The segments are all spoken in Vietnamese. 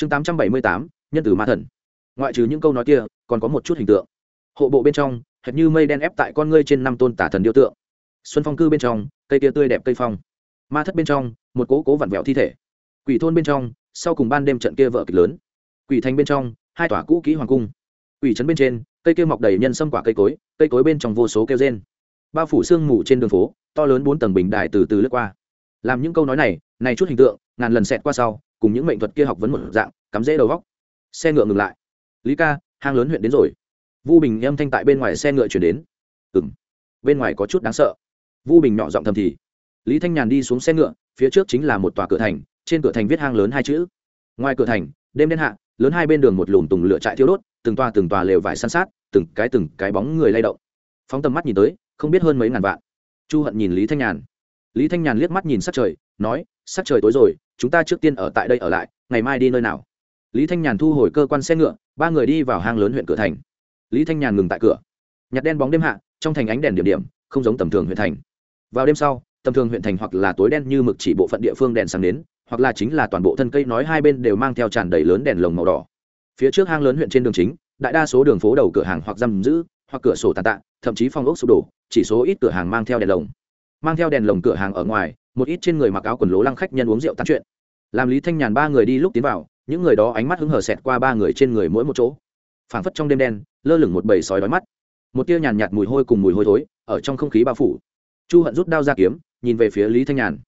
chương tám trăm bảy mươi tám, nhân tử ma thần. Ngoại trừ những câu nói kia, còn có một chút hình tượng. Hộ bộ bên trong, hệt như mây đen ép tại con ngươi trên năm tôn tả thần điêu tượng. Xuân phong cư bên trong, cây tia tươi đẹp cây phong. Ma thất bên trong, một cố cố vặn vẹo thi thể. Quỷ thôn bên trong, sau cùng ban đêm trận kia vợ kịch lớn. Quỷ thành bên trong, hai tòa cũ kỹ hoàng cung. Quỷ trấn bên trên, cây kia mọc đầy nhân sâm quả cây cối cây cối bên trong vô số kêu rên. Bao phủ sương mù trên đường phố, to lớn bốn tầng bình đài từ từ lướt qua. Làm những câu nói này này chút hình tượng, ngàn lần xẹt qua sau cùng những mệnh thuật kia học vấn một dạng, cắm rễ đầu góc. Xe ngựa ngừng lại. Lý ca, hang lớn huyện đến rồi. Vu bình âm thanh tại bên ngoài xe ngựa chuyển đến. Ừ m bên ngoài có chút đáng sợ. Vu bình nhỏ giọng thầm thì. Lý thanh nhàn đi xuống xe ngựa, phía trước chính là một tòa cửa thành, trên cửa thành viết hang lớn hai chữ. Ngoài cửa thành, đêm đen hạ, lớn hai bên đường một lùm tùng lửa trại thiêu đốt, từng toa từng tòa lều vải san sát, từng cái từng cái bóng người lay động. Phóng tầm mắt nhìn tới, không biết hơn mấy ngàn vạn. Chu hận nhìn lý thanh nhàn. Lý thanh nhàn liếc mắt nhìn sát trời, nói sắc trời tối rồi, chúng ta trước tiên ở tại đây ở lại, ngày mai đi nơi nào? Lý thanh nhàn thu hồi cơ quan xe ngựa, ba người đi vào hang lớn huyện cửa thành. Lý thanh nhàn ngừng tại cửa. Nhặt đen bóng đêm hạ, trong thành ánh đèn điểm điểm, không giống tầm thường huyện thành. Vào đêm sau, tầm thường huyện thành hoặc là tối đen như mực chỉ bộ phận địa phương đèn sáng đến, hoặc là chính là toàn bộ thân cây nói hai bên đều mang theo tràn đầy lớn đèn lồng màu đỏ. Phía trước hang lớn huyện trên đường chính, đại đa số đường phố đầu cửa hàng hoặc giam giữ, hoặc cửa sổ tàn tạ, thậm chí phong ốc sụp đổ, chỉ số ít cửa hàng mang theo đèn lồng. Mang theo đèn lồng cửa hàng ở ngoài một ít trên người mặc áo quần lố lăng khách nhân uống rượu tán chuyện. Làm lý thanh nhàn ba người đi lúc tiến vào, những người đó ánh mắt hứng hờ xẹt qua ba người trên người mỗi một chỗ. Phảng phất trong đêm đen, lơ lửng một bầy sói đói mắt. Một tia nhàn nhạt mùi hôi cùng mùi hôi thối, ở trong không khí bao phủ. Chu hận rút đao ra kiếm, nhìn về phía lý thanh nhàn.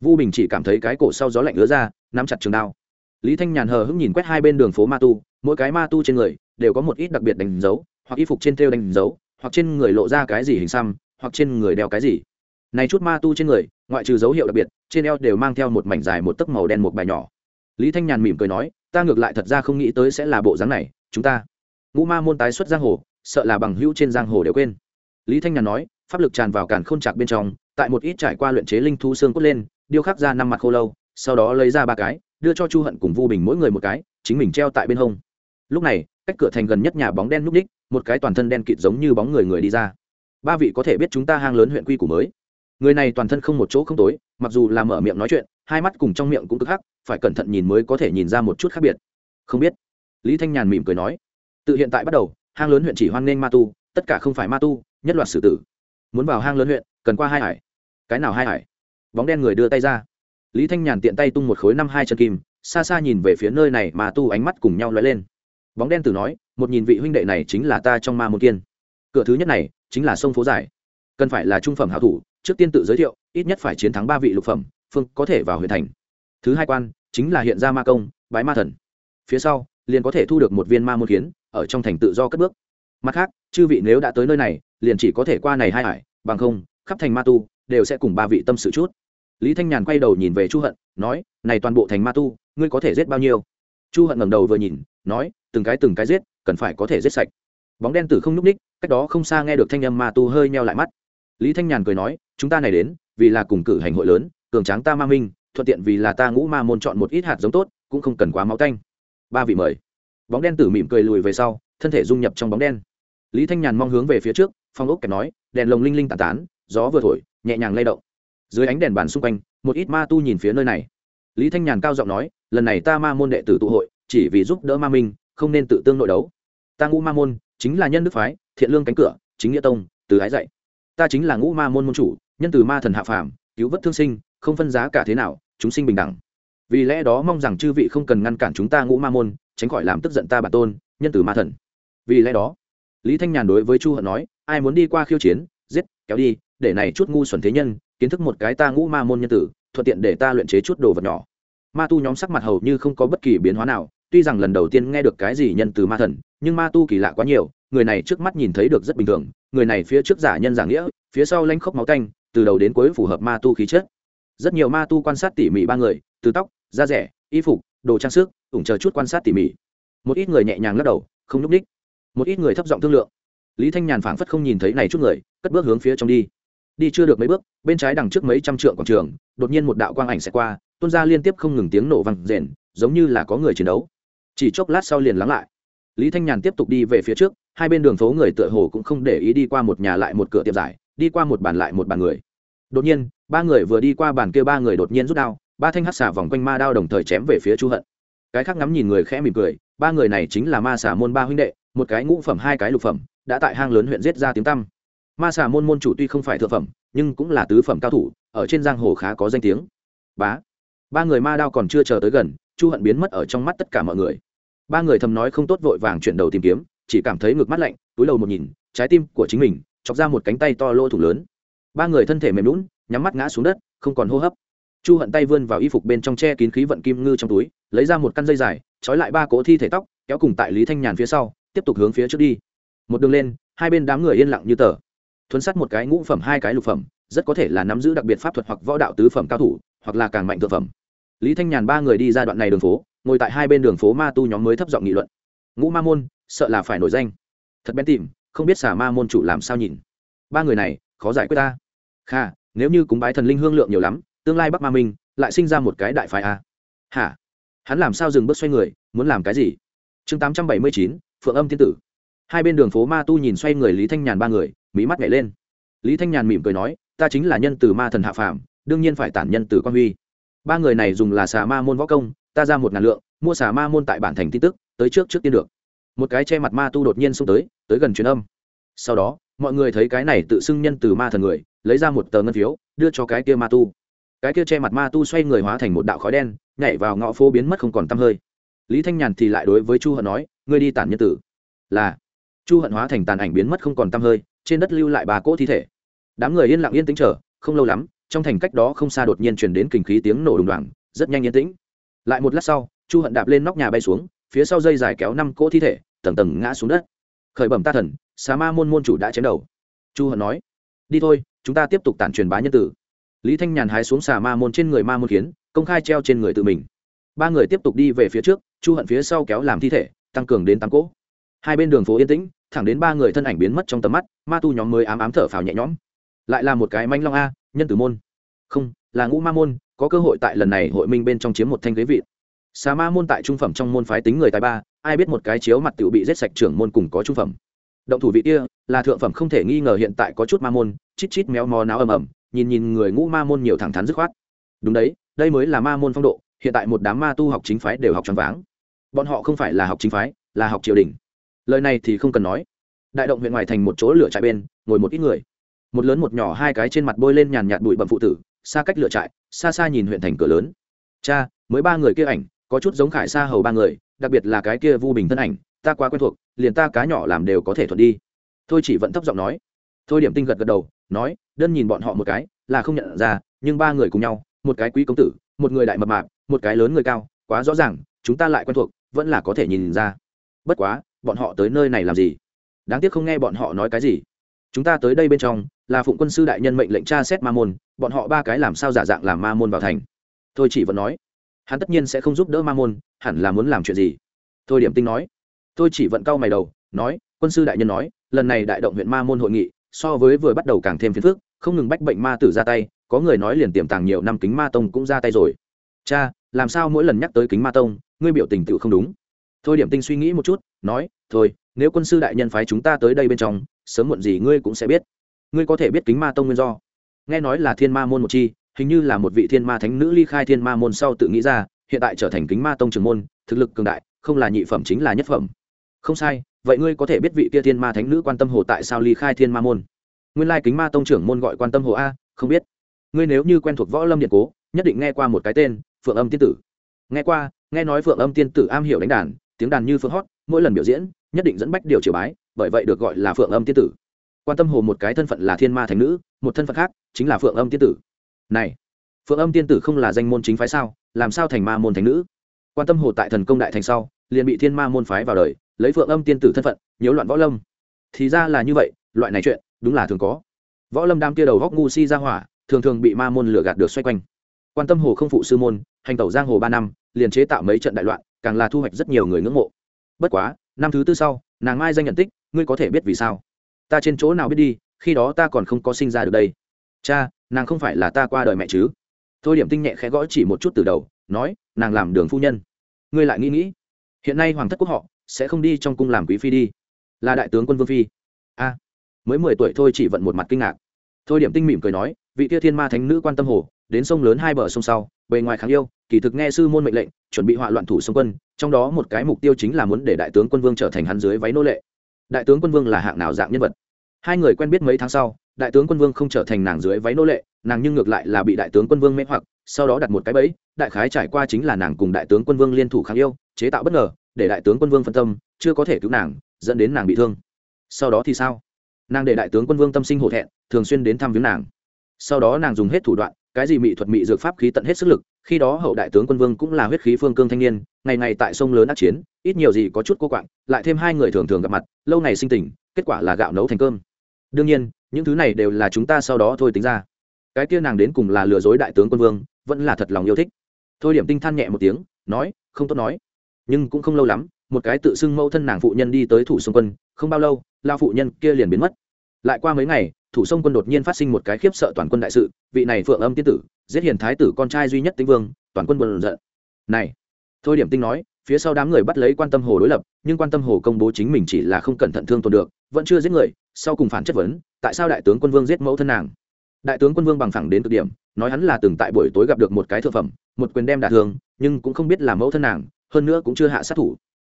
Vu bình chỉ cảm thấy cái cổ sau gió lạnh ứa ra, nắm chặt trường đao. Lý thanh nhàn hờ hững nhìn quét hai bên đường phố ma tu, mỗi cái ma tu trên người đều có một ít đặc biệt đánh dấu, hoặc y phục trên thêu đánh dấu, hoặc trên người lộ ra cái gì hình xăm, hoặc trên người đeo cái gì. Này chút ma tu trên người ngoại trừ dấu hiệu đặc biệt, trên eo đều mang theo một mảnh dài một tấc màu đen một bài nhỏ. Lý thanh nhàn mỉm cười nói, ta ngược lại thật ra không nghĩ tới sẽ là bộ dáng này, chúng ta. Ngũ ma môn tái xuất giang hồ, sợ là bằng hữu trên giang hồ đều quên. Lý thanh nhàn nói, pháp lực tràn vào càn k h ô n chạc bên trong, tại một ít trải qua luyện chế linh thu xương cốt lên, điêu khắc ra năm mặt khô lâu, sau đó lấy ra ba cái, đưa cho chu hận cùng vu bình mỗi người một cái, chính mình treo tại bên hông. Lúc này, cách cửa thành gần nhất nhà bóng đen núp ních, một cái toàn thân đen kịt giống như bóng người người đi ra. Ba vị có thể biết chúng ta hang lớn huyện quy củ mới? Người này toàn thân không một chỗ không tối, mặc dù là mở miệng nói chuyện, hai mắt cùng trong miệng cũng cực hắc, phải cẩn thận nhìn mới có thể nhìn ra một chút khác biệt. Không biết. Lý thanh nhàn mỉm cười nói. Tự hiện tại bắt đầu, hang lớn huyện chỉ hoan nghênh ma tu, tất cả không phải ma tu, nhất loạt xử tử. Muốn vào hang lớn huyện, cần qua hai hải. Cái nào hai hải? Bóng đen người đưa tay ra. Lý thanh nhàn tiện tay tung một khối năm hai chân kim, xa xa nhìn về phía nơi này mà tu ánh mắt cùng nhau lóe lên. Bóng đen tử nói, một nhìn vị huynh đệ này chính là ta trong ma môn kiên cửa thứ nhất này chính là sông phố giải cần phải là trung phẩm hảo thủ trước tiên tự giới thiệu, ít nhất phải chiến thắng ba vị lục phẩm, phương có thể vào huyện thành. Thứ hai quan, chính là hiện ra ma công, bái ma thần. Phía sau, liền có thể thu được một viên ma môn kiến, ở trong thành tự do cất bước. Mặt khác, chư vị nếu đã tới nơi này, liền chỉ có thể qua này hai hải, bằng không, khắp thành ma tu, đều sẽ cùng ba vị tâm sự chút. Lý thanh nhàn quay đầu nhìn về chu hận, nói, này toàn bộ thành ma tu, ngươi có thể giết bao nhiêu? Chu hận ngẩng đầu vừa nhìn, nói, từng cái từng cái giết, cần phải có thể giết sạch. Bóng đen tử không n ú c ních cách đó không xa nghe được thanh âm ma tu hơi meo lại mắt. Lý thanh nhàn cười nói chúng ta này đến, vì là cùng cử hành hội lớn, cường tráng ta ma minh, thuận tiện vì là ta ngũ ma môn chọn một ít hạt giống tốt, cũng không cần quá máu canh ba vị mời. Bóng đen tử mỉm cười lùi về sau, thân thể dung nhập trong bóng đen. Lý thanh nhàn mong hướng về phía trước, phong ốc kẹt nói, đèn lồng linh linh tàn tán, gió vừa thổi, nhẹ nhàng lay động. Dưới ánh đèn bàn xung quanh, một ít ma tu nhìn phía nơi này. Lý thanh nhàn cao giọng nói, lần này ta ma môn đệ tử tụ hội, chỉ vì giúp đỡ ma minh, không nên tự tương nội đấu. Ta ngũ ma môn, chính là nhân đức phái, thiện lương cánh cửa, chính nghĩa tông, từ ái dạy. Ta chính là ngũ ma môn môn chủ nhân từ ma thần hạ phàm, cứu vớt thương sinh, không phân giá cả thế nào, chúng sinh bình đẳng. Vì lẽ đó mong rằng chư vị không cần ngăn cản chúng ta ngũ ma môn, tránh khỏi làm tức giận ta bản tôn, nhân từ ma thần. Vì lẽ đó, lý thanh nhàn đối với chu hận nói, ai muốn đi qua khiêu chiến, giết, kéo đi, để này chút ngu xuẩn thế nhân, kiến thức một cái ta ngũ ma môn nhân tử, thuận tiện để ta luyện chế chút đồ vật nhỏ. Ma tu nhóm sắc mặt hầu như không có bất kỳ biến hóa nào, tuy rằng lần đầu tiên nghe được cái gì nhân từ ma thần, nhưng ma tu kỳ lạ quá nhiều, người này trước mắt nhìn thấy được rất bình thường, người này phía trước giả nhân giả nghĩa, phía sau lanh khốc máu canh từ đầu đến cuối phù hợp ma tu khí chất. Rất nhiều ma tu quan sát tỉ mỉ ba người, từ tóc, da rẻ, y phục, đồ trang sức, ủng chờ chút quan sát tỉ mỉ. Một ít người nhẹ nhàng lắc đầu, không lúc ních một ít người thấp giọng thương lượng. Lý thanh nhàn phảng phất không nhìn thấy này chút người, cất bước hướng phía trong đi. Đi chưa được mấy bước, bên trái đằng trước mấy trăm trượng quảng trường, đột nhiên một đạo quang ảnh sẽ qua, tuôn ra liên tiếp không ngừng tiếng nổ vang rền, giống như là có người chiến đấu. Chỉ chốc lát sau liền lắng lại. Lý thanh nhàn tiếp tục đi về phía trước, hai bên đường phố người tựa hồ cũng không để ý đi qua một nhà lại một cửa tiệm giải đi qua một bàn lại một bàn người. Đột nhiên, ba người vừa đi qua bàn kia ba người đột nhiên rút đao, ba thanh hắc xà vòng quanh ma đao đồng thời chém về phía chu hận. Cái khác ngắm nhìn người khẽ mỉm cười, ba người này chính là ma xà môn ba huynh đệ, một cái ngũ phẩm, hai cái lục phẩm, đã tại hang lớn huyện giết ra tiếng tăm. Ma xà môn môn chủ tuy không phải thượng phẩm, nhưng cũng là tứ phẩm cao thủ, ở trên giang hồ khá có danh tiếng. Bá. Ba người ma đao còn chưa chờ tới gần, chu hận biến mất ở trong mắt tất cả mọi người. Ba người thầm nói không tốt vội vàng chuyển đầu tìm kiếm, chỉ cảm thấy ngực mắt lạnh, túi đầu một nhìn, trái tim của chính mình chọc ra một cánh tay to lô thủ lớn. Ba người thân thể mềm lún nhắm mắt ngã xuống đất, không còn hô hấp. Chu hận tay vươn vào y phục bên trong che kín khí vận kim ngư trong túi, lấy ra một căn dây dài, trói lại ba cỗ thi thể tóc, kéo cùng tại lý thanh nhàn phía sau, tiếp tục hướng phía trước đi. Một đường lên, hai bên đám người yên lặng như tờ. Thuấn sắt một cái ngũ phẩm, hai cái lục phẩm, rất có thể là nắm giữ đặc biệt pháp thuật hoặc võ đạo tứ phẩm cao thủ, hoặc là càng mạnh thực phẩm. Lý thanh nhàn ba người đi ra đoạn này đường phố, ngồi tại hai bên đường phố ma tu nhóm mới thấp giọng nghị luận. Ngũ ma môn, sợ là phải nổi danh. Thật bén tìm không biết xà ma môn chủ làm sao nhìn. Ba người này, khó giải quyết ta. Kha, nếu như cúng bái thần linh hương lượng nhiều lắm, tương lai bắc ma minh lại sinh ra một cái đại phái a. Hả? Hắn làm sao dừng bước xoay người, muốn làm cái gì? Chương tám trăm bảy mươi chín, phượng âm thiên tử. Hai bên đường phố ma tu nhìn xoay người lý thanh nhàn ba người mỹ mắt nhảy lên. Lý thanh nhàn mỉm cười nói, ta chính là nhân từ ma thần hạ phàm, đương nhiên phải tản nhân từ quan huy. Ba người này dùng là xà ma môn võ công, ta ra một ngàn lượng, mua xà ma môn tại bản thành tin tức, tới trước trước tiên được một cái che mặt ma tu đột nhiên xông tới tới gần truyền âm. Sau đó, mọi người thấy cái này tự xưng nhân từ ma thần người, lấy ra một tờ ngân phiếu, đưa cho cái kia ma tu. Cái kia che mặt ma tu xoay người hóa thành một đạo khói đen, nhảy vào ngõ phố biến mất không còn t hơi. Lý thanh nhàn thì lại đối với chu hận nói, ngươi đi tản nhân tử. Là. Chu hận hóa thành tàn ảnh biến mất không còn t hơi, trên đất lưu lại bà cỗ thi thể. Đám người yên lặng yên tĩnh chờ, không lâu lắm, trong thành cách đó không xa đột nhiên chuyển đến kinh khí tiếng nổ đùng đoàng, rất nhanh yên tĩnh. Lại một lát sau, chu hận đạp lên nóc nhà bay xuống phía sau dây dài kéo năm cỗ thi thể, tầng tầng ngã xuống đất. Khởi bẩm ta thần, xà ma môn môn chủ đã chém đầu. Chu hận nói, đi thôi, chúng ta tiếp tục tản truyền bá nhân tử. Lý thanh nhàn hái xuống xà ma môn trên người ma môn kiến, công khai treo trên người tự mình. Ba người tiếp tục đi về phía trước, chu hận phía sau kéo làm thi thể, tăng cường đến tám cỗ. Hai bên đường phố yên tĩnh, thẳng đến ba người thân ảnh biến mất trong tầm mắt, ma tu nhóm mới ám ám thở phào nhẹ nhõm. Lại là một cái manh long a, nhân tử môn. Không, là ngũ ma môn, có cơ hội tại lần này hội minh bên trong chiếm một thanh ghế vị xà ma môn tại trung phẩm trong môn phái tính người tài ba, ai biết một cái chiếu mặt tự bị giết sạch trưởng môn cùng có trung phẩm. Động thủ vị kia, là thượng phẩm không thể nghi ngờ hiện tại có chút ma môn, chít chít méo mò náo ầm ầm, nhìn nhìn người ngũ ma môn nhiều thẳng thắn dứt khoát. Đúng đấy, đây mới là ma môn phong độ, hiện tại một đám ma tu học chính phái đều học tròn váng. Bọn họ không phải là học chính phái, là học triều đình. Lời này thì không cần nói. Đại động huyện ngoài thành một chỗ lửa trại bên, ngồi một ít người. Một lớn một nhỏ hai cái trên mặt bôi lên nhàn nhạt bụi bậm phụ tử, xa cách lửa trại, xa xa nhìn huyện thành cửa lớn. Cha, mới ba người kia ảnh có chút giống khải sa hầu ba người, đặc biệt là cái kia vu bình thân ảnh, ta quá quen thuộc, liền ta cá nhỏ làm đều có thể thuận đi. Thôi chỉ vẫn thấp giọng nói. Thôi điểm tinh gật gật đầu, nói, đơn nhìn bọn họ một cái, là không nhận ra, nhưng ba người cùng nhau, một cái quý công tử, một người đại mập mạp, một cái lớn người cao, quá rõ ràng, chúng ta lại quen thuộc, vẫn là có thể nhìn ra. Bất quá, bọn họ tới nơi này làm gì? Đáng tiếc không nghe bọn họ nói cái gì. Chúng ta tới đây bên trong, là phụng quân sư đại nhân mệnh lệnh tra xét ma môn, bọn họ ba cái làm sao giả dạng làm ma môn vào thành? Thôi chỉ vẫn nói hắn tất nhiên sẽ không giúp đỡ ma môn, hẳn là muốn làm chuyện gì? Thôi điểm tinh nói. Tôi chỉ vận cau mày đầu, nói, quân sư đại nhân nói, lần này đại động huyện ma môn hội nghị, so với vừa bắt đầu càng thêm phiền phức, không ngừng bách bệnh ma tử ra tay, có người nói liền tiềm tàng nhiều năm kính ma tông cũng ra tay rồi. Cha, làm sao mỗi lần nhắc tới kính ma tông, ngươi biểu tình tự không đúng? Thôi điểm tinh suy nghĩ một chút, nói, thôi, nếu quân sư đại nhân phái chúng ta tới đây bên trong, sớm muộn gì ngươi cũng sẽ biết. Ngươi có thể biết kính ma tông nguyên do. Nghe nói là thiên ma môn một chi hình như là một vị thiên ma thánh nữ ly khai thiên ma môn sau tự nghĩ ra, hiện tại trở thành kính ma tông trường môn, thực lực cường đại, không là nhị phẩm chính là nhất phẩm. Không sai, vậy ngươi có thể biết vị kia thiên ma thánh nữ quan tâm hồ tại sao ly khai thiên ma môn? Nguyên lai kính ma tông trưởng môn gọi quan tâm hồ a, không biết. Ngươi nếu như quen thuộc võ lâm điện cố, nhất định nghe qua một cái tên, phượng âm tiên tử. Nghe qua, nghe nói phượng âm tiên tử am hiểu đánh đàn, tiếng đàn như phượng hót, mỗi lần biểu diễn, nhất định dẫn bách điều triều bái, bởi vậy được gọi là phượng âm tiên tử. Quan tâm hồ một cái thân phận là thiên ma thánh nữ, một thân phận khác chính là phượng âm tiên tử này, phượng âm tiên tử không là danh môn chính phái sao? Làm sao thành ma môn thánh nữ? Quan tâm hồ tại thần công đại thành sau, liền bị thiên ma môn phái vào đời, lấy phượng âm tiên tử thân phận, nhiễu loạn võ lâm. Thì ra là như vậy, loại này chuyện, đúng là thường có. Võ lâm đam kia đầu góc ngu si ra hỏa, thường thường bị ma môn lừa gạt được xoay quanh. Quan tâm hồ không phụ sư môn, hành tẩu giang hồ ba năm, liền chế tạo mấy trận đại loạn, càng là thu hoạch rất nhiều người ngưỡng mộ. Bất quá, năm thứ tư sau, nàng mai danh nhận tích, ngươi có thể biết vì sao. Ta trên chỗ nào biết đi, khi đó ta còn không có sinh ra được đây. Cha nàng không phải là ta qua đời mẹ chứ? Thôi điểm tinh nhẹ khẽ gõ chỉ một chút từ đầu, nói, nàng làm đường phu nhân. Ngươi lại nghĩ nghĩ, hiện nay hoàng thất quốc họ sẽ không đi trong cung làm quý phi đi. Là đại tướng quân vương phi. A, mới mười tuổi thôi chỉ vận một mặt kinh ngạc. Thôi điểm tinh mỉm cười nói, vị tia thiên ma thánh nữ quan tâm hồ, đến sông lớn hai bờ sông sau, bề ngoài kháng yêu, kỳ thực nghe sư môn mệnh lệnh, chuẩn bị họa loạn thủ sông quân, trong đó một cái mục tiêu chính là muốn để đại tướng quân vương trở thành hắn dưới váy nô lệ. Đại tướng quân vương là hạng nào dạng nhân vật? Hai người quen biết mấy tháng sau đại tướng quân vương không trở thành nàng dưới váy nô lệ, nàng nhưng ngược lại là bị đại tướng quân vương mê hoặc, sau đó đặt một cái bẫy, đại khái trải qua chính là nàng cùng đại tướng quân vương liên thủ kháng yêu, chế tạo bất ngờ, để đại tướng quân vương phân tâm, chưa có thể cứu nàng, dẫn đến nàng bị thương. Sau đó thì sao? Nàng để đại tướng quân vương tâm sinh hổ thẹn, thường xuyên đến thăm viếng nàng. Sau đó nàng dùng hết thủ đoạn, cái gì mỹ thuật mỹ dược pháp khí tận hết sức lực, khi đó hậu đại tướng quân vương cũng là huyết khí phương cương thanh niên, ngày ngày tại sông lớn ác chiến, ít nhiều gì có chút cô quạng, lại thêm hai người thường thường gặp mặt, lâu ngày sinh tình, kết quả là gạo nấu thành cơm. Đương nhiên những thứ này đều là chúng ta sau đó thôi tính ra. Cái kia nàng đến cùng là lừa dối đại tướng quân vương, vẫn là thật lòng yêu thích. Thôi điểm tinh than nhẹ một tiếng, nói, không tốt nói. Nhưng cũng không lâu lắm, một cái tự xưng mẫu thân nàng phụ nhân đi tới thủ sông quân, không bao lâu, lao phụ nhân kia liền biến mất. Lại qua mấy ngày, thủ sông quân đột nhiên phát sinh một cái khiếp sợ toàn quân đại sự, vị này phượng âm tiên tử, giết hiền thái tử con trai duy nhất tĩnh vương, toàn quân buồn giận này, thôi điểm tinh nói, phía sau đám người bắt lấy quan tâm hồ đối lập, nhưng quan tâm hồ công bố chính mình chỉ là không cẩn thận thương tồn được, vẫn chưa giết người, sau cùng phản chất vấn tại sao đại tướng quân vương giết mẫu thân nàng? Đại tướng quân vương bằng phẳng đến cực điểm, nói hắn là từng tại buổi tối gặp được một cái thượng phẩm, một quyền đem đả thương, nhưng cũng không biết là mẫu thân nàng, hơn nữa cũng chưa hạ sát thủ.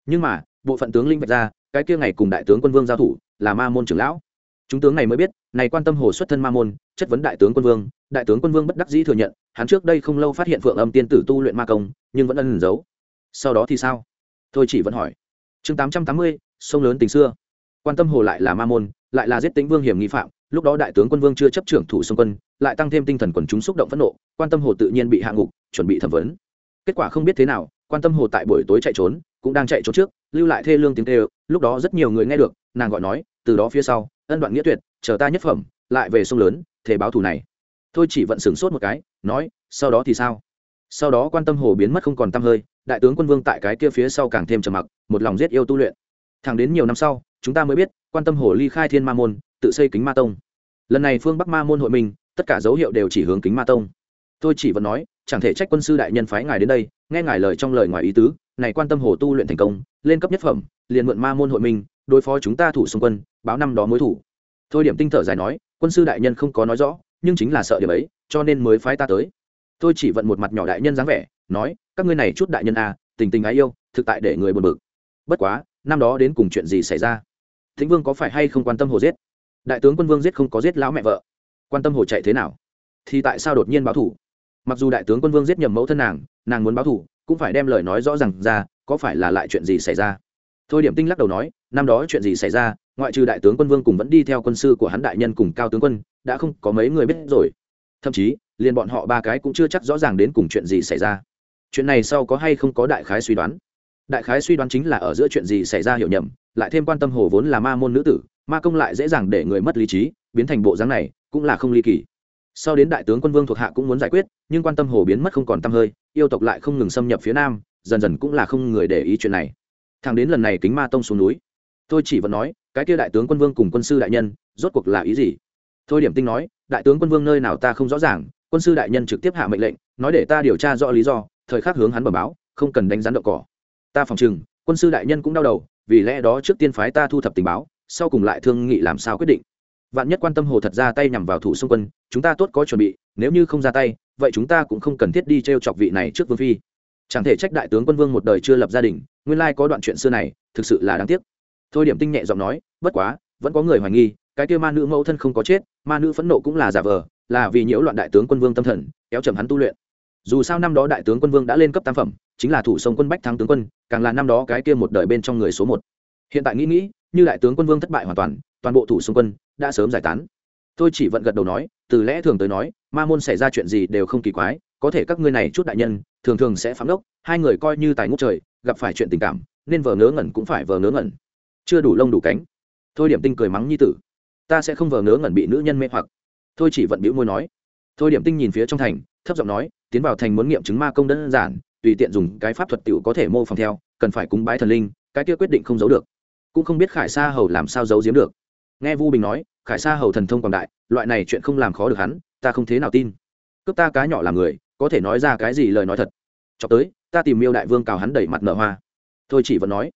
Nhưng mà, bộ phận tướng linh vạch ra, cái kia ngày cùng đại tướng quân vương giao thủ, là ma môn trưởng lão. Chúng tướng này mới biết, này quan tâm hồ xuất thân ma môn, chất vấn đại tướng quân vương, đại tướng quân vương bất đắc dĩ thừa nhận, hắn trước đây không lâu phát hiện phượng âm tiên tử tu luyện ma công, nhưng vẫn ẩn giấu. Sau đó thì sao? Thôi chỉ vẫn hỏi. Chương tám trăm tám mươi, sông lớn tình xưa. Quan tâm hồ lại là ma môn lại là giết tính vương hiểm nghi phạm, lúc đó đại tướng quân vương chưa chấp trưởng thủ sông quân, lại tăng thêm tinh thần quần chúng xúc động phẫn nộ, quan tâm hồ tự nhiên bị hạ ngục, chuẩn bị thẩm vấn. Kết quả không biết thế nào, quan tâm hồ tại buổi tối chạy trốn, cũng đang chạy trốn trước, lưu lại thê lương tiếng tê lúc đó rất nhiều người nghe được, nàng gọi nói, từ đó phía sau, ân đoạn nghĩa tuyệt, chờ ta nhất phẩm, lại về sông lớn thể báo thù này. Thôi chỉ vận sửng sốt một cái, nói, sau đó thì sao? Sau đó quan tâm hồ biến mất không còn t hơi, đại tướng quân vương tại cái kia phía sau càng thêm trầm mặc, một lòng giết yêu tu luyện. Thẳng đến nhiều năm sau, chúng ta mới biết quan tâm hồ ly khai thiên ma môn, tự xây kính ma tông. Lần này phương bắc ma môn hội minh tất cả dấu hiệu đều chỉ hướng kính ma tông. Tôi chỉ vẫn nói, chẳng thể trách quân sư đại nhân phái ngài đến đây, nghe ngài lời trong lời ngoài ý tứ, này quan tâm hồ tu luyện thành công, lên cấp nhất phẩm, liền mượn ma môn hội minh đối phó chúng ta thủ xung quân, báo năm đó mối thủ. Thôi điểm tinh thở dài nói, quân sư đại nhân không có nói rõ, nhưng chính là sợ điểm ấy, cho nên mới phái ta tới. Tôi chỉ vận một mặt nhỏ đại nhân dáng vẻ, nói, các ngươi này chút đại nhân à tình tình ái yêu, thực tại để người buồn bực. Bất quá, năm đó đến cùng chuyện gì xảy ra? Thính vương có phải hay không quan tâm hồ giết? Đại tướng quân vương giết không có giết lão mẹ vợ. Quan tâm hồ chạy thế nào? Thì tại sao đột nhiên báo thủ? Mặc dù đại tướng quân vương giết nhầm mẫu thân nàng nàng muốn báo thủ, cũng phải đem lời nói rõ rằng ra, có phải là lại chuyện gì xảy ra? Thôi điểm tinh lắc đầu nói, năm đó chuyện gì xảy ra, ngoại trừ đại tướng quân vương cùng vẫn đi theo quân sư của hắn đại nhân cùng cao tướng quân, đã không có mấy người biết rồi. Thậm chí, liền bọn họ ba cái cũng chưa chắc rõ ràng đến cùng chuyện gì xảy ra. Chuyện này sau có hay không có đại khái suy đoán? Đại khái suy đoán chính là ở giữa chuyện gì xảy ra hiểu nhầm, lại thêm quan tâm hồ vốn là ma môn nữ tử, ma công lại dễ dàng để người mất lý trí, biến thành bộ dáng này, cũng là không ly kỳ. Sau đến đại tướng quân vương thuộc hạ cũng muốn giải quyết, nhưng quan tâm hồ biến mất không còn t hơi, yêu tộc lại không ngừng xâm nhập phía nam, dần dần cũng là không người để ý chuyện này. Thằng đến lần này kính ma tông xuống núi, tôi chỉ vẫn nói, cái kia đại tướng quân vương cùng quân sư đại nhân, rốt cuộc là ý gì? Thôi điểm tinh nói, đại tướng quân vương nơi nào ta không rõ ràng, quân sư đại nhân trực tiếp hạ mệnh lệnh, nói để ta điều tra rõ lý do, thời khắc hướng hắn bẩm báo, không cần đánh rắn đậu cỏ ta phòng chừng quân sư đại nhân cũng đau đầu, vì lẽ đó trước tiên phái ta thu thập tình báo, sau cùng lại thương nghị làm sao quyết định. Vạn nhất quan tâm hồ thật ra tay nhằm vào thủ xung quân, chúng ta tốt có chuẩn bị, nếu như không ra tay, vậy chúng ta cũng không cần thiết đi t r e o chọc vị này trước vương phi. Chẳng thể trách đại tướng quân vương một đời chưa lập gia đình, nguyên lai có đoạn chuyện xưa này, thực sự là đáng tiếc. Thôi điểm tinh nhẹ giọng nói, bất quá, vẫn có người hoài nghi, cái kia ma nữ mẫu thân không có chết, ma nữ phẫn nộ cũng là giả vờ, là vì nhiễu loạn đại tướng quân vương tâm thần, kéo chầm hắn tu luyện. Dù sao năm đó đại tướng quân vương đã lên cấp tam phẩm chính là thủ sông quân bách thắng tướng quân, càng là năm đó cái kia một đời bên trong người số một. Hiện tại nghĩ nghĩ, như đại tướng quân vương thất bại hoàn toàn toàn bộ thủ sông quân đã sớm giải tán. Tôi chỉ vận gật đầu nói, từ lẽ thường tới nói, ma môn xảy ra chuyện gì đều không kỳ quái, có thể các ngươi này chút đại nhân, thường thường sẽ phám đốc, hai người coi như tài ngũ trời, gặp phải chuyện tình cảm, nên vờ ngớ ngẩn cũng phải vờ ngớ ngẩn. Chưa đủ lông đủ cánh. Thôi điểm tinh cười mắng như tử. Ta sẽ không vờ ngớ ngẩn bị nữ nhân mê hoặc. Thôi chỉ vận bĩu môi nói. Thôi điểm tinh nhìn phía trong thành, thấp giọng nói, tiến vào thành muốn nghiệm chứng ma công đơn giản tùy tiện dùng cái pháp thuật tiểu có thể mô phỏng theo, cần phải cúng bái thần linh, cái kia quyết định không giấu được. Cũng không biết khải sa hầu làm sao giấu giếm được. Nghe vu bình nói, khải sa hầu thần thông quảng đại, loại này chuyện không làm khó được hắn, ta không thế nào tin. Cướp ta cá nhỏ làm người, có thể nói ra cái gì lời nói thật. Cho tới, ta tìm miêu đại vương cào hắn đẩy mặt nở hoa. Thôi chỉ vẫn nói.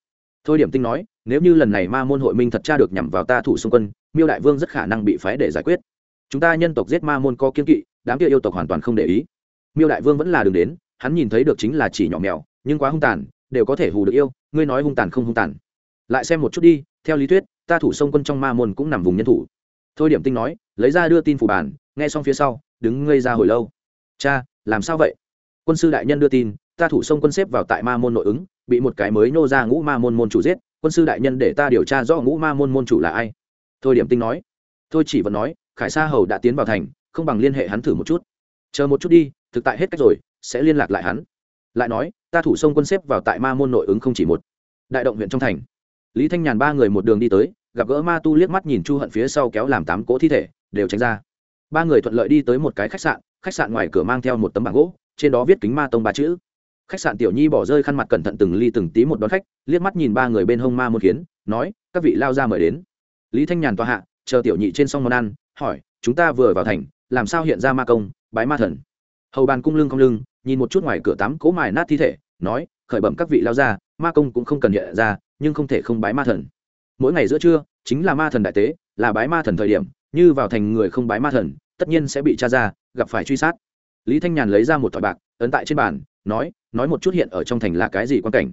Thôi điểm tinh nói, nếu như lần này ma môn hội minh thật tra được nhằm vào ta thủ xung quân, miêu đại vương rất khả năng bị phái để giải quyết. Chúng ta nhân tộc giết ma môn có kiên kỵ, đám kia yêu tộc hoàn toàn không để ý. Miêu đại vương vẫn là đường đến hắn nhìn thấy được chính là chỉ nhỏ mèo, nhưng quá hung tàn, đều có thể hù được yêu, ngươi nói hung tàn không hung tàn. Lại xem một chút đi, theo lý thuyết, ta thủ sông quân trong ma môn cũng nằm vùng nhân thủ. Thôi điểm tinh nói, lấy ra đưa tin phủ bản, nghe xong phía sau, đứng ngây ra hồi lâu. Cha, làm sao vậy? Quân sư đại nhân đưa tin, ta thủ sông quân xếp vào tại ma môn nội ứng, bị một cái mới nô ra ngũ ma môn môn chủ giết, quân sư đại nhân để ta điều tra rõ ngũ ma môn môn chủ là ai. Thôi điểm tinh nói, thôi chỉ vẫn nói, khải sa hầu đã tiến vào thành, không bằng liên hệ hắn thử một chút. Chờ một chút đi, thực tại hết cách rồi sẽ liên lạc lại hắn. Lại nói, ta thủ sông quân xếp vào tại ma môn nội ứng không chỉ một. Đại động huyện trong thành. Lý thanh nhàn ba người một đường đi tới, gặp gỡ ma tu liếc mắt nhìn chu hận phía sau kéo làm tám cỗ thi thể, đều tránh ra. Ba người thuận lợi đi tới một cái khách sạn khách sạn ngoài cửa mang theo một tấm bảng gỗ, trên đó viết kính ma tông ba chữ. Khách sạn tiểu nhi bỏ rơi khăn mặt cẩn thận từng ly từng tí một đón khách, liếc mắt nhìn ba người bên hông ma môn khiến nói, các vị lao ra mời đến. Lý thanh nhàn tòa hạ, chờ tiểu nhị trên xong món ăn, hỏi, chúng ta vừa vào thành, làm sao hiện ra ma công, bái ma thần? Hầu bàn cung lưng không lưng nhìn một chút ngoài cửa tắm cố mài nát thi thể, nói, khởi bẩm các vị lao ra ma công cũng không cần hiện ra, nhưng không thể không bái ma thần. Mỗi ngày giữa trưa, chính là ma thần đại tế, là bái ma thần thời điểm, như vào thành người không bái ma thần, tất nhiên sẽ bị tra ra, gặp phải truy sát. Lý thanh nhàn lấy ra một thỏi bạc, ấn tại trên bàn, nói nói một chút hiện ở trong thành là cái gì quan cảnh?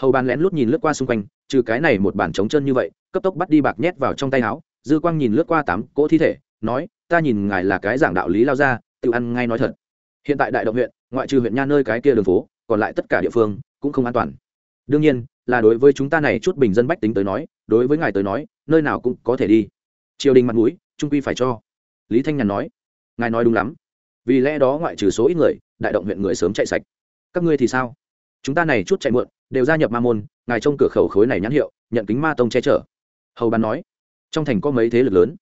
Hầu bàn lén lút nhìn lướt qua xung quanh, trừ cái này một bản trống chân như vậy, cấp tốc bắt đi bạc nhét vào trong tay áo, dư quang nhìn lướt qua tám cỗ thi thể, nói, ta nhìn ngài là cái giảng đạo lý lao ra tự ăn ngay nói thật. Hiện tại đại động huyện ngoại trừ huyện nha nơi cái kia đường phố, còn lại tất cả địa phương cũng không an toàn. Đương nhiên, là đối với chúng ta này chút bình dân bách tính tới nói, đối với ngài tới nói, nơi nào cũng có thể đi. Triều đình mặt mũi, trung quy phải cho. Lý thanh nhàn nói, ngài nói đúng lắm. Vì lẽ đó ngoại trừ số ít người, đại động huyện người sớm chạy sạch. Các ngươi thì sao? Chúng ta này chút chạy muộn, đều gia nhập ma môn, ngài trông cửa khẩu khối này nhãn hiệu, nhận kính ma tông che chở. Hầu bàn nói, trong thành có mấy thế lực lớn?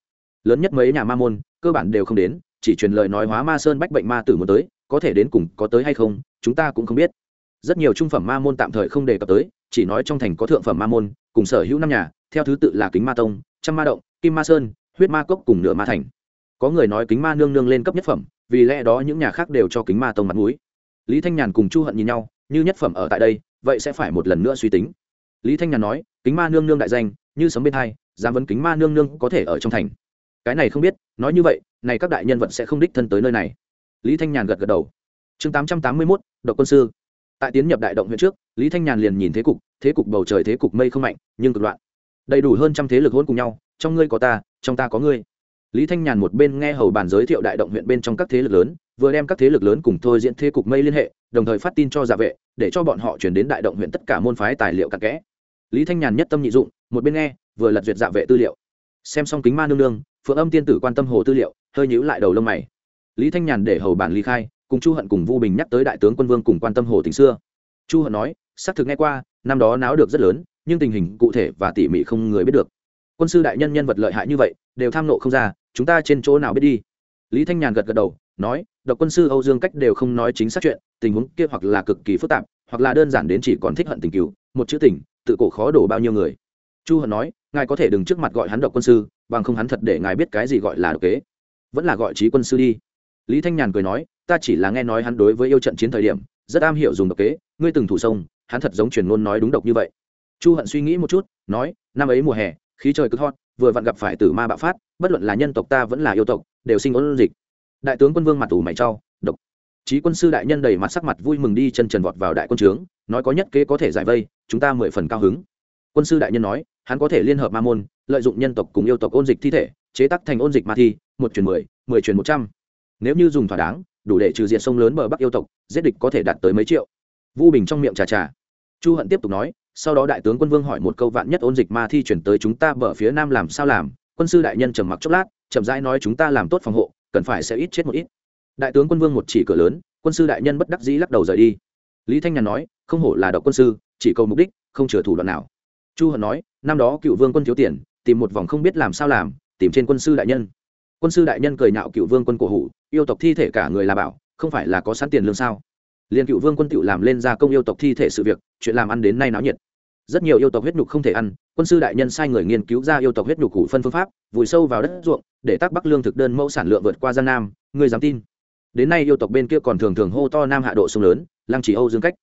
Lớn nhất mấy nhà ma môn, cơ bản đều không đến, chỉ truyền lời nói hóa ma sơn bách bệnh ma tử muốn tới có thể đến cùng có tới hay không, chúng ta cũng không biết. Rất nhiều trung phẩm ma môn tạm thời không đề cập tới, chỉ nói trong thành có thượng phẩm ma môn, cùng sở hữu năm nhà, theo thứ tự là kính ma tông, trăm ma động, kim ma sơn, huyết ma cốc cùng nửa ma thành. Có người nói kính ma nương nương lên cấp nhất phẩm, vì lẽ đó những nhà khác đều cho kính ma tông mặt mũi. Lý thanh nhàn cùng chu hận nhìn nhau, như nhất phẩm ở tại đây, vậy sẽ phải một lần nữa suy tính. Lý thanh nhàn nói, kính ma nương nương đại danh, như sấm bên hai, dám vấn kính ma nương nương có thể ở trong thành. Cái này không biết, nói như vậy, này các đại nhân vật sẽ không đích thân tới nơi này lý thanh nhàn gật gật đầu. Chương tám trăm tám mươi mốt, độc quân sư. Tại tiến nhập đại động huyện trước, lý thanh nhàn liền nhìn thế cục thế cục bầu trời thế cục mây không mạnh, nhưng cực loạn. Đầy đủ hơn trăm thế lực hôn cùng nhau, trong ngươi có ta, trong ta có ngươi. Lý thanh nhàn một bên nghe hầu bàn giới thiệu đại động huyện bên trong các thế lực lớn, vừa đem các thế lực lớn cùng thôi diễn thế cục mây liên hệ, đồng thời phát tin cho giả vệ, để cho bọn họ chuyển đến đại động huyện tất cả môn phái tài liệu cặn kẽ. Lý thanh nhàn nhất tâm nhị dụng, một bên nghe, vừa lật duyệt dạ vệ tư liệu. Xem xong kính ma nương nương, phượng âm tiên tử quan tâm hồ tư liệu, hơi nhíu lại đầu lông mày lý thanh nhàn để hầu bản ly khai, cùng chu hận cùng vu bình nhắc tới đại tướng quân vương cùng quan tâm hồ tình xưa. Chu hận nói, xác thực nghe qua, năm đó náo được rất lớn, nhưng tình hình cụ thể và tỉ mỉ không người biết được. Quân sư đại nhân nhân vật lợi hại như vậy, đều tham nộ không ra, chúng ta trên chỗ nào biết đi? Lý thanh nhàn gật gật đầu, nói, độc quân sư âu dương cách đều không nói chính xác chuyện, tình huống kia hoặc là cực kỳ phức tạp, hoặc là đơn giản đến chỉ còn thích hận tình cứu một chữ tình, tự cổ khó đổ bao nhiêu người. Chu hận nói, ngài có thể đừng trước mặt gọi hắn độc quân sư, bằng không hắn thật để ngài biết cái gì gọi là độc kế. Vẫn là gọi trí quân sư đi lý thanh nhàn cười nói, ta chỉ là nghe nói hắn đối với yêu trận chiến thời điểm, rất am hiểu dùng độc kế, ngươi từng thủ sông, hắn thật giống truyền ngôn nói đúng độc như vậy. Chu hận suy nghĩ một chút, nói, năm ấy mùa hè, khí trời cực hot, vừa vặn gặp phải tử ma bạo phát, bất luận là nhân tộc ta vẫn là yêu tộc, đều sinh ôn dịch. Đại tướng quân vương mặt ủ mày trao độc. Trí quân sư đại nhân đầy mặt sắc mặt vui mừng đi chân trần vọt vào đại quân trướng, nói, có nhất kế có thể giải vây, chúng ta mười phần cao hứng. Quân sư đại nhân nói, hắn có thể liên hợp ma môn, lợi dụng nhân tộc cùng yêu tộc ôn dịch thi thể, chế tác thành ôn dịch ma thi, một chuyển mười mười chuyển một trăm nếu như dùng thỏa đáng, đủ để trừ diệt sông lớn bờ bắc yêu tộc, giết địch có thể đạt tới mấy triệu. Vu bình trong miệng trà trà. Chu hận tiếp tục nói, sau đó đại tướng quân vương hỏi một câu vạn nhất ôn dịch ma thi chuyển tới chúng ta bờ phía nam làm sao làm, quân sư đại nhân trầm mặc chốc lát, chậm rãi nói chúng ta làm tốt phòng hộ, cần phải sẽ ít chết một ít. Đại tướng quân vương một chỉ cửa lớn, quân sư đại nhân bất đắc dĩ lắc đầu rời đi. Lý thanh nhàn nói, không hổ là độc quân sư, chỉ cầu mục đích, không chừa thủ đoạn nào. Chu hận nói, năm đó cựu vương quân thiếu tiền, tìm một vòng không biết làm sao làm, tìm trên quân sư đại nhân quân sư đại nhân cười nhạo cựu vương quân cổ hủ, yêu tộc thi thể cả người là bảo, không phải là có sẵn tiền lương sao? Liền cựu vương quân tựu làm lên gia công yêu tộc thi thể sự việc, chuyện làm ăn đến nay náo nhiệt. Rất nhiều yêu tộc huyết nhục không thể ăn, quân sư đại nhân sai người nghiên cứu ra yêu tộc huyết nhục cụ phân phương pháp, vùi sâu vào đất ruộng, để tác bắc lương thực đơn mẫu sản lượng vượt qua gian nam người dám tin? Đến nay yêu tộc bên kia còn thường thường hô to nam hạ độ sông lớn, lăng chỉ âu dương cách.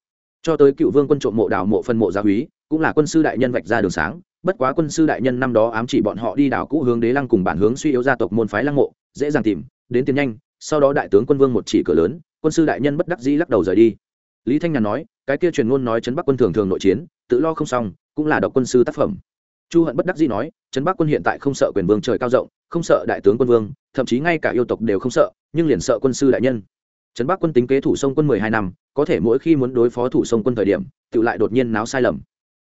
Cho tới cựu vương quân trộm mộ đảo mộ phân mộ gia húy, cũng là quân sư đại nhân vạch ra đường sáng bất quá quân sư đại nhân năm đó ám chỉ bọn họ đi đảo cũ hướng đế lăng cùng bản hướng suy yếu gia tộc môn phái lăng mộ, dễ dàng tìm, đến tiền nhanh, sau đó đại tướng quân vương một chỉ cửa lớn, quân sư đại nhân bất đắc dĩ lắc đầu rời đi. Lý thanh nhàn nói, cái kia truyền ngôn nói trấn bắc quân thường thường nội chiến, tự lo không xong, cũng là độc quân sư tác phẩm. Chu hận bất đắc dĩ nói, trấn bắc quân hiện tại không sợ quyền vương trời cao rộng, không sợ đại tướng quân vương, thậm chí ngay cả yêu tộc đều không sợ, nhưng liền sợ quân sư đại nhân. Trấn bắc quân tính kế thủ sông quân mười hai năm, có thể mỗi khi muốn đối phó thủ sông quân thời điểm, tự lại đột nhiên náo sai lầm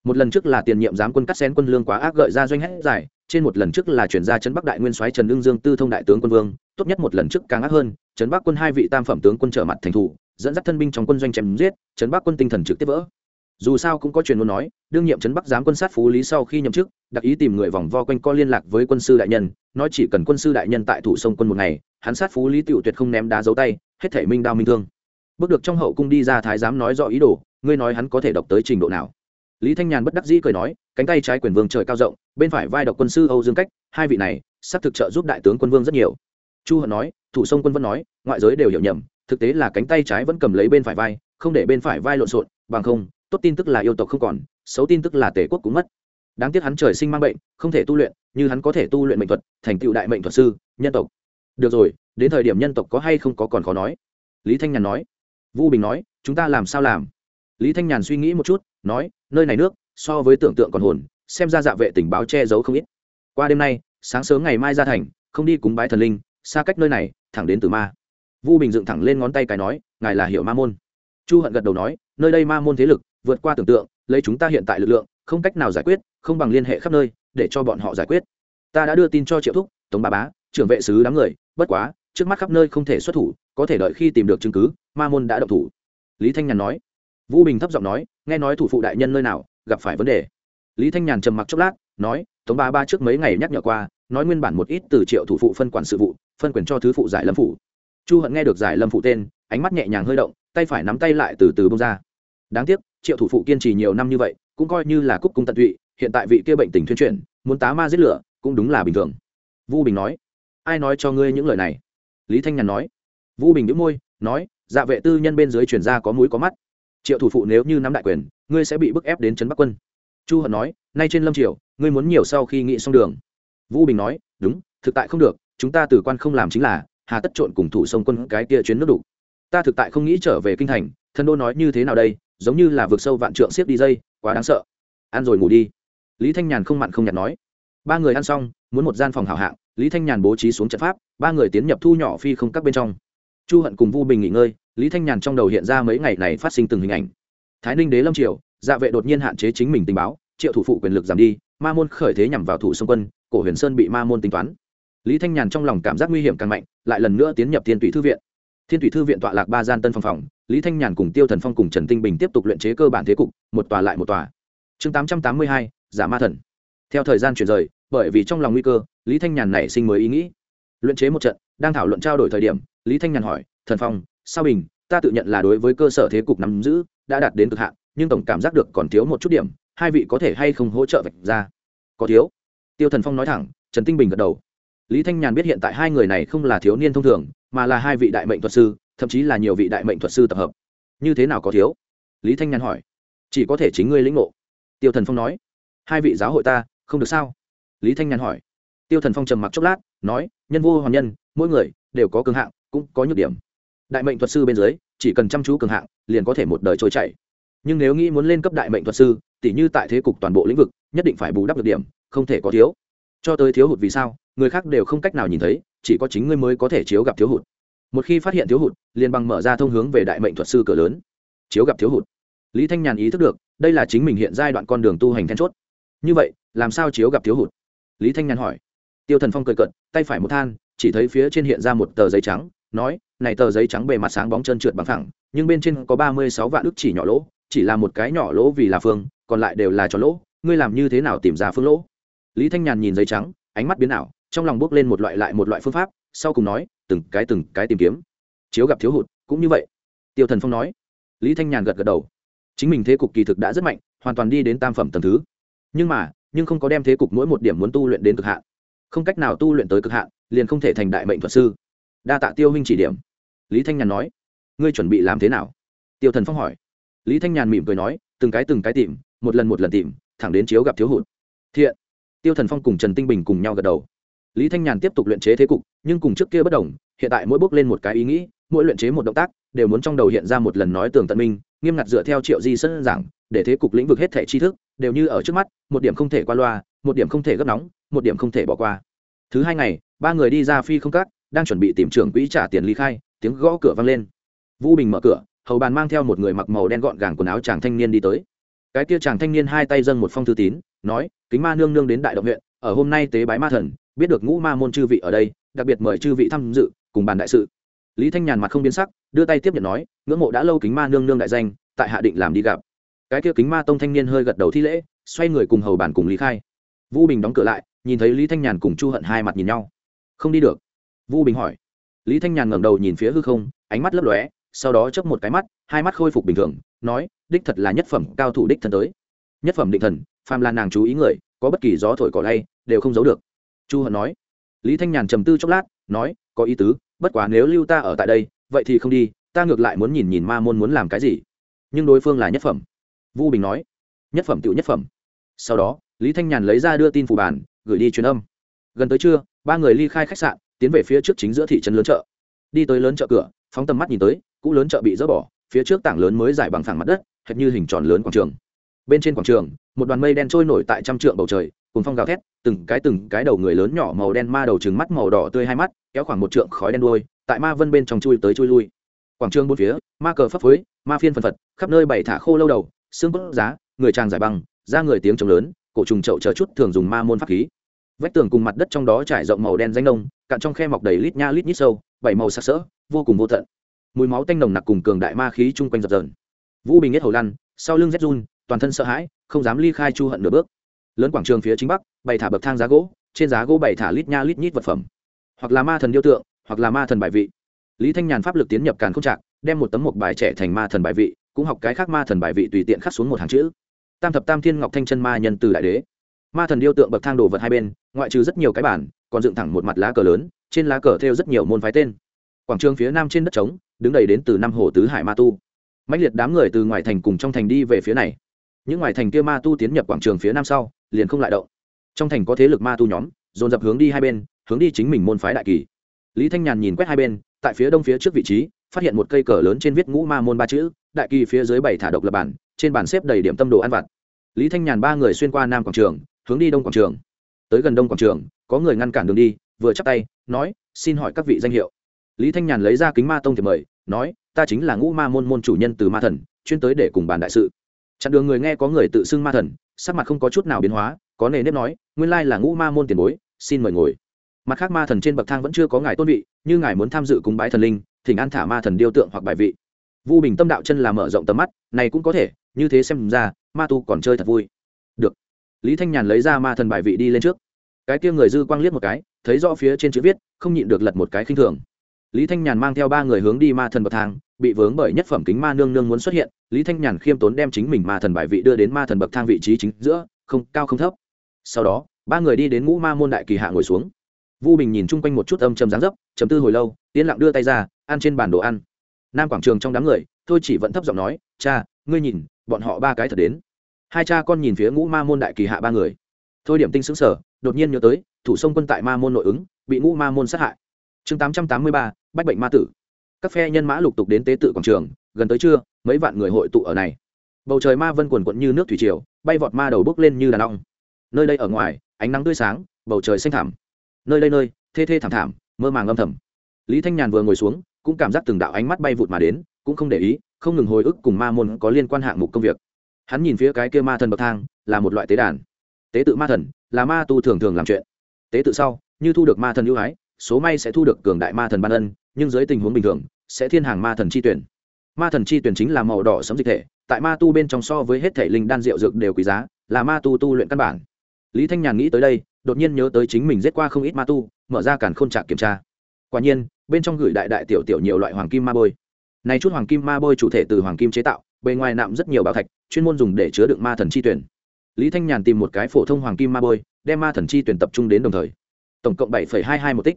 một lần trước là tiền nhiệm giám quân cắt xén quân lương quá ác gợi ra doanh hết giải trên một lần trước là chuyển ra trấn bắc đại nguyên soái trần lương dương tư thông đại tướng quân vương, tốt nhất một lần trước càng ác hơn, trấn bắc quân hai vị tam phẩm tướng quân trở mặt thành thủ, dẫn dắt thân binh trong quân doanh chém giết, trấn bắc quân tinh thần trực tiếp vỡ. Dù sao cũng có truyền muốn nói, đương nhiệm trấn bắc giám quân sát phú lý sau khi nhậm chức, đặc ý tìm người vòng vo quanh co liên lạc với quân sư đại nhân, nói chỉ cần quân sư đại nhân tại thủ sông quân một ngày, hắn sát phú lý tiểu tuyệt không ném đá dấu tay, hết thể minh đao minh thương. Bước được trong hậu cung đi ra thái giám nói rõ ý đồ, ngươi nói hắn có thể độc tới trình độ nào? Lý thanh nhàn bất đắc dĩ cười nói, cánh tay trái quyền vương trời cao rộng, bên phải vai độc quân sư âu dương cách, hai vị này, sắp thực trợ giúp đại tướng quân vương rất nhiều. Chu hận nói, thủ sông quân vẫn nói, ngoại giới đều hiểu nhầm, thực tế là cánh tay trái vẫn cầm lấy bên phải vai, không để bên phải vai lộn xộn, bằng không, tốt tin tức là yêu tộc không còn, xấu tin tức là tể quốc cũng mất. Đáng tiếc hắn trời sinh mang bệnh, không thể tu luyện, như hắn có thể tu luyện mệnh thuật, thành tựu đại mệnh thuật sư, nhân tộc. Được rồi, đến thời điểm nhân tộc có hay không có còn khó nói. Lý thanh nhàn nói. Vu bình nói, chúng ta làm sao làm? Lý thanh nhàn suy nghĩ một chút, nói nơi này nước, so với tưởng tượng còn hồn, xem ra dạ vệ tình báo che giấu không ít. Qua đêm nay, sáng sớm ngày mai ra thành, không đi cúng bái thần linh, xa cách nơi này, thẳng đến từ ma. Vu bình dựng thẳng lên ngón tay cái nói, ngài là hiệu ma môn. Chu hận gật đầu nói, nơi đây ma môn thế lực, vượt qua tưởng tượng, lấy chúng ta hiện tại lực lượng, không cách nào giải quyết, không bằng liên hệ khắp nơi, để cho bọn họ giải quyết. Ta đã đưa tin cho triệu thúc, tống bà bá, trưởng vệ sứ đám người, bất quá, trước mắt khắp nơi không thể xuất thủ, có thể đợi khi tìm được chứng cứ, ma môn đã động thủ. Lý thanh nhàn nói vũ bình thấp giọng nói, nghe nói thủ phụ đại nhân nơi nào, gặp phải vấn đề. Lý thanh nhàn trầm mặc chốc lát, nói, tống ba ba trước mấy ngày nhắc nhở qua, nói nguyên bản một ít từ triệu thủ phụ phân quản sự vụ, phân quyền cho thứ phụ giải lâm phủ. Chu hận nghe được giải lâm phụ tên, ánh mắt nhẹ nhàng hơi động, tay phải nắm tay lại từ từ bông ra. Đáng tiếc, triệu thủ phụ kiên trì nhiều năm như vậy, cũng coi như là cúc cung tận tụy, hiện tại vị kia bệnh tình thuyên chuyển, muốn tá ma giết lửa, cũng đúng là bình thường. Vu bình nói, ai nói cho ngươi những lời này? Lý thanh nhàn nói. Vu bình đĩu môi, nói dạ vệ tư nhân bên dưới chuyển ra có mũi có mắt triệu thủ phụ nếu như nắm đại quyền, ngươi sẽ bị bức ép đến trấn bắc quân. Chu hận nói, nay trên lâm triều, ngươi muốn nhiều sau khi nghị xong đường. Vũ bình nói, đúng, thực tại không được, chúng ta từ quan không làm chính là, hà tất trộn cùng thủ sông quân cái kia chuyến nước đủ. Ta thực tại không nghĩ trở về kinh thành thân đô nói như thế nào đây, giống như là vượt sâu vạn trượng xiết đi dây, quá đáng sợ. Ăn rồi ngủ đi. Lý thanh nhàn không mặn không nhạt nói. Ba người ăn xong, muốn một gian phòng hảo hạng, lý thanh nhàn bố trí xuống trận pháp, ba người tiến nhập thu nhỏ phi không các bên trong. Chu hận cùng vu bình nghỉ ngơi lý thanh nhàn trong đầu hiện ra mấy ngày này phát sinh từng hình ảnh. Thái ninh đế lâm triều dạ vệ đột nhiên hạn chế chính mình tình báo, triệu thủ phụ quyền lực giảm đi, ma môn khởi thế nhằm vào thủ sông quân, cổ huyền sơn bị ma môn tính toán. Lý thanh nhàn trong lòng cảm giác nguy hiểm càng mạnh, lại lần nữa tiến nhập thiên tụy thư viện. Thiên tụy thư viện tọa lạc ba gian tân phòng phòng, lý thanh nhàn cùng tiêu thần phong cùng trần tinh bình tiếp tục luyện chế cơ bản thế cục, một tòa lại một tòa. Chương tám trăm tám mươi hai, giả ma thần. Theo thời gian chuyển rời, bởi vì trong lòng nguy cơ, lý thanh nhàn nảy sinh mới ý nghĩ. Luyện chế một trận, đang thảo luận trao đổi thời điểm, lý thanh nhàn hỏi, thần phong sao bình, ta tự nhận là đối với cơ sở thế cục nắm giữ, đã đạt đến cực hạn, nhưng tổng cảm giác được còn thiếu một chút điểm, hai vị có thể hay không hỗ trợ vạch ra? Có thiếu. Tiêu thần phong nói thẳng, trần tinh bình gật đầu. Lý thanh nhàn biết hiện tại hai người này không là thiếu niên thông thường, mà là hai vị đại mệnh thuật sư, thậm chí là nhiều vị đại mệnh thuật sư tập hợp. Như thế nào có thiếu? Lý thanh nhàn hỏi. Chỉ có thể chính ngươi lĩnh ngộ. Tiêu thần phong nói. Hai vị giáo hội ta, không được sao? Lý thanh nhàn hỏi. Tiêu thần phong trầm mặc chốc lát, nói, nhân vô hoàn nhân, mỗi người đều có cường hạng, cũng có nhược điểm đại mệnh thuật sư bên dưới, chỉ cần chăm chú cường hạng, liền có thể một đời trôi chảy. Nhưng nếu nghĩ muốn lên cấp đại mệnh thuật sư, tỉ như tại thế cục toàn bộ lĩnh vực, nhất định phải bù đắp được điểm, không thể có thiếu. Cho tới thiếu hụt vì sao, người khác đều không cách nào nhìn thấy, chỉ có chính ngươi mới có thể chiếu gặp thiếu hụt. Một khi phát hiện thiếu hụt, liền bằng mở ra thông hướng về đại mệnh thuật sư cửa lớn. Chiếu gặp thiếu hụt. Lý thanh nhàn ý thức được, đây là chính mình hiện giai đoạn con đường tu hành then chốt. Như vậy, làm sao chiếu gặp thiếu hụt? Lý thanh nhàn hỏi. Tiêu thần phong cười cận tay phải một than, chỉ thấy phía trên hiện ra một tờ giấy trắng, nói này tờ giấy trắng bề mặt sáng bóng trơn trượt bằng thẳng nhưng bên trên có ba mươi sáu vạn ức chỉ nhỏ lỗ, chỉ là một cái nhỏ lỗ vì là phương, còn lại đều là tròn lỗ, ngươi làm như thế nào tìm ra phương lỗ? Lý thanh nhàn nhìn giấy trắng, ánh mắt biến ảo, trong lòng bước lên một loại lại một loại phương pháp, sau cùng nói, từng cái từng cái tìm kiếm. Chiếu gặp thiếu hụt, cũng như vậy. Tiêu thần phong nói. Lý thanh nhàn gật gật đầu. Chính mình thế cục kỳ thực đã rất mạnh, hoàn toàn đi đến tam phẩm tầm thứ. Nhưng mà, nhưng không có đem thế cục mỗi một điểm muốn tu luyện đến cực hạn. Không cách nào tu luyện tới cực hạn, liền không thể thành đại mệnh thuật sư đa tạ tiêu huynh chỉ điểm. Lý thanh nhàn nói, ngươi chuẩn bị làm thế nào? Tiêu thần phong hỏi. Lý thanh nhàn mỉm cười nói, từng cái từng cái tìm, một lần một lần tìm, thẳng đến chiếu gặp thiếu hụt. Thiện. Tiêu thần phong cùng trần tinh bình cùng nhau gật đầu. Lý thanh nhàn tiếp tục luyện chế thế cục, nhưng cùng trước kia bất đồng, hiện tại mỗi bước lên một cái ý nghĩ, mỗi luyện chế một động tác, đều muốn trong đầu hiện ra một lần nói tường tận minh, nghiêm ngặt dựa theo triệu di sân giảng, để thế cục lĩnh vực hết thể tri thức, đều như ở trước mắt, một điểm không thể qua loa, một điểm không thể gấp nóng, một điểm không thể bỏ qua. Thứ hai ngày, ba người đi ra phi không cắt đang chuẩn bị tìm trưởng quỹ trả tiền ly khai, tiếng gõ cửa vang lên. Vũ bình mở cửa, hầu bàn mang theo một người mặc màu đen gọn gàng quần áo chàng thanh niên đi tới. Cái kia chàng thanh niên hai tay dâng một phong thư tín, nói, kính ma nương nương đến đại động huyện, ở hôm nay tế bái ma thần, biết được ngũ ma môn chư vị ở đây, đặc biệt mời chư vị tham dự, cùng bàn đại sự. Lý thanh nhàn mặt không biến sắc, đưa tay tiếp nhận nói, ngưỡng mộ đã lâu kính ma nương nương đại danh, tại hạ định làm đi gặp. Cái kia kính ma tông thanh niên hơi gật đầu thi lễ, xoay người cùng hầu bàn cùng lý khai. Vũ bình đóng cửa lại, nhìn thấy lý thanh nhàn cùng chu hận hai mặt nhìn nhau. Không đi được. Vu bình hỏi. Lý thanh nhàn ngẩng đầu nhìn phía hư không, ánh mắt lấp lóe, sau đó chớp một cái mắt, hai mắt khôi phục bình thường, nói, đích thật là nhất phẩm cao thủ đích thần tới. Nhất phẩm định thần, phàm là nàng chú ý người, có bất kỳ gió thổi cỏ lay, đều không giấu được. Chu hận nói. Lý thanh nhàn trầm tư chốc lát, nói, có ý tứ, bất quá nếu lưu ta ở tại đây, vậy thì không đi, ta ngược lại muốn nhìn nhìn ma môn muốn làm cái gì. Nhưng đối phương là nhất phẩm. Vu bình nói. Nhất phẩm tựu nhất phẩm. Sau đó, lý thanh nhàn lấy ra đưa tin phủ bản, gửi đi truyền âm. Gần tới trưa, ba người ly khai khách sạn tiến về phía trước chính giữa thị trấn lớn chợ. Đi tới lớn chợ cửa, phóng tầm mắt nhìn tới, cũ lớn chợ bị dỡ bỏ, phía trước tảng lớn mới giải bằng phẳng mặt đất, hệt như hình tròn lớn quảng trường. Bên trên quảng trường, một đoàn mây đen trôi nổi tại trăm trượng bầu trời cùng phong gào thét, từng cái từng cái đầu người lớn nhỏ màu đen ma đầu trừng mắt màu đỏ tươi hai mắt, kéo khoảng một trượng khói đen đuôi, tại ma vân bên trong chui tới chui lui. Quảng trường bốn phía, ma cờ phấp phới ma phiên phần phật, khắp nơi bày thả khô lâu đầu, xương cốt giá, người tràng giải băng ra người tiếng trống lớn, cổ trùng chậu chờ chút thường dùng ma môn pháp khí vách tường cùng mặt đất trong đó trải rộng màu đen danh nông, cạn trong khe mọc đầy lít nha lít nhít sâu, bảy màu sắc sỡ, vô cùng vô tận. Mùi máu tanh nồng nặc cùng cường đại ma khí chung quanh dập dờn. Vũ bình nhất hầu lăn sau lưng rét run, toàn thân sợ hãi, không dám ly khai chu hận nửa bước. Lớn quảng trường phía chính bắc, bày thả bậc thang giá gỗ, trên giá gỗ bày thả lít nha lít nhít vật phẩm. Hoặc là ma thần điêu tượng, hoặc là ma thần bài vị. Lý thanh nhàn pháp lực tiến nhập càn không trạc, đem một tấm một bài trẻ thành ma thần bài vị, cũng học cái khác ma thần bài vị tùy tiện khắc xuống một hàng chữ. Tam thập tam thiên ngọc thanh chân ma nhân từ đại đế ma thần điêu tượng bậc thang đồ vật hai bên, ngoại trừ rất nhiều cái bản, còn dựng thẳng một mặt lá cờ lớn, trên lá cờ theo rất nhiều môn phái tên. Quảng trường phía nam trên đất trống, đứng đầy đến từ năm hồ tứ hải ma tu. Mạnh liệt đám người từ ngoài thành cùng trong thành đi về phía này. Những ngoài thành kia ma tu tiến nhập quảng trường phía nam sau, liền không lại động. Trong thành có thế lực ma tu nhóm, dồn dập hướng đi hai bên, hướng đi chính mình môn phái đại kỳ. Lý thanh nhàn nhìn quét hai bên, tại phía đông phía trước vị trí, phát hiện một cây cờ lớn trên viết ngũ ma môn ba chữ, đại kỳ phía dưới bảy thả độc lập bản, trên bản xếp đầy điểm tâm đồ ăn vặt. Lý thanh nhàn ba người xuyên qua nam quảng trường hướng đi đông quảng trường. Tới gần đông quảng trường, có người ngăn cản đường đi, vừa chắp tay, nói, xin hỏi các vị danh hiệu. Lý thanh nhàn lấy ra kính ma tông thì mời, nói, ta chính là ngũ ma môn môn chủ nhân từ ma thần, chuyên tới để cùng bàn đại sự. Chặn đường người nghe có người tự xưng ma thần, sắc mặt không có chút nào biến hóa, có nề nếp nói, nguyên lai là ngũ ma môn tiền bối, xin mời ngồi. Mặt khác ma thần trên bậc thang vẫn chưa có ngài tôn vị, như ngài muốn tham dự cúng bái thần linh, thỉnh an thả ma thần điêu tượng hoặc bài vị. Vu bình tâm đạo chân là mở rộng tầm mắt, này cũng có thể, như thế xem ra, ma tu còn chơi thật vui lý thanh nhàn lấy ra ma thần bài vị đi lên trước. Cái kia người dư quang liếc một cái, thấy rõ phía trên chữ viết, không nhịn được lật một cái khinh thường. Lý thanh nhàn mang theo ba người hướng đi ma thần bậc thang, bị vướng bởi nhất phẩm kính ma nương nương muốn xuất hiện, lý thanh nhàn khiêm tốn đem chính mình ma thần bài vị đưa đến ma thần bậc thang vị trí chính giữa, không, cao không thấp. Sau đó, ba người đi đến ngũ ma môn đại kỳ hạ ngồi xuống. Vu bình nhìn chung quanh một chút âm chầm dáng dấp chấm tư hồi lâu, yên lặng đưa tay ra, ăn trên bàn đồ ăn. Nam quảng trường trong đám người, thôi chỉ vẫn thấp giọng nói, cha, ngươi nhìn, bọn họ ba cái thật đến hai cha con nhìn phía ngũ ma môn đại kỳ hạ ba người. Thôi điểm tinh xứng sở đột nhiên nhớ tới, thủ sông quân tại ma môn nội ứng, bị ngũ ma môn sát hại. Chương tám trăm tám mươi ba, bách bệnh ma tử. Các phe nhân mã lục tục đến tế tự quảng trường, gần tới trưa, mấy vạn người hội tụ ở này. Bầu trời ma vân quần quận như nước thủy triều, bay vọt ma đầu bước lên như đàn ong. Nơi đây ở ngoài, ánh nắng tươi sáng, bầu trời xanh thảm nơi đây nơi, thê thê thảm thảm, mơ màng âm thầm. Lý thanh nhàn vừa ngồi xuống, cũng cảm giác từng đạo ánh mắt bay vụt mà đến, cũng không để ý, không ngừng hồi ức cùng ma môn có liên quan hạng mục công việc hắn nhìn phía cái kia ma thần bậc thang, là một loại tế đàn. Tế tự ma thần, là ma tu thường thường làm chuyện. Tế tự sau, như thu được ma thần ưu ái, số may sẽ thu được cường đại ma thần ban ân, nhưng dưới tình huống bình thường, sẽ thiên hàng ma thần chi tuyển. Ma thần chi tuyển chính là màu đỏ sấm dịch thể, tại ma tu bên trong so với hết thể linh đan rượu dược đều quý giá, là ma tu tu luyện căn bản. Lý thanh nhàn nghĩ tới đây, đột nhiên nhớ tới chính mình giết qua không ít ma tu, mở ra cản k h ô n trạc kiểm tra. Quả nhiên, bên trong gửi đại đại tiểu tiểu nhiều loại hoàng kim ma bôi. Này chút hoàng kim ma bôi chủ thể từ hoàng kim chế tạo bề ngoài nạm rất nhiều bảo thạch, chuyên môn dùng để chứa đựng ma thần chi tuyển. Lý thanh nhàn tìm một cái phổ thông hoàng kim ma bôi, đem ma thần chi tuyển tập trung đến đồng thời. Tổng cộng bảy hai hai một tích.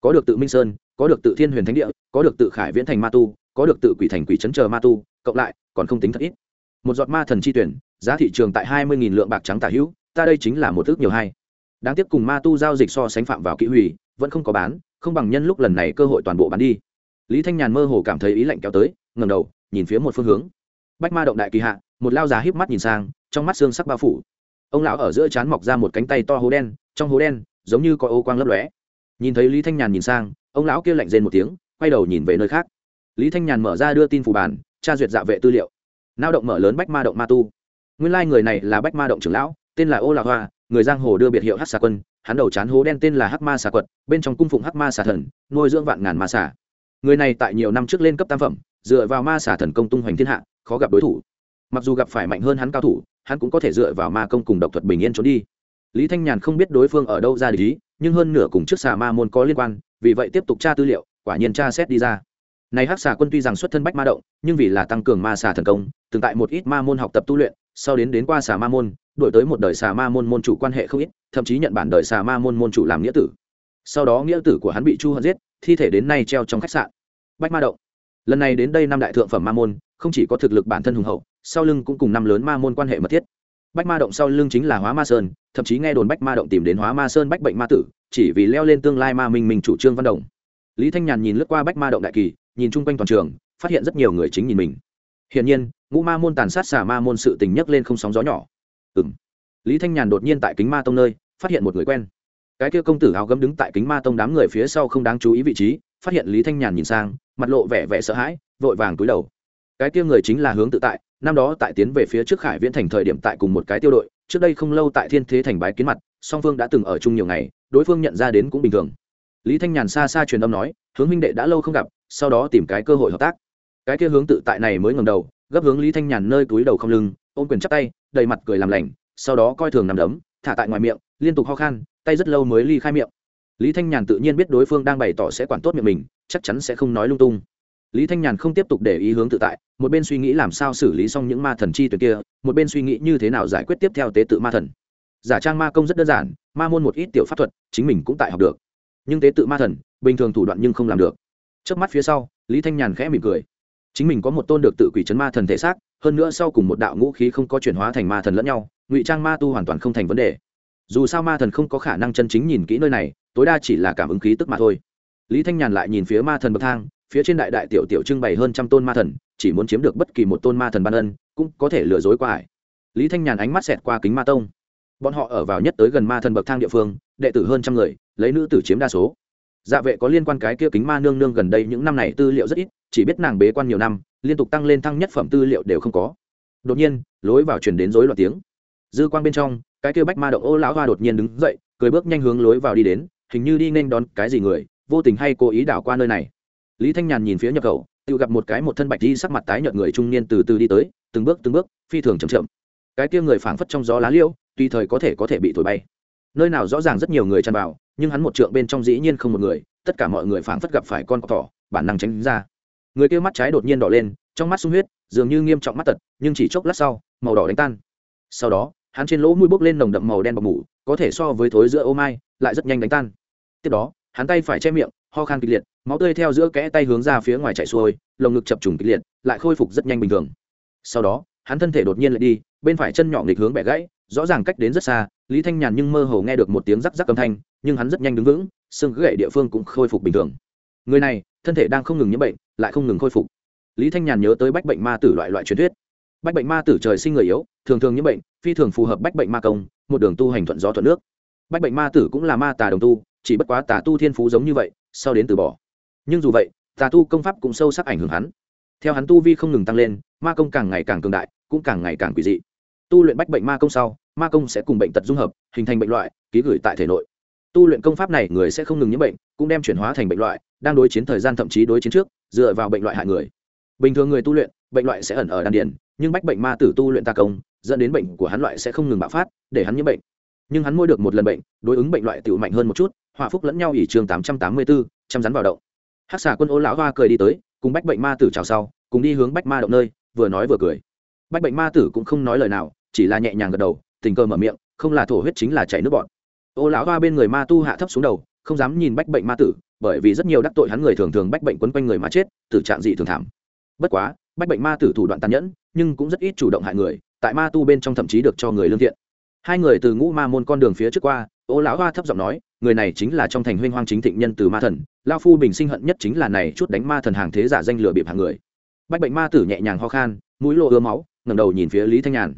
Có được tự minh sơn, có được tự thiên huyền thánh địa, có được tự khải viễn thành ma tu, có được tự quỷ thành quỷ chấn chờ ma tu, cộng lại, còn không tính thật ít. Một giọt ma thần chi tuyển, giá thị trường tại hai mươi lượng bạc trắng tả hữu, ta đây chính là một ước nhiều hay đáng tiếc cùng ma tu giao dịch so sánh phạm vào kỹ hủy, vẫn không có bán, không bằng nhân lúc lần này cơ hội toàn bộ bán đi. Lý thanh nhàn mơ hồ cảm thấy ý lạnh kéo tới ngầm đầu, nhìn phía một phương hướng bách ma động đại kỳ hạ, một lao già híp mắt nhìn sang, trong mắt xương sắc bao phủ. Ông lão ở giữa trán mọc ra một cánh tay to hố đen, trong hố đen, giống như có ô quang lấp lóe. Nhìn thấy lý thanh nhàn nhìn sang, ông lão kia lạnh rên một tiếng, quay đầu nhìn về nơi khác. Lý thanh nhàn mở ra đưa tin phủ bản, tra duyệt dạ vệ tư liệu. Lao động mở lớn bách ma động ma tu. Nguyên lai、like、người này là bách ma động trưởng lão, tên là ô lạc hoa, người giang hồ đưa biệt hiệu hát xà quân, hắn đầu chán hố đen tên là hắc ma xà quật, bên trong cung phụng hắc ma xà thần, nuôi dưỡng vạn ngàn ma xà. Người này tại nhiều năm trước lên cấp tam phẩm dựa vào ma xà thần công tung hoành thiên hạ, khó gặp đối thủ. Mặc dù gặp phải mạnh hơn hắn cao thủ, hắn cũng có thể dựa vào ma công cùng độc thuật bình yên trốn đi. Lý thanh nhàn không biết đối phương ở đâu ra lý nhưng hơn nửa cùng trước xà ma môn có liên quan, vì vậy tiếp tục tra tư liệu, quả nhiên tra xét đi ra. Này hắc xà quân tuy rằng xuất thân bách ma động, nhưng vì là tăng cường ma xà thần công, từng tại một ít ma môn học tập tu luyện, sau đến đến qua xà ma môn, đổi tới một đời xà ma môn môn chủ quan hệ không ít, thậm chí nhận bản đời xà ma môn môn chủ làm nghĩa tử. Sau đó nghĩa tử của hắn bị chu hận giết, thi thể đến nay treo trong khách sạn. Bách ma động lần này đến đây năm đại thượng phẩm ma môn, không chỉ có thực lực bản thân hùng hậu, sau lưng cũng cùng năm lớn ma môn quan hệ mật thiết. Bách ma động sau lưng chính là hóa ma sơn, thậm chí nghe đồn bách ma động tìm đến hóa ma sơn bách bệnh ma tử, chỉ vì leo lên tương lai ma minh mình chủ trương văn động lý thanh nhàn nhìn lướt qua bách ma động đại kỳ, nhìn chung quanh toàn trường, phát hiện rất nhiều người chính nhìn mình. Hiển nhiên, ngũ ma môn tàn sát xả ma môn sự tình nhấc lên không sóng gió nhỏ. Ừ m lý thanh nhàn đột nhiên tại kính ma tông nơi, phát hiện một người quen. Cái kia công tử áo gấm đứng tại kính ma tông đám người phía sau không đáng chú ý vị trí, phát hiện lý thanh nhàn nhìn sang mặt lộ vẻ vẻ sợ hãi, vội vàng túi đầu. Cái kia người chính là hướng tự tại, năm đó tại tiến về phía trước khải viễn thành thời điểm tại cùng một cái tiêu đội, trước đây không lâu tại thiên thế thành bái kiến mặt, song phương đã từng ở chung nhiều ngày, đối phương nhận ra đến cũng bình thường. Lý thanh nhàn xa xa truyền âm nói, hướng minh đệ đã lâu không gặp, sau đó tìm cái cơ hội hợp tác. Cái kia hướng tự tại này mới ngầm đầu, gấp hướng lý thanh nhàn nơi túi đầu không lưng, ôm quyền chắp tay, đầy mặt cười làm lành, sau đó coi thường nằm đấm, thả tại ngoài miệng, liên tục ho khan, tay rất lâu mới ly khai miệng lý thanh nhàn tự nhiên biết đối phương đang bày tỏ sẽ quản tốt miệng mình, chắc chắn sẽ không nói lung tung. Lý thanh nhàn không tiếp tục để ý hướng tự tại, một bên suy nghĩ làm sao xử lý xong những ma thần chi tuyệt kia, một bên suy nghĩ như thế nào giải quyết tiếp theo tế tự ma thần. Giả trang ma công rất đơn giản, ma môn một ít tiểu pháp thuật, chính mình cũng tại học được. Nhưng tế tự ma thần, bình thường thủ đoạn nhưng không làm được. Trước mắt phía sau, lý thanh nhàn khẽ mỉm cười. Chính mình có một tôn được tự quỷ chấn ma thần thể xác, hơn nữa sau cùng một đạo ngũ khí không có chuyển hóa thành ma thần lẫn nhau, ngụy trang ma tu hoàn toàn không thành vấn đề. Dù sao ma thần không có khả năng chân chính nhìn kỹ nơi này tối đa chỉ là cảm ứng khí tức mà thôi. Lý thanh nhàn lại nhìn phía ma thần bậc thang, phía trên đại đại tiểu tiểu trưng bày hơn trăm tôn ma thần, chỉ muốn chiếm được bất kỳ một tôn ma thần ban ân, cũng có thể lừa dối qua ải lý thanh nhàn ánh mắt xẹt qua kính ma tông. Bọn họ ở vào nhất tới gần ma thần bậc thang địa phương, đệ tử hơn trăm người, lấy nữ tử chiếm đa số. Dạ vệ có liên quan cái kia kính ma nương nương gần đây những năm này tư liệu rất ít, chỉ biết nàng bế quan nhiều năm, liên tục tăng lên thăng nhất phẩm tư liệu đều không có. Đột nhiên, lối vào chuyển đến rối loạn tiếng. Dư quang bên trong, cái kia bách ma động ô lão hoa đột nhiên đứng dậy, cười bước nhanh hướng lối vào đi đến hình như đi nên đón cái gì người, vô tình hay cố ý đảo qua nơi này. Lý thanh nhàn nhìn phía nhập khẩu, tự gặp một cái một thân bạch đi sắc mặt tái nhợt người trung niên từ từ đi tới, từng bước từng bước, phi thường chậm chậm. Cái kia người phảng phất trong gió lá liêu tùy thời có thể có thể bị thổi bay. Nơi nào rõ ràng rất nhiều người tràn vào, nhưng hắn một trượng bên trong dĩ nhiên không một người, tất cả mọi người phảng phất gặp phải con thỏ, bản năng tránh ra. Người kia mắt trái đột nhiên đỏ lên, trong mắt sung huyết, dường như nghiêm trọng mắt tật, nhưng chỉ chốc lát sau, màu đỏ đánh tan. Sau đó, hắn trên lỗ mũi bốc lên nồng đậm màu đen bọc mủ, có thể so với thối giữa ô mai, lại rất nhanh đánh tan tiếp đó, hắn tay phải che miệng, ho khan kịch liệt, máu tươi theo giữa kẽ tay hướng ra phía ngoài chạy xuôi, lồng ngực chập trùng kịch liệt, lại khôi phục rất nhanh bình thường. Sau đó, hắn thân thể đột nhiên lại đi, bên phải chân nhỏ nghịch hướng bẻ gãy, rõ ràng cách đến rất xa, lý thanh nhàn nhưng mơ hồ nghe được một tiếng rắc rắc âm thanh, nhưng hắn rất nhanh đứng vững, xương gãy địa phương cũng khôi phục bình thường. Người này, thân thể đang không ngừng nhiễm bệnh, lại không ngừng khôi phục. Lý thanh nhàn nhớ tới bách bệnh ma tử loại loại truyền thuyết. Bách bệnh ma tử trời sinh người yếu, thường thường nhiễm bệnh, phi thường phù hợp bách bệnh ma công, một đường tu hành thuận gió thuận nước. Bách bệnh ma tử cũng là ma tà đồng tu chỉ bất quá tà tu thiên phú giống như vậy, sau đến từ bỏ. Nhưng dù vậy, tà tu công pháp cũng sâu sắc ảnh hưởng hắn. Theo hắn tu vi không ngừng tăng lên, ma công càng ngày càng cường đại, cũng càng ngày càng quỷ dị. Tu luyện bách bệnh ma công sau, ma công sẽ cùng bệnh tật dung hợp, hình thành bệnh loại, ký gửi tại thể nội. Tu luyện công pháp này, người sẽ không ngừng nhiễm bệnh, cũng đem chuyển hóa thành bệnh loại, đang đối chiến thời gian thậm chí đối chiến trước, dựa vào bệnh loại hại người. Bình thường người tu luyện, bệnh loại sẽ ẩn ở đan điền, nhưng bách bệnh ma tử tu luyện ta công, dẫn đến bệnh của hắn loại sẽ không ngừng bạo phát, để hắn nhiễm bệnh. Nhưng hắn mua được một lần bệnh, đối ứng bệnh loại tự mạnh hơn một chút họa phúc lẫn nhau ỉ trường tám trăm tám mươi bốn chăm rắn vào động. Hát xà quân ô lão hoa cười đi tới, cùng bách bệnh ma tử chào sau, cùng đi hướng bách ma động nơi, vừa nói vừa cười. Bách bệnh ma tử cũng không nói lời nào, chỉ là nhẹ nhàng gật đầu, tình cờ mở miệng, không là thổ huyết chính là chảy nước bọt. Ô lão hoa bên người ma tu hạ thấp xuống đầu, không dám nhìn bách bệnh ma tử, bởi vì rất nhiều đắc tội hắn người thường thường bách bệnh quấn quanh người mà chết, tử trạng dị thường thảm. Bất quá, bách bệnh ma tử thủ đoạn tàn nhẫn, nhưng cũng rất ít chủ động hại người, tại ma tu bên trong thậm chí được cho người lương thiện. Hai người từ ngũ ma môn con đường phía trước qua, ô lão hoa thấp giọng nói người này chính là trong thành huynh hoang chính thịnh nhân từ ma thần, lao phu bình sinh hận nhất chính là này chút đánh ma thần hàng thế giả danh lừa bịp hàng người. Bách bệnh ma tử nhẹ nhàng ho khan, mũi lộ ứa máu, ngẩng đầu nhìn phía lý thanh nhàn.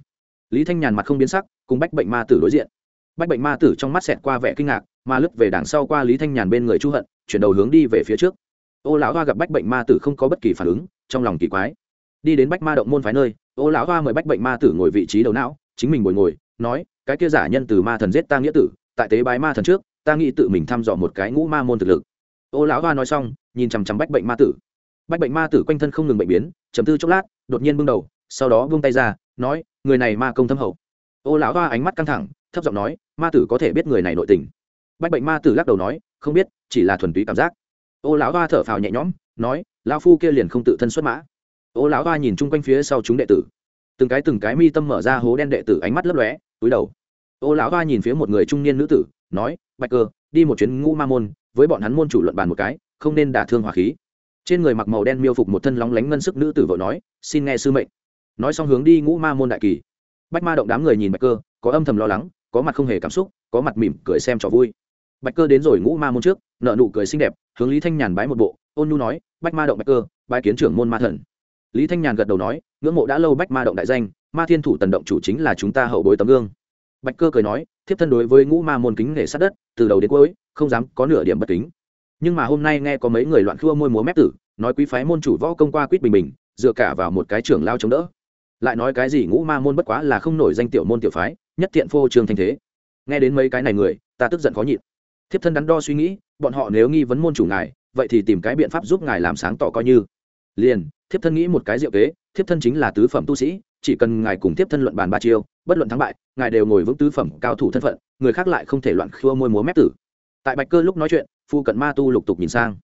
Lý thanh nhàn mặt không biến sắc, cùng bách bệnh ma tử đối diện. Bách bệnh ma tử trong mắt xẹt qua vẻ kinh ngạc, mà lướt về đằng sau qua lý thanh nhàn bên người chu hận, chuyển đầu hướng đi về phía trước. Ô lão hoa gặp bách bệnh ma tử không có bất kỳ phản ứng, trong lòng kỳ quái. Đi đến bách ma động môn phái nơi, ô lão hoa mời bách bệnh ma tử ngồi vị trí đầu não, chính mình ngồi ngồi, nói, cái kia giả nhân từ ma thần giết ta nghĩa tử, tại tế bái ma thần trước ta nghĩ tự mình thăm dò một cái ngũ ma môn thực lực. Ô lão hoa nói xong, nhìn chằm chằm bách bệnh ma tử. Bách bệnh ma tử quanh thân không ngừng bệnh biến chấm tư chốc lát, đột nhiên bưng đầu, sau đó vung tay ra, nói, người này ma công thâm hậu. Ô lão hoa ánh mắt căng thẳng, thấp giọng nói, ma tử có thể biết người này nội tình. Bách bệnh ma tử lắc đầu nói, không biết, chỉ là thuần túy cảm giác. Ô lão hoa thở phào nhẹ nhõm, nói, lão phu kia liền không tự thân xuất mã. Ô lão hoa nhìn chung quanh phía sau chúng đệ tử. Từng cái từng cái mi tâm mở ra hố đen đệ tử ánh mắt lấp lóe, túi đầu. Ô lão hoa nhìn phía một người trung niên nữ tử, nói bạch cơ, đi một chuyến ngũ ma môn, với bọn hắn môn chủ luận bàn một cái, không nên đả thương hỏa khí. Trên người mặc màu đen miêu phục một thân lóng lánh ngân sức nữ tử vợ nói, xin nghe sư mệnh. Nói xong hướng đi ngũ ma môn đại kỳ. Bách ma động đám người nhìn bạch cơ, có âm thầm lo lắng, có mặt không hề cảm xúc, có mặt mỉm cười xem trò vui. Bạch cơ đến rồi ngũ ma môn trước nợ nụ cười xinh đẹp, hướng lý thanh nhàn bái một bộ, ôn nhu nói bách ma động bạch cơ, bái kiến trưởng môn ma thần. Lý thanh nhàn gật đầu nói, ngưỡng mộ đã lâu bách ma động đại danh, ma thiên thủ tần động chủ chính là chúng ta hậu bối tấm gương bạch cơ cười nói, thiếp thân đối với ngũ ma môn kính nể sát đất, từ đầu đến cuối, không dám có nửa điểm bất kính. Nhưng mà hôm nay nghe có mấy người loạn khua môi múa mép tử, nói quý phái môn chủ võ công qua quýt bình bình, dựa cả vào một cái trưởng lao chống đỡ. Lại nói cái gì ngũ ma môn bất quá là không nổi danh tiểu môn tiểu phái, nhất thiện phô trương thanh thế. Nghe đến mấy cái này người, ta tức giận khó nhịn. Thiếp thân đắn đo suy nghĩ, bọn họ nếu nghi vấn môn chủ ngài, vậy thì tìm cái biện pháp giúp ngài làm sáng tỏ coi như. Liền, thiếp thân nghĩ một cái diệu kế, thiếp thân chính là tứ phẩm tu sĩ, chỉ cần ngài cùng thiếp thân luận bàn ba chiêu bất luận thắng bại, ngài đều ngồi vững tứ phẩm cao thủ thân phận, người khác lại không thể loạn khua môi múa mép tử. Tại bạch cơ lúc nói chuyện, phu cận ma tu lục tục nhìn sang.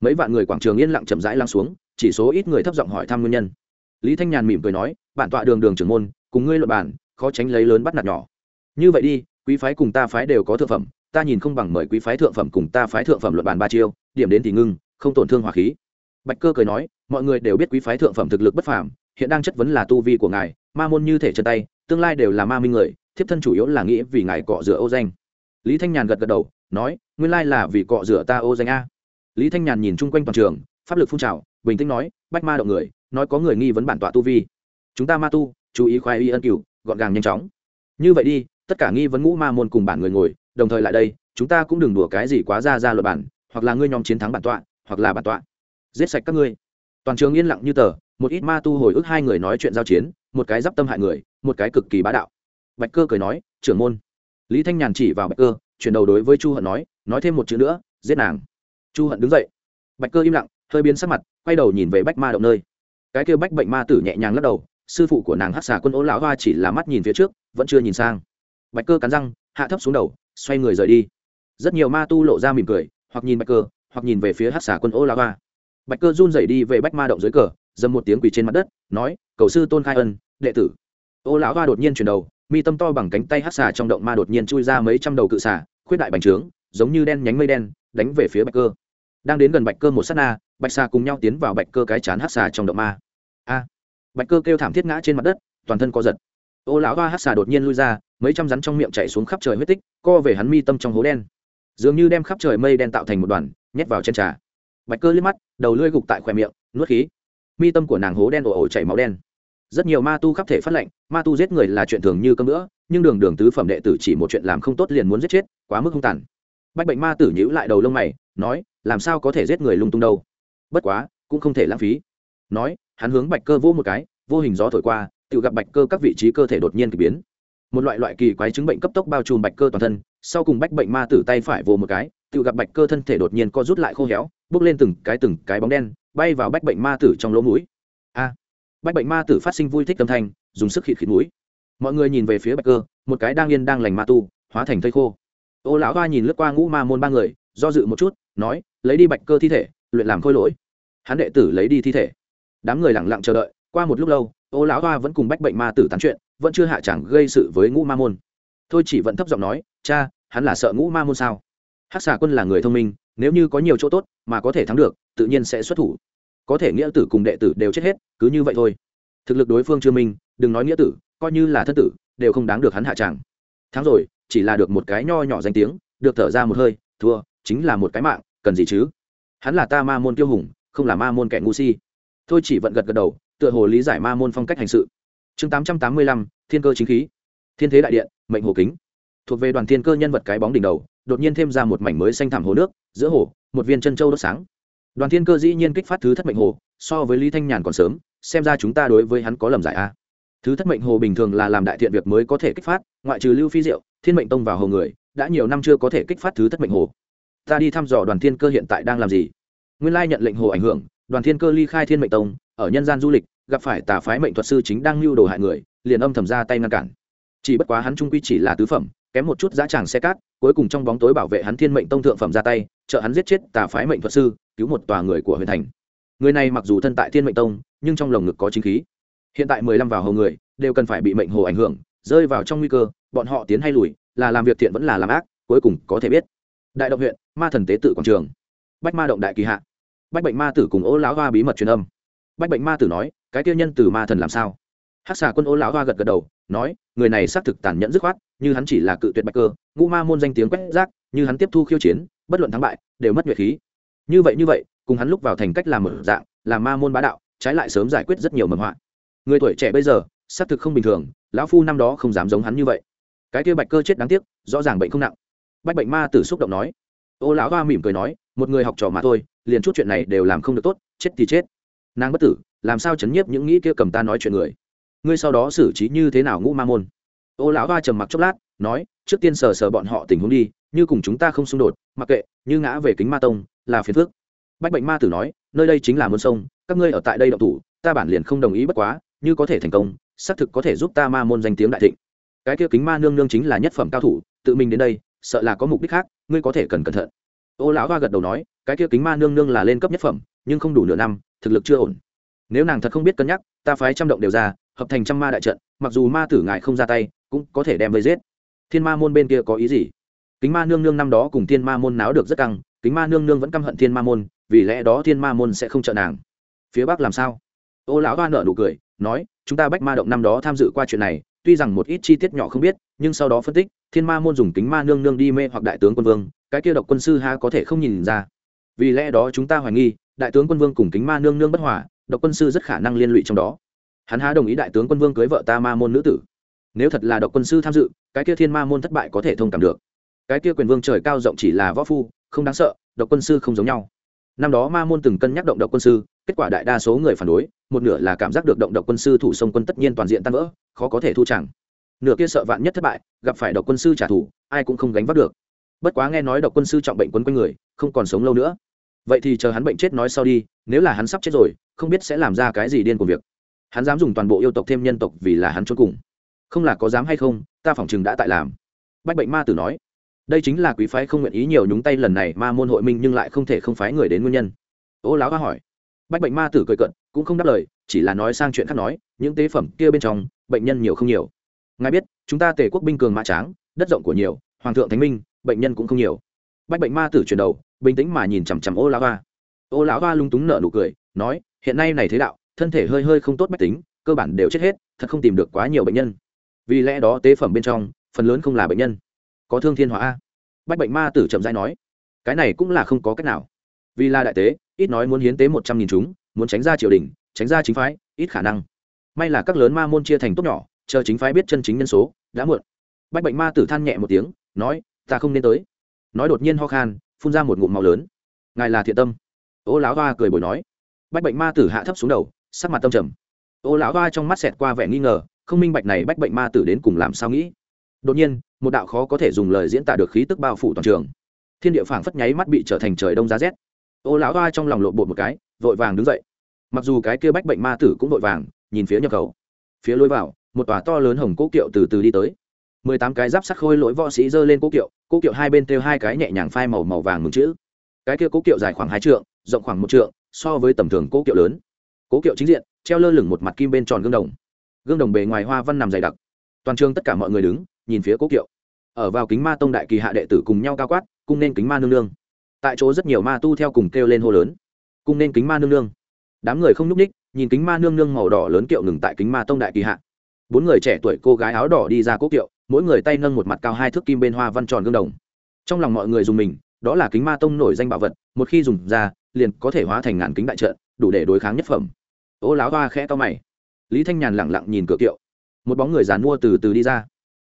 Mấy vạn người quảng trường yên lặng chậm rãi lăng xuống, chỉ số ít người thấp giọng hỏi thăm nguyên nhân. Lý thanh nhàn mỉm cười nói, bản tọa đường đường trưởng môn, cùng ngươi luận bàn, khó tránh lấy lớn bắt nạt nhỏ. Như vậy đi, quý phái cùng ta phái đều có thượng phẩm, ta nhìn không bằng mời quý phái thượng phẩm cùng ta phái thượng phẩm luận bàn ba chiêu, điểm đến thì ngưng, không tổn thương hòa khí. Bạch cơ cười nói, mọi người đều biết quý phái thượng phẩm thực lực bất phàm, hiện đang chất vấn là tu vi của ngài, ma môn như thể chân tay tương lai đều là ma minh người, thiếp thân chủ yếu là nghĩ vì ngài cọ rửa ô danh. Lý thanh nhàn gật gật đầu, nói, nguyên lai là vì cọ rửa ta ô danh a. Lý thanh nhàn nhìn chung quanh toàn trường, pháp lực phun trào, bình tĩnh nói, bách ma động người, nói có người nghi vấn bản tọa tu vi. Chúng ta ma tu, chú ý khoai y ân cửu, gọn gàng nhanh chóng. Như vậy đi, tất cả nghi vấn ngũ ma môn cùng bản người ngồi, đồng thời lại đây, chúng ta cũng đừng đùa cái gì quá ra ra luật bản, hoặc là ngươi nhóm chiến thắng bản tọa, hoặc là bản tọa. Giết sạch các ngươi. Toàn trường yên lặng như tờ, một ít ma tu hồi ức hai người nói chuyện giao chiến một cái d i p tâm hại người, một cái cực kỳ bá đạo. Bạch cơ cười nói, trưởng môn. Lý thanh nhàn chỉ vào bạch cơ, chuyển đầu đối với chu hận nói nói thêm một chữ nữa, giết nàng. Chu hận đứng dậy. Bạch cơ im lặng, hơi biến sắc mặt, quay đầu nhìn về bách ma động nơi. Cái kêu bách bệnh ma tử nhẹ nhàng lắc đầu, sư phụ của nàng hát xà quân ố lão hoa chỉ là mắt nhìn phía trước, vẫn chưa nhìn sang. Bạch cơ cắn răng, hạ thấp xuống đầu, xoay người rời đi. Rất nhiều ma tu lộ ra mỉm cười, hoặc nhìn bạch cơ, hoặc nhìn về phía hát xà quân ố lão hoa. Bạch cơ run rẩy đi về bách ma động dưới cờ, dầm một tiếng quỳ trên mặt đất, nói, cầu sư tôn khai ân đệ tử. Ô lão hoa đột nhiên chuyển đầu, mi tâm to bằng cánh tay hát xà trong động ma đột nhiên chui ra mấy trăm đầu cự xà, khuyết đại bành trướng, giống như đen nhánh mây đen, đánh về phía bạch cơ. Đang đến gần bạch cơ một s á t na, bạch xà cùng nhau tiến vào bạch cơ cái chán hát xà trong động ma. A! Bạch cơ kêu thảm thiết ngã trên mặt đất, toàn thân co giật. Ô lão hoa hát xà đột nhiên lui ra, mấy trăm rắn trong miệng chạy xuống khắp trời huyết tích, co về hắn mi tâm trong hố đen. Dường như đem khắp trời mây đen tạo thành một đoàn, nhét vào chân trà. Bạch cơ liếc mắt, đầu lưỡi gục tại khoe miệng, nuốt khí. Mi tâm của nàng hố đen ồ ồ chảy máu đen rất nhiều ma tu khắp thể phát lệnh, ma tu giết người là chuyện thường như cơm nữa nhưng đường đường tứ phẩm đệ tử chỉ một chuyện làm không tốt liền muốn giết chết, quá mức hung tàn. Bách bệnh ma tử nhữ lại đầu lông mày, nói, làm sao có thể giết người lung tung đâu? Bất quá, cũng không thể lãng phí. Nói, hắn hướng bạch cơ vô một cái, vô hình gió thổi qua, tự gặp bạch cơ các vị trí cơ thể đột nhiên k ỳ biến. Một loại loại kỳ quái chứng bệnh cấp tốc bao trùm bạch cơ toàn thân, sau cùng bách bệnh ma tử tay phải vô một cái, tự gặp bạch cơ thân thể đột nhiên co rút lại khô héo, bước lên từng cái từng cái bóng đen, bay vào bách bệnh ma tử trong lỗ mũi. A! Bách bệnh ma tử phát sinh vui thích âm thanh, dùng sức khịt khịt mũi. Mọi người nhìn về phía bạch cơ, một cái đang yên đang lành ma tu, hóa thành thây khô. Ô lão hoa nhìn lướt qua ngũ ma môn ba người, do dự một chút, nói, lấy đi bạch cơ thi thể, luyện làm khôi lỗi. Hắn đệ tử lấy đi thi thể. Đám người lẳng lặng chờ đợi, qua một lúc lâu, ô lão hoa vẫn cùng bách bệnh ma tử tán chuyện, vẫn chưa hạ chẳng gây sự với ngũ ma môn. Thôi chỉ vẫn thấp giọng nói, cha, hắn là sợ ngũ ma môn sao? Hắc xà quân là người thông minh, nếu như có nhiều chỗ tốt mà có thể thắng được, tự nhiên sẽ xuất thủ có thể nghĩa tử cùng đệ tử đều chết hết, cứ như vậy thôi. Thực lực đối phương chưa minh, đừng nói nghĩa tử, coi như là thân tử, đều không đáng được hắn hạ tràng. Thắng rồi, chỉ là được một cái nho nhỏ danh tiếng, được thở ra một hơi, thua, chính là một cái mạng, cần gì chứ? Hắn là ta ma môn tiêu hùng, không là ma môn kẻ ngu si. Thôi chỉ vận gật gật đầu, tựa hồ lý giải ma môn phong cách hành sự. Chương tám trăm tám mươi lăm, thiên cơ chính khí. Thiên thế đại điện, mệnh hồ kính. Thuộc về đoàn thiên cơ nhân vật cái bóng đỉnh đầu, đột nhiên thêm ra một mảnh mới xanh thảm hồ nước, giữa hồ, một viên chân châu đốt sáng đoàn thiên cơ dĩ nhiên kích phát thứ thất mệnh hồ, so với lý thanh nhàn còn sớm, xem ra chúng ta đối với hắn có lầm giải a. Thứ thất mệnh hồ bình thường là làm đại thiện việc mới có thể kích phát, ngoại trừ lưu phi diệu, thiên mệnh tông vào hồ người, đã nhiều năm chưa có thể kích phát thứ thất mệnh hồ. Ta đi thăm dò đoàn thiên cơ hiện tại đang làm gì? Nguyên lai nhận lệnh hồ ảnh hưởng, đoàn thiên cơ ly khai thiên mệnh tông, ở nhân gian du lịch, gặp phải tà phái mệnh thuật sư chính đang lưu đồ hại người, liền âm thầm ra tay ngăn cản. Chỉ bất quá hắn trung quy chỉ là tứ phẩm, kém một chút giá tràng xe cát, cuối cùng trong bóng tối bảo vệ hắn thiên mệnh tông thượng phẩm ra tay, trợ hắn giết chết tà phái mệnh thuật sư cứu một tòa người của huyền thành. Người này mặc dù thân tại thiên mệnh tông, nhưng trong lồng ngực có chính khí. Hiện tại mười lăm vào hầu người, đều cần phải bị mệnh hồ ảnh hưởng, rơi vào trong nguy cơ, bọn họ tiến hay lùi, là làm việc thiện vẫn là làm ác, cuối cùng có thể biết. Đại động huyện, ma thần tế tự quảng trường. Bách ma động đại kỳ hạ. Bách bệnh ma tử cùng ô lão hoa bí mật truyền âm. Bách bệnh ma tử nói, cái tiêu nhân từ ma thần làm sao? Hát xà quân ô lão hoa gật gật đầu, nói, người này xác thực tàn nhẫn dứt khoát, như hắn chỉ là cự tuyệt bạch cơ, ngũ ma môn danh tiếng quét rác, như hắn tiếp thu khiêu chiến, bất luận thắng bại, đều mất nhuệ khí như vậy như vậy, cùng hắn lúc vào thành cách làm một dạng làm ma môn bá đạo, trái lại sớm giải quyết rất nhiều mầm họa. Người tuổi trẻ bây giờ, xác thực không bình thường, lão phu năm đó không dám giống hắn như vậy. Cái kia bạch cơ chết đáng tiếc, rõ ràng bệnh không nặng. Bách bệnh ma tử xúc động nói. Ô lão hoa mỉm cười nói, một người học trò mà thôi, liền chút chuyện này đều làm không được tốt, chết thì chết. Nàng bất tử, làm sao chấn nhiếp những nghĩ kia cầm ta nói chuyện người? Ngươi sau đó xử trí như thế nào ngũ ma môn? Ô lão hoa trầm mặc chốc lát, nói, trước tiên sờ sờ bọn họ tình huống đi như cùng chúng ta không xung đột, mặc kệ, như ngã về kính ma tông, là phiền phước bách bệnh ma tử nói, nơi đây chính là muôn sông, các ngươi ở tại đây động thủ, ta bản liền không đồng ý bất quá, như có thể thành công, xác thực có thể giúp ta ma môn danh tiếng đại thịnh. Cái kia kính ma nương nương chính là nhất phẩm cao thủ, tự mình đến đây, sợ là có mục đích khác, ngươi có thể cần cẩn thận. Ô lão hoa gật đầu nói, cái kia kính ma nương nương là lên cấp nhất phẩm, nhưng không đủ nửa năm, thực lực chưa ổn. Nếu nàng thật không biết cân nhắc, ta phái trăm động đều ra, hợp thành trăm ma đại trận, mặc dù ma tử ngại không ra tay, cũng có thể đem vây giết. Thiên ma môn bên kia có ý gì? Kính ma nương nương năm đó cùng thiên ma môn náo được rất căng, kính ma nương nương vẫn căm hận thiên ma môn, vì lẽ đó thiên ma môn sẽ không trợ nàng. Phía bắc làm sao? Ô lão hoa nợ nụ cười, nói, chúng ta bách ma động năm đó tham dự qua chuyện này, tuy rằng một ít chi tiết nhỏ không biết, nhưng sau đó phân tích, thiên ma môn dùng kính ma nương nương đi mê hoặc đại tướng quân vương, cái kia độc quân sư ha có thể không nhìn ra. Vì lẽ đó chúng ta hoài nghi, đại tướng quân vương cùng kính ma nương nương bất hòa, độc quân sư rất khả năng liên lụy trong đó. Hắn há đồng ý đại tướng quân vương cưới vợ ta ma môn nữ tử. Nếu thật là độc quân sư tham dự, cái kia thiên ma môn thất bại có thể thông cảm được cái kia quyền vương trời cao rộng chỉ là võ phu, không đáng sợ, độc quân sư không giống nhau. Năm đó ma môn từng cân nhắc động độc quân sư, kết quả đại đa số người phản đối, một nửa là cảm giác được động độc quân sư thủ sông quân tất nhiên toàn diện tan vỡ, khó có thể thu chẳng. Nửa kia sợ vạn nhất thất bại, gặp phải độc quân sư trả thù, ai cũng không gánh vác được. Bất quá nghe nói độc quân sư trọng bệnh quấn quanh người, không còn sống lâu nữa. Vậy thì chờ hắn bệnh chết nói sau đi, nếu là hắn sắp chết rồi, không biết sẽ làm ra cái gì điên của việc. Hắn dám dùng toàn bộ yêu tộc thêm nhân tộc vì là hắn trốn cùng. Không là có dám hay không, ta phỏng chừng đã tại làm. Bách bệnh ma tử nói đây chính là quý phái không nguyện ý nhiều nhúng tay lần này ma môn hội minh nhưng lại không thể không phái người đến nguyên nhân. Ô lão hoa hỏi. Bách bệnh ma tử cười cận cũng không đáp lời, chỉ là nói sang chuyện khác nói, những tế phẩm kia bên trong, bệnh nhân nhiều không nhiều. Ngài biết, chúng ta tề quốc binh cường mã tráng, đất rộng của nhiều, hoàng thượng thánh minh, bệnh nhân cũng không nhiều. Bách bệnh ma tử chuyển đầu, bình tĩnh mà nhìn chằm chằm ô lão hoa. Ô lão hoa lung túng nở nụ cười, nói, hiện nay này thế đạo, thân thể hơi hơi không tốt bách tính, cơ bản đều chết hết, thật không tìm được quá nhiều bệnh nhân. Vì lẽ đó tế phẩm bên trong, phần lớn không là bệnh nhân có thương thiên hóa a. Bách bệnh ma tử chậm rãi nói, cái này cũng là không có cách nào. Vì là đại tế, ít nói muốn hiến tế một trăm nghìn chúng, muốn tránh ra triều đình, tránh ra chính phái, ít khả năng. May là các lớn ma môn chia thành tốt nhỏ, chờ chính phái biết chân chính nhân số, đã muộn. Bách bệnh ma tử than nhẹ một tiếng, nói, ta không nên tới. Nói đột nhiên ho khan, phun ra một ngụm màu lớn. Ngài là thiện tâm. Ô lão hoa cười bồi nói. Bách bệnh ma tử hạ thấp xuống đầu, sắc mặt tâm trầm. Ô lão hoa trong mắt xẹt qua vẻ nghi ngờ, không minh bạch này bách bệnh ma tử đến cùng làm sao nghĩ. Đột nhiên một đạo khó có thể dùng lời diễn tả được khí tức bao phủ toàn trường. Thiên địa phảng phất nháy mắt bị trở thành trời đông giá rét. Ô lão hoa trong lòng lộn bột một cái, vội vàng đứng dậy. Mặc dù cái kia bách bệnh ma tử cũng vội vàng, nhìn phía nhập khẩu. Phía lối vào, một tòa to lớn hồng cố kiệu từ từ đi tới. Mười tám cái giáp sắt khôi lỗi võ sĩ giơ lên cố kiệu cố kiệu hai bên kêu hai cái nhẹ nhàng phai màu màu vàng mừng chữ. Cái kia cố kiệu dài khoảng hai trượng, rộng khoảng một trượng, so với tầm thường cố kiệu lớn. Cố kiệu chính diện, treo lơ lửng một mặt kim bên tròn gương đồng. Gương đồng bề ngoài hoa văn nằm dày đặc. Toàn trường tất cả mọi người đứng, nhìn phía cố kiệu ở vào kính ma tông đại kỳ hạ đệ tử cùng nhau cao quát, cung nên kính ma nương nương. Tại chỗ rất nhiều ma tu theo cùng kêu lên hô lớn. Cung nên kính ma nương nương. Đám người không nhúc ních nhìn kính ma nương nương màu đỏ lớn kiệu ngừng tại kính ma tông đại kỳ hạ. Bốn người trẻ tuổi cô gái áo đỏ đi ra cố kiệu, mỗi người tay nâng một mặt cao hai thước kim bên hoa văn tròn gương đồng. Trong lòng mọi người dùng mình, đó là kính ma tông nổi danh bảo vật, một khi dùng ra, liền có thể hóa thành ngàn kính đại trận, đủ để đối kháng nhất phẩm. Ô láo hoa khẽ to mày. Lý thanh nhàn lẳng lặng nhìn cửa kiệu. Một bóng người dàn mua từ từ đi ra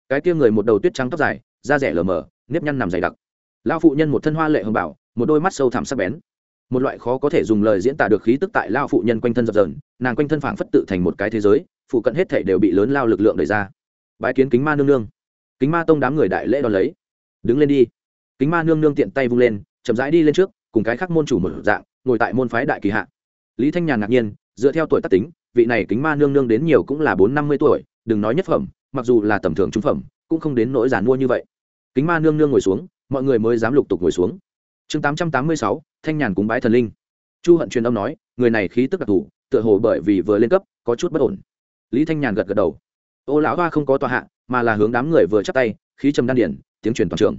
cái kia người một đầu tuyết trắng tóc dài, da rẻ lờ mờ, nếp nhăn nằm dày đặc. Lao phụ nhân một thân hoa lệ hồng bảo, một đôi mắt sâu thẳm sắc bén. Một loại khó có thể dùng lời diễn tả được khí tức tại lao phụ nhân quanh thân dập dờn, nàng quanh thân phảng phất tự thành một cái thế giới, phụ cận hết thể đều bị lớn lao lực lượng đẩy ra. Bãi kiến kính ma nương nương. Kính ma tông đám người đại lễ đón lấy. Đứng lên đi. Kính ma nương nương tiện tay vung lên, chậm rãi đi lên trước, cùng cái khác môn chủ một dạng, ngồi tại môn phái đại kỳ hạ. Lý thanh nhàn ngạc nhiên, dựa theo tuổi tác tính, vị này kính ma nương nương đến nhiều cũng là bốn năm mươi tuổi, đừng nói nhất phẩm mặc dù là tầm thường trung phẩm, cũng không đến nỗi giản mua như vậy. Kính ma nương nương ngồi xuống, mọi người mới dám lục tục ngồi xuống. Chương tám trăm tám mươi sáu, thanh nhàn cúng bái thần linh. Chu hận truyền âm nói, người này khí tức đặc thù, tựa hồ bởi vì vừa lên cấp, có chút bất ổn. Lý thanh nhàn gật gật đầu. Ô lão hoa không có tọa hạ, mà là hướng đám người vừa chắp tay, khí trầm đan điển, tiếng truyền toàn trường.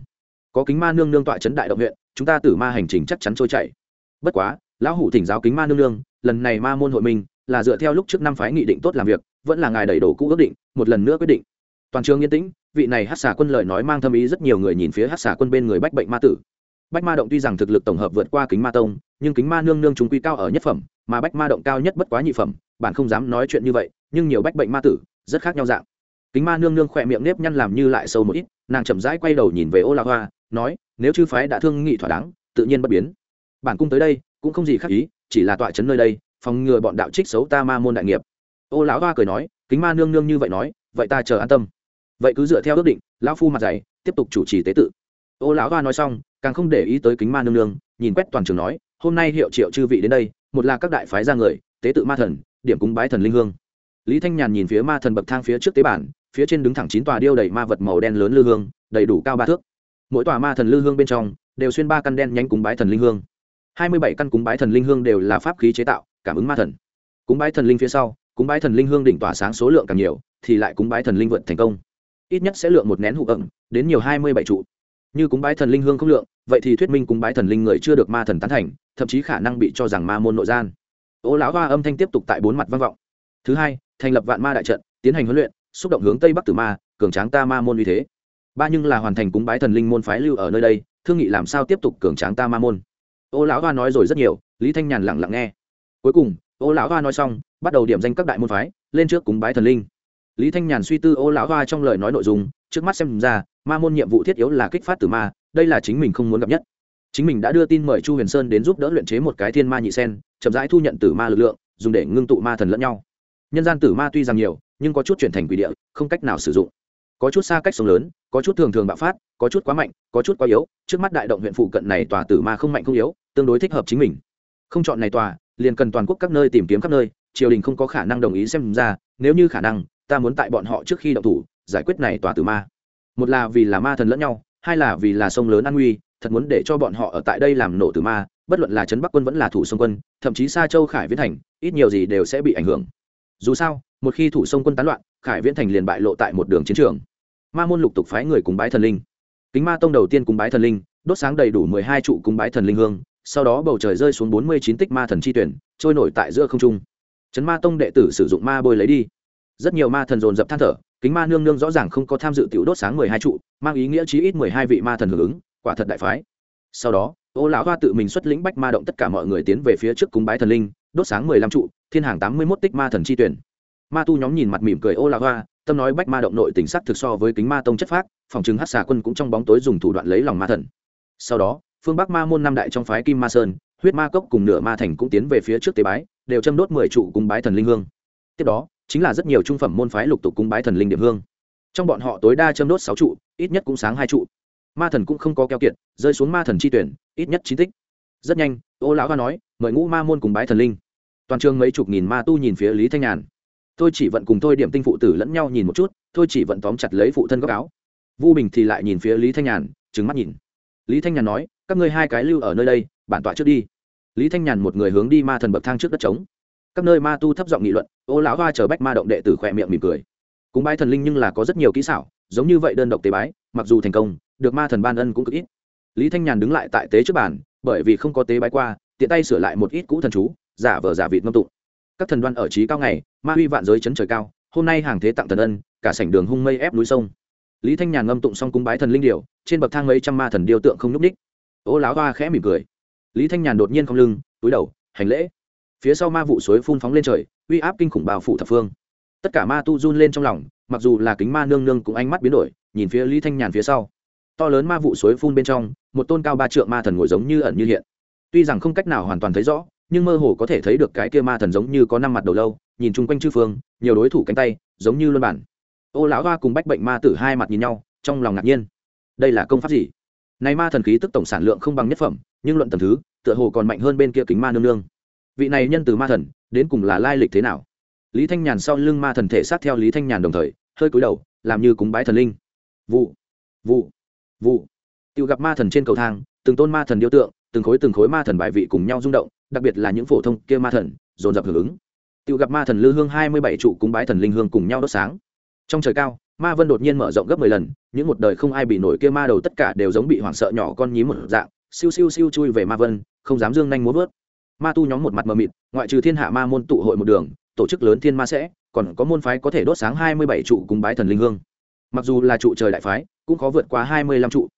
Có kính ma nương nương tọa chấn đại động huyện, chúng ta tử ma hành trình chắc chắn trôi chảy. Bất quá, lão hủ thỉnh giáo kính ma nương nương, lần này ma môn hội minh là dựa theo lúc trước năm phái nghị định tốt làm việc, vẫn là ngài đầy đủ cũ ước định, một lần nữa quyết định. Toàn trường yên tĩnh, vị này hát xà quân lời nói mang thâm ý rất nhiều người nhìn phía hát xà quân bên người bách bệnh ma tử. Bách ma động tuy rằng thực lực tổng hợp vượt qua kính ma tông, nhưng kính ma nương nương chúng quy cao ở nhất phẩm, mà bách ma động cao nhất bất quá nhị phẩm, bạn không dám nói chuyện như vậy, nhưng nhiều bách bệnh ma tử, rất khác nhau dạng. Kính ma nương nương khỏe miệng nếp nhăn làm như lại sâu một ít, nàng chậm rãi quay đầu nhìn về ô la hoa, nói, nếu chư phái đã thương nghị thỏa đáng, tự nhiên bất biến. Bản cung tới đây, cũng không gì khác ý, chỉ là tọa chấn nơi đây phòng ngừa bọn đạo trích xấu ta ma môn đại nghiệp. Ô lão hoa cười nói, kính ma nương nương như vậy nói, vậy ta chờ an tâm. Vậy cứ dựa theo ước định, lão phu mặt dày, tiếp tục chủ trì tế tự. Ô lão hoa nói xong, càng không để ý tới kính ma nương nương, nhìn quét toàn trường nói, hôm nay hiệu triệu chư vị đến đây, một là các đại phái ra người, tế tự ma thần, điểm cúng bái thần linh hương. Lý thanh nhàn nhìn phía ma thần bậc thang phía trước tế bản, phía trên đứng thẳng chín tòa điêu đầy ma vật màu đen lớn lư hương, đầy đủ cao ba thước. Mỗi tòa ma thần lư hương bên trong, đều xuyên ba căn đen nhánh cúng bái thần linh hương. Hai mươi bảy căn cúng bái thần linh hương đều là pháp khí chế tạo cảm ứng ma thần. Cúng bái thần linh phía sau, cúng bái thần linh hương đỉnh tỏa sáng số lượng càng nhiều, thì lại cúng bái thần linh vượt thành công. Ít nhất sẽ lượng một nén hụ ẩm, đến nhiều hai mươi bảy trụ. Như cúng bái thần linh hương không lượng, vậy thì thuyết minh cúng bái thần linh người chưa được ma thần tán thành, thậm chí khả năng bị cho rằng ma môn nội gian. Ô lão hoa âm thanh tiếp tục tại bốn mặt vang vọng. Thứ hai, thành lập vạn ma đại trận, tiến hành huấn luyện, xúc động hướng tây bắc tử ma, cường tráng ta ma môn uy thế. Ba nhưng là hoàn thành cúng bái thần linh môn phái lưu ở nơi đây, thương nghị làm sao tiếp tục cường tráng ta ma môn. Ô lão hoa nói rồi rất nhiều, lý thanh nhàn lặng lặng nghe cuối cùng, ô lão hoa nói xong, bắt đầu điểm danh các đại môn phái, lên trước cúng bái thần linh. Lý thanh nhàn suy tư ô lão hoa trong lời nói nội dung, trước mắt xem ra, ma môn nhiệm vụ thiết yếu là kích phát từ ma, đây là chính mình không muốn gặp nhất. Chính mình đã đưa tin mời chu huyền sơn đến giúp đỡ luyện chế một cái thiên ma nhị sen, chậm rãi thu nhận từ ma lực lượng, dùng để ngưng tụ ma thần lẫn nhau. Nhân gian tử ma tuy rằng nhiều, nhưng có chút chuyển thành quỷ địa, không cách nào sử dụng. Có chút xa cách sông lớn, có chút thường thường bạo phát, có chút quá mạnh, có chút quá yếu, trước mắt đại động huyện phụ cận này tòa tử ma không mạnh không yếu, tương đối thích hợp chính mình. Không chọn này tòa liền cần toàn quốc các nơi tìm kiếm khắp nơi, triều đình không có khả năng đồng ý xem ra, nếu như khả năng, ta muốn tại bọn họ trước khi động thủ, giải quyết này tòa tử ma. Một là vì là ma thần lẫn nhau, hai là vì là sông lớn an nguy, thật muốn để cho bọn họ ở tại đây làm nổ tử ma, bất luận là trấn bắc quân vẫn là thủ sông quân, thậm chí xa châu khải viễn thành, ít nhiều gì đều sẽ bị ảnh hưởng. Dù sao, một khi thủ sông quân tán loạn, khải viễn thành liền bại lộ tại một đường chiến trường. Ma môn lục tục phái người cùng bái thần linh. Kính ma tông đầu tiên cùng bái thần linh, đốt sáng đầy đủ mười hai trụ cùng bái thần linh hương sau đó bầu trời rơi xuống bốn mươi chín tích ma thần chi tuyển, trôi nổi tại giữa không trung. Trấn ma tông đệ tử sử dụng ma bôi lấy đi. Rất nhiều ma thần dồn dập than thở, kính ma nương nương rõ ràng không có tham dự tiểu đốt sáng mười hai trụ, mang ý nghĩa chí ít mười hai vị ma thần hưởng ứng, quả thật đại phái. Sau đó, ô lão hoa tự mình xuất lĩnh bách ma động tất cả mọi người tiến về phía trước cúng bái thần linh, đốt sáng mười lăm trụ, thiên hàng tám mươi mốt tích ma thần chi tuyển. Ma tu nhóm nhìn mặt mỉm cười ô lão hoa, tâm nói bách ma động nội tỉnh sắc thực so với kính ma tông chất phác, phòng chứng hát xà quân cũng trong bóng tối dùng thủ đoạn lấy lòng ma thần. Sau đó phương bắc ma môn năm đại trong phái kim ma sơn, huyết ma cốc cùng nửa ma thành cũng tiến về phía trước tế bái, đều châm đốt mười trụ cúng bái thần linh hương. Tiếp đó, chính là rất nhiều trung phẩm môn phái lục tục cúng bái thần linh điểm hương. Trong bọn họ tối đa châm đốt sáu trụ, ít nhất cũng sáng hai trụ. Ma thần cũng không có keo kiệt, rơi xuống ma thần chi tuyển, ít nhất chín tích. Rất nhanh, ô lão hoa nói, mời ngũ ma môn cùng bái thần linh. Toàn trường mấy chục nghìn ma tu nhìn phía lý thanh nhàn. Tôi chỉ vận cùng tôi điểm tinh phụ tử lẫn nhau nhìn một chút, tôi chỉ vận tóm chặt lấy phụ thân góc áo. Vu bình thì lại nhìn phía lý thanh nhàn trứng mắt nhìn lý thanh nhàn nói, các ngươi hai cái lưu ở nơi đây, bản tọa trước đi. Lý thanh nhàn một người hướng đi ma thần bậc thang trước đất trống. Các nơi ma tu thấp giọng nghị luận, ô lão hoa chờ bách ma động đệ tử khỏe miệng mỉm cười. Cúng bái thần linh nhưng là có rất nhiều kỹ xảo, giống như vậy đơn độc tế bái, mặc dù thành công, được ma thần ban ân cũng cực ít. Lý thanh nhàn đứng lại tại tế trước bàn, bởi vì không có tế bái qua, tiện tay sửa lại một ít cũ thần chú, giả vờ giả vịt ngâm tụng. Các thần đoan ở trí cao ngày, ma huy vạn giới chấn trời cao, hôm nay hàng thế tặng thần ân, cả sảnh đường hung mây ép núi sông lý thanh nhàn ngâm tụng xong cung bái thần linh điều, trên bậc thang mấy trăm ma thần điêu tượng không nhúc ních ô láo hoa khẽ mỉm cười. Lý thanh nhàn đột nhiên không lưng túi đầu hành lễ. Phía sau ma vụ suối phun phóng lên trời uy áp kinh khủng bao phủ thập phương. Tất cả ma tu run lên trong lòng mặc dù là kính ma nương nương cũng ánh mắt biến đổi nhìn phía lý thanh nhàn phía sau. To lớn ma vụ suối phun bên trong một tôn cao ba trượng ma thần ngồi giống như ẩn như hiện. Tuy rằng không cách nào hoàn toàn thấy rõ nhưng mơ hồ có thể thấy được cái kia ma thần giống như có năm mặt đầu lâu nhìn chung quanh chư phương nhiều đối thủ cánh tay giống như luân bản ô lão hoa cùng bách bệnh ma tử hai mặt nhìn nhau, trong lòng ngạc nhiên. Đây là công pháp gì? Này ma thần khí tức tổng sản lượng không bằng nhất phẩm, nhưng luận tầm thứ, tựa hồ còn mạnh hơn bên kia kính ma nương nương. Vị này nhân từ ma thần, đến cùng là lai lịch thế nào? Lý thanh nhàn sau lưng ma thần thể sát theo lý thanh nhàn đồng thời, hơi cúi đầu, làm như cúng bái thần linh. Vụ vụ vụ. Tự gặp ma thần trên cầu thang, từng tôn ma thần điêu tượng, từng khối từng khối ma thần bài vị cùng nhau rung động, đặc biệt là những phổ thông kia ma thần, dồn dập hưởng ứng. Tự gặp ma thần lư hương hai mươi bảy trụ cúng bái thần linh hương cùng nhau đốt sáng trong trời cao, ma vân đột nhiên mở rộng gấp mười lần, những một đời không ai bị nổi kia ma đầu tất cả đều giống bị hoảng sợ nhỏ con nhím một dạng, siêu siêu siêu chui về ma vân, không dám dương nhanh múa vớt. Ma tu nhóm một mặt mờ mịt, ngoại trừ thiên hạ ma môn tụ hội một đường, tổ chức lớn thiên ma sẽ, còn có môn phái có thể đốt sáng hai mươi bảy trụ cúng bái thần linh hương. Mặc dù là trụ trời đại phái, cũng có vượt qua hai mươi lăm trụ.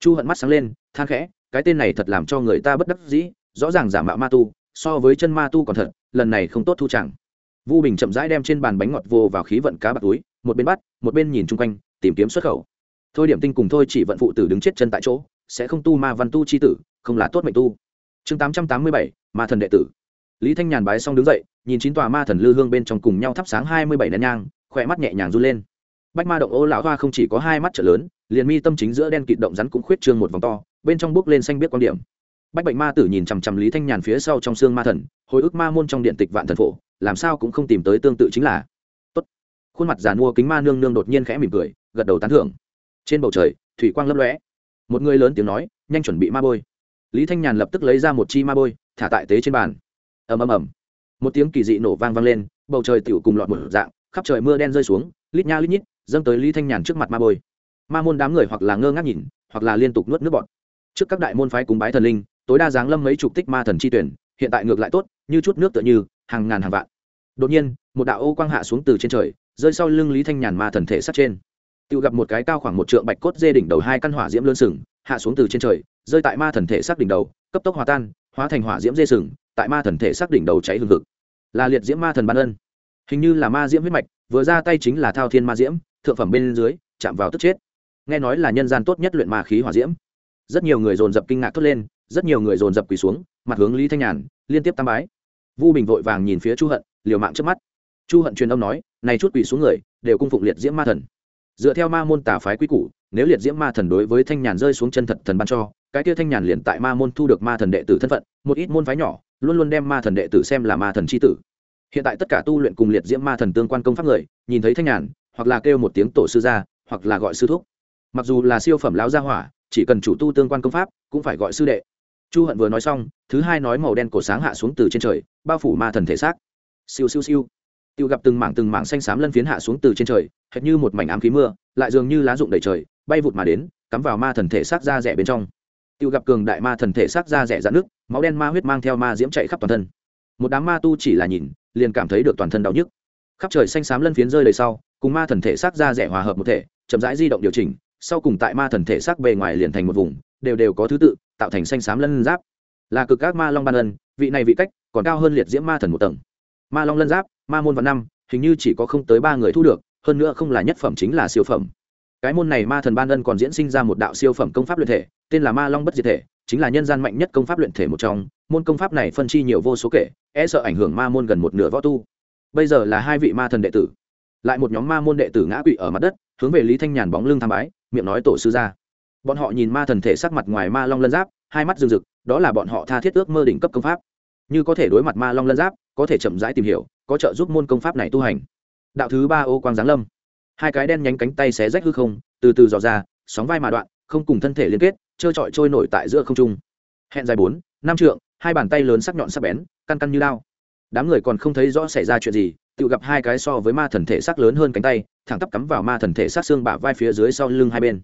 Chu hận mắt sáng lên, than khẽ, cái tên này thật làm cho người ta bất đắc dĩ, rõ ràng giả mạo ma tu, so với chân ma tu còn thật, lần này không tốt thu chẳng. Vu bình chậm rãi đem trên bàn bánh ngọt vô vào khí vận cá bạc túi một bên bắt, một bên nhìn chung quanh, tìm kiếm xuất khẩu. Thôi điểm tinh cùng thôi chỉ vận phụ tử đứng chết chân tại chỗ, sẽ không tu ma văn tu chi tử, không là tốt mệnh tu. Chương tám trăm tám mươi bảy, ma thần đệ tử. Lý thanh nhàn bái xong đứng dậy, nhìn chín tòa ma thần lư hương bên trong cùng nhau thắp sáng hai mươi bảy nén nhang, khỏe mắt nhẹ nhàng run lên. Bách ma động ô lão hoa không chỉ có hai mắt trở lớn, liền mi tâm chính giữa đen kịt động rắn cũng khuyết trương một vòng to, bên trong bước lên xanh biết quan điểm. Bách bệnh ma tử nhìn chằm chằm lý thanh nhàn phía sau trong xương ma thần, hồi ức ma môn trong điện tịch vạn thần phổ, làm sao cũng không tìm tới tương tự chính là khuôn mặt giàn mua kính ma nương nương đột nhiên khẽ mỉm cười, gật đầu tán thưởng. Trên bầu trời, thủy quang lấp lóe. Một người lớn tiếng nói, nhanh chuẩn bị ma bôi. Lý thanh nhàn lập tức lấy ra một chi ma bôi, thả tại tế trên bàn. Ầm ầm ầm. Một tiếng kỳ dị nổ vang vang lên, bầu trời tựu cùng lọt một dạng, khắp trời mưa đen rơi xuống, lít nha lít nhít, dâng tới lý thanh nhàn trước mặt ma bôi. Ma môn đám người hoặc là ngơ ngác nhìn, hoặc là liên tục nuốt nước bọt. Trước các đại môn phái cúng bái thần linh, tối đa giáng lâm mấy chục tích ma thần chi tuyển, hiện tại ngược lại tốt, như chút nước tựa như, hàng ngàn hàng vạn. Đột nhiên, một đạo ô quang hạ xuống từ trên trời rơi sau lưng lý thanh nhàn ma thần thể sát trên. Tự gặp một cái cao khoảng một trượng bạch cốt dê đỉnh đầu hai căn hỏa diễm lơn sừng, hạ xuống từ trên trời, rơi tại ma thần thể xác đỉnh đầu, cấp tốc hòa tan, hóa thành hỏa diễm dê sừng, tại ma thần thể xác đỉnh đầu cháy hừng hực. Là liệt diễm ma thần ban ân. Hình như là ma diễm huyết mạch, vừa ra tay chính là thao thiên ma diễm, thượng phẩm bên dưới, chạm vào tức chết. Nghe nói là nhân gian tốt nhất luyện ma khí hỏa diễm. Rất nhiều người dồn dập kinh ngạc thốt lên, rất nhiều người dồn dập quỳ xuống, mặt hướng lý thanh nhàn, liên tiếp tam bái. Vu bình vội vàng nhìn phía chu hận, liều mạng trước mắt. Chu hận truyền âm nói này chút quỳ xuống người, đều cung phụng liệt diễm ma thần. Dựa theo ma môn tà phái quy củ, nếu liệt diễm ma thần đối với thanh nhàn rơi xuống chân thật thần ban cho, cái kia thanh nhàn liền tại ma môn thu được ma thần đệ tử thân phận, một ít môn phái nhỏ, luôn luôn đem ma thần đệ tử xem là ma thần c h i tử. Hiện tại tất cả tu luyện cùng liệt diễm ma thần tương quan công pháp người, nhìn thấy thanh nhàn, hoặc là kêu một tiếng tổ sư gia, hoặc là gọi sư thúc. Mặc dù là siêu phẩm lão gia hỏa, chỉ cần chủ tu tương quan công pháp, cũng phải gọi sư đệ. Chu hận vừa nói xong, thứ hai nói màu đen cổ sáng hạ xuống từ trên trời, bao phủ ma thần thể xác. Siêu siêu siêu tiêu gặp từng mảng từng mảng xanh xám lân phiến hạ xuống từ trên trời, hệt như một mảnh ám khí mưa, lại dường như lá rụng đầy trời, bay vụt mà đến, cắm vào ma thần thể xác da rẻ bên trong. Tiêu gặp cường đại ma thần thể xác da rẻ dạn nước máu đen ma huyết mang theo ma diễm chạy khắp toàn thân. Một đám ma tu chỉ là nhìn, liền cảm thấy được toàn thân đau nhức. Khắp trời xanh xám lân phiến rơi đầy sau, cùng ma thần thể xác da rẻ hòa hợp một thể, chậm rãi di động điều chỉnh, sau cùng tại ma thần thể xác bề ngoài liền thành một vùng, đều đều có thứ tự, tạo thành xanh xám lân giáp. Là cực các ma long ban ân, vị này vị cách còn cao hơn liệt diễm ma thần một tầng. Ma long lân giáp ma môn văn năm, hình như chỉ có không tới ba người thu được, hơn nữa không là nhất phẩm chính là siêu phẩm. Cái môn này ma thần ban ân còn diễn sinh ra một đạo siêu phẩm công pháp luyện thể, tên là ma long bất diệt thể, chính là nhân gian mạnh nhất công pháp luyện thể một trong. Môn công pháp này phân chi nhiều vô số kể e sợ ảnh hưởng ma môn gần một nửa võ tu. Bây giờ là hai vị ma thần đệ tử. Lại một nhóm ma môn đệ tử ngã quỵ ở mặt đất, hướng về lý thanh nhàn bóng lưng tham bái, miệng nói tổ sư ra. Bọn họ nhìn ma thần thể sắc mặt ngoài ma long lân giáp, hai mắt rừng rực, đó là bọn họ tha thiết ước mơ đỉnh cấp công pháp. Như có thể đối mặt ma long lân giáp, có thể chậm rãi tìm hiểu có trợ giúp môn công pháp này tu hành. Đạo thứ ba ô quang giáng lâm. Hai cái đen nhánh cánh tay xé rách hư không, từ từ dò ra, sóng vai mà đoạn, không cùng thân thể liên kết, trơ trọi trôi nổi tại giữa không trung. Hẹn dài bốn, năm trượng, hai bàn tay lớn sắc nhọn sắc bén, căn căn như lao đám người còn không thấy rõ xảy ra chuyện gì, tự gặp hai cái so với ma thần thể xác lớn hơn cánh tay, thẳng tắp cắm vào ma thần thể xác xương bả vai phía dưới sau lưng hai bên.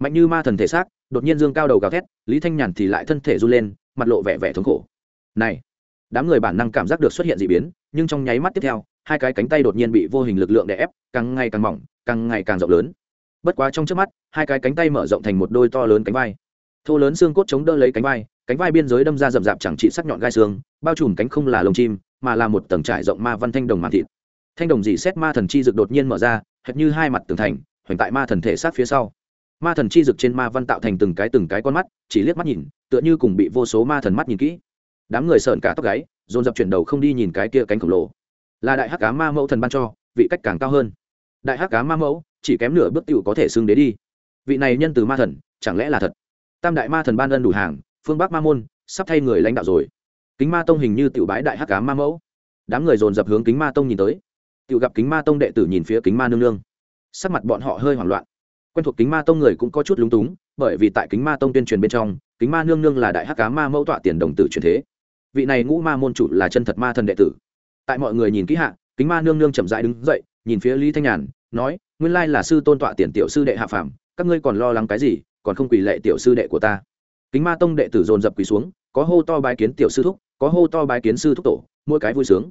Mạnh như ma thần thể xác, đột nhiên dương cao đầu gào thét, lý thanh nhàn thì lại thân thể run lên, mặt lộ vẻ vẻ thống khổ. Này đám người bản năng cảm giác được xuất hiện d ị biến, nhưng trong nháy mắt tiếp theo, hai cái cánh tay đột nhiên bị vô hình lực lượng đè ép, càng ngày càng mỏng, càng ngày càng rộng lớn. Bất quá trong trước mắt, hai cái cánh tay mở rộng thành một đôi to lớn cánh vai. Thô lớn xương cốt chống đỡ lấy cánh vai cánh vai biên giới đâm ra rậm rạp chẳng trị sắc nhọn gai xương, bao trùm cánh không là lồng chim, mà là một tầng trải rộng ma văn thanh đồng màn thịt. Thanh đồng dị xét ma thần chi dực đột nhiên mở ra, hệt như hai mặt tường thành, hoành tại ma thần thể sát phía sau. Ma thần chi dực trên ma văn tạo thành từng cái từng cái con mắt, chỉ liếc mắt nhìn, tựa như cùng bị vô số ma thần mắt nhìn kỹ đám người sợn cả tóc gáy, dồn dập chuyển đầu không đi nhìn cái kia cánh khổng lồ. Là đại hắc cá ma mẫu thần ban cho, vị cách càng cao hơn. Đại hắc cá ma mẫu, chỉ kém nửa bước t có thể xưng đế đi. Vị này nhân từ ma thần, chẳng lẽ là thật? Tam đại ma thần ban ân đủ hàng, phương bắc ma môn, sắp thay người lãnh đạo rồi. Kính ma tông hình như tiểu bái đại hắc cá ma mẫu. Đám người dồn dập hướng kính ma tông nhìn tới. Tiểu gặp kính ma tông đệ tử nhìn phía kính ma nương nương. Sắc mặt bọn họ hơi hoảng loạn. Quen thuộc kính ma tông người cũng có chút lúng túng, bởi vì tại kính ma tông tuyên truyền bên trong, kính ma nương nương là đại hắc cá ma mẫu tọa tiền đồng tử truyền thế vị này ngũ ma môn chủ là chân thật ma thần đệ tử. Tại mọi người nhìn kỹ hạ, kính ma nương nương chậm rãi đứng dậy, nhìn phía lý thanh nhàn, nói, nguyên lai là sư tôn tọa tiền tiểu sư đệ hạ phàm, các ngươi còn lo lắng cái gì, còn không quỳ lệ tiểu sư đệ của ta. Kính ma tông đệ tử dồn dập quỳ xuống, có hô to bái kiến tiểu sư thúc, có hô to bái kiến sư thúc tổ, mỗi cái vui sướng.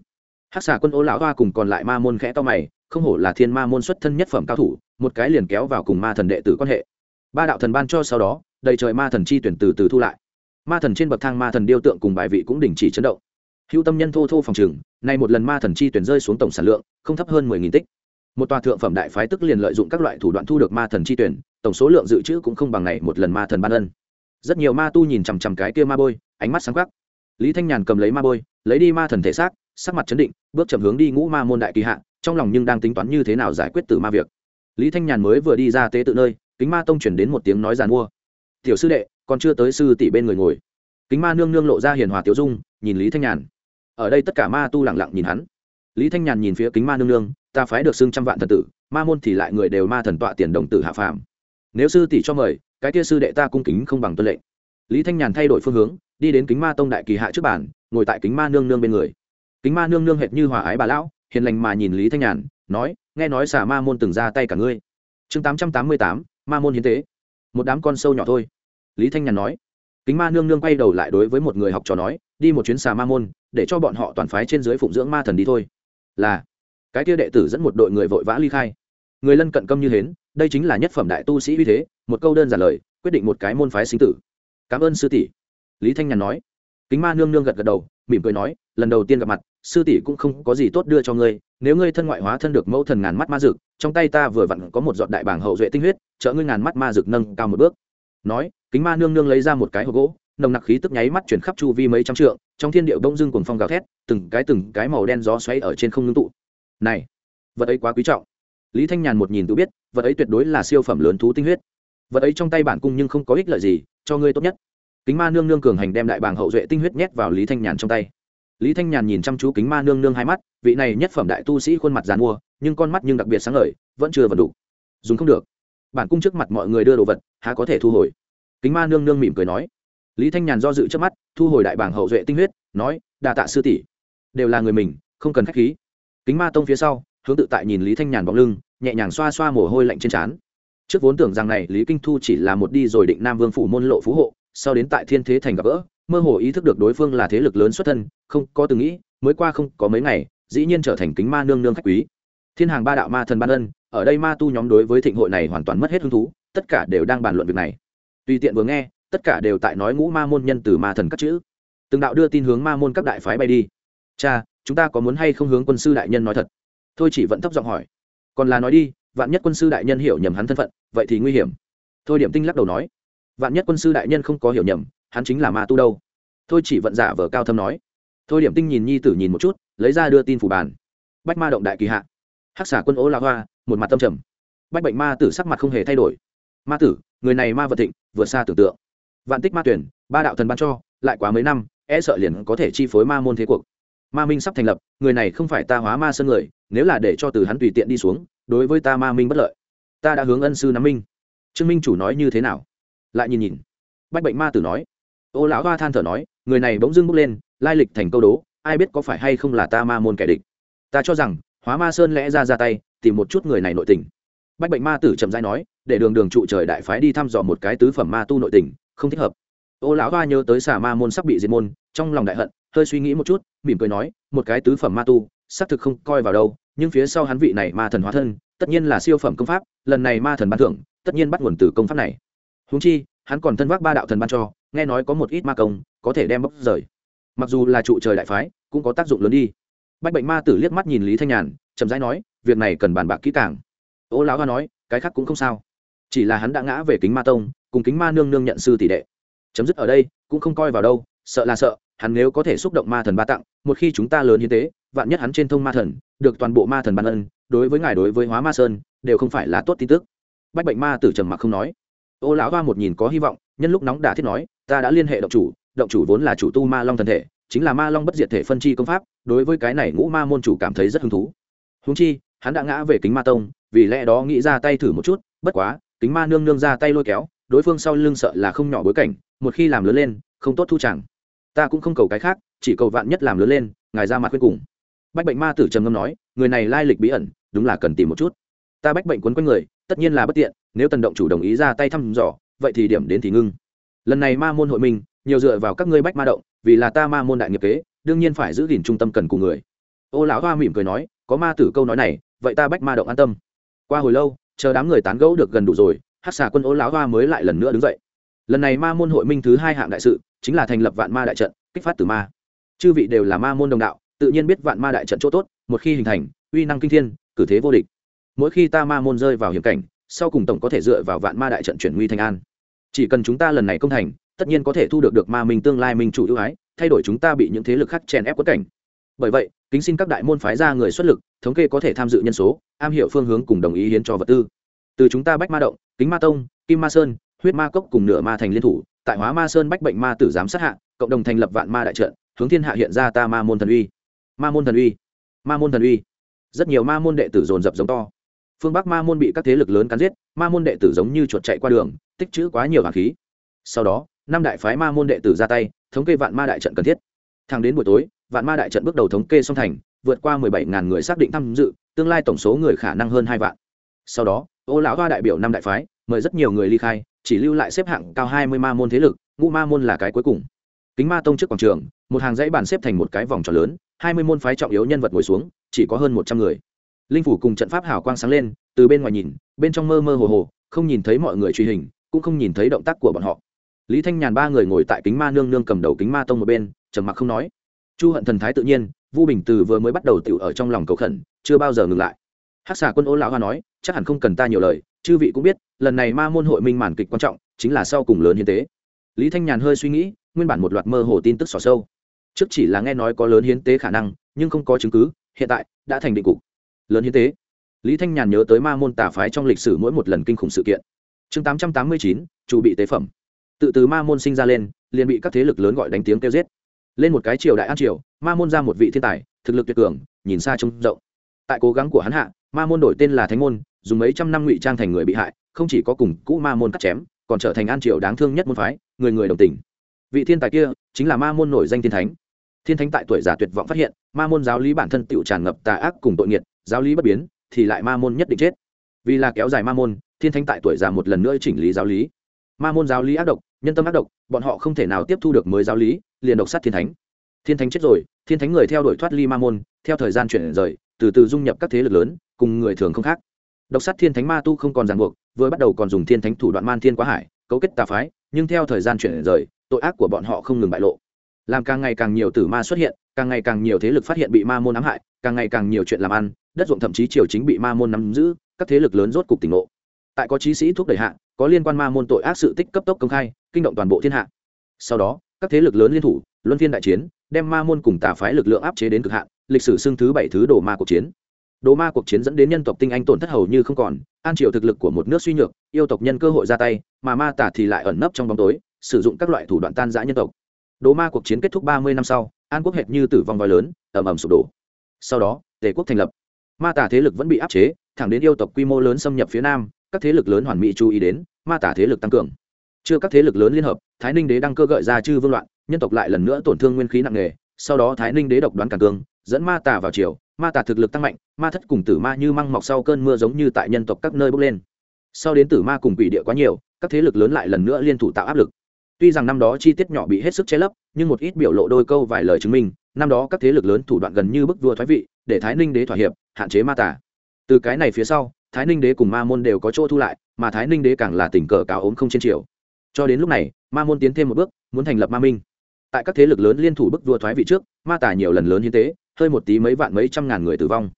Hắc xà quân ô lão hoa cùng còn lại ma môn khẽ to mày, không hổ là thiên ma môn xuất thân nhất phẩm cao thủ, một cái liền kéo vào cùng ma thần đệ tử quan hệ. Ba đạo thần ban cho sau đó, đầy trời ma thần chi tuyển từ từ thu lại ma thần trên bậc thang ma thần điêu tượng cùng bài vị cũng đình chỉ chấn động. Hữu tâm nhân thô thô phòng trừng nay một lần ma thần chi tuyển rơi xuống tổng sản lượng, không thấp hơn mười nghìn tích. Một tòa thượng phẩm đại phái tức liền lợi dụng các loại thủ đoạn thu được ma thần chi tuyển, tổng số lượng dự trữ cũng không bằng này một lần ma thần ban ân. Rất nhiều ma tu nhìn chằm chằm cái kia ma bôi, ánh mắt sáng khắc lý thanh nhàn cầm lấy ma bôi, lấy đi ma thần thể xác, sắc mặt chấn định, bước chậm hướng đi ngũ ma môn đại kỳ hạ, trong lòng nhưng đang tính toán như thế nào giải quyết từ ma việc. Lý thanh nhàn mới vừa đi ra tế tự nơi, kính ma tông chuyển đến một tiếng nói giàn mua. Tiểu sư đệ còn chưa tới sư tỷ bên người ngồi. Kính ma nương nương lộ ra hiền hòa tiểu dung, nhìn lý thanh nhàn. Ở đây tất cả ma tu lẳng lặng nhìn hắn. Lý thanh nhàn nhìn phía kính ma nương nương, ta phái được xưng trăm vạn thần tử, ma môn thì lại người đều ma thần tọa tiền đồng tử hạ phàm. Nếu sư tỷ cho mời, cái kia sư đệ ta cung kính không bằng tuân lệnh. Lý thanh nhàn thay đổi phương hướng, đi đến kính ma tông đại kỳ hạ trước bàn, ngồi tại kính ma nương nương bên người. Kính ma nương nương hệt như hòa ái bà lão, hiền lành mà nhìn lý thanh nhàn, nói, nghe nói xà ma môn từng ra tay cả ngươi. Chương tám trăm tám mươi tám, ma môn hiến tế. Một đám con sâu nhỏ thôi lý thanh nhàn nói. Kính ma nương nương quay đầu lại đối với một người học trò nói, đi một chuyến xà ma môn, để cho bọn họ toàn phái trên dưới phụng dưỡng ma thần đi thôi. Là, cái kia đệ tử dẫn một đội người vội vã ly khai. Người lân cận câm như hến, đây chính là nhất phẩm đại tu sĩ uy thế, một câu đơn giản lời, quyết định một cái môn phái sinh tử. Cảm ơn sư tỷ. Lý thanh nhàn nói. Kính ma nương nương gật gật đầu, mỉm cười nói, lần đầu tiên gặp mặt, sư tỷ cũng không có gì tốt đưa cho ngươi, nếu ngươi thân ngoại hóa thân được mẫu thần ngàn mắt ma dực, trong tay ta vừa vặn có một giọt đại bảng hậu duệ tinh huyết trợ ngươi ngàn mắt ma dực nâng cao một bước. Nói kính ma nương nương lấy ra một cái hộp gỗ, nồng nặc khí tức nháy mắt chuyển khắp chu vi mấy trăm trượng, trong thiên điệu đông dưng cùng phong gào thét, từng cái từng cái màu đen gió xoáy ở trên không ngưng tụ. Này, vật ấy quá quý trọng. Lý thanh nhàn một nhìn tự biết, vật ấy tuyệt đối là siêu phẩm lớn thú tinh huyết. Vật ấy trong tay bản cung nhưng không có ích lợi gì, cho ngươi tốt nhất. Kính ma nương nương cường hành đem đại bàng hậu duệ tinh huyết nhét vào lý thanh nhàn trong tay. Lý thanh nhàn nhìn chăm chú kính ma nương nương hai mắt, vị này nhất phẩm đại tu sĩ khuôn mặt dàn mua nhưng con mắt nhưng đặc biệt sáng ngời, vẫn chưa vật đủ. Dùng không được. Bản cung trước mặt mọi người đưa đồ vật, há có thể thu hồi kính ma nương nương mỉm cười nói. Lý thanh nhàn do dự trước mắt, thu hồi đại bảng hậu duệ tinh huyết, nói đa tạ sư tỷ, đều là người mình, không cần k h á c h khí. Kính ma tông phía sau, hướng tự tại nhìn lý thanh nhàn bóng lưng, nhẹ nhàng xoa xoa mồ hôi lạnh trên trán. Trước vốn tưởng rằng này, lý kinh thu chỉ là một đi rồi định nam vương phủ môn lộ phú hộ, sau đến tại thiên thế thành gặp gỡ, mơ hồ ý thức được đối phương là thế lực lớn xuất thân, không có từng nghĩ, mới qua không có mấy ngày, dĩ nhiên trở thành kính ma nương nương khách quý. Thiên hàng ba đạo ma thần ban ân, ở đây ma tu nhóm đối với thịnh hội này hoàn toàn mất hết hứng thú, tất cả đều đang bàn luận việc này tùy tiện vừa nghe, tất cả đều tại nói ngũ ma môn nhân từ ma thần các chữ. Từng đạo đưa tin hướng ma môn các đại phái bay đi. Cha, chúng ta có muốn hay không hướng quân sư đại nhân nói thật? Thôi chỉ vẫn thấp giọng hỏi. Còn là nói đi, vạn nhất quân sư đại nhân hiểu nhầm hắn thân phận, vậy thì nguy hiểm. Thôi điểm tinh lắc đầu nói. Vạn nhất quân sư đại nhân không có hiểu nhầm, hắn chính là ma tu đâu. Thôi chỉ vận giả vờ cao thâm nói. Thôi điểm tinh nhìn nhi tử nhìn một chút, lấy ra đưa tin phủ bàn. Bách ma động đại kỳ hạ. Hắc xả quân ố la hoa, một mặt tâm trầm. Bách bệnh ma tử sắc mặt không hề thay đổi. Ma tử, người này ma vật thịnh vượt xa tưởng tượng. Vạn tích ma tuyển, ba đạo thần ban cho, lại quá mấy năm e sợ liền có thể chi phối ma môn thế cuộc. Ma minh sắp thành lập, người này không phải ta hóa ma sơn người, nếu là để cho từ hắn tùy tiện đi xuống, đối với ta ma minh bất lợi. Ta đã hướng ân sư nắm minh. Trương minh chủ nói như thế nào? Lại nhìn nhìn. Bách bệnh ma tử nói. Ô lão hoa than thở nói, người này bỗng dưng bước lên, lai lịch thành câu đố, ai biết có phải hay không là ta ma môn kẻ địch. Ta cho rằng, hóa ma sơn lẽ ra ra tay, tìm một chút người này nội tình bách bệnh ma tử chậm dai nói, để đường đường trụ trời đại phái đi thăm dò một cái tứ phẩm ma tu nội tình, không thích hợp. Ô lão hoa nhớ tới xà ma môn sắp bị diệt môn, trong lòng đại hận, hơi suy nghĩ một chút, mỉm cười nói, một cái tứ phẩm ma tu, xác thực không coi vào đâu, nhưng phía sau hắn vị này ma thần hóa thân, tất nhiên là siêu phẩm công pháp, lần này ma thần ban thưởng, tất nhiên bắt nguồn từ công pháp này. Húng chi, hắn còn thân vác ba đạo thần ban cho, nghe nói có một ít ma công, có thể đem bốc rời. Mặc dù là trụ trời đại phái, cũng có tác dụng lớn đi. Bách bệnh ma tử liếc mắt nhìn lý thanh nhàn, chậm rãi nói, việc này cần bàn bạc kỹ càng ô lão hoa nói, cái khác cũng không sao. Chỉ là hắn đã ngã về kính ma tông, cùng kính ma nương nương nhận sư tỷ đệ. Chấm dứt ở đây, cũng không coi vào đâu, sợ là sợ, hắn nếu có thể xúc động ma thần ba tặng, một khi chúng ta lớn như thế vạn nhất hắn trên thông ma thần, được toàn bộ ma thần ban ân, đối với ngài đối với hóa ma sơn, đều không phải là tốt tin tức. Bách bệnh ma tử trầm mặc không nói. Ô lão hoa một nhìn có hy vọng, nhân lúc nóng đả thiết nói, ta đã liên hệ động chủ động chủ vốn là chủ tu ma long thần thể, chính là ma long bất diệt thể phân chi công pháp, đối với cái này ngũ ma môn chủ cảm thấy rất hứng thú. Húng chi hắn đã ngã về kính ma tông vì lẽ đó nghĩ ra tay thử một chút bất quá kính ma nương nương ra tay lôi kéo đối phương sau lưng sợ là không nhỏ bối cảnh một khi làm lớn lên không tốt thu chẳng. Ta cũng không cầu cái khác chỉ cầu vạn nhất làm lớn lên ngài ra mặt cuối cùng. Bách bệnh ma tử trầm ngâm nói người này lai lịch bí ẩn đúng là cần tìm một chút. Ta bách bệnh quấn quanh người tất nhiên là bất tiện nếu tần động chủ đồng ý ra tay thăm dò vậy thì điểm đến thì ngưng. Lần này ma môn hội mình, nhiều dựa vào các ngươi bách ma động vì là ta ma môn đại nghiệp kế đương nhiên phải giữ gìn trung tâm cần của người. Ô lão hoa mỉm cười nói có ma tử câu nói này vậy ta bách ma động an tâm. Qua hồi lâu, chờ đám người tán gẫu được gần đủ rồi hát xà quân ố lão hoa mới lại lần nữa đứng dậy. Lần này ma môn hội minh thứ hai hạng đại sự, chính là thành lập vạn ma đại trận, kích phát từ ma. Chư vị đều là ma môn đồng đạo, tự nhiên biết vạn ma đại trận chỗ tốt, một khi hình thành, uy năng kinh thiên, cử thế vô địch. Mỗi khi ta ma môn rơi vào hiểm cảnh, sau cùng tổng có thể dựa vào vạn ma đại trận chuyển nguy thành an. Chỉ cần chúng ta lần này công thành, tất nhiên có thể thu được được ma minh tương lai minh chủ ưu ái, thay đổi chúng ta bị những thế lực khác chèn ép quất cảnh bởi vậy, kính xin các đại môn phái ra người xuất lực, thống kê có thể tham dự nhân số, am hiểu phương hướng cùng đồng ý hiến cho vật tư. Từ chúng ta bách ma động, kính ma tông, kim ma sơn, huyết ma cốc cùng nửa ma thành liên thủ, tại hóa ma sơn bách bệnh ma tử giám sát hạ, cộng đồng thành lập vạn ma đại trận, hướng thiên hạ hiện ra ta ma môn thần uy. Ma môn thần uy, ma môn thần uy. Rất nhiều ma môn đệ tử dồn dập giống to. Phương bắc ma môn bị các thế lực lớn cắn giết, ma môn đệ tử giống như chuột chạy qua đường, tích chữ quá nhiều hàng khí. Sau đó, năm đại phái ma môn đệ tử ra tay, thống kê vạn ma đại trận cần thiết. Thẳng đến buổi tối vạn ma đại trận bước đầu thống kê song thành, vượt qua mười bảy ngàn người xác định tham dự, tương lai tổng số người khả năng hơn hai vạn. Sau đó, ô lão hoa đại biểu năm đại phái, mời rất nhiều người ly khai, chỉ lưu lại xếp hạng cao hai mươi ma môn thế lực, ngũ ma môn là cái cuối cùng. Kính ma tông trước quảng trường, một hàng dãy bàn xếp thành một cái vòng tròn lớn, hai mươi môn phái trọng yếu nhân vật ngồi xuống, chỉ có hơn một trăm người. Linh phủ cùng trận pháp hào quang sáng lên, từ bên ngoài nhìn, bên trong mơ mơ hồ hồ, không nhìn thấy mọi người truy hình, cũng không nhìn thấy động tác của bọn họ. Lý thanh nhàn ba người ngồi tại kính ma nương nương cầm đầu kính ma tông một bên, trầm mặc không nói chu hận thần thái tự nhiên, vu bình từ vừa mới bắt đầu tựu ở trong lòng cầu khẩn, chưa bao giờ ngừng lại. Hát xà quân ô lão hoa nói, chắc hẳn không cần ta nhiều lời, chư vị cũng biết, lần này ma môn hội minh màn kịch quan trọng, chính là sau cùng lớn hiến tế. Lý thanh nhàn hơi suy nghĩ, nguyên bản một loạt mơ hồ tin tức xỏ sâu. Trước chỉ là nghe nói có lớn hiến tế khả năng, nhưng không có chứng cứ, hiện tại đã thành định cục. Lớn hiến tế. Lý thanh nhàn nhớ tới ma môn tà phái trong lịch sử mỗi một lần kinh khủng sự kiện. Chương tám trăm tám mươi chín, chủ bị tế phẩm. Tự từ ma môn sinh ra lên, liền bị các thế lực lớn gọi đánh tiếng kêu giết lên một cái triều đại an triều, ma môn ra một vị thiên tài, thực lực tuyệt cường, nhìn xa trông rộng. Tại cố gắng của hắn hạ, ma môn đổi tên là thánh môn, dùng mấy trăm năm ngụy trang thành người bị hại, không chỉ có cùng cũ ma môn cắt chém, còn trở thành an triều đáng thương nhất môn phái, người người đồng tình. Vị thiên tài kia chính là ma môn nổi danh thiên thánh. Thiên thánh tại tuổi già tuyệt vọng phát hiện, ma môn giáo lý bản thân tựu tràn ngập tà ác cùng tội nghiệt, giáo lý bất biến, thì lại ma môn nhất định chết. Vì là kéo dài ma môn, thiên thánh tại tuổi già một lần nữa chỉnh lý giáo lý ma môn giáo lý ác độc, nhân tâm ác độc, bọn họ không thể nào tiếp thu được mới giáo lý, liền độc sát thiên thánh. Thiên thánh chết rồi, thiên thánh người theo đuổi thoát ly ma môn, theo thời gian chuyển rời, từ từ dung nhập các thế lực lớn, cùng người thường không khác. Độc sát thiên thánh ma tu không còn ràng buộc, vừa bắt đầu còn dùng thiên thánh thủ đoạn man thiên quá hải, cấu kết tà phái, nhưng theo thời gian chuyển rời, tội ác của bọn họ không ngừng bại lộ. Làm càng ngày càng nhiều tử ma xuất hiện, càng ngày càng nhiều thế lực phát hiện bị ma môn ám hại, càng ngày càng nhiều chuyện làm ăn, đất ruộng thậm chí triều chính bị ma môn nắm giữ, các thế lực lớn rốt cục tỉnh ngộ tại có chí sĩ thuốc đẩy hạ, có liên quan ma môn tội ác sự tích cấp tốc công khai, kinh động toàn bộ thiên hạ. Sau đó, các thế lực lớn liên thủ, luân phiên đại chiến, đem ma môn cùng tà phái lực lượng áp chế đến cực hạn, lịch sử xưng thứ bảy thứ đồ ma cuộc chiến. Đồ ma cuộc chiến dẫn đến nhân tộc tinh anh tổn thất hầu như không còn, an triều thực lực của một nước suy nhược, yêu tộc nhân cơ hội ra tay, mà ma tả thì lại ẩn nấp trong bóng tối, sử dụng các loại thủ đoạn tan giã nhân tộc. Đồ ma cuộc chiến kết thúc ba mươi năm sau, an quốc hệt như tử vong voi lớn ẩm ẩm sụp đổ. Sau đó, tề quốc thành lập. Ma tả thế lực vẫn bị áp chế, thẳng đến yêu tộc quy mô lớn xâm nhập phía nam các thế lực lớn hoàn mỹ chú ý đến, ma tả thế lực tăng cường. Chưa các thế lực lớn liên hợp, thái ninh đế đăng cơ gợi ra chư vương loạn, nhân tộc lại lần nữa tổn thương nguyên khí nặng nề, sau đó thái ninh đế độc đoán càng cương dẫn ma tà vào chiều ma tà thực lực tăng mạnh, ma thất cùng tử ma như măng mọc sau cơn mưa giống như tại nhân tộc các nơi bốc lên. Sau đến tử ma cùng quỷ địa quá nhiều, các thế lực lớn lại lần nữa liên thủ tạo áp lực. Tuy rằng năm đó chi tiết nhỏ bị hết sức che lấp, nhưng một ít biểu lộ đôi câu vài lời chứng minh, năm đó các thế lực lớn thủ đoạn gần như bức vua thoái vị, để thái ninh đế thỏa hiệp, hạn chế ma tà từ cái này phía sau thái ninh đế cùng ma môn đều có chỗ thu lại, mà thái ninh đế càng là tình cờ cáo ốm không trên triều. Cho đến lúc này, ma môn tiến thêm một bước, muốn thành lập ma minh. Tại các thế lực lớn liên thủ bức vua thoái vị trước, ma Tà nhiều lần lớn hiến tế, hơi một tí mấy vạn mấy trăm ngàn người tử vong.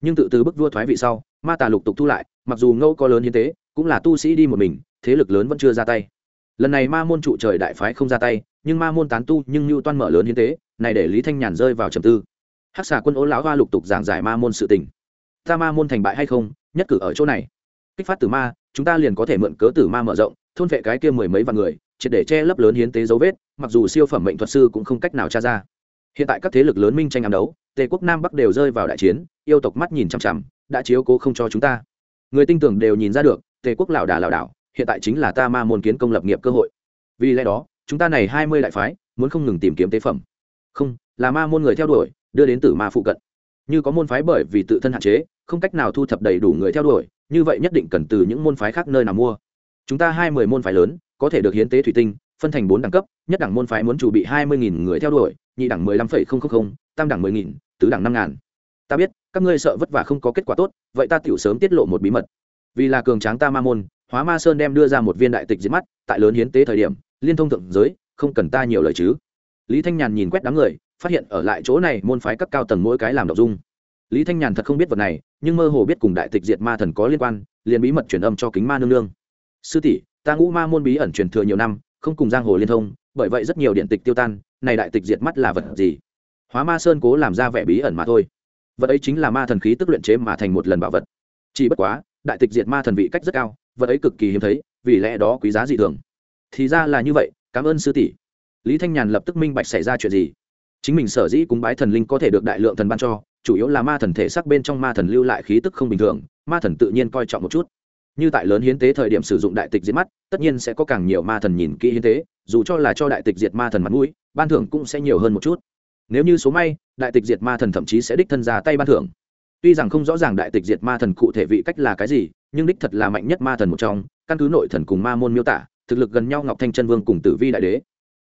Nhưng tự từ bức vua thoái vị sau, ma tà lục tục thu lại, mặc dù ngẫu có lớn hiến tế, cũng là tu sĩ đi một mình, thế lực lớn vẫn chưa ra tay. Lần này ma môn trụ trời đại phái không ra tay, nhưng ma môn tán tu nhưng như toan mở lớn hiến tế, này để lý thanh nhàn rơi vào trầm tư. Hắc xà quân ố lão hoa lục tục giảng giải ma môn sự tình. Ta ma môn thành bại hay không nhất cử ở chỗ này. Kích phát tử ma, chúng ta liền có thể mượn cớ tử ma mở rộng, thôn vệ cái kia mười mấy vạn người, triệt để che lấp lớn hiến tế dấu vết, mặc dù siêu phẩm mệnh thuật sư cũng không cách nào tra ra. Hiện tại các thế lực lớn minh tranh ám đấu, tề quốc nam bắc đều rơi vào đại chiến, yêu tộc mắt nhìn chằm chằm, đã chiếu cố không cho chúng ta. Người tinh tưởng đều nhìn ra được, tề quốc lảo đà lảo đảo, hiện tại chính là ta ma môn kiến công lập nghiệp cơ hội. Vì lẽ đó, chúng ta này hai mươi đại phái, muốn không ngừng tìm kiếm tế phẩm. Không, là ma môn người theo đuổi, đưa đến tử ma phụ cận. Như có môn phái bởi vì tự thân hạn chế không cách nào thu thập đầy đủ người theo đuổi, như vậy nhất định cần từ những môn phái khác nơi nào mua. Chúng ta hai mươi môn phái lớn, có thể được hiến tế thủy tinh, phân thành bốn đẳng cấp, nhất đẳng môn phái muốn chủ bị hai mươi nghìn người theo đuổi, nhị đẳng mười lăm phẩy không không không, tam đẳng mười nghìn, tứ đẳng năm ngàn. Ta biết, các ngươi sợ vất vả không có kết quả tốt, vậy ta tiểu sớm tiết lộ một bí mật. Vì là cường tráng ta ma môn, hóa ma sơn đem đưa ra một viên đại tịch diệt mắt, tại lớn hiến tế thời điểm, liên thông thượng giới, không cần ta nhiều lời chứ. Lý thanh nhàn nhìn quét đám người, phát hiện ở lại chỗ này môn phái các cao tầng mỗi cái làm đọc dung lý thanh nhàn thật không biết vật này, nhưng mơ hồ biết cùng đại tịch diệt ma thần có liên quan, liền bí mật truyền âm cho kính ma nương nương. Sư tỷ, ta ngũ ma môn bí ẩn truyền thừa nhiều năm, không cùng giang hồ liên thông, bởi vậy rất nhiều điện tịch tiêu tan, này đại tịch diệt mắt là vật gì? Hóa ma sơn cố làm ra vẻ bí ẩn mà thôi. Vật ấy chính là ma thần khí tức luyện chế mà thành một lần bảo vật. Chỉ bất quá, đại tịch diệt ma thần vị cách rất cao, vật ấy cực kỳ hiếm thấy, vì lẽ đó quý giá dị thường. Thì ra là như vậy, cảm ơn sư tỷ. Lý thanh nhàn lập tức minh bạch xảy ra chuyện gì. Chính mình sở dĩ cúng bái thần linh có thể được đại lượng thần ban cho chủ yếu là ma thần thể xác bên trong ma thần lưu lại khí tức không bình thường, ma thần tự nhiên coi trọng một chút. Như tại lớn hiến tế thời điểm sử dụng đại tịch diệt mắt, tất nhiên sẽ có càng nhiều ma thần nhìn kỹ hiến tế, dù cho là cho đại tịch diệt ma thần mặt mũi, ban thưởng cũng sẽ nhiều hơn một chút. Nếu như số may, đại tịch diệt ma thần thậm chí sẽ đích thân ra tay ban thưởng. Tuy rằng không rõ ràng đại tịch diệt ma thần cụ thể vị cách là cái gì, nhưng đích thật là mạnh nhất ma thần một trong, căn cứ nội thần cùng ma môn miêu tả, thực lực gần nhau ngọc thanh chân vương cùng tử vi đại đế.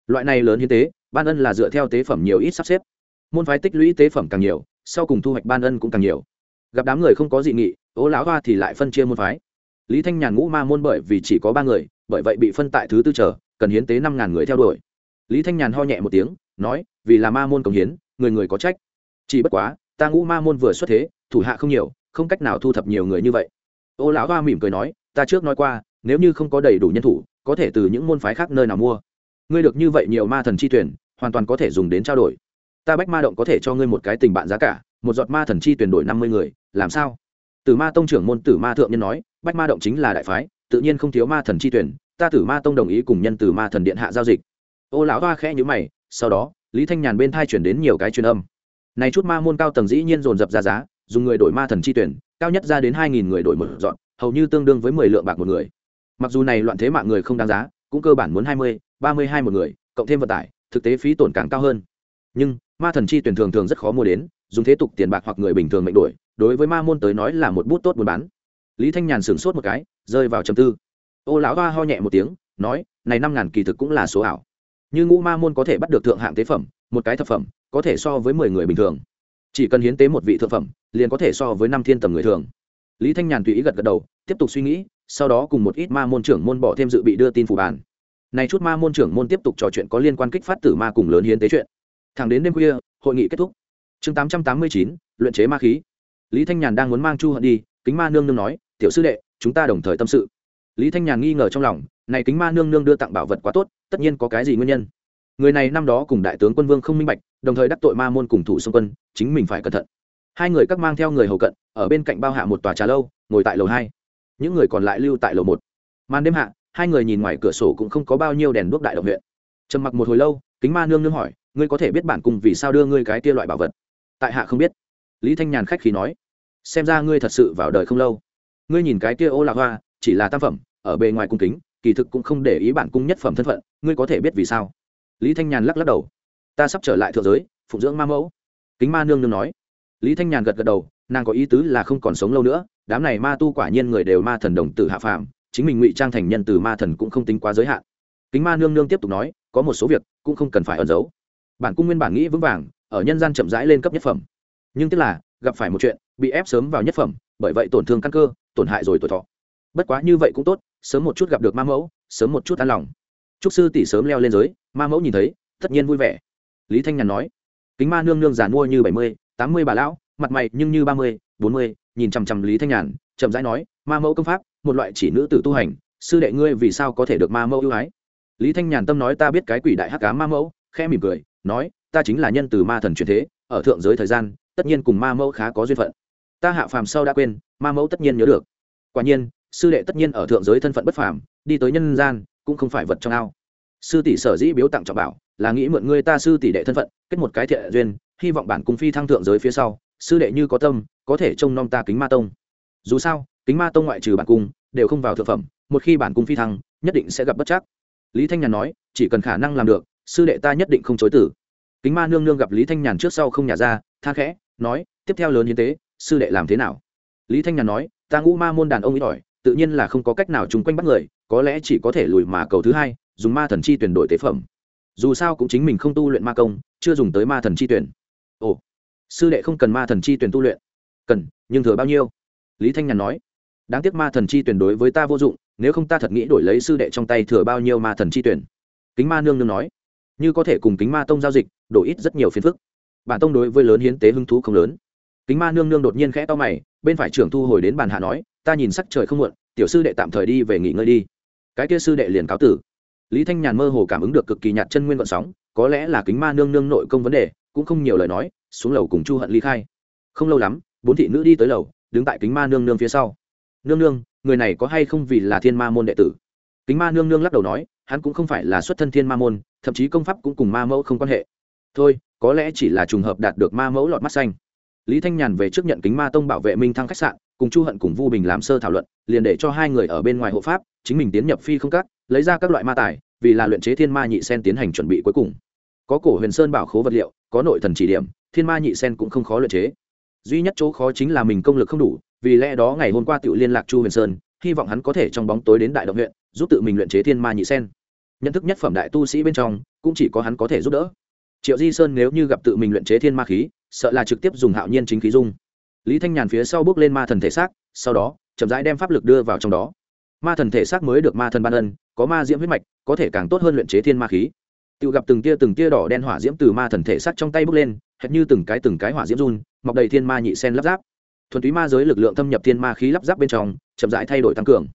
Loại này lớn hiến tế, ban ân là dựa theo tế phẩm nhiều ít sắp xếp. Môn phái tích lũy tế phẩm càng nhiều sau cùng thu hoạch ban ân cũng càng nhiều. Gặp đám người không có dị nghị, ố lão hoa thì lại phân chia môn phái. Lý thanh nhàn ngũ ma môn bởi vì chỉ có ba người, bởi vậy bị phân tại thứ tư trở cần hiến tế năm ngàn người theo đuổi. Lý thanh nhàn ho nhẹ một tiếng, nói, vì là ma môn cống hiến, người người có trách. Chỉ bất quá, ta ngũ ma môn vừa xuất thế, thủ hạ không nhiều, không cách nào thu thập nhiều người như vậy. Ô lão hoa mỉm cười nói, ta trước nói qua, nếu như không có đầy đủ nhân thủ, có thể từ những môn phái khác nơi nào mua. Ngươi được như vậy nhiều ma thần chi tuyển, hoàn toàn có thể dùng đến trao đổi ta bách ma động có thể cho ngươi một cái tình bạn giá cả, một giọt ma thần chi tuyển đổi năm mươi người, làm sao? Tử ma tông trưởng môn tử ma thượng nhân nói, bách ma động chính là đại phái, tự nhiên không thiếu ma thần chi tuyển, ta tử ma tông đồng ý cùng nhân tử ma thần điện hạ giao dịch. Ô lão hoa khẽ nhữ mày, sau đó, lý thanh nhàn bên thai chuyển đến nhiều cái truyền âm. Này chút ma môn cao tầng dĩ nhiên dồn dập ra giá, dùng người đổi ma thần chi tuyển, cao nhất ra đến hai nghìn người đổi một dọn hầu như tương đương với mười lượng bạc một người. Mặc dù này loạn thế mạng người không đáng giá, cũng cơ bản muốn hai mươi, ba mươi hai một người, cộng thêm vận tải, thực tế phí tổn càng cao hơn. Nhưng ma thần chi tuyển thường thường rất khó mua đến, dùng thế tục tiền bạc hoặc người bình thường mệnh đổi, đối với ma môn tới nói là một bút tốt buôn bán. Lý thanh nhàn sửng sốt một cái, rơi vào trầm tư. Ô lão hoa ho nhẹ một tiếng, nói, này năm ngàn kỳ thực cũng là số ảo. Như ngũ ma môn có thể bắt được thượng hạng tế phẩm, một cái thập phẩm, có thể so với mười người bình thường. Chỉ cần hiến tế một vị thượng phẩm, liền có thể so với năm thiên tầm người thường. Lý thanh nhàn tùy ý gật gật đầu, tiếp tục suy nghĩ, sau đó cùng một ít ma môn trưởng môn bỏ thêm dự bị đưa tin phủ bàn. Này chút ma môn trưởng môn tiếp tục trò chuyện có liên quan kích phát tử ma cùng lớn hiến tế chuyện thẳng đến đêm khuya, hội nghị kết thúc. Chương tám trăm tám mươi chín, luyện chế ma khí. Lý thanh nhàn đang muốn mang chu hận đi, kính ma nương nương nói, tiểu sư đệ, chúng ta đồng thời tâm sự. Lý thanh nhàn nghi ngờ trong lòng, này kính ma nương nương đưa tặng bảo vật quá tốt, tất nhiên có cái gì nguyên nhân? Người này năm đó cùng đại tướng quân vương không minh bạch, đồng thời đắc tội ma môn cùng thủ xung quân, chính mình phải cẩn thận. Hai người các mang theo người hầu cận, ở bên cạnh bao hạ một tòa trà lâu, ngồi tại lầu hai. Những người còn lại lưu tại lầu một. Màn đêm hạ, hai người nhìn ngoài cửa sổ cũng không có bao nhiêu đèn đuốc đại động huyện. Trầm mặc một hồi lâu, kính ma nương nương hỏi ngươi có thể biết bản cung vì sao đưa ngươi cái kia loại bảo vật? Tại hạ không biết. Lý thanh nhàn khách khí nói. Xem ra ngươi thật sự vào đời không lâu. Ngươi nhìn cái kia ô lạc hoa, chỉ là tam phẩm, ở bề ngoài cung kính, kỳ thực cũng không để ý bản cung nhất phẩm thân phận, ngươi có thể biết vì sao? Lý thanh nhàn lắc lắc đầu. Ta sắp trở lại thượng giới, phụng dưỡng ma mẫu. Kính ma nương nương nói. Lý thanh nhàn gật gật đầu, nàng có ý tứ là không còn sống lâu nữa, đám này ma tu quả nhiên người đều ma thần đồng tử hạ phàm, chính mình ngụy trang thành nhân từ ma thần cũng không tính quá giới hạn. Kính ma nương nương tiếp tục nói, có một số việc cũng không cần phải ẩn giấu bản cung nguyên bản nghĩ vững vàng, ở nhân gian chậm rãi lên cấp nhất phẩm. Nhưng tức là, gặp phải một chuyện, bị ép sớm vào nhất phẩm, bởi vậy tổn thương căn cơ, tổn hại rồi tuổi thọ. Bất quá như vậy cũng tốt, sớm một chút gặp được ma mẫu, sớm một chút an lòng. Trúc sư tỷ sớm leo lên giới, ma mẫu nhìn thấy, tất nhiên vui vẻ. Lý thanh nhàn nói, kính ma nương nương giàn mua như bảy mươi, tám mươi bà lão, mặt mày nhưng như ba mươi, bốn mươi, nhìn chằm chằm lý thanh nhàn, chậm rãi nói, ma mẫu công pháp, một loại chỉ nữ tử tu hành, sư đệ ngươi vì sao có thể được ma mẫu ưu ái? Lý thanh nhàn tâm nói ta biết cái quỷ đại hắc cá ma mẫu, khẽ mỉm cười nói, ta chính là nhân từ ma thần truyền thế, ở thượng giới thời gian, tất nhiên cùng ma mẫu khá có duyên phận. Ta hạ phàm sau đã quên, ma mẫu tất nhiên nhớ được. Quả nhiên, sư đệ tất nhiên ở thượng giới thân phận bất phàm, đi tới nhân gian, cũng không phải vật trong ao. Sư tỷ sở dĩ biếu tặng trọng bảo, là nghĩ mượn ngươi ta sư tỷ đệ thân phận, kết một cái thiện duyên, hy vọng bản cung phi thăng thượng giới phía sau, sư đệ như có tâm, có thể trông nom ta kính ma tông. Dù sao, kính ma tông ngoại trừ bản cung, đều không vào thượng phẩm, một khi bản cung phi thăng, nhất định sẽ gặp bất chắc. Lý thanh nhàn nói, chỉ cần khả năng làm được sư đệ ta nhất định không chối tử. Kính ma nương nương gặp lý thanh nhàn trước sau không nhả ra, tha khẽ, nói, tiếp theo lớn hiến tế, sư đệ làm thế nào? Lý thanh nhàn nói, ta ngũ ma môn đàn ông ít ỏi, tự nhiên là không có cách nào chung quanh bắt người, có lẽ chỉ có thể lùi mà cầu thứ hai, dùng ma thần chi tuyển đổi tế phẩm. Dù sao cũng chính mình không tu luyện ma công, chưa dùng tới ma thần chi tuyển. Ồ, sư đệ không cần ma thần chi tuyển tu luyện. Cần, nhưng thừa bao nhiêu? Lý thanh nhàn nói, đáng tiếc ma thần chi tuyển đối với ta vô dụng, nếu không ta thật nghĩ đổi lấy sư đệ trong tay thừa bao nhiêu ma thần chi tuyển. Kính ma nương nương nói như có thể cùng kính ma tông giao dịch đổi ít rất nhiều phiền phức. Bản tông đối với lớn hiến tế hứng thú không lớn. Kính ma nương nương đột nhiên khẽ to mày, bên phải trưởng thu hồi đến bàn hạ nói, ta nhìn sắc trời không muộn, tiểu sư đệ tạm thời đi về nghỉ ngơi đi. Cái kia sư đệ liền cáo tử. Lý thanh nhàn mơ hồ cảm ứng được cực kỳ nhạt chân nguyên vận sóng, có lẽ là kính ma nương nương nội công vấn đề, cũng không nhiều lời nói, xuống lầu cùng chu hận ly khai. Không lâu lắm, bốn thị nữ đi tới lầu, đứng tại kính ma nương nương phía sau. Nương nương, người này có hay không vì là thiên ma môn đệ tử? Kính ma nương nương lắc đầu nói, hắn cũng không phải là xuất thân thiên ma môn, thậm chí công pháp cũng cùng ma mẫu không quan hệ. Thôi, có lẽ chỉ là trùng hợp đạt được ma mẫu lọt mắt xanh. Lý thanh nhàn về trước nhận kính ma tông bảo vệ minh thăng khách sạn, cùng chu hận cùng vu bình làm sơ thảo luận, liền để cho hai người ở bên ngoài hộ pháp, chính mình tiến nhập phi không cắt lấy ra các loại ma tài, vì là luyện chế thiên ma nhị sen tiến hành chuẩn bị cuối cùng. Có cổ huyền sơn bảo khố vật liệu, có nội thần chỉ điểm, thiên ma nhị sen cũng không khó luyện chế. Duy nhất chỗ khó chính là mình công lực không đủ, vì lẽ đó ngày hôm qua tự liên lạc chu huyền sơn, hy vọng hắn có thể trong bóng tối đến đại động huyện giúp tự mình luyện chế thiên ma nhị sen. Nhận thức nhất phẩm đại tu sĩ bên trong, cũng chỉ có hắn có thể giúp đỡ. Triệu di sơn nếu như gặp tự mình luyện chế thiên ma khí, sợ là trực tiếp dùng hạo nhiên chính khí dung. Lý thanh nhàn phía sau bước lên ma thần thể xác, sau đó, chậm rãi đem pháp lực đưa vào trong đó. Ma thần thể xác mới được ma thần ban ân, có ma diễm huyết mạch, có thể càng tốt hơn luyện chế thiên ma khí. Tự gặp từng tia từng tia đỏ đen hỏa diễm từ ma thần thể xác trong tay bước lên, hệt như từng cái từng cái hỏa diễm run, mọc đầy thiên ma nhị sen lắp ráp. Thuần túy ma giới lực lượng thâm nhập thiên ma khí lắp ráp bên trong, chậm rãi thay đổi tăng cường.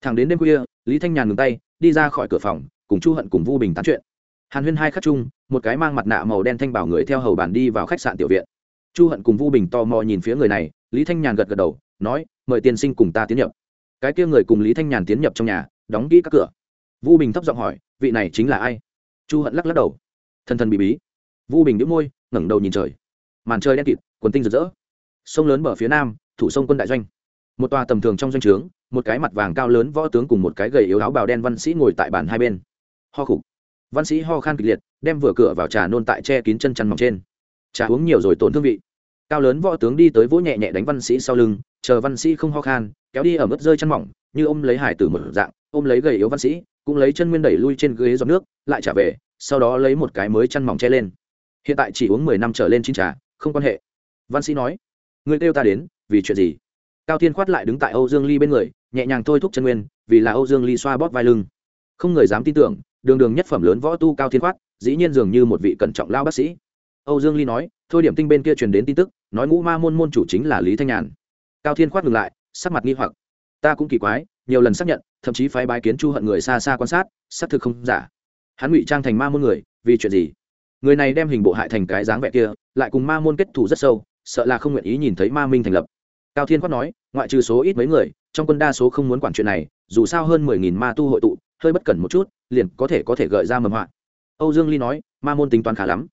Thẳng đến đêm khuya lý thanh nhàn ngừng tay, đi ra khỏi cửa phòng, cùng chu hận cùng vu bình tán chuyện. Hàn huyên hai khắc chung, một cái mang mặt nạ màu đen thanh bảo người theo hầu bàn đi vào khách sạn tiểu viện. Chu hận cùng vu bình tò mò nhìn phía người này, lý thanh nhàn gật gật đầu, nói, mời tiên sinh cùng ta tiến nhập. Cái kia người cùng lý thanh nhàn tiến nhập trong nhà, đóng kỹ các cửa. Vu bình thấp giọng hỏi, vị này chính là ai? Chu hận lắc lắc đầu. Thân thân bị bí. Vu bình đĩu môi, ngẩng đầu nhìn trời. Màn trời đen kịt, quần tinh rực rỡ. Sông lớn bờ phía nam, thủ sông quân đại doanh một tòa tầm thường trong doanh trướng, một cái mặt vàng cao lớn võ tướng cùng một cái gầy yếu áo bào đen văn sĩ ngồi tại bàn hai bên. Ho khục. Văn sĩ ho khan kịch liệt, đem vừa cửa vào trà nôn tại che kín chân chăn mỏng trên. Trà uống nhiều rồi tổn thương vị. Cao lớn võ tướng đi tới vỗ nhẹ nhẹ đánh văn sĩ sau lưng, chờ văn sĩ không ho khan, kéo đi ở mức rơi chăn mỏng, như ôm lấy hải tử một dạng, ôm lấy gầy yếu văn sĩ, cũng lấy chân nguyên đẩy lui trên ghế giọt nước, lại trả về, sau đó lấy một cái mới chăn mỏng che lên. Hiện tại chỉ uống mười năm trở lên chín trà, không quan hệ. Văn sĩ nói người kêu ta đến, vì chuyện gì? Cao thiên khoát lại đứng tại âu dương ly bên người, nhẹ nhàng thôi thúc chân nguyên, vì là âu dương ly xoa bóp vai lưng. Không người dám tin tưởng, đường đường nhất phẩm lớn võ tu cao thiên khoát, dĩ nhiên dường như một vị cẩn trọng lao bác sĩ. Âu dương ly nói, thôi điểm tinh bên kia truyền đến tin tức, nói ngũ ma môn môn chủ chính là lý thanh nhàn. Cao thiên khoát ngừng lại, sắc mặt nghi hoặc. Ta cũng kỳ quái, nhiều lần xác nhận, thậm chí phái bái kiến chu hận người xa xa quan sát, xác thực không giả. Hắn ngụy trang thành ma môn người, vì chuyện gì? Người này đem hình bộ hại thành cái dáng vẻ kia, lại cùng ma môn kết thù rất sâu, sợ là không nguyện ý nhìn thấy ma minh thành lập cao thiên khoát nói, ngoại trừ số ít mấy người, trong quân đa số không muốn quản chuyện này, dù sao hơn mười nghìn ma tu hội tụ, hơi bất cẩn một chút, liền có thể có thể gợi ra mầm họa. Âu dương ly nói, ma môn tính toán khá lắm.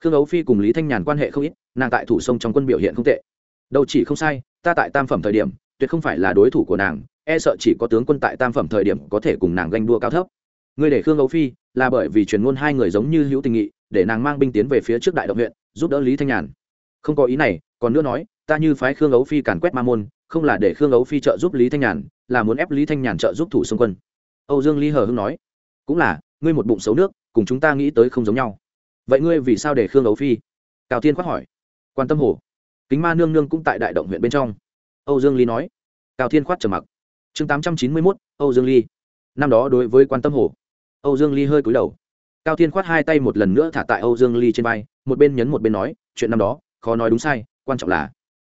Khương ấu phi cùng lý thanh nhàn quan hệ không ít, nàng tại thủ sông trong quân biểu hiện không tệ. Đâu chỉ không sai, ta tại tam phẩm thời điểm, tuyệt không phải là đối thủ của nàng e sợ chỉ có tướng quân tại tam phẩm thời điểm có thể cùng nàng ganh đua cao thấp. Ngươi để khương ấu phi, là bởi vì truyền ngôn hai người giống như hữu tình nghị, để nàng mang binh tiến về phía trước đại động huyện, giúp đỡ lý thanh nhàn. Không có ý này, còn nữa nói ta như phái khương ấu phi càn quét ma môn, không là để khương ấu phi trợ giúp lý thanh nhàn, là muốn ép lý thanh nhàn trợ giúp thủ xung quân. Âu dương ly hờ hưng nói. Cũng là, ngươi một bụng xấu nước, cùng chúng ta nghĩ tới không giống nhau. Vậy ngươi vì sao để khương ấu phi? Cao tiên khoác hỏi. Quan tâm hồ, kính ma nương nương cũng tại đại động huyện bên trong. Âu dương ly nói. Cao thiên khoát trầm mặc. Chương tám trăm chín mươi mốt, âu dương ly năm đó đối với quan tâm hồ, âu dương ly hơi cúi đầu. Cao thiên khoát hai tay một lần nữa thả tại âu dương ly trên vai, một bên nhấn một bên nói, chuyện năm đó, khó nói đúng sai, quan trọng là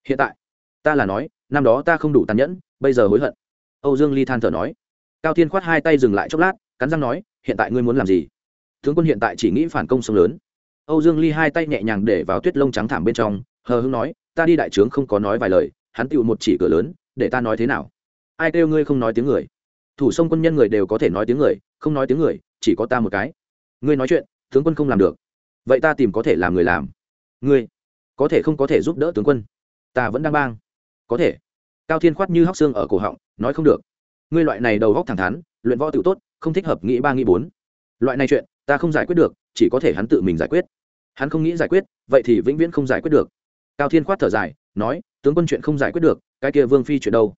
hiện tại, ta là nói, năm đó ta không đủ tàn nhẫn, bây giờ hối hận. Âu dương ly than thở nói. Cao thiên khoát hai tay dừng lại chốc lát, cắn răng nói, hiện tại ngươi muốn làm gì? Tướng quân hiện tại chỉ nghĩ phản công sông lớn âu dương ly hai tay nhẹ nhàng để vào tuyết lông trắng thảm bên trong, hờ hưng nói, ta đi đại trướng không có nói vài lời, hắn tựu một chỉ cửa lớn, để ta nói thế nào? Ai kêu ngươi không nói tiếng người? Thủ sông quân nhân người đều có thể nói tiếng người, không nói tiếng người, chỉ có ta một cái. Ngươi nói chuyện, tướng quân không làm được. Vậy ta tìm có thể làm người làm. Ngươi, có thể không có thể giúp đỡ tướng quân ta vẫn đang bang. Có thể. Cao thiên khoát như hóc xương ở cổ họng, nói không được. Ngươi loại này đầu góc thẳng thắn, luyện võ tự tốt, không thích hợp nghĩ ba nghĩ bốn. Loại này chuyện, ta không giải quyết được, chỉ có thể hắn tự mình giải quyết. Hắn không nghĩ giải quyết, vậy thì vĩnh viễn không giải quyết được. Cao thiên khoát thở dài, nói, tướng quân chuyện không giải quyết được, cái kia vương phi chuyện đâu?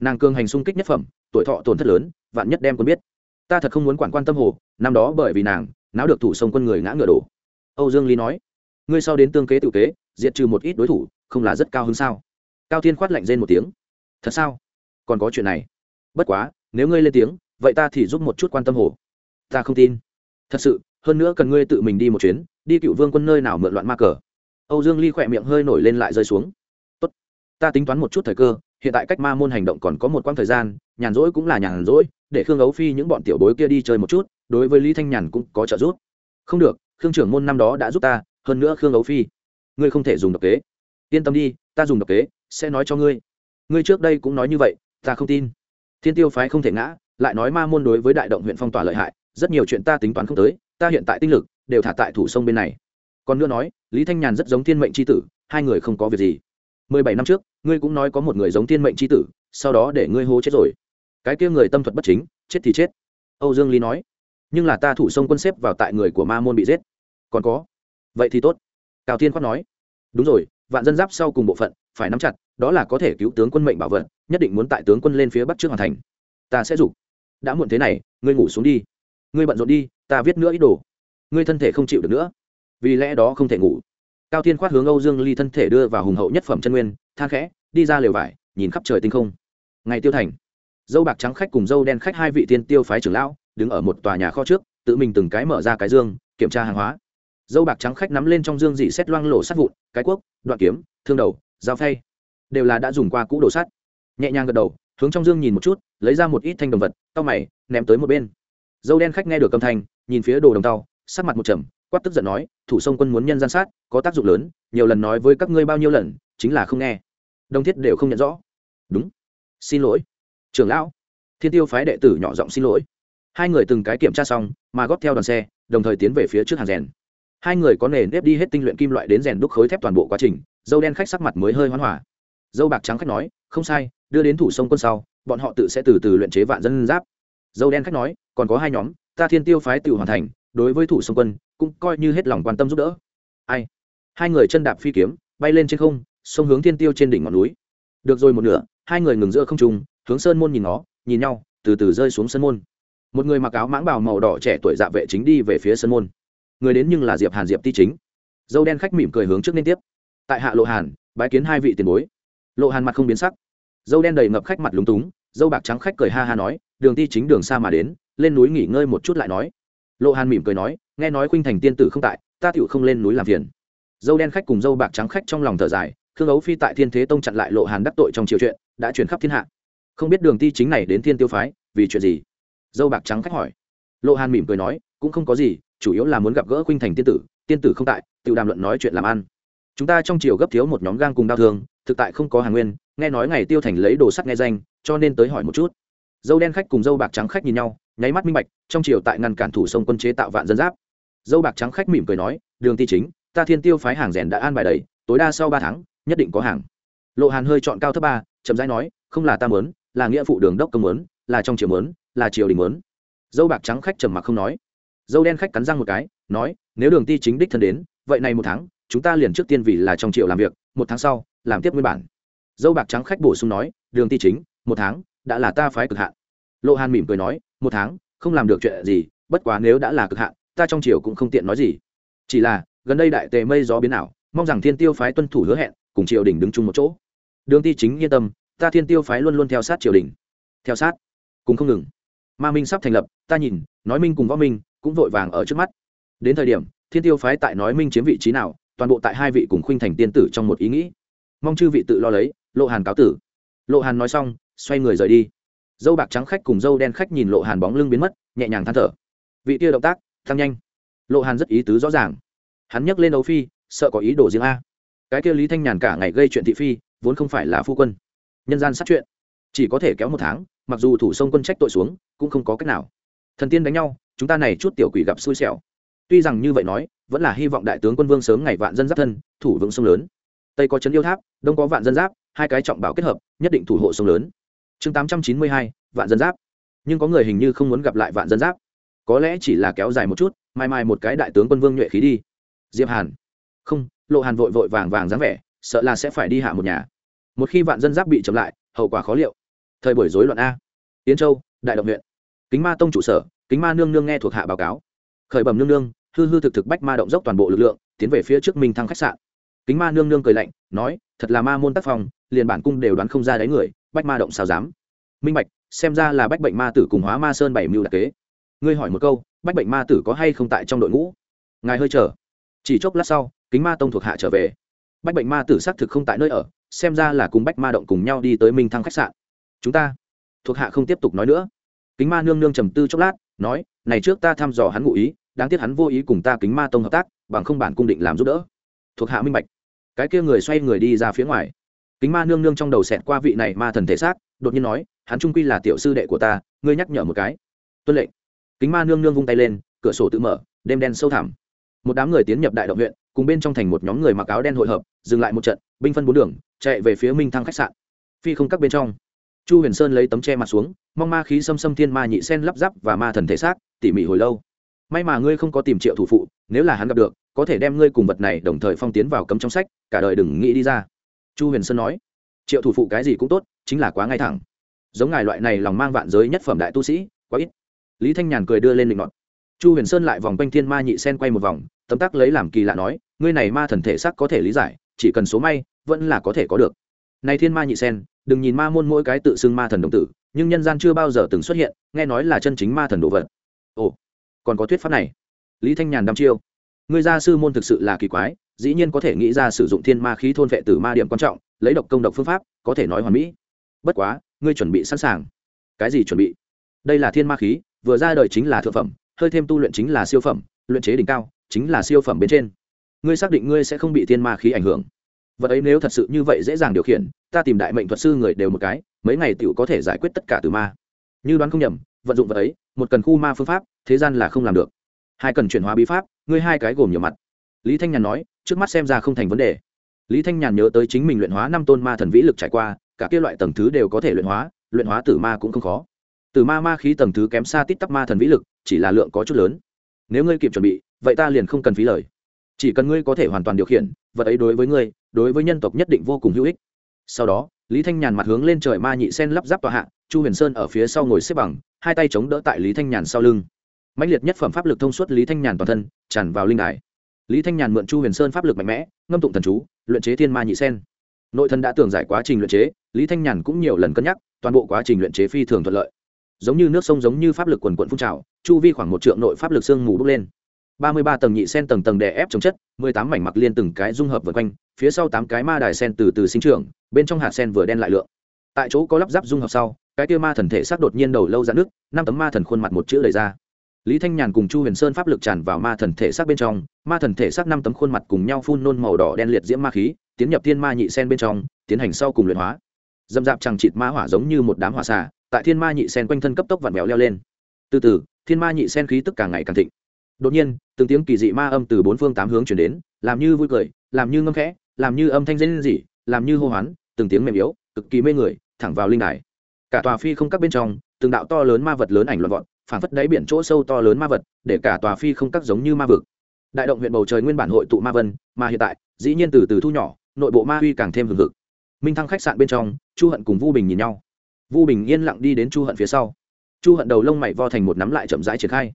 Nàng cương hành xung kích nhất phẩm, tuổi thọ tổn thất lớn, vạn nhất đem quân biết. Ta thật không muốn quản quan tâm hồ, năm đó bởi vì nàng, náo được thủ sông quân người ngã ngựa đổ. Âu dương lý nói, ngươi sau đến tương kế tự kế, diệt trừ một ít đối thủ không là rất cao hứng sao? Cao thiên khoát lạnh rên một tiếng. Thật sao? Còn có chuyện này. Bất quá, nếu ngươi lên tiếng, vậy ta thì giúp một chút quan tâm hồ. Ta không tin. Thật sự, hơn nữa cần ngươi tự mình đi một chuyến, đi cựu vương quân nơi nào mượn loạn ma cờ. Âu dương ly khỏe miệng hơi nổi lên lại rơi xuống. Tốt. Ta tính toán một chút thời cơ, hiện tại cách ma môn hành động còn có một quãng thời gian, nhàn rỗi cũng là nhàn rỗi, để khương ấu phi những bọn tiểu bối kia đi chơi một chút, đối với lý thanh nhàn cũng có trợ giúp. Không được, khương trưởng môn năm đó đã giúp ta, hơn nữa khương ấu phi, ngươi không thể dùng độc kế yên tâm đi, ta dùng độc kế, sẽ nói cho ngươi. Ngươi trước đây cũng nói như vậy, ta không tin. Thiên tiêu phái không thể ngã, lại nói ma môn đối với đại động huyện phong tỏa lợi hại, rất nhiều chuyện ta tính toán không tới, ta hiện tại tinh lực, đều thả tại thủ sông bên này. Còn nữa nói, lý thanh nhàn rất giống thiên mệnh c h i tử, hai người không có việc gì. Mười bảy năm trước, ngươi cũng nói có một người giống thiên mệnh c h i tử, sau đó để ngươi hô chết rồi. Cái kia người tâm thuật bất chính, chết thì chết. Âu dương lý nói, nhưng là ta thủ sông quân xếp vào tại người của ma môn bị giết. Còn có. Vậy thì tốt. Cao thiên khoát nói, đúng rồi vạn dân giáp sau cùng bộ phận, phải nắm chặt, đó là có thể cứu tướng quân mệnh bảo vật, nhất định muốn tại tướng quân lên phía bắc trước hoàn thành. Ta sẽ rủ. đã muộn thế này, ngươi ngủ xuống đi. Ngươi bận rộn đi, ta viết nữa ít đồ. Ngươi thân thể không chịu được nữa. Vì lẽ đó không thể ngủ. Cao thiên khoát hướng âu dương ly thân thể đưa vào hùng hậu nhất phẩm chân nguyên, than khẽ, đi ra lều vải, nhìn khắp trời tinh không. Ngày tiêu thành. Dâu bạc trắng khách cùng dâu đen khách hai vị tiên tiêu phái trưởng lão, đứng ở một tòa nhà kho trước, tự mình từng cái mở ra cái dương, kiểm tra hàng hóa dâu bạc trắng khách nắm lên trong dương dị xét loang lổ sắt vụn, cái cuốc, đoạn kiếm, thương đầu, dao phay, đều là đã dùng qua cũ đồ sắt. Nhẹ nhàng gật đầu, hướng trong dương nhìn một chút, lấy ra một ít thanh đồng vật tao mày, ném tới một bên. Dâu đen khách nghe được âm thanh, nhìn phía đồ đồng tàu sắc mặt một trầm, quát tức giận nói, thủ sông quân muốn nhân gian sát, có tác dụng lớn, nhiều lần nói với các ngươi bao nhiêu lần, chính là không nghe. Đồng thiết đều không nhận rõ. Đúng. Xin lỗi. Trưởng lão. Thiên tiêu phái đệ tử nhỏ giọng xin lỗi. Hai người từng cái kiểm tra xong, mà góp theo đoàn xe, đồng thời tiến về phía trước hàng rèn hai người có nề nếp đi hết tinh luyện kim loại đến rèn đúc khối thép toàn bộ quá trình, dâu đen khách sắc mặt mới hơi hoán hỏa. Dâu bạc trắng khách nói, không sai, đưa đến thủ sông quân sau, bọn họ tự sẽ từ từ luyện chế vạn dân giáp. Dâu đen khách nói, còn có hai nhóm, ta thiên tiêu phái tự hoàn thành, đối với thủ sông quân, cũng coi như hết lòng quan tâm giúp đỡ. Ai? Hai người chân đạp phi kiếm, bay lên trên không sông hướng thiên tiêu trên đỉnh ngọn núi. Được rồi một nửa, hai người ngừng giữa không trung, hướng sơn môn nhìn nó, nhìn nhau, từ từ rơi xuống sơn môn. Một người mặc áo mãng bào màu đỏ trẻ tuổi dạ vệ chính đi về phía sơn môn người đến nhưng là diệp hàn diệp ti chính dâu đen khách mỉm cười hướng trước liên tiếp tại hạ lộ hàn bái kiến hai vị tiền bối lộ hàn mặt không biến sắc dâu đen đầy ngập khách mặt lúng túng dâu bạc trắng khách cười ha ha nói đường ti chính đường xa mà đến lên núi nghỉ ngơi một chút lại nói lộ hàn mỉm cười nói nghe nói khuynh thành tiên tử không tại ta tựu không lên núi làm phiền dâu đen khách cùng dâu bạc trắng khách trong lòng thở dài khương ấu phi tại thiên thế tông chặn lại lộ hàn đắc tội trong triều chuyện đã chuyển khắp thiên hạ không biết đường ti chính này đến thiên tiêu phái vì chuyện gì dâu bạc trắng khách hỏi lộ hàn mỉm cười nói cũng không có gì chủ yếu là muốn gặp gỡ khuynh thành tiên tử tiên tử không tại tự đàm luận nói chuyện làm ăn. Chúng ta trong triều gấp thiếu một nhóm gang cùng đau thương, thực tại không có hàng nguyên, nghe nói ngày tiêu thành lấy đồ sắt nghe danh, cho nên tới hỏi một chút. Dâu đen khách cùng dâu bạc trắng khách nhìn nhau, nháy mắt minh bạch, trong triều tại ngăn cản thủ sông quân chế tạo vạn dân giáp. Dâu bạc trắng khách mỉm cười nói, đường ti chính, ta thiên tiêu phái hàng rèn đã an bài đầy, tối đa sau ba tháng, nhất định có hàng. Lộ hàn hơi chọn cao thấp ba, chậm rãi nói, không là ta mớn là nghĩa phụ đường đốc công mớn là trong triều mớn là triều đình mớn dâu bạc trắng khách trầm mặc không nói dâu đen khách cắn răng một cái, nói, nếu đường ti chính đích thân đến, vậy này một tháng, chúng ta liền trước tiên vì là trong triều làm việc, một tháng sau, làm tiếp nguyên bản. Dâu bạc trắng khách bổ sung nói, đường ti chính, một tháng, đã là ta phái cực hạn. Lộ hàn mỉm cười nói, một tháng, không làm được chuyện gì, bất quá nếu đã là cực hạn, ta trong triều cũng không tiện nói gì. Chỉ là, gần đây đại tề mây gió biến ảo, mong rằng thiên tiêu phái tuân thủ hứa hẹn, cùng triều đình đứng chung một chỗ. Đường ti chính yên tâm, ta thiên tiêu phái luôn luôn theo sát triều đình. Theo sát? Cùng không ngừng. Ma minh sắp thành lập, ta nhìn, nói minh cùng võ minh cũng vội vàng ở trước mắt. Đến thời điểm, thiên tiêu phái tại nói minh chiếm vị trí nào, toàn bộ tại hai vị cùng khuynh thành tiên tử trong một ý nghĩ. Mong chư vị tự lo lấy, lộ hàn cáo tử. Lộ hàn nói xong, xoay người rời đi. Dâu bạc trắng khách cùng dâu đen khách nhìn lộ hàn bóng lưng biến mất, nhẹ nhàng than thở. Vị kia động tác, tăng nhanh. Lộ hàn rất ý tứ rõ ràng. Hắn nhấc lên đấu phi, sợ có ý đồ riêng a. Cái kia lý thanh nhàn cả ngày gây chuyện thị phi, vốn không phải là phu quân. Nhân gian sát chuyện. Chỉ có thể kéo một tháng, mặc dù thủ sông quân trách tội xuống, cũng không có cách nào thần tiên đánh nhau, chúng ta này chút tiểu quỷ gặp xui xẻo. Tuy rằng như vậy nói, vẫn là hy vọng đại tướng quân vương sớm ngày vạn dân giáp thân, thủ vững sông lớn. Tây có trấn yêu tháp, đông có vạn dân giáp, hai cái trọng bảo kết hợp, nhất định thủ hộ sông lớn. Chương tám trăm chín mươi hai, vạn dân giáp. Nhưng có người hình như không muốn gặp lại vạn dân giáp. Có lẽ chỉ là kéo dài một chút, mai mai một cái đại tướng quân vương nhuệ khí đi. Diệp hàn. Không, lộ hàn vội vội vàng vàng dáng vẻ, sợ là sẽ phải đi hạ một nhà. Một khi vạn dân giáp bị chậm lại, hậu quả khó liệu. Thời buổi rối loạn a. Yến châu, đại động huyện kính ma tông trụ sở, kính ma nương nương nghe thuộc hạ báo cáo. Khởi bẩm nương nương, hư hư thực thực bách ma động dốc toàn bộ lực lượng, tiến về phía trước minh thăng khách sạn. Kính ma nương nương cười lạnh, nói, thật là ma môn tác phong, liền bản cung đều đoán không ra đáy người, bách ma động sao dám. Minh bạch, xem ra là bách bệnh ma tử cùng hóa ma sơn bảy mưu đặc kế. Ngươi hỏi một câu, bách bệnh ma tử có hay không tại trong đội ngũ? Ngài hơi chờ. Chỉ chốc lát sau, kính ma tông thuộc hạ trở về. Bách bệnh ma tử xác thực không tại nơi ở, xem ra là cùng bách ma động cùng nhau đi tới minh thăng khách sạn. Chúng ta, thuộc hạ không tiếp tục nói nữa kính ma nương nương trầm tư chốc lát, nói, này trước ta thăm dò hắn ngụ ý, đáng tiếc hắn vô ý cùng ta kính ma tông hợp tác, bằng không bản cung định làm giúp đỡ. Thuộc hạ minh bạch. Cái kia người xoay người đi ra phía ngoài. Kính ma nương nương trong đầu xẹt qua vị này ma thần thể xác, đột nhiên nói, hắn trung quy là tiểu sư đệ của ta, ngươi nhắc nhở một cái. Tuân lệnh. Kính ma nương nương vung tay lên, cửa sổ tự mở, đêm đen sâu thẳm. Một đám người tiến nhập đại động huyện cùng bên trong thành một nhóm người mặc áo đen hội hợp, dừng lại một trận, binh phân bốn đường, chạy về phía minh thăng khách sạn. Phi không các bên trong chu huyền sơn lấy tấm che mặt xuống, mong ma khí xâm xâm thiên ma nhị sen lắp ráp và ma thần thể xác, tỉ mỉ hồi lâu. May mà ngươi không có tìm triệu thủ phụ, nếu là hắn gặp được, có thể đem ngươi cùng vật này đồng thời phong tiến vào cấm trong sách, cả đời đừng nghĩ đi ra. Chu huyền sơn nói. Triệu thủ phụ cái gì cũng tốt, chính là quá ngay thẳng. Giống ngài loại này lòng mang vạn giới nhất phẩm đại tu sĩ, quá ít. Lý thanh nhàn cười đưa lên định ngọn chu huyền sơn lại vòng quanh thiên ma nhị sen quay một vòng, tấm tắc lấy làm kỳ lạ nói, ngươi này ma thần thể xác có thể lý giải, chỉ cần số may, vẫn là có thể có được này thiên ma nhị sen, đừng nhìn ma môn mỗi cái tự xưng ma thần đồng tử, nhưng nhân gian chưa bao giờ từng xuất hiện, nghe nói là chân chính ma thần đồ vật. Ồ, còn có thuyết pháp này. Lý thanh nhàn đăm chiêu. Ngươi gia sư môn thực sự là kỳ quái, dĩ nhiên có thể nghĩ ra sử dụng thiên ma khí thôn vệ tử ma điểm quan trọng, lấy độc công độc phương pháp, có thể nói hoàn mỹ. Bất quá, ngươi chuẩn bị sẵn sàng. Cái gì chuẩn bị? Đây là thiên ma khí, vừa ra đời chính là thượng phẩm, hơi thêm tu luyện chính là siêu phẩm, luyện chế đỉnh cao, chính là siêu phẩm bên trên. Ngươi xác định ngươi sẽ không bị thiên ma khí ảnh hưởng vật ấy nếu thật sự như vậy dễ dàng điều khiển, ta tìm đại mệnh thuật sư người đều một cái, mấy ngày tựu có thể giải quyết tất cả từ ma. Như đoán không nhầm, vận dụng vật ấy, một cần khu ma phương pháp, thế gian là không làm được. Hai cần chuyển hóa bí pháp, ngươi hai cái gồm nhiều mặt. Lý thanh nhàn nói, trước mắt xem ra không thành vấn đề. Lý thanh nhàn nhớ tới chính mình luyện hóa năm tôn ma thần vĩ lực trải qua, cả kia loại tầng thứ đều có thể luyện hóa luyện hóa tử ma cũng không khó. Tử ma ma khí tầng thứ kém xa tít tắp ma thần vĩ lực, chỉ là lượng có chút lớn. Nếu ngươi kịp chuẩn bị, vậy ta liền không cần phí lời. Chỉ cần ngươi có thể hoàn toàn điều khiển, vật ấy đối với ngươi đối với nhân tộc nhất định vô cùng hữu ích. Sau đó, lý thanh nhàn mặt hướng lên trời ma nhị sen lắp ráp tòa hạ, chu huyền sơn ở phía sau ngồi xếp bằng, hai tay chống đỡ tại lý thanh nhàn sau lưng. Mạnh liệt nhất phẩm pháp lực thông suốt lý thanh nhàn toàn thân, tràn vào linh đài. Lý thanh nhàn mượn chu huyền sơn pháp lực mạnh mẽ, ngâm tụng thần chú, luyện chế thiên ma nhị sen. Nội thân đã tưởng giải quá trình luyện chế, lý thanh nhàn cũng nhiều lần cân nhắc, toàn bộ quá trình luyện chế phi thường thuận lợi. Giống như nước sông giống như pháp lực quần quận phun trào, chu vi khoảng một triệu nội pháp lực sương mù bốc lên ba mươi ba tầng nhị sen tầng tầng đè ép chống chất, mười tám mảnh mặc liên từng cái dung hợp vượt quanh, phía sau tám cái ma đài sen từ từ sinh trưởng, bên trong hạt sen vừa đen lại lượng. Tại chỗ có lắp ráp dung hợp sau, cái kia ma thần thể xác đột nhiên đầu lâu ra nước năm tấm ma thần khuôn mặt một chữ đầy ra. Lý thanh nhàn cùng chu huyền sơn pháp lực tràn vào ma thần thể xác bên trong, ma thần thể xác năm tấm khuôn mặt cùng nhau phun nôn màu đỏ đen liệt diễm ma khí, tiến nhập thiên ma nhị sen bên trong, tiến hành sau cùng luyện hóa. Dâm dạp chẳng chịt ma hỏa giống như một đám hỏa xà, tại thiên ma nhị sen quanh thân cấp tốc vặn mèo leo lên. Từ từ, thiên ma nhị sen khí tức càng ngày càng thịnh đột nhiên, từng tiếng kỳ dị ma âm từ bốn phương tám hướng chuyển đến, làm như vui cười, làm như ngâm khẽ, làm như âm thanh dễ dị làm như hô hoán, từng tiếng mềm yếu, cực kỳ mê người, thẳng vào linh đài. Cả tòa phi không các bên trong, từng đạo to lớn ma vật lớn ảnh loạn vọt phản phất đáy biển chỗ sâu to lớn ma vật, để cả tòa phi không các giống như ma vực. Đại động huyện bầu trời nguyên bản hội tụ ma vân, mà hiện tại, dĩ nhiên từ từ thu nhỏ, nội bộ ma uy càng thêm hừng hực. Minh thăng khách sạn bên trong, chu hận cùng vu bình nhìn nhau. Vu bình yên lặng đi đến chu hận phía sau. Chu hận đầu lông mày vo thành một nắm lại chậm rãi triển khai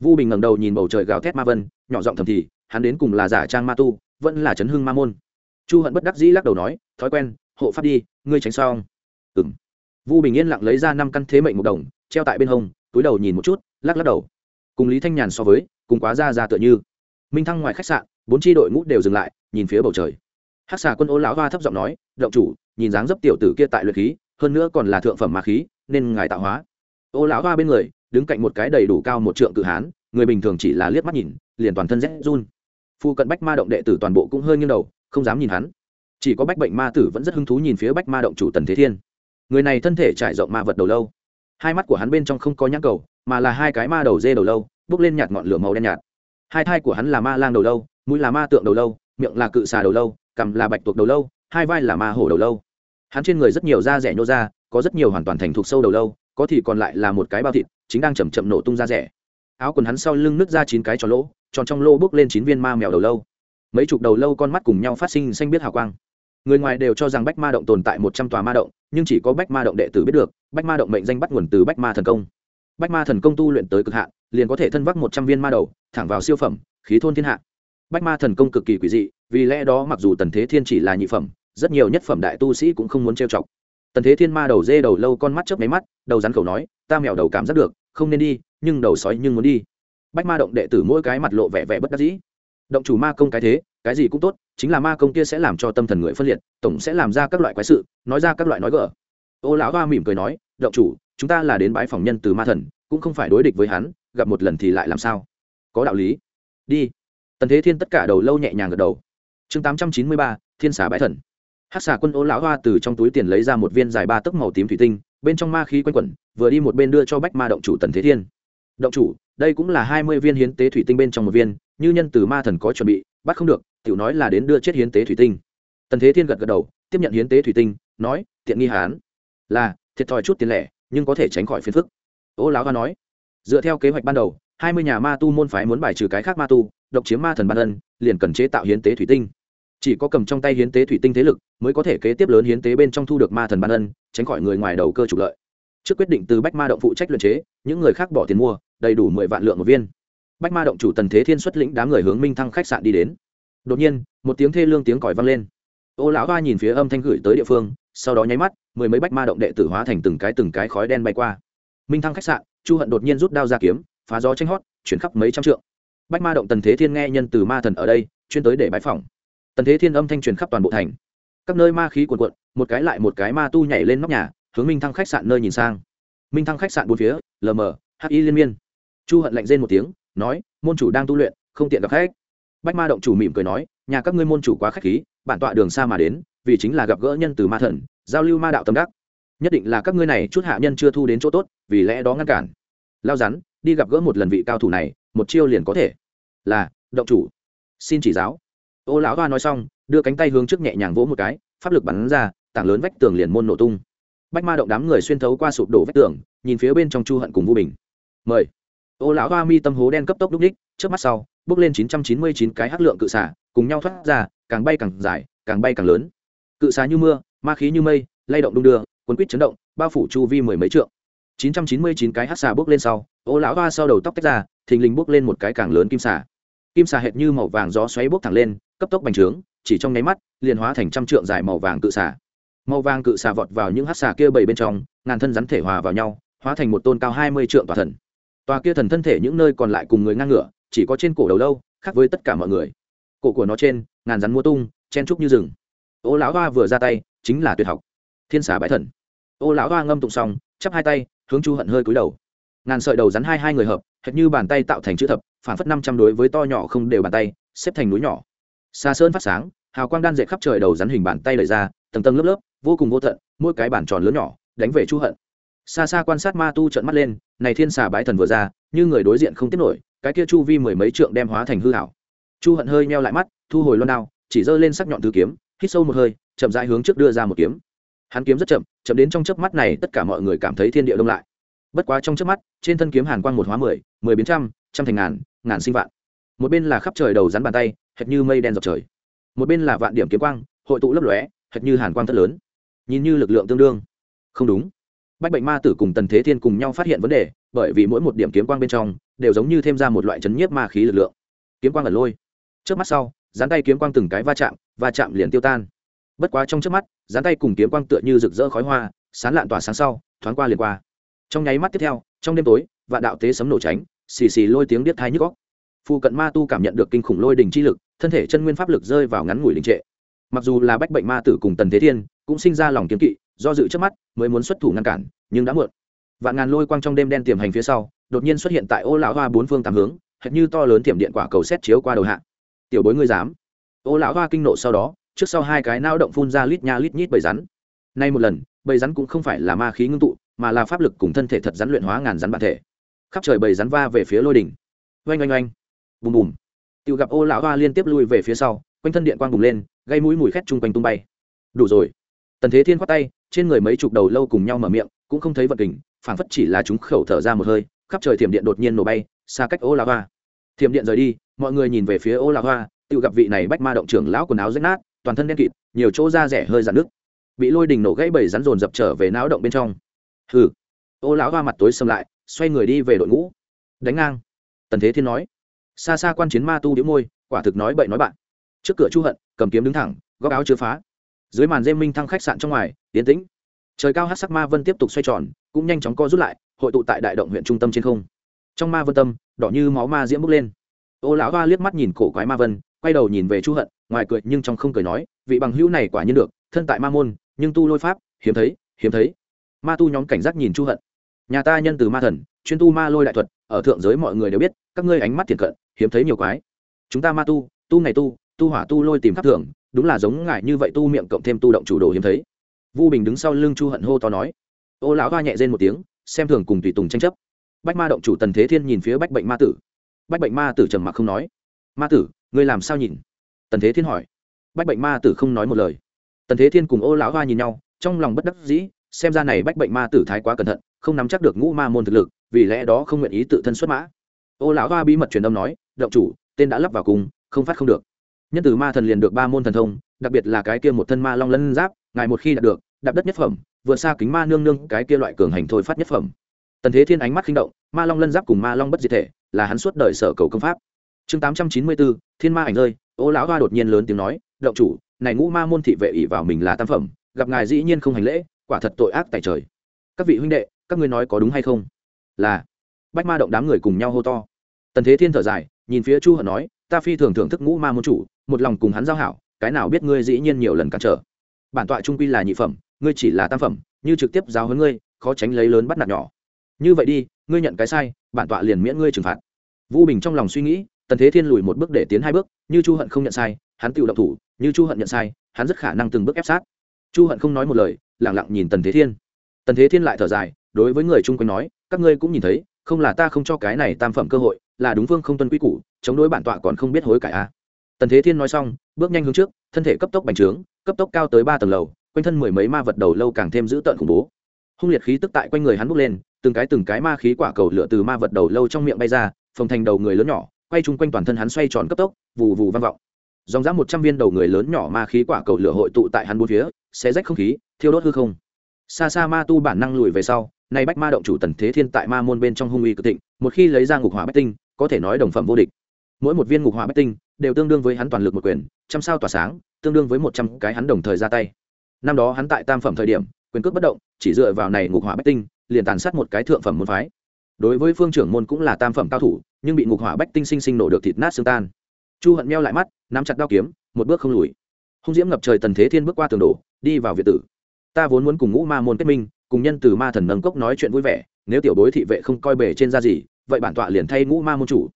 vu bình ngẩng đầu nhìn bầu trời gào thét ma vân, nhỏ giọng thầm thì, hắn đến cùng là giả trang ma tu, vẫn là chấn hưng ma môn. Chu hận bất đắc dĩ lắc đầu nói, thói quen, hộ pháp đi, ngươi tránh xong. Ừ m vu bình yên lặng lấy ra năm căn thế mệnh một đồng, treo tại bên hông, túi đầu nhìn một chút, lắc lắc đầu. Cùng lý thanh nhàn so với, cùng quá ra ra tựa như. Minh thăng ngoài khách sạn, bốn tri đội ngũ đều dừng lại, nhìn phía bầu trời. Hát xà quân ô lão hoa thấp giọng nói, động chủ, nhìn dáng dấp tiểu tử kia tại luyện khí, hơn nữa còn là thượng phẩm ma khí, nên ngài tạo hóa. Ô lão hoa bên người đứng cạnh một cái đầy đủ cao một trượng cự hán, người bình thường chỉ là liếc mắt nhìn, liền toàn thân rét run. Phu cận bách ma động đệ tử toàn bộ cũng hơi nghiêng đầu, không dám nhìn hắn. Chỉ có bách bệnh ma tử vẫn rất hứng thú nhìn phía bách ma động chủ tần thế thiên. Người này thân thể trải rộng ma vật đầu lâu. Hai mắt của hắn bên trong không có nhãn cầu, mà là hai cái ma đầu dê đầu lâu, bước lên nhạt ngọn lửa màu đen nhạt. Hai thai của hắn là ma lang đầu lâu, mũi là ma tượng đầu lâu, miệng là cự xà đầu lâu, cằm là bạch tuộc đầu lâu, hai vai là ma hổ đầu lâu. Hắn trên người rất nhiều da rẻ nhô ra, có rất nhiều hoàn toàn thành thuộc sâu đầu lâu, có thì còn lại là một cái bao thịt chính đang chầm chậm nổ tung ra rẻ. Áo quần hắn sau lưng nứt ra chín cái tròn lỗ, tròn trong lô bước lên chín viên ma mèo đầu lâu. Mấy chục đầu lâu con mắt cùng nhau phát sinh xanh biết hào quang. Người ngoài đều cho rằng bách ma động tồn tại một trăm tòa ma động, nhưng chỉ có bách ma động đệ tử biết được, bách ma động mệnh danh bắt nguồn từ bách ma thần công. Bách ma thần công tu luyện tới cực hạn, liền có thể thân vác một trăm viên ma đầu, thẳng vào siêu phẩm, khí thôn thiên hạ. Bách ma thần công cực kỳ quỷ dị, vì lẽ đó mặc dù tần thế thiên chỉ là nhị phẩm, rất nhiều nhất phẩm đại tu sĩ cũng không muốn trêu chọc. Tần thế thiên ma đầu dê đầu lâu con mắt chớp máy mắt, đầu rắn khẩu nói, ta mèo đầu cảm giác được không nên đi, nhưng đầu sói nhưng muốn đi. Bách ma động đệ tử mỗi cái mặt lộ vẻ vẻ bất đắc dĩ. Động chủ ma công cái thế, cái gì cũng tốt, chính là ma công kia sẽ làm cho tâm thần người phân liệt, tổng sẽ làm ra các loại quái sự, nói ra các loại nói gở. Ô lão hoa mỉm cười nói, động chủ, chúng ta là đến bãi phòng nhân từ ma thần, cũng không phải đối địch với hắn, gặp một lần thì lại làm sao? Có đạo lý. Đi. Tần thế thiên tất cả đầu lâu nhẹ nhàng gật đầu. Chương tám trăm chín mươi ba, thiên xà bãi thần. Hát xà quân ô lão hoa từ trong túi tiền lấy ra một viên dài ba tấc màu tím thủy tinh bên trong ma khí quanh quẩn, vừa đi một bên đưa cho bách ma động chủ tần thế thiên. Động chủ, đây cũng là hai mươi viên hiến tế thủy tinh bên trong một viên, như nhân từ ma thần có chuẩn bị, bắt không được, tiểu nói là đến đưa chết hiến tế thủy tinh. Tần thế thiên gật gật đầu, tiếp nhận hiến tế thủy tinh, nói, tiện nghi hán là, thiệt thòi chút tiền lẻ, nhưng có thể tránh khỏi phiền phức. Ô lão ga nói, dựa theo kế hoạch ban đầu, hai mươi nhà ma tu môn phái muốn bài trừ cái khác ma tu, độc chiếm ma thần ban ân liền cần chế tạo hiến tế thủy tinh. Chỉ có cầm trong tay hiến tế thủy tinh thế lực, mới có thể kế tiếp lớn hiến tế bên trong thu được ma thần ban ân tránh khỏi người ngoài đầu cơ trục lợi. Trước quyết định từ bách ma động phụ trách luyện chế, những người khác bỏ tiền mua, đầy đủ mười vạn lượng một viên. Bách ma động chủ tần thế thiên xuất lĩnh đám người hướng minh thăng khách sạn đi đến. Đột nhiên, một tiếng thê lương tiếng còi vang lên. Ô lão hoa nhìn phía âm thanh gửi tới địa phương, sau đó nháy mắt, mười mấy bách ma động đệ tử hóa thành từng cái từng cái khói đen bay qua. Minh thăng khách sạn, chu hận đột nhiên rút đao ra kiếm, phá gió tranh hót, chuyển khắp mấy trăm trượng. Bách ma động tần thế thiên nghe nhân từ ma thần ở đây, chuyên tới để bãi phòng tần thế thiên âm thanh truyền khắp toàn bộ thành các nơi ma khí cuồn cuộn, một cái lại một cái ma tu nhảy lên nóc nhà, hướng minh thăng khách sạn nơi nhìn sang. Minh thăng khách sạn bốn phía, lờ mờ, hắc y liên miên. Chu hận lạnh rên một tiếng, nói, môn chủ đang tu luyện, không tiện gặp khách. Bách ma động chủ mỉm cười nói, nhà các ngươi môn chủ quá khách khí, bản tọa đường xa mà đến, vì chính là gặp gỡ nhân từ ma thần, giao lưu ma đạo tâm đắc. Nhất định là các ngươi này chút hạ nhân chưa thu đến chỗ tốt, vì lẽ đó ngăn cản. Lao rắn, đi gặp gỡ một lần vị cao thủ này, một chiêu liền có thể. Là, động chủ. Xin chỉ giáo. Ô lão hoa nói xong đưa cánh tay hướng trước nhẹ nhàng vỗ một cái, pháp lực bắn ra, tảng lớn vách tường liền môn nổ tung. Bách ma động đám người xuyên thấu qua sụp đổ vách tường, nhìn phía bên trong chu hận cùng vô bình. Mời. Ô lão hoa mi tâm hố đen cấp tốc đúc ních trước mắt sau, bước lên chín trăm chín mươi chín cái hắc lượng cự xả, cùng nhau thoát ra, càng bay càng dài, càng bay càng lớn. Cự xá như mưa, ma khí như mây, lay động đung đưa quấn quýt chấn động, bao phủ chu vi mười mấy trượng. chín trăm chín mươi chín cái hắc xà bước lên sau, ô lão hoa sau đầu tóc tách ra, thình lình bước lên một cái càng lớn kim xà kim xà hệt như màu vàng gió xoáy bước thẳng lên, cấp tốc bành trướng chỉ trong nháy mắt, liền hóa thành trăm trượng dài màu vàng cự xà. Màu vàng cự xà vọt vào những hát xà kia bảy bên trong, ngàn thân rắn thể hòa vào nhau, hóa thành một tôn cao hai mươi trượng tòa thần. Tòa kia thần thân thể những nơi còn lại cùng người ngang ngửa, chỉ có trên cổ đầu lâu, khác với tất cả mọi người. Cổ của nó trên, ngàn rắn mua tung, chen trúc như rừng. Ô lão hoa vừa ra tay, chính là tuyệt học. Thiên xà bãi thần. Ô lão hoa ngâm tụng xong, chắp hai tay, hướng chu hận hơi cúi đầu. Ngàn sợi đầu rắn hai hai người hợp, hệt như bàn tay tạo thành chữ thập, phản phất năm trăm đối với to nhỏ không đều bàn tay, xếp thành núi nhỏ xa sơn phát sáng, hào quang đan dệt khắp trời đầu rắn hình bàn tay lời ra, tầng tầng lớp lớp, vô cùng vô tận, mỗi cái bản tròn lớn nhỏ, đánh về chu hận. Xa xa quan sát ma tu trận mắt lên, này thiên xà bái thần vừa ra, như người đối diện không tiếp nổi, cái kia chu vi mười mấy trượng đem hóa thành hư hảo chu hận hơi meo lại mắt, thu hồi loan đao, chỉ giơ lên sắc nhọn thứ kiếm, hít sâu một hơi, chậm rãi hướng trước đưa ra một kiếm. Hắn kiếm rất chậm chậm đến trong chớp mắt này tất cả mọi người cảm thấy thiên địa đông lại. Bất quá trong chớp mắt, trên thân kiếm hàn quang một hóa mười mười biến trăm trăm thành ngàn ngàn sinh vạn một bên là khắp trời đầu rắn bàn tay, hệt như mây đen dọc trời. Một bên là vạn điểm kiếm quang, hội tụ lấp lóe, hệt như hàn quang thất lớn. Nhìn như lực lượng tương đương. Không đúng. Bách bệnh ma tử cùng tần thế thiên cùng nhau phát hiện vấn đề, bởi vì mỗi một điểm kiếm quang bên trong đều giống như thêm ra một loại chấn nhiếp ma khí lực lượng. Kiếm quang ẩn lôi. Trước mắt sau dán tay kiếm quang từng cái va chạm va chạm liền tiêu tan. Bất quá trong trước mắt dán tay cùng kiếm quang tựa như rực rỡ khói hoa sán lạn tỏa sáng sau, thoáng qua liền qua. Trong nháy mắt tiếp theo, trong đêm tối, vạn đạo tế sấm nổ tránh, xì xì lôi tiếng điếc thai nhức góc phụ cận ma tu cảm nhận được kinh khủng lôi đình chi lực, thân thể chân nguyên pháp lực rơi vào ngắn ngủi đình trệ. Mặc dù là bách bệnh ma tử cùng tần thế thiên, cũng sinh ra lòng kiếm kỵ, do dự trước mắt, mới muốn xuất thủ ngăn cản, nhưng đã muộn. Vạn ngàn lôi quang trong đêm đen tiềm hành phía sau, đột nhiên xuất hiện tại ô lão hoa bốn phương tám hướng, hệt như to lớn tiềm điện quả cầu xét chiếu qua đầu hạ. Tiểu bối ngươi dám? Ô lão hoa kinh nộ sau đó, trước sau hai cái nao động phun ra lít nha lít nhít bầy rắn. Nay một lần, bầy rắn cũng không phải là ma khí ngưng tụ, mà là pháp lực cùng thân thể thật rắn luyện hóa ngàn rắn bản thể. Khắp trời bầy rắn va về phía lôi đỉnh. Oanh oanh oanh bùm bùm. Tự gặp ô lão hoa liên tiếp lui về phía sau, quanh thân điện quang bùng lên, gây mũi mùi khét chung quanh tung bay. Đủ rồi. Tần thế thiên khoát tay, trên người mấy chục đầu lâu cùng nhau mở miệng, cũng không thấy vật kình, phảng phất chỉ là chúng khẩu thở ra một hơi, khắp trời thiểm điện đột nhiên nổ bay, xa cách ô lão hoa. Thiểm điện rời đi, mọi người nhìn về phía ô lão hoa tự gặp vị này bách ma động trưởng lão quần áo rách nát, toàn thân đen kịt, nhiều chỗ da rẻ hơi dạn nước bị lôi đình nổ gãy bầy rắn rồn dập trở về não động bên trong. Hừ. Ô lão hoa mặt tối xâm lại, xoay người đi về đội ngũ. Đánh ngang. Tần thế thiên nói xa xa quan chiến ma tu đĩu môi, quả thực nói bậy nói bạn. Trước cửa chu hận, cầm kiếm đứng thẳng, góc áo chưa phá. Dưới màn dêm minh thăng khách sạn trong ngoài tiến tĩnh. Trời cao hát sắc ma vân tiếp tục xoay tròn, cũng nhanh chóng co rút lại, hội tụ tại đại động huyện trung tâm trên không. Trong ma vân tâm, đỏ như máu ma diễm bốc lên. Ô lão hoa liếc mắt nhìn cổ quái ma vân, quay đầu nhìn về chu hận, ngoài cười nhưng trong không cười nói, vị bằng hữu này quả nhiên được, thân tại ma môn, nhưng tu lôi pháp, hiếm thấy hiếm thấy. Ma tu nhóm cảnh giác nhìn chu hận. Nhà ta nhân từ ma thần, chuyên tu ma lôi đại thuật, ở thượng giới mọi người đều biết, các ngươi ánh mắt thiệt cận hiếm thấy nhiều quái. Chúng ta ma tu tu ngày tu tu hỏa tu lôi tìm khắp thượng đúng là giống ngại như vậy tu miệng cộng thêm tu động chủ đồ hiếm thấy. Vu bình đứng sau lưng chu hận hô to nói. Ô lão hoa nhẹ rên một tiếng, xem thường cùng tùy tùng tranh chấp. Bách ma động chủ tần thế thiên nhìn phía bách bệnh ma tử. Bách bệnh ma tử trầm mặc không nói. Ma tử, ngươi làm sao nhìn? Tần thế thiên hỏi. Bách bệnh ma tử không nói một lời. Tần thế thiên cùng ô lão hoa nhìn nhau, trong lòng bất đắc dĩ, xem ra này bách bệnh ma tử thái quá cẩn thận, không nắm chắc được ngũ ma môn thực lực, vì lẽ đó không nguyện ý tự thân xuất mã ô lão hoa bí mật truyền âm nói, động chủ, tên đã lắp vào cùng, không phát không được. Nhân từ ma thần liền được ba môn thần thông, đặc biệt là cái kia một thân ma long lân giáp, ngài một khi đạt được, đạp đất nhất phẩm, vượt xa kính ma nương nương, cái kia loại cường hành thôi phát nhất phẩm. Tần thế thiên ánh mắt khinh động, ma long lân giáp cùng ma long bất diệt thể, là hắn suốt đời sở cầu công pháp. Chương tám trăm chín mươi bốn, thiên ma ảnh rơi, ô lão hoa đột nhiên lớn tiếng nói, động chủ, này ngũ ma môn thị vệ ỷ vào mình là tam phẩm, gặp ngài dĩ nhiên không hành lễ, quả thật tội ác tại trời. Các vị huynh đệ, các ngươi nói có đúng hay không? Là. Bách ma động đám người cùng nhau hô to tần thế thiên thở dài, nhìn phía chu hận nói, ta phi thường thưởng thức ngũ ma môn chủ, một lòng cùng hắn giao hảo, cái nào biết ngươi dĩ nhiên nhiều lần cản trở. Bản tọa trung quy là nhị phẩm, ngươi chỉ là tam phẩm, như trực tiếp giáo huấn ngươi, khó tránh lấy lớn bắt nạt nhỏ. Như vậy đi, ngươi nhận cái sai, bản tọa liền miễn ngươi trừng phạt. Vũ bình trong lòng suy nghĩ, tần thế thiên lùi một bước để tiến hai bước, như chu hận không nhận sai, hắn tự động thủ, như chu hận nhận sai, hắn rất khả năng từng bước ép sát. Chu hận không nói một lời lẳng lặng nhìn tần thế thiên. Tần thế thiên lại thở dài, đối với người chung quanh nói, các ngươi cũng nhìn thấy không là ta không cho cái này tam phẩm cơ hội, là đúng phương không tuân quy củ, chống đối bản tọa còn không biết hối cải a à. tần thế thiên nói xong, bước nhanh hướng trước, thân thể cấp tốc bành trướng, cấp tốc cao tới ba tầng lầu, quanh thân mười mấy ma vật đầu lâu càng thêm dữ tợn khủng bố. Hung liệt khí tức tại quanh người hắn bốc lên, từng cái từng cái ma khí quả cầu lửa từ ma vật đầu lâu trong miệng bay ra, phồng thành đầu người lớn nhỏ, quay chung quanh toàn thân hắn xoay tròn cấp tốc, vù vù vang vọng. Dòng dã một trăm viên đầu người lớn nhỏ ma khí quả cầu lửa hội tụ tại hắn bốn phía, xé rách không khí, thiêu đốt hư không. Xa xa ma tu bản năng lùi về sau nay bách ma động chủ tần thế thiên tại ma môn bên trong hung uy cực thịnh, một khi lấy ra ngục hỏa bách tinh, có thể nói đồng phẩm vô địch. Mỗi một viên ngục hỏa bách tinh đều tương đương với hắn toàn lực một quyền, trăm sao tỏa sáng, tương đương với một trăm cái hắn đồng thời ra tay. Năm đó hắn tại tam phẩm thời điểm, quyền cước bất động, chỉ dựa vào này ngục hỏa bách tinh, liền tàn sát một cái thượng phẩm môn phái. Đối với phương trưởng môn cũng là tam phẩm cao thủ, nhưng bị ngục hỏa bách tinh sinh sinh nổ được thịt nát xương tan. Chu hận meo lại mắt, nắm chặt đao kiếm, một bước không lùi. Hung diễm ngập trời tần thế thiên bước qua tường đổ, đi vào việt tử. Ta vốn muốn cùng ngũ ma môn kết minh cùng nhân từ ma thần nâng cốc nói chuyện vui vẻ, nếu tiểu bối thị vệ không coi bể trên ra gì, vậy bản tọa liền thay ngũ ma môn chủ.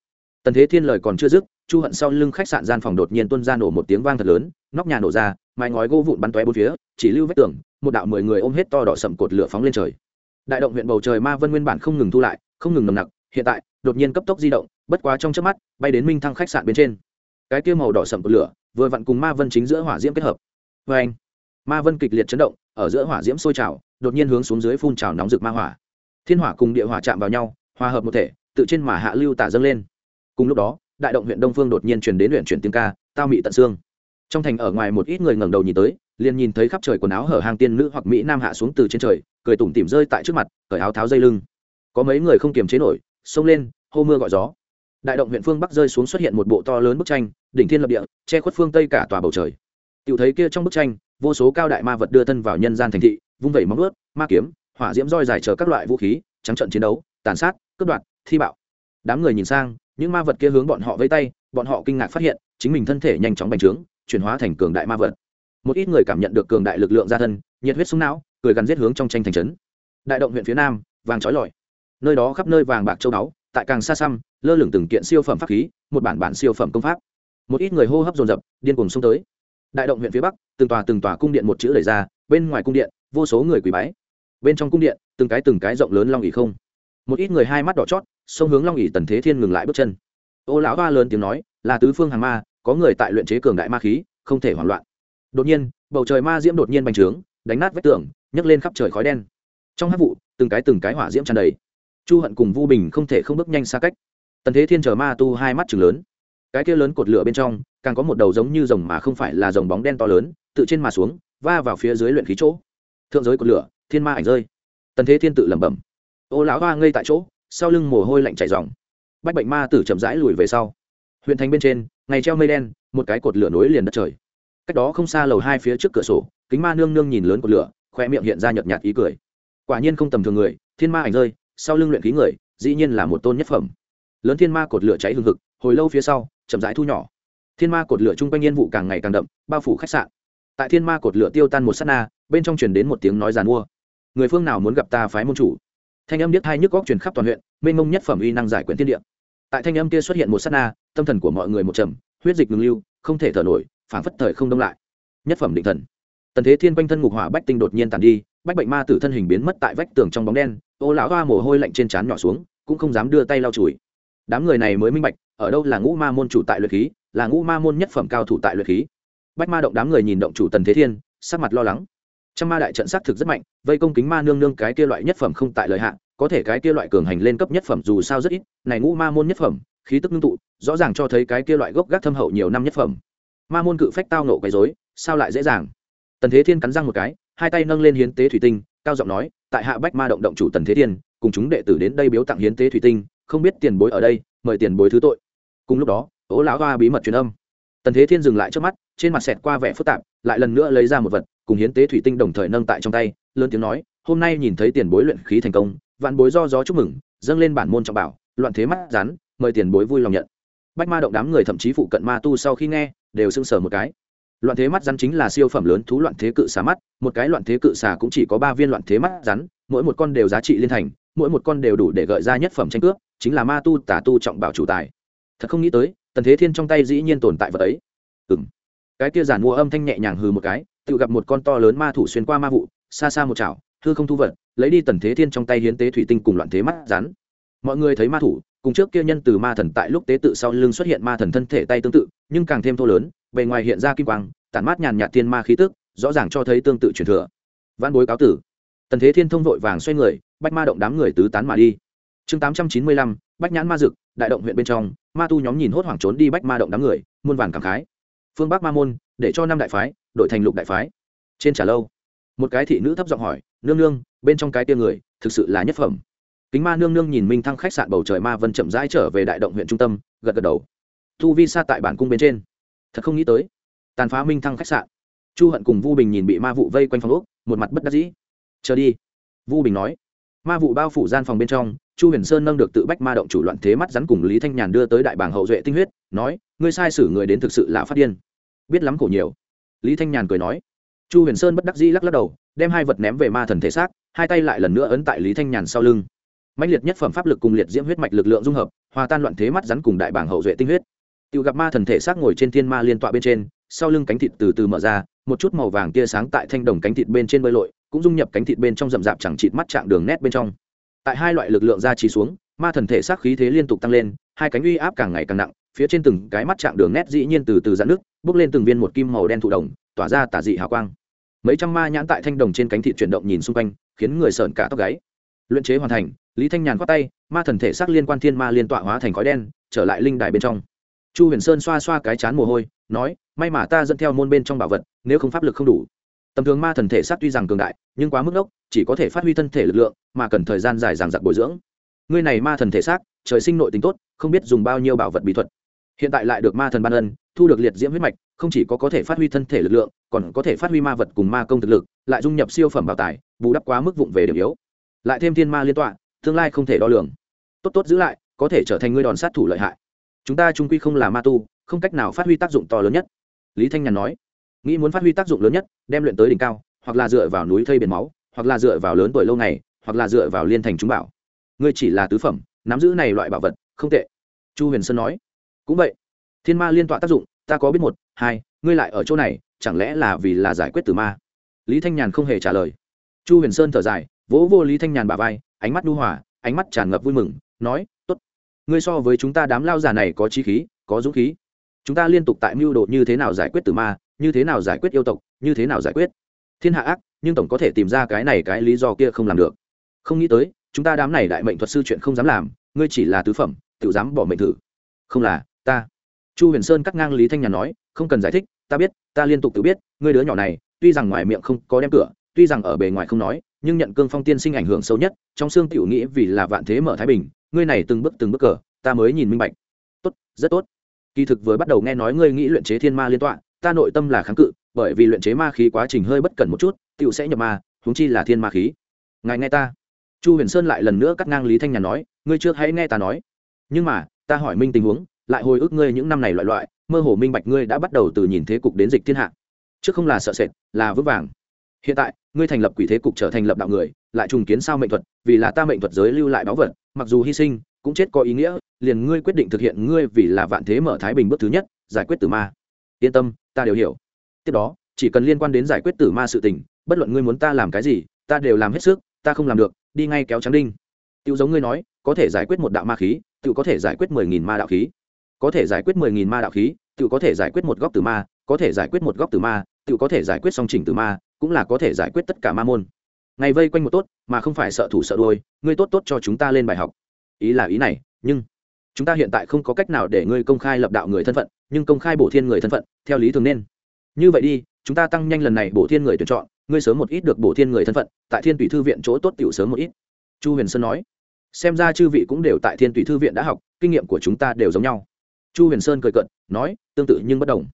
Tần thế thiên lời còn chưa dứt, chu hận sau lưng khách sạn gian phòng đột nhiên tuân ra nổ một tiếng vang thật lớn, nóc nhà nổ ra, mái ngói gỗ vụn bắn tóe bốn phía, chỉ lưu vết tường, một đạo mười người ôm hết to đỏ sậm cột lửa phóng lên trời. Đại động huyện bầu trời ma vân nguyên bản không ngừng thu lại, không ngừng nồng nặc, hiện tại, đột nhiên cấp tốc di động, bất quá trong chớp mắt, bay đến minh thăng khách sạn bên trên. Cái kia màu đỏ sậm cột lửa, vừa vặn cùng ma vân chính giữa hỏa diễm kết hợp. Vê anh ma vân kịch liệt chấn động, ở giữa hỏa diễm sôi trào đột nhiên hướng xuống dưới phun trào nóng rực ma hỏa. Thiên hỏa cùng địa hỏa chạm vào nhau, hòa hợp một thể, tự trên mà hạ lưu tả dâng lên. Cùng lúc đó, đại động huyện đông phương đột nhiên truyền đến huyện chuyển tiếng ca, tao mị tận xương. Trong thành ở ngoài một ít người ngẩng đầu nhìn tới, liền nhìn thấy khắp trời quần áo hở hang tiên nữ hoặc mỹ nam hạ xuống từ trên trời, cười tủm tỉm rơi tại trước mặt, cởi áo tháo dây lưng. Có mấy người không kiềm chế nổi, xông lên, hô mưa gọi gió. Đại động huyện phương bắc rơi xuống xuất hiện một bộ to lớn bức tranh, đỉnh thiên lập địa, che khuất phương tây cả tòa bầu trời. Tiểu thấy kia trong bức tranh, vô số cao đại ma vật đưa thân vào nhân gian thành thị vung vẩy móng ướt ma kiếm, hỏa diễm roi dài chờ các loại vũ khí, trắng trận chiến đấu, tàn sát, cướp đoạt, thi bạo. Đám người nhìn sang, những ma vật kia hướng bọn họ vây tay, bọn họ kinh ngạc phát hiện, chính mình thân thể nhanh chóng bành trướng, chuyển hóa thành cường đại ma vật. Một ít người cảm nhận được cường đại lực lượng gia thân, nhiệt huyết súng não, cười gắn giết hướng trong tranh thành trấn. Đại động huyện phía nam, vàng trói lọi. Nơi đó khắp nơi vàng bạc châu đáo tại càng xa xăm, lơ lửng từng kiện siêu phẩm pháp khí, một bản bản siêu phẩm công pháp. Một ít người hô hấp dồn dập, điên cuồng xông tới. Đại động huyện phía bắc, từng tòa từng tòa cung điện một chữ đẩy ra, bên ngoài cung điện vô số người quỳ bái. Bên trong cung điện, từng cái từng cái rộng lớn long ỉ không. Một ít người hai mắt đỏ chót xông hướng long ỉ tần thế thiên ngừng lại bước chân. Ô lão ba lớn tiếng nói, là tứ phương hàng ma, có người tại luyện chế cường đại ma khí, không thể hoảng loạn. Đột nhiên, bầu trời ma diễm đột nhiên bành trướng, đánh nát vách tường, nhấc lên khắp trời khói đen. Trong hát vụ, từng cái từng cái hỏa diễm tràn đầy. Chu hận cùng vu bình không thể không bước nhanh xa cách. Tần thế thiên chờ ma tu hai mắt chừng lớn. Cái kia lớn cột lửa bên trong, càng có một đầu giống như rồng mà không phải là rồng bóng đen to lớn, tự trên mà xuống, va vào phía dưới luyện khí chỗ thượng giới cột lửa, thiên ma ảnh rơi. Tần thế thiên tự lẩm bẩm. Ô lão hoa ngây tại chỗ, sau lưng mồ hôi lạnh chảy dòng bách bệnh ma tử chậm rãi lùi về sau. Huyện thành bên trên, ngày treo mây đen, một cái cột lửa nối liền đất trời. Cách đó không xa lầu hai phía trước cửa sổ, kính ma nương nương nhìn lớn cột lửa khoe miệng hiện ra nhợt nhạt ý cười. Quả nhiên không tầm thường người, thiên ma ảnh rơi, sau lưng luyện khí người, dĩ nhiên là một tôn nhất phẩm. Lớn thiên ma cột lửa cháy hừng hực, hồi lâu phía sau, chậm rãi thu nhỏ. Thiên ma cột lửa chung quanh nhiên vụ càng ngày càng đậm, bao phủ khách sạn. Tại thiên ma cột lửa tiêu tan một s á t na bên trong truyền đến một tiếng nói giàn mua. Người phương nào muốn gặp ta phái môn chủ? Thanh âm điếc hai nhức góc truyền khắp toàn huyện, mênh mông nhất phẩm uy năng giải quyển thiên địa. Tại thanh âm kia xuất hiện một sát na, tâm thần của mọi người một trầm, huyết dịch ngừng lưu, không thể thở nổi, phảng phất thời không đông lại. Nhất phẩm định thần. Tần thế thiên quanh thân ngục hỏa bách tinh đột nhiên tàn đi, bách bệnh ma tử thân hình biến mất tại vách tường trong bóng đen, ô lão hoa mồ hôi lạnh trên trán nhỏ xuống, cũng không dám đưa tay lau chùi. Đám người này mới minh bạch, ở đâu là ngũ ma môn chủ tại luyện khí, là ngũ ma môn nhất phẩm cao thủ tại luyện khí. Bách ma động đám người nhìn động chủ tần thế thiên, sắc mặt lo lắng trăm ma đại trận xác thực rất mạnh, vây công kính ma nương nương cái kia loại nhất phẩm không tại lợi hạn có thể cái kia loại cường hành lên cấp nhất phẩm dù sao rất ít, này ngũ ma môn nhất phẩm, khí tức ngưng tụ, rõ ràng cho thấy cái kia loại gốc gác thâm hậu nhiều năm nhất phẩm. Ma môn cự phách tao nộ quấy dối sao lại dễ dàng? Tần thế thiên cắn răng một cái, hai tay nâng lên hiến tế thủy tinh, cao giọng nói, tại hạ bách ma động động chủ tần thế thiên, cùng chúng đệ tử đến đây biếu tặng hiến tế thủy tinh, không biết tiền bối ở đây, mời tiền bối thứ tội. Cùng lúc đó ố lão hoa bí mật truyền âm. Tần thế thiên dừng lại trước mắt, trên mặt xẹt qua vẻ phức tạp lại lần nữa lấy ra một vật, cùng hiến tế thủy tinh đồng thời nâng tại trong tay, lớn tiếng nói, hôm nay nhìn thấy tiền bối luyện khí thành công, vạn bối do gió chúc mừng, dâng lên bản môn trọng bảo, loạn thế mắt rắn, mời tiền bối vui lòng nhận. Bách ma động đám người thậm chí phụ cận ma tu sau khi nghe, đều sưng sờ một cái. Loạn thế mắt rắn chính là siêu phẩm lớn thú loạn thế cự xà mắt, một cái loạn thế cự xà cũng chỉ có ba viên loạn thế mắt rắn, mỗi một con đều giá trị liên thành, mỗi một con đều đủ để gợi ra nhất phẩm tranh cướp, chính là ma tu tả tu trọng bảo chủ tài. Thật không nghĩ tới, tần thế thiên trong tay dĩ nhiên tồn tại vật ấy. Ừ m cái kia giản mua âm thanh nhẹ nhàng hừ một cái, tự gặp một con to lớn ma thủ xuyên qua ma vụ, xa xa một chảo, hư không thu vật, lấy đi tần thế thiên trong tay hiến tế thủy tinh cùng loạn thế mắt rắn. Mọi người thấy ma thủ, cùng trước kia nhân từ ma thần tại lúc tế tự sau lưng xuất hiện ma thần thân thể tay tương tự, nhưng càng thêm thô lớn, bề ngoài hiện ra kim quang, tản mát nhàn nhạt thiên ma khí tức, rõ ràng cho thấy tương tự truyền thừa. Văn bối cáo tử. Tần thế thiên thông vội vàng xoay người, bách ma động đám người tứ tán mà đi. Chương tám trăm chín mươi lăm, bách nhãn ma dực, đại động huyện bên trong, ma tu nhóm nhìn hốt hoảng trốn đi bách ma động đám người, muôn vàn cảm khái phương bắc ma môn, để cho năm đại phái đội thành lục đại phái. Trên trả lâu, một cái thị nữ thấp giọng hỏi, nương nương, bên trong cái tia người thực sự là nhất phẩm? Kính ma nương nương nhìn minh thăng khách sạn bầu trời ma vân chậm rãi trở về đại động huyện trung tâm, gật gật đầu. Thu vi xa tại bản cung bên trên. Thật không nghĩ tới, tàn phá minh thăng khách sạn. Chu hận cùng vu bình nhìn bị ma vụ vây quanh phòng úc một mặt bất đắc dĩ. Chờ đi, vu bình nói ma vụ bao phủ gian phòng bên trong, chu huyền sơn nâng được tự bách ma động chủ loạn thế mắt rắn cùng lý thanh nhàn đưa tới đại bảng hậu duệ tinh huyết, nói, ngươi sai sử người đến thực sự là phát điên. Biết lắm khổ nhiều. Lý thanh nhàn cười nói. Chu huyền sơn bất đắc dĩ lắc lắc đầu, đem hai vật ném về ma thần thể xác, hai tay lại lần nữa ấn tại lý thanh nhàn sau lưng. Mạnh liệt nhất phẩm pháp lực cùng liệt diễm huyết mạch lực lượng dung hợp, hòa tan loạn thế mắt rắn cùng đại bảng hậu duệ tinh huyết. Tự gặp ma thần thể xác ngồi trên thiên ma liên tọa bên trên, sau lưng cánh thịt từ từ mở ra, một chút màu vàng tia sáng tại thanh đồng cánh thịt bên trên bơi lội cũng dung nhập cánh thịt bên trong rậm rạp chẳng chịt mắt chạm đường nét bên trong. Tại hai loại lực lượng ra trì xuống, ma thần thể xác khí thế liên tục tăng lên, hai cánh uy áp càng ngày càng nặng, phía trên từng cái mắt chạm đường nét dĩ nhiên từ từ dạn nước bước lên từng viên một kim màu đen thụ đồng, tỏa ra tả dị hào quang. Mấy trăm ma nhãn tại thanh đồng trên cánh thịt chuyển động nhìn xung quanh, khiến người sợn cả tóc gáy. Luyện chế hoàn thành, lý thanh nhàn khoát tay, ma thần thể xác liên quan thiên ma liên tọa hóa thành khói đen, trở lại linh đài bên trong. Chu huyền sơn xoa xoa cái chán mồ hôi, nói, may mà ta dẫn theo môn bên trong bảo vật, nếu không pháp lực không đủ tầm thường ma thần thể xác tuy rằng cường đại, nhưng quá mức ốc chỉ có thể phát huy thân thể lực lượng, mà cần thời gian dài dàng dặc bồi dưỡng. Ngươi này ma thần thể xác, trời sinh nội tính tốt, không biết dùng bao nhiêu bảo vật bí thuật. Hiện tại lại được ma thần ban ân, thu được liệt diễm huyết mạch, không chỉ có có thể phát huy thân thể lực lượng, còn có thể phát huy ma vật cùng ma công thực lực, lại dung nhập siêu phẩm bảo tài, bù đắp quá mức vụng về điểm yếu. Lại thêm thiên ma liên tọa, tương lai không thể đo lường. Tốt tốt giữ lại, có thể trở thành ngươi đòn sát thủ lợi hại. Chúng ta trung quy không là ma tu, không cách nào phát huy tác dụng to lớn nhất. Lý thanh nhàn nói nghĩ muốn phát huy tác dụng lớn nhất, đem luyện tới đỉnh cao, hoặc là dựa vào núi thây biển máu, hoặc là dựa vào lớn tuổi lâu ngày, hoặc là dựa vào liên thành chúng bảo. Ngươi chỉ là tứ phẩm, nắm giữ này loại bảo vật, không tệ. Chu huyền sơn nói. Cũng vậy, thiên ma liên tọa tác dụng, ta có biết một, hai, ngươi lại ở chỗ này, chẳng lẽ là vì là giải quyết từ ma? Lý thanh nhàn không hề trả lời. Chu huyền sơn thở dài, vỗ vô lý thanh nhàn bà vai, ánh mắt nhu hòa, ánh mắt tràn ngập vui mừng, nói t ố t ngươi so với chúng ta đám lao già này có trí khí, có dũng khí. Chúng ta liên tục tại mưu đồ như thế nào giải quyết từ ma như thế nào giải quyết yêu tộc, như thế nào giải quyết? Thiên hạ ác, nhưng tổng có thể tìm ra cái này cái lý do kia không làm được. Không nghĩ tới, chúng ta đám này đại mệnh thuật sư chuyện không dám làm, ngươi chỉ là tứ phẩm tự dám bỏ mệnh thử. Không là, ta. Chu huyền sơn cắt ngang lý thanh nhàn nói, không cần giải thích, ta biết, ta liên tục tự biết, ngươi đứa nhỏ này, tuy rằng ngoài miệng không có đem cửa, tuy rằng ở bề ngoài không nói, nhưng nhận cương phong tiên sinh ảnh hưởng sâu nhất, trong xương tiểu nghĩ vì là vạn thế mở thái bình, ngươi này từng bước từng bước cờ, ta mới nhìn minh bạch. Tốt, rất tốt. Kỳ thực vừa bắt đầu nghe nói ngươi nghĩ luyện chế thiên ma liên tọa ta nội tâm là kháng cự, bởi vì luyện chế ma khí quá trình hơi bất cẩn một chút, tiểu sẽ nhập ma, huống chi là thiên ma khí. Ngài nghe ta. Chu huyền sơn lại lần nữa cắt ngang lý thanh nhàn nói, ngươi trước hãy nghe ta nói. Nhưng mà, ta hỏi minh tình huống, lại hồi ức ngươi những năm này loại loại, mơ hồ minh bạch ngươi đã bắt đầu từ nhìn thế cục đến dịch thiên hạ. Chứ không là sợ sệt, là vững vàng. Hiện tại, ngươi thành lập quỷ thế cục trở thành lập đạo người, lại trùng kiến sao mệnh thuật, vì là ta mệnh thuật giới lưu lại báu vật, mặc dù hy sinh, cũng chết có ý nghĩa, liền ngươi quyết định thực hiện ngươi vì là vạn thế mở thái bình bước thứ nhất, giải quyết từ ma. Yên tâm ta đều hiểu. Tiếp đó, chỉ cần liên quan đến giải quyết tử ma sự tình, bất luận ngươi muốn ta làm cái gì, ta đều làm hết sức, ta không làm được, đi ngay kéo trắng đinh. Tiêu giống ngươi nói, có thể giải quyết một đạo ma khí tự có thể giải quyết mười nghìn ma đạo khí. Có thể giải quyết mười nghìn ma đạo khí tự có thể giải quyết một góc tử ma, có thể giải quyết một góc tử ma tự có thể giải quyết song trình tử ma, cũng là có thể giải quyết tất cả ma môn. Ngày vây quanh một tốt, mà không phải sợ thủ sợ đôi ngươi tốt tốt cho chúng ta lên bài học. Ý là ý này, nhưng chúng ta hiện tại không có cách nào để ngươi công khai lập đạo người thân phận nhưng công khai bổ thiên người thân phận, theo lý thường nên. Như vậy đi, chúng ta tăng nhanh lần này bổ thiên người tuyển chọn, ngươi sớm một ít được bổ thiên người thân phận, tại thiên tùy thư viện chỗ tốt tiểu sớm một ít. Chu huyền sơn nói. Xem ra chư vị cũng đều tại thiên tùy thư viện đã học, kinh nghiệm của chúng ta đều giống nhau. Chu huyền sơn cười cận nói, tương tự nhưng bất đồng.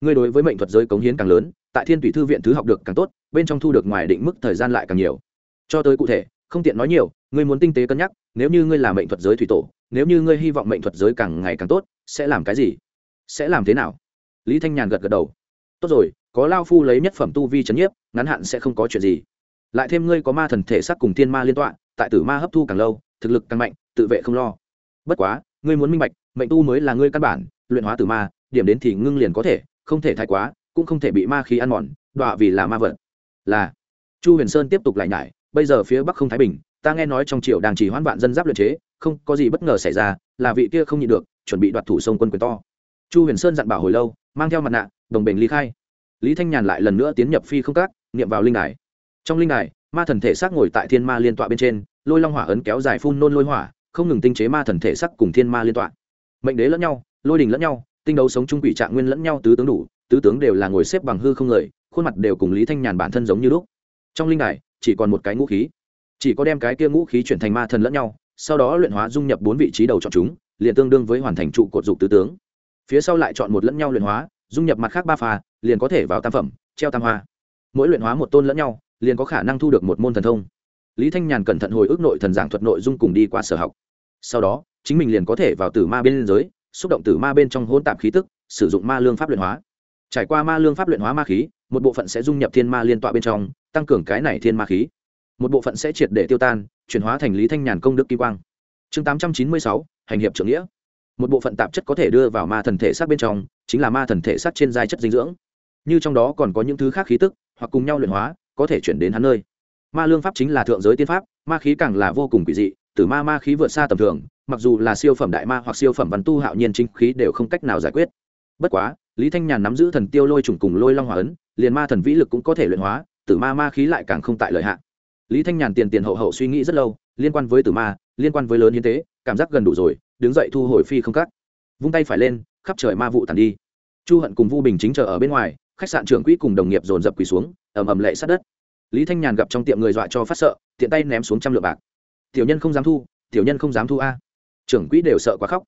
Ngươi đối với mệnh thuật giới cống hiến càng lớn, tại thiên tùy thư viện thứ học được càng tốt, bên trong thu được ngoài định mức thời gian lại càng nhiều. Cho tới cụ thể, không tiện nói nhiều, ngươi muốn tinh tế cân nhắc, nếu như ngươi là mệnh thuật giới thủy tổ, nếu như ngươi hy vọng mệnh thuật giới càng ngày càng tốt, sẽ làm cái gì? Sẽ làm thế nào? Lý thanh nhàn gật gật đầu. Tốt rồi, có lao phu lấy nhất phẩm tu vi c h ấ n nhiếp, ngắn hạn sẽ không có chuyện gì. Lại thêm ngươi có ma thần thể sắc cùng thiên ma liên tọa, tại tử ma hấp thu càng lâu, thực lực càng mạnh, tự vệ không lo. Bất quá, ngươi muốn minh bạch, mệnh tu mới là ngươi căn bản, luyện hóa tử ma, điểm đến thì ngưng liền có thể, không thể thái quá, cũng không thể bị ma khí ăn mòn, đọa vì là ma vật. Là. Chu huyền sơn tiếp tục lại nhải, bây giờ phía bắc không thái bình, ta nghe nói trong triều đang chỉ hoãn vạn dân giáp luyện chế, không có gì bất ngờ xảy ra, là vị kia không nhịn được, chuẩn bị đoạt thủ sông quân quyền to chu huyền sơn dặn bảo hồi lâu, mang theo mặt nạ, đồng bình ly khai. Lý thanh nhàn lại lần nữa tiến nhập phi không cát niệm vào linh đài. Trong linh đài, ma thần thể xác ngồi tại thiên ma liên tọa bên trên, lôi long hỏa ấn kéo dài phun nôn lôi hỏa, không ngừng tinh chế ma thần thể sắc cùng thiên ma liên tọa. Mệnh đế lẫn nhau, lôi đình lẫn nhau, tinh đấu sống chung quỷ trạng nguyên lẫn nhau, tứ tướng đủ, tứ tướng đều là ngồi xếp bằng hư không người, khuôn mặt đều cùng lý thanh nhàn bản thân giống như lúc. Trong linh đài, chỉ còn một cái ngũ khí. Chỉ có đem cái kia ngũ khí chuyển thành ma thần lẫn nhau, sau đó luyện hóa dung nhập bốn vị trí đầu chọn chúng, liền tương đương với hoàn thành trụ cột dục tứ tướng phía sau lại chọn một lẫn nhau luyện hóa dung nhập mặt khác ba phà, liền có thể vào tam phẩm treo tam hoa. Mỗi luyện hóa một tôn lẫn nhau liền có khả năng thu được một môn thần thông. Lý thanh nhàn cẩn thận hồi ức nội thần giảng thuật nội dung cùng đi qua sở học. Sau đó chính mình liền có thể vào tử ma bên giới xúc động tử ma bên trong hôn tạp khí tức sử dụng ma lương pháp luyện hóa. Trải qua ma lương pháp luyện hóa ma khí một bộ phận sẽ dung nhập thiên ma liên tọa bên trong tăng cường cái này thiên ma khí. Một bộ phận sẽ triệt để tiêu tan chuyển hóa thành lý thanh nhàn công đức kỳ quang. Chương tám trăm chín mươi sáu hành hiệp trưởng nghĩa một bộ phận tạp chất có thể đưa vào ma thần thể xác bên trong, chính là ma thần thể xác trên giai chất dinh dưỡng. Như trong đó còn có những thứ khác khí tức, hoặc cùng nhau luyện hóa, có thể chuyển đến hắn nơi. Ma lương pháp chính là thượng giới tiên pháp, ma khí càng là vô cùng quỷ dị tử ma ma khí vượt xa tầm thường, mặc dù là siêu phẩm đại ma hoặc siêu phẩm văn tu hạo nhiên chính khí đều không cách nào giải quyết. Bất quá, lý thanh nhàn nắm giữ thần tiêu lôi trùng cùng lôi long hòa ấn, liền ma thần vĩ lực cũng có thể luyện hóa, tử ma ma khí lại càng không tại lợi hạn lý thanh nhàn tiền tiền hậu hậu suy nghĩ rất lâu, liên quan với tử ma, liên quan với lớn hiến tế, cảm giác gần đủ rồi đứng dậy thu hồi phi không cắt. Vung tay phải lên, khắp trời ma vụ tàn đi. Chu hận cùng vu bình chính chờ ở bên ngoài, khách sạn trưởng quỹ cùng đồng nghiệp dồn dập quỳ xuống, ầm ầm lệ sát đất. Lý thanh nhàn gặp trong tiệm người dọa cho phát sợ, tiện tay ném xuống trăm lượng bạc. Tiểu nhân không dám thu, tiểu nhân không dám thu a. Trưởng quỹ đều sợ quá khóc,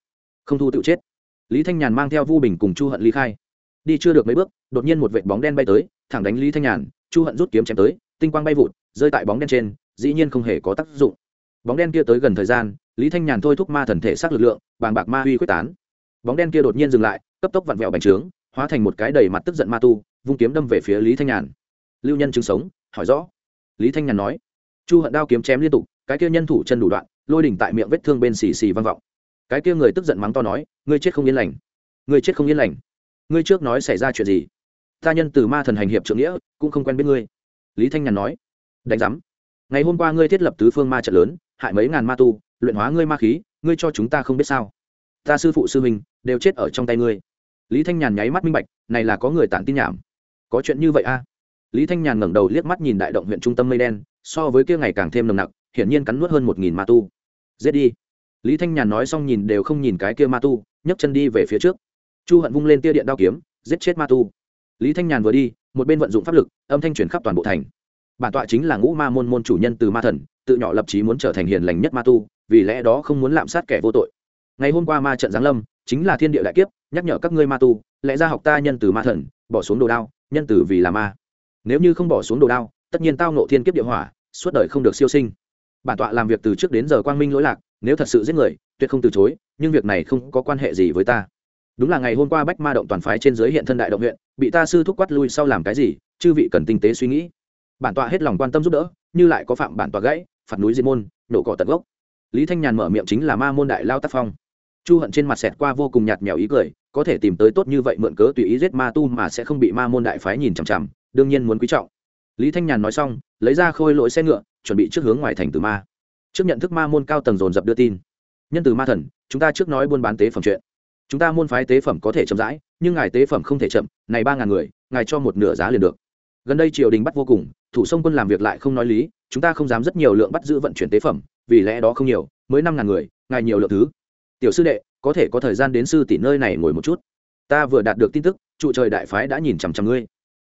không thu tự chết. Lý thanh nhàn mang theo vu bình cùng chu hận ly khai. Đi chưa được mấy bước, đột nhiên một vệt bóng đen bay tới, thẳng đánh lý thanh nhàn, chu hận rút kiếm chém tới, tinh quang bay vụt, rơi tại bóng đen trên, dĩ nhiên không hề có tác dụng. Bóng đen kia tới gần thời gian lý thanh nhàn thôi thúc ma thần thể xác lực lượng, bàng bạc ma huy quyết tán. Bóng đen kia đột nhiên dừng lại, cấp tốc vặn vẹo bành trướng, hóa thành một cái đầy mặt tức giận ma tu, vung kiếm đâm về phía lý thanh nhàn. Lưu nhân chứng sống, hỏi rõ. Lý thanh nhàn nói, chu hận đao kiếm chém liên tục, cái kia nhân thủ chân đủ đoạn, lôi đỉnh tại miệng vết thương bên xì xì vang vọng. Cái kia người tức giận mắng to nói, ngươi chết không yên lành. Ngươi chết không yên lành. Ngươi trước nói xảy ra chuyện gì? Ta nhân từ ma thần hành hiệp trượng nghĩa, cũng không quen biết ngươi. Lý thanh nhàn nói, đánh giám. Ngày hôm qua ngươi thiết lập tứ phương ma trận lớn, hại mấy ngàn ma tu luyện hóa ngươi ma khí, ngươi cho chúng ta không biết sao. Ta sư phụ sư huynh đều chết ở trong tay ngươi. Lý thanh nhàn nháy mắt minh bạch, này là có người tản tin nhảm. Có chuyện như vậy a lý thanh nhàn ngẩng đầu liếc mắt nhìn đại động huyện trung tâm mây đen, so với kia ngày càng thêm nồng nặc, hiển nhiên cắn nuốt hơn một nghìn ma tu. Giết đi. Lý thanh nhàn nói xong nhìn đều không nhìn cái kia ma tu, nhấc chân đi về phía trước. Chu hận vung lên tia điện đao kiếm, giết chết ma tu. Lý thanh nhàn vừa đi, một bên vận dụng pháp lực, âm thanh chuyển khắp toàn bộ thành. Bản tọa chính là ngũ ma môn môn chủ nhân từ ma thần, tự nhỏ lập trí muốn trở thành hiền lành nhất ma tu vì lẽ đó không muốn lạm sát kẻ vô tội. Ngày hôm qua ma trận giáng lâm, chính là thiên địa đại kiếp, nhắc nhở các ngươi ma tu, lẽ ra học ta nhân từ ma thần, bỏ xuống đồ đao, nhân từ vì là ma. Nếu như không bỏ xuống đồ đao, tất nhiên tao nộ thiên kiếp địa hỏa, suốt đời không được siêu sinh. Bản tọa làm việc từ trước đến giờ quang minh lỗi lạc, nếu thật sự giết người, tuyệt không từ chối, nhưng việc này không có quan hệ gì với ta. Đúng là ngày hôm qua bách ma động toàn phái trên giới hiện thân đại động huyện, bị ta sư thúc quát lui sau làm cái gì, chư vị cần tinh tế suy nghĩ. Bản tọa hết lòng quan tâm giúp đỡ, như lại có phạm bản tọa gãy, phạt núi diệt môn, nổ cỏ tận gốc lý thanh nhàn mở miệng chính là ma môn đại lao tác phong. Chu hận trên mặt xẹt qua vô cùng nhạt mèo ý cười, có thể tìm tới tốt như vậy mượn cớ tùy ý giết ma tu mà sẽ không bị ma môn đại phái nhìn chằm chằm, đương nhiên muốn quý trọng. Lý thanh nhàn nói xong, lấy ra khôi lỗi xe ngựa, chuẩn bị trước hướng ngoài thành từ ma. Trước nhận thức ma môn cao tầng dồn dập đưa tin. Nhân từ ma thần, chúng ta trước nói buôn bán tế phẩm chuyện. Chúng ta môn phái tế phẩm có thể chậm rãi, nhưng ngài tế phẩm không thể chậm, này ba ngàn người, ngài cho một nửa giá liền được. Gần đây triều đình bắt vô cùng thủ sông quân làm việc lại không nói lý, chúng ta không dám rất nhiều lượng bắt giữ vận chuyển tế phẩm, vì lẽ đó không nhiều, mới năm ngàn người, ngài nhiều lượng thứ. Tiểu sư đệ, có thể có thời gian đến sư tỷ nơi này ngồi một chút. Ta vừa đạt được tin tức, trụ trời đại phái đã nhìn chằm chằm ngươi.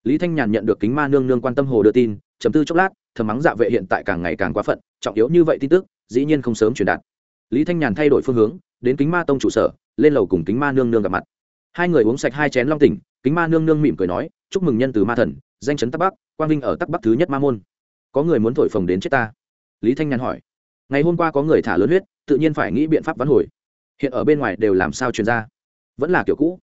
Lý thanh nhàn nhận được kính ma nương nương quan tâm hồ đưa tin chấm tư chốc lát, thầm mắng dạ vệ hiện tại càng ngày càng quá phận, trọng yếu như vậy tin tức, dĩ nhiên không sớm truyền đạt. Lý thanh nhàn thay đổi phương hướng, đến kính ma tông trụ sở, lên lầu cùng kính ma nương nương gặp mặt. Hai người uống sạch hai chén long tỉnh, kính ma nương nương mỉm cười nói, chúc mừng nhân từ ma thần danh chấn tắc bắc, quang vinh ở tắc bắc thứ nhất ma môn. Có người muốn thổi phồng đến chết ta? Lý thanh nhàn hỏi. Ngày hôm qua có người thả lớn huyết, tự nhiên phải nghĩ biện pháp vắn hồi. Hiện ở bên ngoài đều làm sao truyền ra? Vẫn là kiểu cũ.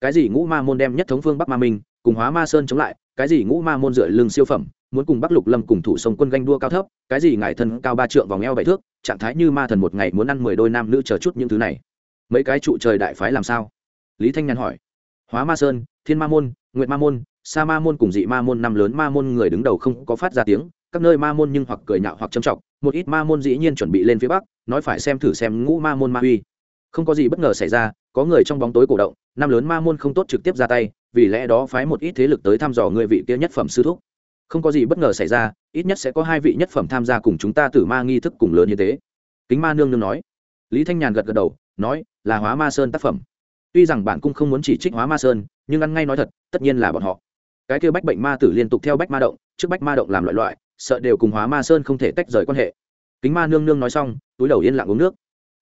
Cái gì ngũ ma môn đem nhất thống phương bắc ma minh, cùng hóa ma sơn chống lại, cái gì ngũ ma môn dựa lưng siêu phẩm, muốn cùng bắc lục lâm cùng thủ sông quân ganh đua cao thấp, cái gì ngài thân cao ba trượng vòng eo bảy thước, trạng thái như ma thần một ngày muốn ăn mười đôi nam nữ chờ chút những thứ này. Mấy cái trụ trời đại phái làm sao? Lý thanh nhàn hỏi. Hóa ma sơn, thiên ma môn nguyện ma môn sa ma môn cùng dị ma môn, năm lớn ma môn người đứng đầu không có phát ra tiếng, các nơi ma môn nhưng hoặc cười nhạo hoặc châm trọng một ít ma môn dĩ nhiên chuẩn bị lên phía bắc, nói phải xem thử xem ngũ ma môn ma uy. Không có gì bất ngờ xảy ra, có người trong bóng tối cổ động, năm lớn ma môn không tốt trực tiếp ra tay, vì lẽ đó phái một ít thế lực tới thăm dò người vị kia nhất phẩm sư thúc. Không có gì bất ngờ xảy ra, ít nhất sẽ có hai vị nhất phẩm tham gia cùng chúng ta tử ma nghi thức cùng lớn như thế. Kính ma nương nương nói. Lý thanh nhàn gật gật đầu, nói, là hóa ma sơn tác phẩm. Tuy rằng bản cung không muốn chỉ trích hóa ma sơn, nhưng ăn ngay nói thật, tất nhiên là bọn họ cái kia bách bệnh ma tử liên tục theo bách ma động, trước bách ma động làm loại loại, sợ đều cùng hóa ma sơn không thể tách rời quan hệ. Kính ma nương nương nói xong, túi đầu yên lặng uống nước.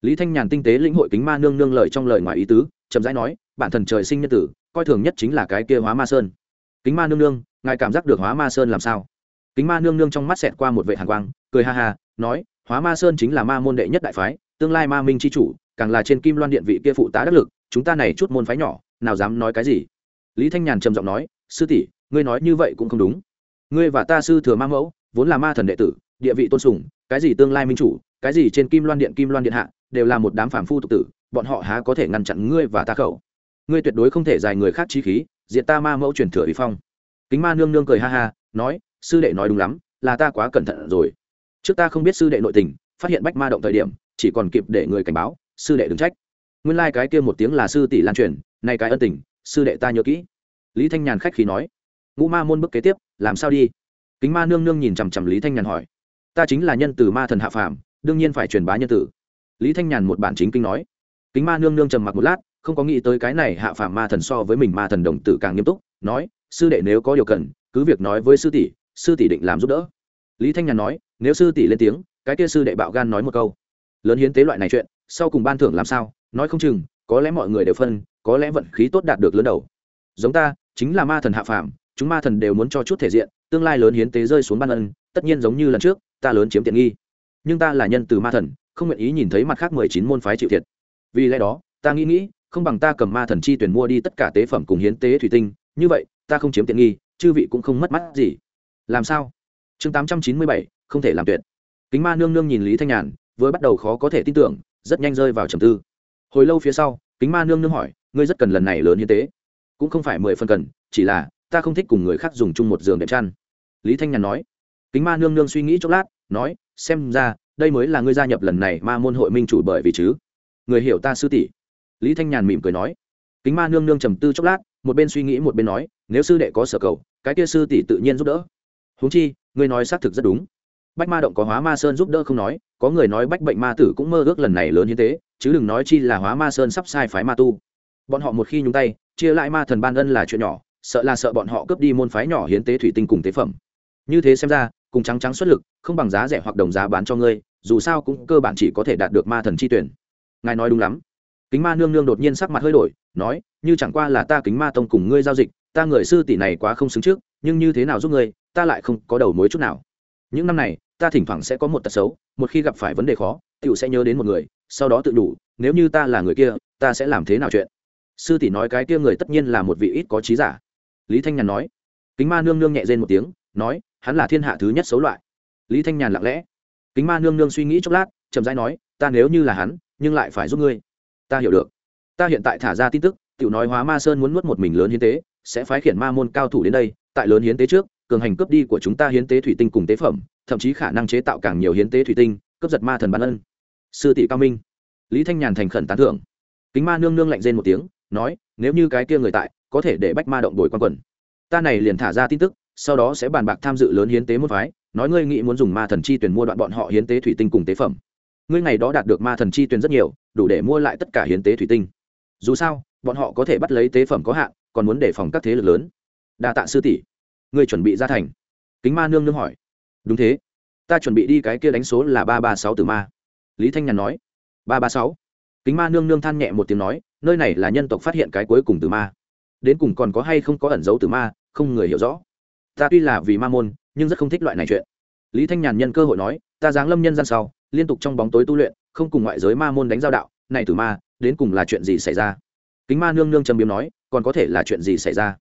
Lý thanh nhàn tinh tế lĩnh hội kính ma nương nương lời trong lời ngoài ý tứ, chậm rãi nói, bản thần trời sinh nhân tử, coi thường nhất chính là cái kia hóa ma sơn. Kính ma nương nương, ngài cảm giác được hóa ma sơn làm sao? Kính ma nương nương trong mắt xẹt qua một vệ hàn quang, cười ha ha, nói, hóa ma sơn chính là ma môn đệ nhất đại phái, tương lai ma minh c h i chủ, càng là trên kim loan điện vị kia phụ tá đắc lực, chúng ta này chút môn phái nhỏ, nào dám nói cái gì? Lý thanh nhàn trầm giọng nói, sư tỷ ngươi nói như vậy cũng không đúng. Ngươi và ta sư thừa ma mẫu, vốn là ma thần đệ tử, địa vị tôn sùng, cái gì tương lai minh chủ, cái gì trên kim loan điện, kim loan điện hạ, đều là một đám phản phu tục tử, bọn họ há có thể ngăn chặn ngươi và ta khẩu. Ngươi tuyệt đối không thể dài người khác chi khí diện ta ma mẫu truyền thừa ý phong. Kính ma nương nương cười ha ha, nói, sư đệ nói đúng lắm, là ta quá cẩn thận rồi. Trước ta không biết sư đệ nội tình, phát hiện bách ma động thời điểm, chỉ còn kịp để người cảnh báo, sư đệ đừng trách. Nguyên lai、like、cái kia một tiếng là sư tỷ lan truyền, nay cái ân tình, sư đệ ta nhớ kỹ. Lý thanh nhàn khách khí nói ngũ ma môn bước kế tiếp, làm sao đi? Kính ma nương nương nhìn chằm chằm lý thanh nhàn hỏi. Ta chính là nhân từ ma thần hạ phàm, đương nhiên phải truyền bá nhân tử. Lý thanh nhàn một bản chính kinh nói. Kính ma nương nương trầm mặc một lát, không có nghĩ tới cái này hạ phàm ma thần so với mình ma thần đồng tử càng nghiêm túc, nói, sư đệ nếu có điều cần, cứ việc nói với sư tỷ sư tỷ định làm giúp đỡ. Lý thanh nhàn nói, nếu sư tỷ lên tiếng, cái kia sư đệ bạo gan nói một câu. Lớn hiến tế loại này chuyện, sau cùng ban thưởng làm sao? Nói không chừng, có lẽ mọi người đều phân, có lẽ vận khí tốt đạt được lớn đầu. Giống ta, chính là ma thần hạ phàm chúng ma thần đều muốn cho chút thể diện, tương lai lớn hiến tế rơi xuống ban ân, tất nhiên giống như lần trước, ta lớn chiếm tiện nghi. Nhưng ta là nhân từ ma thần, không nguyện ý nhìn thấy mặt khác mười chín môn phái chịu thiệt. Vì lẽ đó, ta nghĩ nghĩ, không bằng ta cầm ma thần chi tuyển mua đi tất cả tế phẩm cùng hiến tế thủy tinh, như vậy, ta không chiếm tiện nghi, chư vị cũng không mất mắt gì. Làm sao? Chương tám trăm chín mươi bảy, không thể làm tuyệt. Kính ma nương nương nhìn lý thanh nhàn, vừa bắt đầu khó có thể tin tưởng, rất nhanh rơi vào trầm tư. Hồi lâu phía sau, kính ma nương nương hỏi, ngươi rất cần lần này lớn hiến tế? Cũng không phải mười phần cần, chỉ là ta không thích cùng người khác dùng chung một giường đệm chăn. Lý thanh nhàn nói. Kính ma nương nương suy nghĩ chốc lát, nói, xem ra, đây mới là ngươi gia nhập lần này ma môn hội minh chủ bởi vì chứ? Người hiểu ta sư tỷ. Lý thanh nhàn mỉm cười nói. Kính ma nương nương trầm tư chốc lát, một bên suy nghĩ một bên nói, nếu sư đệ có sở cầu, cái kia sư tỷ tự nhiên giúp đỡ. Huống chi, ngươi nói xác thực rất đúng. Bách ma động có hóa ma sơn giúp đỡ không nói, có người nói bách bệnh ma tử cũng mơ ước lần này lớn như thế, chứ đừng nói chi là hóa ma sơn sắp sai phái ma tu. Bọn họ một khi nhúng tay, chia lại ma thần ban ân là chuyện nhỏ sợ là sợ bọn họ cướp đi môn phái nhỏ hiến tế thủy tinh cùng tế phẩm. Như thế xem ra, cùng trắng trắng xuất lực, không bằng giá rẻ hoặc đồng giá bán cho ngươi, dù sao cũng cơ bản chỉ có thể đạt được ma thần chi tuyển. Ngài nói đúng lắm. Kính ma nương nương đột nhiên sắc mặt hơi đổi, nói, như chẳng qua là ta kính ma tông cùng ngươi giao dịch, ta người sư tỷ này quá không xứng trước, nhưng như thế nào giúp ngươi, ta lại không có đầu mối chút nào. Những năm này, ta thỉnh thoảng sẽ có một tật xấu, một khi gặp phải vấn đề khó t sẽ nhớ đến một người, sau đó tự đủ nếu như ta là người kia, ta sẽ làm thế nào chuyện? Sư tỷ nói cái kia người tất nhiên là một vị ít có trí giả lý thanh nhàn nói. Kính ma nương nương nhẹ dên một tiếng, nói, hắn là thiên hạ thứ nhất xấu loại. Lý thanh nhàn lặng lẽ. Kính ma nương nương suy nghĩ chốc lát, chậm rãi nói, ta nếu như là hắn, nhưng lại phải giúp ngươi. Ta hiểu được. Ta hiện tại thả ra tin tức, tiểu nói hóa ma sơn muốn nuốt một mình lớn hiến tế, sẽ phái khiển ma môn cao thủ đến đây, tại lớn hiến tế trước, cường hành cướp đi của chúng ta hiến tế thủy tinh cùng tế phẩm, thậm chí khả năng chế tạo càng nhiều hiến tế thủy tinh, cướp giật ma thần ban ân. Sư tỷ cao minh. Lý thanh nhàn thành khẩn tán thưởng. Kính ma nương nương lạnh rên một tiếng, nói, nếu như cái kia người tại có thể để bách ma động đổi quan quần. Ta này liền thả ra tin tức, sau đó sẽ bàn bạc tham dự lớn hiến tế môn phái, nói ngươi nghĩ muốn dùng ma thần chi tuyển mua đoạn bọn họ hiến tế thủy tinh cùng tế phẩm. Ngươi ngày đó đạt được ma thần chi tuyển rất nhiều, đủ để mua lại tất cả hiến tế thủy tinh. Dù sao, bọn họ có thể bắt lấy tế phẩm có hạn, còn muốn đề phòng các thế lực lớn. Đa tạ sư tỷ. Ngươi chuẩn bị ra thành. Kính ma nương nương hỏi. Đúng thế. Ta chuẩn bị đi cái kia đánh số là ba ba sáu từ ma. Lý thanh nhàn nói. Ba ba sáu. Kính ma nương nương than nhẹ một tiếng nói, nơi này là nhân tộc phát hiện cái cuối cùng từ ma đến cùng còn có hay không có ẩn dấu từ ma, không người hiểu rõ. Ta tuy là vì ma môn, nhưng rất không thích loại này chuyện. Lý thanh nhàn nhân cơ hội nói, ta giáng lâm nhân gian sau, liên tục trong bóng tối tu luyện, không cùng ngoại giới ma môn đánh giao đạo, này từ ma, đến cùng là chuyện gì xảy ra? Kính ma nương nương trầm biếm nói, còn có thể là chuyện gì xảy ra?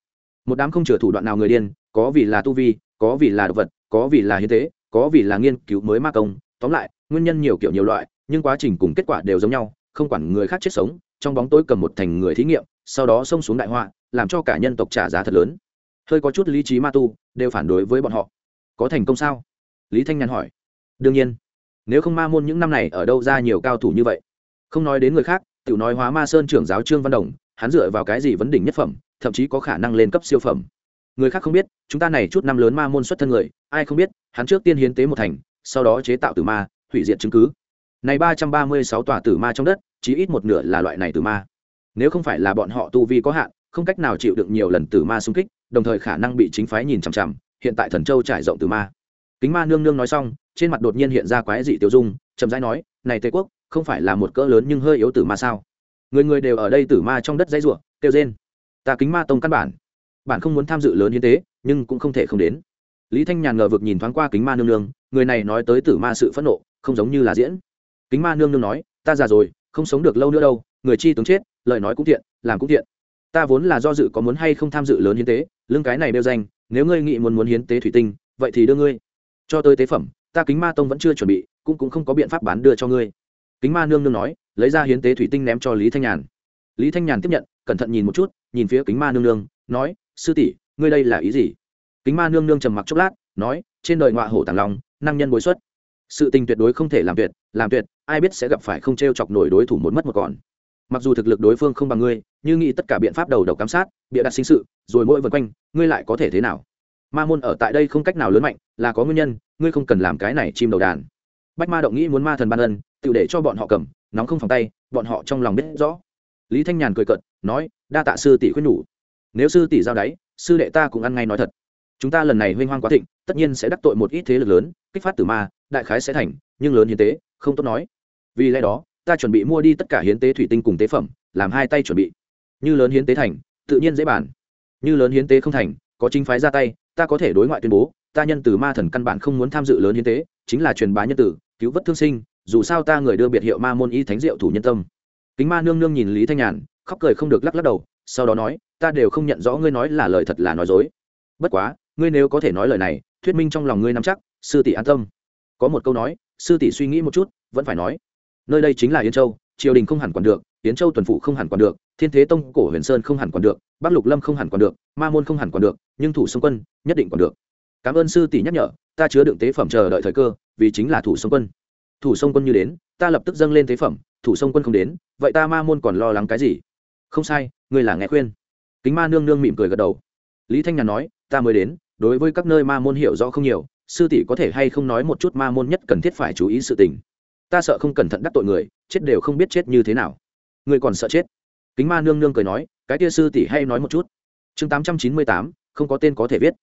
Một đám không chừa thủ đoạn nào người điên, có vì là tu vi, có vì là đ ộ vật, có vì là hiến tế, có vì là nghiên cứu mới ma công, tóm lại, nguyên nhân nhiều kiểu nhiều loại, nhưng quá trình cùng kết quả đều giống nhau, không quản người khác chết sống, trong bóng tối cầm một thành người thí nghiệm, sau đó xông xuống đại họa làm cho cả nhân tộc trả giá thật lớn. Hơi có chút lý trí ma tu, đều phản đối với bọn họ. Có thành công sao? Lý thanh nhàn hỏi. Đương nhiên. Nếu không ma môn những năm này ở đâu ra nhiều cao thủ như vậy? Không nói đến người khác tự nói hóa ma sơn trưởng giáo trương văn đồng, hắn dựa vào cái gì vấn đỉnh nhất phẩm, thậm chí có khả năng lên cấp siêu phẩm. Người khác không biết, chúng ta này chút năm lớn ma môn xuất thân người, ai không biết, hắn trước tiên hiến tế một thành, sau đó chế tạo tử ma, hủy diệt chứng cứ. Này ba trăm ba mươi sáu tòa tử ma trong đất chỉ ít một nửa là loại này tử ma. Nếu không phải là bọn họ tu vi có hạn không cách nào chịu đựng nhiều lần tử ma xung kích, đồng thời khả năng bị chính phái nhìn chằm chằm, hiện tại thần châu trải rộng tử ma. Kính ma nương nương nói xong, trên mặt đột nhiên hiện ra quái dị tiêu dung, chậm rãi nói, này tây quốc, không phải là một cỡ lớn nhưng hơi yếu tử ma sao? Người người đều ở đây tử ma trong đất dãy ruộng tiêu rên. Ta kính ma tông căn bản bạn không muốn tham dự lớn như thế nhưng cũng không thể không đến. Lý thanh nhàn ngờ vực nhìn thoáng qua kính ma nương nương, người này nói tới tử ma sự phẫn nộ, không giống như là diễn. Kính ma nương nương nói, ta già rồi, không sống được lâu nữa đâu, người chi tướng chết, lời nói cũng thiện, làm cũng thiện ta vốn là do dự có muốn hay không tham dự lớn hiến tế lương cái này đeo danh, nếu ngươi nghĩ muốn muốn hiến tế thủy tinh, vậy thì đưa ngươi. Cho tới tế phẩm, ta kính ma tông vẫn chưa chuẩn bị, cũng cũng không có biện pháp bán đưa cho ngươi. Kính ma nương nương nói, lấy ra hiến tế thủy tinh ném cho lý thanh nhàn. Lý thanh nhàn tiếp nhận, cẩn thận nhìn một chút, nhìn phía kính ma nương nương, nói, sư tỷ, ngươi đây là ý gì? Kính ma nương nương trầm mặc chốc lát, nói, trên đời ngọa hổ tàng long, năng nhân bối xuất. Sự tình tuyệt đối không thể làm tuyệt làm tuyệt, ai biết sẽ gặp phải không t r e o chọc nổi đối thủ một mất một còn mặc dù thực lực đối phương không bằng ngươi, nhưng nghĩ tất cả biện pháp đầu đầu cám sát, bịa đặt sinh sự, rồi mỗi vần quanh, ngươi lại có thể thế nào? Ma môn ở tại đây không cách nào lớn mạnh, là có nguyên nhân, ngươi không cần làm cái này chim đầu đàn. Bách ma động nghĩ muốn ma thần ban ân, tự để cho bọn họ cầm, nóng không phòng tay, bọn họ trong lòng biết rõ. Lý thanh nhàn cười cận nói, đa tạ sư tỷ khuyên nhủ. Nếu sư tỷ giao đáy, sư đệ ta cũng ăn ngay nói thật. Chúng ta lần này huênh hoang quá thịnh, tất nhiên sẽ đắc tội một ít thế lực lớn, kích phát từ ma, đại khái sẽ thành, nhưng lớn hiến tế, không tốt nói. Vì lẽ đó ta chuẩn bị mua đi tất cả hiến tế thủy tinh cùng tế phẩm, làm hai tay chuẩn bị. Như lớn hiến tế thành, tự nhiên dễ bàn. như lớn hiến tế không thành, có chính phái ra tay, ta có thể đối ngoại tuyên bố, ta nhân từ ma thần căn bản không muốn tham dự lớn hiến tế, chính là truyền bá nhân tử cứu vớt thương sinh, dù sao ta người đưa biệt hiệu ma môn y thánh diệu thủ nhân tâm. Kính ma nương nương nhìn lý thanh nhàn, khóc cười không được lắc lắc đầu, sau đó nói, ta đều không nhận rõ ngươi nói là lời thật là nói dối. Bất quá, ngươi nếu có thể nói lời này, thuyết minh trong lòng ngươi nắm chắc, sư tỷ an tâm. Có một câu nói, sư tỷ suy nghĩ một chút, vẫn phải nói nơi đây chính là yên châu, triều đình không hẳn còn được, yến châu tuần phụ không hẳn còn được, thiên thế tông, cổ huyền sơn không hẳn còn được, bắc lục lâm không hẳn còn được, ma môn không hẳn còn được, nhưng thủ sông quân nhất định còn được. Cảm ơn sư tỷ nhắc nhở, ta chứa đựng tế phẩm chờ đợi thời cơ, vì chính là thủ sông quân. Thủ sông quân như đến, ta lập tức dâng lên tế phẩm, thủ sông quân không đến, vậy ta ma môn còn lo lắng cái gì? Không sai ngươi là nghe khuyên. Kính ma nương nương mỉm cười gật đầu. Lý thanh nhàn nói, ta mới đến, đối với các nơi ma môn hiểu rõ không nhiều, sư tỷ có thể hay không nói một chút ma môn nhất cần thiết phải chú ý sự tình ta sợ không cẩn thận đắc tội người, chết đều không biết chết như thế nào. Người còn sợ chết. Kính ma nương nương cười nói, cái tia sư tỷ hay nói một chút. Chương tám trăm chín mươi tám, không có tên có thể viết.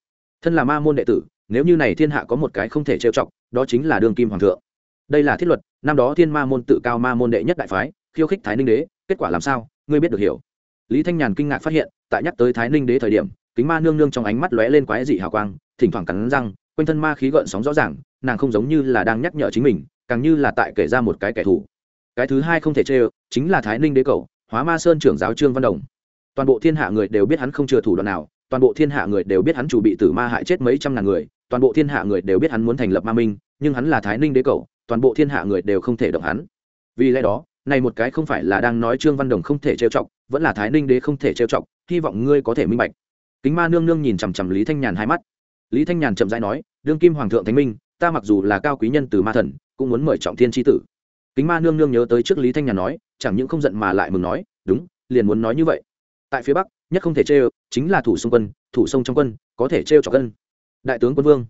Thân là ma môn đệ tử, nếu như này thiên hạ có một cái không thể trêu chọc, đó chính là đương kim hoàng thượng. Đây là thiết luật, năm đó thiên ma môn tự cao ma môn đệ nhất đại phái, khiêu khích thái ninh đế, kết quả làm sao, ngươi biết được hiểu. Lý thanh nhàn kinh ngạc phát hiện, tại nhắc tới thái ninh đế thời điểm, kính ma nương nương trong ánh mắt lóe lên quái dị hào quang, thỉnh thoảng cắn răng, quanh thân ma khí gợn sóng rõ ràng, nàng không giống như là đang nhắc nhở chính mình càng như là tại kể ra một cái kẻ thù. Cái thứ hai không thể chê chính là thái ninh đế cầu, hóa ma sơn trưởng giáo trương văn đồng. Toàn bộ thiên hạ người đều biết hắn không chừa thủ đoạn nào, toàn bộ thiên hạ người đều biết hắn chủ bị tử ma hại chết mấy trăm ngàn người, toàn bộ thiên hạ người đều biết hắn muốn thành lập ma minh, nhưng hắn là thái ninh đế cầu, toàn bộ thiên hạ người đều không thể động hắn. Vì lẽ đó, này một cái không phải là đang nói trương văn đồng không thể trêu chọc, vẫn là thái ninh đế không thể trêu chọc, hy vọng ngươi có thể minh bạch. Kính ma nương nương nhìn chằm chằm lý thanh nhàn hai mắt. Lý thanh nhàn chậm rãi nói, đương kim hoàng thượng thánh minh ta mặc dù là cao quý nhân từ ma thần, cũng muốn mời trọng thiên tri tử. Kính ma nương nương nhớ tới trước lý thanh nhàn nói, chẳng những không giận mà lại mừng nói, đúng, liền muốn nói như vậy. Tại phía bắc, nhất không thể trêu, chính là thủ sông quân, thủ sông trong quân, có thể trêu trọc cân đại tướng quân vương.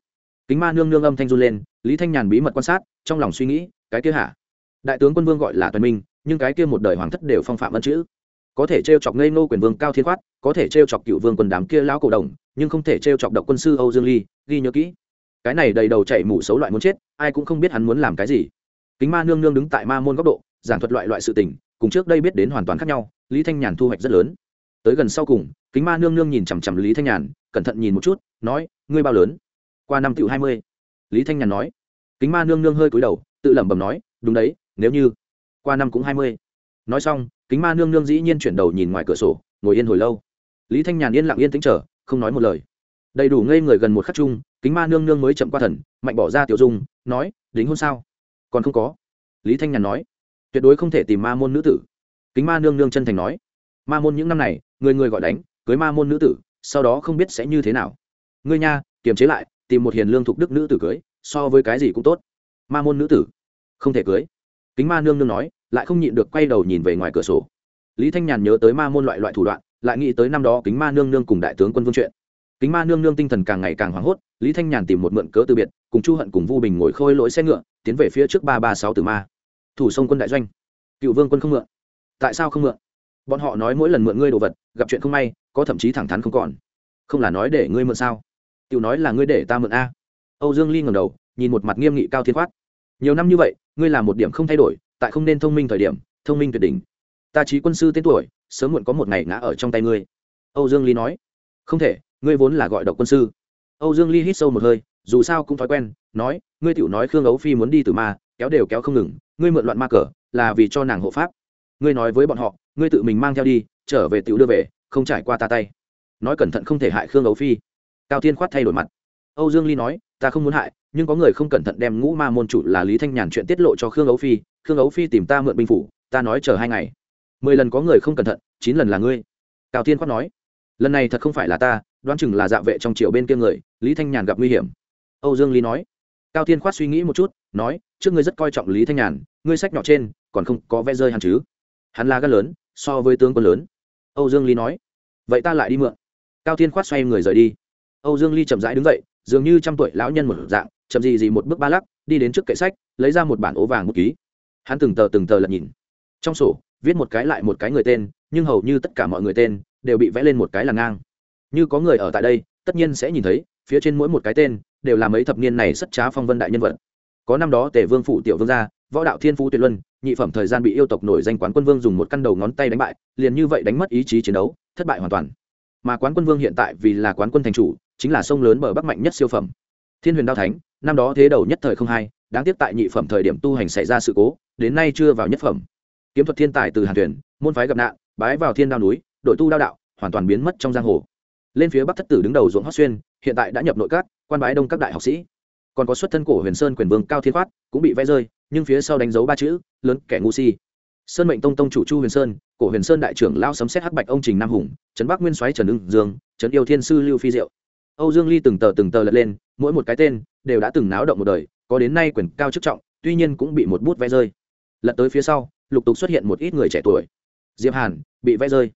Kính ma nương nương âm thanh run lên, lý thanh nhàn bí mật quan sát, trong lòng suy nghĩ, cái kia hả? Đại tướng quân vương gọi là toàn minh, nhưng cái kia một đời hoàng thất đều phong phạm ân chữ. Có thể t chọc ngây nô quyền vương cao thiên khoát, có thể t chọc cựu vương quân đám kia lão cổ đồng, nhưng không thể t chọc độc quân sư âu dương ly, ghi nhớ kỹ cái này đầy đầu chạy mủ xấu loại muốn chết, ai cũng không biết hắn muốn làm cái gì. Kính ma nương nương đứng tại ma môn góc độ, giảng thuật loại loại sự tình, cùng trước đây biết đến hoàn toàn khác nhau, lý thanh nhàn thu hoạch rất lớn. Tới gần sau cùng, kính ma nương nương nhìn chằm chằm lý thanh nhàn, cẩn thận nhìn một chút, nói, ngươi bao lớn? Qua năm cựu hai mươi. Lý thanh nhàn nói. Kính ma nương nương hơi cúi đầu, tự lẩm bẩm nói, đúng đấy, nếu như qua năm cũng hai mươi. Nói xong, kính ma nương nương dĩ nhiên chuyển đầu nhìn ngoài cửa sổ, ngồi yên hồi lâu. Lý thanh nhàn yên lặng yên tính trở không nói một lời. Đầy đủ ngây người gần một khắc chung kính ma nương nương mới chậm qua thần, mạnh bỏ ra tiểu dung, nói, đính hôn sao? Còn không có. Lý thanh nhàn nói, tuyệt đối không thể tìm ma môn nữ tử. Kính ma nương nương chân thành nói, ma môn những năm này, người người gọi đánh, cưới ma môn nữ tử, sau đó không biết sẽ như thế nào. Ngươi nha, kiềm chế lại, tìm một hiền lương thục đức nữ tử cưới, so với cái gì cũng tốt. Ma môn nữ tử, không thể cưới. Kính ma nương nương nói, lại không nhịn được quay đầu nhìn về ngoài cửa sổ. Lý thanh nhàn nhớ tới ma môn loại loại thủ đoạn, lại nghĩ tới năm đó kính ma nương nương cùng đại tướng quân vương chuyện. Kính ma nương nương tinh thần càng ngày càng hoảng hốt lý thanh nhàn tìm một mượn cớ từ biệt, cùng chu hận cùng vu bình ngồi khôi lỗi xe ngựa, tiến về phía trước ba ba sáu tử ma. Thủ sông quân đại doanh. Cựu vương quân không mượn. Tại sao không mượn? Bọn họ nói mỗi lần mượn ngươi đồ vật, gặp chuyện không may, có thậm chí thẳng thắn không còn. Không là nói để ngươi mượn sao? Tiểu nói là ngươi để ta mượn a. Âu dương ly ngầm đầu, nhìn một mặt nghiêm nghị cao thiên khoát nhiều năm như vậy, ngươi là một điểm không thay đổi, tại không nên thông minh thời điểm, thông minh tuyệt đỉnh. Ta trí quân sư tên tuổi, sớm muộn có một ngày ngã ở trong tay ngươi. Âu dương ly nói. Không thể, ngươi vốn là gọi độc quân sư âu dương ly hít sâu một hơi, dù sao cũng thói quen, nói, ngươi tiểu nói khương ấu phi muốn đi từ ma, kéo đều kéo không ngừng, ngươi mượn loạn ma cờ, là vì cho nàng hộ pháp. Ngươi nói với bọn họ, ngươi tự mình mang theo đi, trở về tiểu đưa về, không trải qua ta tay. Nói cẩn thận không thể hại khương ấu phi. Cao tiên khoát thay đổi mặt. Âu dương ly nói, ta không muốn hại, nhưng có người không cẩn thận đem ngũ ma môn chủ là lý thanh nhàn chuyện tiết lộ cho khương ấu phi, khương ấu phi tìm ta mượn binh phủ, ta nói chờ hai ngày. Mười lần có người không cẩn thận, chín lần là ngươi. Cao tiên khoát nói, lần này thật không phải là ta đoán chừng là dạ vệ trong triều bên kia người, lý thanh nhàn gặp nguy hiểm. Âu dương lý nói. Cao tiên khoát suy nghĩ một chút, nói, trước ngươi rất coi trọng lý thanh nhàn, ngươi sách nhỏ trên, còn không có vẽ rơi hắn chứ? Hắn là gắt lớn, so với tướng quân lớn. Âu dương lý nói. Vậy ta lại đi mượn. Cao tiên khoát xoay người rời đi. Âu dương ly chậm rãi đứng dậy, dường như trăm tuổi lão nhân một dạng, chậm gì gì một bước ba lắc, đi đến trước kệ sách, lấy ra một bản ố vàng một ký. Hắn từng tờ từng tờ lật nhìn. Trong sổ, viết một cái lại một cái người tên, nhưng hầu như tất cả mọi người tên, đều bị vẽ lên một cái là ngang như có người ở tại đây, tất nhiên sẽ nhìn thấy, phía trên mỗi một cái tên, đều là mấy thập niên này sất trá phong vân đại nhân vật. Có năm đó tề vương phụ tiểu vương gia, võ đạo thiên phú tuyệt luân, nhị phẩm thời gian bị yêu tộc nổi danh quán quân vương dùng một căn đầu ngón tay đánh bại, liền như vậy đánh mất ý chí chiến đấu, thất bại hoàn toàn. Mà quán quân vương hiện tại vì là quán quân thành chủ, chính là sông lớn bờ bắc mạnh nhất siêu phẩm. Thiên huyền đao thánh, năm đó thế đầu nhất thời không hai, đáng tiếc tại nhị phẩm thời điểm tu hành xảy ra sự cố, đến nay chưa vào nhất phẩm. Kiếm thuật thiên tài từ hàn thuyền, môn phái gặp nạn, bái vào thiên đao núi, đội tu đao đạo, hoàn toàn biến mất trong giang hồ lên phía bắc thất tử đứng đầu ruộng hót xuyên, hiện tại đã nhập nội các, quan bái đông các đại học sĩ. Còn có xuất thân cổ huyền sơn quyền vương cao thiên khoát, cũng bị vẽ rơi, nhưng phía sau đánh dấu ba chữ, lớn kẻ ngu si. Sơn mệnh tông tông chủ chu huyền sơn, cổ huyền sơn đại trưởng lao sấm xét hắc bạch ông trình nam hùng, trấn bắc nguyên soái trần ưng dương, trấn yêu thiên sư lưu phi diệu. Âu dương ly từng tờ từng tờ lật lên, mỗi một cái tên đều đã từng náo động một đời, có đến nay quyền cao chức trọng, tuy nhiên cũng bị một bút vẽ rơi. Lật tới phía sau, lục tục xuất hiện một ít người trẻ tuổi. Diệp hàn bị vẽ rơi.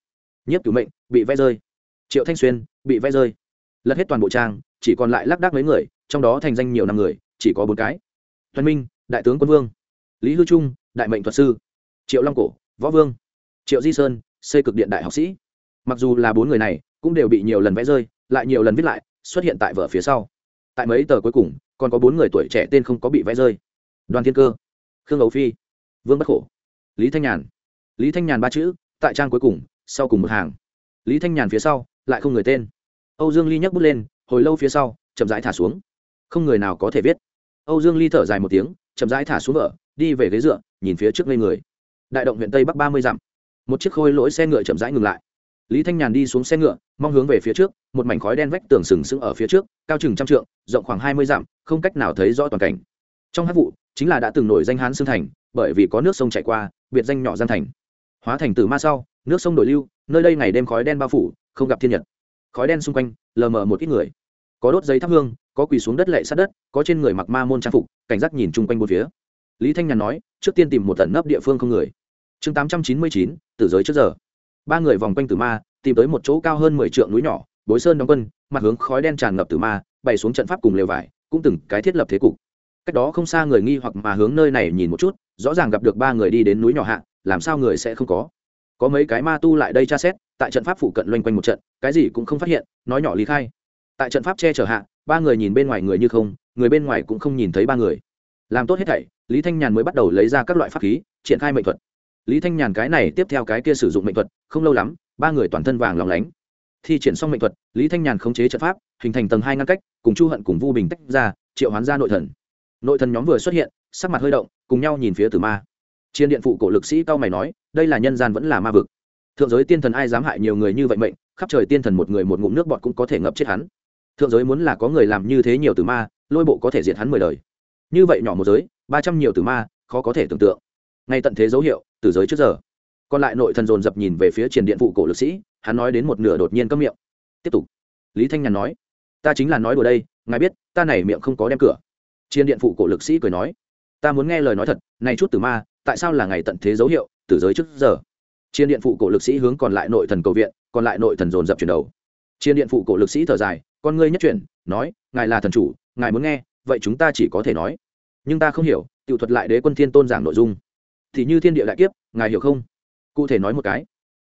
Nhiếp cửu mệnh bị vẽ rơi triệu thanh xuyên bị vẽ rơi. Lật hết toàn bộ trang, chỉ còn lại lác đác mấy người, trong đó thành danh nhiều năm người, chỉ có bốn cái. Toàn minh, đại tướng quân vương. Lý hư trung, đại mệnh thuật sư. Triệu long cổ, võ vương. Triệu di sơn, xây cực điện đại học sĩ. Mặc dù là bốn người này cũng đều bị nhiều lần vẽ rơi, lại nhiều lần viết lại, xuất hiện tại vở phía sau. Tại mấy tờ cuối cùng, còn có bốn người tuổi trẻ tên không có bị vẽ rơi. Đoàn thiên cơ, khương ấu phi, vương bất khổ, lý thanh nhàn. Lý thanh nhàn ba chữ, tại trang cuối cùng, sau cùng một hàng. Lý thanh nhàn phía sau lại không người tên. Âu dương ly nhấc bút lên, hồi lâu phía sau, chậm rãi thả xuống. Không người nào có thể viết. Âu dương ly thở dài một tiếng, chậm rãi thả xuống vợ, đi về ghế dựa, nhìn phía trước ngây người. Đại động huyện tây bắc ba mươi dặm. Một chiếc khôi lỗi xe ngựa chậm rãi ngừng lại. Lý thanh nhàn đi xuống xe ngựa, mong hướng về phía trước, một mảnh khói đen vách tường sừng sững ở phía trước, cao chừng trăm trượng, rộng khoảng hai mươi dặm, không cách nào thấy rõ toàn cảnh. Trong hát vụ, chính là đã từng nổi danh hán xương thành, bởi vì có nước sông chảy qua, biệt danh nhỏ gian thành. Hóa thành từ ma sau, nước sông đổi lưu, nơi đây ngày đêm khói đen bao phủ không gặp thiên nhật. Khói đen xung quanh, lờ mờ một ít người. Có đốt giấy thắp hương, có quỳ xuống đất lệ sát đất, có trên người mặc ma môn trang phục, cảnh giác nhìn chung quanh bốn phía. Lý thanh nhàn nói, trước tiên tìm một tận nấp địa phương không người. Chương tám trăm chín mươi chín, tử giới trước giờ. Ba người vòng quanh tử ma, tìm tới một chỗ cao hơn mười t núi nhỏ, bối sơn đóng quân, mặt hướng khói đen tràn ngập tử ma, bày xuống trận pháp cùng lều vải, cũng từng cái thiết lập thế cục. Cách đó không xa người nghi hoặc mà hướng nơi này nhìn một chút, rõ ràng gặp được ba người đi đến núi nhỏ hạ, làm sao người sẽ không có? Có mấy cái ma tu lại đây tra xét, tại trận pháp phụ cận loanh quanh một trận, cái gì cũng không phát hiện, nói nhỏ lý khai. Tại trận pháp che chở hạ, ba người nhìn bên ngoài người như không, người bên ngoài cũng không nhìn thấy ba người. Làm tốt hết thảy, lý thanh nhàn mới bắt đầu lấy ra các loại pháp khí, triển khai mệnh thuật. Lý thanh nhàn cái này tiếp theo cái kia sử dụng mệnh thuật, không lâu lắm, ba người toàn thân vàng lòng lánh. Thi triển xong mệnh thuật, lý thanh nhàn khống chế trận pháp, hình thành tầng hai ngăn cách, cùng chu hận cùng vu bình tách ra, triệu hoán ra nội thần. Nội thần nhóm vừa xuất hiện, sắc mặt hơi động, cùng nhau nhìn phía tử ma chiến điện phụ cổ lực sĩ cao mày nói, đây là nhân gian vẫn là ma vực. Thượng giới tiên thần ai dám hại nhiều người như vậy mệnh, khắp trời tiên thần một người một ngụm nước bọt cũng có thể ngập chết hắn. Thượng giới muốn là có người làm như thế nhiều tử ma, lôi bộ có thể diệt hắn mười đời. Như vậy nhỏ một giới, ba trăm nhiều tử ma, khó có thể tưởng tượng. Ngay tận thế dấu hiệu, từ giới trước giờ. Còn lại nội thần dồn dập nhìn về phía triển điện phụ cổ lực sĩ, hắn nói đến một nửa đột nhiên cấm miệng. Tiếp tục. Lý thanh nhàn nói, ta chính là nói đùa đây, ngài biết, ta này miệng không có đem cửa. Chiến điện phụ cổ lực sĩ cười nói, ta muốn nghe lời nói thật, này chút tử ma tại sao là ngày tận thế dấu hiệu, từ giới trước giờ? Chiến điện phụ cổ lực sĩ hướng còn lại nội thần cầu viện, còn lại nội thần dồn dập chuyển đầu. Chiến điện phụ cổ lực sĩ thở dài, con ngươi nhất chuyển, nói, ngài là thần chủ, ngài muốn nghe, vậy chúng ta chỉ có thể nói. Nhưng ta không hiểu tự thuật lại đế quân thiên tôn giảng nội dung. Thì như thiên địa đại kiếp, ngài hiểu không? Cụ thể nói một cái.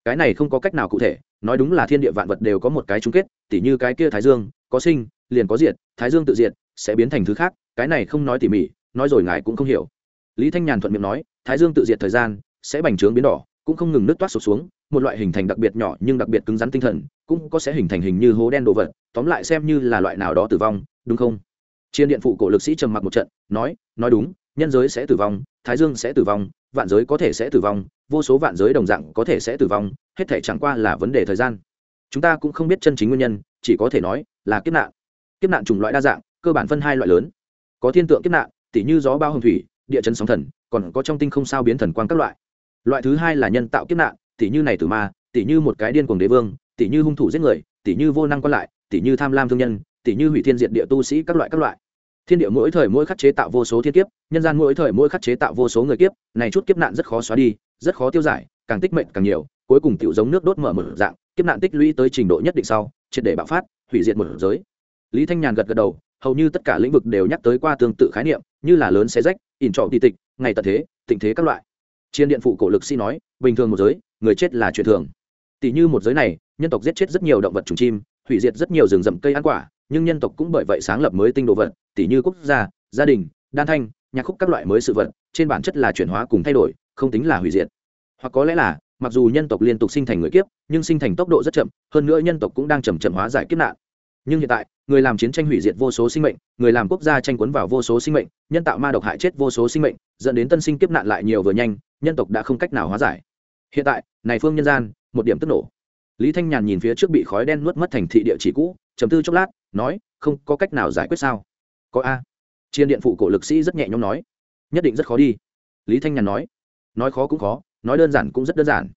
Cái này không có cách nào cụ thể, nói đúng là thiên địa vạn vật đều có một cái chung kết, tỉ như cái kia thái dương, có sinh, liền có diệt, thái dương tự diệt, sẽ biến thành thứ khác, cái này không nói tỉ mỉ, nói rồi ngài cũng không hiểu. Lý thanh nhàn thuận miệng nói thái dương tự diệt thời gian, sẽ bành trướng biến đỏ, cũng không ngừng nước toát sụp xuống, một loại hình thành đặc biệt nhỏ nhưng đặc biệt cứng rắn tinh thần, cũng có sẽ hình thành hình như hố đen đồ vật, tóm lại xem như là loại nào đó tử vong, đúng không? Chiên điện phụ cổ lực sĩ trầm mặc một trận, nói nói đúng, nhân giới sẽ tử vong, thái dương sẽ tử vong, vạn giới có thể sẽ tử vong, vô số vạn giới đồng dạng có thể sẽ tử vong, hết thể chẳng qua là vấn đề thời gian. Chúng ta cũng không biết chân chính nguyên nhân, chỉ có thể nói là kiếp nạn. Kiếp nạn chủng loại đa dạng, cơ bản phân hai loại lớn. Có thiên tượng kiếp nạn, tỉ như gió bao hồng thủy, địa chấn sóng thần còn có trong tinh không sao biến thần quang các loại. Loại thứ hai là nhân tạo kiếp nạn, tỉ như này tử ma, tỉ như một cái điên cuồng đế vương, tỉ như hung thủ giết người, tỉ như vô năng quan lại, tỉ như tham lam thương nhân, tỉ như hủy thiên diệt địa tu sĩ các loại các loại. Thiên địa mỗi thời mỗi khắc chế tạo vô số thiên kiếp, nhân gian mỗi thời mỗi khắc chế tạo vô số người kiếp, này chút kiếp nạn rất khó xóa đi, rất khó tiêu giải, càng tích mệnh càng nhiều, cuối cùng tiểu giống nước đốt mở mở dạng, kiếp nạn tích lũy tới trình độ nhất định sau, triệt để bạo phát, hủy diệt một giới. Lý thanh nhàn gật gật đầu, hầu như tất cả lĩnh vực đều nhắc tới qua tương tự khái niệm, như là lớn xé rách, ỉn trọ tị tịch ngày tận thế, tịnh thế các loại. Chiến điện phụ cổ lực sĩ nói, bình thường một giới, người chết là chuyện thường. Tỷ như một giới này, nhân tộc giết chết rất nhiều động vật trùng chim, hủy diệt rất nhiều rừng rậm cây ăn quả, nhưng nhân tộc cũng bởi vậy sáng lập mới tinh đồ vật, tỷ như quốc gia gia đình, đan thanh, nhạc khúc các loại mới sự vật, trên bản chất là chuyển hóa cùng thay đổi, không tính là hủy diệt. Hoặc có lẽ là, mặc dù nhân tộc liên tục sinh thành người kiếp, nhưng sinh thành tốc độ rất chậm, hơn nữa nhân tộc cũng đang chầm chậm hóa giải kiếp nạn nhưng hiện tại, người làm chiến tranh hủy diệt vô số sinh mệnh, người làm quốc gia tranh quấn vào vô số sinh mệnh, nhân tạo ma độc hại chết vô số sinh mệnh, dẫn đến tân sinh kiếp nạn lại nhiều vừa nhanh, nhân tộc đã không cách nào hóa giải. Hiện tại, này phương nhân gian, một điểm tức nổ. Lý thanh nhàn nhìn phía trước bị khói đen nuốt mất thành thị địa chỉ cũ chấm tư chốc lát, nói, không, có cách nào giải quyết sao? Có a. Chiên điện phụ cổ lực sĩ rất nhẹ nhõm nói. Nhất định rất khó đi. Lý thanh nhàn nói. Nói khó cũng khó, nói đơn giản cũng rất đơn giản.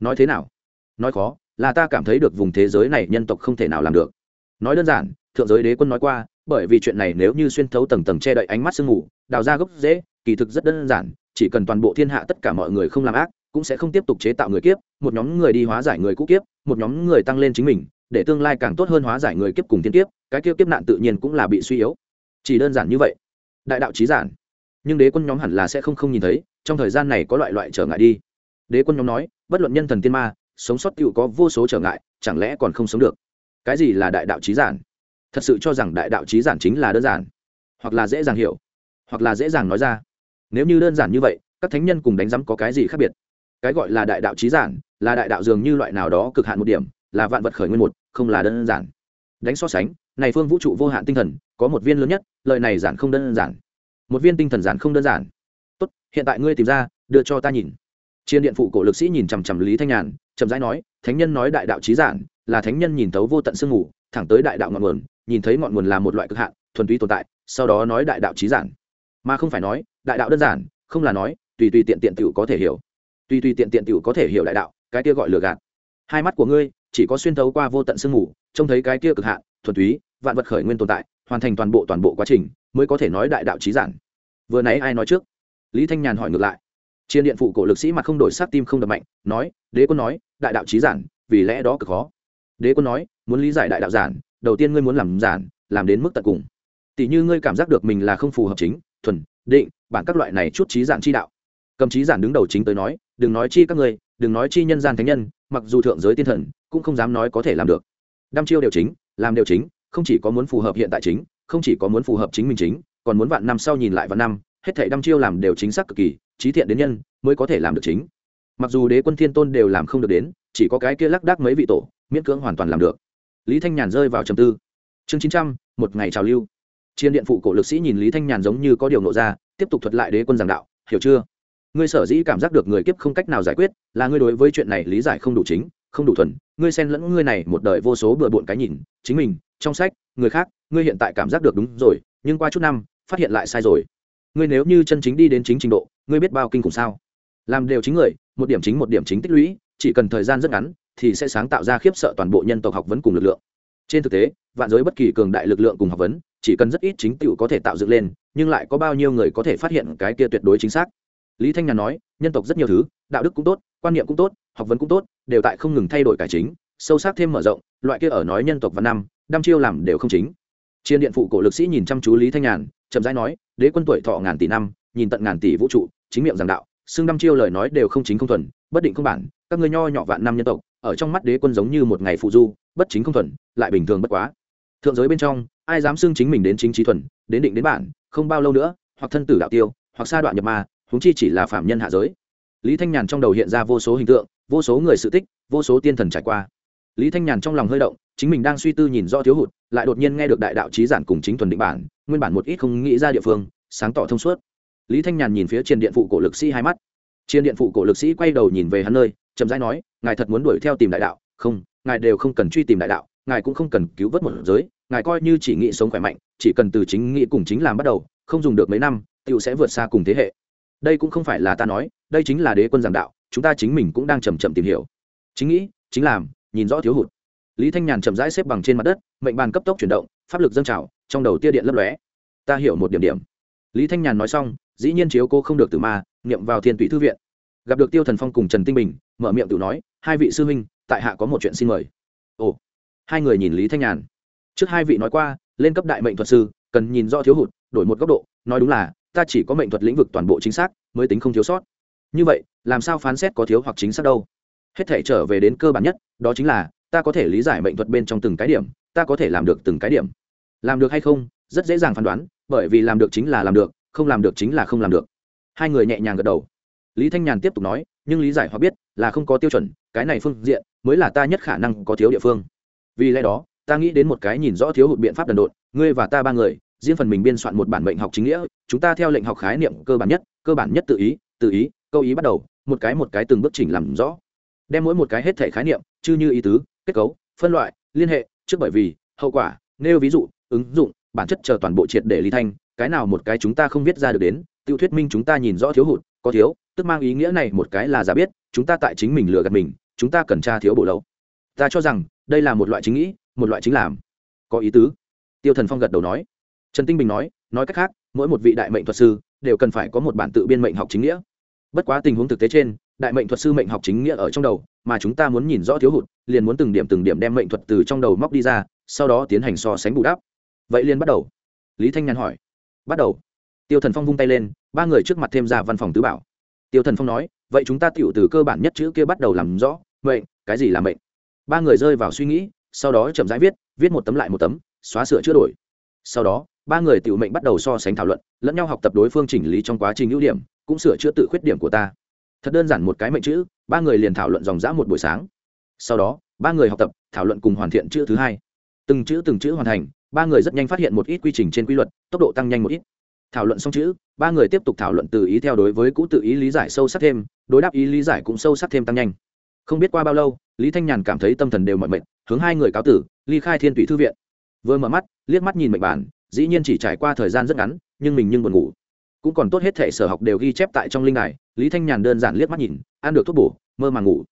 Nói thế nào? Nói khó, là ta cảm thấy được vùng thế giới này nhân tộc không thể nào làm được nói đơn giản, thượng giới đế quân nói qua, bởi vì chuyện này nếu như xuyên thấu tầng tầng che đậy ánh mắt sương mù, đào ra gốc dễ kỳ thực rất đơn giản, chỉ cần toàn bộ thiên hạ tất cả mọi người không làm ác, cũng sẽ không tiếp tục chế tạo người kiếp, một nhóm người đi hóa giải người cũ kiếp, một nhóm người tăng lên chính mình, để tương lai càng tốt hơn hóa giải người kiếp cùng thiên kiếp, cái kiếp kiếp nạn tự nhiên cũng là bị suy yếu. Chỉ đơn giản như vậy. Đại đạo trí giản. Nhưng đế quân nhóm hẳn là sẽ không không nhìn thấy, trong thời gian này có loại loại trở ngại đi. Đế quân nhóm nói, bất luận nhân thần tiên ma, sống sót cựu có vô số trở ngại, chẳng lẽ còn không sống được? Cái gì là đại đạo trí giản? Thật sự cho rằng đại đạo trí giản chính là đơn giản, hoặc là dễ dàng hiểu, hoặc là dễ dàng nói ra. Nếu như đơn giản như vậy, các thánh nhân cùng đánh giám có cái gì khác biệt? Cái gọi là đại đạo trí giản, là đại đạo dường như loại nào đó cực hạn một điểm, là vạn vật khởi nguyên một, không là đơn giản. Đánh so sánh, này phương vũ trụ vô hạn tinh thần, có một viên lớn nhất lợi này giản không đơn giản. Một viên tinh thần giản không đơn giản. Tốt, hiện tại ngươi tìm ra, đưa cho ta nhìn. Chiến điện phụ cổ lực sĩ nhìn chằm chằm lý thanh nhàn, chậm rãi nói, thánh nhân nói đại đạo trí giản là thánh nhân nhìn thấu vô tận sương mù, thẳng tới đại đạo ngọn nguồn, nhìn thấy ngọn nguồn là một loại cực hạn, thuần túy tồn tại, sau đó nói đại đạo trí giản. Mà không phải nói, đại đạo đơn giản, không là nói, tùy tùy tiện tiện tiểu có thể hiểu. Tùy tùy tiện tiện tiểu có thể hiểu đại đạo, cái kia gọi lừa gạt. Hai mắt của ngươi chỉ có xuyên thấu qua vô tận sương mù, trông thấy cái kia cực hạn, thuần túy, vạn vật khởi nguyên tồn tại, hoàn thành toàn bộ toàn bộ quá trình, mới có thể nói đại đạo trí giản. Vừa nãy ai nói trước? Lý thanh nhàn hỏi ngược lại. Chiến điện phụ cổ lực sĩ mặt không đổi sát tim không đập mạnh, nói, đế quân nói, đại đạo trí giản, vì lẽ đó cực khó đế quân nói, muốn lý giải đại đạo giản, đầu tiên ngươi muốn làm giản, làm đến mức tận cùng. Tỷ như ngươi cảm giác được mình là không phù hợp chính, thuần, định, bản các loại này chút trí giản chi đạo. Cầm trí giản đứng đầu chính tới nói, đừng nói chi các ngươi, đừng nói chi nhân gian thánh nhân, mặc dù thượng giới tiên thần, cũng không dám nói có thể làm được. Đăm chiêu đều chính, làm đều chính, không chỉ có muốn phù hợp hiện tại chính, không chỉ có muốn phù hợp chính mình chính, còn muốn vạn năm sau nhìn lại vạn năm, hết thảy đăm chiêu làm đều chính xác cực kỳ, trí thiện đến nhân, mới có thể làm được chính. Mặc dù đế quân thiên tôn đều làm không được đến, chỉ có cái kia lắc đắc mấy vị tổ miễn cưỡng hoàn toàn làm được. Lý thanh nhàn rơi vào trầm tư. Chương chín trăm, một ngày trào lưu. Chiến điện phụ cổ lực sĩ nhìn lý thanh nhàn giống như có điều nộ ra, tiếp tục thuật lại đế quân giảng đạo, hiểu chưa? Ngươi sở dĩ cảm giác được người kiếp không cách nào giải quyết, là ngươi đối với chuyện này lý giải không đủ chính, không đủ thuần. Ngươi xen lẫn ngươi này một đời vô số bừa bộn cái nhìn, chính mình, trong sách, người khác, ngươi hiện tại cảm giác được đúng rồi, nhưng qua chút năm, phát hiện lại sai rồi. Ngươi nếu như chân chính đi đến chính trình độ, ngươi biết bao kinh khủng sao? Làm đều chính người, một điểm chính một điểm chính tích lũy, chỉ cần thời gian rất ngắn thì sẽ sáng tạo ra khiếp sợ toàn bộ nhân tộc học vấn cùng lực lượng. Trên thực tế, vạn giới bất kỳ cường đại lực lượng cùng học vấn, chỉ cần rất ít chính tựu có thể tạo dựng lên, nhưng lại có bao nhiêu người có thể phát hiện cái kia tuyệt đối chính xác. Lý thanh nhàn nói, nhân tộc rất nhiều thứ, đạo đức cũng tốt, quan niệm cũng tốt, học vấn cũng tốt, đều tại không ngừng thay đổi cải chính, sâu sắc thêm mở rộng, loại kia ở nói nhân tộc văn năm, đăm chiêu làm đều không chính. Chiến điện phụ cổ lực sĩ nhìn chăm chú lý thanh nhàn, chậm rãi nói, đế quân tuổi thọ ngàn tỷ năm, nhìn tận ngàn tỷ vũ trụ, chính miệng giảng đạo xương đăm chiêu lời nói đều không chính không thuần, bất định không bản, các ngươi nho nhỏ vạn năm nhân tộc ở trong mắt đế quân giống như một ngày phụ du, bất chính không thuần, lại bình thường bất quá. Thượng giới bên trong, ai dám xưng chính mình đến chính trí thuần, đến định đến bản, không bao lâu nữa, hoặc thân tử đạo tiêu, hoặc sa đoạn nhập ma, huống chi chỉ là phạm nhân hạ giới. Lý thanh nhàn trong đầu hiện ra vô số hình tượng, vô số người sự tích, vô số tiên thần trải qua. Lý thanh nhàn trong lòng hơi động, chính mình đang suy tư nhìn do thiếu hụt, lại đột nhiên nghe được đại đạo trí giản cùng chính thuần định bản, nguyên bản một ít không nghĩ ra địa phương, sáng tỏ thông suốt. Lý thanh nhàn nhìn phía trên điện phụ cổ lực sĩ hai mắt. Trên điện phụ cổ lực sĩ quay đầu nhìn về hắn nơi chậm rãi nói, ngài thật muốn đuổi theo tìm đại đạo? Không, ngài đều không cần truy tìm đại đạo, ngài cũng không cần cứu vớt một giới, ngài coi như chỉ nghĩ sống khỏe mạnh, chỉ cần từ chính nghĩ cùng chính làm bắt đầu, không dùng được mấy năm tựu sẽ vượt xa cùng thế hệ. Đây cũng không phải là ta nói, đây chính là đế quân giảng đạo, chúng ta chính mình cũng đang chầm chậm tìm hiểu. Chính nghĩ, chính làm, nhìn rõ thiếu hụt. Lý thanh nhàn chậm rãi xếp bằng trên mặt đất, mệnh bàn cấp tốc chuyển động, pháp lực dâng trào, trong đầu tia điện lấp lóe. Ta hiểu một điểm điểm. Lý thanh nhàn nói xong, dĩ nhiên chiếu cô không được từ ma, niệm vào thiên tụy thư viện. Gặp được tiêu thần phong cùng trần tinh bình mở miệng tự nói, hai vị sư huynh, tại hạ có một chuyện xin mời. Ồ, hai người nhìn lý thanh nhàn. Trước hai vị nói qua, lên cấp đại mệnh thuật sư, cần nhìn do thiếu hụt, đổi một góc độ, nói đúng là, ta chỉ có mệnh thuật lĩnh vực toàn bộ chính xác, mới tính không thiếu sót. Như vậy, làm sao phán xét có thiếu hoặc chính xác đâu? Hết thể trở về đến cơ bản nhất, đó chính là, ta có thể lý giải mệnh thuật bên trong từng cái điểm, ta có thể làm được từng cái điểm. Làm được hay không, rất dễ dàng phán đoán, bởi vì làm được chính là làm được, không làm được chính là không làm được. Hai người nhẹ nhàng gật đầu. Lý thanh nhàn tiếp tục nói nhưng lý giải hoặc biết là không có tiêu chuẩn, cái này phương diện mới là ta nhất khả năng có thiếu địa phương. Vì lẽ đó, ta nghĩ đến một cái nhìn rõ thiếu hụt biện pháp đần độn, ngươi và ta ba người, riêng phần mình biên soạn một bản mệnh học chính nghĩa, chúng ta theo lệnh học khái niệm cơ bản nhất, cơ bản nhất tự ý tự ý, câu ý bắt đầu, một cái một cái từng bước chỉnh làm rõ. Đem mỗi một cái hết thể khái niệm, chư như ý tứ, kết cấu, phân loại, liên hệ, trước bởi vì, hậu quả, nêu ví dụ, ứng dụng, bản chất chờ toàn bộ triệt để ly thanh, cái nào một cái chúng ta không viết ra được đến tiêu thuyết minh chúng ta nhìn rõ thiếu hụt, có thiếu tức mang ý nghĩa này một cái là giả biết, chúng ta tại chính mình lừa gạt mình, chúng ta cần tra thiếu bổ lậu ta cho rằng, đây là một loại chính nghĩ, một loại chính làm. Có ý tứ. Tiêu thần phong gật đầu nói. Trần tinh bình nói nói cách khác, mỗi một vị đại mệnh thuật sư đều cần phải có một bản tự biên mệnh học chính nghĩa. Bất quá tình huống thực tế trên, đại mệnh thuật sư mệnh học chính nghĩa ở trong đầu, mà chúng ta muốn nhìn rõ thiếu hụt, liền muốn từng điểm từng điểm đem mệnh thuật từ trong đầu móc đi ra, sau đó tiến hành so sánh bù đắp. Vậy liền bắt đầu. Lý thanh nhàn hỏi. Bắt đầu. Tiêu thần phong vung tay lên, ba người trước mặt thêm ra văn phòng tứ bảo tiêu thần phong nói, vậy chúng ta tựu từ cơ bản nhất chữ kia bắt đầu làm rõ, mệnh, cái gì là mệnh? Ba người rơi vào suy nghĩ, sau đó chậm rãi viết viết một tấm lại một tấm, xóa sửa chữa đổi. Sau đó, ba người tiểu mệnh bắt đầu so sánh thảo luận, lẫn nhau học tập đối phương chỉnh lý trong quá trình ưu điểm, cũng sửa chữa tự khuyết điểm của ta. Thật đơn giản một cái mệnh chữ, ba người liền thảo luận dòng dã một buổi sáng. Sau đó, ba người học tập, thảo luận cùng hoàn thiện chữ thứ hai. Từng chữ từng chữ hoàn thành, ba người rất nhanh phát hiện một ít quy trình trên quy luật, tốc độ tăng nhanh một ít thảo luận xong chữ ba người tiếp tục thảo luận từ ý theo đối với cũ tự ý lý giải sâu sắc thêm đối đáp ý lý giải cũng sâu sắc thêm tăng nhanh. Không biết qua bao lâu lý thanh nhàn cảm thấy tâm thần đều mọi mệt hướng hai người cáo tử ly khai thiên tùy thư viện. Vừa mở mắt liếc mắt nhìn mệnh bản dĩ nhiên chỉ trải qua thời gian rất ngắn nhưng mình nhưng buồn ngủ. Cũng còn tốt hết thể sở học đều ghi chép tại trong linh đài lý thanh nhàn đơn giản liếc mắt nhìn ăn được thuốc bổ mơ màng ngủ.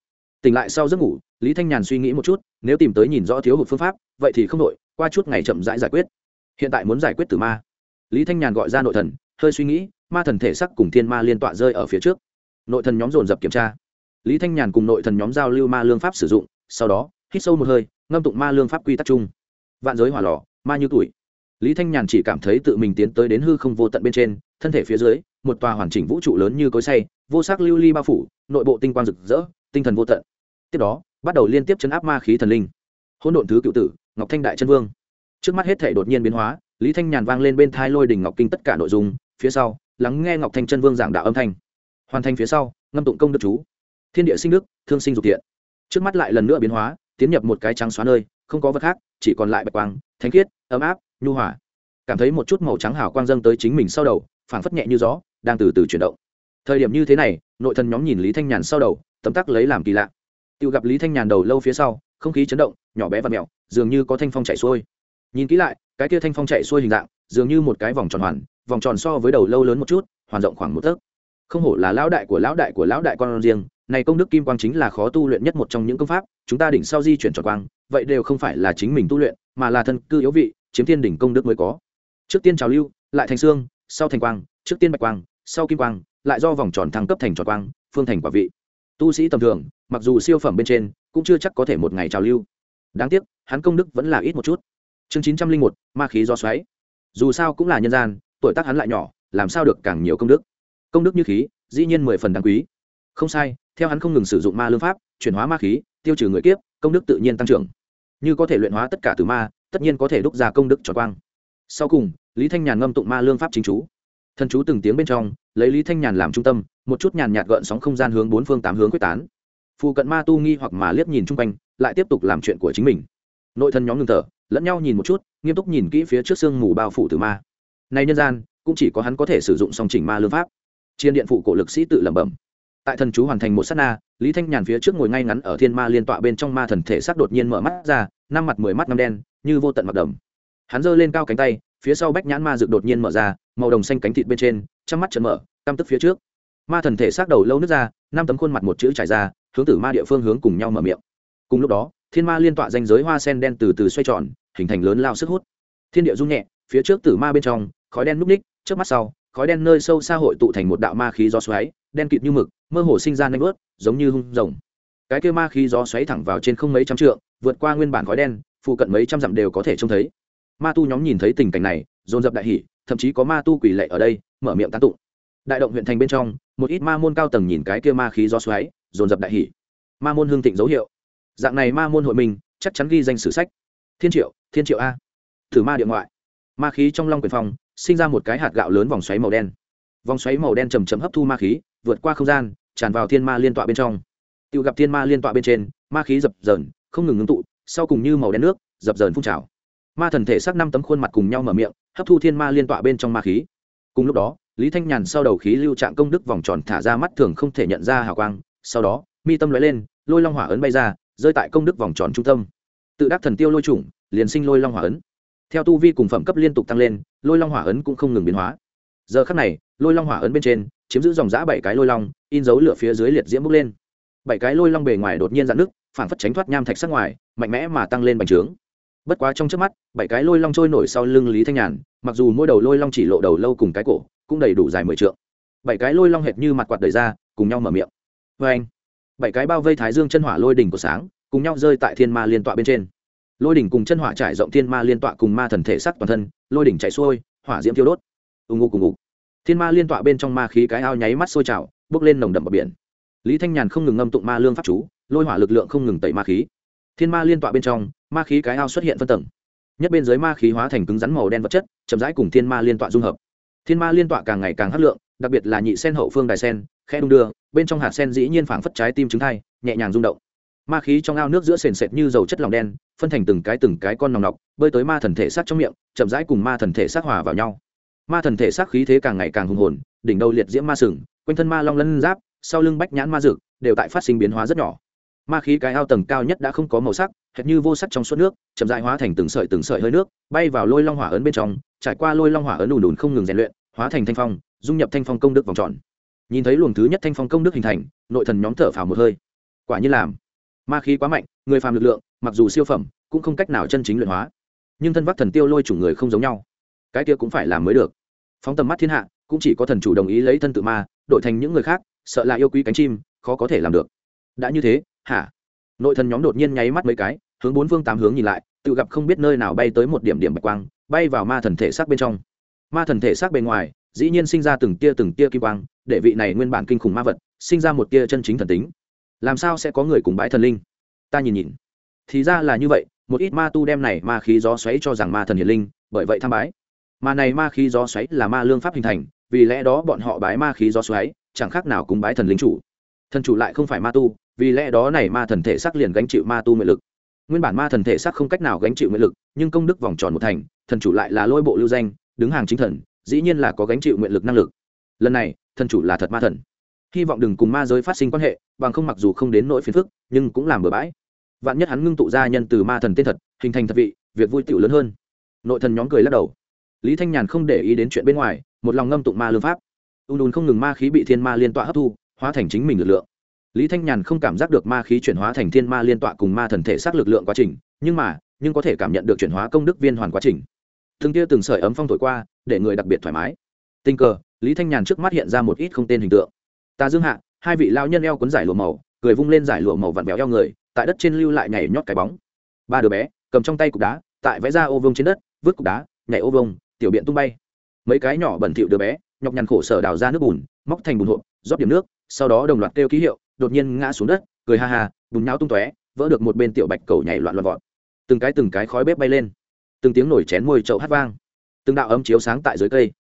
Tỉnh lại sau giấc ngủ lý thanh nhàn suy nghĩ một chút nếu tìm tới nhìn rõ thiếu hụt phương pháp vậy thì không đội qua chút ngày chậm rãi giải, giải quyết. Hiện tại muốn giải quyết từ ma lý thanh nhàn gọi ra nội thần, hơi suy nghĩ, ma thần thể sắc cùng thiên ma liên tọa rơi ở phía trước. Nội thần nhóm dồn dập kiểm tra. Lý thanh nhàn cùng nội thần nhóm giao lưu ma lương pháp sử dụng, sau đó, hít sâu một hơi, ngâm tụng ma lương pháp quy tắc chung. Vạn giới hỏa lò, ma như tuổi. Lý thanh nhàn chỉ cảm thấy tự mình tiến tới đến hư không vô tận bên trên, thân thể phía dưới, một tòa hoàn chỉnh vũ trụ lớn như cối say, vô sắc lưu ly bao phủ, nội bộ tinh quang rực rỡ, tinh thần vô tận. Tiếp đó, bắt đầu liên tiếp chấn áp ma khí thần linh. Hỗn độn thứ cựu tử, ngọc thanh đại chân vương. Trước mắt hết thể đột nhiên biến hóa lý thanh nhàn vang lên bên thai lôi đình ngọc kinh tất cả nội dung, phía sau, lắng nghe ngọc thanh chân vương giảng đạo âm thanh. Hoàn thành phía sau, ngâm tụng công đức chú. Thiên địa sinh đức, thương sinh dục thiện. Trước mắt lại lần nữa biến hóa, tiến nhập một cái trắng xóa nơi, không có vật khác, chỉ còn lại bạch quang, thánh khiết, ấm áp, nhu hỏa cảm thấy một chút màu trắng hào quang dâng tới chính mình sau đầu, phảng phất nhẹ như gió, đang từ từ chuyển động. Thời điểm như thế này, nội thần nhóm nhìn lý thanh nhàn sau đầu, tấm tắc lấy làm kỳ lạ. Tự gặp lý thanh nhàn đầu lâu phía sau, không khí chấn động, nhỏ bé và mẹo, dường như có thanh phong chảy xuôi nhìn kỹ lại, cái kia thanh phong chạy xuôi hình dạng, dường như một cái vòng tròn hoàn, vòng tròn so với đầu lâu lớn một chút, hoàn rộng khoảng một tấc. Không hổ là lão đại của lão đại của lão đại con riêng, này công đức kim quang chính là khó tu luyện nhất một trong những công pháp, chúng ta đỉnh sau di chuyển tròn quang, vậy đều không phải là chính mình tu luyện, mà là thân cư yếu vị, chiếm thiên đỉnh công đức mới có. Trước tiên trào lưu, lại thành xương, sau thành quang, trước tiên bạch quang, sau kim quang, lại do vòng tròn thăng cấp thành tròn quang, phương thành quả vị. Tu sĩ tầm thường, mặc dù siêu phẩm bên trên, cũng chưa chắc có thể một ngày trào lưu. Đáng tiếc, hắn công đức vẫn là ít một chút chương chín trăm linh một, ma khí do xoáy. Dù sao cũng là nhân gian, tuổi tác hắn lại nhỏ, làm sao được càng nhiều công đức? Công đức như khí, dĩ nhiên mười phần đáng quý. Không sai, theo hắn không ngừng sử dụng ma lương pháp, chuyển hóa ma khí, tiêu trừ người kiếp, công đức tự nhiên tăng trưởng. Như có thể luyện hóa tất cả từ ma, tất nhiên có thể đúc ra công đức tròn quang. Sau cùng, lý thanh nhàn ngâm tụng ma lương pháp chính chú. Thần chú từng tiếng bên trong, lấy lý thanh nhàn làm trung tâm, một chút nhàn nhạt gợn sóng không gian hướng bốn phương tám hướng quyết tán. Phù cận ma tu nghi hoặc mà liếc nhìn chung quanh, lại tiếp tục làm chuyện của chính mình. Nội thân nhóm ngừng thở lẫn nhau nhìn một chút, nghiêm túc nhìn kỹ phía trước sương mù bao phủ từ ma. Này nhân gian, cũng chỉ có hắn có thể sử dụng song chỉnh ma lương pháp. Chiên điện phụ cổ lực sĩ tự lẩm bẩm. Tại thần chú hoàn thành một s á t na, lý thanh nhàn phía trước ngồi ngay ngắn ở thiên ma liên tọa bên trong ma thần thể xác đột nhiên mở mắt ra, năm mặt mười mắt năm đen, như vô tận mặt đầm. Hắn giơ lên cao cánh tay, phía sau bách nhãn ma rực đột nhiên mở ra, màu đồng xanh cánh thịt bên trên chăm mắt chợt mở, căm tức phía trước. Ma thần thể xác đầu lâu nước ra, năm tấm khuôn mặt một chữ trải ra, hướng tử ma địa phương hướng cùng nhau mở miệng. Cùng lúc đó thiên ma liên tọa danh giới hoa sen đen từ từ xoay tròn, hình thành lớn lao sức hút. Thiên địa rung nhẹ, phía trước tử ma bên trong, khói đen núp ních, trước mắt sau, khói đen nơi sâu xa hội tụ thành một đạo ma khí gió xoáy, đen kịt như mực, mơ hồ sinh ra nanh ướt giống như hung rồng. Cái kia ma khí gió xoáy thẳng vào trên không mấy trăm trượng, vượt qua nguyên bản khói đen, phụ cận mấy trăm dặm đều có thể trông thấy. Ma tu nhóm nhìn thấy tình cảnh này, dồn dập đại hỉ, thậm chí có ma tu quỷ lệ ở đây, mở miệng tán tụng. Đại động huyện thành bên trong, một ít ma môn cao tầng nhìn cái kia ma khí gió xoáy, dồn dập đại hỉ. Ma môn hương thịnh dấu hiệu dạng này ma môn hội mình, chắc chắn ghi danh sử sách. Thiên triệu thiên triệu a. Thử ma địa ngoại. Ma khí trong long quyền phòng sinh ra một cái hạt gạo lớn vòng xoáy màu đen. Vòng xoáy màu đen chầm chầm hấp thu ma khí, vượt qua không gian, tràn vào thiên ma liên tọa bên trong. Tự gặp thiên ma liên tọa bên trên, ma khí dập dờn, không ngừng ngưng tụ, sau cùng như màu đen nước, dập dờn phun trào. Ma thần thể sắc năm tấm khuôn mặt cùng nhau mở miệng, hấp thu thiên ma liên tọa bên trong ma khí. Cùng lúc đó, lý thanh nhàn sau đầu khí lưu trạng công đức vòng tròn thả ra mắt thường không thể nhận ra hào quang, sau đó, mi tâm lóe lên, lôi long hỏa ấn bay ra rơi tại công đức vòng tròn trung tâm. Tự đắc thần tiêu lôi chủng, liền sinh lôi long hỏa ấn. Theo tu vi cùng phẩm cấp liên tục tăng lên, lôi long hỏa ấn cũng không ngừng biến hóa. Giờ khắc này, lôi long hỏa ấn bên trên, chiếm giữ dòng giã bảy cái lôi long, in dấu lửa phía dưới liệt diễm bước lên. Bảy cái lôi long bề ngoài đột nhiên dạn nước phản phất tránh thoát nham thạch sắc ngoài, mạnh mẽ mà tăng lên bành trướng. Bất quá trong trước mắt, bảy cái lôi long trôi nổi sau lưng lý thanh nhàn, mặc dù mỗi đầu lôi long chỉ lộ đầu lâu cùng cái cổ, cũng đầy đủ dài mười trượng. Bảy cái lôi long hệt như mặt quạt đầy ra, cùng nhau mở miệng. Vê anh bảy cái bao vây thái dương chân hỏa lôi đỉnh của sáng, cùng nhau rơi tại thiên ma liên tọa bên trên. Lôi đỉnh cùng chân hỏa trải rộng thiên ma liên tọa cùng ma thần thể sắc toàn thân, lôi đỉnh chạy xuôi, hỏa diễm thiêu đốt. Ù ngụ cùng ngụ thiên ma liên tọa bên trong ma khí cái ao nháy mắt sôi trào bốc lên nồng đậm bờ biển. Lý thanh nhàn không ngừng ngâm tụng ma lương pháp chú, lôi hỏa lực lượng không ngừng tẩy ma khí. Thiên ma liên tọa bên trong, ma khí cái ao xuất hiện phân tầng. Nhất bên dưới ma khí hóa thành cứng rắn màu đen vật chất, chậm rãi cùng thiên ma liên tọa dung hợp. Thiên ma liên tọa càng ngày càng hấp lượng, đặc biệt là nhị sen hậu phương đài sen khe đung đưa, bên trong hạt sen dĩ nhiên phảng phất trái tim trứng thai, nhẹ nhàng rung động. Ma khí trong ao nước giữa sền sệt như dầu chất lòng đen, phân thành từng cái từng cái con nòng nọc, bơi tới ma thần thể xác trong miệng, chậm rãi cùng ma thần thể xác hòa vào nhau. Ma thần thể xác khí thế càng ngày càng hùng hồn, đỉnh đầu liệt diễm ma sừng, quanh thân ma long lân giáp, sau lưng bách nhãn ma dực đều tại phát sinh biến hóa rất nhỏ. Ma khí cái ao tầng cao nhất đã không có màu sắc, hệt như vô sắc trong suốt nước, chậm dại hóa thành từng sợi từng sợi hơi nước, bay vào lôi long hỏa ấn bên trong, trải qua lôi long hỏa ấn đùn đùn không ngừng rèn luyện, hóa thành thanh phong, dung nhập thanh phong công đức vòng tròn nhìn thấy luồng thứ nhất thanh phong công đức hình thành, nội thần nhóm thở phào một hơi. Quả như làm. Ma khí quá mạnh, người phàm lực lượng, mặc dù siêu phẩm, cũng không cách nào chân chính luyện hóa. Nhưng thân vác thần tiêu lôi chủng người không giống nhau. Cái kia cũng phải làm mới được. Phóng tầm mắt thiên hạ, cũng chỉ có thần chủ đồng ý lấy thân tự ma, đổi thành những người khác, sợ là yêu quý cánh chim, khó có thể làm được. Đã như thế, hả? Nội thần nhóm đột nhiên nháy mắt mấy cái, hướng bốn phương tám hướng nhìn lại, tự gặp không biết nơi nào bay tới một điểm điểm bạch quang, bay vào ma thần thể xác bên trong. Ma thần thể xác bên ngoài, dĩ nhiên sinh ra từng tia từng tia kim quang để vị này nguyên bản kinh khủng ma vật sinh ra một tia chân chính thần tính. Làm sao sẽ có người cùng bãi thần linh? Ta nhìn nhìn. Thì ra là như vậy, một ít ma tu đem này ma khí gió xoáy cho rằng ma thần hiền linh, bởi vậy tham bái. Mà này ma khí gió xoáy là ma lương pháp hình thành, vì lẽ đó bọn họ bái ma khí gió xoáy, chẳng khác nào cùng bái thần linh chủ. Thần chủ lại không phải ma tu, vì lẽ đó này ma thần thể xác liền gánh chịu ma tu nguyện lực. Nguyên bản ma thần thể xác không cách nào gánh chịu nguyện lực, nhưng công đức vòng tròn một thành, thần chủ lại là lôi bộ lưu danh, đứng hàng chính thần, dĩ nhiên là có gánh chịu nguyện lực năng lực. Lần này thần chủ là thật ma thần. Hy vọng đừng cùng ma giới phát sinh quan hệ, bằng không mặc dù không đến nỗi phiền phức, nhưng cũng làm bừa bãi. Vạn nhất hắn ngưng tụ ra nhân từ ma thần tên thật, hình thành thật vị, việc vui tiểu lớn hơn. Nội thần nhóm cười lắc đầu. Lý thanh nhàn không để ý đến chuyện bên ngoài, một lòng ngâm tụng ma lương pháp. U đùn không ngừng ma khí bị thiên ma liên tọa hấp thu, hóa thành chính mình lực lượng. Lý thanh nhàn không cảm giác được ma khí chuyển hóa thành thiên ma liên tọa cùng ma thần thể xác lực lượng quá trình, nhưng mà, nhưng có thể cảm nhận được chuyển hóa công đức viên hoàn quá trình. Từng tia từng sợi ấm phong thổi qua, để người đặc biệt thoải mái tình cờ, lý thanh nhàn trước mắt hiện ra một ít không tên hình tượng. Ta dương hạ, hai vị lao nhân eo cuốn giải lụa màu, cười vung lên giải lụa màu vặn béo eo người, tại đất trên lưu lại nhảy nhót cái bóng. Ba đứa bé, cầm trong tay cục đá, tại vẽ ra ô vông trên đất, vứt cục đá, nhảy ô vông tiểu biện tung bay. Mấy cái nhỏ bẩn thỉu đứa bé, nhọc nhằn khổ sở đào ra nước bùn, móc thành bùn hộp rót điểm nước, sau đó đồng loạt kêu ký hiệu, đột nhiên ngã xuống đất, cười ha ha, bùn nhão tung tóe, vỡ được một bên tiểu bạch cầu nhảy loạn loạn vọt. Từng cái từng cái khói bếp bay lên. Từng tiếng nổi chén môi chậu hát vang. Từng đạo ấm chiếu sáng tại dưới cây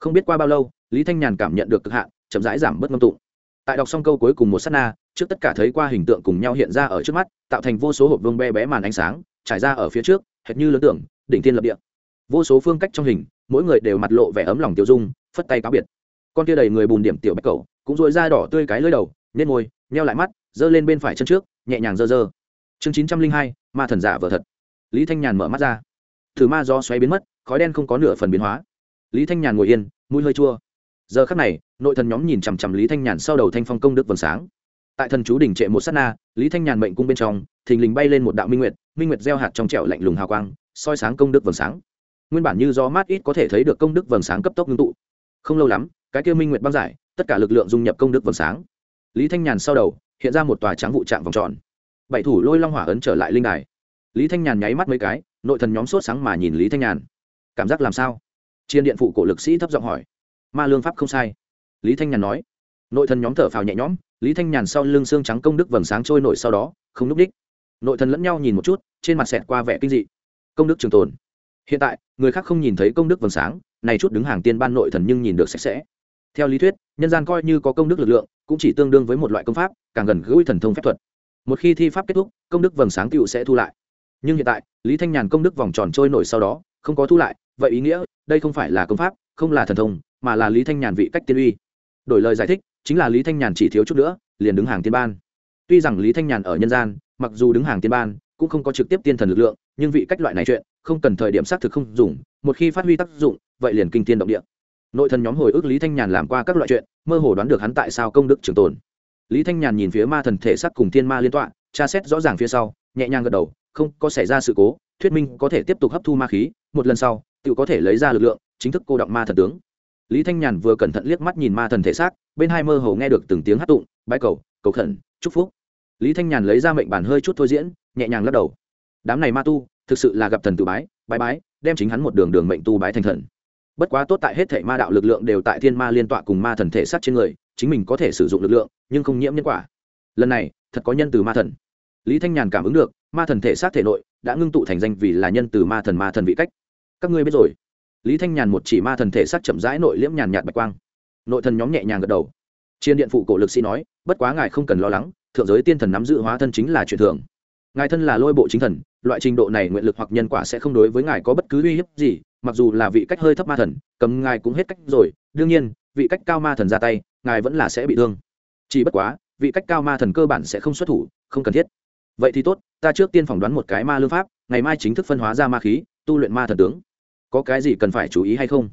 không biết qua bao lâu lý thanh nhàn cảm nhận được cực hạn chậm rãi giảm bớt ngâm tụng. Tại đọc xong câu cuối cùng một s á t na trước tất cả thấy qua hình tượng cùng nhau hiện ra ở trước mắt tạo thành vô số hộp vương be bé màn ánh sáng trải ra ở phía trước hệt như lớn tưởng đỉnh thiên lập địa. Vô số phương cách trong hình mỗi người đều mặt lộ vẻ ấm lòng tiêu dung phất tay cáo biệt. Con kia đầy người bùn điểm tiểu bạch cầu cũng dội da đỏ tươi cái lưỡi đầu nên ngồi, neo lại mắt giơ lên bên phải chân trước nhẹ nhàng dơ dơ. chương chín trăm linh hai ma thần giả vợ thật. Lý thanh nhàn mở mắt ra. Thử ma do xoáy biến mất khói đen không có nửa phần biến hóa lý thanh nhàn ngồi yên, mũi hơi chua. Giờ khắc này, nội thần nhóm nhìn chằm chằm lý thanh nhàn sau đầu thanh phong công đức vầng sáng. Tại thần chú đỉnh trệ một s á t na, lý thanh nhàn mệnh cung bên trong, thình lình bay lên một đạo minh nguyệt minh nguyệt gieo hạt trong trẻo lạnh lùng hào quang, soi sáng công đức vầng sáng. Nguyên bản như do mát ít có thể thấy được công đức vầng sáng cấp tốc ngưng tụ. Không lâu lắm, cái kia minh nguyệt băng giải, tất cả lực lượng dung nhập công đức vầng sáng. Lý thanh nhàn sau đầu, hiện ra một tòa tráng vụ trạng vòng tròn. Bảy thủ lôi long hỏa ấn trở lại linh đài. Lý thanh nhàn nháy mắt mấy cái, nội thần nhóm sốt sáng mà nhìn lý thanh nhàn. Cảm giác làm sao? Chiên điện phụ cổ lực sĩ thấp giọng hỏi. Ma lương pháp không sai. Lý thanh nhàn nói. Nội thần nhóm thở phào nhẹ nhõm, lý thanh nhàn sau lưng xương trắng công đức vầng sáng trôi nổi sau đó, không n ú c đích. Nội thần lẫn nhau nhìn một chút, trên mặt xẹt qua vẻ kinh dị. Công đức trường tồn. Hiện tại, người khác không nhìn thấy công đức vầng sáng, này chút đứng hàng tiên ban nội thần nhưng nhìn được sạch sẽ. Theo lý thuyết, nhân gian coi như có công đức lực lượng, cũng chỉ tương đương với một loại công pháp, càng gần gũi thần thông phép thuật. Một khi thi pháp kết thúc, công đức vầng sáng cựu sẽ thu lại. Nhưng hiện tại, lý thanh nhàn công đức vòng tròn trôi nổi sau đó, không có thu lại vậy ý nghĩa, đây không phải là công pháp, không là thần thông, mà là lý thanh nhàn vị cách tiên uy. Đổi lời giải thích, chính là lý thanh nhàn chỉ thiếu chút nữa, liền đứng hàng tiên ban. Tuy rằng lý thanh nhàn ở nhân gian, mặc dù đứng hàng tiên ban, cũng không có trực tiếp tiên thần lực lượng, nhưng vị cách loại này chuyện, không cần thời điểm xác thực không dùng, một khi phát huy tác dụng, vậy liền kinh tiên động địa. Nội thần nhóm hồi ức lý thanh nhàn làm qua các loại chuyện, mơ hồ đoán được hắn tại sao công đức trường tồn. Lý thanh nhàn nhìn phía ma thần thể sắc cùng thiên ma liên tọa, tra xét rõ ràng phía sau, nhẹ nhàng gật đầu, không có xảy ra sự cố, thuyết minh có thể tiếp tục hấp thu ma khí, một lần sau tự có thể lấy ra lực lượng, chính thức cô động ma thần tướng. Lý thanh nhàn vừa cẩn thận liếc mắt nhìn ma thần thể xác, bên hai mơ hồ nghe được từng tiếng hát tụng bãi cầu cầu khẩn, chúc phúc. Lý thanh nhàn lấy ra mệnh bản hơi chút thôi diễn, nhẹ nhàng lắc đầu. Đám này ma tu, thực sự là gặp thần tự bái bái bái, đem chính hắn một đường đường mệnh tu bái thành thần. Bất quá tốt tại hết thể ma đạo lực lượng đều tại thiên ma liên tọa cùng ma thần thể sát trên người, chính mình có thể sử dụng lực lượng, nhưng không nhiễm nhân quả. Lần này, thật có nhân từ ma thần. Lý thanh nhàn cảm ứng được, ma thần thể sát thể nội đã ngưng tụ thành danh vì là nhân từ ma thần ma thần vị cách các ngươi biết rồi. Lý thanh nhàn một chỉ ma thần thể xác chậm rãi nội liễm nhàn nhạt bạch quang. Nội thần nhóm nhẹ nhàng gật đầu. Chiên điện phụ cổ lực sĩ nói, bất quá ngài không cần lo lắng, thượng giới tiên thần nắm giữ hóa thân chính là chuyện thường. Ngài thân là lôi bộ chính thần, loại trình độ này nguyện lực hoặc nhân quả sẽ không đối với ngài có bất cứ uy hiếp gì, mặc dù là vị cách hơi thấp ma thần, cầm ngài cũng hết cách rồi. Đương nhiên, vị cách cao ma thần ra tay, ngài vẫn là sẽ bị thương. Chỉ bất quá, vị cách cao ma thần cơ bản sẽ không xuất thủ, không cần thiết. Vậy thì tốt, ta trước tiên phỏng đoán một cái ma lương pháp, ngày mai chính thức phân hóa ra ma khí, tu luyện ma thần tướng có cái gì cần phải chú ý hay không?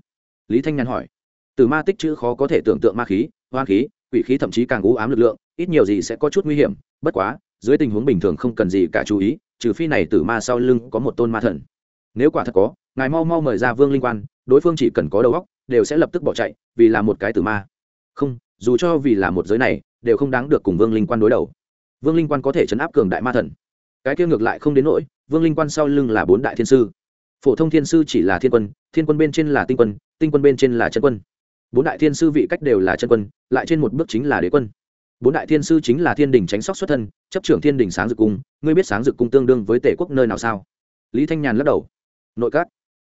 Lý thanh nhàn hỏi. Từ ma tích chữ khó có thể tưởng tượng ma khí hoa khí, quỷ khí thậm chí càng u ám lực lượng, ít nhiều gì sẽ có chút nguy hiểm. Bất quá, dưới tình huống bình thường không cần gì cả chú ý, trừ phi này từ ma sau lưng có một tôn ma thần. Nếu quả thật có, ngài mau mau mời ra vương linh quan, đối phương chỉ cần có đầu óc, đều sẽ lập tức bỏ chạy, vì là một cái tử ma. Không, dù cho vì là một giới này, đều không đáng được cùng vương linh quan đối đầu. Vương linh quan có thể chấn áp cường đại ma thần. Cái kia ngược lại không đến nỗi, vương linh quan sau lưng là bốn đại thiên sư phổ thông thiên sư chỉ là thiên quân thiên quân bên trên là tinh quân tinh quân bên trên là chân quân. Bốn đại thiên sư vị cách đều là chân quân, lại trên một bước chính là đế quân. Bốn đại thiên sư chính là thiên đình tránh sóc xuất thân, chấp trưởng thiên đình sáng dực cung, ngươi biết sáng dực cung tương đương với tể quốc nơi nào sao? Lý thanh nhàn lắc đầu. Nội các.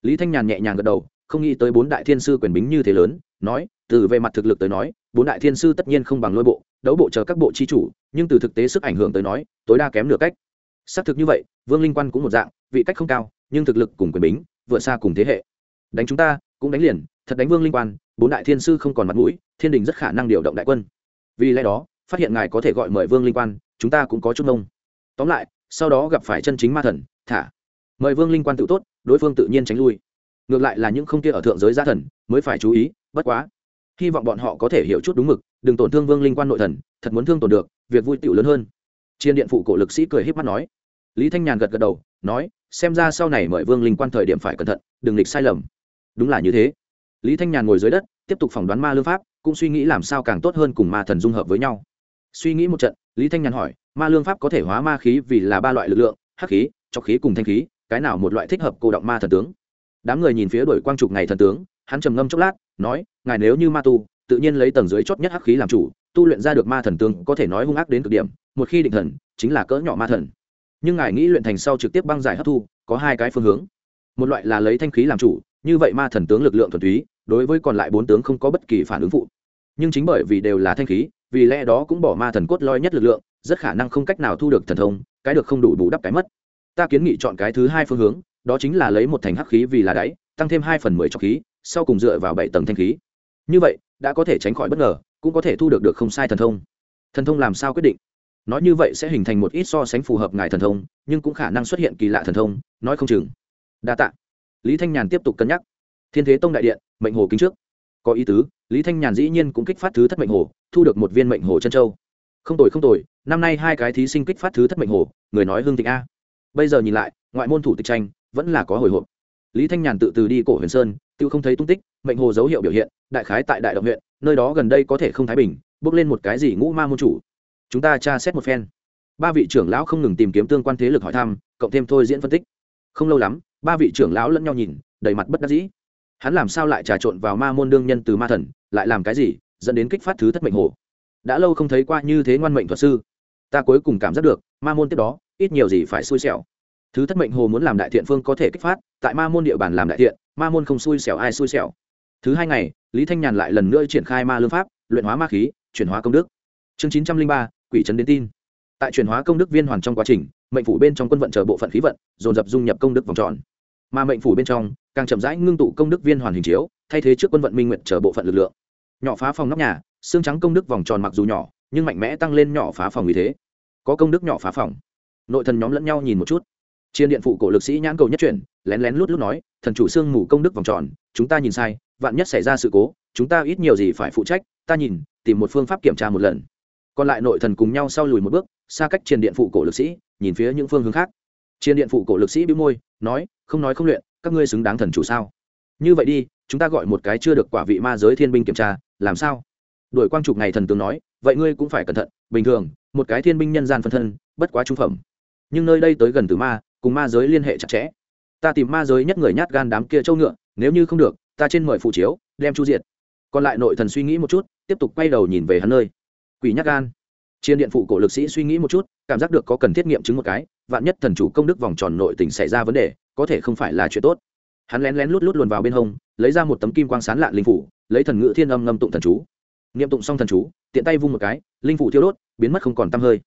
Lý thanh nhàn nhẹ nhàng gật đầu, không nghĩ tới bốn đại thiên sư quyền bính như thế lớn, nói, từ về mặt thực lực tới nói, bốn đại thiên sư tất nhiên không bằng lôi bộ, đấu bộ chờ các bộ chi chủ, nhưng từ thực tế sức ảnh hưởng tới nói, tối đa kém nửa cách. Xác thực như vậy, vương linh quan cũng một dạng, vị cách không cao nhưng thực lực cùng quyền bính vượt xa cùng thế hệ. Đánh chúng ta, cũng đánh liền, thật đánh vương linh quan, bốn đại thiên sư không còn mặt mũi, thiên đình rất khả năng điều động đại quân. Vì lẽ đó, phát hiện ngài có thể gọi mời vương linh quan, chúng ta cũng có chút mông. Tóm lại, sau đó gặp phải chân chính ma thần, thả. Mời vương linh quan tự tốt, đối phương tự nhiên tránh lui. Ngược lại là những không kia ở thượng giới gia thần, mới phải chú ý, bất quá. Hy vọng bọn họ có thể hiểu chút đúng mực, đừng tổn thương vương linh quan nội thần, thật muốn thương tổn được, việc vui tựu lớn hơn. Chiên điện phụ cổ lực sĩ cười h í p mắt nói. Lý thanh nhàn gật gật đầu, nói xem ra sau này mời vương linh quan thời điểm phải cẩn thận, đừng lịch sai lầm. Đúng là như thế. Lý thanh nhàn ngồi dưới đất, tiếp tục phỏng đoán ma lương pháp, cũng suy nghĩ làm sao càng tốt hơn cùng ma thần dung hợp với nhau. Suy nghĩ một trận, lý thanh nhàn hỏi, ma lương pháp có thể hóa ma khí vì là ba loại lực lượng, hắc khí trọc khí cùng thanh khí, cái nào một loại thích hợp cô động ma thần tướng? Đám người nhìn phía đổi quang trục ngày thần tướng, hắn trầm ngâm chốc lát, nói, ngài nếu như ma tu, tự nhiên lấy tầng dưới chót nhất hắc khí làm chủ, tu luyện ra được ma thần tướng có thể nói hung ác đến cực điểm, một khi định thần, chính là cỡ nhỏ ma thần nhưng ngài nghĩ luyện thành sau trực tiếp băng giải hấp thu, có hai cái phương hướng. Một loại là lấy thanh khí làm chủ, như vậy ma thần tướng lực lượng thuần túy, đối với còn lại bốn tướng không có bất kỳ phản ứng phụ. Nhưng chính bởi vì đều là thanh khí, vì lẽ đó cũng bỏ ma thần cốt loi nhất lực lượng, rất khả năng không cách nào thu được thần thông, cái được không đủ bù đắp cái mất. Ta kiến nghị chọn cái thứ hai phương hướng, đó chính là lấy một thành hắc khí vì là đáy, tăng thêm hai phần mười trọc khí, sau cùng dựa vào bảy tầng thanh khí. Như vậy, đã có thể tránh khỏi bất ngờ, cũng có thể thu được được không sai thần thông. Thần thông làm sao quyết định? Nói như vậy sẽ hình thành một ít so sánh phù hợp ngài thần thông, nhưng cũng khả năng xuất hiện kỳ lạ thần thông, nói không chừng. Đa tạ. Lý thanh nhàn tiếp tục cân nhắc. Thiên thế tông đại điện, mệnh hồ kính trước. Có ý tứ, lý thanh nhàn dĩ nhiên cũng kích phát thứ thất mệnh hồ, thu được một viên mệnh hồ chân châu. Không tồi không tồi, năm nay hai cái thí sinh kích phát thứ thất mệnh hồ, người nói hương thịnh a. Bây giờ nhìn lại, ngoại môn thủ tịch tranh, vẫn là có hồi hộp. Lý thanh nhàn tự từ đi cổ huyền sơn, tự không thấy tung tích, mệnh hồ dấu hiệu biểu hiện, đại khái tại đại động huyện, nơi đó gần đây có thể không thái bình, bước lên một cái gì ngũ ma môn chủ chúng ta tra xét một phen. Ba vị trưởng lão không ngừng tìm kiếm tương quan thế lực hỏi thăm, cộng thêm thôi diễn phân tích. Không lâu lắm, ba vị trưởng lão lẫn nhau nhìn, đầy mặt bất đắc dĩ. Hắn làm sao lại trà trộn vào ma môn đương nhân từ ma thần, lại làm cái gì, dẫn đến kích phát thứ thất mệnh hồ? Đã lâu không thấy qua như thế ngoan mệnh thuật sư. Ta cuối cùng cảm giác được, ma môn tiếp đó, ít nhiều gì phải xui xẻo. Thứ thất mệnh hồ muốn làm đại thiện phương có thể kích phát, tại ma môn địa bàn làm đại thiện, ma môn không xui xẻo ai xui xẻo. Thứ hai ngày, lý thanh nhàn lại lần nữa triển khai ma lương pháp, luyện hóa ma khí, chuyển hóa công đức. Chương chín trăm linh ba quỷ trấn đến tin. Tại chuyển hóa công đức viên hoàn trong quá trình, mệnh phủ bên trong quân vận chờ bộ phận khí vận, dồn dập dung nhập công đức vòng tròn. Mà mệnh phủ bên trong, càng chậm rãi ngưng tụ công đức viên hoàn hình chiếu, thay thế trước quân vận minh nguyện chờ bộ phận lực lượng. Nhỏ phá phòng nóc nhà, xương trắng công đức vòng tròn mặc dù nhỏ, nhưng mạnh mẽ tăng lên nhỏ phá phòng vì thế. Có công đức nhỏ phá phòng. Nội thần nhóm lẫn nhau nhìn một chút. Chiến điện phụ cổ lực sĩ nhãn cầu nhất chuyển, lén lén lút lút nói, thần chủ xương mù công đức vòng tròn, chúng ta nhìn sai, vạn nhất xảy ra sự cố, chúng ta ít nhiều gì phải phụ trách, ta nhìn, tìm một phương pháp kiểm tra một lần còn lại nội thần cùng nhau sau lùi một bước, xa cách triền điện phụ cổ lực sĩ, nhìn phía những phương hướng khác. Triền điện phụ cổ lực sĩ bĩu môi, nói, không nói không luyện, các ngươi xứng đáng thần chủ sao? Như vậy đi, chúng ta gọi một cái chưa được quả vị ma giới thiên binh kiểm tra, làm sao? Đổi quang trục này thần tướng nói, vậy ngươi cũng phải cẩn thận, bình thường, một cái thiên binh nhân gian phân thân, bất quá trung phẩm. Nhưng nơi đây tới gần từ ma, cùng ma giới liên hệ chặt chẽ. Ta tìm ma giới nhất người nhát gan đám kia trâu ngựa, nếu như không được, ta trên mời phụ chiếu, đem chu diệt. Còn lại nội thần suy nghĩ một chút, tiếp tục quay đầu nhìn về hắn nơi quỷ nhắc gan. Chiên điện phụ cổ lực sĩ suy nghĩ một chút, cảm giác được có cần thiết nghiệm chứng một cái, vạn nhất thần chủ công đức vòng tròn nội tình xảy ra vấn đề, có thể không phải là chuyện tốt. Hắn lén lén lút lút luồn vào bên hông, lấy ra một tấm kim quang sán lạ linh phủ, lấy thần ngữ thiên âm ngâm tụng thần chú. Niệm tụng xong thần chú, tiện tay vung một cái, linh phủ thiêu đốt, biến mất không còn t hơi.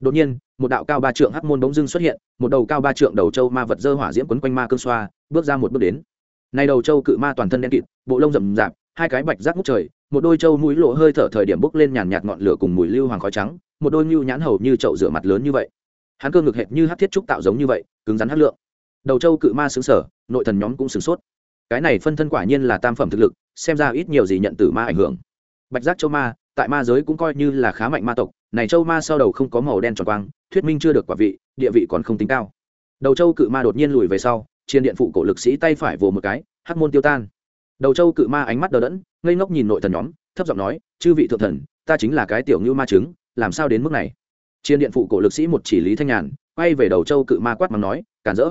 Đột nhiên, một đạo cao ba trượng hắc môn bỗng dưng xuất hiện, một đầu cao ba trượng đầu châu ma vật dơ hỏa diễm quấn quanh ma cương xoa, bước ra một bước đến. Nay đầu châu cự ma toàn thân đen kịt, bộ lông rậm rạp hai cái bạch rác ngút trời, một đôi châu mũi lộ hơi thở thời điểm bốc lên nhàn nhạt ngọn lửa cùng mùi lưu hoàng khói trắng, một đôi nhu nhãn hầu như chậu rửa mặt lớn như vậy. Hắn cơ ngực hệt như hát thiết trúc tạo giống như vậy, cứng rắn hát lượng. Đầu châu cự ma xứng sở nội thần nhóm cũng sửng sốt. Cái này phân thân quả nhiên là tam phẩm thực lực, xem ra ít nhiều gì nhận từ ma ảnh hưởng. Bạch giác châu ma, tại ma giới cũng coi như là khá mạnh ma tộc, này châu ma sau đầu không có màu đen tròn quang, thuyết minh chưa được quả vị, địa vị còn không tính cao. Đầu châu cự ma đột nhiên lùi về sau, chiến điện phụ cổ lực sĩ tay phải vồ một cái, hắc môn tiêu tan đầu châu cự ma ánh mắt đờ đẫn, ngây ngốc nhìn nội thần nhóm, thấp giọng nói, chư vị thượng thần, ta chính là cái tiểu ngưu ma chứng làm sao đến mức này? Chiến điện phụ cổ lực sĩ một chỉ lý thanh nhàn, quay về đầu châu cự ma quát mắng nói cản rỡ,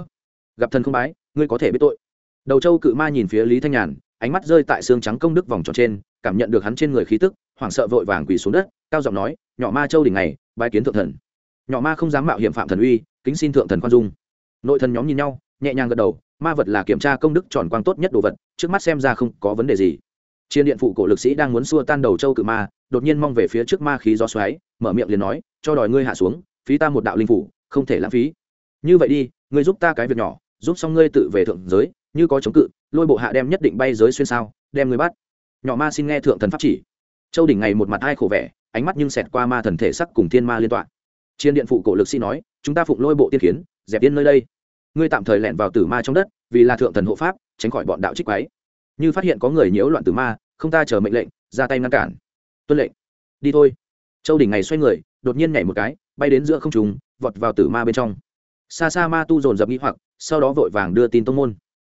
gặp thần không bái, ngươi có thể biết tội. Đầu châu cự ma nhìn phía lý thanh nhàn, ánh mắt rơi tại xương trắng công đức vòng tròn trên, cảm nhận được hắn trên người khí tức, hoảng sợ vội vàng quỳ xuống đất, cao giọng nói, nhỏ ma châu đỉnh này, bái kiến thượng thần. Nhỏ ma không dám mạo hiểm phạm thần uy, kính xin thượng thần khoan dung. Nội thần nhóm nhìn nhau, nhẹ nhàng gật đầu ma vật là kiểm tra công đức tròn quang tốt nhất đồ vật, trước mắt xem ra không có vấn đề gì. Chiến điện phụ cổ lực sĩ đang muốn xua tan đầu châu cự ma, đột nhiên mong về phía trước ma khí gió xoáy, mở miệng liền nói, cho đòi ngươi hạ xuống, phí ta một đạo linh phủ, không thể lãng phí. Như vậy đi, ngươi giúp ta cái việc nhỏ, giúp xong ngươi tự về thượng giới, như có chống cự, lôi bộ hạ đem nhất định bay giới xuyên sao, đem ngươi bắt. Nhỏ ma xin nghe thượng thần pháp chỉ. Châu đỉnh ngày một mặt ai khổ vẻ, ánh mắt nhưng xẹt qua ma thần thể sắc cùng thiên ma liên tọa. Chiến điện phụ cổ lực sĩ nói, chúng ta phụng lôi bộ tiên kiến, dẹp yên nơi đây ngươi tạm thời lẻn vào tử ma trong đất, vì là thượng thần hộ pháp, tránh khỏi bọn đạo trích quái. Như phát hiện có người nhiễu loạn tử ma, không ta chờ mệnh lệnh, ra tay ngăn cản. Tuân lệnh. Đi thôi. Châu đỉnh này xoay người, đột nhiên nhảy một cái, bay đến giữa không trùng vọt vào tử ma bên trong. Xa xa ma tu dồn dập nghĩ hoặc, sau đó vội vàng đưa tin tông môn.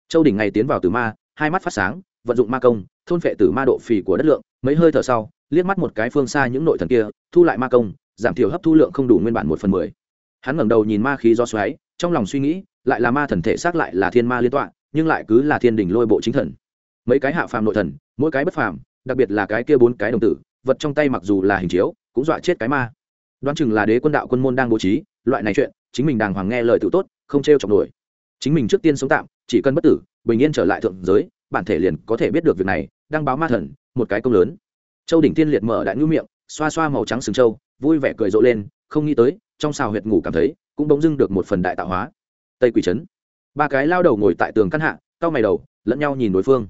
Châu đỉnh này tiến vào tử ma, hai mắt phát sáng, vận dụng ma công, thôn phệ tử ma độ phì của đất lượng, mấy hơi thở sau, liếc mắt một cái phương xa những nội thần kia, thu lại ma công, giảm thiểu hấp thu lượng không đủ nguyên bản một phần mười. Hắn ngẩng đầu nhìn ma khí do xoáy, trong lòng suy nghĩ lại là ma thần thể xác lại là thiên ma liên tọa, nhưng lại cứ là thiên đình lôi bộ chính thần. Mấy cái hạ phàm nội thần, mỗi cái bất phàm, đặc biệt là cái kia bốn cái đồng tử, vật trong tay mặc dù là hình chiếu, cũng dọa chết cái ma. Đoán chừng là đế quân đạo quân môn đang bố trí, loại này chuyện, chính mình đàng hoàng nghe lời tự tốt, không t r e o chọc nổi. Chính mình trước tiên sống tạm, chỉ cần bất tử, bình yên trở lại thượng giới, bản thể liền có thể biết được việc này, đang báo ma thần, một cái công lớn. Châu đỉnh tiên liệt mở đại ngữ miệng, xoa xoa màu trắng sừng châu, vui vẻ cười rộ lên, không nghĩ tới, trong xào huyệt ngủ cảm thấy, cũng bỗng dưng được một phần đại tạo hóa tây quỷ trấn. Ba cái lao đầu ngồi tại tường căn hạ, cau mày đầu, lẫn nhau nhìn đối phương.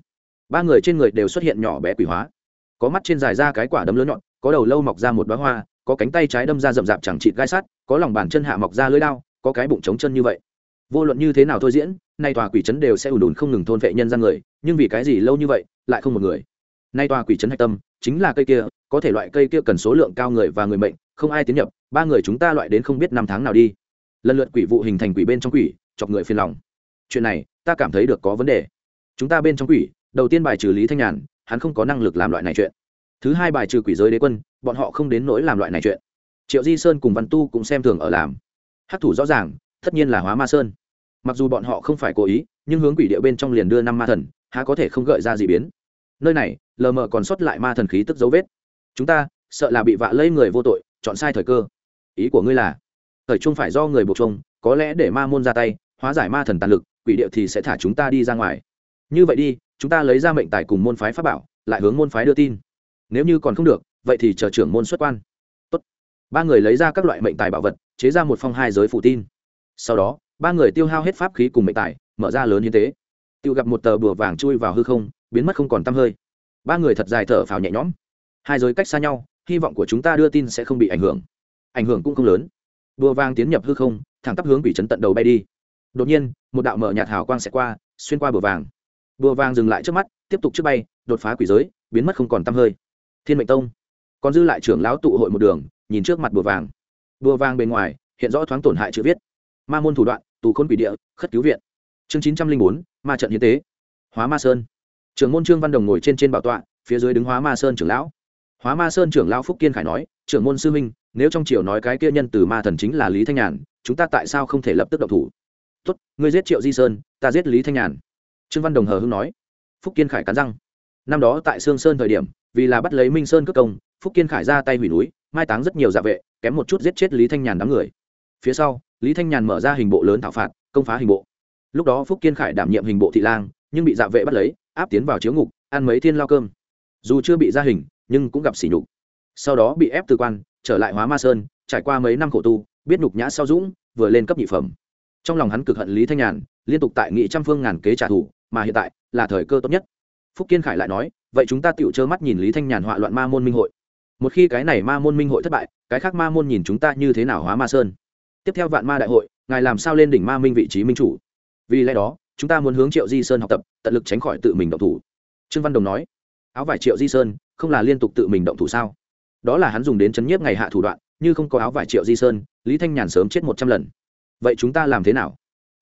Ba người trên người đều xuất hiện nhỏ bé quỷ hóa. Có mắt trên dài ra cái quả đấm lớn nhọn, có đầu lâu mọc ra một bó hoa, có cánh tay trái đâm ra rậm rạp chẳng chịt gai sắt, có lòng bàn chân hạ mọc ra lưới đao, có cái bụng trống chân như vậy. Vô luận như thế nào thôi diễn, nay tòa quỷ trấn đều sẽ ủn đùn không ngừng thôn vệ nhân ra người, nhưng vì cái gì lâu như vậy, lại không một người. Nay tòa quỷ trấn hạch tâm, chính là cây kia, có thể loại cây kia cần số lượng cao người và người mệnh, không ai tiến nhập, ba người chúng ta loại đến không biết năm tháng nào đi. Lần lượt quỷ vụ hình thành quỷ bên trong quỷ chọc người phiền lòng. Chuyện này, ta cảm thấy được có vấn đề. Chúng ta bên trong quỷ, đầu tiên bài trừ lý thanh nhàn, hắn không có năng lực làm loại này chuyện. Thứ hai bài trừ quỷ giới đế quân, bọn họ không đến nỗi làm loại này chuyện. Triệu di sơn cùng văn tu cũng xem thường ở làm. Hát thủ rõ ràng, tất nhiên là hóa ma sơn. Mặc dù bọn họ không phải cố ý, nhưng hướng quỷ địa bên trong liền đưa năm ma thần, há có thể không gợi ra gì biến. Nơi này, lờ mờ còn sót lại ma thần khí tức dấu vết. Chúng ta, sợ là bị vạ lây người vô tội, chọn sai thời cơ. Ý của ngươi là, thời trung phải do người buộc chung có lẽ để ma môn ra tay hóa giải ma thần tàn lực, quỷ điệu thì sẽ thả chúng ta đi ra ngoài. Như vậy đi, chúng ta lấy ra mệnh tài cùng môn phái pháp bảo, lại hướng môn phái đưa tin. Nếu như còn không được, vậy thì chờ trưởng môn xuất quan. Tốt. ba người lấy ra các loại mệnh tài bảo vật, chế ra một phong hai giới phụ tin. Sau đó, ba người tiêu hao hết pháp khí cùng mệnh tài, mở ra lớn hiến tế. Tự gặp một tờ bùa vàng chui vào hư không, biến mất không còn tăm hơi. Ba người thật dài thở phào nhẹ nhõm. Hai giới cách xa nhau, hy vọng của chúng ta đưa tin sẽ không bị ảnh hưởng. Ảnh hưởng cũng không lớn. Bùa vàng tiến nhập hư không, thẳng tắp hướng quỷ trấn tận đầu bay đi đột nhiên, một đạo mở nhạt hào quang sẽ qua, xuyên qua bờ vàng. Bùa vàng dừng lại trước mắt, tiếp tục trước bay, đột phá quỷ giới, biến mất không còn tăm hơi. Thiên mệnh tông. Còn dư lại trưởng lão tụ hội một đường, nhìn trước mặt bùa vàng. Bùa vàng bên ngoài, hiện rõ thoáng tổn hại chữ viết. Ma môn thủ đoạn, tù khôn quỷ địa, khất cứu viện. Chương chín trăm linh bốn, ma trận hiến tế. Hóa ma sơn. Trưởng môn trương văn đồng ngồi trên trên bảo tọa, phía dưới đứng hóa ma sơn trưởng lão. Hóa ma sơn trưởng lão phúc kiên khải nói, trưởng môn sư minh nếu trong triều nói cái kia nhân từ ma thần chính là lý thanh nhàn, chúng ta tại sao không thể lập tức động thủ? Tốt, ngươi giết triệu di sơn, ta giết lý thanh nhàn. Trương văn đồng hờ hưng nói. Phúc kiên khải cắn răng. Năm đó tại sương sơn thời điểm, vì là bắt lấy minh sơn cất công, phúc kiên khải ra tay hủy núi, mai táng rất nhiều dạ vệ, kém một chút giết chết lý thanh nhàn đám người. Phía sau, lý thanh nhàn mở ra hình bộ lớn thảo phạt, công phá hình bộ. Lúc đó phúc kiên khải đảm nhiệm hình bộ thị lang, nhưng bị dạ vệ bắt lấy, áp tiến vào chiếu ngục, ăn mấy thiên lao cơm. Dù chưa bị ra hình, nhưng cũng gặp sỉ nhục. Sau đó bị ép từ quan, trở lại hóa ma sơn, trải qua mấy năm khổ tu, biết nhục nhã sau dũng, vừa lên cấp nhị phẩm trong lòng hắn cực hận lý thanh nhàn, liên tục tại nghị trăm phương ngàn kế trả thù, mà hiện tại là thời cơ tốt nhất. Phúc kiên khải lại nói, vậy chúng ta tựu trơ mắt nhìn lý thanh nhàn họa loạn ma môn minh hội. Một khi cái này ma môn minh hội thất bại, cái khác ma môn nhìn chúng ta như thế nào hóa ma sơn? Tiếp theo vạn ma đại hội, ngài làm sao lên đỉnh ma minh vị trí minh chủ? Vì lẽ đó, chúng ta muốn hướng triệu di sơn học tập, tận lực tránh khỏi tự mình động thủ. Trương văn đồng nói, áo vải triệu di sơn, không là liên tục tự mình động thủ sao? Đó là hắn dùng đến chấn nhiếp ngày hạ thủ đoạn, như không có áo vải triệu di sơn, lý thanh nhàn sớm chết một trăm lần vậy chúng ta làm thế nào?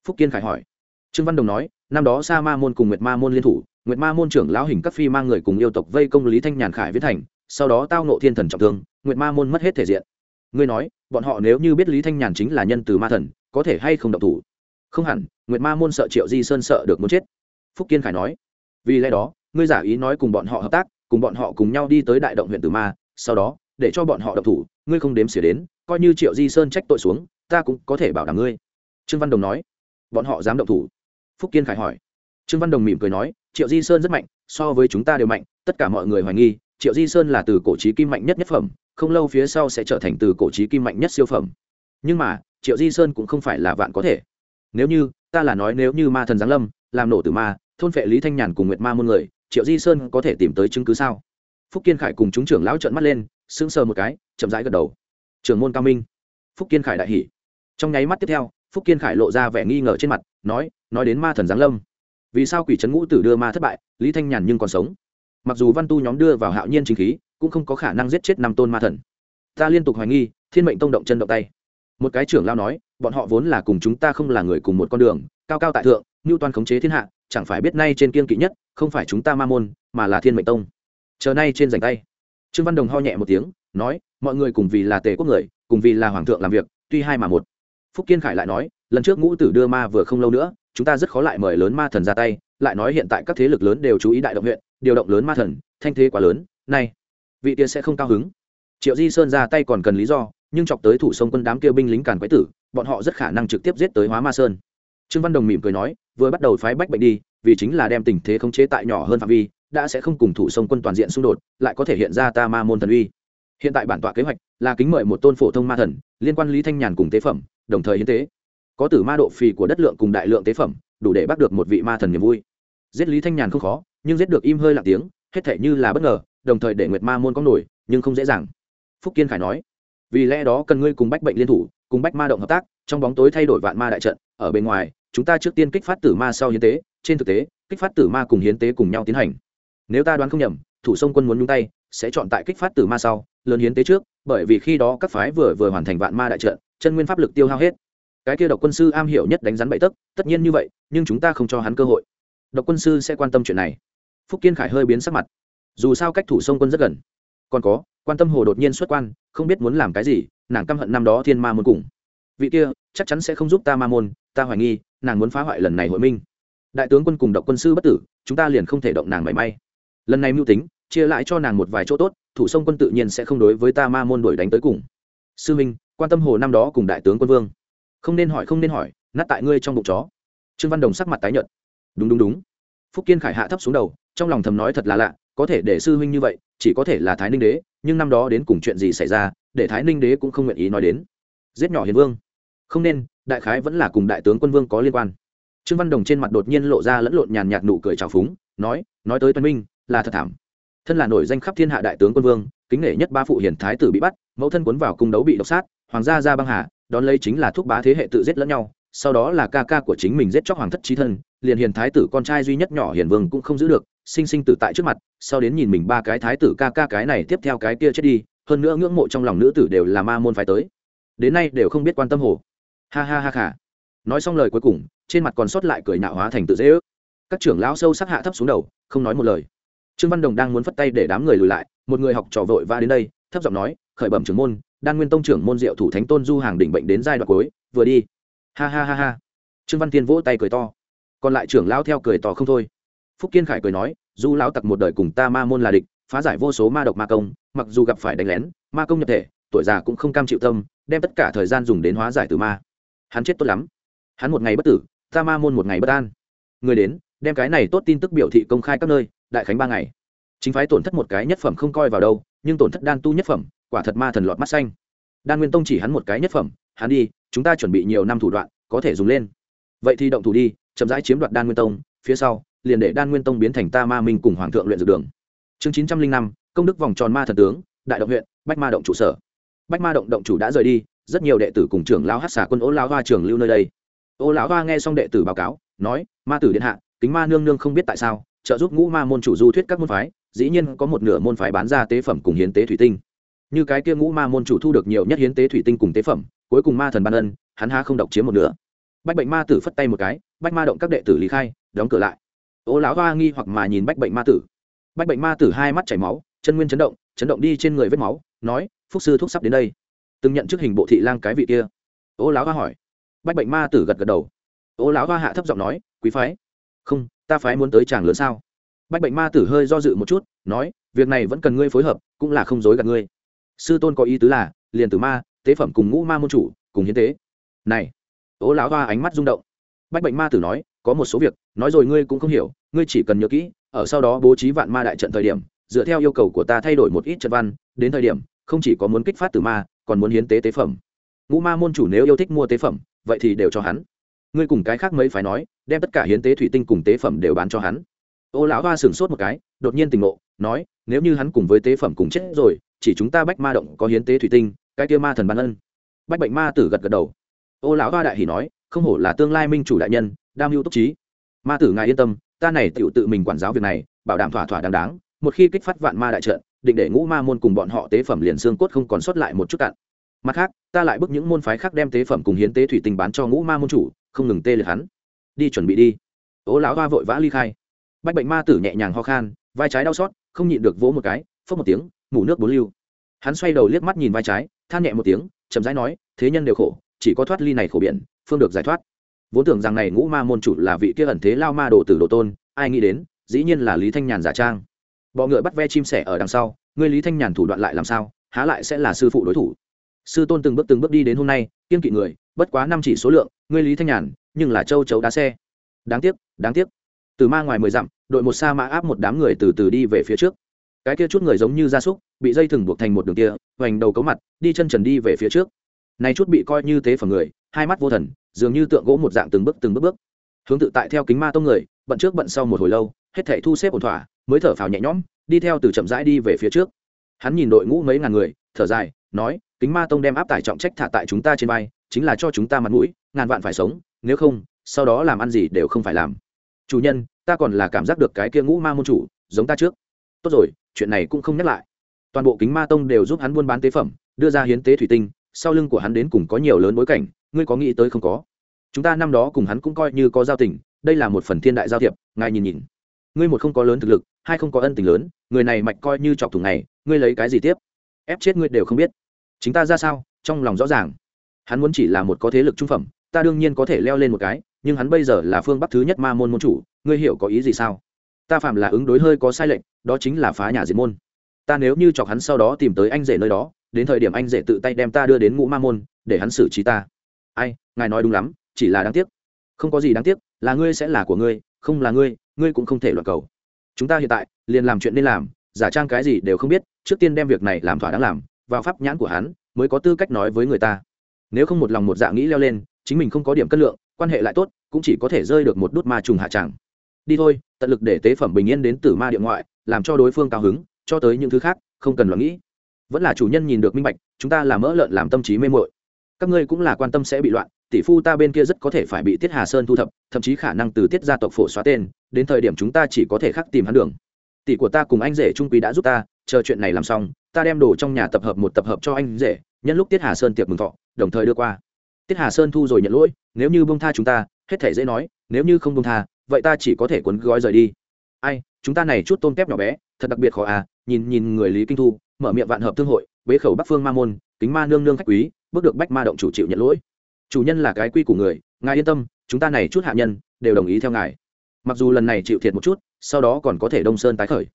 Phúc kiên khải hỏi. Trương văn đồng nói, năm đó sa ma môn cùng nguyệt ma môn liên thủ, nguyệt ma môn trưởng lão hình các phi mang người cùng yêu tộc vây công lý thanh nhàn khải viết thành, sau đó tao nộ thiên thần trọng thương, nguyệt ma môn mất hết thể diện. Ngươi nói, bọn họ nếu như biết lý thanh nhàn chính là nhân từ ma thần, có thể hay không độc thủ? Không hẳn, nguyệt ma môn sợ triệu di sơn sợ được muốn chết. Phúc kiên khải nói, vì lẽ đó, ngươi giả ý nói cùng bọn họ hợp tác, cùng bọn họ cùng nhau đi tới đại động huyện tử ma, sau đó, để cho bọn họ độc thủ, ngươi không đếm xỉa đến, coi như triệu di sơn trách tội xuống ta cũng có thể bảo đảm ngươi. Trương văn đồng nói. Bọn họ dám động thủ. Phúc kiên khải hỏi. Trương văn đồng mỉm cười nói, triệu di sơn rất mạnh, so với chúng ta đều mạnh, tất cả mọi người hoài nghi, triệu di sơn là từ cổ trí kim mạnh nhất nhất phẩm, không lâu phía sau sẽ trở thành từ cổ trí kim mạnh nhất siêu phẩm. Nhưng mà, triệu di sơn cũng không phải là vạn có thể. Nếu như, ta là nói nếu như ma thần giáng lâm, làm nổ từ ma, thôn phệ lý thanh nhàn cùng nguyệt ma môn người, triệu di sơn có thể tìm tới chứng cứ sao? Phúc kiên khải cùng chúng trưởng lão trợn mắt lên, sững sờ một cái, chậm rãi gật đầu. Trưởng môn cao minh. Phúc kiên khải đại hỉ trong nháy mắt tiếp theo, phúc kiên khải lộ ra vẻ nghi ngờ trên mặt, nói nói đến ma thần giáng lâm. Vì sao quỷ trấn ngũ tử đưa ma thất bại, lý thanh nhàn nhưng còn sống? Mặc dù văn tu nhóm đưa vào hạo nhiên chính khí, cũng không có khả năng giết chết năm tôn ma thần. Ta liên tục hoài nghi, thiên mệnh tông động chân động tay. Một cái trưởng lao nói, bọn họ vốn là cùng chúng ta không là người cùng một con đường, cao cao tại thượng ngưu toàn khống chế thiên hạ, chẳng phải biết nay trên kiên kỵ nhất, không phải chúng ta ma môn, mà là thiên mệnh tông. Chờ nay trên rảnh tay, trương văn đồng ho nhẹ một tiếng, nói, mọi người cùng vì là tề quốc người, cùng vì là hoàng thượng làm việc, tuy hai mà một phúc kiên khải lại nói, lần trước ngũ tử đưa ma vừa không lâu nữa, chúng ta rất khó lại mời lớn ma thần ra tay, lại nói hiện tại các thế lực lớn đều chú ý đại động huyện, điều động lớn ma thần, thanh thế quá lớn này vị kia sẽ không cao hứng. Triệu di sơn ra tay còn cần lý do, nhưng chọc tới thủ sông quân đám kêu binh lính càn quái tử, bọn họ rất khả năng trực tiếp giết tới hóa ma sơn. Trương văn đồng mỉm cười nói, vừa bắt đầu phái bách bệnh đi, vì chính là đem tình thế khống chế tại nhỏ hơn phạm vi, đã sẽ không cùng thủ sông quân toàn diện xung đột, lại có thể hiện ra ta ma môn thần uy. Hiện tại bản tọa kế hoạch là kính mời một tôn phổ thông ma thần, liên quan lý thanh nhàn cùng tế phẩm đồng thời hiến tế. Có tử ma độ phì của đất lượng cùng đại lượng tế phẩm, đủ để bắt được một vị ma thần niềm vui. Giết lý thanh nhàn không khó, nhưng giết được im hơi lặng tiếng, hết thể như là bất ngờ, đồng thời để nguyệt ma môn có nổi, nhưng không dễ dàng. Phúc kiên khải nói, vì lẽ đó cần ngươi cùng bách bệnh liên thủ, cùng bách ma động hợp tác, trong bóng tối thay đổi vạn ma đại trận, ở bên ngoài, chúng ta trước tiên kích phát tử ma sau hiến tế, trên thực tế, kích phát tử ma cùng hiến tế cùng nhau tiến hành. Nếu ta đoán không nhầm, thủ sông quân muốn nhung tay, sẽ chọn tại kích phát tử ma sau, lớn hiến tế trước, bởi vì khi đó các phái vừa vừa hoàn thành vạn ma đại trận chân nguyên pháp lực tiêu hao hết. Cái kia độc quân sư am hiểu nhất đánh rắn bậy tấc, tất nhiên như vậy, nhưng chúng ta không cho hắn cơ hội. Độc quân sư sẽ quan tâm chuyện này. Phúc kiên khải hơi biến sắc mặt. Dù sao cách thủ sông quân rất gần. Còn có, quan tâm hồ đột nhiên xuất quan, không biết muốn làm cái gì, nàng căm hận năm đó thiên ma môn cùng. Vị kia, chắc chắn sẽ không giúp ta ma môn, ta hoài nghi, nàng muốn phá hoại lần này hội minh. Đại tướng quân cùng độc quân sư bất tử, chúng ta liền không thể động nàng mảy may. Lần này mưu tính, chia lại cho nàng một vài chỗ tốt, thủ sông quân tự nhiên sẽ không đối với ta ma môn đuổi đánh tới cùng. Sư minh quan tâm hồ năm đó cùng đại tướng quân vương. Không nên hỏi, không nên hỏi, nát tại ngươi trong bụng chó. Trương văn đồng sắc mặt tái nhợt. Đúng đúng đúng. Phúc kiên khải hạ thấp xuống đầu, trong lòng thầm nói thật là lạ, có thể để sư huynh như vậy, chỉ có thể là thái ninh đế, nhưng năm đó đến cùng chuyện gì xảy ra, để thái ninh đế cũng không nguyện ý nói đến. Giết nhỏ hiền vương. Không nên, đại khái vẫn là cùng đại tướng quân vương có liên quan. Trương văn đồng trên mặt đột nhiên lộ ra lẫn lộn nhàn nhạt nụ cười trào phúng, nói nói tới tuân minh, là thật thảm. Thân là nổi danh khắp thiên hạ đại tướng quân vương, kính nể nhất ba phụ hiền thái tử bị bắt, mẫu thân cuốn vào cung đấu bị độc sát hoàng gia ra băng hà, đón lấy chính là thúc bá thế hệ tự giết lẫn nhau, sau đó là ca ca của chính mình giết chóc hoàng thất trí thân, liền hiền thái tử con trai duy nhất nhỏ hiền vương cũng không giữ được, sinh sinh tử tại trước mặt, sau đến nhìn mình ba cái thái tử ca ca cái này tiếp theo cái kia chết đi, hơn nữa ngưỡng mộ trong lòng nữ tử đều là ma môn phải tới. Đến nay đều không biết quan tâm hồ. Ha ha ha khả nói xong lời cuối cùng, trên mặt còn sót lại cười nạo hóa thành tự dễ ước. Các trưởng lão sâu sắc hạ thấp xuống đầu, không nói một lời. Trương văn đồng đang muốn phất tay để đám người lùi lại, một người học trò vội va đến đây, thấp giọng nói, khởi bẩm trưởng môn đan nguyên tông trưởng môn diệu thủ thánh tôn du hàng đỉnh bệnh đến giai đoạn cuối, vừa đi. Ha ha ha ha. Trương văn tiên vỗ tay cười to. Còn lại trưởng lão theo cười to không thôi. Phúc kiên khải cười nói, du lão tặc một đời cùng ta ma môn là địch, phá giải vô số ma độc ma công, mặc dù gặp phải đánh lén, ma công nhập thể, tuổi già cũng không cam chịu tâm, đem tất cả thời gian dùng đến hóa giải từ ma. Hắn chết tốt lắm. Hắn một ngày bất tử, ta ma môn một ngày bất an. Người đến, đem cái này tốt tin tức biểu thị công khai các nơi, đại khánh ba ngày. Chính phái tổn thất một cái nhất phẩm không coi vào đâu, nhưng tổn thất đan tu nhất phẩm quả thật ma thần lọt mắt xanh. Đan nguyên tông chỉ hắn một cái nhất phẩm, hắn đi, chúng ta chuẩn bị nhiều năm thủ đoạn, có thể dùng lên. Vậy thì động thủ đi, chậm rãi chiếm đoạt đan nguyên tông, phía sau, liền để đan nguyên tông biến thành ta ma minh cùng hoàng thượng luyện dược đường. Chương chín trăm linh năm, công đức vòng tròn ma thần tướng, đại động huyện, bách ma động trụ sở. Bách ma động động chủ đã rời đi, rất nhiều đệ tử cùng trưởng lão hát xả quân ô lão hoa trường lưu nơi đây. Ô lão hoa nghe xong đệ tử báo cáo, nói, ma tử điện hạ, kính ma nương nương không biết tại sao, trợ giúp ngũ ma môn chủ du thuyết các môn phái, dĩ nhiên có một nửa môn phái bán ra tế phẩm cùng hiến tế thủy tinh như cái kia ngũ ma môn chủ thu được nhiều nhất hiến tế thủy tinh cùng tế phẩm, cuối cùng ma thần ban ân, hắn ha không độc chiếm một nửa. Bách bệnh ma tử phất tay một cái, bách ma động các đệ tử lý khai, đóng cửa lại. Ô lão hoa nghi hoặc mà nhìn bách bệnh ma tử. Bách bệnh ma tử hai mắt chảy máu, chân nguyên chấn động chấn động đi trên người vết máu, nói, phúc sư thuốc sắp đến đây. Từng nhận chức hình bộ thị lang cái vị kia. Ô lão hoa hỏi. Bách bệnh ma tử gật gật đầu. Ô lão hoa hạ thấp giọng nói, quý phái. Không, ta phái muốn tới chàng lớn sao? Bách bệnh ma tử hơi do dự một chút, nói, việc này vẫn cần ngươi phối hợp, cũng là không dối gạt ngươi sư tôn có ý tứ là, liền tử ma, tế phẩm cùng ngũ ma môn chủ, cùng hiến tế. Này ố lão hoa ánh mắt rung động. Bách bệnh ma tử nói, có một số việc, nói rồi ngươi cũng không hiểu, ngươi chỉ cần nhớ kỹ, ở sau đó bố trí vạn ma đại trận thời điểm, dựa theo yêu cầu của ta thay đổi một ít trận văn, đến thời điểm, không chỉ có muốn kích phát tử ma, còn muốn hiến tế tế phẩm. Ngũ ma môn chủ nếu yêu thích mua tế phẩm, vậy thì đều cho hắn. Ngươi cùng cái khác mấy phải nói, đem tất cả hiến tế thủy tinh cùng tế phẩm đều bán cho hắn. Ô lão hoa sửng sốt một cái, đột nhiên tình ngộ, nói, nếu như hắn cùng với tế phẩm cùng chết rồi chỉ chúng ta bách ma động có hiến tế thủy tinh, cái kia ma thần ban ân. Bách bệnh ma tử gật gật đầu. Ô lão hoa đại hỉ nói, không hổ là tương lai minh chủ đại nhân, đam mưu túc trí. Ma tử ngài yên tâm, ta này tự tự mình quản giáo việc này, bảo đảm thỏa thỏa đáng đáng, một khi kích phát vạn ma đại trận, định để ngũ ma môn cùng bọn họ tế phẩm liền xương cốt không còn sót lại một chút cạn. Mặt khác, ta lại bức những môn phái khác đem tế phẩm cùng hiến tế thủy tinh bán cho ngũ ma môn chủ, không ngừng tê liệt hắn. Đi chuẩn bị đi. Ố lão hoa vội vã ly khai. Bách bệnh ma tử nhẹ nhàng ho khan, vai trái đau xót, không nhịn được vỗ một cái phớt một tiếng ngủ nước bốn lưu. Hắn xoay đầu liếc mắt nhìn vai trái, than nhẹ một tiếng, chậm rãi nói, thế nhân đều khổ, chỉ có thoát ly này khổ biển, phương được giải thoát. Vốn tưởng rằng này ngũ ma môn chủ là vị kia ẩn thế lao ma đồ tử đồ tôn, ai nghĩ đến, dĩ nhiên là lý thanh nhàn giả trang. Bọ ngựa bắt ve chim sẻ ở đằng sau, ngươi lý thanh nhàn thủ đoạn lại làm sao? Há lại sẽ là sư phụ đối thủ? Sư tôn từng bước từng bước đi đến hôm nay, kiên kỵ người, bất quá năm chỉ số lượng, ngươi lý thanh nhàn, nhưng là châu chấu đá xe. Đáng tiếc đáng tiếc. Từ ma ngoài mười dặm, đội một sa mã áp một đám người từ từ đi về phía trước cái kia chút người giống như gia súc, bị dây thừng buộc thành một đường kia, hoành đầu cấu mặt, đi chân trần đi về phía trước. Này chút bị coi như tế phần người, hai mắt vô thần, dường như tượng gỗ một dạng từng bước từng bước bước. Hướng tự tại theo kính ma tông người, bận trước bận sau một hồi lâu, hết thảy thu xếp ổn thỏa, mới thở phào nhẹ nhõm, đi theo từ chậm rãi đi về phía trước. Hắn nhìn đội ngũ mấy ngàn người, thở dài, nói, kính ma tông đem áp tải trọng trách thả tại chúng ta trên vai, chính là cho chúng ta mặt mũi, ngàn vạn phải sống, nếu không, sau đó làm ăn gì đều không phải làm. Chủ nhân, ta còn là cảm giác được cái kia ngũ ma môn chủ, giống ta trước tốt rồi, chuyện này cũng không nhắc lại. Toàn bộ kính ma tông đều giúp hắn buôn bán tế phẩm, đưa ra hiến tế thủy tinh, sau lưng của hắn đến cùng có nhiều lớn bối cảnh, ngươi có nghĩ tới không có? Chúng ta năm đó cùng hắn cũng coi như có giao tình, đây là một phần thiên đại giao thiệp, ngài nhìn nhìn. Ngươi một không có lớn thực lực, hai không có ân tình lớn, người này mạch coi như chọc thủng này, ngươi lấy cái gì tiếp? Ép chết ngươi đều không biết. Chính ta ra sao? Trong lòng rõ ràng. Hắn muốn chỉ là một có thế lực trung phẩm, ta đương nhiên có thể leo lên một cái, nhưng hắn bây giờ là phương bắc thứ nhất ma môn môn chủ, ngươi hiểu có ý gì sao? Ta phạm là ứng đối hơi có sai lệch, đó chính là phá nhà diệt môn. Ta nếu như chọc hắn sau đó tìm tới anh rể nơi đó, đến thời điểm anh rể tự tay đem ta đưa đến ngũ ma môn, để hắn xử trí ta. Ai, ngài nói đúng lắm, chỉ là đáng tiếc. Không có gì đáng tiếc, là ngươi sẽ là của ngươi, không là ngươi ngươi cũng không thể loạn cầu. Chúng ta hiện tại, liền làm chuyện nên làm, giả trang cái gì đều không biết, trước tiên đem việc này làm thỏa đáng làm, vào pháp nhãn của hắn, mới có tư cách nói với người ta. Nếu không một lòng một dạ nghĩ leo lên, chính mình không có điểm cân lượng, quan hệ lại tốt, cũng chỉ có thể rơi được một đút ma trùng hạ tràng đi thôi, tận lực để tế phẩm bình yên đến từ ma địa ngoại, làm cho đối phương cao hứng, cho tới những thứ khác, không cần lo nghĩ. Vẫn là chủ nhân nhìn được minh bạch, chúng ta là mỡ lợn làm tâm trí mê mội các ngươi cũng là quan tâm sẽ bị loạn, tỷ phu ta bên kia rất có thể phải bị tiết hà sơn thu thập, thậm chí khả năng từ tiết gia tộc phổ xóa tên, đến thời điểm chúng ta chỉ có thể khắc tìm hắn đường. Tỷ của ta cùng anh rể trung quý đã giúp ta, chờ chuyện này làm xong, ta đem đồ trong nhà tập hợp một tập hợp cho anh rể, nhân lúc tiết hà sơn tiệc mừng thọ, đồng thời đưa qua. Tiết hà sơn thu rồi nhận lỗi, nếu như bông tha chúng ta, hết thể dễ nói, nếu như không bông tha vậy ta chỉ có thể cuốn gói rời đi. Ai, chúng ta này chút tôm kép nhỏ bé, thật đặc biệt khó à nhìn nhìn người lý kinh thu, mở miệng vạn hợp thương hội, bế khẩu bắc phương ma môn, kính ma nương nương khách quý, bước được bách ma động chủ chịu nhận lỗi. Chủ nhân là cái quy của người, ngài yên tâm, chúng ta này chút hạ nhân, đều đồng ý theo ngài. Mặc dù lần này chịu thiệt một chút, sau đó còn có thể đông sơn tái khởi.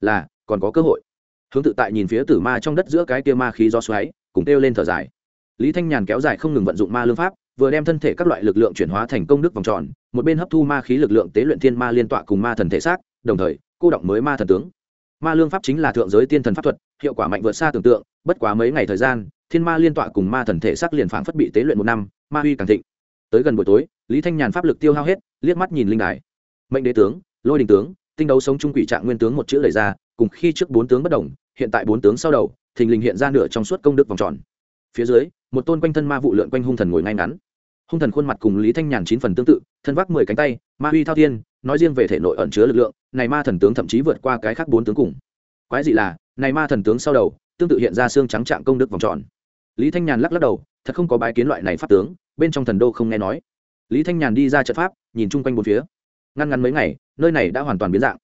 Là, còn có cơ hội. Hướng tự tại nhìn phía tử ma trong đất giữa cái kia ma khí do xoáy, cùng kêu lên thở dài. Lý thanh nhàn kéo dài không ngừng vận dụng ma lương pháp vừa đem thân thể các loại lực lượng chuyển hóa thành công đức vòng tròn, một bên hấp thu ma khí lực lượng tế luyện thiên ma liên tọa cùng ma thần thể xác, đồng thời, cô động mới ma thần tướng. Ma lương pháp chính là thượng giới tiên thần pháp thuật, hiệu quả mạnh vượt xa tưởng tượng, bất quá mấy ngày thời gian, thiên ma liên tọa cùng ma thần thể xác liền phảng phất bị tế luyện một năm, ma huy càng thịnh. Tới gần buổi tối, lý thanh nhàn pháp lực tiêu hao hết, liếc mắt nhìn linh đài. Mệnh đế tướng, lôi đình tướng, tinh đấu sống trung quỷ trạng nguyên tướng một chữ lời ra, cùng khi trước bốn tướng bất đồng, hiện tại bốn tướng sau đầu, thình lình hiện ra nửa trong suốt công đức vòng tròn. Phía dưới, một tôn quanh thân ma vụ lượn quanh hung thần ngồi ngay ngắn hung thần khuôn mặt cùng lý thanh nhàn chín phần tương tự, thân vác mười cánh tay, ma huy thao thiên, nói riêng về thể nội ẩn chứa lực lượng, này ma thần tướng thậm chí vượt qua cái khác bốn tướng cùng. Quái dị là, này ma thần tướng sau đầu, tương tự hiện ra xương trắng trạng công đức vòng tròn. Lý thanh nhàn lắc lắc đầu, thật không có bái kiến loại này pháp tướng, bên trong thần đô không nghe nói. Lý thanh nhàn đi ra trận pháp, nhìn chung quanh bốn phía. Ngăn ngắn mấy ngày, nơi này đã hoàn toàn biến dạng.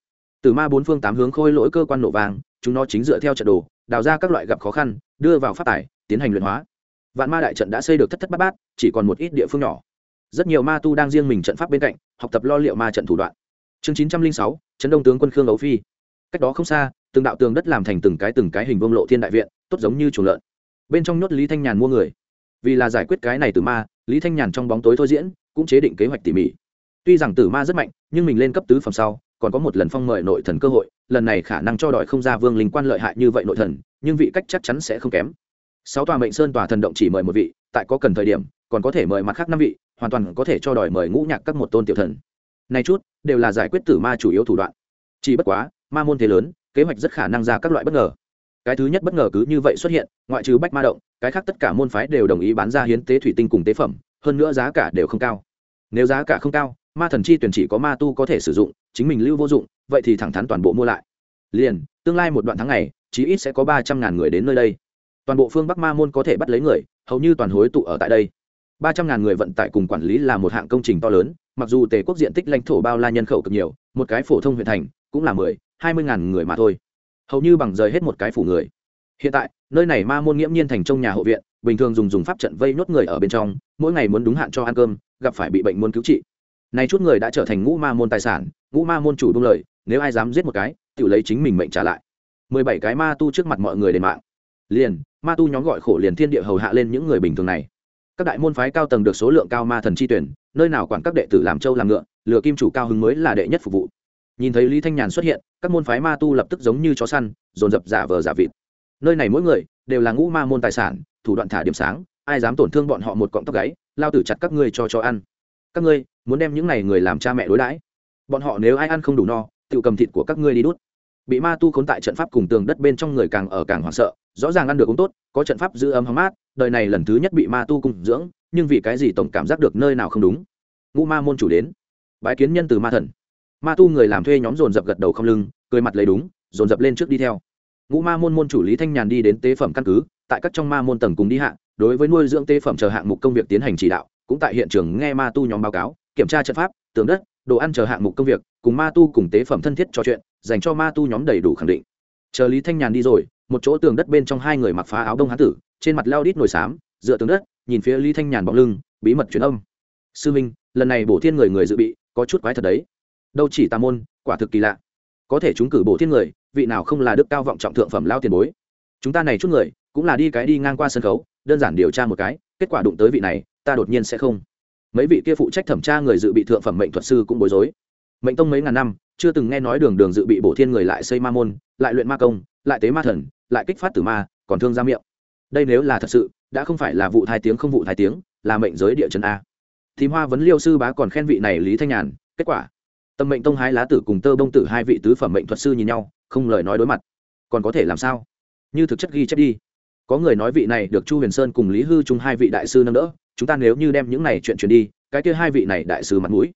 Từ ma bốn phương tám hướng khôi lỗi cơ quan nổ vàng chúng nó chính dựa theo trận đồ, đào ra các loại gặp khó khăn, đưa vào phát tải tiến hành luyện hóa vạn ma đại trận đã xây được thất thất bát bát, chỉ còn một ít địa phương nhỏ. Rất nhiều ma tu đang riêng mình trận pháp bên cạnh, học tập lo liệu ma trận thủ đoạn. Chương chín trăm linh sáu trấn đông tướng quân khương ấu phi. Cách đó không xa, từng đạo tường đất làm thành từng cái từng cái hình vương lộ thiên đại viện, tốt giống như chuồng lợn. Bên trong nhốt lý thanh nhàn mua người. Vì là giải quyết cái này từ ma, lý thanh nhàn trong bóng tối thôi diễn, cũng chế định kế hoạch tỉ mỉ. Tuy rằng tử ma rất mạnh, nhưng mình lên cấp tứ phẩm sau, còn có một lần phong mời nội thần cơ hội, lần này khả năng cho đòi không ra vương linh quan lợi hại như vậy nội thần, nhưng vị cách chắc chắn sẽ không kém sáu tòa mệnh sơn tòa thần động chỉ mời một vị, tại có cần thời điểm, còn có thể mời mặt khác năm vị, hoàn toàn có thể cho đòi mời ngũ nhạc các một tôn tiểu thần. Này chút, đều là giải quyết tử ma chủ yếu thủ đoạn. Chỉ bất quá, ma môn thế lớn, kế hoạch rất khả năng ra các loại bất ngờ. Cái thứ nhất bất ngờ cứ như vậy xuất hiện, ngoại trừ bách ma động, cái khác tất cả môn phái đều đồng ý bán ra hiến tế thủy tinh cùng tế phẩm, hơn nữa giá cả đều không cao. Nếu giá cả không cao, ma thần chi tuyển chỉ có ma tu có thể sử dụng, chính mình lưu vô dụng, vậy thì thẳng thắn toàn bộ mua lại. Liền, tương lai một đoạn tháng này chí ít sẽ có ba trăm ngàn người đến nơi đây toàn bộ phương bắc ma môn có thể bắt lấy người, hầu như toàn hối tụ ở tại đây. Ba trăm ngàn người vận tải cùng quản lý là một hạng công trình to lớn, mặc dù tề quốc diện tích lãnh thổ bao la nhân khẩu cực nhiều, một cái phổ thông huyện thành cũng là mười, hai mươi ngàn người mà thôi. Hầu như bằng rời hết một cái phủ người. Hiện tại, nơi này ma môn nghiễm nhiên thành trong nhà hộ viện, bình thường dùng dùng pháp trận vây nhốt người ở bên trong, mỗi ngày muốn đúng hạn cho ăn cơm, gặp phải bị bệnh muốn cứu trị. Nay chút người đã trở thành ngũ ma môn tài sản, ngũ ma môn chủ đúng lời, nếu ai dám giết một cái, tự lấy chính mình mệnh trả lại. Mười bảy cái ma tu trước mặt mọi người đền mạng. Liền ma tu nhóm gọi khổ liền thiên địa hầu hạ lên những người bình thường này. Các đại môn phái cao tầng được số lượng cao ma thần chi tuyển, nơi nào quản các đệ tử làm châu làm ngựa, lừa kim chủ cao hứng mới là đệ nhất phục vụ. Nhìn thấy lý thanh nhàn xuất hiện, các môn phái ma tu lập tức giống như chó săn, dồn dập giả vờ giả vịt. Nơi này mỗi người đều là ngũ ma môn tài sản, thủ đoạn thả điểm sáng, ai dám tổn thương bọn họ một cọng tóc gáy, lao tử chặt các ngươi cho cho ăn. Các ngươi muốn đem những này người làm cha mẹ đối đãi. Bọn họ nếu ai ăn không đủ no, tự cầm thịt của các ngươi đi đút. Bị ma tu khốn tại trận pháp cùng tường đất bên trong người càng ở càng hoảng sợ rõ ràng ăn được cũng tốt, có trận pháp giữ ấm hóng mát, đời này lần thứ nhất bị ma tu cung dưỡng, nhưng vì cái gì tổng cảm giác được nơi nào không đúng? Ngũ ma môn chủ đến. Bái kiến nhân từ ma thần. Ma tu người làm thuê nhóm dồn dập gật đầu không lưng, cười mặt lấy đúng, dồn dập lên trước đi theo. Ngũ ma môn môn chủ lý thanh nhàn đi đến tế phẩm căn cứ, tại các trong ma môn tầng cùng đi hạ, đối với nuôi dưỡng tế phẩm chờ hạng mục công việc tiến hành chỉ đạo, cũng tại hiện trường nghe ma tu nhóm báo cáo, kiểm tra trận pháp, tường đất, đồ ăn chờ hạng mục công việc, cùng ma tu cùng tế phẩm thân thiết trò chuyện, dành cho ma tu nhóm đầy đủ khẳng định. Chờ lý thanh nhàn đi rồi một chỗ tường đất bên trong hai người mặc phá áo đông hán tử, trên mặt leo đít nồi xám, dựa tường đất, nhìn phía lý thanh nhàn bóng lưng, bí mật truyền âm. Sư minh, lần này bổ thiên người người dự bị, có chút quái thật đấy. Đâu chỉ tà môn, quả thực kỳ lạ. Có thể chúng cử bổ thiên người, vị nào không là đức cao vọng trọng thượng phẩm lao tiền bối. Chúng ta này chút người, cũng là đi cái đi ngang qua sân khấu, đơn giản điều tra một cái, kết quả đụng tới vị này, ta đột nhiên sẽ không. Mấy vị kia phụ trách thẩm tra người dự bị thượng phẩm mệnh thuật sư cũng bối rối. Mệnh tông mấy ngàn năm, chưa từng nghe nói đường đường dự bị bổ thiên người lại xây ma môn, lại luyện ma công lại tế ma thần, lại kích phát tử ma, còn thương ra miệng. Đây nếu là thật sự, đã không phải là vụ thai tiếng không vụ thai tiếng, là mệnh giới địa chân a. Thì hoa vấn liêu sư bá còn khen vị này lý thanh nhàn, kết quả. Tâm mệnh tông hái lá tử cùng tơ bông tử hai vị tứ phẩm mệnh thuật sư nhìn nhau, không lời nói đối mặt. Còn có thể làm sao? Như thực chất ghi chép đi. Có người nói vị này được chu huyền sơn cùng lý hư chung hai vị đại sư nâng đỡ, chúng ta nếu như đem những này chuyện truyền đi, cái kia hai vị này đại sư mặt mũi.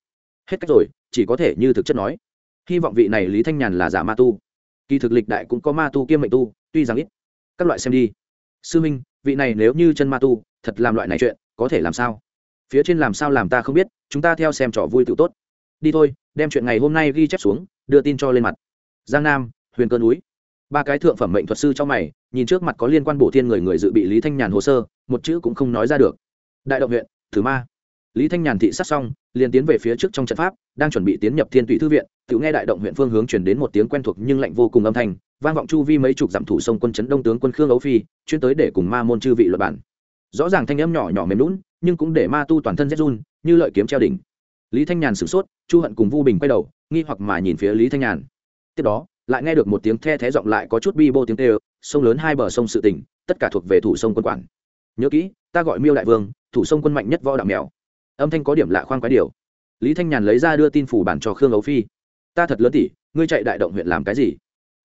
Hết cách rồi, chỉ có thể như thực chất nói. Hy vọng vị này lý thanh nhàn là giả ma tu kỳ thực lịch đại cũng có ma tu kiêm mệnh tu, tuy rằng ít. Các loại xem đi. Sư minh, vị này nếu như chân ma tu, thật làm loại này chuyện, có thể làm sao? Phía trên làm sao làm ta không biết, chúng ta theo xem trò vui tự tốt. Đi thôi, đem chuyện ngày hôm nay ghi chép xuống, đưa tin cho lên mặt. Giang nam, huyền cơ núi. Ba cái thượng phẩm mệnh thuật sư trong mày, nhìn trước mặt có liên quan bổ thiên người người dự bị lý thanh nhàn hồ sơ, một chữ cũng không nói ra được. Đại động huyện thứ ma lý thanh nhàn thị sát xong, liền tiến về phía trước trong trận pháp, đang chuẩn bị tiến nhập thiên tụy thư viện, tự nghe đại động huyện phương hướng chuyển đến một tiếng quen thuộc nhưng lạnh vô cùng âm thanh, vang vọng chu vi mấy chục dặm thủ sông quân chấn đông tướng quân khương ấu phi, chuyên tới để cùng ma môn chư vị luật bản rõ ràng thanh âm nhỏ nhỏ mềm lún nhưng cũng để ma tu toàn thân rét run, như lợi kiếm treo đỉnh. Lý thanh nhàn sửng sốt, chu hận cùng vu bình quay đầu, nghi hoặc mà nhìn phía lý thanh nhàn. Tiếp đó, lại nghe được một tiếng the thé giọng lại có chút bi bô tiếng tê sông lớn hai bờ sông sự tỉnh, tất cả thuộc về thủ sông quân quản. Nhớ kỹ, ta gọi miêu đại vương, thủ sông quân mạnh nhất võ đạo mèo âm thanh có điểm lạ khoan quái điều. Lý thanh nhàn lấy ra đưa tin phủ bản cho khương ấu phi. Ta thật lớn tỷ ngươi chạy đại động huyện làm cái gì?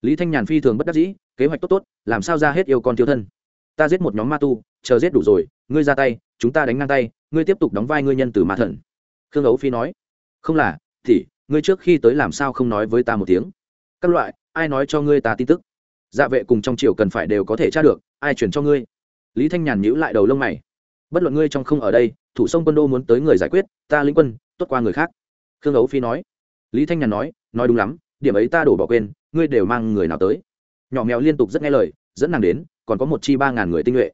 Lý thanh nhàn phi thường bất đắc dĩ, kế hoạch tốt tốt, làm sao ra hết yêu con thiếu thân? Ta giết một nhóm ma tu, chờ giết đủ rồi, ngươi ra tay, chúng ta đánh ngang tay, ngươi tiếp tục đóng vai ngươi nhân từ ma thần. Khương ấu phi nói. Không là thì ngươi trước khi tới làm sao không nói với ta một tiếng? Các loại, ai nói cho ngươi ta tin tức? Dạ vệ cùng trong triều cần phải đều có thể tra được, ai chuyển cho ngươi? Lý thanh nhàn nhíu lại đầu lông mày bất luận ngươi trong không ở đây, thủ sông quân đô muốn tới người giải quyết, ta lĩnh quân, tốt qua người khác. Khương ấu phi nói. Lý thanh nhàn nói nói đúng lắm, điểm ấy ta đổ bỏ quên, ngươi đều mang người nào tới. Nhỏ mèo liên tục rất nghe lời, dẫn nàng đến, còn có một chi ba ngàn người tinh nhuệ.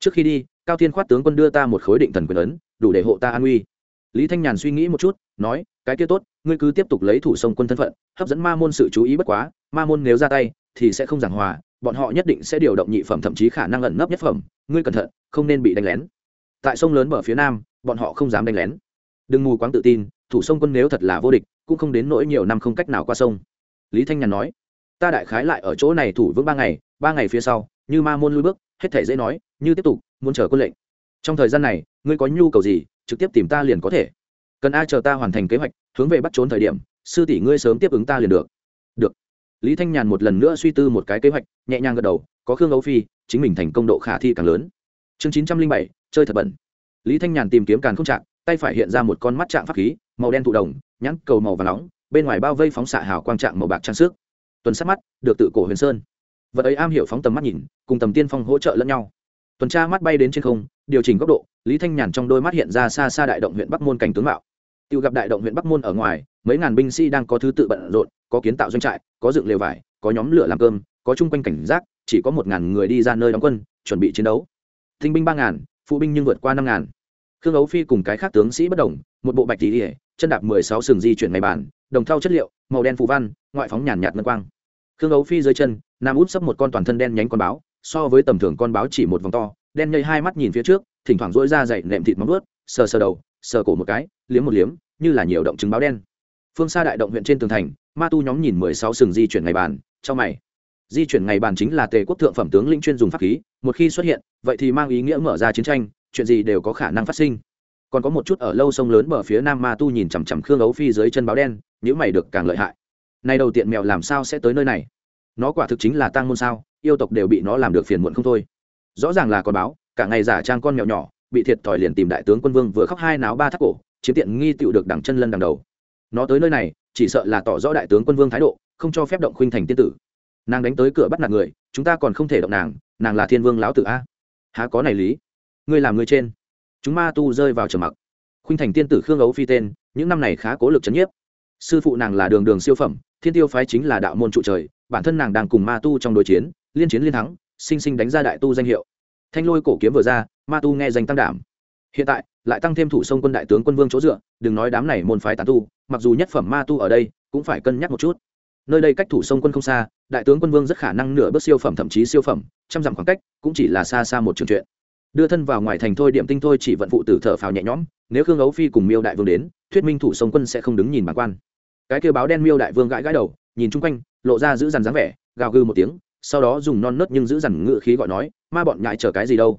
Trước khi đi, cao thiên khoát tướng quân đưa ta một khối định thần quyền ấn, đủ để hộ ta an uy. Lý thanh nhàn suy nghĩ một chút, nói, cái kia tốt, ngươi cứ tiếp tục lấy thủ sông quân thân phận, hấp dẫn ma môn sự chú ý bất quá, ma môn nếu ra tay, thì sẽ không giảng hòa, bọn họ nhất định sẽ điều động nhị phẩm thậm chí khả năng ẩn nấp nhất phẩm, ngươi cẩn thận, không nên bị đánh lén tại sông lớn bờ phía nam, bọn họ không dám đánh lén. Đừng mù quáng tự tin, thủ sông quân nếu thật là vô địch, cũng không đến nỗi nhiều năm không cách nào qua sông. Lý thanh nhàn nói, ta đại khái lại ở chỗ này thủ vững ba ngày ba ngày phía sau, như ma môn lui bước, hết thể dễ nói, như tiếp tục, muốn chờ quân lệnh. Trong thời gian này, ngươi có nhu cầu gì, trực tiếp tìm ta liền có thể. Cần ai chờ ta hoàn thành kế hoạch, hướng về bắt trốn thời điểm, sư tỷ ngươi sớm tiếp ứng ta liền được. Được. Lý thanh nhàn một lần nữa suy tư một cái kế hoạch, nhẹ nhàng gật đầu, có khương ấu phi, chính mình thành công độ khả thi càng lớn chương chín trăm linh bảy, chơi thật bẩn. Lý thanh nhàn tìm kiếm càn không trạng, tay phải hiện ra một con mắt trạng pháp khí, màu đen thụ đồng, nhãn cầu màu và nóng, bên ngoài bao vây phóng xạ hào quang trạng màu bạc trang sức. Tuần sát mắt, được tự cổ huyền sơn. Vật ấy am hiểu phóng tầm mắt nhìn, cùng tầm tiên phong hỗ trợ lẫn nhau. Tuần tra mắt bay đến trên không, điều chỉnh góc độ, lý thanh nhàn trong đôi mắt hiện ra xa xa đại động huyện bắc môn cảnh tướng mạo. Tự gặp đại động huyện bắc môn ở ngoài, mấy ngàn binh sĩ đang có thứ tự bận rộn, có kiến tạo doanh trại, có dựng lều vải, có nhóm lửa làm cơm, có chung quanh cảnh giác, chỉ có một ngàn người đi ra nơi đóng quân, chuẩn bị chiến đấu tinh binh ba ngàn, phụ binh nhưng vượt qua năm ngàn. Khương ấu phi cùng cái khác tướng sĩ bất đồng, một bộ bạch tỷ ỉa chân đạp mười sáu sừng di chuyển ngày bản, đồng thau chất liệu, màu đen phù văn, ngoại phóng nhàn nhạt ngân quang. Khương ấu phi dưới chân, nam út sấp một con toàn thân đen nhánh con báo, so với tầm thường con báo chỉ một vòng to, đen nhây hai mắt nhìn phía trước, thỉnh thoảng dỗi ra dậy nệm thịt móng ướt sờ sờ đầu, sờ cổ một cái, liếm một liếm, như là nhiều động chứng báo đen. Phương xa đại động huyện trên tường thành, ma tu nhóm nhìn mười sáu sừng di chuyển ngày bàn trong mày di chuyển ngày bàn chính là tề quốc thượng phẩm tướng lĩnh chuyên dùng pháp khí, một khi xuất hiện, vậy thì mang ý nghĩa mở ra chiến tranh, chuyện gì đều có khả năng phát sinh. Còn có một chút ở lâu sông lớn bờ phía nam ma tu nhìn chằm chằm khương ấu phi dưới chân báo đen những mày được càng lợi hại. Nay đầu tiện mèo làm sao sẽ tới nơi này? Nó quả thực chính là tăng môn sao, yêu tộc đều bị nó làm được phiền muộn không thôi. Rõ ràng là con báo, cả ngày giả trang con mèo nhỏ, bị thiệt thòi liền tìm đại tướng quân vương vừa khóc hai náo ba thác cổ, chiếm tiện nghi tựu được đằng chân lân đằng đầu. Nó tới nơi này, chỉ sợ là tỏ rõ đại tướng quân vương thái độ, không cho phép động khuynh thành tiên tử nàng đánh tới cửa bắt nạt người, chúng ta còn không thể động nàng nàng là thiên vương lão tử a. Há có này lý? Ngươi làm người trên. Chúng ma tu rơi vào trầm mặc. Khuynh thành tiên tử khương ấu phi tên, những năm này khá cố lực c h ấ n nhiếp. Sư phụ nàng là đường đường siêu phẩm, thiên tiêu phái chính là đạo môn trụ trời, bản thân nàng đang cùng ma tu trong đối chiến, liên chiến liên thắng, sinh sinh đánh ra đại tu danh hiệu. Thanh lôi cổ kiếm vừa ra, ma tu nghe danh tăng đảm. Hiện tại, lại tăng thêm thủ sông quân đại tướng quân vương chỗ dựa, đừng nói đám này môn phái tán tu, mặc dù nhất phẩm ma tu ở đây, cũng phải cân nhắc một chút nơi đây cách thủ sông quân không xa, đại tướng quân vương rất khả năng nửa bước siêu phẩm thậm chí siêu phẩm, trăm dặm khoảng cách cũng chỉ là xa xa một trường chuyện. Đưa thân vào ngoài thành thôi, điểm tinh thôi, chỉ vận phụ tử thở phào nhẹ nhõm, nếu khương ấu phi cùng miêu đại vương đến, thuyết minh thủ sông quân sẽ không đứng nhìn bản quan. Cái kêu báo đen miêu đại vương gãi gãi đầu, nhìn chung quanh, lộ ra giữ dằn dáng vẻ, gào gư một tiếng, sau đó dùng non nớt nhưng giữ dằn ngự khí gọi nói, ma bọn nhại chờ cái gì đâu?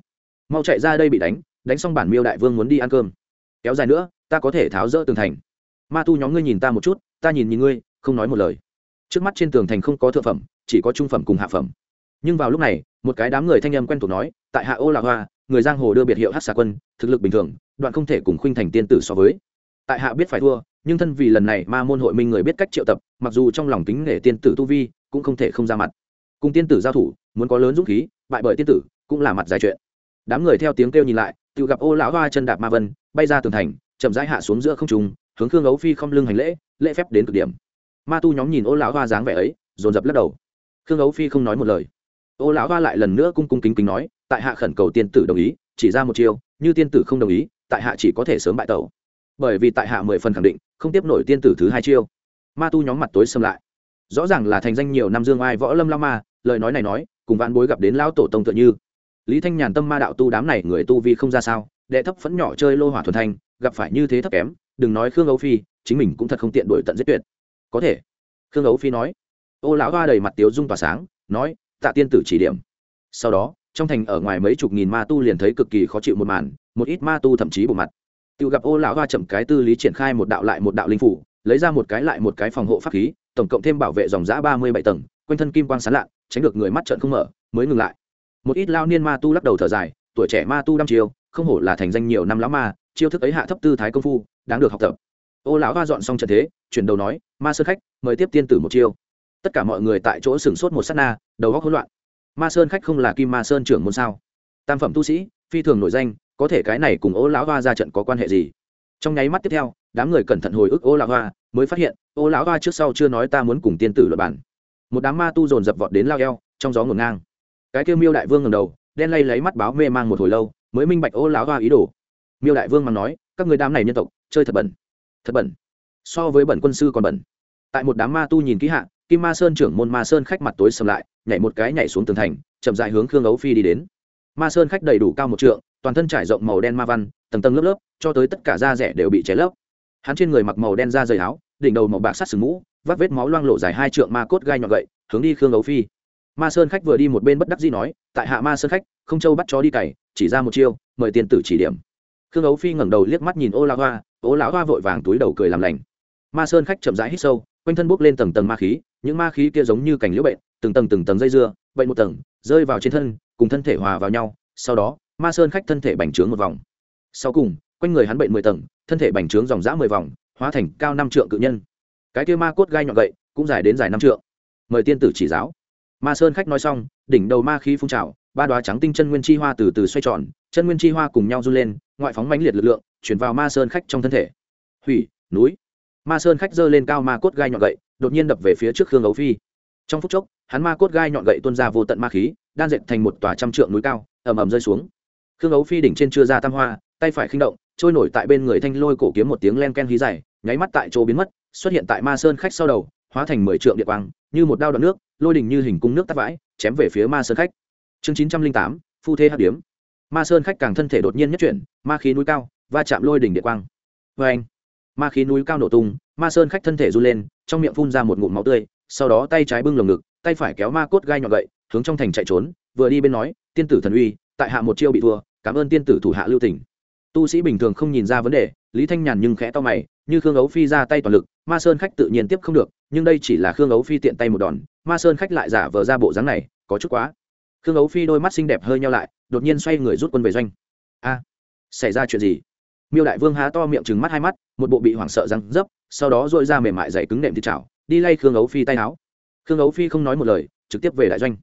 Mau chạy ra đây bị đánh đánh xong bản miêu đại vương muốn đi ăn cơm. Kéo dài nữa, ta có thể tháo rỡ tường thành. Ma tu nhóm ngươi nhìn ta một chút, ta nhìn nhìn ngươi, không nói một lời trước mắt trên tường thành không có thượng phẩm, chỉ có trung phẩm cùng hạ phẩm. Nhưng vào lúc này, một cái đám người thanh âm quen thuộc nói, tại hạ ô là hoa, người giang hồ đưa biệt hiệu hát xà quân, thực lực bình thường, đoạn không thể cùng khuynh thành tiên tử so với. Tại hạ biết phải thua, nhưng thân vì lần này ma môn hội minh người biết cách triệu tập, mặc dù trong lòng tính nể tiên tử tu vi, cũng không thể không ra mặt. Cùng tiên tử giao thủ, muốn có lớn dũng khí, bại bởi tiên tử, cũng là mặt dài chuyện. Đám người theo tiếng kêu nhìn lại, tự gặp ô lão hoa chân đạp ma vân, bay ra tường thành, chậm rãi hạ xuống giữa không trung, hướng khương ấu phi không lưng hành lễ lễ phép đến cực điểm ma tu nhóm nhìn ô lão hoa dáng vẻ ấy, dồn dập lắc đầu. Khương ấu phi không nói một lời. Ô lão hoa lại lần nữa cung cung kính kính nói, tại hạ khẩn cầu tiên tử đồng ý, chỉ ra một chiêu, như tiên tử không đồng ý, tại hạ chỉ có thể sớm bại tẩu. Bởi vì tại hạ mười phần khẳng định, không tiếp nổi tiên tử thứ hai chiêu. Ma tu nhóm mặt tối xâm lại. Rõ ràng là thành danh nhiều năm dương ai võ lâm lao ma, lời nói này nói, cùng vạn bối gặp đến lao tổ tông tựa như. Lý thanh nhàn tâm ma đạo tu đám này người tu vi không ra sao, đệ thấp phẫn nhỏ chơi lô hỏa thuần thanh, gặp phải như thế thấp kém, đừng nói khương âu phi, chính mình cũng thật không tiện đổi tận giết tuyệt có thể. Khương ấu phi nói. Ô lão hoa đầy mặt tiếu dung tỏa sáng, nói, tạ tiên tử chỉ điểm. Sau đó, trong thành ở ngoài mấy chục nghìn ma tu liền thấy cực kỳ khó chịu một màn, một ít ma tu thậm chí bộ mặt. Tự gặp ô lão hoa chậm cái tư lý triển khai một đạo lại một đạo linh phủ, lấy ra một cái lại một cái phòng hộ pháp khí, tổng cộng thêm bảo vệ dòng giã ba mươi bảy tầng, quanh thân kim quang sán lạ tránh được người mắt trận không mở, mới ngừng lại. Một ít lao niên ma tu lắc đầu thở dài, tuổi trẻ ma tu đăm chiêu không hổ là thành danh nhiều năm lão ma, chiêu thức ấy hạ thấp tư thái công phu, đáng được học tập ô lão hoa dọn xong trận thế, chuyển đầu nói, ma sơn khách, mời tiếp tiên tử một chiêu. Tất cả mọi người tại chỗ sửng sốt một s á t na, đầu góc hỗn loạn. Ma sơn khách không là kim ma sơn trưởng môn sao? Tam phẩm tu sĩ, phi thường nổi danh, có thể cái này cùng ô lão hoa ra trận có quan hệ gì? Trong nháy mắt tiếp theo, đám người cẩn thận hồi ức ô lão hoa, mới phát hiện, ô lão hoa trước sau chưa nói ta muốn cùng tiên tử luật bản một đám ma tu dồn dập vọt đến lao eo, trong gió ngổn ngang. Cái kêu miêu đại vương ngầm đầu, đen lay lấy mắt báo mê mang một hồi lâu, mới minh bạch ô lão hoa ý đồ. Miêu đại vương mà nói, các người đám này nhân tộc, chơi thật bẩn thật bẩn. So với bẩn quân sư còn bẩn. Tại một đám ma tu nhìn kỹ hạ, kim ma sơn trưởng môn ma sơn khách mặt tối sầm lại, nhảy một cái nhảy xuống tường thành, chậm dại hướng khương ấu phi đi đến. Ma sơn khách đầy đủ cao một trượng, toàn thân trải rộng màu đen ma văn, tầng tầng lớp lớp, cho tới tất cả da rẻ đều bị cháy lấp. Hắn trên người mặc màu đen da dày áo, đỉnh đầu màu bạc sắt sừng mũ vắt vết máu loang lộ dài hai trượng ma cốt gai nhọn gậy, hướng đi khương ấu phi. Ma sơn khách vừa đi một bên bất đắc dĩ nói, tại hạ ma sơn khách, không châu bắt chó đi cày, chỉ ra một chiêu, mời tiền tử chỉ điểm. Khương ấu phi ngẩng đầu liếc mắt nhìn ô la hoa ô lão hoa vội vàng túi đầu cười làm lành. Ma sơn khách chậm rãi hít sâu, quanh thân bốc lên tầng tầng ma khí, những ma khí kia giống như cành liễu bệnh, từng tầng từng tầng dây dưa bệnh một tầng, rơi vào trên thân, cùng thân thể hòa vào nhau, sau đó, ma sơn khách thân thể bành trướng một vòng. Sau cùng, quanh người hắn bệnh mười tầng, thân thể bành trướng dòng dã mười vòng, hóa thành cao năm trượng cự nhân. Cái kia ma cốt gai nhọn gậy, cũng dài đến dài năm trượng. Mời tiên tử chỉ giáo. Ma sơn khách nói xong, đỉnh đầu ma khí phun trào, ba đoá trắng tinh chân nguyên chi hoa từ từ xoay tròn chân nguyên chi hoa cùng nhau run lên, ngoại phóng mãnh liệt lực lượng, chuyển vào ma sơn khách trong thân thể. Hủy, núi. Ma sơn khách giơ lên cao ma cốt gai nhọn gậy, đột nhiên đập về phía trước khương ấu phi. Trong phút chốc, hắn ma cốt gai nhọn gậy tuôn ra vô tận ma khí, đan dệt thành một tòa trăm trượng núi cao, ầm ầm rơi xuống. Khương ấu phi đỉnh trên chưa ra tam hoa, tay phải khinh động, trôi nổi tại bên người thanh lôi cổ kiếm một tiếng len ken hí dày nháy mắt tại chỗ biến mất, xuất hiện tại ma sơn khách sau đầu, hóa thành mười trượng địa quang, như một đao đoạn nước, lôi đỉnh như hình cung nước tắt vãi, chém về phía ma sơn khách. Chương chín trăm linh tám, phu thê hát điếm ma sơn khách càng thân thể đột nhiên nhất chuyển, ma khí núi cao, va chạm lôi đỉnh địa quang. Vê anh, ma khí núi cao nổ tung, ma sơn khách thân thể run lên, trong miệng phun ra một ngụm máu tươi, sau đó tay trái bưng lồng ngực, tay phải kéo ma cốt gai nhọn gậy, hướng trong thành chạy trốn, vừa đi bên nói, tiên tử thần uy, tại hạ một chiêu bị thua, cảm ơn tiên tử thủ hạ lưu tỉnh tu sĩ bình thường không nhìn ra vấn đề, lý thanh nhàn nhưng khẽ to mày, như khương ấu phi ra tay toàn lực, ma sơn khách tự nhiên tiếp không được, nhưng đây chỉ là khương ấu phi tiện tay một đòn, ma sơn khách lại giả vờ ra bộ dáng này, có chút quá khương ấu phi đôi mắt xinh đẹp hơi nhau lại, đột nhiên xoay người rút quân về doanh. A, xảy ra chuyện gì? Miêu đại vương há to miệng trừng mắt hai mắt, một bộ bị hoảng sợ răng dấp, sau đó dội ra mềm mại dày cứng nệm thịt chảo, đi lay khương ấu phi tay áo. Khương ấu phi không nói một lời, trực tiếp về đại doanh.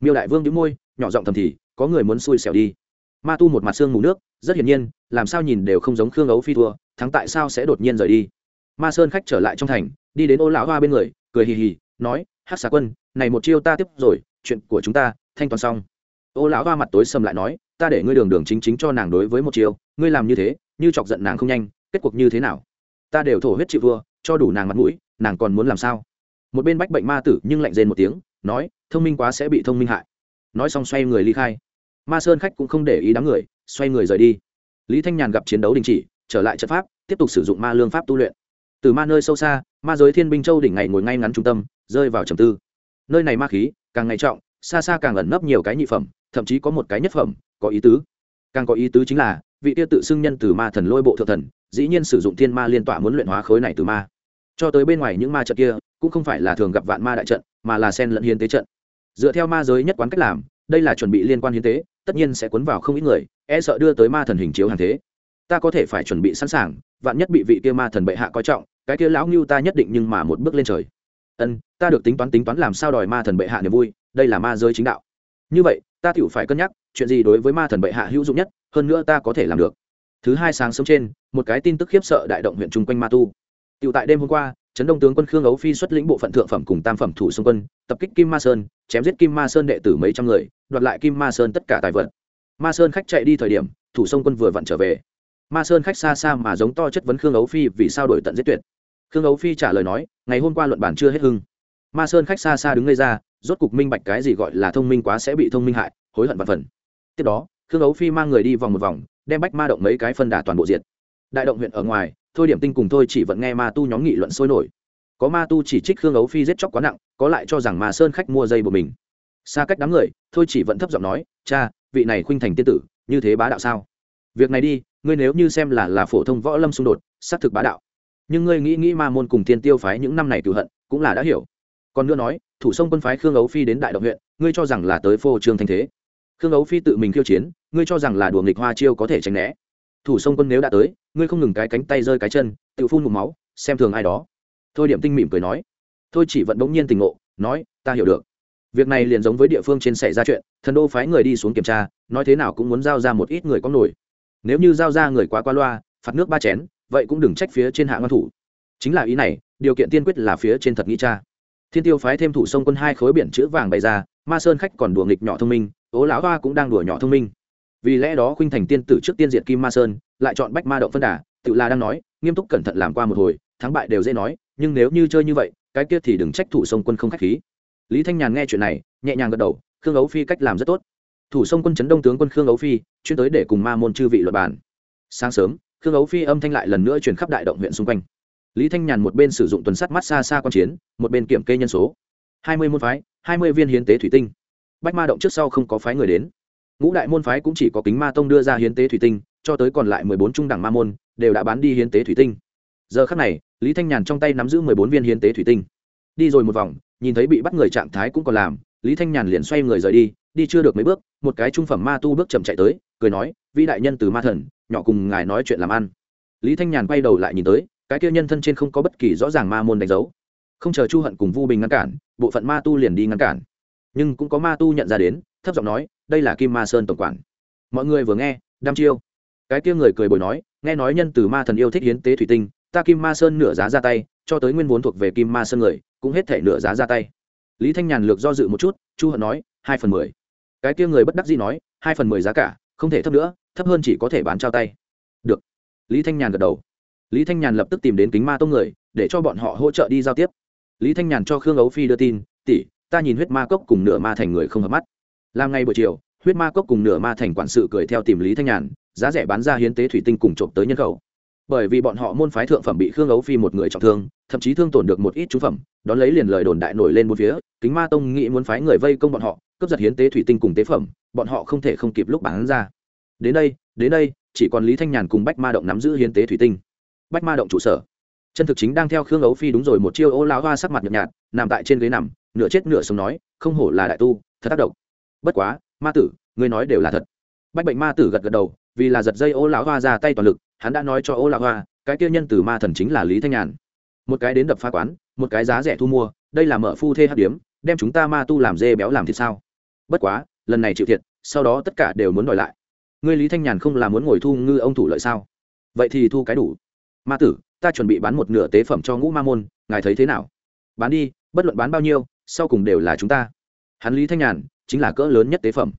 Miêu đại vương đĩu môi, nhỏ giọng thầm thì, có người muốn xui xẻo đi. Ma tu một mặt xương mù nước, rất hiển nhiên, làm sao nhìn đều không giống khương ấu phi thua, thắng tại sao sẽ đột nhiên rời đi? Ma sơn khách trở lại trong thành, đi đến ô lão hoa bên người, cười hì hì, nói hát xà quân, này một chiêu ta tiếp rồi, chuyện của chúng ta thanh toán xong. Ô lão hoa mặt tối sầm lại nói ta để ngươi đường đường chính chính cho nàng đối với một chiều, ngươi làm như thế như chọc giận nàng không nhanh kết cuộc như thế nào? Ta đều thổ huyết chị vua cho đủ nàng mặt mũi nàng còn muốn làm sao? Một bên bách bệnh ma tử nhưng lạnh rên một tiếng nói thông minh quá sẽ bị thông minh hại. Nói xong xoay người ly khai. Ma sơn khách cũng không để ý đám người xoay người rời đi. Lý thanh nhàn gặp chiến đấu đình chỉ trở lại trận pháp tiếp tục sử dụng ma lương pháp tu luyện. Từ ma nơi sâu xa ma giới thiên binh châu đỉnh ngày ngồi ngay ngắn trung tâm rơi vào trầm tư. Nơi này ma khí càng ngày trọng xa xa càng ẩn nấp nhiều cái nhị phẩm, thậm chí có một cái nhất phẩm, có ý tứ. Càng có ý tứ chính là, vị tiêu tự xưng nhân từ ma thần lôi bộ thượng thần, dĩ nhiên sử dụng thiên ma liên tỏa muốn luyện hóa khối này từ ma. Cho tới bên ngoài những ma trận kia, cũng không phải là thường gặp vạn ma đại trận, mà là sen lẫn hiến tế trận. Dựa theo ma giới nhất quán cách làm, đây là chuẩn bị liên quan hiến tế, tất nhiên sẽ cuốn vào không ít người e sợ đưa tới ma thần hình chiếu hàng thế. Ta có thể phải chuẩn bị sẵn sàng, vạn nhất bị vị kia ma thần bệ hạ coi trọng, cái kia lão ngưu ta nhất định nhưng mà một bước lên trời. Ân, ta được tính toán tính toán làm sao đòi ma thần bệ hạ niềm vui đây là ma giới chính đạo. Như vậy, ta tựu phải cân nhắc, chuyện gì đối với ma thần bệ hạ hữu dụng nhất, hơn nữa ta có thể làm được. Thứ hai sáng sớm trên, một cái tin tức khiếp sợ đại động huyện chung quanh ma tu. Tựu tại đêm hôm qua trấn đông tướng quân khương ấu phi xuất lĩnh bộ phận thượng phẩm cùng tam phẩm thủ xung quân, tập kích kim ma sơn, chém giết kim ma sơn đệ tử mấy trăm người, đoạt lại kim ma sơn tất cả tài vật. Ma sơn khách chạy đi thời điểm, thủ sông quân vừa vặn trở về. Ma sơn khách xa xa mà giống to chất vấn khương ấu phi vì sao đổi tận giết tuyệt. Khương ấu phi trả lời nói, ngày hôm qua luận bản chưa hết hưng. Ma sơn khách xa xa đứng ngây ra rốt cục minh bạch cái gì gọi là thông minh quá sẽ bị thông minh hại, hối hận và phần. Tiếp đó, khương ấu phi mang người đi vòng một vòng, đem bách ma động mấy cái phân đà toàn bộ diệt. Đại động huyện ở ngoài, thôi điểm tinh cùng thôi chỉ vẫn nghe ma tu nhóm nghị luận sôi nổi. Có ma tu chỉ trích khương ấu phi giết chóc quá nặng, có lại cho rằng ma sơn khách mua dây của mình. Xa cách đám người, thôi chỉ vẫn thấp giọng nói, cha, vị này khuynh thành tiên tử, như thế bá đạo sao? Việc này đi, ngươi nếu như xem là là phổ thông võ lâm xung đột, xác thực bá đạo. Nhưng ngươi nghĩ nghĩ ma môn cùng tiên tiêu phái những năm này cựu hận, cũng là đã hiểu. Còn nữa nói thủ sông quân phái khương ấu phi đến đại động huyện, ngươi cho rằng là tới phô trương thanh thế. Khương ấu phi tự mình khiêu chiến, ngươi cho rằng là đùa nghịch hoa chiêu có thể tránh né. Thủ sông quân nếu đã tới, ngươi không ngừng cái cánh tay rơi cái chân, tự phun ngụm máu, xem thường ai đó. Thôi điểm tinh mỉm cười nói. Thôi chỉ vận bỗng nhiên tình ngộ, nói, ta hiểu được. Việc này liền giống với địa phương trên xảy ra chuyện, thần đô phái người đi xuống kiểm tra, nói thế nào cũng muốn giao ra một ít người có nổi. Nếu như giao ra người quá qua loa, phạt nước ba chén, vậy cũng đừng trách phía trên hạ ngăn thủ. Chính là ý này, điều kiện tiên quyết là phía trên thật nghĩ cha thiên tiêu phái thêm thủ sông quân hai khối biển chữ vàng bày ra, ma sơn khách còn đùa nghịch nhỏ thông minh, ố lão hoa cũng đang đùa nhỏ thông minh. Vì lẽ đó khuynh thành tiên tử trước tiên diệt kim ma sơn, lại chọn bách ma động phân đà, tự là đang nói, nghiêm túc cẩn thận làm qua một hồi, thắng bại đều dễ nói, nhưng nếu như chơi như vậy, cái kia thì đừng trách thủ sông quân không khách khí. Lý thanh nhàn nghe chuyện này, nhẹ nhàng gật đầu, khương ấu phi cách làm rất tốt. Thủ sông quân chấn đông tướng quân khương ấu phi, chuyên tới để cùng ma môn chư vị luật bản sáng sớm, khương ấu phi âm thanh lại lần nữa chuyển khắp đại động huyện xung quanh lý thanh nhàn một bên sử dụng tuần sắt mắt xa xa q chiến, một bên kiểm kê nhân số. Hai mươi môn phái, hai mươi viên hiến tế thủy tinh. Bách ma động trước sau không có phái người đến. Ngũ đại môn phái cũng chỉ có kính ma tông đưa ra hiến tế thủy tinh, cho tới còn lại mười bốn trung đẳng ma môn, đều đã bán đi hiến tế thủy tinh. Giờ khắc này, lý thanh nhàn trong tay nắm giữ mười bốn viên hiến tế thủy tinh. Đi rồi một vòng, nhìn thấy bị bắt người trạng thái cũng còn làm, lý thanh nhàn liền xoay người rời đi đi chưa được mấy bước, một cái trung phẩm ma tu bước chậm chạy tới, cười nói, vĩ đại nhân từ ma thần, nhỏ cùng ngài nói chuyện làm ăn. Lý thanh nhàn quay đầu lại nhìn tới cái kia nhân thân trên không có bất kỳ rõ ràng ma môn đánh dấu. Không chờ chu hận cùng vu bình ngăn cản, bộ phận ma tu liền đi ngăn cản. Nhưng cũng có ma tu nhận ra đến, thấp giọng nói, đây là kim ma sơn tổng quản. Mọi người vừa nghe, đăm chiêu. Cái kia người cười bồi nói, nghe nói nhân từ ma thần yêu thích hiến tế thủy tinh, ta kim ma sơn nửa giá ra tay, cho tới nguyên vốn thuộc về kim ma sơn người, cũng hết thể nửa giá ra tay. Lý thanh nhàn lược do dự một chút, chu hận nói, hai phần mười. Cái kia người bất đắc dĩ nói, hai phần mười giá cả, không thể thấp nữa, thấp hơn chỉ có thể bán trao tay. Được. Lý thanh nhàn gật đầu lý thanh nhàn lập tức tìm đến kính ma tông người, để cho bọn họ hỗ trợ đi giao tiếp. Lý thanh nhàn cho khương ấu phi đưa tin, tỷ, ta nhìn huyết ma cốc cùng nửa ma thành người không hợp mắt. Làm ngay buổi chiều, huyết ma cốc cùng nửa ma thành quản sự cười theo tìm lý thanh nhàn, giá rẻ bán ra hiến tế thủy tinh cùng trộm tới nhân khẩu. Bởi vì bọn họ môn phái thượng phẩm bị khương ấu phi một người trọng thương, thậm chí thương tổn được một ít chú phẩm, đón lấy liền lời đồn đại nổi lên một phía, kính ma tông nghĩ muốn phái người vây công bọn họ, cướp giật hiến tế thủy tinh cùng tế phẩm, bọn họ không thể không kịp lúc bán ra. Đến đây đến đây, chỉ còn lý thanh nhàn cùng bách ma động nắm giữ hiến tế thủy tinh bách ma động trụ sở. Chân thực chính đang theo khương ấu phi đúng rồi, một chiêu ô lao hoa sắc mặt nhợt nhạt, nằm tại trên ghế nằm, nửa chết nửa sống nói, không hổ là đại tu, thật tác động bất quá, ma tử, ngươi nói đều là thật. Bách bệnh ma tử gật gật đầu, vì là giật dây ô lão hoa ra tay toàn lực, hắn đã nói cho ô lão hoa, cái kia nhân từ ma thần chính là lý thanh nhàn. Một cái đến đập phá quán, một cái giá rẻ thu mua, đây là mở phu thê hát điếm, đem chúng ta ma tu làm dê béo làm thịt sao? Bất quá, lần này chịu thiệt, sau đó tất cả đều muốn đòi lại. Ngươi lý thanh nhàn không là muốn ngồi thu ngư ông thủ lợi sao? Vậy thì thu cái đủ ma tử, ta chuẩn bị bán một nửa tế phẩm cho ngũ ma môn, ngài thấy thế nào? Bán đi, bất luận bán bao nhiêu, sau cùng đều là chúng ta. Hắn lý thanh nhàn chính là cỡ lớn nhất tế phẩm.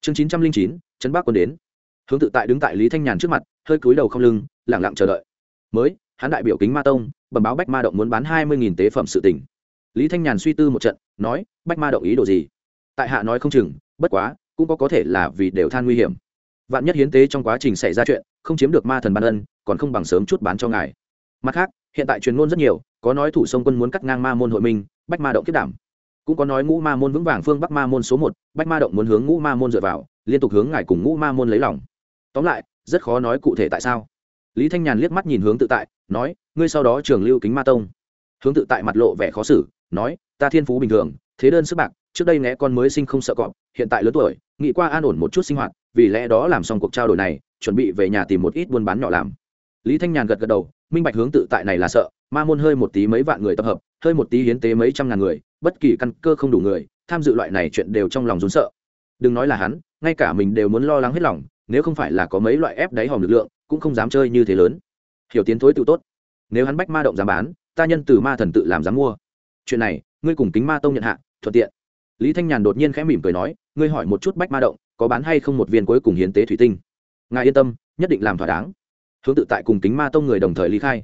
Chương chín trăm linh chín, trấn bắc quân đến. Hướng tự tại đứng tại lý thanh nhàn trước mặt, hơi cúi đầu không lưng lẳng lặng chờ đợi. Mới, hắn đại biểu kính ma tông, bẩm báo bách ma động muốn bán hai mươi tế phẩm sự tỉnh. Lý thanh nhàn suy tư một trận, nói, bách ma động ý đồ gì? Tại hạ nói không chừng, bất quá, cũng có có thể là vì đều than nguy hiểm. Vạn nhất hiến tế trong quá trình xảy ra chuyện không chiếm được ma thần ban ân, còn không bằng sớm chút bán cho ngài. Mặt khác, hiện tại truyền ngôn rất nhiều, có nói thủ sông quân muốn cắt ngang ma môn hội minh, bách ma động kết đảm. Cũng có nói ngũ ma môn vững vàng phương bắc ma môn số một, bách ma động muốn hướng ngũ ma môn dựa vào, liên tục hướng ngài cùng ngũ ma môn lấy lòng. Tóm lại, rất khó nói cụ thể tại sao. Lý thanh nhàn liếc mắt nhìn hướng tự tại, nói, ngươi sau đó trường lưu kính ma tông. Hướng tự tại mặt lộ vẻ khó xử, nói, ta thiên phú bình thường, thế đơn sức bạc, trước đây nghe con mới sinh không sợ cọp, hiện tại lớn tuổi, nghĩ qua an ổn một chút sinh hoạt vì lẽ đó làm xong cuộc trao đổi này, chuẩn bị về nhà tìm một ít buôn bán nhỏ làm. Lý thanh nhàn gật gật đầu, minh bạch hướng tự tại này là sợ, ma môn hơi một tí mấy vạn người tập hợp, hơi một tí hiến tế mấy trăm ngàn người, bất kỳ căn cơ không đủ người, tham dự loại này chuyện đều trong lòng rốn sợ. Đừng nói là hắn, ngay cả mình đều muốn lo lắng hết lòng, nếu không phải là có mấy loại ép đáy hòm lực lượng, cũng không dám chơi như thế lớn. Hiểu tiến thối tự tốt. Nếu hắn bách ma động dám bán, ta nhân từ ma thần tự làm dám mua. Chuyện này, ngươi cùng kính ma tông nhận hạ, thuận tiện. Lý thanh nhàn đột nhiên khẽ mỉm cười nói, ngươi hỏi một chút bách ma động có bán hay không một viên cuối cùng hiến tế thủy tinh. Ngài yên tâm, nhất định làm thỏa đáng. Hướng tự tại cùng kính ma tông người đồng thời lý khai.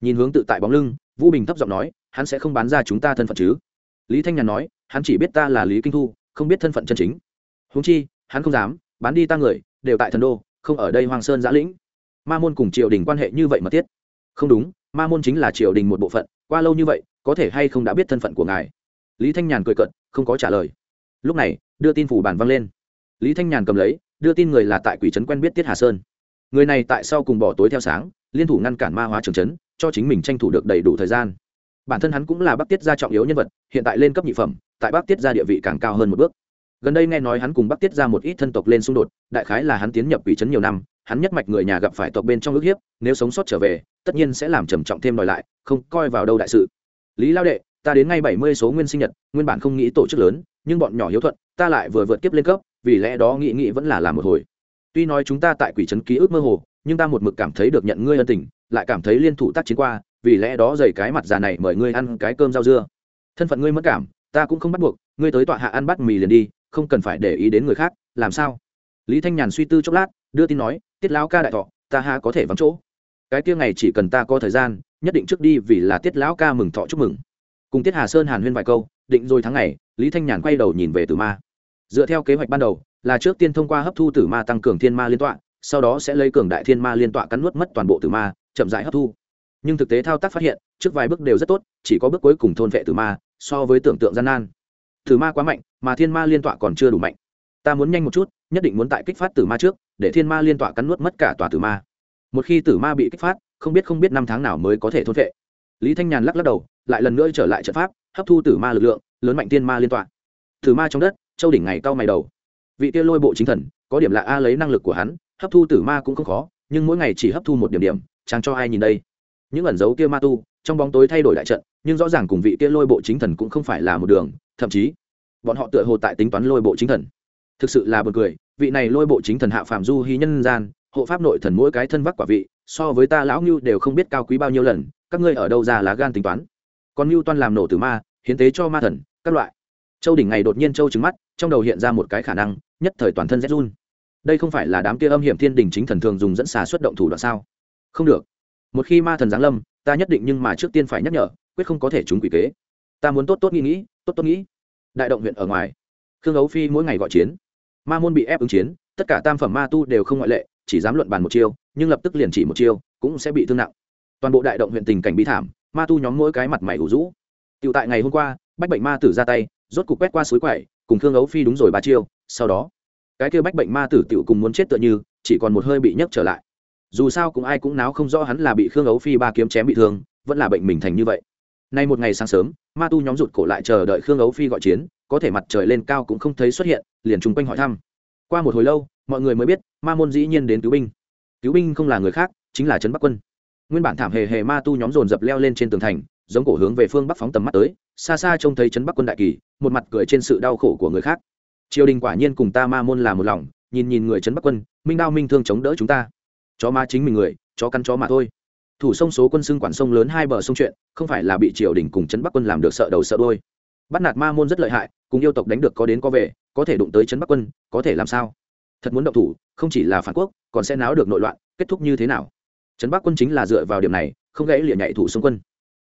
Nhìn hướng tự tại bóng lưng, vũ bình thấp giọng nói, hắn sẽ không bán ra chúng ta thân phận chứ? Lý thanh nhàn nói, hắn chỉ biết ta là lý kinh thu, không biết thân phận chân chính. Húng chi, hắn không dám, bán đi ta người, đều tại thần đô, không ở đây hoàng sơn giã lĩnh. Ma môn cùng triều đình quan hệ như vậy mà thiết. Không đúng, ma môn chính là triều đình một bộ phận, qua lâu như vậy, có thể hay không đã biết thân phận của ngài? Lý thanh nhàn cười cận không có trả lời. Lúc này, đưa tin phủ bản vang lên lý thanh nhàn cầm lấy, đưa tin người là tại quỷ trấn quen biết tiết hà sơn. Người này tại sao cùng bỏ tối theo sáng, liên thủ ngăn cản ma hóa trường trấn, cho chính mình tranh thủ được đầy đủ thời gian. Bản thân hắn cũng là bắc tiết gia trọng yếu nhân vật, hiện tại lên cấp nhị phẩm, tại bắc tiết gia địa vị càng cao hơn một bước. Gần đây nghe nói hắn cùng bắc tiết ra một ít thân tộc lên xung đột, đại khái là hắn tiến nhập quỷ trấn nhiều năm, hắn nhất mạch người nhà gặp phải tộc bên trong ước hiếp, nếu sống sót trở về, tất nhiên sẽ làm trầm trọng thêm đòi lại, không coi vào đâu đại sự. Lý lao đệ, ta đến ngay bảy mươi số nguyên sinh nhật, nguyên bản không nghĩ tổ chức lớn, nhưng bọn nhỏ hiếu thuận, ta lại vừa vượt kiếp lên cấp vì lẽ đó nghị nghị vẫn là làm một hồi. Tuy nói chúng ta tại quỷ trấn ký ức mơ hồ, nhưng ta một mực cảm thấy được nhận ngươi ân tình, lại cảm thấy liên thủ tác chiến qua, vì lẽ đó dày cái mặt già này mời ngươi ăn cái cơm rau dưa. Thân phận ngươi mất cảm, ta cũng không bắt buộc, ngươi tới tọa hạ ăn bát mì liền đi, không cần phải để ý đến người khác, làm sao? Lý thanh nhàn suy tư chốc lát, đưa tin nói, tiết lão ca đại thọ, ta ha có thể vắng chỗ. Cái kia ngày chỉ cần ta có thời gian, nhất định trước đi vì là tiết lão ca mừng thọ chúc mừng. Cùng tiết hà sơn hàn huyên vài câu, định rồi tháng ngày, lý thanh nhàn quay đầu nhìn về tử ma dựa theo kế hoạch ban đầu, là trước tiên thông qua hấp thu tử ma tăng cường thiên ma liên tọa, sau đó sẽ lấy cường đại thiên ma liên tọa cắn nuốt mất toàn bộ tử ma, chậm rãi hấp thu. Nhưng thực tế thao tác phát hiện, trước vài bước đều rất tốt, chỉ có bước cuối cùng thôn vệ tử ma, so với tưởng tượng gian nan. Tử ma quá mạnh, mà thiên ma liên tọa còn chưa đủ mạnh. Ta muốn nhanh một chút, nhất định muốn tại kích phát tử ma trước, để thiên ma liên tọa cắn nuốt mất cả tòa tử ma. Một khi tử ma bị kích phát, không biết không biết năm tháng nào mới có thể thôn vệ. Lý thanh nhàn lắc lắc đầu, lại lần nữa trở lại trận pháp, hấp thu tử ma lực lượng, lớn mạnh thiên ma liên tọa. Tử ma trong đất châu đỉnh ngày cao mày đầu. Vị kia lôi bộ chính thần, có điểm là a, lấy năng lực của hắn, hấp thu tử ma cũng không khó, nhưng mỗi ngày chỉ hấp thu một điểm điểm, chẳng cho ai nhìn đây. Những ẩn dấu kia ma tu, trong bóng tối thay đổi đại trận, nhưng rõ ràng cùng vị kia lôi bộ chính thần cũng không phải là một đường, thậm chí, bọn họ tựa hồ tại tính toán lôi bộ chính thần. Thực sự là b u ồ n cười, vị này lôi bộ chính thần hạ phạm du hy nhân gian, hộ pháp nội thần mỗi cái thân vắc quả vị, so với ta lão ngưu đều không biết cao quý bao nhiêu lần, các ngươi ở đâu ra lá gan tính toán? Còn ngưu toan làm nổ từ ma, hiến tế cho ma thần, các loại. Châu đỉnh ngày đột nhiên châu trứng mắt trong đầu hiện ra một cái khả năng, nhất thời toàn thân rét run. Đây không phải là đám kia âm hiểm thiên đình chính thần thường dùng dẫn xà xuất động thủ đoạn sao? Không được. Một khi ma thần giáng lâm, ta nhất định nhưng mà trước tiên phải nhắc nhở, quyết không có thể trúng quỷ kế. Ta muốn tốt tốt nghĩ nghĩ, tốt tốt nghĩ. Đại động huyện ở ngoài. Khương ấu phi mỗi ngày gọi chiến. Ma môn bị ép ứng chiến, tất cả tam phẩm ma tu đều không ngoại lệ, chỉ dám luận bàn một chiêu, nhưng lập tức liền chỉ một chiêu, cũng sẽ bị thương nặng. Toàn bộ đại động huyện tình cảnh bi thảm, ma tu nhóm mỗi cái mặt mày ủ rũ. Tựu tại ngày hôm qua, bách bệnh ma tử ra tay, rốt cục quét qua suối quậy cùng khương ấu phi đúng rồi ba chiêu, sau đó, cái kêu bách bệnh ma tử tựu cùng muốn chết tựa như, chỉ còn một hơi bị nhấc trở lại. Dù sao cũng ai cũng náo không rõ hắn là bị khương ấu phi ba kiếm chém bị thương, vẫn là bệnh mình thành như vậy. Nay một ngày sáng sớm, ma tu nhóm rụt cổ lại chờ đợi khương ấu phi gọi chiến, có thể mặt trời lên cao cũng không thấy xuất hiện, liền chung quanh hỏi thăm. Qua một hồi lâu, mọi người mới biết, ma môn dĩ nhiên đến cứu binh. Cứu binh không là người khác, chính là trấn bắc quân. Nguyên bản thảm hề hề ma tu nhóm dồn dập leo lên trên tường thành giống cổ hướng về phương bắc phóng tầm mắt tới, xa xa trông thấy trấn bắc quân đại kỳ, một mặt cười trên sự đau khổ của người khác. Triều đình quả nhiên cùng ta ma môn là một lòng, nhìn nhìn người trấn bắc quân, minh đao minh thương chống đỡ chúng ta. Chó ma chính mình người, chó căn chó mà thôi. Thủ sông số quân xưng quản sông lớn hai bờ sông chuyện, không phải là bị triều đình cùng trấn bắc quân làm được sợ đầu sợ đôi bắt nạt ma môn rất lợi hại, cùng yêu tộc đánh được có đến có về, có thể đụng tới trấn bắc quân, có thể làm sao? Thật muốn động thủ, không chỉ là phản quốc, còn sẽ náo được nội loạn, kết thúc như thế nào? Trấn bắc quân chính là dựa vào điểm này, không gãy lịa nhạy thủ sông quân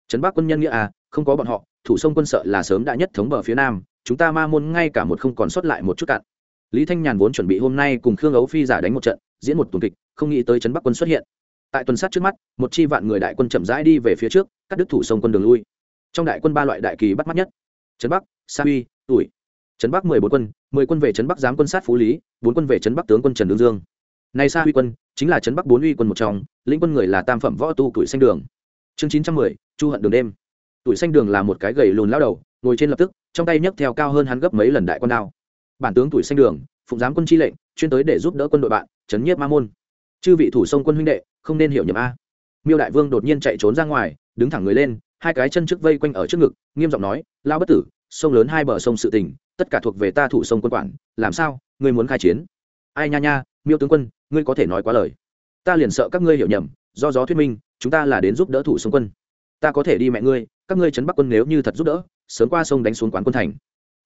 trấn bắc quân nhân nghĩa à không có bọn họ, thủ sông quân sợ là sớm đã nhất thống bờ phía nam, chúng ta ma môn ngay cả một không còn sót lại một chút cạn. Lý thanh nhàn vốn chuẩn bị hôm nay cùng khương ấu phi giả đánh một trận, diễn một tuần kịch, không nghĩ tới trấn bắc quân xuất hiện. Tại tuần sát trước mắt, một chi vạn người đại quân chậm rãi đi về phía trước, cắt đứt thủ sông quân đường lui. Trong đại quân ba loại đại kỳ bắt mắt nhất. Trấn bắc, sa uy tuổi trấn bắc mười bốn quân, mười quân về trấn bắc giám quân sát phú lý, bốn quân về trấn bắc tướng quân trần đương dương. Nay sa huy quân, chính là trấn bắc bốn uy quân một trong, lĩnh quân người là tam phẩm võ tu tuổi xanh đường chương chín trăm mười, chu hận đường đêm. Tuổi xanh đường là một cái gầy lùn lao đầu, ngồi trên lập tức, trong tay nhấc theo cao hơn hắn gấp mấy lần đại con đao. Bản tướng tuổi xanh đường, phụng giám quân chi lệnh, chuyên tới để giúp đỡ quân đội bạn, chấn nhiếp ma môn. Chư vị thủ sông quân huynh đệ, không nên hiểu nhầm a. Miêu đại vương đột nhiên chạy trốn ra ngoài, đứng thẳng người lên, hai cái chân trước vây quanh ở trước ngực, nghiêm giọng nói lao bất tử, sông lớn hai bờ sông sự tình, tất cả thuộc về ta thủ sông quân quản, làm sao, ngươi muốn khai chiến? Ai nha nha, miêu tướng quân, ngươi có thể nói quá lời. Ta liền sợ các ngươi hiểu nhầm do gió thuyết minh, chúng ta là đến giúp đỡ thủ sông quân. Ta có thể đi mẹ ngươi, các ngươi chấn bắc quân nếu như thật giúp đỡ, sớm qua sông đánh xuống quán quân thành.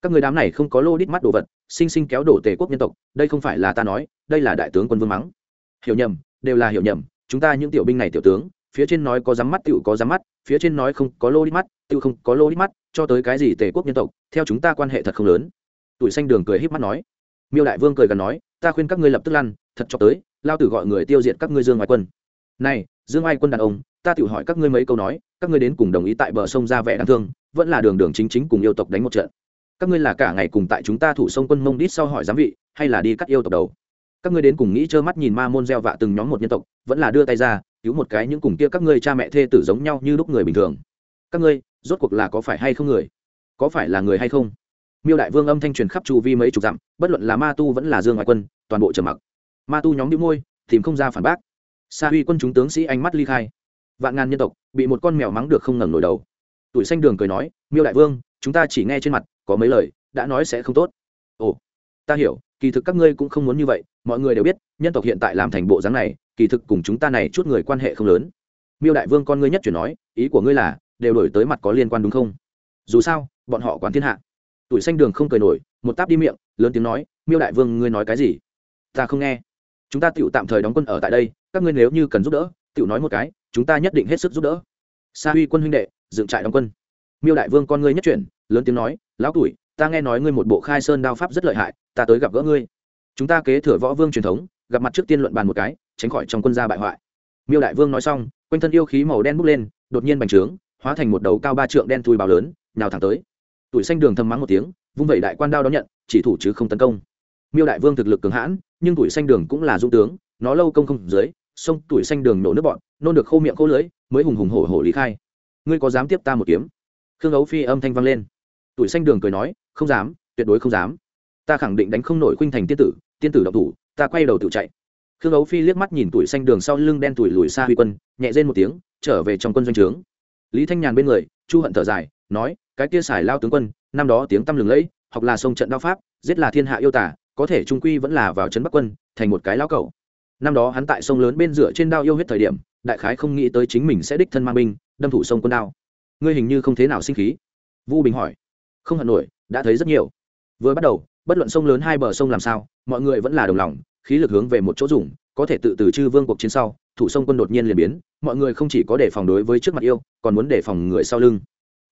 Các người đám này không có lô đít mắt đồ vật sinh sinh kéo đổ tề quốc nhân tộc, đây không phải là ta nói, đây là đại tướng quân vương mắng. Hiểu nhầm, đều là hiểu nhầm, chúng ta những tiểu binh này tiểu tướng, phía trên nói có dám mắt tựu có dám mắt, phía trên nói không có lô đít mắt tựu không có lô đít mắt, cho tới cái gì tề quốc nhân tộc, theo chúng ta quan hệ thật không lớn. Tuổi xanh đường cười híp mắt nói. Miêu đại vương cười gần nói, ta khuyên các ngươi lập tức lăn, thật cho tới, lao tử gọi người tiêu diệt các ngươi dương ngoài quân này, dương ai quân đàn ông, ta tự hỏi các ngươi mấy câu nói, các ngươi đến cùng đồng ý tại bờ sông ra vẻ đáng thương, vẫn là đường đường chính chính cùng yêu tộc đánh một trận. Các ngươi là cả ngày cùng tại chúng ta thủ sông quân mông đít sau hỏi giám vị, hay là đi cắt yêu tộc đầu? Các ngươi đến cùng nghĩ trơ mắt nhìn ma môn gieo vạ từng nhóm một nhân tộc, vẫn là đưa tay ra, cứu một cái những cùng kia các ngươi cha mẹ thê tử giống nhau như lúc người bình thường. Các ngươi, rốt cuộc là có phải hay không người? Có phải là người hay không? Miêu đại vương âm thanh truyền khắp chu vi mấy chục dặm, bất luận là ma tu vẫn là dương ngoại quân, toàn bộ trầm mặc. Ma tu nhóm đĩu môi, tìm không ra phản bác sa huy quân chúng tướng sĩ ánh mắt ly khai. Vạn ngàn nhân tộc bị một con mèo mắng được không ngẩng nổi đầu. Tuổi xanh đường cười nói, miêu đại vương, chúng ta chỉ nghe trên mặt, có mấy lời, đã nói sẽ không tốt. Ồ, ta hiểu, kỳ thực các ngươi cũng không muốn như vậy, mọi người đều biết, nhân tộc hiện tại làm thành bộ dáng này, kỳ thực cùng chúng ta này chút người quan hệ không lớn. Miêu đại vương con ngươi nhất chuyển nói, ý của ngươi là, đều đổi tới mặt có liên quan đúng không? Dù sao, bọn họ quán thiên hạ. Tuổi xanh đường không cười nổi, một táp đi miệng, lớn tiếng nói, miêu đại vương, ngươi nói cái gì? Ta không nghe. Chúng ta tựu tạm thời đóng quân ở tại đây các ngươi nếu như cần giúp đỡ tự nói một cái, chúng ta nhất định hết sức giúp đỡ. Sa huy quân huynh đệ, dựng trại đóng quân. Miêu đại vương con ngươi nhất chuyển, lớn tiếng nói, lão tuổi, ta nghe nói ngươi một bộ khai sơn đao pháp rất lợi hại, ta tới gặp gỡ ngươi. Chúng ta kế thừa võ vương truyền thống, gặp mặt trước tiên luận bàn một cái, tránh khỏi trong quân gia bại hoại. Miêu đại vương nói xong, quanh thân yêu khí màu đen bốc lên, đột nhiên bành trướng, hóa thành một đầu cao ba trượng đen thui bào lớn nào thẳng tới. Tuổi xanh đường thầm mắng một tiếng, vung vẩy đại quan đao đón nhận, chỉ thủ chứ không tấn công. Miêu đại vương thực lực cường hãn, nhưng tuổi xanh đường cũng là dung tướng, nó lâu công không dưới sông tuổi xanh đường nổ nước bọn, nôn được khô miệng khô lưới mới hùng hùng hổ hổ lý khai. Ngươi có dám tiếp ta một kiếm? Khương ấu phi âm thanh vang lên. Tuổi xanh đường cười nói, không dám, tuyệt đối không dám. Ta khẳng định đánh không nổi khuynh thành tiên tử tiên tử độc thủ, ta quay đầu tự chạy. Khương ấu phi liếc mắt nhìn tuổi xanh đường sau lưng đen tuổi lùi xa huy quân, nhẹ rên một tiếng, trở về trong quân doanh trướng. Lý thanh nhàn bên người, chu hận thở dài, nói, cái kia xài lao tướng quân, năm đó tiếng tăm lừng lẫy hoặc là sông trận đao pháp, giết là thiên hạ yêu tả có thể trung quy vẫn là vào trấn bắc quân, thành một cái lao cầu năm đó hắn tại sông lớn bên dựa trên đao yêu huyết thời điểm, đại khái không nghĩ tới chính mình sẽ đích thân mang binh, đâm thủ sông quân đao. Ngươi hình như không thế nào sinh khí. Vu bình hỏi. Không hận nổi, đã thấy rất nhiều. Vừa bắt đầu, bất luận sông lớn hai bờ sông làm sao, mọi người vẫn là đồng lòng, khí lực hướng về một chỗ dùng, có thể tự từ chư vương cuộc chiến sau, thủ sông quân đột nhiên liền biến, mọi người không chỉ có đề phòng đối với trước mặt yêu, còn muốn đề phòng người sau lưng.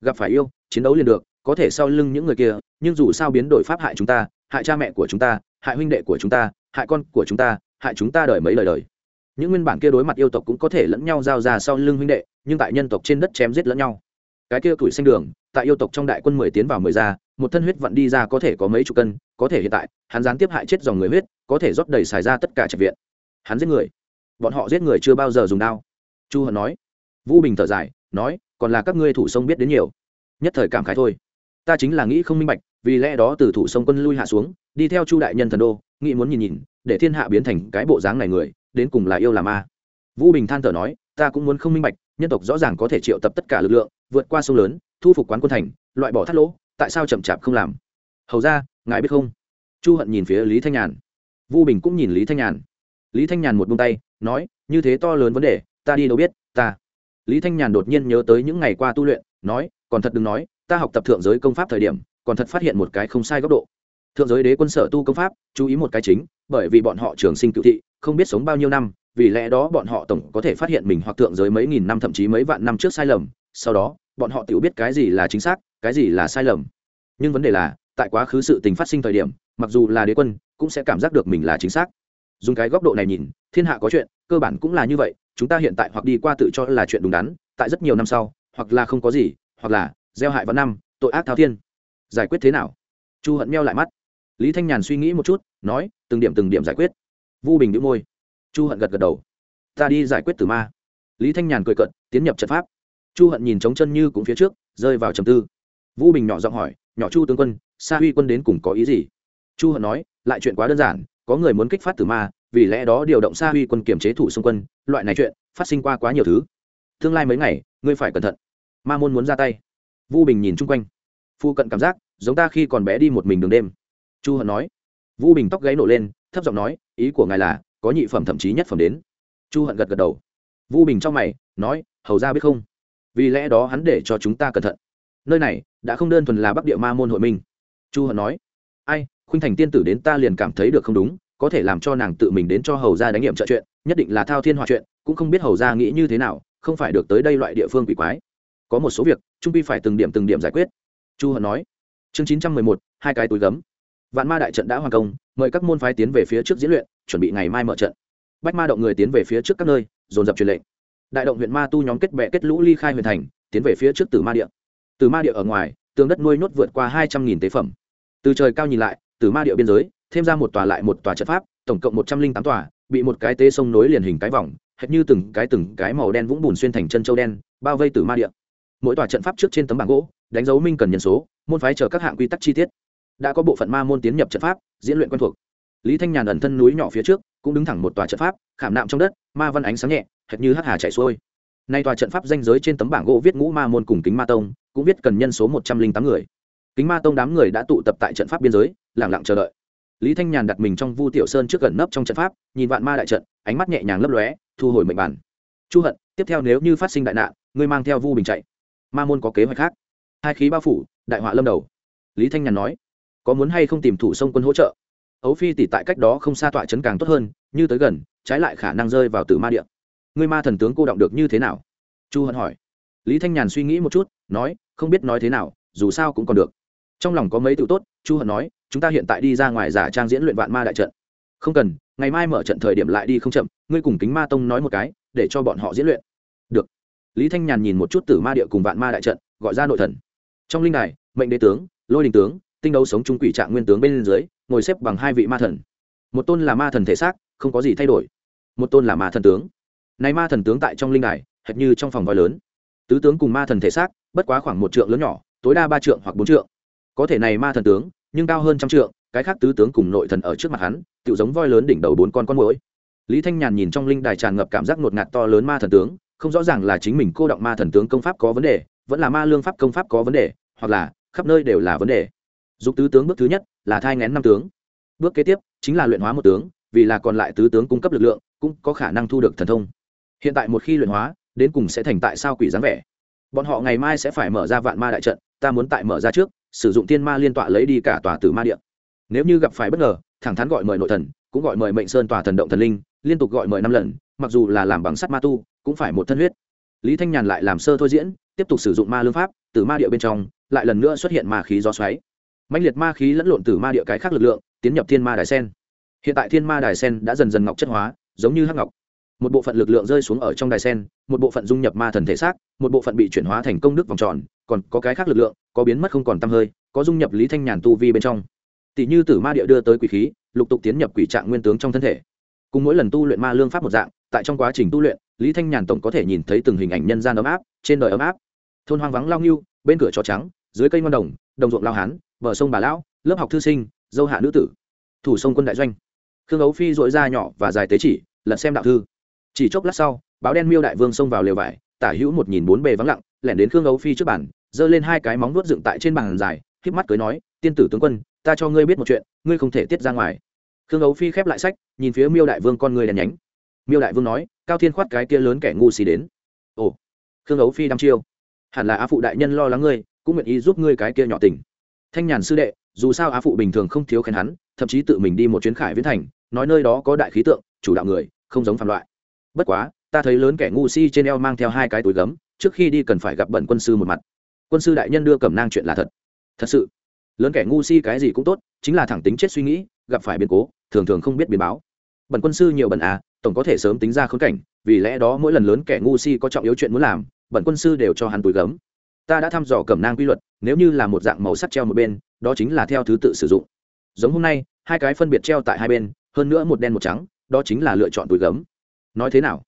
Gặp phải yêu, chiến đấu liền được, có thể sau lưng những người kia, nhưng dù sao biến đổi pháp hại chúng ta, hại cha mẹ của chúng ta, hại huynh đệ của chúng ta, hại con của chúng ta hại chúng ta đời mấy lời đời. Những nguyên bản kia đối mặt yêu tộc cũng có thể lẫn nhau giao ra sau lưng huynh đệ, nhưng tại nhân tộc trên đất chém giết lẫn nhau. Cái kia tuổi xanh đường, tại yêu tộc trong đại quân mười tiến vào mười ra, một thân huyết vặn đi ra có thể có mấy chục cân, có thể hiện tại, hắn gián tiếp hại chết dòng người huyết, có thể rót đầy xài ra tất cả trạch viện. Hắn giết người. Bọn họ giết người chưa bao giờ dùng đao. Chu hận nói. Vũ bình thở dài, nói, còn là các ngươi thủ sông biết đến nhiều. Nhất thời cảm khái thôi. Ta chính là nghĩ không minh bạch, vì lẽ đó từ thủ sông quân lui hạ xuống, đi theo chu đại nhân thần đô nghĩ muốn nhìn nhìn, để thiên hạ biến thành cái bộ dáng này người, đến cùng là yêu là ma. Vũ bình than thở nói, ta cũng muốn không minh bạch, nhân tộc rõ ràng có thể triệu tập tất cả lực lượng, vượt qua sông lớn, thu phục quán quân thành, loại bỏ thắt lỗ, tại sao chậm chạp không làm? Hầu ra, ngài biết không? Chu hận nhìn phía lý thanh nhàn. Vu bình cũng nhìn lý thanh nhàn. Lý thanh nhàn một bông tay, nói, như thế to lớn vấn đề, ta đi đâu biết, ta. Lý thanh nhàn đột nhiên nhớ tới những ngày qua tu luyện, nói, còn thật đừng nói, ta học tập thượng giới công pháp thời điểm, còn thật phát hiện một cái không sai góc độ thượng giới đế quân sở tu công pháp, chú ý một cái chính, bởi vì bọn họ trường sinh cựu thị, không biết sống bao nhiêu năm, vì lẽ đó bọn họ tổng có thể phát hiện mình hoặc thượng giới mấy nghìn năm, thậm chí mấy vạn năm trước sai lầm. Sau đó, bọn họ tự biết cái gì là chính xác, cái gì là sai lầm. Nhưng vấn đề là, tại quá khứ sự tình phát sinh thời điểm, mặc dù là đế quân, cũng sẽ cảm giác được mình là chính xác. Dùng cái góc độ này nhìn, thiên hạ có chuyện, cơ bản cũng là như vậy, chúng ta hiện tại hoặc đi qua tự cho là chuyện đúng đắn, tại rất nhiều năm sau, hoặc là không có gì, hoặc là gieo hại vào năm, tội ác thao thiên. Giải quyết thế nào? Chu hận meo lại mắt lý thanh nhàn suy nghĩ một chút, nói, từng điểm từng điểm giải quyết. Vu bình đĩu môi. Chu hận gật gật đầu. Ta đi giải quyết tử ma. Lý thanh nhàn cười cận tiến nhập trận pháp. Chu hận nhìn trống chân như cũng phía trước, rơi vào trầm tư. Vũ bình nhỏ giọng hỏi, nhỏ chu tướng quân, sa huy quân đến cùng có ý gì? Chu hận nói, lại chuyện quá đơn giản, có người muốn kích phát tử ma, vì lẽ đó điều động sa huy quân kiểm chế thủ xung quân, loại này chuyện, phát sinh qua quá nhiều thứ. Tương lai mấy ngày, ngươi phải cẩn thận. Ma môn muốn ra tay. Vu bình nhìn chung quanh. Phu cận cảm giác, giống ta khi còn bé đi một mình đường đêm chu hận nói. Vu bình tóc gáy nổ lên, thấp giọng nói, ý của ngài là, có nhị phẩm thậm chí nhất phẩm đến. Chu hận gật gật đầu. Vu bình trong mày, nói, hầu ra biết không? Vì lẽ đó hắn để cho chúng ta cẩn thận. Nơi này, đã không đơn thuần là bắc địa ma môn hội minh. Chu hận nói, ai, khuynh thành tiên tử đến ta liền cảm thấy được không đúng, có thể làm cho nàng tự mình đến cho hầu ra đánh nghiệm trợ chuyện, nhất định là thao thiên hòa chuyện, cũng không biết hầu ra nghĩ như thế nào, không phải được tới đây loại địa phương quỷ quái. Có một số việc, trung pi phải từng điểm từng điểm giải quyết. Chu hận nói. Chương chín trăm mười một, hai cái túi gấm vạn ma đại trận đã hoàn công, mời các môn phái tiến về phía trước diễn luyện, chuẩn bị ngày mai mở trận. Bách ma động người tiến về phía trước các nơi, dồn dập truyền lệnh. Đại động huyện ma tu nhóm kết bệ kết lũ ly khai huyện thành, tiến về phía trước tử ma địa. Từ ma địa ở ngoài, tường đất nuôi nhốt vượt qua hai trăm nghìn tế phẩm. Từ trời cao nhìn lại từ ma địa biên giới, thêm ra một tòa lại một tòa trận pháp, tổng cộng một trăm linh tám tòa, bị một cái tế sông nối liền hình cái vòng, hệt như từng cái từng cái màu đen vũng bùn xuyên thành chân châu đen, bao vây từ ma địa. Mỗi tòa trận pháp trước trên tấm bảng gỗ, đánh dấu minh cần nhân số, môn phái chờ các hạng quy tắc chi tiết đã có bộ phận ma môn tiến nhập trận pháp, diễn luyện quen thuộc. Lý thanh nhàn ẩn thân núi nhỏ phía trước, cũng đứng thẳng một tòa trận pháp, khảm nạm trong đất, ma văn ánh sáng nhẹ, hệt như hắc hà chạy xuôi. Nay tòa trận pháp danh giới trên tấm bảng gỗ viết ngũ ma môn cùng kính ma tông, cũng viết cần nhân số một trăm linh tám người. Kính ma tông đám người đã tụ tập tại trận pháp biên giới lẳng lặng chờ đợi. Lý thanh nhàn đặt mình trong vu tiểu sơn trước gần nấp trong trận pháp, nhìn vạn ma đại trận, ánh mắt nhẹ nhàng lấp lóe, thu hồi mệnh bản. Chu hận, tiếp theo nếu như phát sinh đại nạn, ngươi mang theo vu bình chạy. Ma môn có kế hoạch khác. Hai khí bao phủ, đại họa lâm đầu. Lý thanh nhàn nói có muốn hay không tìm thủ sông quân hỗ trợ? Ấu phi tỷ tại cách đó không xa tọa chấn càng tốt hơn, như tới gần, trái lại khả năng rơi vào tử ma địa. Ngươi ma thần tướng cô động được như thế nào? Chu hận hỏi. Lý thanh nhàn suy nghĩ một chút, nói, không biết nói thế nào, dù sao cũng còn được. Trong lòng có mấy tự tốt, chu hận nói, chúng ta hiện tại đi ra ngoài giả trang diễn luyện vạn ma đại trận. Không cần, ngày mai mở trận thời điểm lại đi không chậm, ngươi cùng kính ma tông nói một cái, để cho bọn họ diễn luyện. Được. Lý thanh nhàn nhìn một chút tử ma địa cùng vạn ma đại trận, gọi ra nội thần. Trong linh đài, mệnh đế tướng, lôi đình tướng tinh đấu sống trung quỷ trạng nguyên tướng bên dưới, ngồi xếp bằng hai vị ma thần. Một tôn là ma thần thể xác, không có gì thay đổi. Một tôn là ma thần tướng. Này ma thần tướng tại trong linh đài, hệt như trong phòng voi lớn. Tứ tướng cùng ma thần thể xác, bất quá khoảng một trượng lớn nhỏ, tối đa ba trượng hoặc bốn trượng. Có thể này ma thần tướng, nhưng cao hơn trăm trượng, cái khác tứ tướng cùng nội thần ở trước mặt hắn tự giống voi lớn đỉnh đầu bốn con con mũi lý thanh nhàn nhìn trong linh đài tràn ngập cảm giác ngột ngạt to lớn ma thần tướng, không rõ ràng là chính mình cô động ma thần tướng công pháp có vấn đề, vẫn là ma lương pháp công pháp có vấn đề, hoặc là khắp nơi đều là vấn đề dục tứ tướng bước thứ nhất là thai ngén năm tướng. Bước kế tiếp chính là luyện hóa một tướng, vì là còn lại tứ tướng cung cấp lực lượng, cũng có khả năng thu được thần thông. Hiện tại một khi luyện hóa, đến cùng sẽ thành tại sao quỷ dáng vẻ. Bọn họ ngày mai sẽ phải mở ra vạn ma đại trận, ta muốn tại mở ra trước, sử dụng tiên ma liên tọa lấy đi cả tòa tử ma điện nếu như gặp phải bất ngờ, thẳng thắn gọi mời nội thần, cũng gọi mời mệnh sơn tòa thần động thần linh, liên tục gọi mời năm lần, mặc dù là làm bằng sắt ma tu, cũng phải một thân huyết. Lý thanh nhàn lại làm sơ thôi diễn, tiếp tục sử dụng ma lương pháp từ ma địa bên trong, lại lần nữa xuất hiện ma khí gió xoáy mạnh liệt ma khí lẫn lộn từ ma địa cái khác lực lượng, tiến nhập thiên ma đài sen. Hiện tại thiên ma đài sen đã dần dần ngọc chất hóa, giống như hắc ngọc. Một bộ phận lực lượng rơi xuống ở trong đài sen, một bộ phận dung nhập ma thần thể xác, một bộ phận bị chuyển hóa thành công đức vòng tròn, còn có cái khác lực lượng, có biến mất không còn t hơi, có dung nhập lý thanh nhàn tu vi bên trong. Tỷ như tử ma địa đưa tới quỷ khí, lục tục tiến nhập quỷ trạng nguyên tướng trong thân thể. Cùng mỗi lần tu luyện ma lương pháp một dạng, tại trong quá trình tu luyện, lý thanh nhàn tổng có thể nhìn thấy từng hình ảnh nhân gian ấm áp, trên đời ấm áp. Thôn hoang vắng lao nghiêu bên cửa chó trắng dưới cây ngon đồng đồng ruộng lao hán, bờ sông bà lão, lớp học thư sinh, dâu hạ nữ tử. Thủ sông quân đại doanh. Khương ấu phi dội ra nhỏ và dài tế chỉ, lật xem đạo thư. Chỉ chốc lát sau, báo đen miêu đại vương xông vào lều vải, tả hữu một nhìn bốn bề vắng lặng, lẻn đến khương ấu phi trước bàn, giơ lên hai cái móng nuốt dựng tại trên bàn dài híp mắt cưới nói, tiên tử tướng quân, ta cho ngươi biết một chuyện, ngươi không thể tiết ra ngoài. Khương ấu phi khép lại sách, nhìn phía miêu đại vương con ngươi đèn nhánh. Miêu đại vương nói, cao thiên khoát cái kia lớn kẻ ngu xì đến. Ồ. Khương ấu phi đăm chiêu. Hẳn là á phụ đại nhân lo lắng ngươi cũng nguyện ý giúp ngươi cái kia nhỏ tình. Thanh nhàn sư đệ, dù sao á phụ bình thường không thiếu khen hắn, thậm chí tự mình đi một chuyến khải viễn thành, nói nơi đó có đại khí tượng, chủ đạo người, không giống phạm loại. Bất quá, ta thấy lớn kẻ ngu si trên eo mang theo hai cái túi gấm, trước khi đi cần phải gặp bẩn quân sư một mặt. Quân sư đại nhân đưa cẩm nang chuyện là thật. Thật sự, lớn kẻ ngu si cái gì cũng tốt, chính là thẳng tính chết suy nghĩ, gặp phải biến cố, thường thường không biết biến báo. Bẩn quân sư nhiều bẩn à tổng có thể sớm tính ra khốn cảnh, vì lẽ đó mỗi lần lớn kẻ ngu si có trọng yếu chuyện muốn làm bẩn quân sư đều cho hắn túi gấm ta đã thăm dò cẩm nang quy luật, nếu như là một dạng màu sắc treo một bên, đó chính là theo thứ tự sử dụng. Giống hôm nay, hai cái phân biệt treo tại hai bên, hơn nữa một đen một trắng, đó chính là lựa chọn túi gấm. Nói thế nào?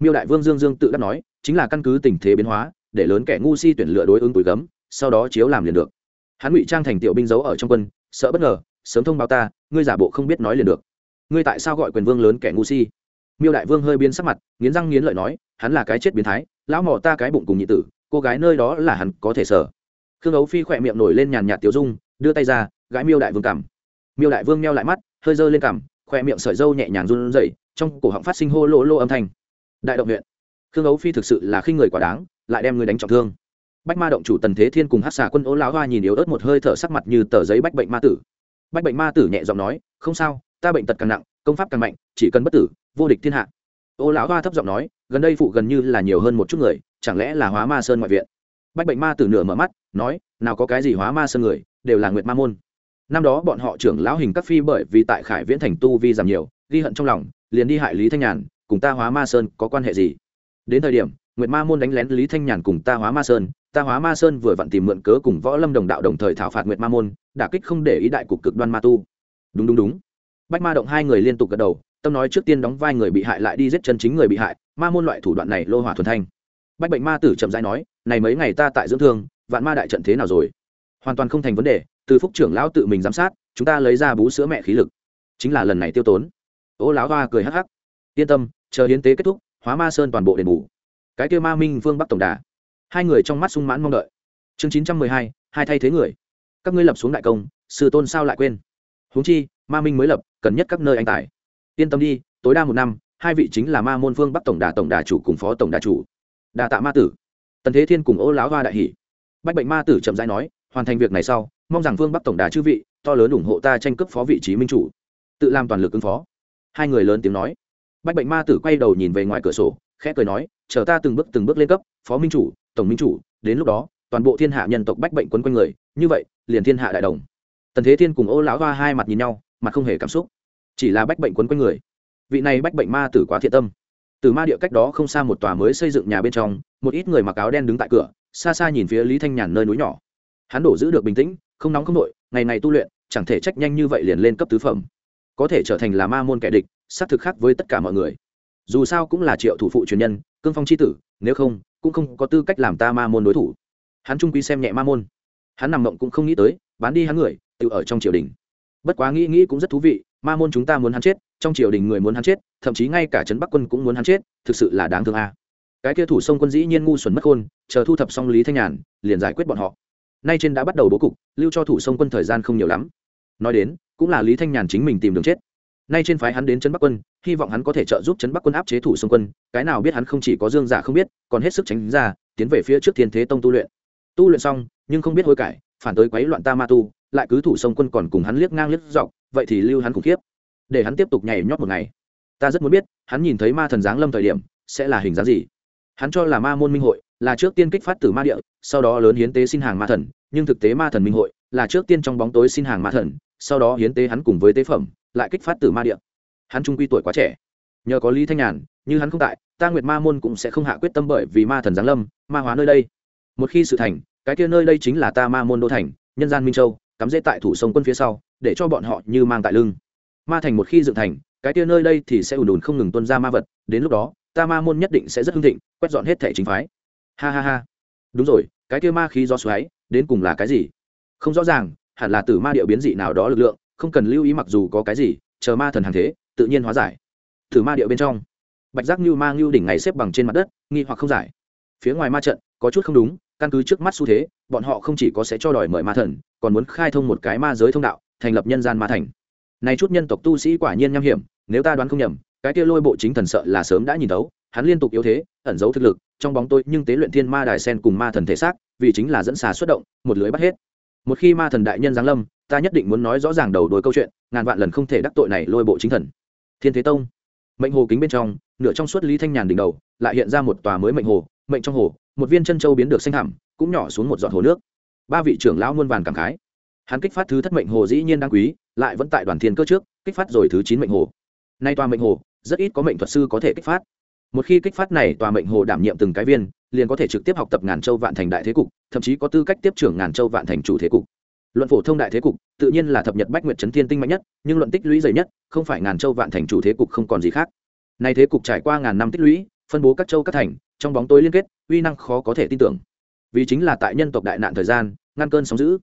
Miêu đại vương dương dương tự đắc nói, chính là căn cứ tình thế biến hóa, để lớn kẻ ngu si tuyển lựa đối ứng túi gấm, sau đó chiếu làm liền được. Hắn ngụy trang thành tiểu binh giấu ở trong quân, sợ bất ngờ, sớm thông báo ta, ngươi giả bộ không biết nói liền được. Ngươi tại sao gọi quyền vương lớn kẻ ngu si? Miêu đại vương hơi biến sắc mặt, nghiến răng nghiến lợi nói, hắn là cái chết biến thái, lão mò ta cái bụng cùng nhị tử cô gái nơi đó là hắn, có thể sở. Khương ấu phi khỏe miệng nổi lên nhàn nhạt tiểu dung, đưa tay ra, gãi miêu đại vương cảm miêu đại vương meo lại mắt, hơi dơ lên cảm khỏe miệng sợi dâu nhẹ nhàng run rẩy, trong cổ họng phát sinh hô lô lô âm thanh. Đại động huyện. Khương ấu phi thực sự là khi người quả đáng, lại đem người đánh trọng thương. Bách ma động chủ tần thế thiên cùng hát xà quân ố lão hoa nhìn yếu ớt một hơi thở sắc mặt như tờ giấy bách bệnh ma tử. Bách bệnh ma tử nhẹ giọng nói, không sao, ta bệnh tật càng nặng, công pháp càng mạnh, chỉ cần bất tử, vô địch thiên hạ ô lão hoa thấp giọng nói, gần đây phụ gần như là nhiều hơn một chút người, chẳng lẽ là hóa ma sơn ngoại viện? Bách bệnh ma tử nửa mở mắt, nói, nào có cái gì hóa ma sơn người, đều là nguyệt ma môn. Năm đó bọn họ trưởng lão hình các phi bởi vì tại khải viễn thành tu vi giảm nhiều, ghi hận trong lòng, liền đi hại lý thanh nhàn, cùng ta hóa ma sơn có quan hệ gì? Đến thời điểm, nguyệt ma môn đánh lén lý thanh nhàn cùng ta hóa ma sơn, ta hóa ma sơn vừa vặn tìm mượn cớ cùng võ lâm đồng đạo đồng thời thảo phạt nguyệt ma môn, đả kích không để ý đại cục cực đoan ma tu. Đúng đúng đúng. Bách ma động hai người liên tục gật đầu tâm nói trước tiên đóng vai người bị hại lại đi giết chân chính người bị hại, ma môn loại thủ đoạn này lô hỏa thuần thanh. Bách bệnh ma tử chậm rãi nói, này mấy ngày ta tại dưỡng thương, vạn ma đại trận thế nào rồi? Hoàn toàn không thành vấn đề, từ phúc trưởng lão tự mình giám sát, chúng ta lấy ra bú sữa mẹ khí lực. Chính là lần này tiêu tốn. Ô lão hoa cười hắc hắc. Yên tâm, chờ hiến tế kết thúc, hóa ma sơn toàn bộ đền bù. Cái kêu ma minh vương bắc tổng đà. Hai người trong mắt sung mãn mong đợi. Chương chín trăm mười hai hai thay thế người. Các ngươi lập xuống đại công, sư tôn sao lại quên? Huống chi, ma minh mới lập, cần nhất các nơi anh tài yên tâm đi, tối đa một năm, hai vị chính là ma môn phương bắc tổng đà tổng đà chủ cùng phó tổng đà chủ. Đà tạ ma tử. Tần thế thiên cùng ô lão hoa đại hỷ bách bệnh ma tử chậm rãi nói, hoàn thành việc này sau, mong rằng phương bắc tổng đà chư vị, to lớn ủng hộ ta tranh cướp phó vị trí minh chủ. Tự làm toàn lực ứng phó. Hai người lớn tiếng nói. Bách bệnh ma tử quay đầu nhìn về ngoài cửa sổ, khẽ cười nói, chờ ta từng bước từng bước lên cấp, phó minh chủ, tổng minh chủ, đến lúc đó, toàn bộ thiên hạ nhân tộc bách bệnh quấn quanh người, như vậy, liền thiên hạ đại đồng. Tần thế thiên cùng ô lão hoa hai mặt nhìn nhau, mặt không hề cảm xúc chỉ là bách bệnh quấn quanh người. Vị này bách bệnh ma tử quá thiện tâm. Từ ma địa cách đó không xa một tòa mới xây dựng nhà bên trong, một ít người mặc áo đen đứng tại cửa, xa xa nhìn phía lý thanh nhàn nơi núi nhỏ. Hắn đổ giữ được bình tĩnh, không nóng không nội, ngày ngày tu luyện, chẳng thể trách nhanh như vậy liền lên cấp tứ phẩm. Có thể trở thành là ma môn kẻ địch, xác thực khác với tất cả mọi người. Dù sao cũng là triệu thủ phụ truyền nhân, cương phong c h i tử, nếu không, cũng không có tư cách làm ta ma môn đối thủ. Hắn trung quy xem nhẹ ma môn. Hắn nằm mộng cũng không nghĩ tới, bán đi hắn người, tự ở trong triều đình. Bất quá nghĩ nghĩ cũng rất thú vị ma môn chúng ta muốn hắn chết, trong triều đình người muốn hắn chết, thậm chí ngay cả trấn bắc quân cũng muốn hắn chết, thực sự là đáng thương a. Cái kia thủ sông quân dĩ nhiên ngu xuẩn mất khôn, chờ thu thập xong lý thanh nhàn, liền giải quyết bọn họ. Nay trên đã bắt đầu bố cục, lưu cho thủ sông quân thời gian không nhiều lắm. Nói đến, cũng là lý thanh nhàn chính mình tìm đường chết. Nay trên phái hắn đến trấn bắc quân, hy vọng hắn có thể trợ giúp trấn bắc quân áp chế thủ sông quân, cái nào biết hắn không chỉ có dương giả không biết, còn hết sức tránh ra, tiến về phía trước thiên thế tông tu luyện. Tu luyện xong, nhưng không biết hối cải, phản tới quấy loạn ta ma tu, lại cứ thủ sông quân còn cùng hắn liếc ngang liếc dọc vậy thì lưu hắn khủng khiếp. Để hắn tiếp tục nhảy nhót một ngày. Ta rất muốn biết, hắn nhìn thấy ma thần giáng lâm thời điểm, sẽ là hình dáng gì? Hắn cho là ma môn minh hội, là trước tiên kích phát từ ma địa, sau đó lớn hiến tế xin hàng ma thần, nhưng thực tế ma thần minh hội, là trước tiên trong bóng tối xin hàng ma thần, sau đó hiến tế hắn cùng với tế phẩm, lại kích phát từ ma địa. Hắn trung quy tuổi quá trẻ. Nhờ có lý thanh nhàn, như hắn không tại, ta nguyệt ma môn cũng sẽ không hạ quyết tâm bởi vì ma thần giáng lâm, ma hóa nơi đây. Một khi sự thành, cái kia nơi đây chính là ta ma môn đô thành, nhân gian minh châu, cắm dễ tại thủ sông quân phía sau để cho bọn họ như mang tại lưng. Ma thành một khi dựng thành, cái tia nơi đây thì sẽ ùn ùn không ngừng tuân ra ma vật, đến lúc đó, ta ma môn nhất định sẽ rất hưng thịnh, quét dọn hết thẻ chính phái. Ha ha ha. Đúng rồi, cái tia ma khí do xoáy, đến cùng là cái gì? Không rõ ràng, hẳn là từ ma điệu biến dị nào đó lực lượng, không cần lưu ý mặc dù có cái gì, chờ ma thần hàng thế, tự nhiên hóa giải. Thử ma điệu bên trong, bạch giác như ma ngưu đỉnh ngày xếp bằng trên mặt đất, nghi hoặc không giải. Phía ngoài ma trận, có chút không đúng, căn cứ trước mắt xu thế, bọn họ không chỉ có sẽ cho đòi mời ma thần, còn muốn khai thông một cái ma giới thông đạo thành lập nhân gian ma thành. Này chút nhân tộc tu sĩ quả nhiên nham hiểm, nếu ta đoán không nhầm, cái kia lôi bộ chính thần sợ là sớm đã nhìn thấu, hắn liên tục yếu thế, ẩn giấu thực lực, trong bóng tôi nhưng tế luyện thiên ma đài sen cùng ma thần thể xác, vì chính là dẫn xà xuất động, một lưới bắt hết. Một khi ma thần đại nhân giáng lâm, ta nhất định muốn nói rõ ràng đầu đuôi câu chuyện, ngàn vạn lần không thể đắc tội này lôi bộ chính thần. Thiên thế tông. Mệnh hồ kính bên trong, nửa trong suốt lý thanh nhàn đỉnh đầu, lại hiện ra một tòa mới mệnh hồ, mệnh trong hồ, một viên chân châu biến được xanh hẳm cũng nhỏ xuống một giọt hồ nước. Ba vị trưởng lão muôn vàn cảm khái hắn kích phát thứ thất mệnh hồ dĩ nhiên đáng quý, lại vẫn tại đoàn thiên cơ trước, kích phát rồi thứ chín mệnh hồ. Nay tòa mệnh hồ, rất ít có mệnh thuật sư có thể kích phát. Một khi kích phát này, tòa mệnh hồ đảm nhiệm từng cái viên, liền có thể trực tiếp học tập ngàn châu vạn thành đại thế cục, thậm chí có tư cách tiếp trưởng ngàn châu vạn thành chủ thế cục. Luận phổ thông đại thế cục, tự nhiên là thập nhật bách nguyệt trấn thiên tinh mạnh nhất, nhưng luận tích lũy dày nhất, không phải ngàn châu vạn thành chủ thế cục không còn gì khác. Nay thế cục trải qua ngàn năm tích lũy, phân bố các châu các thành, trong bóng tối liên kết, uy năng khó có thể tin tưởng. Vì chính là tại nhân tộc đại nạn thời gian, ngăn cơn sóng giữ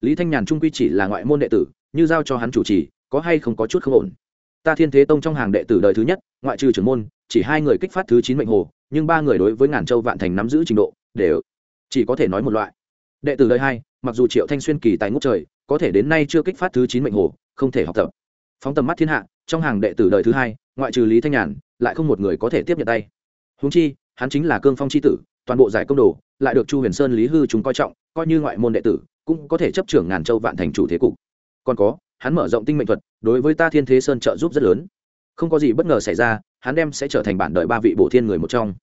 lý thanh nhàn trung quy chỉ là ngoại môn đệ tử, như giao cho hắn chủ trì, có hay không có chút không ổn. Ta thiên thế tông trong hàng đệ tử đời thứ nhất, ngoại trừ trưởng môn, chỉ hai người kích phát thứ chín mệnh hồ, nhưng ba người đối với ngàn châu vạn thành nắm giữ trình độ, đều chỉ có thể nói một loại. Đệ tử đời hai, mặc dù triệu thanh xuyên kỳ tài ngút trời, có thể đến nay chưa kích phát thứ chín mệnh hồ, không thể học tập. Phóng tầm mắt thiên hạ, trong hàng đệ tử đời thứ hai, ngoại trừ lý thanh nhàn, lại không một người có thể tiếp nhận tay. Húng chi, hắn chính là cương phong c h i tử, toàn bộ giải công đồ, lại được chu huyền sơn, lý hư chúng coi trọng, coi như ngoại môn đệ tử cũng có thể chấp trưởng ngàn châu vạn thành chủ thế cục. Còn có hắn mở rộng tinh mệnh thuật đối với ta thiên thế sơn trợ giúp rất lớn. Không có gì bất ngờ xảy ra hắn đem sẽ trở thành bản đợi ba vị bổ thiên người một trong.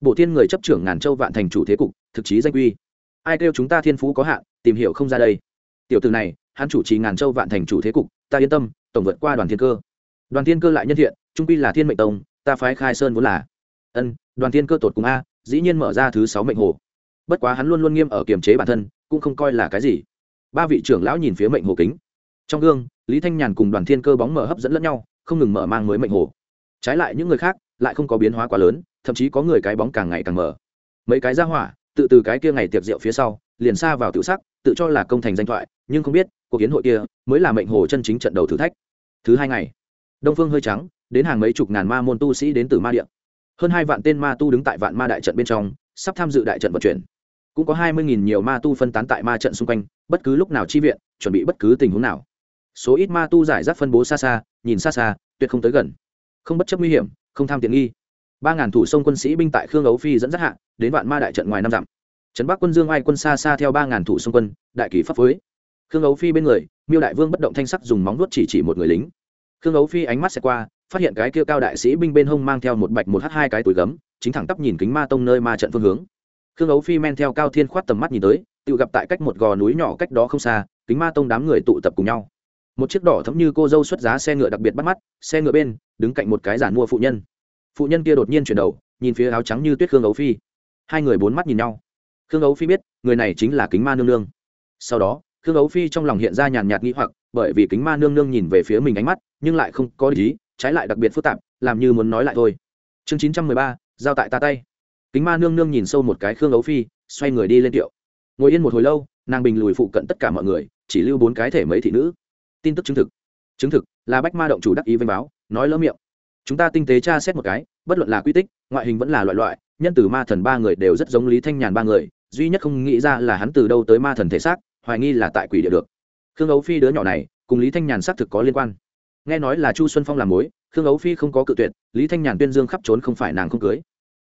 Bổ thiên người chấp trưởng ngàn châu vạn thành chủ thế cục thực chí danh uy, ai kêu chúng ta thiên phú có hạn tìm hiểu không ra đây. Tiểu từ này hắn chủ trì ngàn châu vạn thành chủ thế cục ta yên tâm tổng vượt qua đoàn thiên cơ. Đoàn thiên cơ lại nhân thiện trung pi là thiên mệnh tông ta phái khai sơn vốn là. Ân đoàn thiên cơ tột cùng a dĩ nhiên mở ra thứ sáu mệnh hồ bất quá hắn luôn luôn nghiêm ở kiềm chế bản thân, cũng không coi là cái gì. Ba vị trưởng lão nhìn phía mệnh hồ kính. Trong gương, lý thanh nhàn cùng đoàn thiên cơ bóng mở hấp dẫn lẫn nhau, không ngừng mở mang mới mệnh hồ. Trái lại những người khác, lại không có biến hóa quá lớn, thậm chí có người cái bóng càng ngày càng mở mấy cái ra hỏa, tự từ cái kia ngày tiệc rượu phía sau, liền xa vào tự sắc, tự cho là công thành danh thoại, nhưng không biết, cuộc kiến hội kia mới là mệnh hồ chân chính trận đầu thử thách. Thứ hai ngày, đông phương hơi trắng, đến hàng mấy chục ngàn ma môn tu sĩ đến từ ma điện hơn hai vạn tên ma tu đứng tại vạn ma đại trận bên trong, sắp tham dự đại trận vận chuyển cũng có hai mươi nghìn nhiều ma tu phân tán tại ma trận xung quanh, bất cứ lúc nào chi viện, chuẩn bị bất cứ tình huống nào. Số ít ma tu giải rác phân bố xa xa, nhìn xa xa, tuyệt không tới gần. Không bất chấp nguy hiểm, không tham tiện nghi. ba ngàn thủ sông quân sĩ binh tại khương ấu phi dẫn dắt hạ, đến vạn ma đại trận ngoài năm dặm. Trấn bắc quân dương ai quân xa xa theo ba ngàn thủ sông quân, đại kỳ pháp phối. Khương ấu phi bên người, miêu đại vương bất động thanh sắc dùng móng nuốt chỉ chỉ một người lính. Khương ấu phi ánh mắt xẹt qua, phát hiện cái kia cao đại sĩ binh bên hông mang theo một bạch một h hai cái túi gấm, chính thẳng tắp nhìn kính ma tông nơi ma trận phương hướng khương ấu phi men theo cao thiên khoát tầm mắt nhìn tới, tự gặp tại cách một gò núi nhỏ cách đó không xa, kính ma tông đám người tụ tập cùng nhau. Một chiếc đỏ thấm như cô dâu xuất giá xe ngựa đặc biệt bắt mắt, xe ngựa bên, đứng cạnh một cái giản mua phụ nhân. Phụ nhân kia đột nhiên chuyển đầu, nhìn phía áo trắng như tuyết khương ấu phi. Hai người bốn mắt nhìn nhau. Khương ấu phi biết, người này chính là kính ma nương nương. Sau đó, khương ấu phi trong lòng hiện ra nhàn nhạt nghĩ hoặc, bởi vì kính ma nương nương nhìn về phía mình ánh mắt, nhưng lại không có ý trái lại đặc biệt phức tạp, làm như muốn nói lại thôi. Chương chín trăm mười ba, giao tại ta tay kính ma nương nương nhìn sâu một cái khương ấu phi, xoay người đi lên tiệu. Ngồi yên một hồi lâu, nàng bình lùi phụ cận tất cả mọi người, chỉ lưu bốn cái thể mấy thị nữ. Tin tức chứng thực. Chứng thực là bách ma động chủ đắc ý vênh báo, nói lỡ miệng. Chúng ta tinh tế tra xét một cái, bất luận là quy tích, ngoại hình vẫn là loại loại, nhân từ ma thần ba người đều rất giống lý thanh nhàn ba người, duy nhất không nghĩ ra là hắn từ đâu tới ma thần thể xác, hoài nghi là tại quỷ địa được. Khương ấu phi đứa nhỏ này, cùng lý thanh nhàn xác thực có liên quan. Nghe nói là chu xuân phong làm mối, khương ấu phi không có cự tuyệt, lý thanh nhàn tuyên dương khắp trốn không phải nàng không cưới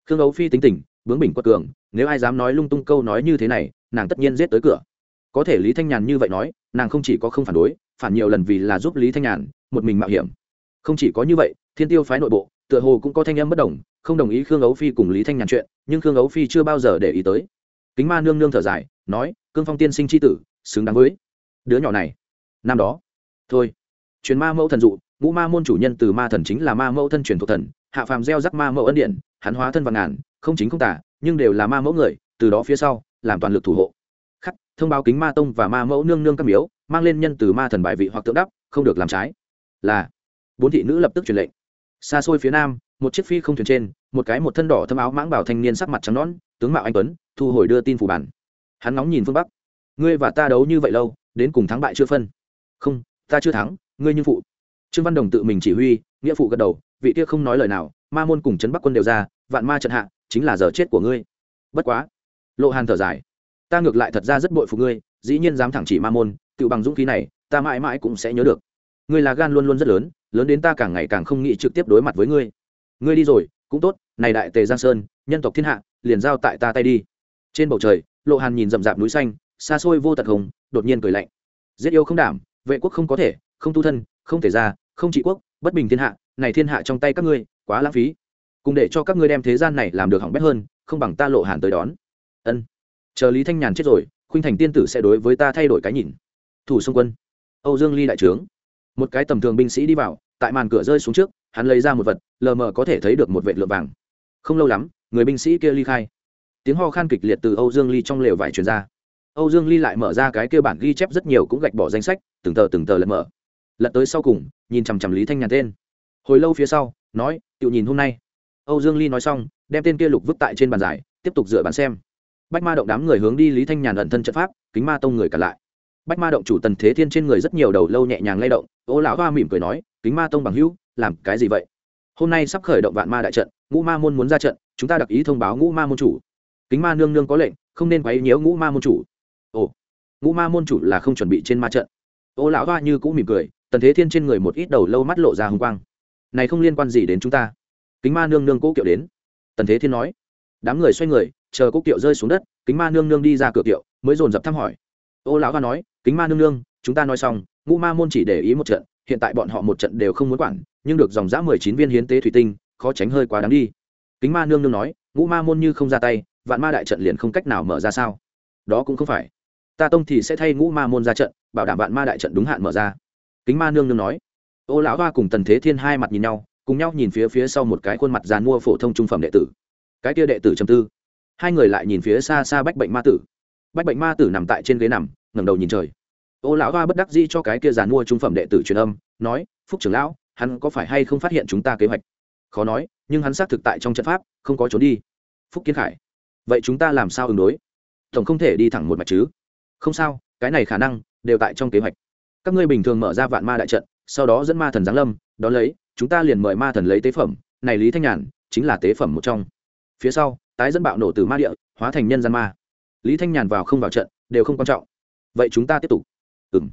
khương ấu phi tính tình, bướng bỉnh quật cường, nếu ai dám nói lung tung câu nói như thế này, nàng tất nhiên giết tới cửa. Có thể lý thanh nhàn như vậy nói, nàng không chỉ có không phản đối, phản nhiều lần vì là giúp lý thanh nhàn một mình mạo hiểm. Không chỉ có như vậy, thiên tiêu phái nội bộ, tựa hồ cũng có thanh âm bất đồng, không đồng ý khương ấu phi cùng lý thanh nhàn chuyện, nhưng khương ấu phi chưa bao giờ để ý tới. Kính ma nương nương thở dài, nói, cương phong tiên sinh c h i tử, xứng đáng với đứa nhỏ này. Năm đó, thôi, truyền ma mẫu thần dụ, ngũ ma môn chủ nhân từ ma thần chính là ma mẫu thân truyền thuộc thần, hạ phàm gieo rắc ma mẫu ân điện hắn hóa thân vạn ngàn, không chính không tả nhưng đều là ma mẫu người, từ đó phía sau, làm toàn lực thủ hộ. Khắc, thông báo kính ma tông và ma mẫu nương nương các miếu, mang lên nhân từ ma thần bài vị hoặc tượng đắp, không được làm trái. Là, bốn thị nữ lập tức truyền lệnh. Xa xôi phía nam, một chiếc phi không thuyền trên, một cái một thân đỏ thâm áo mãng bảo thanh niên sắc mặt trắng nõn, tướng mạo anh tuấn, thu hồi đưa tin phủ bản. Hắn nóng nhìn phương bắc. Ngươi và ta đấu như vậy lâu, đến cùng thắng bại chưa phân? Không, ta chưa thắng, ngươi như phụ. Trương văn đồng tự mình chỉ huy, nghĩa phụ gật đầu, vị kia không nói lời nào ma môn cùng trấn bắc quân đều ra, vạn ma trận hạ, chính là giờ chết của ngươi. Bất quá. Lộ hàn thở dài. Ta ngược lại thật ra rất bội phục ngươi, dĩ nhiên dám thẳng chỉ ma môn tự bằng dũng khí này, ta mãi mãi cũng sẽ nhớ được. Ngươi là gan luôn luôn rất lớn lớn đến ta càng ngày càng không nghĩ trực tiếp đối mặt với ngươi. Ngươi đi rồi, cũng tốt, này đại tề giang sơn, nhân tộc thiên hạ, liền giao tại ta tay đi. Trên bầu trời, lộ hàn nhìn rậm rạp núi xanh, xa xôi vô tật hồng, đột nhiên cười lạnh. Giết yêu không đảm, vệ quốc không có thể, không tu thân, không thể ra, không trị quốc, bất bình thiên hạ, này thiên hạ trong tay các ngươi quá lãng phí. Cùng để cho các ngươi đem thế gian này làm được hỏng bét hơn, không bằng ta lộ hàn tới đón. Ân. Chờ lý thanh nhàn chết rồi, khuynh thành tiên tử sẽ đối với ta thay đổi cái nhìn. Thủ xung quân. Âu dương ly đại trướng. Một cái tầm thường binh sĩ đi vào, tại màn cửa rơi xuống trước, hắn lấy ra một vật, lờ mờ có thể thấy được một vệ lượng vàng. Không lâu lắm, người binh sĩ kia ly khai. Tiếng ho khan kịch liệt từ âu dương ly trong lều vải truyền ra. Âu dương ly lại mở ra cái kia bản ghi chép rất nhiều cũng gạch bỏ danh sách, từng tờ từng tờ lật mở. Lật tới sau cùng, nhìn chằm chằm lý thanh nhàn tên. Hồi lâu phía sau, nói tự nhìn hôm nay. Âu dương ly nói xong, đem tên kia lục vứt tại trên bàn giải, tiếp tục dựa bàn xem. Bách ma động đám người hướng đi lý thanh nhàn ẩn thân trận pháp, kính ma tông người cả lại. Bách ma động chủ tần thế thiên trên người rất nhiều đầu lâu nhẹ nhàng lay động, ô lão hoa mỉm cười nói, kính ma tông bằng hữu, làm cái gì vậy? Hôm nay sắp khởi động vạn ma đại trận, ngũ ma môn muốn ra trận, chúng ta đặc ý thông báo ngũ ma môn chủ. Kính ma nương nương có lệnh, không nên quấy nhiễu ngũ ma môn chủ. Ồ, ngũ ma môn chủ là không chuẩn bị trên ma trận. Ô lão hoa như cũ mỉm cười, tần thế thiên trên người một ít đầu lâu mắt lộ ra hồng quang này không liên quan gì đến chúng ta. Kính ma nương nương cố kiệu đến. Tần thế thiên nói. Đám người xoay người, chờ cố kiệu rơi xuống đất, kính ma nương nương đi ra cửa kiệu, mới dồn dập thăm hỏi. Ô lão hoa nói, kính ma nương nương, chúng ta nói xong, ngũ ma môn chỉ để ý một trận, hiện tại bọn họ một trận đều không muốn quản, nhưng được dòng giã mười chín viên hiến tế thủy tinh, khó tránh hơi quá đáng đi. Kính ma nương nương nói, ngũ ma môn như không ra tay, vạn ma đại trận liền không cách nào mở ra sao? Đó cũng không phải. Ta tông thì sẽ thay ngũ ma môn ra trận, bảo đảm vạn ma đại trận đúng hạn mở ra. Kính ma nương nương nói ô lão hoa cùng tần thế thiên hai mặt nhìn nhau, cùng nhau nhìn phía phía sau một cái khuôn mặt dàn mua phổ thông trung phẩm đệ tử. Cái kia đệ tử trầm tư. Hai người lại nhìn phía xa xa bách bệnh ma tử. Bách bệnh ma tử nằm tại trên ghế nằm, ngẩng đầu nhìn trời. Ô lão hoa bất đắc dĩ cho cái kia dàn mua trung phẩm đệ tử truyền âm, nói, phúc trưởng lão, hắn có phải hay không phát hiện chúng ta kế hoạch? Khó nói, nhưng hắn xác thực tại trong trận pháp, không có trốn đi. Phúc kiến khải, vậy chúng ta làm sao ứng đối? Tổng không thể đi thẳng một mạch chứ. Không sao, cái này khả năng đều tại trong kế hoạch. Các ngươi bình thường mở ra vạn ma đại trận sau đó dẫn ma thần giáng lâm, đón lấy, chúng ta liền mời ma thần lấy tế phẩm, này lý thanh nhàn chính là tế phẩm một trong. Phía sau, tái dẫn bạo nổ từ ma địa, hóa thành nhân gian ma. Lý thanh nhàn vào không vào trận, đều không quan trọng. Vậy chúng ta tiếp tục. Ừ m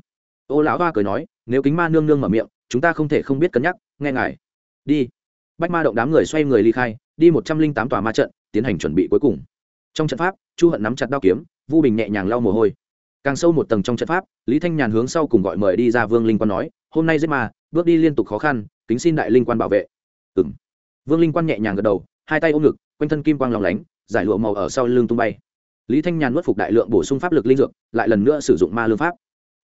ô lão hoa cười nói, nếu kính ma nương nương mở miệng, chúng ta không thể không biết cân nhắc, nghe ngài. Đi. Bách ma động đám người xoay người ly khai, đi một trăm linh tám tòa ma trận, tiến hành chuẩn bị cuối cùng. Trong trận pháp, chu hận nắm chặt đao kiếm, vu bình nhẹ nhàng lau mồ hôi càng sâu một tầng trong trận pháp, lý thanh nhàn hướng sau cùng gọi mời đi ra vương linh quan nói, hôm nay giết ma, bước đi liên tục khó khăn, kính xin đại linh quan bảo vệ. Ừng vương linh quan nhẹ nhàng gật đầu, hai tay ôm ngực, quanh thân kim quang lòng lánh, giải lụa màu ở sau lưng tung bay. Lý thanh nhàn nuốt phục đại lượng bổ sung pháp lực linh dược, lại lần nữa sử dụng ma lương pháp.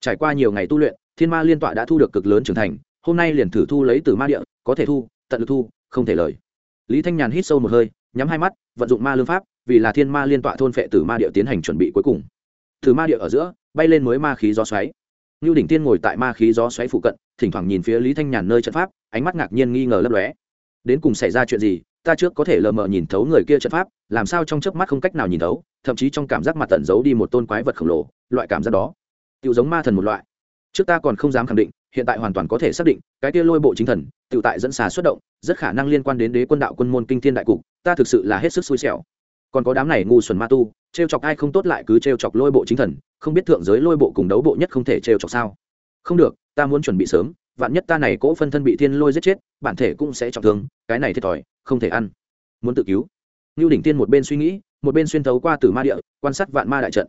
Trải qua nhiều ngày tu luyện, thiên ma liên tọa đã thu được cực lớn trưởng thành, hôm nay liền thử thu lấy từ ma địa, có thể thu, tận lực thu, không thể lời. Lý thanh nhàn hít sâu một hơi, nhắm hai mắt, vận dụng ma lương pháp, vì là thiên ma liên tọa thôn phệ từ ma địa tiến hành chuẩn bị cuối cùng từ ma địa ở giữa bay lên mới ma khí gió xoáy Nưu Đỉnh Tiên ngồi tại ma khí gió xoáy phụ cận, thỉnh thoảng nhìn phía Lý Thanh Nhàn nơi trận pháp, ánh mắt ngạc nhiên nghi ngờ lấp lóe. Đến cùng xảy ra chuyện gì? Ta trước có thể lờ mờ nhìn thấu người kia trận pháp, làm sao trong chớp mắt không cách nào nhìn thấu, thậm chí trong cảm giác mặt tận giấu đi một tôn quái vật khổng lồ, loại cảm giác đó, tựu giống ma thần một loại. Trước ta còn không dám khẳng định, hiện tại hoàn toàn có thể xác định, cái kia lôi bộ chính thần, tựu tại dẫn xà xuất động, rất khả năng liên quan đến đế quân đạo quân môn kinh thiên đại cục, ta thực sự là hết sức xui xẻo. Còn có đám này ngu xuẩn ma tu, trêu chọc ai không tốt lại cứ trêu chọc lôi bộ chính thần, không biết thượng giới lôi bộ cùng đấu bộ nhất không thể trêu chọc sao? không được ta muốn chuẩn bị sớm vạn nhất ta này cỗ phân thân bị thiên lôi giết chết bản thể cũng sẽ trọng thương cái này thiệt thòi không thể ăn. Muốn tự cứu. Nưu đỉnh tiên một bên suy nghĩ một bên xuyên thấu qua tử ma địa quan sát vạn ma đại trận.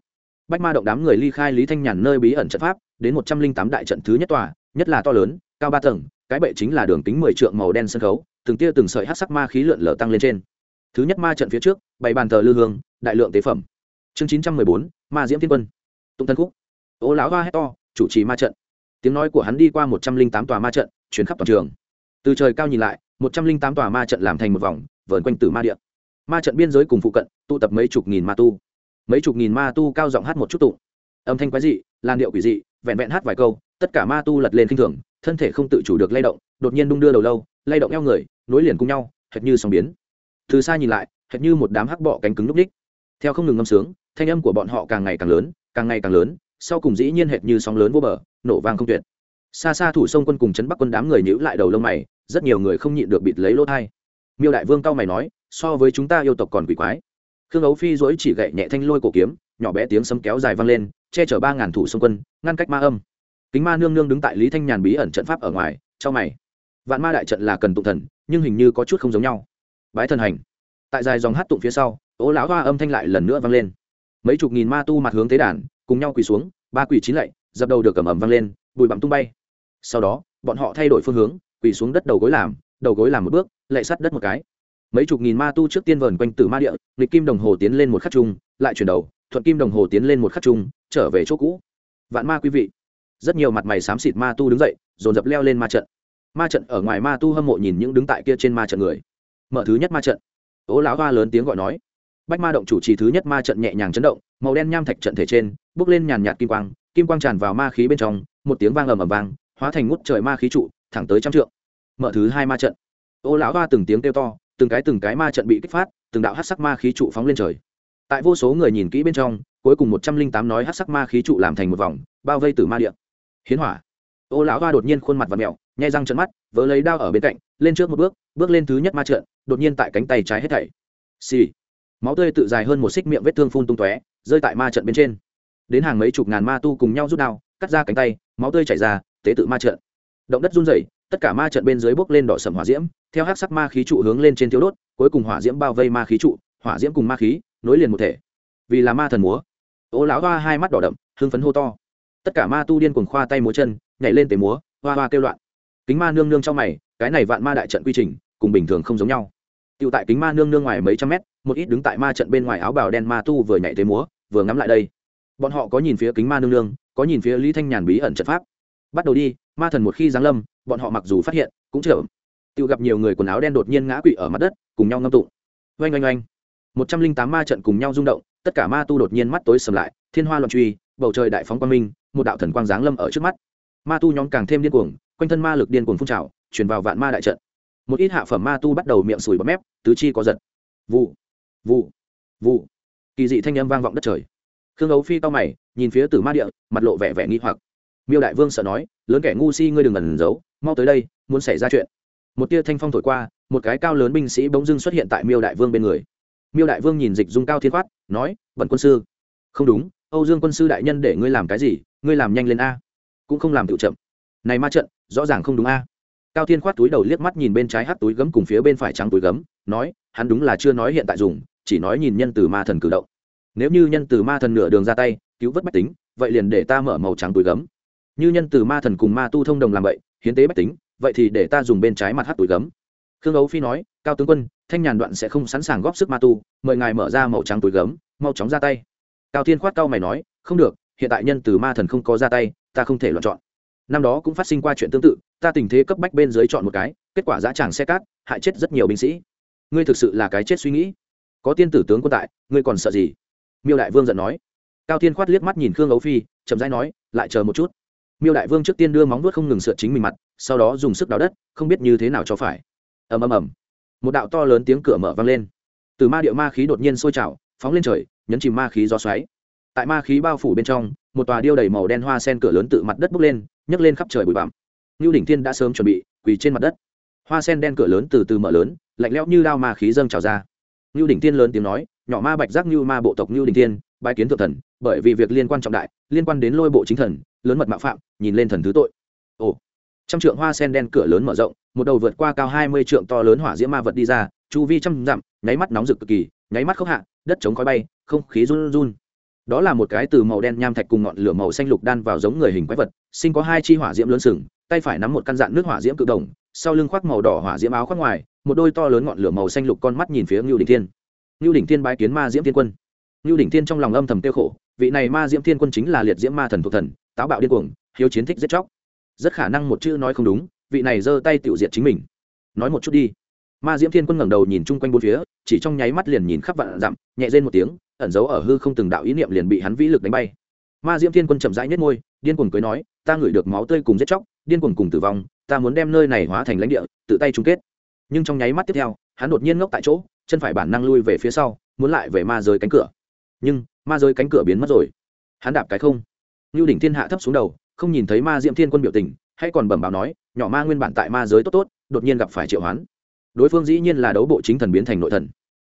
Bách ma động đám người ly khai lý thanh nhàn nơi bí ẩn trận pháp đến một trăm linh tám đại trận thứ nhất tòa nhất là to lớn cao ba tầng cái bệ chính là đường kính mười trượng màu đen sân khấu từng tia từng sợi hắc sắc ma khí lượn lờ tăng lên trên thứ nhất ma trận phía trước, bày bàn thờ lư hương, đại lượng tế phẩm. Chương chín trăm mười bốn, ma diễm thiên quân. Tụng thân khúc. Ô lão hoa hét to, chủ trì ma trận. Tiếng nói của hắn đi qua một trăm linh tám tòa ma trận chuyến khắp toàn trường. Từ trời cao nhìn lại, một trăm linh tám tòa ma trận làm thành một vòng, vờn quanh tử ma điện ma trận biên giới cùng phụ cận, tụ tập mấy chục nghìn ma tu. Mấy chục nghìn ma tu cao giọng hát một chút tụng. Âm thanh quái dị, làn điệu quỷ dị, vẹn vẹn hát vài câu, tất cả ma tu lật lên k i n h thường, thân thể không tự chủ được lay động, đột nhiên đung đưa đầu lâu, lay động eo người, nối liền cùng nhau, hệt như sóng biến từ xa nhìn lại, hệt như một đám hắc bọ cánh cứng núp đích. Theo không ngừng ngâm sướng, thanh âm của bọn họ càng ngày càng lớn, càng ngày càng lớn, sau cùng dĩ nhiên hệt như sóng lớn vô bờ, nổ vang không tuyệt. Xa xa thủ sông quân cùng chấn bắc quân đám người nhữ lại đầu lông mày, rất nhiều người không nhịn được bịt lấy lỗ thai miêu đại vương cao mày nói, so với chúng ta yêu tộc còn quỷ quái. Khương ấu phi dỗi chỉ gậy nhẹ thanh lôi cổ kiếm, nhỏ bé tiếng sấm kéo dài vang lên, che chở ba ngàn thủ sông quân, ngăn cách ma âm. Kính ma nương nương đứng tại lý thanh nhàn bí ẩn trận pháp ở ngoài trong mày. Vạn ma đại trận là cần tụng thần, nhưng hình như có chút không giống nhau bái thần hành. Tại dài dòng hát tụng phía sau, ố lão hoa âm thanh lại lần nữa vang lên. Mấy chục nghìn ma tu mặt hướng tế đàn, cùng nhau quỳ xuống, ba quỳ chín lạy, dập đầu được cầm ẩm vang lên, bụi bặm tung bay. Sau đó, bọn họ thay đổi phương hướng, quỳ xuống đất đầu gối làm, đầu gối làm một bước, lạy sắt đất một cái. Mấy chục nghìn ma tu trước tiên vờn quanh từ ma địa, nghịch kim đồng hồ tiến lên một khắc chung, lại chuyển đầu, thuận kim đồng hồ tiến lên một khắc chung, trở về chỗ cũ. Vạn ma quý vị, rất nhiều mặt mày xám xịt ma tu đứng dậy, dồn dập leo lên ma trận. Ma trận ở ngoài ma tu hâm mộ nhìn những đứng tại kia trên ma trận người mở thứ nhất ma trận. Ố lão hoa lớn tiếng gọi nói. Bách ma động chủ trì thứ nhất ma trận nhẹ nhàng chấn động, màu đen nham thạch trận thể trên bước lên nhàn nhạt kim quang kim quang tràn vào ma khí bên trong, một tiếng vang ầm ầm vang, hóa thành ngút trời ma khí trụ, thẳng tới trăm trượng. Mở thứ hai ma trận. Ô lão hoa từng tiếng kêu to, từng cái từng cái ma trận bị kích phát, từng đạo hát sắc ma khí trụ phóng lên trời. Tại vô số người nhìn kỹ bên trong, cuối cùng một trăm linh tám nói hát sắc ma khí trụ làm thành một vòng, bao vây từ ma điện hiến hỏa. Ô lão hoa đột nhiên khuôn mặt và mẹo nhai răng trận mắt vỡ lấy đao ở bên cạnh lên trước một bước bước lên thứ nhất ma trận đột nhiên tại cánh tay trái hết thảy. Xì, máu tươi tự dài hơn một xích miệng vết thương phun tung tóe rơi tại ma trận bên trên. Đến hàng mấy chục ngàn ma tu cùng nhau rút đao cắt ra cánh tay máu tươi chảy ra tế tự ma trận. Động đất run rẩy tất cả ma trận bên dưới bốc lên đỏ sầm hỏa diễm theo hắc sắc ma khí trụ hướng lên trên thiếu đốt cuối cùng hỏa diễm bao vây ma khí trụ hỏa diễm cùng ma khí nối liền một thể. Vì là ma thần múa. Ô lão hoa hai mắt đỏ đậm hưng phấn hô to. Tất cả ma tu điên cuồng khoa tay múa chân nhảy lên tế múa hoa hoa kêu loạn kính ma nương nương trong mày, cái này vạn ma đại trận quy trình, cùng bình thường không giống nhau. Tựu tại kính ma nương nương ngoài mấy trăm mét, một ít đứng tại ma trận bên ngoài áo bào đen ma tu vừa nhảy thế múa, vừa ngắm lại đây. Bọn họ có nhìn phía kính ma nương nương, có nhìn phía lý thanh nhàn bí ẩn trận pháp. Bắt đầu đi, ma thần một khi giáng lâm, bọn họ mặc dù phát hiện, cũng chở tự gặp nhiều người quần áo đen đột nhiên ngã quỵ ở mặt đất, cùng nhau ngâm tụng. Oanh oanh oanh. Một trăm linh tám ma trận cùng nhau rung động, tất cả ma tu đột nhiên mắt tối sầm lại, thiên hoa loạn truy, bầu trời đại phóng quang minh, một đạo thần quang giáng lâm ở trước mắt. Ma tu nhóm càng thêm điên cuồng quanh thân ma lực điên cuồng phun trào chuyển vào vạn ma đại trận. Một ít hạ phẩm ma tu bắt đầu miệng sùi bọt mép, tứ chi có giật. Vụ vụ vụ. Kỳ dị thanh âm vang vọng đất trời. Khương ấu phi to mày, nhìn phía tử ma địa, mặt lộ vẻ vẻ nghi hoặc. Miêu đại vương sợ nói, lớn kẻ ngu si ngươi đừng ẩn giấu, mau tới đây, muốn xảy ra chuyện. Một tia thanh phong thổi qua, một cái cao lớn binh sĩ bỗng dưng xuất hiện tại miêu đại vương bên người. Miêu đại vương nhìn dịch dung cao thiên khoát, nói, bẩn quân sư. Không đúng, âu dương quân sư đại nhân để ngươi làm cái gì, ngươi làm nhanh lên a. Cũng không làm tự chậm này ma trận, rõ ràng không đúng a. Cao thiên khoát túi đầu liếc mắt nhìn bên trái hát túi gấm cùng phía bên phải trắng túi gấm, nói, hắn đúng là chưa nói hiện tại dùng, chỉ nói nhìn nhân từ ma thần cử động. Nếu như nhân từ ma thần nửa đường ra tay, cứu vớt bách tính, vậy liền để ta mở màu trắng túi gấm. Như nhân từ ma thần cùng ma tu thông đồng làm vậy, hiến tế bách tính, vậy thì để ta dùng bên trái mặt hát túi gấm. Khương ấu phi nói, cao tướng quân, thanh nhàn đoạn sẽ không sẵn sàng góp sức ma tu, mời ngài mở ra màu trắng túi gấm, mau chóng ra tay. Cao thiên khoát cao mày nói, không được, hiện tại nhân từ ma thần không có ra tay, ta không thể lựa chọn năm đó cũng phát sinh qua chuyện tương tự, ta tình thế cấp bách bên dưới chọn một cái, kết quả giá tràng xe cát, hại chết rất nhiều binh sĩ. Ngươi thực sự là cái chết suy nghĩ. Có tiên tử tướng quân tại, ngươi còn sợ gì? Miêu đại vương giận nói. Cao tiên khoát liếc mắt nhìn khương ấu phi, chậm rãi nói, lại chờ một chút. Miêu đại vương trước tiên đưa móng vuốt không ngừng sượt chính mình mặt, sau đó dùng sức đào đất, không biết như thế nào cho phải. Ầm ầm ầm. Một đạo to lớn tiếng cửa mở vang lên. Từ ma điệu ma khí đột nhiên sôi trào, phóng lên trời, nhấn chìm ma khí do xoáy. Tại ma khí bao phủ bên trong, một tòa điêu đầy màu đen hoa sen cửa lớn tự mặt đất bốc lên nhấc lên khắp trời bụi bặm. Ngưu đỉnh thiên đã sớm chuẩn bị, quỳ trên mặt đất. Hoa sen đen cửa lớn từ từ mở lớn, lạnh lẽo như đao ma khí dâng trào ra. Ngưu đỉnh thiên lớn tiếng nói, nhỏ ma bạch giác ngưu ma bộ tộc ngưu đỉnh thiên, bái kiến thượng thần, bởi vì việc liên quan trọng đại, liên quan đến lôi bộ chính thần, lớn mật mạo phạm, nhìn lên thần thứ tội. Ồ. Trăm trượng hoa sen đen cửa lớn mở rộng, một đầu vượt qua cao hai mươi trượng to lớn hỏa diễm ma vật đi ra, chu vi trăm dặm, nháy mắt nóng rực cực kỳ, nháy mắt khốc hạ, đất chống khói bay, không khí run run đó là một cái từ màu đen nham thạch cùng ngọn lửa màu xanh lục đan vào giống người hình quái vật, sinh có hai chi hỏa diễm lớn sừng, tay phải nắm một căn dạn nước hỏa diễm cự đồng, sau lưng khoác màu đỏ hỏa diễm áo khoác ngoài, một đôi to lớn ngọn lửa màu xanh lục con mắt nhìn phía ngưu đỉnh thiên. Ngưu đỉnh thiên bái kiến ma diễm thiên quân. Ngưu đỉnh thiên trong lòng âm thầm tiêu khổ, vị này ma diễm thiên quân chính là liệt diễm ma thần thuộc thần, táo bạo điên cuồng, hiếu chiến thích giết chóc. Rất khả năng một chữ nói không đúng, vị này giơ tay tiểu diệt chính mình. Nói một chút đi ma diễm thiên quân ngẩng đầu nhìn chung quanh bốn phía, chỉ trong nháy mắt liền nhìn khắp vạn dặm, nhẹ rên một tiếng, ẩn giấu ở hư không từng đạo ý niệm liền bị hắn vĩ lực đánh bay. Ma diễm thiên quân chậm rãi nhất ngôi điên cuồng cưới nói, ta ngửi được máu tươi cùng giết chóc, điên cuồng cùng tử vong, ta muốn đem nơi này hóa thành lãnh địa, tự tay chung kết. Nhưng trong nháy mắt tiếp theo, hắn đột nhiên ngốc tại chỗ, chân phải bản năng lui về phía sau, muốn lại về ma giới cánh cửa. Nhưng, ma giới cánh cửa biến mất rồi. Hắn đạp cái không. Lưu đỉnh thiên hạ thấp xuống đầu, không nhìn thấy ma diễm thiên quân biểu tình, hay còn bẩm báo nói, nhỏ ma nguyên bản tại ma giới tốt tốt, đột nhiên gặp phải triệu hoán đối phương dĩ nhiên là đấu bộ chính thần biến thành nội thần.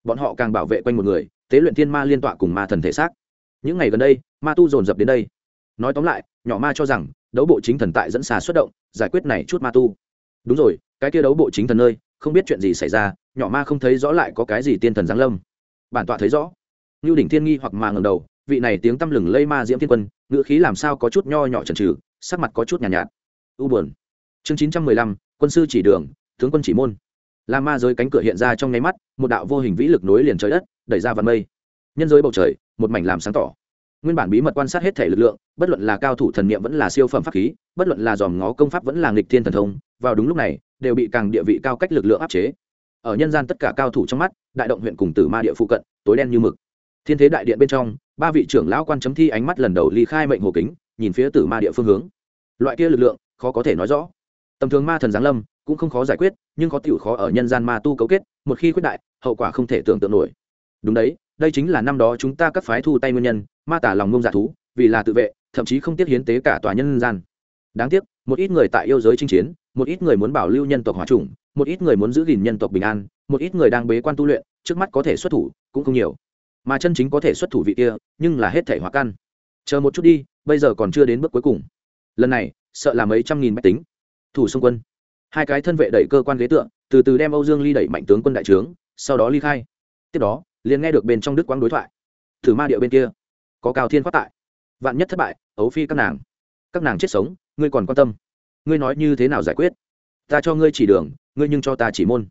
Bọn họ càng bảo vệ quanh một người tế luyện thiên ma liên tọa cùng ma thần thể xác. Những ngày gần đây ma tu dồn dập đến đây. Nói tóm lại nhỏ ma cho rằng đấu bộ chính thần tại dẫn xà xuất động giải quyết này chút ma tu. Đúng rồi cái kia đấu bộ chính thần nơi không biết chuyện gì xảy ra nhỏ ma không thấy rõ lại có cái gì tiên thần giáng lâm. Bản tọa thấy rõ. Như đỉnh thiên nghi hoặc mà ngầm đầu vị này tiếng tăm lừng lây ma diễm thiên quân ngữ khí làm sao có chút nho nhỏ trần trừ sắc mặt có chút nhàn nhạt, nhạt. U buồn. Chương chín trăm mười lăm quân sư chỉ đường tướng quân chỉ môn là ma giới cánh cửa hiện ra trong nháy mắt, một đạo vô hình vĩ lực nối liền trời đất, đẩy ra vạn mây. Nhân giới bầu trời, một mảnh làm sáng tỏ. Nguyên bản bí mật quan sát hết thể lực lượng, bất luận là cao thủ thần niệm vẫn là siêu phẩm pháp khí, bất luận là dòm ngó công pháp vẫn là nghịch thiên thần thông, vào đúng lúc này, đều bị càng địa vị cao cách lực lượng áp chế. Ở nhân gian tất cả cao thủ trong mắt, đại động huyện cùng tử ma địa phụ cận, tối đen như mực. Thiên thế đại điện bên trong, ba vị trưởng lão quan chấm thi ánh mắt lần đầu ly khai mệnh hồ kính, nhìn phía tử ma địa phương hướng. Loại kia lực lượng, khó có thể nói rõ. Tầm thường ma thần giáng lâm cũng không khó giải quyết, nhưng có tiểu khó ở nhân gian ma tu cấu kết, một khi quyết đại, hậu quả không thể tưởng tượng nổi. Đúng đấy, đây chính là năm đó chúng ta các phái thu tay nguyên nhân, ma tả lòng ngông dạ thú, vì là tự vệ, thậm chí không tiếc hiến tế cả tòa nhân gian. Đáng tiếc, một ít người tại yêu giới chinh chiến, một ít người muốn bảo lưu nhân tộc hòa trùng một ít người muốn giữ gìn nhân tộc bình an, một ít người đang bế quan tu luyện, trước mắt có thể xuất thủ, cũng không nhiều. Mà chân chính có thể xuất thủ vị kia, nhưng là hết thể hóa căn chờ một chút đi, bây giờ còn chưa đến bước cuối cùng. Lần này, sợ là mấy trăm nghìn máy tính. Thủ xung quân hai cái thân vệ đẩy cơ quan ghế tượng từ từ đem âu dương ly đẩy mạnh tướng quân đại trướng, sau đó ly khai. Tiếp đó, liền nghe được bên trong đức quang đối thoại. Thử ma điệu bên kia, có cao thiên phát tại. Vạn nhất thất bại, ấu phi các nàng. Các nàng chết sống, ngươi còn quan tâm. Ngươi nói như thế nào giải quyết? Ta cho ngươi chỉ đường, ngươi nhưng cho ta chỉ môn.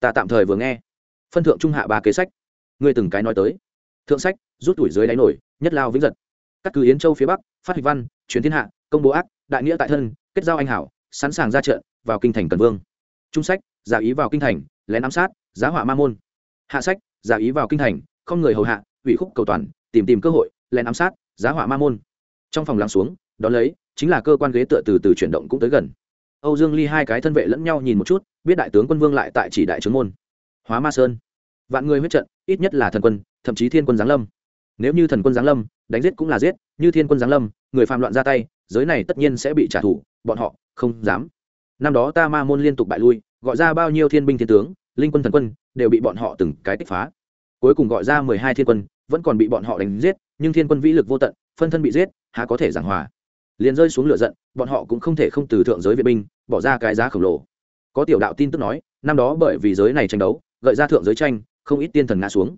Ta tạm thời vừa nghe. Phân thượng trung hạ ba kế sách. Ngươi từng cái nói tới. Thượng sách, rút tuổi dưới đáy nổi, nhất lao vĩnh giật. Cắt cứ yến châu phía bắc, phát hịch văn chuyến thiên hạ, công bố ác, đại nghĩa tại thân, kết giao anh hảo sẵn sàng ra trận vào kinh thành cần vương. Trung sách, giả ý vào kinh thành, lén ám sát, giá họa ma môn. Hạ sách, giả ý vào kinh thành, không người hầu hạ, ủy khúc cầu toàn, tìm tìm cơ hội, lén ám sát, giá họa ma môn. Trong phòng lắng xuống, đón lấy, chính là cơ quan ghế tựa từ từ chuyển động cũng tới gần. Âu dương ly hai cái thân vệ lẫn nhau nhìn một chút, biết đại tướng quân vương lại tại chỉ đại trướng môn. Hóa ma sơn. Vạn người huyết trận, ít nhất là thần quân, thậm chí thiên quân giáng lâm. Nếu như thần quân giáng lâm, đánh giết cũng là giết, như thiên quân giáng lâm, người phạm loạn ra tay, giới này tất nhiên sẽ bị trả thù, bọn họ không dám. Năm đó ta ma môn liên tục bại lui, gọi ra bao nhiêu thiên binh thiên tướng, linh quân thần quân, đều bị bọn họ từng cái tích phá. Cuối cùng gọi ra mười hai thiên quân, vẫn còn bị bọn họ đánh giết, nhưng thiên quân vĩ lực vô tận, phân thân bị giết, há có thể giảng hòa. Liền rơi xuống lửa giận, bọn họ cũng không thể không từ thượng giới vệ binh, bỏ ra cái giá khổng lồ. Có tiểu đạo tin tức nói, năm đó bởi vì giới này tranh đấu, gợi ra thượng giới tranh, không ít tiên thần ngã xuống.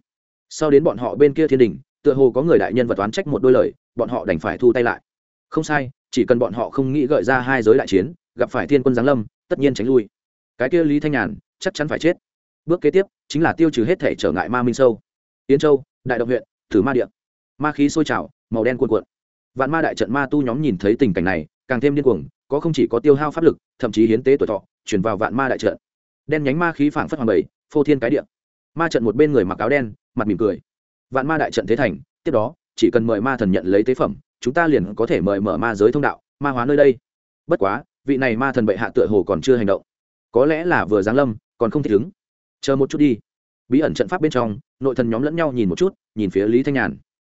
Sau đến bọn họ bên kia thiên đình, tựa hồ có người đại nhân vật oán trách một đôi lời, bọn họ đành phải thu tay lại. Không sai chỉ cần bọn họ không nghĩ gợi ra hai giới đại chiến, gặp phải thiên quân giáng lâm, tất nhiên tránh lui. Cái kia lý thanh nhàn, chắc chắn phải chết. Bước kế tiếp, chính là tiêu trừ hết thể trở ngại ma minh sâu. Yến châu, đại động huyện, thử ma điện ma khí sôi trào, màu đen cuộn cuộn. Vạn ma đại trận ma tu nhóm nhìn thấy tình cảnh này, càng thêm điên cuồng, có không chỉ có tiêu hao pháp lực, thậm chí hiến tế tuổi thọ, chuyển vào vạn ma đại trận. Đen nhánh ma khí phảng phất hoàng bảy phô thiên cái điện ma trận một bên người mặc áo đen, mặt mỉm cười. Vạn ma đại trận thế thành, tiếp đó, chỉ cần mời ma thần nhận lấy tế phẩm chúng ta liền có thể mời mở ma giới thông đạo, ma hóa nơi đây. Bất quá, vị này ma thần bệ hạ tựa hồ còn chưa hành động. Có lẽ là vừa giáng lâm, còn không thể ứng. chờ một chút đi. Bí ẩn trận pháp bên trong, nội thần nhóm lẫn nhau nhìn một chút, nhìn phía lý thanh nhàn.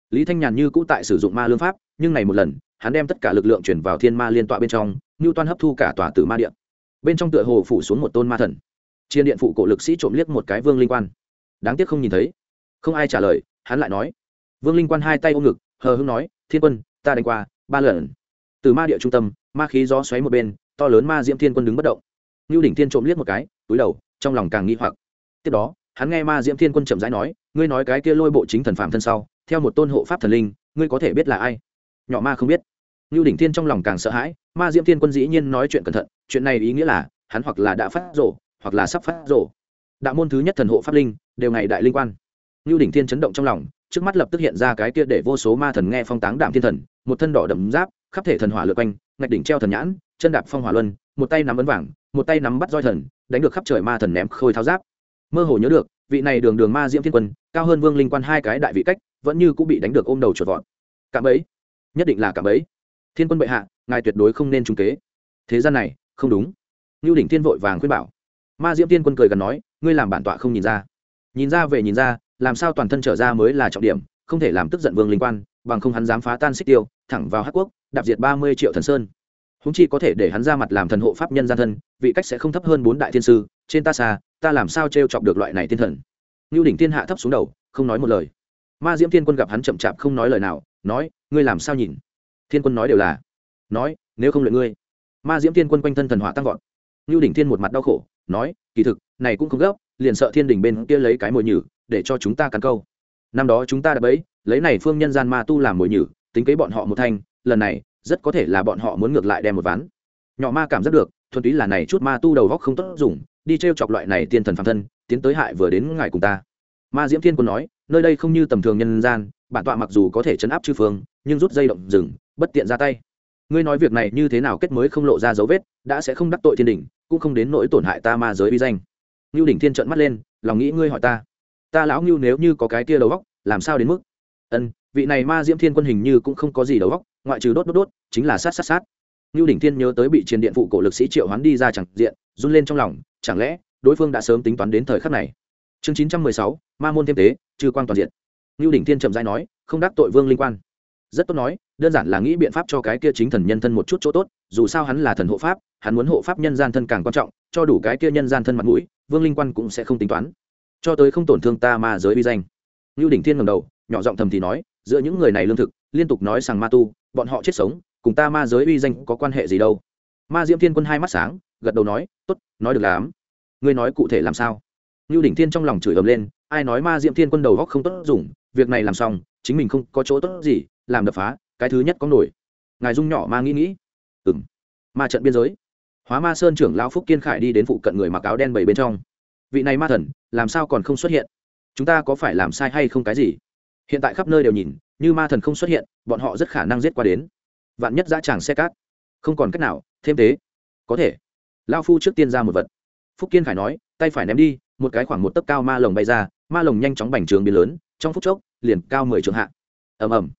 Lý thanh nhàn như cũ tại sử dụng ma lương pháp, nhưng này một lần, hắn đem tất cả lực lượng chuyển vào thiên ma liên tọa bên trong ngưu toan hấp thu cả tòa tử ma điện. Bên trong tựa hồ phủ xuống một tôn ma thần. Chiến điện phụ cổ lực sĩ trộm liếc một cái vương linh quan. Đáng tiếc không nhìn thấy. Không ai trả lời, hắn lại nói. Vương linh quan hai tay ôm ngực, hờ hưng nói, thiên quân ta đánh qua, ba lần. Từ ma địa trung tâm, ma khí gió xoáy một bên, to lớn ma diễm thiên quân đứng bất động. Ngưu đỉnh thiên trộm liếc một cái, túi đầu, trong lòng càng nghi hoặc. Tiếp đó, hắn nghe ma diễm thiên quân chậm rãi nói, ngươi nói cái kia lôi bộ chính thần phạm thân sau, theo một tôn hộ pháp thần linh, ngươi có thể biết là ai? Nhỏ ma không biết. Ngưu đỉnh thiên trong lòng càng sợ hãi, ma diễm thiên quân dĩ nhiên nói chuyện cẩn thận, chuyện này ý nghĩa là, hắn hoặc là đã phát rổ hoặc là sắp phát rổ đạo môn thứ nhất thần hộ pháp linh, đều ngày đại linh quan. Ngưu đỉnh thiên chấn động trong lòng trước mắt lập tức hiện ra cái kia để vô số ma thần nghe phong táng đạm thiên thần, một thân đỏ đậm giáp, khắp thể thần hỏa lượt quanh, ngạch đỉnh treo thần nhãn, chân đạp phong hỏa luân, một tay nắm ấn vàng, một tay nắm bắt roi thần, đánh được khắp trời ma thần ném khôi tháo giáp. Mơ hồ nhớ được, vị này đường đường ma diễm thiên quân, cao hơn vương linh quan hai cái đại vị cách, vẫn như cũng bị đánh được ôm đầu chuột vọt. Cạm ấy nhất định là cạm ấy thiên quân bệ hạ, ngài tuyệt đối không nên trung kế. Thế gian này, không đúng. Lưu đỉnh thiên vội vàng khuyên bảo. Ma diễm thiên quân cười gần nói, ngươi làm bản tọa không nhìn ra. Nhìn ra về nhìn ra làm sao toàn thân trở ra mới là trọng điểm, không thể làm tức giận vương linh quan, bằng không hắn dám phá tan xích tiêu, thẳng vào hắc quốc, đạp diệt ba mươi triệu thần sơn. Húng chi có thể để hắn ra mặt làm thần hộ pháp nhân gian thân, vị cách sẽ không thấp hơn bốn đại thiên sư, trên ta xa, ta làm sao t r e o chọc được loại này thiên thần? Ngưu đỉnh thiên hạ thấp xuống đầu, không nói một lời. Ma diễm thiên quân gặp hắn chậm chạp không nói lời nào, nói, ngươi làm sao nhìn? Thiên quân nói đều là, nói, nếu không lợi ngươi. Ma diễm thiên quân quanh thân thần hỏa tăng vọt. Ngưu đỉnh thiên một mặt đau khổ, nói, kỳ thực, này cũng không gấp liền sợ thiên đình bên kia lấy cái mồi nhử, để cho chúng ta cắn câu. Năm đó chúng ta đã bấy, lấy này phương nhân gian ma tu làm mồi nhử, tính kế bọn họ một thanh, lần này, rất có thể là bọn họ muốn ngược lại đem một ván. Nhỏ ma cảm giác được, thuần túy là này chút ma tu đầu góc không tốt dùng, đi t r e o chọc loại này tiên thần phạm thân, tiến tới hại vừa đến ngài cùng ta. Ma diễm thiên quân nói, nơi đây không như tầm thường nhân gian, bản tọa mặc dù có thể chấn áp chư phương, nhưng rút dây động rừng, bất tiện ra tay. Ngươi nói việc này như thế nào kết mới không lộ ra dấu vết, đã sẽ không đắc tội thiên đình, cũng không đến nỗi tổn hại ta ma giới uy danh ngưu đỉnh thiên trợn mắt lên, lòng nghĩ ngươi hỏi ta. Ta lão ngưu nếu như có cái kia đầu góc làm sao đến mức? Ân, vị này ma diễm thiên quân hình như cũng không có gì đầu góc ngoại trừ đốt đốt đốt, chính là sát sát sát. Ngưu đỉnh thiên nhớ tới bị triền điện phụ cổ lực sĩ triệu hoán đi ra chẳng diện, run lên trong lòng, chẳng lẽ đối phương đã sớm tính toán đến thời khắc này? Chương chín trăm mười sáu, ma môn thêm tế trừ quang toàn diện. Ngưu đỉnh thiên trầm dai nói, không đắc tội vương linh quan. Rất tốt nói, đơn giản là nghĩ biện pháp cho cái kia chính thần nhân thân một chút chỗ tốt, dù sao hắn là thần hộ pháp, hắn muốn hộ pháp nhân gian thân càng quan trọng, cho đủ cái kia nhân gian thân mặt mũi vương linh quan cũng sẽ không tính toán. Cho tới không tổn thương ta ma giới uy danh. Ngưu đỉnh thiên ngầm đầu, nhỏ giọng thầm thì nói, giữa những người này lương thực, liên tục nói rằng ma tu, bọn họ chết sống, cùng ta ma giới uy danh có quan hệ gì đâu. Ma diễm thiên quân hai mắt sáng, gật đầu nói, tốt, nói được lắm. Ngươi nói cụ thể làm sao? Ngưu đỉnh thiên trong lòng chửi ầm lên, ai nói ma diễm thiên quân đầu góc không tốt dùng, việc này làm xong, chính mình không có chỗ tốt gì, làm đập phá, cái thứ nhất có nổi. Ngài dung nhỏ ma nghĩ nghĩ. Ừ m ma trận biên giới hóa ma sơn trưởng lão phúc kiên khải đi đến phụ cận người mặc áo đen bảy bên trong vị này ma thần làm sao còn không xuất hiện chúng ta có phải làm sai hay không cái gì hiện tại khắp nơi đều nhìn như ma thần không xuất hiện bọn họ rất khả năng giết qua đến vạn nhất Dã tràng xe cát không còn cách nào thêm thế, có thể lao phu trước tiên ra một vật phúc kiên khải nói tay phải ném đi một cái khoảng một tấc cao ma lồng bay ra ma lồng nhanh chóng bành trường biến lớn trong phút chốc liền cao mười trường hạ ầm ầm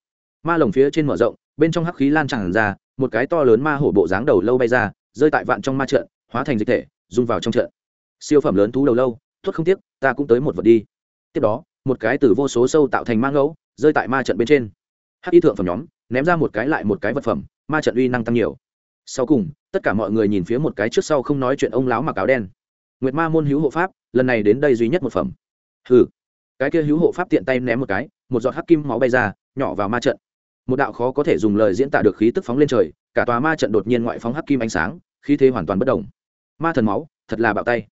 ma lồng phía trên mở rộng bên trong hắc khí lan tràn ra một cái to lớn ma hổ bộ dáng đầu lâu bay ra rơi tại vạn trong ma trận, hóa thành dịch thể, dung vào trong trận. Siêu phẩm lớn thú đầu lâu thuất không tiếc, ta cũng tới một vật đi. Tiếp đó, một cái từ vô số sâu tạo thành ma ngẫu, rơi tại ma trận bên trên. Hắc y thượng phẩm nhóm, ném ra một cái lại một cái vật phẩm, ma trận uy năng tăng nhiều. Sau cùng, tất cả mọi người nhìn phía một cái trước sau không nói chuyện ông láo mặc áo đen. Nguyệt ma môn hữu hộ pháp, lần này đến đây duy nhất một phẩm. Hừ. Cái kia hữu hộ pháp tiện tay ném một cái, một giọt hắc kim máu bay ra, nhỏ vào ma trận. Một đạo khó có thể dùng lời diễn tả được khí tức phóng lên trời cả tòa ma trận đột nhiên ngoại phóng hắc kim ánh sáng, khí thế hoàn toàn bất đồng ma thần máu, thật là bạo tay.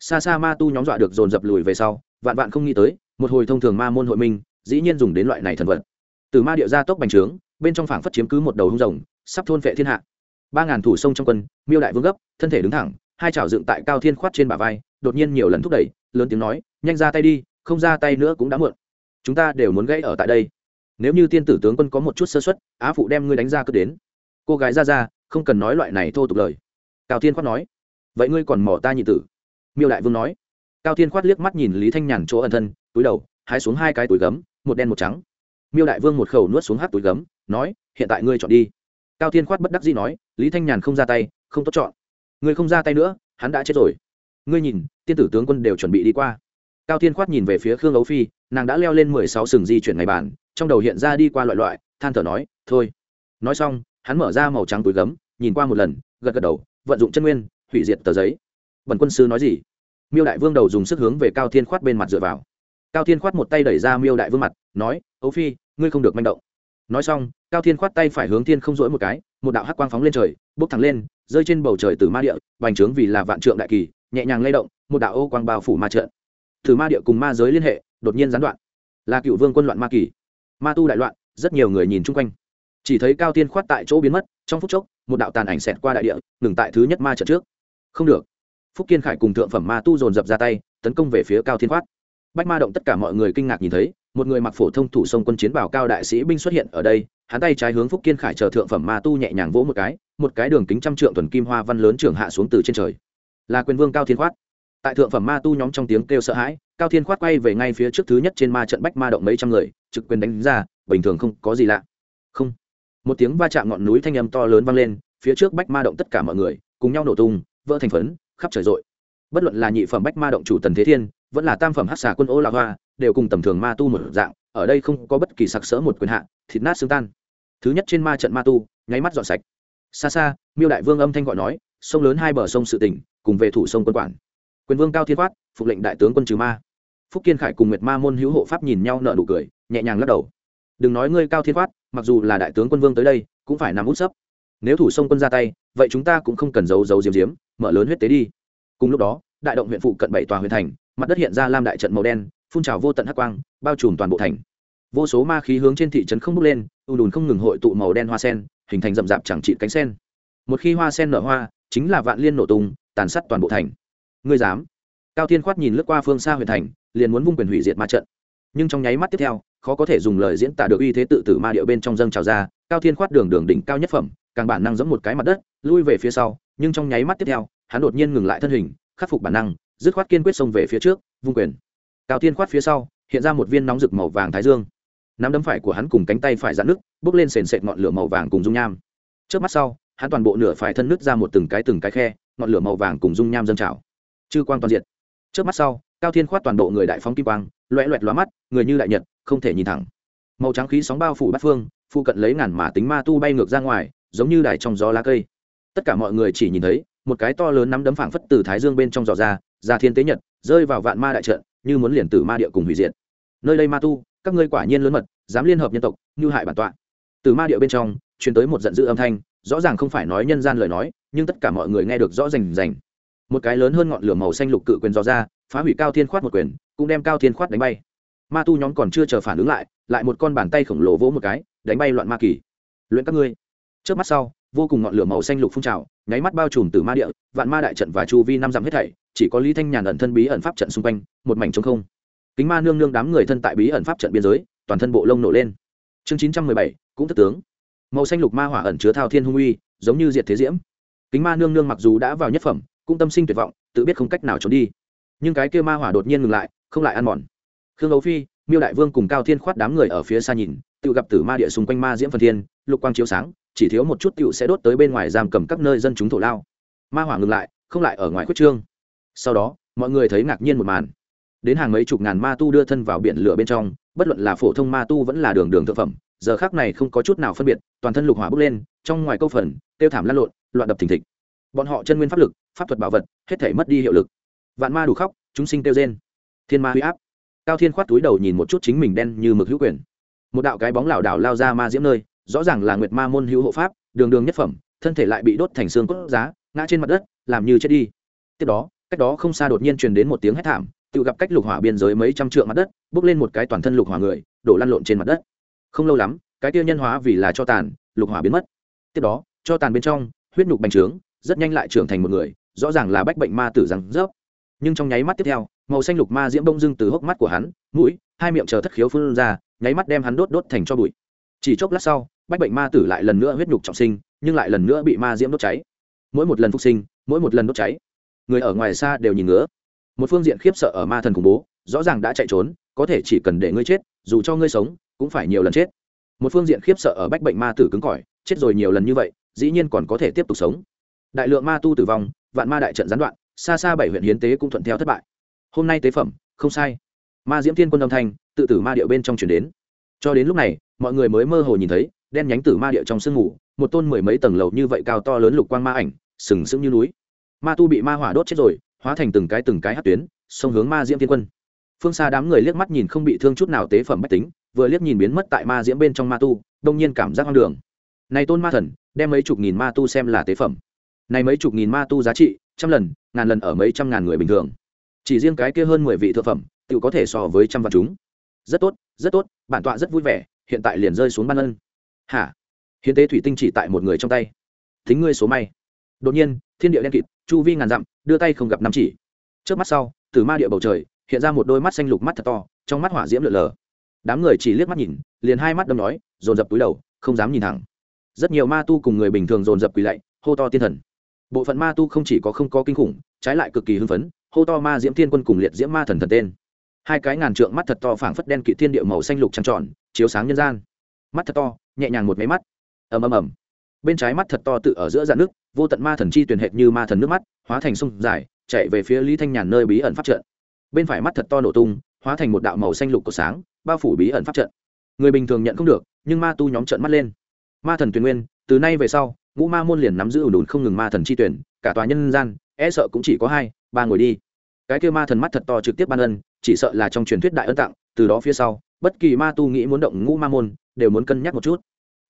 Xa xa ma tu nhóm dọa được dồn dập lùi về sau, vạn vạn không nghĩ tới, một hồi thông thường ma môn hội minh, dĩ nhiên dùng đến loại này thần vật. Từ ma địa ra tốc bành trướng, bên trong phảng phất chiếm cứ một đầu hung rồng, sắp thôn vệ thiên hạ. Ba ngàn thủ sông trong quân, miêu đại vương gấp, thân thể đứng thẳng, hai chảo dựng tại cao thiên khoát trên bả vai, đột nhiên nhiều lần thúc đẩy, lớn tiếng nói, nhanh ra tay đi, không ra tay nữa cũng đã muộn. Chúng ta đều muốn gãy ở tại đây. Nếu như tiên tử tướng quân có một chút sơ xuất á phụ đem ngươi đánh ra cứ đến cô gái ra ra, không cần nói loại này thô tục lời. Cao thiên khoát nói. Vậy ngươi còn mỏ ta nhị tử? Miêu đại vương nói. Cao thiên khoát liếc mắt nhìn lý thanh nhàn chỗ ẩn thân, túi đầu, hái xuống hai cái túi gấm, một đen một trắng. Miêu đại vương một khẩu nuốt xuống hát túi gấm, nói, hiện tại ngươi chọn đi. Cao thiên khoát bất đắc dĩ nói, lý thanh nhàn không ra tay, không tốt chọn. Ngươi không ra tay nữa, hắn đã chết rồi. Ngươi nhìn, tiên tử tướng quân đều chuẩn bị đi qua. Cao thiên khoát nhìn về phía khương ấu phi, nàng đã leo lên mười sáu sừng di chuyển ngày bàn, trong đầu hiện ra đi qua loại loại, than thở nói, thôi. Nói xong hắn mở ra màu trắng túi gấm, nhìn qua một lần, gật gật đầu, vận dụng chân nguyên, hủy diệt tờ giấy. Bần quân sư nói gì? Miêu đại vương đầu dùng sức hướng về cao thiên khoát bên mặt dựa vào. Cao thiên khoát một tay đẩy ra miêu đại vương mặt, nói, ấu phi, ngươi không được manh động. Nói xong, cao thiên khoát tay phải hướng thiên không rỗi một cái, một đạo hắc quang phóng lên trời bốc thẳng lên, rơi trên bầu trời từ ma địa, bành trướng vì là vạn trượng đại kỳ, nhẹ nhàng lay động, một đạo ô quang bao phủ ma trận. Từ ma địa cùng ma giới liên hệ, đột nhiên gián đoạn. Là cựu vương quân loạn ma kỳ. Ma tu đại loạn, rất nhiều người nhìn chung quanh chỉ thấy cao tiên khoát tại chỗ biến mất, trong phút chốc, một đạo tàn ảnh xẹt qua đại địa, ngừng tại thứ nhất ma trận trước. Không được. Phúc kiên khải cùng thượng phẩm ma tu dồn dập ra tay, tấn công về phía cao thiên khoát. Bách ma động tất cả mọi người kinh ngạc nhìn thấy, một người mặc phổ thông thủ sông quân chiến bảo cao đại sĩ binh xuất hiện ở đây, hắn tay trái hướng phúc kiên khải chờ thượng phẩm ma tu nhẹ nhàng vỗ một cái một cái đường kính trăm trượng thuần kim hoa văn lớn trưởng hạ xuống từ trên trời. Là quyền vương cao thiên khoát. Tại thượng phẩm ma tu nhóm trong tiếng kêu sợ hãi, cao thiên khoát quay về ngay phía trước thứ nhất trên ma trận bách ma động mấy trăm người, trực quyền đánh ra, bình thường không có gì lạ một tiếng va chạm ngọn núi thanh âm to lớn vang lên, phía trước bách ma động tất cả mọi người cùng nhau nổ tung, vỡ thành phấn, khắp trời rội bất luận là nhị phẩm bách ma động chủ tần thế thiên, vẫn là tam phẩm hát xà quân ô la hoa, đều cùng tầm thường ma tu một dạng, ở đây không có bất kỳ sặc sỡ một quyền hạ, thịt nát xương tan. Thứ nhất trên ma trận ma tu, nháy mắt dọn sạch. Xa xa, miêu đại vương âm thanh gọi nói, sông lớn hai bờ sông sự tỉnh, cùng về thủ sông quân quản. Quyền vương cao thiên quát, phục lệnh đại tướng quân trừ ma. Phúc kiên khải cùng nguyệt ma môn hữu hộ pháp nhìn nhau nợ nụ cười, nhẹ nhàng lắc đầu. Đừng nói ngươi cao thiên quát mặc dù là đại tướng quân vương tới đây, cũng phải nằm út sấp. Nếu thủ sông quân ra tay, vậy chúng ta cũng không cần giấu giấu diếm diếm mở lớn huyết tế đi. Cùng lúc đó, đại động huyện phụ cận bảy tòa huyện thành, mặt đất hiện ra lam đại trận màu đen, phun trào vô tận hắc quang, bao trùm toàn bộ thành. Vô số ma khí hướng trên thị trấn không bốc lên ù đùn không ngừng hội tụ màu đen hoa sen, hình thành rậm rạp chẳng trị cánh sen. Một khi hoa sen nở hoa, chính là vạn liên nổ tung, tàn sát toàn bộ thành. Ngươi dám? Cao thiên khoát nhìn lướt qua phương xa huyện thành, liền muốn vung quyền hủy diệt ma trận nhưng trong nháy mắt tiếp theo, khó có thể dùng lời diễn tả được uy thế tự tử ma điệu bên trong dâng trào ra, cao thiên khoát đường đường đỉnh cao nhất phẩm, càng bản năng giống một cái mặt đất, lui về phía sau, nhưng trong nháy mắt tiếp theo, hắn đột nhiên ngừng lại thân hình, khắc phục bản năng, dứt khoát kiên quyết xông về phía trước, vung quyền. Cao thiên khoát phía sau, hiện ra một viên nóng rực màu vàng thái dương. Nắm đấm phải của hắn cùng cánh tay phải dạn nước bốc lên sền sệt ngọn lửa màu vàng cùng dung nham. Trước mắt sau, hắn toàn bộ nửa phải thân nứt ra một từng cái từng cái khe, ngọn lửa màu vàng cùng dung nham dâng trào. Chư quang toàn diện. Trước mắt sau, cao thiên khoát toàn bộ người đại phóng kim quang loẹ loẹt lóa mắt, người như đại nhật, không thể nhìn thẳng. Màu trắng khí sóng bao phủ bát phương phụ cận lấy ngàn mà tính ma tu bay ngược ra ngoài, giống như đài trong gió lá cây. Tất cả mọi người chỉ nhìn thấy, một cái to lớn nắm đấm phảng phất từ thái dương bên trong giò ra ra thiên tế nhật, rơi vào vạn ma đại trận, như muốn liền tử ma địa cùng hủy diệt. Nơi đây ma tu, các ngươi quả nhiên lớn mật, dám liên hợp nhân tộc, như hại bản tọa. Từ ma địa bên trong, truyền tới một giận dữ âm thanh, rõ ràng không phải nói nhân gian lời nói, nhưng tất cả mọi người nghe được rõ rành rành. Một cái lớn hơn ngọn lửa màu xanh lục cự quyền giò ra phá hủy cao thiên khoát một quyền, cũng đem cao thiên khoát đánh bay. Ma tu nhóm còn chưa chờ phản ứng lại lại một con bàn tay khổng lồ vỗ một cái, đánh bay loạn ma kỳ. Luyện các ngươi. Trước mắt sau, vô cùng ngọn lửa màu xanh lục phun trào, nháy mắt bao trùm từ ma địa, vạn ma đại trận và chu vi năm dặm hết thảy, chỉ có lý thanh nhàn ẩn thân bí ẩn pháp trận xung quanh, một mảnh trống không. Kính ma nương nương đám người thân tại bí ẩn pháp trận biên giới, toàn thân bộ lông nổ lên. Chương chín trăm mười bảy, cũng thất tướng. Màu xanh lục ma hỏa ẩn chứa thao thiên hung uy, giống như diệt thế diễm. Kính ma nương nương mặc dù đã vào nhất phẩm, cũng tâm sinh tuyệt vọng, tự biết không cách nào trốn đi nhưng cái kia ma hỏa đột nhiên ngừng lại, không lại ăn mòn. Khương ấu phi, miêu đại vương cùng cao thiên khoát đám người ở phía xa nhìn, tự gặp tử ma địa xung quanh ma diễm phần thiên, lục quang chiếu sáng, chỉ thiếu một chút tựu sẽ đốt tới bên ngoài giam cầm các nơi dân chúng thổ lao. Ma hỏa ngừng lại, không lại ở ngoài khuất trương. Sau đó, mọi người thấy ngạc nhiên một màn. Đến hàng mấy chục ngàn ma tu đưa thân vào biển lửa bên trong, bất luận là phổ thông ma tu vẫn là đường đường thực phẩm, giờ khác này không có chút nào phân biệt, toàn thân lục hỏa bốc lên, trong ngoài câu phần, tiêu thảm lăn lộn, loạn đập thình thịch. Bọn họ chân nguyên pháp lực, pháp thuật bảo vật, hết thể mất đi hiệu lực vạn ma đủ khóc, chúng sinh kêu rên. Thiên ma huy áp. Cao thiên khoát túi đầu nhìn một chút chính mình đen như mực hữu quyền. Một đạo cái bóng lảo đảo lao ra ma diễm nơi, rõ ràng là nguyệt ma môn hữu hộ pháp, đường đường nhất phẩm, thân thể lại bị đốt thành xương cốt giá, ngã trên mặt đất, làm như chết đi. Tiếp đó, cách đó không xa đột nhiên truyền đến một tiếng hét thảm, tự gặp cách lục hỏa biên giới mấy trăm trượng mặt đất, bước lên một cái toàn thân lục hỏa người, đổ lăn lộn trên mặt đất. Không lâu lắm, cái tiêu nhân hóa vì là cho tàn, lục hỏa biến mất. Tiếp đó, cho tàn bên trong, huyết nhục bành trướng, rất nhanh lại trưởng thành một người, rõ ràng là bách bệnh ma tử rằng rớp nhưng trong nháy mắt tiếp theo, màu xanh lục ma diễm bông dưng từ hốc mắt của hắn, mũi, hai miệng chờ thất khiếu phun ra, nháy mắt đem hắn đốt đốt thành cho bụi. Chỉ chốc lát sau, bách bệnh ma tử lại lần nữa huyết nhục trọng sinh, nhưng lại lần nữa bị ma diễm đốt cháy. Mỗi một lần phục sinh, mỗi một lần đốt cháy, người ở ngoài xa đều nhìn ngứa. Một phương diện khiếp sợ ở ma thần khủng bố, rõ ràng đã chạy trốn, có thể chỉ cần để ngươi chết, dù cho ngươi sống, cũng phải nhiều lần chết. Một phương diện khiếp sợ ở bách bệnh ma tử cứng cỏi, chết rồi nhiều lần như vậy, dĩ nhiên còn có thể tiếp tục sống. Đại lượng ma tu tử vong, vạn ma đại trận gián đoạn xa xa bảy huyện hiến tế cũng thuận theo thất bại. Hôm nay tế phẩm, không sai. Ma diễm thiên quân âm thanh, tự tử ma điệu bên trong chuyển đến. Cho đến lúc này, mọi người mới mơ hồ nhìn thấy, đen nhánh tử ma điệu trong sương ngủ một tôn mười mấy tầng lầu như vậy cao to lớn lục quang ma ảnh, sừng sững như núi. Ma tu bị ma hỏa đốt chết rồi, hóa thành từng cái từng cái hát tuyến sông hướng ma diễm thiên quân. Phương xa đám người liếc mắt nhìn không bị thương chút nào tế phẩm bách tính, vừa liếc nhìn biến mất tại ma diễm bên trong ma tu, đông nhiên cảm giác hoang đường. Này tôn ma thần, đem mấy chục nghìn ma tu xem là tế phẩm này mấy chục nghìn ma tu giá trị, trăm lần, ngàn lần ở mấy trăm ngàn người bình thường. Chỉ riêng cái kia hơn mười vị thượng phẩm, tự có thể so với trăm vạn chúng. Rất tốt rất tốt, bản tọa rất vui vẻ, hiện tại liền rơi xuống ban ân. Hả? Hiến tế thủy tinh chỉ tại một người trong tay. Thính ngươi số may. Đột nhiên, thiên địa đen kịt, chu vi ngàn dặm, đưa tay không gặp năm chỉ. Trước mắt sau, từ ma địa bầu trời, hiện ra một đôi mắt xanh lục mắt thật to, trong mắt hỏa diễm lượn lờ. Đám người chỉ liếc mắt nhìn, liền hai mắt đâm nói, dồn dập túi đầu, không dám nhìn thẳng. Rất nhiều ma tu cùng người bình thường dồn dập quỳ lạy, hô to tiên thần bộ phận ma tu không chỉ có không có kinh khủng, trái lại cực kỳ hưng phấn, hô to ma diễm thiên quân cùng liệt diễm ma thần thần tên. Hai cái ngàn trượng mắt thật to phảng phất đen kỵ thiên địa màu xanh lục trăng tròn, chiếu sáng nhân gian. Mắt thật to, nhẹ nhàng một máy mắt. Ầm ầm ầm. Bên trái mắt thật to tự ở giữa dạn nước, vô tận ma thần chi tuyển hệt như ma thần nước mắt, hóa thành sông dài, chạy về phía lý thanh nhàn nơi bí ẩn pháp trận. Bên phải mắt thật to nổ tung, hóa thành một đạo màu xanh lục của sáng, bao phủ bí ẩn pháp trận. Người bình thường nhận không được, nhưng ma tu nhóm trận mắt lên. Ma thần tuyển nguyên, từ nay về sau ngũ ma môn liền nắm giữ ủn ủn không ngừng ma thần chi tuyển, cả tòa nhân gian e sợ cũng chỉ có hai, ba ngồi đi. Cái kêu ma thần mắt thật to trực tiếp ban ân, chỉ sợ là trong truyền thuyết đại ân tặng, từ đó phía sau, bất kỳ ma tu nghĩ muốn động ngũ ma môn, đều muốn cân nhắc một chút.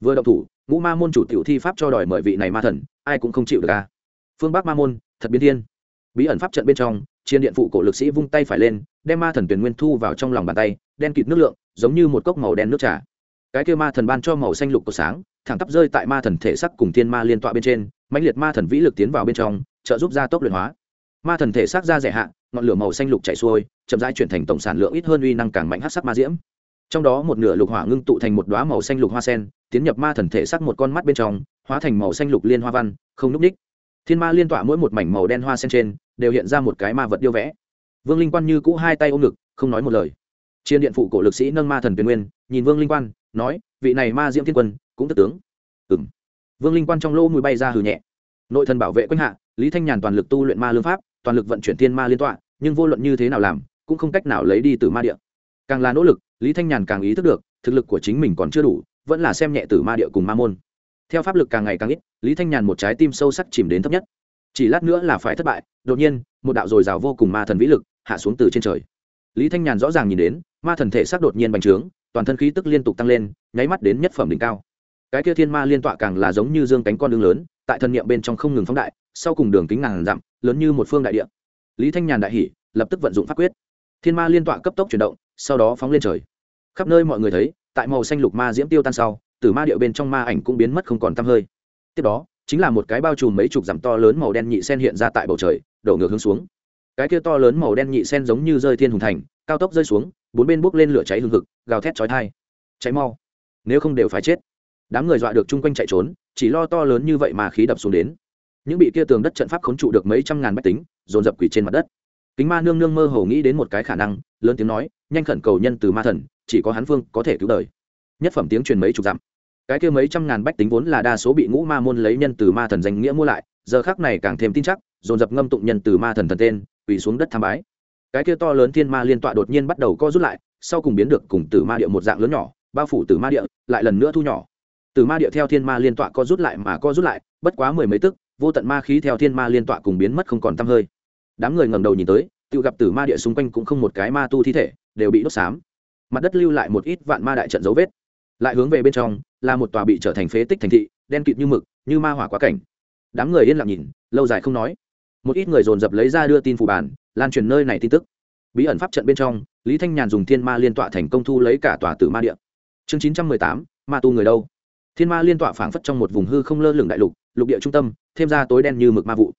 Vừa động thủ, ngũ ma môn chủ tiểu thi pháp cho đòi mời vị này ma thần, ai cũng không chịu được ca phương bắc ma môn, thật biến thiên. Bí ẩn pháp trận bên trong, chiến điện phụ cổ lực sĩ vung tay phải lên, đem ma thần tuyển nguyên thu vào trong lòng bàn tay, đen kịt nước lượng, giống như một cốc màu đen nước trà. Cái kêu ma thần ban cho màu xanh lục của sáng thẳng tắp rơi tại ma thần thể sắc cùng thiên ma liên tọa bên trên, mãnh liệt ma thần vĩ lực tiến vào bên trong, trợ giúp gia tốc luyện hóa. Ma thần thể xác ra rẻ hạ, ngọn lửa màu xanh lục chảy xuôi, chậm rãi chuyển thành tổng sản lượng ít hơn uy năng càng mạnh hát sắc ma diễm. Trong đó một nửa lục hỏa ngưng tụ thành một đoá màu xanh lục hoa sen, tiến nhập ma thần thể sắc một con mắt bên trong, hóa thành màu xanh lục liên hoa văn, không núp ních. Thiên ma liên tọa mỗi một mảnh màu đen hoa sen trên, đều hiện ra một cái ma vật điêu vẽ. Vương linh quan như cũ hai tay ôm ngực, không nói một lời. Chiến điện phụ cổ lực sĩ nâng ma thần tuyên nguyên, nhìn vương linh quan, nói, vị này ma diễm thiên quân cũng tức tướng. Ừng vương linh quan trong lỗ mùi bay ra hừ nhẹ. Nội thần bảo vệ quanh hạ, lý thanh nhàn toàn lực tu luyện ma lương pháp, toàn lực vận chuyển thiên ma liên tọa, nhưng vô luận như thế nào làm, cũng không cách nào lấy đi từ ma địa. Càng là nỗ lực, lý thanh nhàn càng ý thức được, thực lực của chính mình còn chưa đủ, vẫn là xem nhẹ từ ma địa cùng ma môn. Theo pháp lực càng ngày càng ít, lý thanh nhàn một trái tim sâu sắc chìm đến thấp nhất. Chỉ lát nữa là phải thất bại, đột nhiên, một đạo dồi dào vô cùng ma thần vĩ lực hạ xuống từ trên trời. Lý thanh nhàn rõ ràng nhìn đến, ma thần thể xác đột nhiên bành trướng, toàn thân khí tức liên tục tăng lên, nháy mắt đến nhất phẩm đỉnh cao cái kia thiên ma liên tọa càng là giống như dương cánh con đường lớn, tại thân nhiệm bên trong không ngừng phóng đại, sau cùng đường kính ngàn dặm, lớn như một phương đại địa. Lý thanh nhàn đại hỉ, lập tức vận dụng pháp quyết. Thiên ma liên tọa cấp tốc chuyển động, sau đó phóng lên trời. Khắp nơi mọi người thấy, tại màu xanh lục ma diễm tiêu tan sau, từ ma điệu bên trong ma ảnh cũng biến mất không còn tăm hơi. Tiếp đó, chính là một cái bao trùm mấy chục dặm to lớn màu đen nhị sen hiện ra tại bầu trời, đổ ngược hướng xuống. Cái kia to lớn màu đen nhị sen giống như rơi thiên hùng thành, cao tốc rơi xuống, bốn bên bốc lên lửa cháy hừng hực, gào thét chói thai cháy mau. Nếu không đều phải chết đám người dọa được chung quanh chạy trốn, chỉ lo to lớn như vậy mà khí đập xuống đến. Những bị kia tường đất trận pháp khốn trụ được mấy trăm ngàn bách tính, dồn dập quỷ trên mặt đất. Kính ma nương nương mơ hồ nghĩ đến một cái khả năng, lớn tiếng nói, nhanh khẩn cầu nhân từ ma thần, chỉ có hắn phương có thể cứu đời. Nhất phẩm tiếng truyền mấy chục dặm. Cái kia mấy trăm ngàn bách tính vốn là đa số bị ngũ ma môn lấy nhân từ ma thần danh nghĩa mua lại, giờ khác này càng thêm tin chắc, dồn dập ngâm tụng nhân từ ma thần thần tên, quỳ xuống đất tham bái. Cái kia to lớn thiên ma liên tọa đột nhiên bắt đầu co rút lại, sau cùng biến được cùng từ ma địa một dạng lớn nhỏ, bao phủ từ ma địa, lại lần nữa thu nhỏ từ ma địa theo thiên ma liên tọa co rút lại mà co rút lại, bất quá mười mấy tức, vô tận ma khí theo thiên ma liên tọa cùng biến mất không còn tăm hơi. Đám người ngẩng đầu nhìn tới, tự gặp từ ma địa xung quanh cũng không một cái ma tu thi thể, đều bị đốt xám. Mặt đất lưu lại một ít vạn ma đại trận dấu vết. Lại hướng về bên trong, là một tòa bị trở thành phế tích thành thị, đen kịt như mực, như ma hỏa quá cảnh. Đám người yên lặng nhìn, lâu dài không nói. Một ít người dồn dập lấy ra đưa tin phủ bản, lan truyền nơi này tin tức. Bí ẩn pháp trận bên trong, lý thanh nhàn dùng thiên ma liên tọa thành công thu lấy cả tòa tử ma địa. Chương chín trăm mười tám, ma tu người đâu? Thiên ma liên tọa phảng phất trong một vùng hư không lơ lửng đại lục lục địa trung tâm, thêm ra tối đen như mực ma vụ.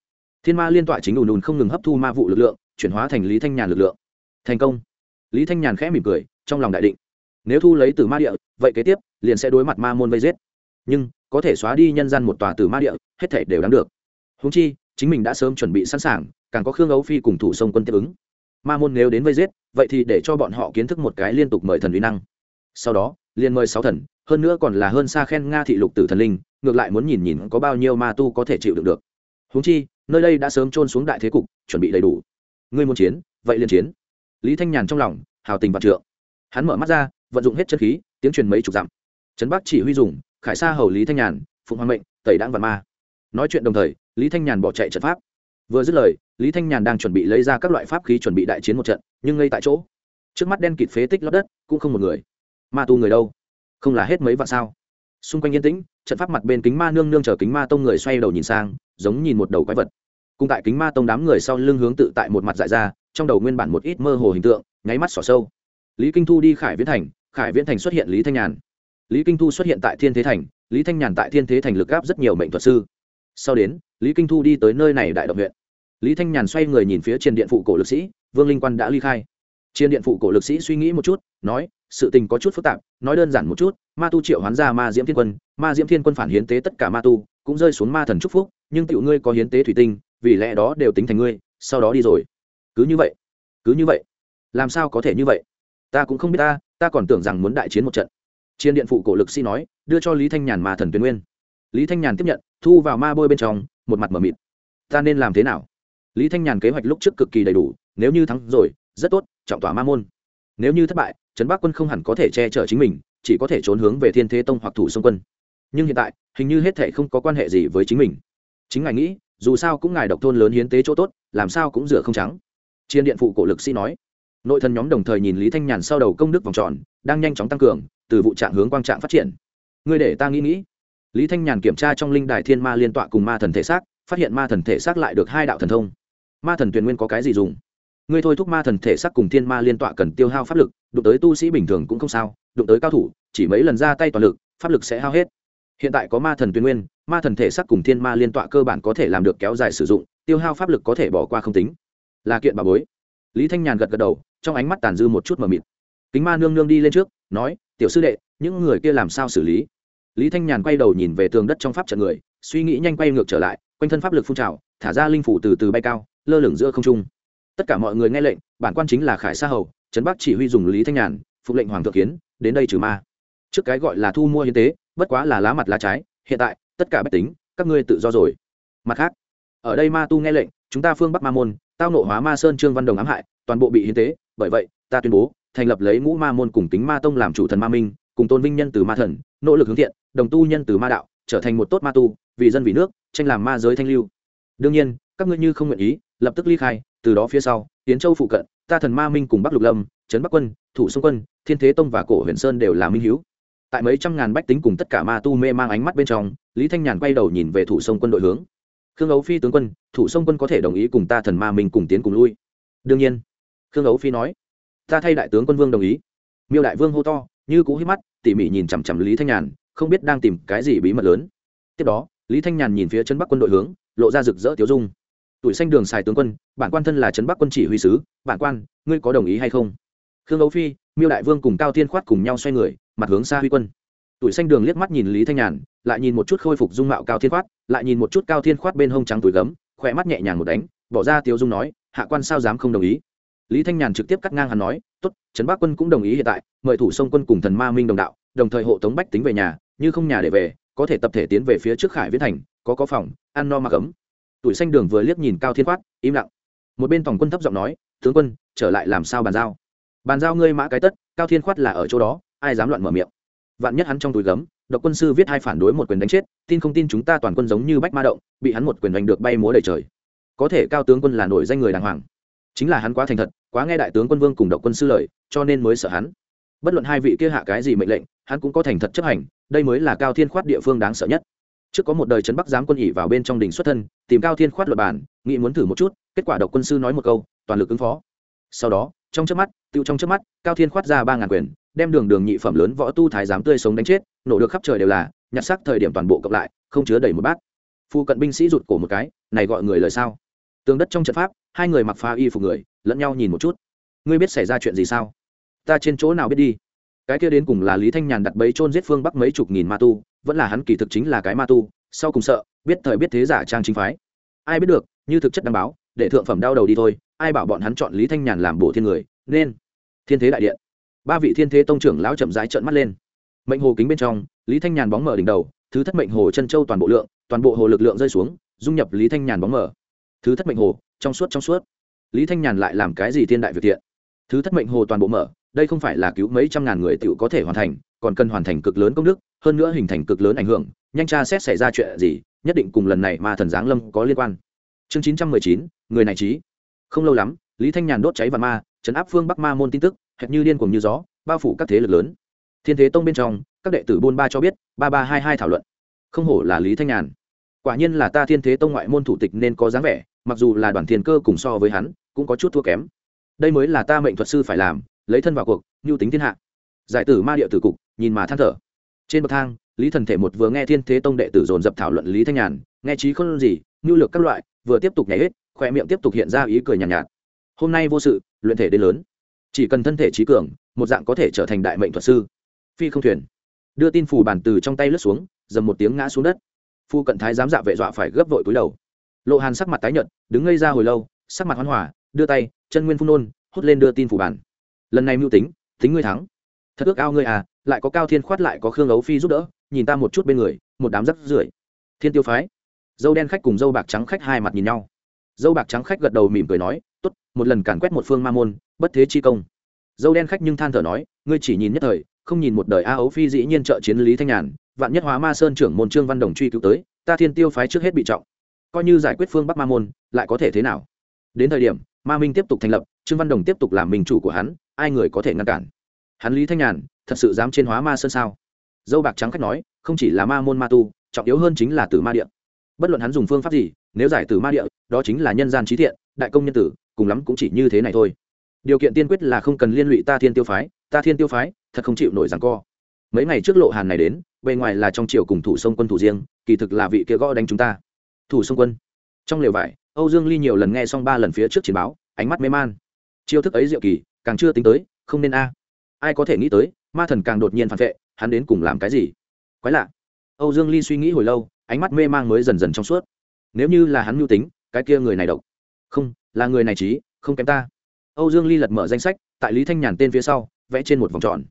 Thiên ma liên tọa chính ùn ùn không ngừng hấp thu ma vụ lực lượng, chuyển hóa thành lý thanh nhàn lực lượng. Thành công. Lý thanh nhàn khẽ mỉm cười, trong lòng đại định. Nếu thu lấy từ ma địa, vậy kế tiếp, liền sẽ đối mặt ma môn vây giết. Nhưng, có thể xóa đi nhân gian một tòa từ ma địa, hết thể đều đáng được. Húng chi, chính mình đã sớm chuẩn bị sẵn sàng, càng có khương ấu phi cùng thủ sông quân tiếp ứng. Ma môn nếu đến vây giết, vậy thì để cho bọn họ kiến thức một cái liên tục mời thần uy năng. Sau đó liền mời sáu thần, hơn nữa còn là hơn xa khen nga thị lục tử thần linh, ngược lại muốn nhìn nhìn có bao nhiêu ma tu có thể chịu đựng được. Húng chi, nơi đây đã sớm trôn xuống đại thế cục, chuẩn bị đầy đủ. Ngươi muốn chiến, vậy liền chiến. Lý thanh nhàn trong lòng, hào tình vạn trượng. Hắn mở mắt ra, vận dụng hết chân khí, tiếng truyền mấy chục dặm. Trấn bắc chỉ huy dùng, khải sa hầu lý thanh nhàn, phụng hoàng mệnh, tẩy đáng vạn ma. Nói chuyện đồng thời, lý thanh nhàn bỏ chạy trận pháp. Vừa dứt lời, lý thanh nhàn đang chuẩn bị lấy ra các loại pháp khí chuẩn bị đại chiến một trận, nhưng ngay tại chỗ. Trước mắt đen kịt phế tích lót đất, cũng không một người ma tu người đâu? Không là hết mấy vạn sao? Xung quanh yên tĩnh, trận pháp mặt bên kính ma nương nương chờ kính ma tông người xoay đầu nhìn sang, giống nhìn một đầu quái vật. Cùng tại kính ma tông đám người sau lưng hướng tự tại một mặt dại ra, trong đầu nguyên bản một ít mơ hồ hình tượng, nháy mắt xỏ sâu. Lý kinh thu đi khải viễn thành, khải viễn thành xuất hiện lý thanh nhàn. Lý kinh thu xuất hiện tại thiên thế thành, lý thanh nhàn tại thiên thế thành lực gáp rất nhiều mệnh thuật sư. Sau đến, lý kinh thu đi tới nơi này đại động huyện. Lý thanh nhàn xoay người nhìn phía trên điện phụ cổ lực sĩ, vương linh quan đã ly khai. Trên điện phụ cổ lực sĩ suy nghĩ một chút, nói sự tình có chút phức tạp, nói đơn giản một chút, ma tu triệu hoán ra ma diễm thiên quân, ma diễm thiên quân phản hiến tế tất cả ma tu, cũng rơi xuống ma thần trúc phúc, nhưng tiểu ngươi có hiến tế thủy tinh, vì lẽ đó đều tính thành ngươi, sau đó đi rồi. Cứ như vậy, cứ như vậy. Làm sao có thể như vậy? Ta cũng không biết ta ta còn tưởng rằng muốn đại chiến một trận. Chiến điện phụ cổ lực sĩ nói, đưa cho lý thanh nhàn ma thần tuyên nguyên. Lý thanh nhàn tiếp nhận, thu vào ma bôi bên trong, một mặt m ở mịt. Ta nên làm thế nào? Lý thanh nhàn kế hoạch lúc trước cực kỳ đầy đủ, nếu như thắng rồi, rất tốt, trọng tỏa ma môn. Nếu như thất bại trấn bắc quân không hẳn có thể che chở chính mình, chỉ có thể trốn hướng về thiên thế tông hoặc thủ sông quân. Nhưng hiện tại, hình như hết thệ không có quan hệ gì với chính mình. Chính ngài nghĩ, dù sao cũng ngài độc thôn lớn hiến tế chỗ tốt, làm sao cũng rửa không trắng. Chiên điện phụ cổ lực sĩ nói. Nội thân nhóm đồng thời nhìn lý thanh nhàn sau đầu công đức vòng tròn, đang nhanh chóng tăng cường, từ vụ trạng hướng quang trạng phát triển. Ngươi để ta nghĩ nghĩ. Lý thanh nhàn kiểm tra trong linh đài thiên ma liên tọa cùng ma thần thể xác, phát hiện ma thần thể xác lại được hai đạo thần thông. Ma thần tuyền nguyên có cái gì dùng? Ngươi thôi thúc ma thần thể xác cùng thiên ma liên tọa cần tiêu hao pháp lực, đụng tới tu sĩ bình thường cũng không sao, đụng tới cao thủ, chỉ mấy lần ra tay toàn lực, pháp lực sẽ hao hết. Hiện tại có ma thần tuyên nguyên, ma thần thể xác cùng thiên ma liên tọa cơ bản có thể làm được kéo dài sử dụng, tiêu hao pháp lực có thể bỏ qua không tính. Là kiện bà bối. Lý thanh nhàn gật gật đầu, trong ánh mắt tàn dư một chút mờ mịt. Kính ma nương nương đi lên trước, nói, tiểu sư đệ, những người kia làm sao xử lý? Lý thanh nhàn quay đầu nhìn về tường đất trong pháp trận người, suy nghĩ nhanh quay ngược trở lại, quanh thân pháp lực phun trào, thả ra linh phủ từ từ bay cao, lơ lửng giữa không trung tất cả mọi người nghe lệnh, bản quan chính là khải sa hầu, trấn bắc chỉ huy dùng lý thanh nhàn, phục lệnh hoàng thượng kiến, đến đây trừ ma. Trước cái gọi là thu mua hiến tế, bất quá là lá mặt lá trái, hiện tại, tất cả bách tính, các ngươi tự do rồi. Mặt khác, ở đây ma tu nghe lệnh, chúng ta phương bắc ma môn, tao nộ hóa ma sơn trương văn đồng ám hại, toàn bộ bị hiến tế, bởi vậy, ta tuyên bố, thành lập lấy ngũ ma môn cùng tính ma tông làm chủ thần ma minh, cùng tôn vinh nhân từ ma thần, nỗ lực hướng thiện, đồng tu nhân từ ma đạo, trở thành một tốt ma tu, vì dân vì nước, tranh làm ma giới thanh lưu. Đương nhiên, các ngươi như không nguyện ý, lập tức ly khai từ đó phía sau tiến châu phụ cận, ta thần ma minh cùng bắc lục lâm, trấn bắc quân, thủ sông quân, thiên thế tông và cổ huyền sơn đều là minh hữu. Tại mấy trăm ngàn bách tính cùng tất cả ma tu mê mang ánh mắt bên trong, lý thanh nhàn quay đầu nhìn về thủ sông quân đội hướng. Khương ấu phi tướng quân, thủ sông quân có thể đồng ý cùng ta thần ma minh cùng tiến cùng lui. Đương nhiên, khương ấu phi nói, ta thay đại tướng quân vương đồng ý. Miêu đại vương hô to, như cũ hít mắt, tỉ mỉ nhìn chằm chằm lý thanh nhàn, không biết đang tìm cái gì bí mật lớn. Tiếp đó, lý thanh nhàn nhìn phía chân bắc quân đội hướng, lộ ra rực rỡ tiếu dung tuổi xanh đường xài tướng quân, bản quan thân là trấn bắc quân chỉ huy sứ, bản quan, ngươi có đồng ý hay không? Khương ấu phi, miêu đại vương cùng cao thiên khoát cùng nhau xoay người, mặt hướng xa huy quân. Tuổi xanh đường liếc mắt nhìn lý thanh nhàn, lại nhìn một chút khôi phục dung mạo cao thiên khoát, lại nhìn một chút cao thiên khoát bên hông trắng túi gấm, khỏe mắt nhẹ nhàng một đánh, bỏ ra tiêu dung nói, hạ quan sao dám không đồng ý? Lý thanh nhàn trực tiếp cắt ngang hắn nói t ố t trấn bắc quân cũng đồng ý hiện tại, mời thủ sông quân cùng thần ma minh đồng đạo, đồng thời hộ tống bách tính về nhà, như không nhà để về, có thể tập thể tiến về phía trước khải viễn thành, có có phòng, ăn no mặc ấm tuổi xanh đường vừa liếc nhìn cao thiên khoát im lặng. Một bên tổng quân thấp giọng nói, tướng quân, trở lại làm sao bàn giao? Bàn giao ngươi mã cái tất, cao thiên khoát là ở chỗ đó, ai dám loạn mở miệng? Vạn nhất hắn trong túi gấm, độc quân sư viết hai phản đối một quyền đánh chết, tin không tin chúng ta toàn quân giống như bách ma động, bị hắn một quyền đánh được bay múa đầy trời. Có thể cao tướng quân là nổi danh người đàng hoàng. Chính là hắn quá thành thật, quá nghe đại tướng quân vương cùng độc quân sư lợi cho nên mới sợ hắn. Bất luận hai vị kia hạ cái gì mệnh lệnh, hắn cũng có thành thật chấp hành, đây mới là cao thiên khoát địa phương đáng sợ nhất trước có một đời trấn bắc giám quân ỉ vào bên trong đình xuất thân, tìm cao thiên khoát luật bản nghị muốn thử một chút, kết quả độc quân sư nói một câu, toàn lực ứng phó. Sau đó, trong trước mắt, tiêu trong trước mắt, cao thiên khoát ra ba ngàn quyền, đem đường đường nhị phẩm lớn võ tu thái giám tươi sống đánh chết, nổ được khắp trời đều là, nhặt sắc thời điểm toàn bộ cộng lại, không chứa đầy một bát. Phu cận binh sĩ rụt cổ một cái, này gọi người lời sao? Tường đất trong trận pháp, hai người mặc pha y phục người, lẫn nhau nhìn một chút. Ngươi biết xảy ra chuyện gì sao? Ta trên chỗ nào biết đi? Cái kia đến cùng là lý thanh nhàn đặt bẫy trôn giết phương bắc mấy chục nghìn ma tu, vẫn là hắn kỳ thực chính là cái ma tu, sau cùng sợ, biết thời biết thế giả trang chính phái. Ai biết được, như thực chất đăng báo, để thượng phẩm đau đầu đi thôi, ai bảo bọn hắn chọn lý thanh nhàn làm bổ thiên người, nên thiên thế đại điện. Ba vị thiên thế tông trưởng lão chậm rãi trợn mắt lên. Mệnh hồ kính bên trong, lý thanh nhàn bóng mở đỉnh đầu, thứ thất mệnh hồ chân châu toàn bộ lượng, toàn bộ hồ lực lượng rơi xuống, dung nhập lý thanh nhàn bóng mở. Thứ thất mệnh hồ, trong suốt trong suốt. Lý thanh nhàn lại làm cái gì thiên đại việt thiện? Thứ thất mệnh hồ toàn bộ mở đây không phải là cứu mấy trăm ngàn người tự có thể hoàn thành, còn cần hoàn thành cực lớn công đức, hơn nữa hình thành cực lớn ảnh hưởng, nhanh tra xét xảy ra chuyện gì, nhất định cùng lần này mà thần giáng lâm có liên quan. Chương chín trăm mười chín, người này trí. Không lâu lắm, lý thanh nhàn đốt cháy vạn ma, chấn áp phương bắc ma môn tin tức, hệt như điên cuồng như gió, bao phủ các thế lực lớn. Thiên thế tông bên trong, các đệ tử buôn ba cho biết, ba ba hai hai thảo luận. Không hổ là lý thanh nhàn. Quả nhiên là ta thiên thế tông ngoại môn thủ tịch nên có dáng vẻ, mặc dù là đoàn thiên cơ cùng so với hắn, cũng có chút thua kém. Đây mới là ta mệnh thuật sư phải làm lấy thân vào cuộc nhu tính thiên hạ. Giải tử ma địa tử cục nhìn mà than thở. Trên bậc thang lý thần thể một vừa nghe thiên thế tông đệ tử dồn dập thảo luận lý thanh nhàn nghe trí không gì nhu lược các loại vừa tiếp tục nhảy hết khoe miệng tiếp tục hiện ra ý cười nhàn nhạt, nhạt. Hôm nay vô sự luyện thể đến lớn. Chỉ cần thân thể trí cường một dạng có thể trở thành đại mệnh thuật sư. Phi không thuyền. Đưa tin phù bản từ trong tay lướt xuống dầm một tiếng ngã xuống đất. Phu cận thái dám dạ vệ dọa phải gấp vội cúi đầu. Lộ hàn sắc mặt tái nhợt đứng ngây ra hồi lâu sắc mặt hoan hỏa đưa tay chân nguyên phun nôn hút lên đưa tin phủ bản lần này mưu tính tính ngươi thắng. Thật ước ao ngươi à lại có cao thiên khoát lại có khương ấu phi giúp đỡ, nhìn ta một chút bên người, một đám rắc rưởi. Thiên tiêu phái. Dâu đen khách cùng dâu bạc trắng khách hai mặt nhìn nhau. Dâu bạc trắng khách gật đầu mỉm cười nói t ố t một lần càn quét một phương ma môn, bất thế chi công. Dâu đen khách nhưng than thở nói, ngươi chỉ nhìn nhất thời, không nhìn một đời a ấu phi dĩ nhiên trợ chiến lý thanh nhàn, vạn nhất hóa ma sơn trưởng môn trương văn đồng truy cứu tới, ta thiên tiêu phái trước hết bị trọng. Coi như giải quyết phương bắc ma môn, lại có thể thế nào? Đến thời điểm ma minh tiếp tục thành lập, trương văn đồng tiếp tục làm minh chủ của hắn, ai người có thể ngăn cản? Hắn lý thanh nhàn, thật sự dám trên hóa ma sơn sao? Dâu bạc trắng khách nói, không chỉ là ma môn ma tu, trọng yếu hơn chính là tử ma địa. Bất luận hắn dùng phương pháp gì, nếu giải tử ma địa, đó chính là nhân gian trí thiện, đại công nhân tử, cùng lắm cũng chỉ như thế này thôi. Điều kiện tiên quyết là không cần liên lụy ta thiên tiêu phái, ta thiên tiêu phái, thật không chịu nổi rằng co. Mấy ngày trước lộ hàn này đến, bề ngoài là trong triều cùng thủ sông quân thủ riêng, kỳ thực là vị kia gõ đánh chúng ta. Thủ sông quân, trong lều vải âu dương ly nhiều lần nghe xong ba lần phía trước chiến báo, ánh mắt mê man. Chiêu thức ấy diệu kỳ, càng chưa tính tới, không nên a. Ai có thể nghĩ tới, ma thần càng đột nhiên phản vệ, hắn đến cùng làm cái gì? Quái lạ. Âu dương ly suy nghĩ hồi lâu, ánh mắt mê mang mới dần dần trong suốt. Nếu như là hắn mưu tính, cái kia người này độc. Không, là người này trí, không kém ta. Âu dương ly lật mở danh sách, tại lý thanh nhàn tên phía sau, vẽ trên một vòng tròn.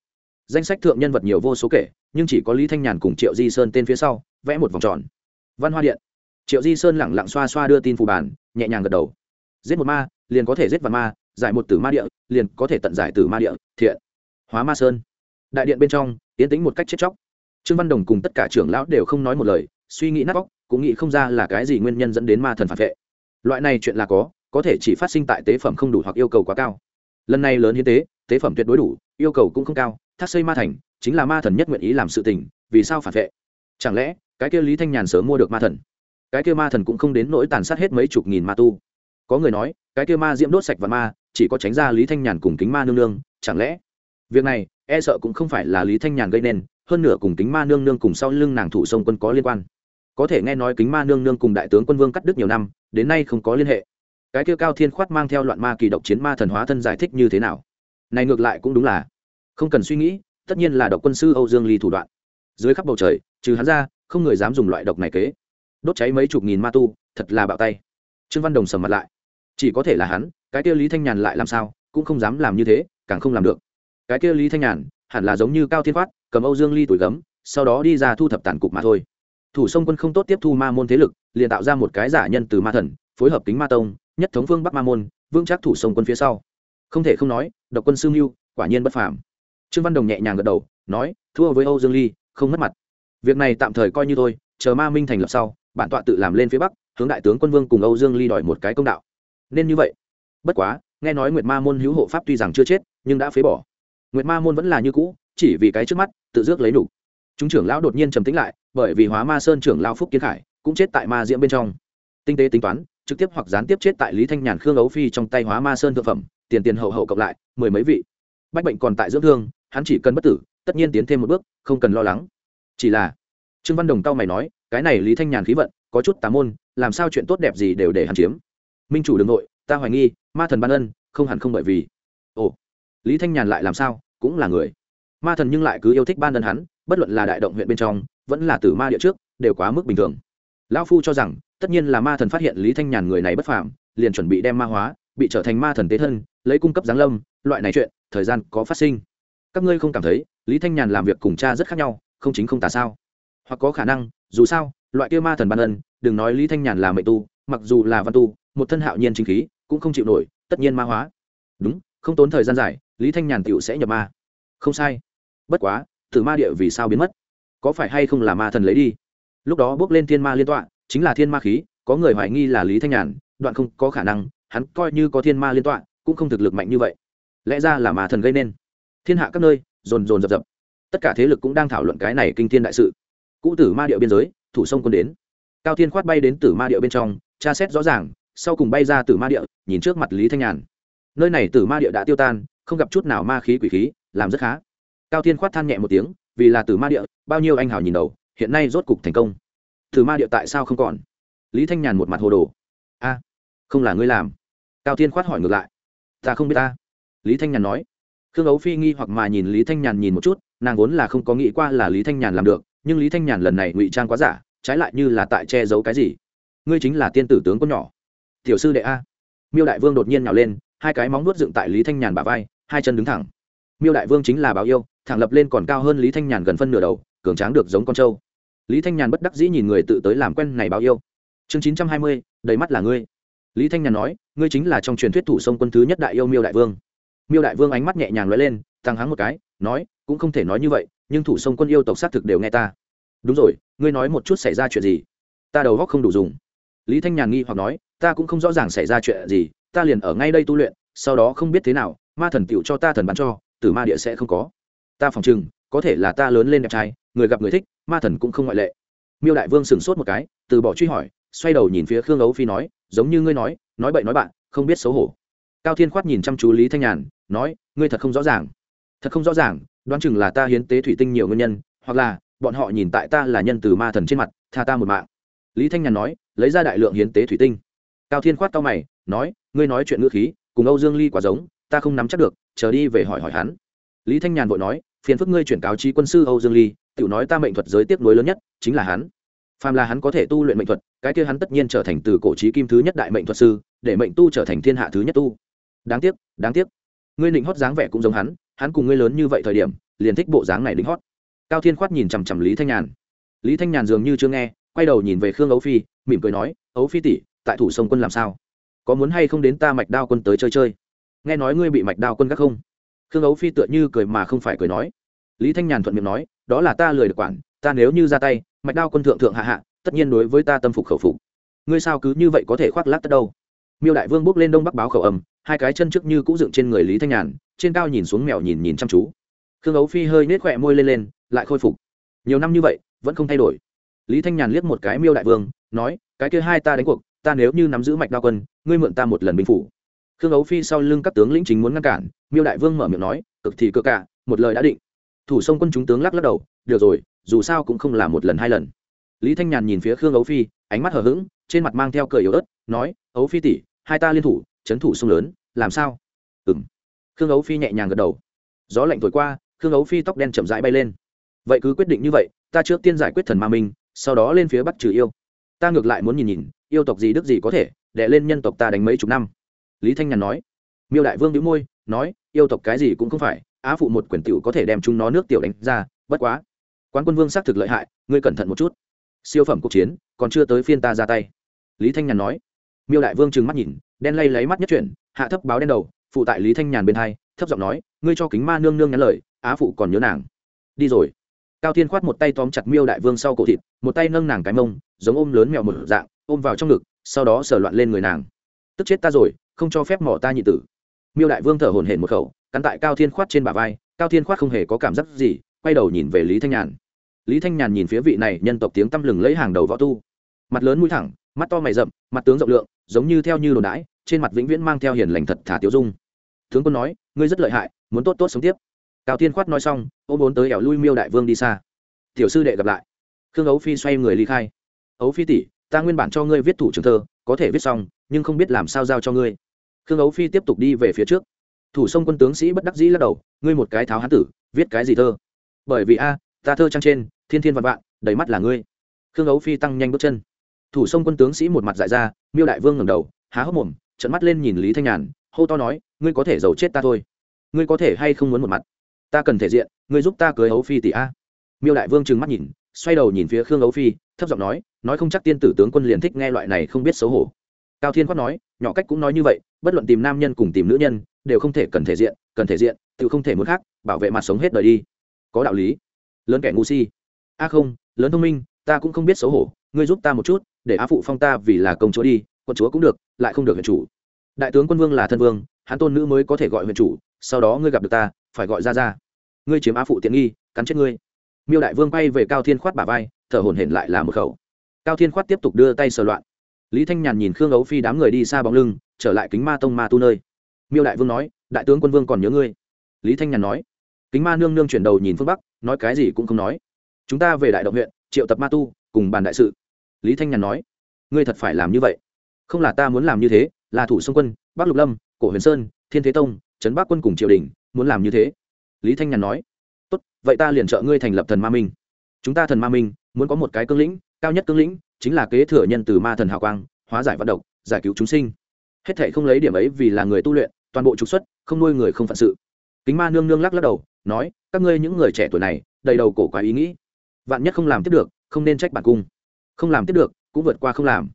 Danh sách thượng nhân vật nhiều vô số kể, nhưng chỉ có lý thanh nhàn cùng triệu di sơn tên phía sau, vẽ một vòng tròn. Văn hoa điện triệu di sơn lẳng lặng xoa xoa đưa tin phù bản, nhẹ nhàng gật đầu. Giết một ma, liền có thể giết vạn ma, giải một tử ma địa, liền có thể tận giải tử ma địa, thiện. Hóa ma sơn. Đại điện bên trong tiến tính một cách chết chóc. Trương văn đồng cùng tất cả trưởng lão đều không nói một lời, suy nghĩ nát bóc cũng nghĩ không ra là cái gì nguyên nhân dẫn đến ma thần phản vệ. Loại này chuyện là có có thể chỉ phát sinh tại tế phẩm không đủ hoặc yêu cầu quá cao. Lần này lớn hiến tế tế phẩm tuyệt đối đủ, yêu cầu cũng không cao, thác xây ma thành, chính là ma thần nhất nguyện ý làm sự tình, vì sao phản vệ? Chẳng lẽ, cái kia lý thanh nhàn sớm mua được ma thần? Cái kia ma thần cũng không đến nỗi tàn sát hết mấy chục nghìn ma tu. Có người nói, cái kia ma diễm đốt sạch và ma, chỉ có tránh ra lý thanh nhàn cùng kính ma nương nương, chẳng lẽ? Việc này e sợ cũng không phải là lý thanh nhàn gây nên, hơn nửa cùng kính ma nương nương cùng sau lưng nàng thủ sông quân có liên quan. Có thể nghe nói kính ma nương nương cùng đại tướng quân vương cắt đứt nhiều năm, đến nay không có liên hệ. Cái kia cao thiên khoát mang theo loạn ma kỳ độc chiến ma thần hóa thân giải thích như thế nào? Này ngược lại cũng đúng là. Không cần suy nghĩ, tất nhiên là độc quân sư âu dương ly thủ đoạn. Dưới khắp bầu trời, trừ hắn ra, không người dám dùng loại độc này kế đốt cháy mấy chục nghìn ma tu, thật là bạo tay. Trương văn đồng sầm mặt lại. Chỉ có thể là hắn, cái kia lý thanh nhàn lại làm sao, cũng không dám làm như thế, càng không làm được. Cái kia lý thanh nhàn, hẳn là giống như cao thiên phát cầm âu dương ly tuổi gấm, sau đó đi ra thu thập tàn cục mà thôi. Thủ sông quân không tốt tiếp thu ma môn thế lực, liền tạo ra một cái giả nhân từ ma thần, phối hợp kính ma tông, nhất thống vương bắc ma môn vương chắc thủ sông quân phía sau. Không thể không nói, độc quân sư mưu, quả nhiên bất phàm. Trương văn đồng nhẹ nhàng gật đầu, nói, thua với âu dương ly, không mất mặt. Việc này tạm thời coi như thôi, chờ ma minh thành lập sau bản tọa tự làm lên phía bắc, hướng đại tướng quân vương cùng âu dương ly đòi một cái công đạo. Nên như vậy. Bất quá, nghe nói nguyệt ma môn hữu hộ pháp tuy rằng chưa chết, nhưng đã phế bỏ. Nguyệt ma môn vẫn là như cũ, chỉ vì cái trước mắt, tự dước lấy đủ. chúng trưởng lão đột nhiên trầm tĩnh lại, bởi vì hóa ma sơn trưởng lão phúc kiến khải cũng chết tại ma diễm bên trong. Tinh tế tính toán, trực tiếp hoặc gián tiếp chết tại lý thanh nhàn, khương ấu phi trong tay hóa ma sơn thực phẩm, tiền tiền hậu hậu cộng lại, mười mấy vị. Bách bệnh còn tại dưỡng thương, hắn chỉ cần bất tử, tất nhiên tiến thêm một bước, không cần lo lắng. Chỉ là, trương văn đồng tao mày nói cái này lý thanh nhàn khí vận, có chút tà môn, làm sao chuyện tốt đẹp gì đều để hắn chiếm. Minh chủ đ ư n g nội, ta hoài nghi, ma thần ban ân, không hẳn không bởi vì. Ồ, lý thanh nhàn lại làm sao, cũng là người. Ma thần nhưng lại cứ yêu thích ban ân hắn, bất luận là đại động huyện bên trong, vẫn là tử ma địa trước, đều quá mức bình thường. Lão phu cho rằng, tất nhiên là ma thần phát hiện lý thanh nhàn người này bất phàm, liền chuẩn bị đem ma hóa, bị trở thành ma thần tế thân, lấy cung cấp giáng lâm, loại này chuyện, thời gian có phát sinh. Các ngươi không cảm thấy, lý thanh nhàn làm việc cùng cha rất khác nhau, không chính không tà sao? Hoặc có khả năng dù sao, loại kia ma thần ban ân, đừng nói lý thanh nhàn là mệnh tu, mặc dù là văn tu, một thân hạo nhiên chính khí, cũng không chịu nổi, tất nhiên ma hóa. Đúng, không tốn thời gian dài, lý thanh nhàn tựu sẽ nhập ma. Không sai. Bất quá thử ma địa vì sao biến mất? Có phải hay không là ma thần lấy đi? Lúc đó bước lên thiên ma liên tọa, chính là thiên ma khí, có người hoài nghi là lý thanh nhàn, đoạn không có khả năng, hắn coi như có thiên ma liên tọa, cũng không thực lực mạnh như vậy. Lẽ ra là ma thần gây nên. Thiên hạ các nơi, dồn dồn dập dập. Tất cả thế lực cũng đang thảo luận cái này kinh thiên đại sự cũ tử ma địa biên giới, thủ sông quân đến. Cao thiên khoát bay đến tử ma địa bên trong, tra xét rõ ràng, sau cùng bay ra tử ma địa nhìn trước mặt lý thanh nhàn. Nơi này tử ma địa đã tiêu tan, không gặp chút nào ma khí quỷ khí, làm rất khá. Cao thiên khoát than nhẹ một tiếng, vì là tử ma địa bao nhiêu anh hào nhìn đầu, hiện nay rốt cục thành công. Tử ma địa tại sao không còn? Lý thanh nhàn một mặt hồ đồ. A, không là ngươi làm. Cao thiên khoát hỏi ngược lại. Ta không biết ta. Lý thanh nhàn nói. Khương ấu phi nghi hoặc mà nhìn lý thanh nhàn nhìn một chút, nàng vốn là không có nghĩ qua là lý thanh nhàn làm được nhưng lý thanh nhàn lần này ngụy trang quá giả, trái lại như là tại che giấu cái gì? Ngươi chính là tiên tử tướng con nhỏ. Tiểu sư đệ a. Miêu đại vương đột nhiên nhào lên, hai cái móng nuốt dựng tại lý thanh nhàn bả vai, hai chân đứng thẳng. Miêu đại vương chính là báo yêu, thẳng lập lên còn cao hơn lý thanh nhàn gần phân nửa đầu, cường tráng được giống con trâu. Lý thanh nhàn bất đắc dĩ nhìn người tự tới làm quen này báo yêu. Chương chín trăm hai mươi, đầy mắt là ngươi. Lý thanh nhàn nói, ngươi chính là trong truyền thuyết thủ sông quân thứ nhất đại yêu miêu đại vương. Miêu đại vương ánh mắt nhẹ nhàng lóe lên tăng hắng một cái, nói cũng không thể nói như vậy, nhưng thủ sông quân yêu tộc xác thực đều nghe ta. Đúng rồi, ngươi nói một chút xảy ra chuyện gì? Ta đầu góc không đủ dùng. Lý thanh nhàn nghi hoặc nói, ta cũng không rõ ràng xảy ra chuyện gì, ta liền ở ngay đây tu luyện, sau đó không biết thế nào, ma thần tựu cho ta thần bắn cho từ ma địa sẽ không có. Ta phòng chừng có thể là ta lớn lên đẹp trai, người gặp người thích, ma thần cũng không ngoại lệ. Miêu đại vương sửng sốt một cái, từ bỏ truy hỏi, xoay đầu nhìn phía khương ấu phi nói, giống như ngươi nói nói bậy nói bạn, không biết xấu hổ. Cao thiên khoát nhìn chăm chú lý thanh nhàn, nói, ngươi thật không rõ ràng. Thật không rõ ràng đoán chừng là ta hiến tế thủy tinh nhiều nguyên nhân, hoặc là, bọn họ nhìn tại ta là nhân từ ma thần trên mặt, tha ta một mạng. Lý thanh nhàn nói, lấy ra đại lượng hiến tế thủy tinh. Cao thiên khoát cao mày, nói, ngươi nói chuyện ngữ khí, cùng âu dương ly quả giống, ta không nắm chắc được, chờ đi về hỏi hỏi hắn. Lý thanh nhàn vội nói, phiền phức ngươi chuyển cáo trí quân sư âu dương ly tự nói ta mệnh thuật giới tiếp nối lớn nhất, chính là hắn. Phàm là hắn có thể tu luyện mệnh thuật, cái kia hắn tất nhiên trở thành từ cổ trí kim thứ nhất đại mệnh thuật sư, để mệnh tu trở thành thiên hạ thứ nhất tu. Đáng tiếc đáng tiếc. Ngươi định hót dáng vẻ cũng giống hắn hắn cùng ngươi lớn như vậy thời điểm, liền thích bộ dáng này đính hót. Cao thiên khoát nhìn chằm chằm lý thanh nhàn. Lý thanh nhàn dường như chưa nghe, quay đầu nhìn về khương ấu phi, mỉm cười nói, ấu phi tỷ, tại thủ sông quân làm sao? Có muốn hay không đến ta mạch đao quân tới chơi chơi? Nghe nói ngươi bị mạch đao quân gác không? Khương ấu phi tựa như cười mà không phải cười nói. Lý thanh nhàn thuận miệng nói, đó là ta lười được quản, ta nếu như ra tay, mạch đao quân thượng thượng hạ hạ, tất nhiên đối với ta tâm phục khẩu phục. Ngươi sao cứ như vậy có thể khoác lác tất đâu? Miêu đại vương bước lên đông bắc báo khẩu âm hai cái chân trước như cũ dựng trên người lý thanh nhàn, trên cao nhìn xuống mèo nhìn nhìn chăm chú. Khương ấu phi hơi nết khỏe môi lên lên, lại khôi phục. Nhiều năm như vậy, vẫn không thay đổi. Lý thanh nhàn liếc một cái miêu đại vương, nói, cái kia hai ta đánh cuộc, ta nếu như nắm giữ mạch đao quân, ngươi mượn ta một lần binh phủ. Khương ấu phi sau lưng các tướng lĩnh chính muốn ngăn cản, miêu đại vương mở miệng nói, cực thì cực cả một lời đã định. Thủ sông quân chúng tướng lắc lắc đầu, được rồi, dù sao cũng không là một lần hai lần. Lý thanh nhàn nhìn phía khương ấu phi, ánh mắt hờ hững, trên mặt mang theo cười yếu ớt, nói, ấu phi tỷ, hai ta liên thủ trấn thủ sông lớn, làm sao? Ừ m khương ấu phi nhẹ nhàng gật đầu. Gió lạnh thổi qua, khương ấu phi tóc đen chậm rãi bay lên. Vậy cứ quyết định như vậy, ta trước tiên giải quyết thần ma minh, sau đó lên phía bắc trừ yêu. Ta ngược lại muốn nhìn nhìn, yêu tộc gì đức gì có thể đệ lên nhân tộc ta đánh mấy chục năm. Lý thanh nhàn nói. Miêu đại vương đĩu môi, nói, yêu tộc cái gì cũng không phải, á phụ một quyển tiểu có thể đem chúng nó nước tiểu đánh ra, bất quá. Quán quân vương xác thực lợi hại, ngươi cẩn thận một chút. Siêu phẩm cuộc chiến, còn chưa tới phiên ta ra tay. Lý thanh nhàn nói. Miêu đại vương trừng mắt nhìn đen lay lấy mắt nhất chuyển, hạ thấp báo đen đầu, phụ tại lý thanh nhàn bên hai, thấp giọng nói, ngươi cho kính ma nương nương nhắn lời, á phụ còn nhớ nàng. Đi rồi. Cao thiên khoát một tay tóm chặt miêu đại vương sau cổ thịt, một tay nâng nàng cái mông, giống ôm lớn mèo một dạng, ôm vào trong ngực, sau đó sờ loạn lên người nàng. Tức chết ta rồi, không cho phép mỏ ta nhị tử. Miêu đại vương thở hổn hển một khẩu, cắn tại cao thiên khoát trên bả vai, cao thiên khoát không hề có cảm giác gì, quay đầu nhìn về lý thanh nhàn. Lý thanh nhàn nhìn phía vị này nhân tộc tiếng tăm lừng lấy hàng đầu võ tu. Mặt lớn mũi thẳng, mắt to mày rậm, mặt tướng rộng lượng, giống như theo như đồn đãi trên mặt vĩnh viễn mang theo hiền lành thật thả tiêu dung. Tướng quân nói, ngươi rất lợi hại, muốn tốt tốt sống tiếp. Cao thiên khoát nói xong ô bốn tới ẻo lui miêu đại vương đi xa. Tiểu sư đệ gặp lại. Khương ấu phi xoay người ly khai. Ấu phi tỷ, ta nguyên bản cho ngươi viết thủ trường thơ, có thể viết xong, nhưng không biết làm sao giao cho ngươi. Khương ấu phi tiếp tục đi về phía trước. Thủ sông quân tướng sĩ bất đắc dĩ lắc đầu, ngươi một cái tháo hán tử, viết cái gì thơ? Bởi vì a, ta thơ trang trên, thiên thiên vạn vạn, đầy mắt là ngươi. Khương ấu phi tăng nhanh bước chân. Thủ sông quân tướng sĩ một mặt dại ra, miêu đại vương ngầm đầu, há hốc mồm trận mắt lên nhìn lý thanh nhàn, hô to nói, ngươi có thể giấu chết ta thôi. Ngươi có thể hay không muốn một mặt? Ta cần thể diện, ngươi giúp ta cưới hấu phi tỷ a. Miêu đại vương trừng mắt nhìn, xoay đầu nhìn phía khương hấu phi, thấp giọng nói nói không chắc tiên tử tướng quân liền thích nghe loại này không biết xấu hổ. Cao thiên quát nói, nhỏ cách cũng nói như vậy, bất luận tìm nam nhân cùng tìm nữ nhân, đều không thể cần thể diện, cần thể diện, tự không thể muốn khác, bảo vệ mặt sống hết đời đi. Có đạo lý. Lớn kẻ ngu si. A không, lớn thông minh, ta cũng không biết xấu hổ, ngươi giúp ta một chút, để á phụ phong ta vì là công chúa đi quân chúa cũng được, lại không được huyện chủ. Đại tướng quân vương là thân vương, hắn tôn nữ mới có thể gọi huyện chủ, sau đó ngươi gặp được ta, phải gọi ra ra ngươi chiếm á phụ tiện nghi, cắn chết ngươi. Miêu đại vương bay về cao thiên khoát bả vai, thở hổn hển lại là một khẩu. Cao thiên khoát tiếp tục đưa tay sờ loạn. Lý thanh nhàn nhìn khương ấu phi đám người đi xa bóng lưng, trở lại kính ma tông ma tu nơi. Miêu đại vương nói, đại tướng quân vương còn nhớ ngươi? Lý thanh nhàn nói. Kính ma nương nương chuyển đầu nhìn phương bắc, nói cái gì cũng không nói. Chúng ta về đại động huyện, triệu tập ma tu, cùng bàn đại sự. Lý thanh nhàn nói. Ngươi thật phải làm như vậy không là ta muốn làm như thế, là thủ sông quân, bắc lục lâm, cổ huyền sơn, thiên thế tông, trấn bắc quân cùng triều đình, muốn làm như thế. Lý thanh nhàn nói. Tốt, vậy ta liền trợ ngươi thành lập thần ma minh. Chúng ta thần ma minh muốn có một cái cương lĩnh, cao nhất cương lĩnh chính là kế thừa nhân từ ma thần hào quang, hóa giải vận độc, giải cứu chúng sinh. Hết thệ không lấy điểm ấy vì là người tu luyện, toàn bộ trục xuất, không nuôi người không phận sự. Kính ma nương nương lắc lắc đầu, nói, các ngươi những người trẻ tuổi này, đầy đầu cổ quá ý nghĩ. Vạn nhất không làm tiếp được, không nên trách bản cung. Không làm tiếp được, cũng vượt qua không làm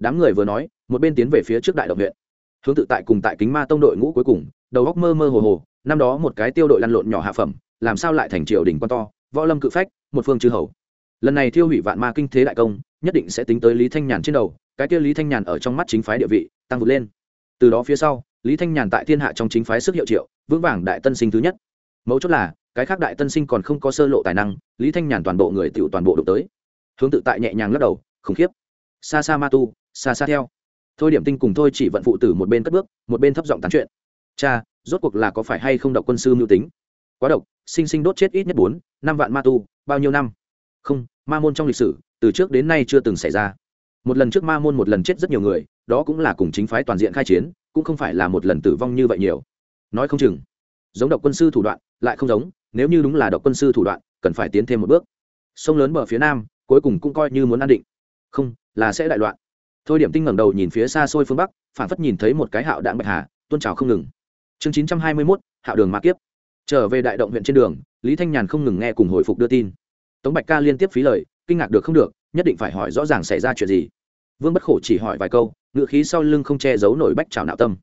đám người vừa nói, một bên tiến về phía trước đại động huyện. Hướng tự tại cùng tại kính ma tông đội ngũ cuối cùng, đầu góc mơ mơ hồ hồ, năm đó một cái tiêu đội lăn lộn nhỏ hạ phẩm, làm sao lại thành triều đình quan to, võ lâm cự phách, một phương chư hầu. Lần này thiêu hủy vạn ma kinh thế đại công, nhất định sẽ tính tới lý thanh nhàn trên đầu, cái kia lý thanh nhàn ở trong mắt chính phái địa vị, tăng vượt lên. Từ đó phía sau, lý thanh nhàn tại thiên hạ trong chính phái sức hiệu triệu, vững vàng đại tân sinh thứ nhất. Mấu chốt là, cái khác đại tân sinh còn không có sơ lộ tài năng, lý thanh nhàn toàn bộ người tựu toàn bộ đụng tới. Hướng tự tại nhẹ nhàng lắc đầu, khủng khiếp. Xa xa ma tu xa xa theo. Thôi điểm tinh cùng thôi chỉ vận phụ tử một bên cất bước, một bên thấp giọng tán chuyện. Cha, rốt cuộc là có phải hay không độc quân sư mưu tính? Quá độc, sinh sinh đốt chết ít nhất bốn, năm vạn ma tu, bao nhiêu năm? Không, ma môn trong lịch sử, từ trước đến nay chưa từng xảy ra. Một lần trước ma môn một lần chết rất nhiều người, đó cũng là cùng chính phái toàn diện khai chiến, cũng không phải là một lần tử vong như vậy nhiều. Nói không chừng, giống độc quân sư thủ đoạn, lại không giống, nếu như đúng là độc quân sư thủ đoạn, cần phải tiến thêm một bước. Sông lớn bờ phía nam, cuối cùng cũng coi như muốn an định. Không, là sẽ đại loạn thôi điểm tinh ngẩng đầu nhìn phía xa xôi phương bắc phản phất nhìn thấy một cái hạo đạn bạch hà, tuôn trào không ngừng. Chương chín trăm hai mươi mốt, hạo đường mã kiếp. Trở về đại động huyện trên đường, lý thanh nhàn không ngừng nghe cùng hồi phục đưa tin. Tống bạch ca liên tiếp phí lời, kinh ngạc được không được, nhất định phải hỏi rõ ràng xảy ra chuyện gì. Vương bất khổ chỉ hỏi vài câu, ngựa khí sau lưng không che giấu nổi bách trào nạo tâm.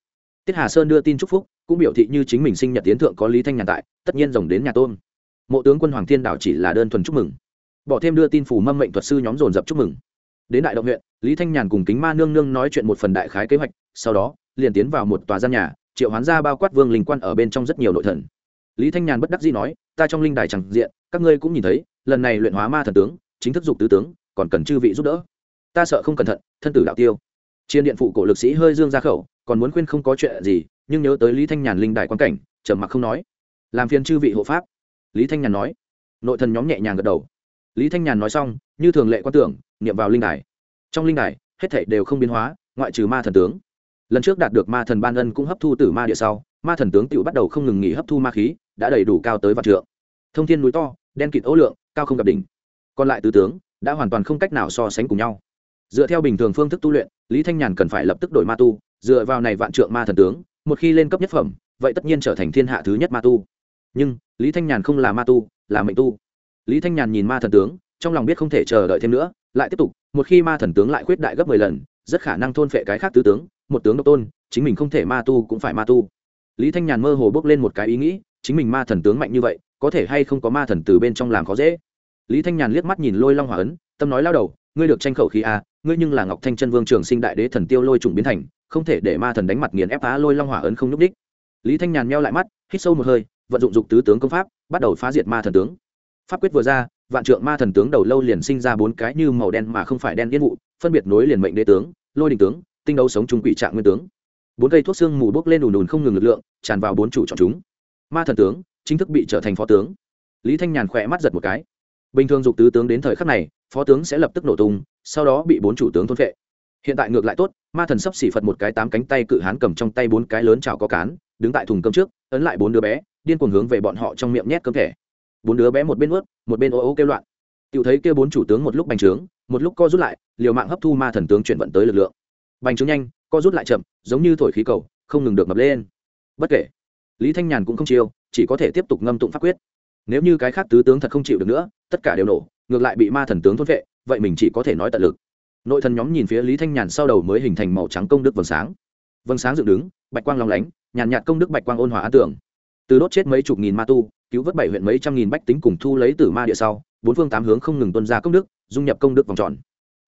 Tiết hà sơn đưa tin chúc phúc, cũng biểu thị như chính mình sinh nhật tiến thượng có lý thanh nhàn tại, tất nhiên rồng đến nhà tôn mộ tướng quân hoàng thiên đảo chỉ là đơn thuần chúc mừng. Bỏ thêm đưa tin phủ mâm mệnh thuật sư nhóm dồn dập chúc mừng đến đại động huyện, lý thanh nhàn cùng kính ma nương nương nói chuyện một phần đại khái kế hoạch, sau đó, liền tiến vào một tòa gian nhà, triệu hoán ra bao quát vương linh quan ở bên trong rất nhiều nội thần. Lý thanh nhàn bất đắc dĩ nói, ta trong linh đài chẳng diện, các ngươi cũng nhìn thấy, lần này luyện hóa ma thần tướng, chính thức dục tứ tướng, còn cần chư vị giúp đỡ. Ta sợ không cẩn thận, thân tử đạo tiêu. Chiến điện phụ cổ lực sĩ hơi dương ra khẩu, còn muốn khuyên không có chuyện gì, nhưng nhớ tới lý thanh nhàn linh đài quan cảnh, trầm mặc không nói. Làm phiền chư vị hộ pháp. Lý thanh nhàn nói. Nội thần nhóm nhẹ nhàng gật đầu lý thanh nhàn nói xong, như thường lệ quan tưởng, niệm vào linh đài. Trong linh đài, hết thảy đều không biến hóa, ngoại trừ ma thần tướng. Lần trước đạt được ma thần ban ân cũng hấp thu từ ma địa sau, ma thần tướng tự bắt đầu không ngừng nghỉ hấp thu ma khí, đã đầy đủ cao tới vạn trượng. Thông thiên núi to, đen kịt ố lượng, cao không gặp đỉnh. Còn lại tứ tướng, đã hoàn toàn không cách nào so sánh cùng nhau. Dựa theo bình thường phương thức tu luyện, lý thanh nhàn cần phải lập tức đổi ma tu, dựa vào này vạn trượng ma thần tướng, một khi lên cấp nhất phẩm, vậy tất nhiên trở thành thiên hạ thứ nhất ma tu. Nhưng, lý thanh nhàn không là ma tu, là mệnh tu lý thanh nhàn nhìn ma thần tướng, trong lòng biết không thể chờ đợi thêm nữa, lại tiếp tục, một khi ma thần tướng lại khuyết đại gấp mười lần, rất khả năng thôn phệ cái khác tứ tướng, một tướng độc tôn, chính mình không thể ma tu cũng phải ma tu. Lý thanh nhàn mơ hồ bước lên một cái ý nghĩ, chính mình ma thần tướng mạnh như vậy, có thể hay không có ma thần từ bên trong làm khó dễ? Lý thanh nhàn liếc mắt nhìn lôi long hòa ấn, tâm nói lao đầu, ngươi được tranh khẩu khí a ngươi nhưng là ngọc thanh chân vương trường sinh đại đế thần tiêu lôi trùng biến thành, không thể để ma thần đánh mặt nghiền ép phá lôi long hỏa ấn không nhúc đích lý thanh nhàn meo lại mắt, hít sâu một hơi, vận dụng dục tứ tướng công pháp, bắt đầu phá diệt ma thần tướng pháp quyết vừa ra, vạn trượng ma thần tướng đầu lâu liền sinh ra bốn cái như màu đen mà không phải đen yên vụ, phân biệt nối liền mệnh đế tướng, lôi đình tướng, tinh đấu sống trung quỷ trạng nguyên tướng. Bốn cây thuốc xương mù bốc lên đùn đùn không ngừng lực lượng, tràn vào bốn chủ chọn chúng. Ma thần tướng chính thức bị trở thành phó tướng. Lý thanh nhàn khỏe mắt giật một cái. Bình thường dục tứ tướng đến thời khắc này, phó tướng sẽ lập tức nổ tung, sau đó bị bốn chủ tướng thôn vệ hiện tại ngược lại tốt, ma thần sắp xỉ phật một cái tám cánh tay cự hán cầm trong tay bốn cái lớn chảo có cán, đứng tại thùng cơm trước, ấn lại bốn đứa bé, điên cuồng hướng về bọn họ trong miệng nhét cơm thẻ bốn đứa bé một bên ướt, một bên ô ô kêu loạn. Tự thấy kêu bốn chủ tướng một lúc bành trướng, một lúc co rút lại, liều mạng hấp thu ma thần tướng chuyển vận tới lực lượng. Bành trướng nhanh, co rút lại chậm, giống như thổi khí cầu, không ngừng được mập lên. Bất kể, lý thanh nhàn cũng không chiêu, chỉ có thể tiếp tục ngâm tụng pháp quyết. Nếu như cái khác tứ tướng thật không chịu được nữa, tất cả đều nổ, ngược lại bị ma thần tướng thốt vệ, vậy mình chỉ có thể nói tận lực. Nội thần nhóm nhìn phía lý thanh nhàn sau đầu mới hình thành màu trắng công đức vầng sáng. Vầng sáng dựng đứng, bạch quang lòng lánh, nhàn nhạt công đức bạch quang ôn hòa an tưởng từ đốt chết mấy chục nghìn ma tu cứu vớt bảy huyện mấy trăm nghìn bách tính cùng thu lấy từ ma địa sau, bốn phương tám hướng không ngừng tuân ra công đức, dung nhập công đức vòng tròn.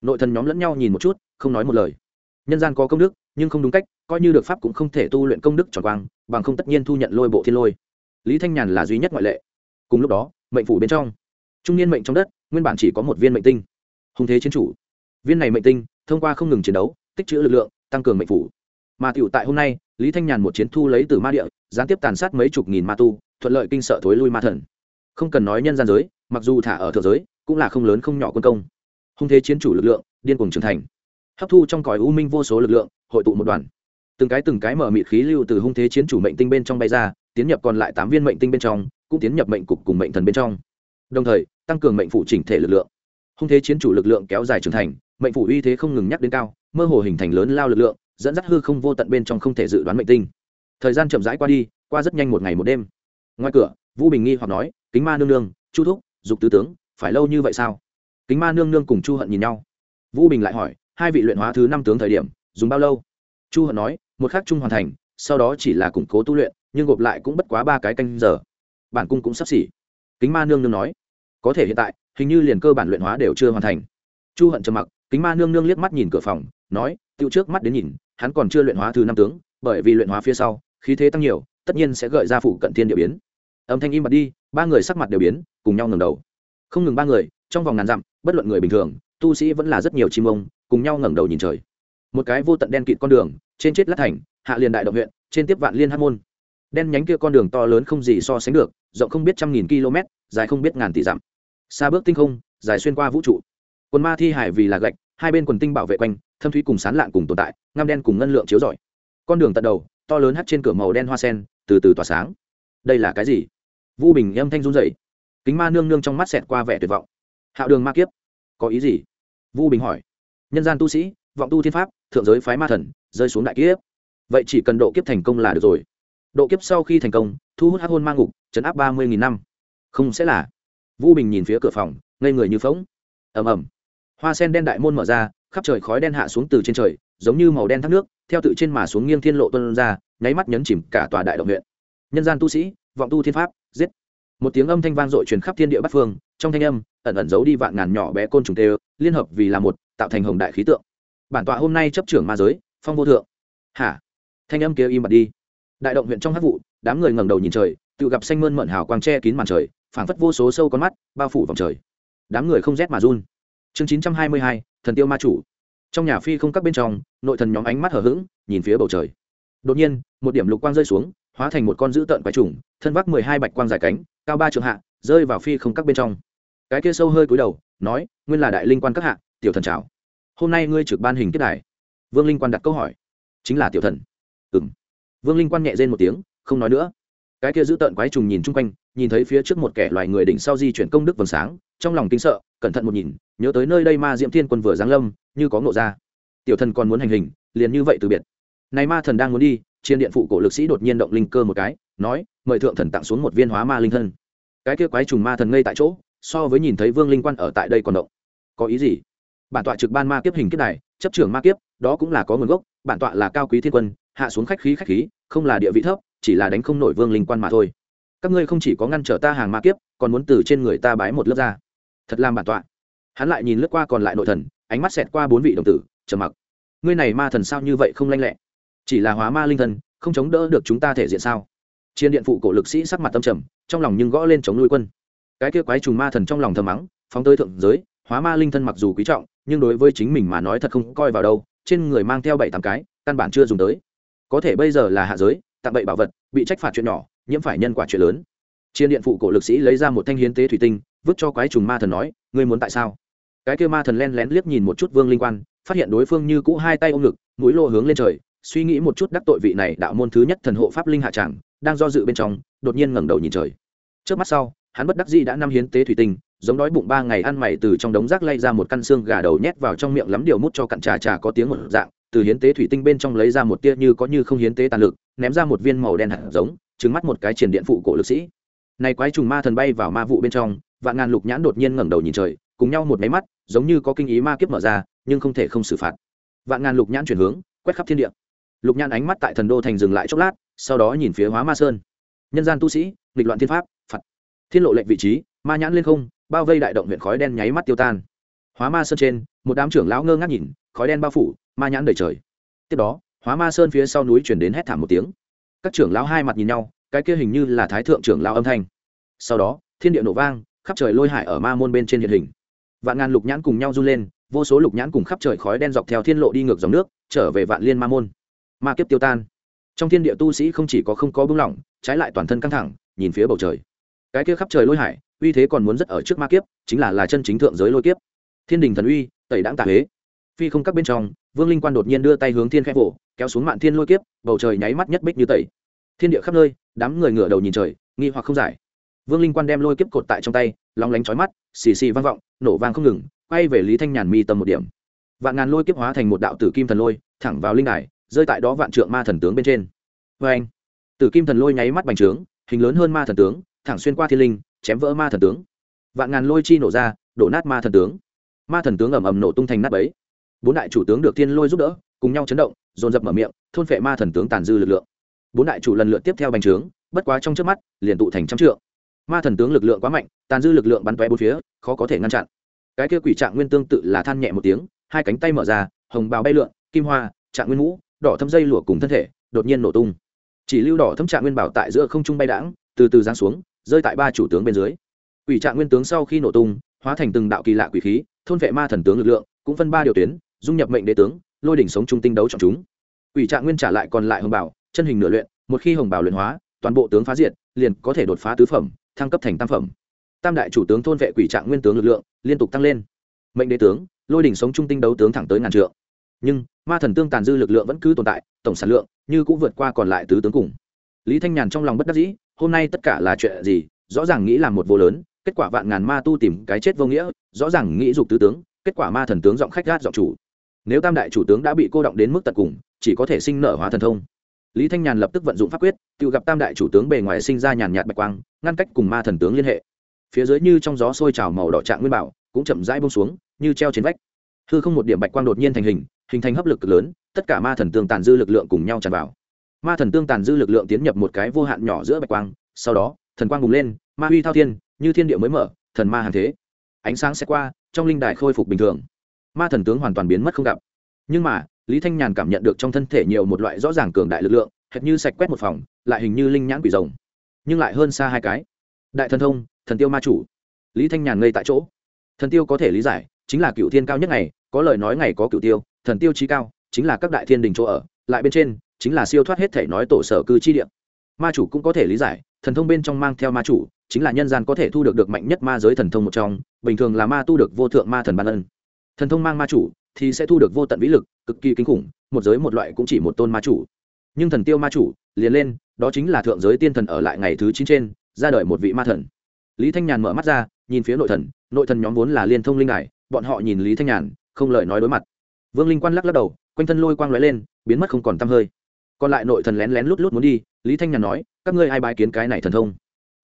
Nội thần nhóm lẫn nhau nhìn một chút, không nói một lời. Nhân gian có công đức, nhưng không đúng cách, coi như được pháp cũng không thể tu luyện công đức tròn quang, bằng không tất nhiên thu nhận lôi bộ thiên lôi. Lý thanh nhàn là duy nhất ngoại lệ. Cùng lúc đó, mệnh phủ bên trong, trung niên mệnh trong đất, nguyên bản chỉ có một viên mệnh tinh. Hùng thế chiến chủ. Viên này mệnh tinh, thông qua không ngừng chiến đấu, tích trữ lực lượng, tăng cường mệnh phủ. Mà tiểu tại hôm nay, lý thanh nhàn một chiến thu lấy từ ma địa, gián tiếp tàn sát mấy chục nghìn ma tu thuận lợi kinh sợ thối lui ma thần. Không cần nói nhân gian giới, mặc dù thả ở thượng giới, cũng là không lớn không nhỏ quân công. Hung thế chiến chủ lực lượng, điên cuồng trưởng thành. Hấp thu trong cõi u minh vô số lực lượng, hội tụ một đoàn. Từng cái từng cái mở mịt khí lưu từ hung thế chiến chủ mệnh tinh bên trong bay ra, tiến nhập còn lại tám viên mệnh tinh bên trong, cũng tiến nhập mệnh cục cùng mệnh thần bên trong. Đồng thời, tăng cường mệnh phụ chỉnh thể lực lượng. Hung thế chiến chủ lực lượng kéo dài trưởng thành, mệnh phủ uy thế không ngừng nhắc đến cao, mơ hồ hình thành lớn lao lực lượng, dẫn dắt hư không vô tận bên trong không thể dự đoán mệnh tinh. Thời gian chậm rãi qua đi, qua rất nhanh một ngày một đêm ngoài cửa, vũ bình nghi hoặc nói, kính ma nương nương, chu thúc, dục tứ tướng, phải lâu như vậy sao? Kính ma nương nương cùng chu hận nhìn nhau. Vũ bình lại hỏi, hai vị luyện hóa thứ năm tướng thời điểm, dùng bao lâu? Chu hận nói, một khắc chung hoàn thành, sau đó chỉ là củng cố tu luyện, nhưng gộp lại cũng bất quá ba cái canh giờ. Bản cung cũng sắp xỉ. Kính ma nương nương nói, có thể hiện tại, hình như liền cơ bản luyện hóa đều chưa hoàn thành. Chu hận trầm mặc, kính ma nương nương liếc mắt nhìn cửa phòng, nói tựu trước mắt đến nhìn, hắn còn chưa luyện hóa thứ năm tướng, bởi vì luyện hóa phía sau, khí thế tăng nhiều, tất nhiên sẽ gợi ra phụ cận thiên địa biến âm thanh im bặt đi, ba người sắc mặt đều biến, cùng nhau ngẩng đầu. Không ngừng ba người, trong vòng ngàn dặm, bất luận người bình thường, tu sĩ vẫn là rất nhiều chim ông, cùng nhau ngẩng đầu nhìn trời. Một cái vô tận đen kịt con đường, trên chết lát thành, hạ liền đại động huyện, trên tiếp vạn liên hát môn. Đen nhánh kia con đường to lớn không gì so sánh được, rộng không biết trăm nghìn km, dài không biết ngàn tỷ dặm. Xa bước tinh không, dài xuyên qua vũ trụ. Quần ma thi hải vì là gạch, hai bên quần tinh bảo vệ quanh, thâm thúy cùng sán lạn cùng tồn tại, ngăm đen cùng ngân lượng chiếu rọi. Con đường tận đầu, to lớn hắt trên cửa màu đen hoa sen, từ từ tỏa sáng. Đây là cái gì? Vu bình âm thanh run dậy kính ma nương nương trong mắt xẹt qua vẻ tuyệt vọng. Hạo đường ma kiếp, có ý gì? Vu bình hỏi. Nhân gian tu sĩ, vọng tu thiên pháp, thượng giới phái ma thần, rơi xuống đại kiếp. Vậy chỉ cần độ kiếp thành công là được rồi. Độ kiếp sau khi thành công, thu hút hát hôn ma ngục chấn áp ba mươi nghìn năm. Không sẽ là. Vũ bình nhìn phía cửa phòng, ngây người như phóng ầm ầm. Hoa sen đen đại môn mở ra, khắp trời khói đen hạ xuống từ trên trời, giống như màu đen thác nước, theo tự trên mà xuống nghiêng thiên lộ tuân ra, nháy mắt nhấn chìm cả tòa đại động huyện. Nhân gian tu sĩ, vọng tu thiên pháp giết. Một tiếng âm thanh vang dội truyền khắp thiên địa bát phương, trong thanh âm, ẩn ẩn giấu đi vạn ngàn nhỏ bé côn trùng tê liên hợp vì là một, tạo thành hồng đại khí tượng. Bản tọa hôm nay chấp trưởng ma giới, phong vô thượng. Hả? Thanh âm kia im bặt đi. Đại động huyện trong hát vụ, đám người ngẩng đầu nhìn trời, tự gặp xanh mơn mận hào quang che kín màn trời, phảng phất vô số sâu con mắt, bao phủ vòng trời. Đám người không rét mà run. Chương chín trăm hai mươi hai, thần tiêu ma chủ. Trong nhà phi không các bên trong, nội thần nhóm ánh mắt hở h ữ g nhìn phía bầu trời. Đột nhiên, một điểm lục quang rơi xuống hóa thành một con dữ tợn quái trùng, thân vác mười hai bạch quang dài cánh, cao ba trường hạ, rơi vào phi không các bên trong. Cái kia sâu hơi cúi đầu, nói, nguyên là đại linh quan các hạ, tiểu thần chào. Hôm nay ngươi trực ban hình kết đài. Vương linh quan đặt câu hỏi. Chính là tiểu thần. Ừ m vương linh quan nhẹ rên một tiếng, không nói nữa. Cái kia giữ tợn quái trùng nhìn chung quanh, nhìn thấy phía trước một kẻ loài người đỉnh sau di chuyển công đức vầng sáng, trong lòng kinh sợ, cẩn thận một nhìn, nhớ tới nơi đây ma diễm thiên quân vừa giáng lâm, như có ngộ ra. Tiểu thần còn muốn hành hình, liền như vậy từ biệt. Này ma thần đang muốn đi chiên điện phụ cổ lực sĩ đột nhiên động linh cơ một cái, nói, mời thượng thần tặng xuống một viên hóa ma linh thân. Cái kia quái trùng ma thần ngây tại chỗ, so với nhìn thấy vương linh quan ở tại đây còn động. Có ý gì? Bản tọa trực ban ma kiếp hình kiếp này, chấp trưởng ma kiếp, đó cũng là có nguồn gốc, bản tọa là cao quý thiên quân, hạ xuống khách khí khách khí, không là địa vị thấp, chỉ là đánh không nổi vương linh quan mà thôi. Các ngươi không chỉ có ngăn trở ta hàng ma kiếp, còn muốn từ trên người ta bái một lớp ra. Thật làm bản tọa. Hắn lại nhìn lướt qua còn lại nội thần, ánh mắt xẹt qua bốn vị đồng tử, trầm mặc. Ngươi này ma thần sao như vậy không lanh lẹ? Chỉ là hóa ma linh thần không chống đỡ được chúng ta thể diện sao? Chiến điện phụ cổ lực sĩ sắc mặt tâm trầm, trong lòng nhưng gõ lên chống nuôi quân. Cái kia quái trùng ma thần trong lòng thầm mắng, phóng tới thượng giới, hóa ma linh thân mặc dù quý trọng, nhưng đối với chính mình mà nói thật không coi vào đâu, trên người mang theo bảy tám cái, căn bản chưa dùng tới. Có thể bây giờ là hạ giới, tặng bậy bảo vật, bị trách phạt chuyện nhỏ, nhiễm phải nhân quả chuyện lớn. Chiến điện phụ cổ lực sĩ lấy ra một thanh hiến tế thủy tinh, vứt cho quái trùng ma thần nói, ngươi muốn tại sao? Cái kia ma thần len lén liếc nhìn một chút vương linh quan, phát hiện đối phương như cũ hai tay ôm ngực, mũi lô hướng lên trời suy nghĩ một chút đắc tội vị này đạo môn thứ nhất thần hộ pháp linh hạ tràng, đang do dự bên trong, đột nhiên ngẩng đầu nhìn trời. Trước mắt sau, hắn bất đắc dĩ đã năm hiến tế thủy tinh, giống đói bụng ba ngày ăn mày từ trong đống rác lay ra một căn xương gà đầu nhét vào trong miệng lắm điều mút cho cặn trà trà có tiếng một dạng, từ hiến tế thủy tinh bên trong lấy ra một tia như có như không hiến tế tàn lực, ném ra một viên màu đen hạt giống trứng mắt một cái triển điện phụ cổ lực sĩ. Này quái trùng ma thần bay vào ma vụ bên trong, vạn ngàn lục nhãn đột nhiên ngẩng đầu nhìn trời, cùng nhau một máy mắt, giống như có kinh ý ma kiếp mở ra, nhưng không thể không xử phạt. Vạn ngàn lục nhãn chuyển hướng, quét khắp thiên địa lục nhãn ánh mắt tại thần đô thành dừng lại chốc lát, sau đó nhìn phía hóa ma sơn. Nhân gian tu sĩ, nghịch loạn thiên pháp, phạt. Thiên lộ lệnh vị trí, ma nhãn lên không, bao vây đại động huyện khói đen nháy mắt tiêu tan. Hóa ma sơn trên, một đám trưởng lão ngơ ngác nhìn, khói đen bao phủ, ma nhãn đầy trời. Tiếp đó, hóa ma sơn phía sau núi chuyển đến hét thảm một tiếng. Các trưởng lão hai mặt nhìn nhau, cái kia hình như là thái thượng trưởng lão âm thanh. Sau đó, thiên địa nổ vang, khắp trời lôi hải ở ma môn bên trên hiện hình. Vạn ngàn lục nhãn cùng nhau run lên, vô số lục nhãn cùng khắp trời khói đen dọc theo thiên lộ đi ngược dòng nước, trở về vạn liên ma môn ma kiếp tiêu tan. Trong thiên địa tu sĩ không chỉ có không có bưng lỏng, trái lại toàn thân căng thẳng, nhìn phía bầu trời. Cái kia khắp trời lôi hải, uy thế còn muốn rất ở trước ma kiếp, chính là là chân chính thượng giới lôi kiếp. Thiên đình thần uy, tẩy đáng tạ huế. Phi không các bên trong, vương linh quan đột nhiên đưa tay hướng thiên khẽ vỗ, kéo xuống mạn thiên lôi kiếp, bầu trời nháy mắt nhất bích như tẩy. Thiên địa khắp nơi, đám người ngửa đầu nhìn trời, nghi hoặc không giải. Vương linh quan đem lôi kiếp cột tại trong tay, lóng lánh chói mắt, xì xì vang vọng, nổ vang không ngừng, quay về lý thanh nhàn mi tầm một điểm. Vạn ngàn lôi kiếp hóa thành một đạo tử kim thần lôi, thẳng vào linh đài rơi tại đó vạn trượng ma thần tướng bên trên. Vê anh, tử kim thần lôi nháy mắt bành trướng, hình lớn hơn ma thần tướng, thẳng xuyên qua thiên linh, chém vỡ ma thần tướng. Vạn ngàn lôi chi nổ ra, đổ nát ma thần tướng. Ma thần tướng ầm ầm nổ tung thành nát bấy. Bốn đại chủ tướng được thiên lôi giúp đỡ, cùng nhau chấn động, dồn dập mở miệng, thôn phệ ma thần tướng tàn dư lực lượng. Bốn đại chủ lần lượt tiếp theo bành trướng, bất quá trong trước mắt, liền tụ thành trăm trượng. Ma thần tướng lực lượng quá mạnh, tàn dư lực lượng bắn tóe bốn phía, khó có thể ngăn chặn. Cái kia quỷ trạng nguyên tương tự là than nhẹ một tiếng, hai cánh tay mở ra, hồng bào bay lượn, kim hoa, trạng nguyên mũ đỏ thâm dây lụa cùng thân thể, đột nhiên nổ tung. Chỉ lưu đỏ thâm trạng nguyên bảo tại giữa không trung bay đãng, từ từ giáng xuống, rơi tại ba chủ tướng bên dưới. Quỷ trạng nguyên tướng sau khi nổ tung, hóa thành từng đạo kỳ lạ quỷ khí, thôn vệ ma thần tướng lực lượng, cũng phân ba điều tuyến, dung nhập mệnh đế tướng, lôi đỉnh sống trung tinh đấu trọng chúng. Quỷ trạng nguyên trả lại còn lại hồng bảo, chân hình nửa luyện, một khi hồng bảo luyện hóa, toàn bộ tướng phá diện liền có thể đột phá tứ phẩm, thăng cấp thành tam phẩm. Tam đại chủ tướng thôn vệ quỷ trạng nguyên tướng lực lượng liên tục tăng lên. Mệnh đế tướng, lôi đỉnh sống trung tinh đấu tướng thẳng tới ngàn trượng nhưng, ma thần tương tàn dư lực lượng vẫn cứ tồn tại, tổng sản lượng như cũng vượt qua còn lại tứ tướng cùng. Lý thanh nhàn trong lòng bất đắc dĩ, hôm nay tất cả là chuyện gì? Rõ ràng nghĩ là một vô lớn, kết quả vạn ngàn ma tu tìm cái chết vô nghĩa, rõ ràng nghĩ dục tứ tướng, kết quả ma thần tướng giọng khách gát giọng chủ. Nếu tam đại chủ tướng đã bị cô động đến mức tận cùng, chỉ có thể sinh nở hóa thần thông. Lý thanh nhàn lập tức vận dụng pháp quyết, tự gặp tam đại chủ tướng bề ngoài sinh ra nhàn nhạt bạch quang, ngăn cách cùng ma thần tướng liên hệ. Phía dưới như trong gió sôi trào màu đỏ trạng nguyên bảo, cũng chậm rãi bông xuống, như treo trên vách. Hư không một điểm bạch quang đột nhiên thành hình hình thành hấp lực lớn, tất cả ma thần tương tàn dư lực lượng cùng nhau tràn vào. Ma thần tương tàn dư lực lượng tiến nhập một cái vô hạn nhỏ giữa bạch quang, sau đó, thần quang bùng lên, ma huy thao thiên, như thiên địa mới mở, thần ma hàng thế. Ánh sáng sẽ qua, trong linh đài khôi phục bình thường. Ma thần tướng hoàn toàn biến mất không gặp. Nhưng mà, lý thanh nhàn cảm nhận được trong thân thể nhiều một loại rõ ràng cường đại lực lượng, hệt như sạch quét một phòng, lại hình như linh nhãn quỷ rồng. Nhưng lại hơn xa hai cái. Đại thần thông, thần tiêu ma chủ. Lý thanh nhàn ngây tại chỗ. Thần tiêu có thể lý giải, chính là cựu thiên cao nhất ngày, có lời nói ngày có cựu tiêu thần tiêu chí cao, chính là các đại thiên đình chỗ ở, lại bên trên, chính là siêu thoát hết thể nói tổ sở cư chi địa. Ma chủ cũng có thể lý giải, thần thông bên trong mang theo ma chủ, chính là nhân gian có thể thu được được mạnh nhất ma giới thần thông một trong, bình thường là ma tu được vô thượng ma thần ban ân. Thần thông mang ma chủ, thì sẽ thu được vô tận vĩ lực, cực kỳ kinh khủng, một giới một loại cũng chỉ một tôn ma chủ. Nhưng thần tiêu ma chủ, liền lên, đó chính là thượng giới tiên thần ở lại ngày thứ chín trên, ra đời một vị ma thần. Lý thanh nhàn mở mắt ra, nhìn phía nội thần nội thần nhóm vốn là liên thông linh đài, bọn họ nhìn lý thanh nhàn, không lời nói đối mặt vương linh quan lắc lắc đầu, quanh thân lôi quang lóe lên, biến mất không còn t hơi. Còn lại nội thần lén lén lút lút muốn đi, lý thanh nhàn nói, các ngươi ai bài kiến cái này thần thông?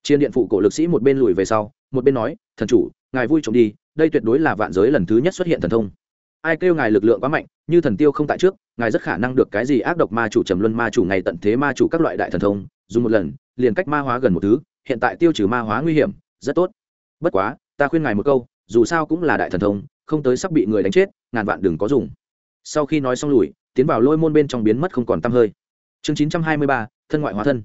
Chiên điện phụ cổ lực sĩ một bên lùi về sau, một bên nói, thần chủ, ngài vui trộm đi, đây tuyệt đối là vạn giới lần thứ nhất xuất hiện thần thông. Ai kêu ngài lực lượng quá mạnh, như thần tiêu không tại trước, ngài rất khả năng được cái gì ác độc ma chủ trầm luân ma chủ ngày tận thế ma chủ các loại đại thần thông, dùng một lần, liền cách ma hóa gần một thứ, hiện tại tiêu trừ ma hóa nguy hiểm, rất tốt. Bất quá, ta khuyên ngài một câu, dù sao cũng là đại thần thông, không tới sắp bị người đánh chết ngàn vạn đừng có dùng. Sau khi nói xong lùi, tiến vào lôi môn bên trong biến mất không còn t hơi. Chương chín trăm hai mươi ba, thân ngoại hóa thân.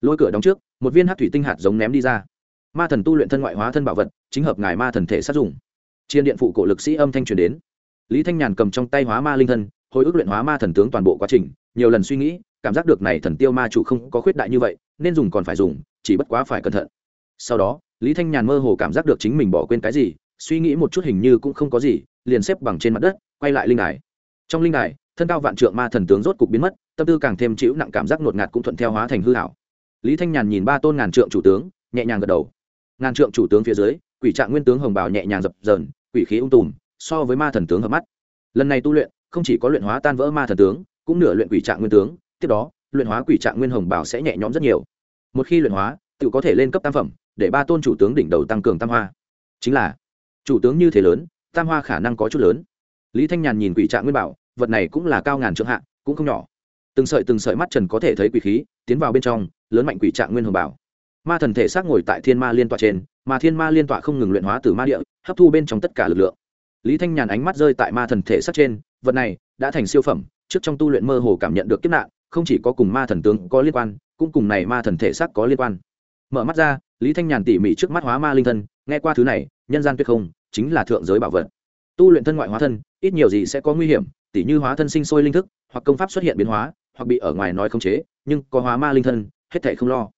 Lôi cửa đóng trước, một viên hát thủy tinh hạt giống ném đi ra. Ma thần tu luyện thân ngoại hóa thân bảo vật, chính hợp ngài ma thần thể sát dùng chiên điện phụ cổ lực sĩ âm thanh truyền đến. Lý thanh nhàn cầm trong tay hóa ma linh thân, hồi ức luyện hóa ma thần tướng toàn bộ quá trình, nhiều lần suy nghĩ, cảm giác được này thần tiêu ma chủ không có khuyết đại như vậy, nên dùng còn phải dùng, chỉ bất quá phải cẩn thận. Sau đó, lý thanh nhàn mơ hồ cảm giác được chính mình bỏ quên cái gì, suy nghĩ một chút hình như cũng không có gì liền xếp bằng trên mặt đất, quay lại linh đài. Trong linh đài, thân cao vạn trượng ma thần tướng rốt cục biến mất, tâm tư càng thêm chịu nặng cảm giác ngột ngạt cũng thuận theo hóa thành hư hảo lý thanh nhàn nhìn ba tôn ngàn trượng chủ tướng, nhẹ nhàng gật đầu. Ngàn trượng chủ tướng phía dưới, quỷ trạng nguyên tướng hồng bào nhẹ nhàng dập dờn, quỷ khí ung tùm, so với ma thần tướng hợp mắt. Lần này tu luyện, không chỉ có luyện hóa tan vỡ ma thần tướng, cũng nửa luyện quỷ trạng nguyên tướng, tiếp đó, luyện hóa quỷ trạng nguyên hồng bảo sẽ nhẹ nhõm rất nhiều. Một khi luyện hóa, tự có thể lên cấp tam phẩm, để ba tôn chủ tướng đỉnh đầu tăng cường tam hoa. Chính là, chủ tướng như thế lớn tam hoa khả năng có chút lớn. Lý thanh nhàn nhìn quỷ trạng nguyên bảo, vật này cũng là cao ngàn trượng hạ, cũng không nhỏ. Từng sợi từng sợi mắt trần có thể thấy quỷ khí, tiến vào bên trong, lớn mạnh quỷ trạng nguyên hồng bảo. Ma thần thể xác ngồi tại thiên ma liên tọa trên, mà thiên ma liên tọa không ngừng luyện hóa từ ma địa, hấp thu bên trong tất cả lực lượng. Lý thanh nhàn ánh mắt rơi tại ma thần thể xác trên, vật này đã thành siêu phẩm, trước trong tu luyện mơ hồ cảm nhận được kiếp nạn, không chỉ có cùng ma thần tướng có liên quan, cũng cùng này ma thần thể xác có liên quan. Mở mắt ra, lý thanh nhàn tỉ mỉ trước mắt hóa ma linh thân, nghe qua thứ này, nhân gian tuyệt không chính là thượng giới bảo vật. Tu luyện thân ngoại hóa thân, ít nhiều gì sẽ có nguy hiểm, tỉ như hóa thân sinh sôi linh thức, hoặc công pháp xuất hiện biến hóa, hoặc bị ở ngoài nói khống chế, nhưng có hóa ma linh thân, hết thể không lo.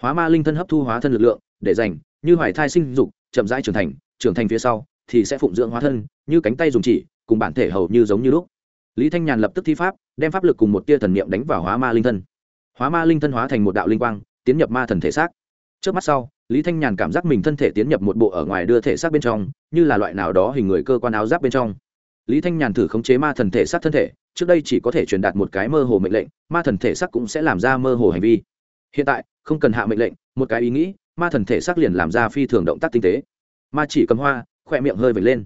Hóa ma linh thân hấp thu hóa thân lực lượng, để dành, như hoài thai sinh dục, chậm rãi trưởng thành trưởng thành phía sau, thì sẽ phụng dưỡng hóa thân, như cánh tay dùng chỉ, cùng bản thể hầu như giống như lúc. Lý thanh nhàn lập tức thi pháp, đem pháp lực cùng một tia thần niệm đánh vào hóa ma linh thân. Hóa ma linh thân hóa thành một đạo linh quang, tiến nhập ma thần thể xác. Trước mắt sau lý thanh nhàn cảm giác mình thân thể tiến nhập một bộ ở ngoài đưa thể xác bên trong, như là loại nào đó hình người cơ quan áo giáp bên trong. Lý thanh nhàn thử khống chế ma thần thể xác thân thể, trước đây chỉ có thể truyền đạt một cái mơ hồ mệnh lệnh, ma thần thể xác cũng sẽ làm ra mơ hồ hành vi. Hiện tại, không cần hạ mệnh lệnh, một cái ý nghĩ, ma thần thể xác liền làm ra phi thường động tác tinh tế. Ma chỉ cầm hoa, khỏe miệng hơi vệt lên.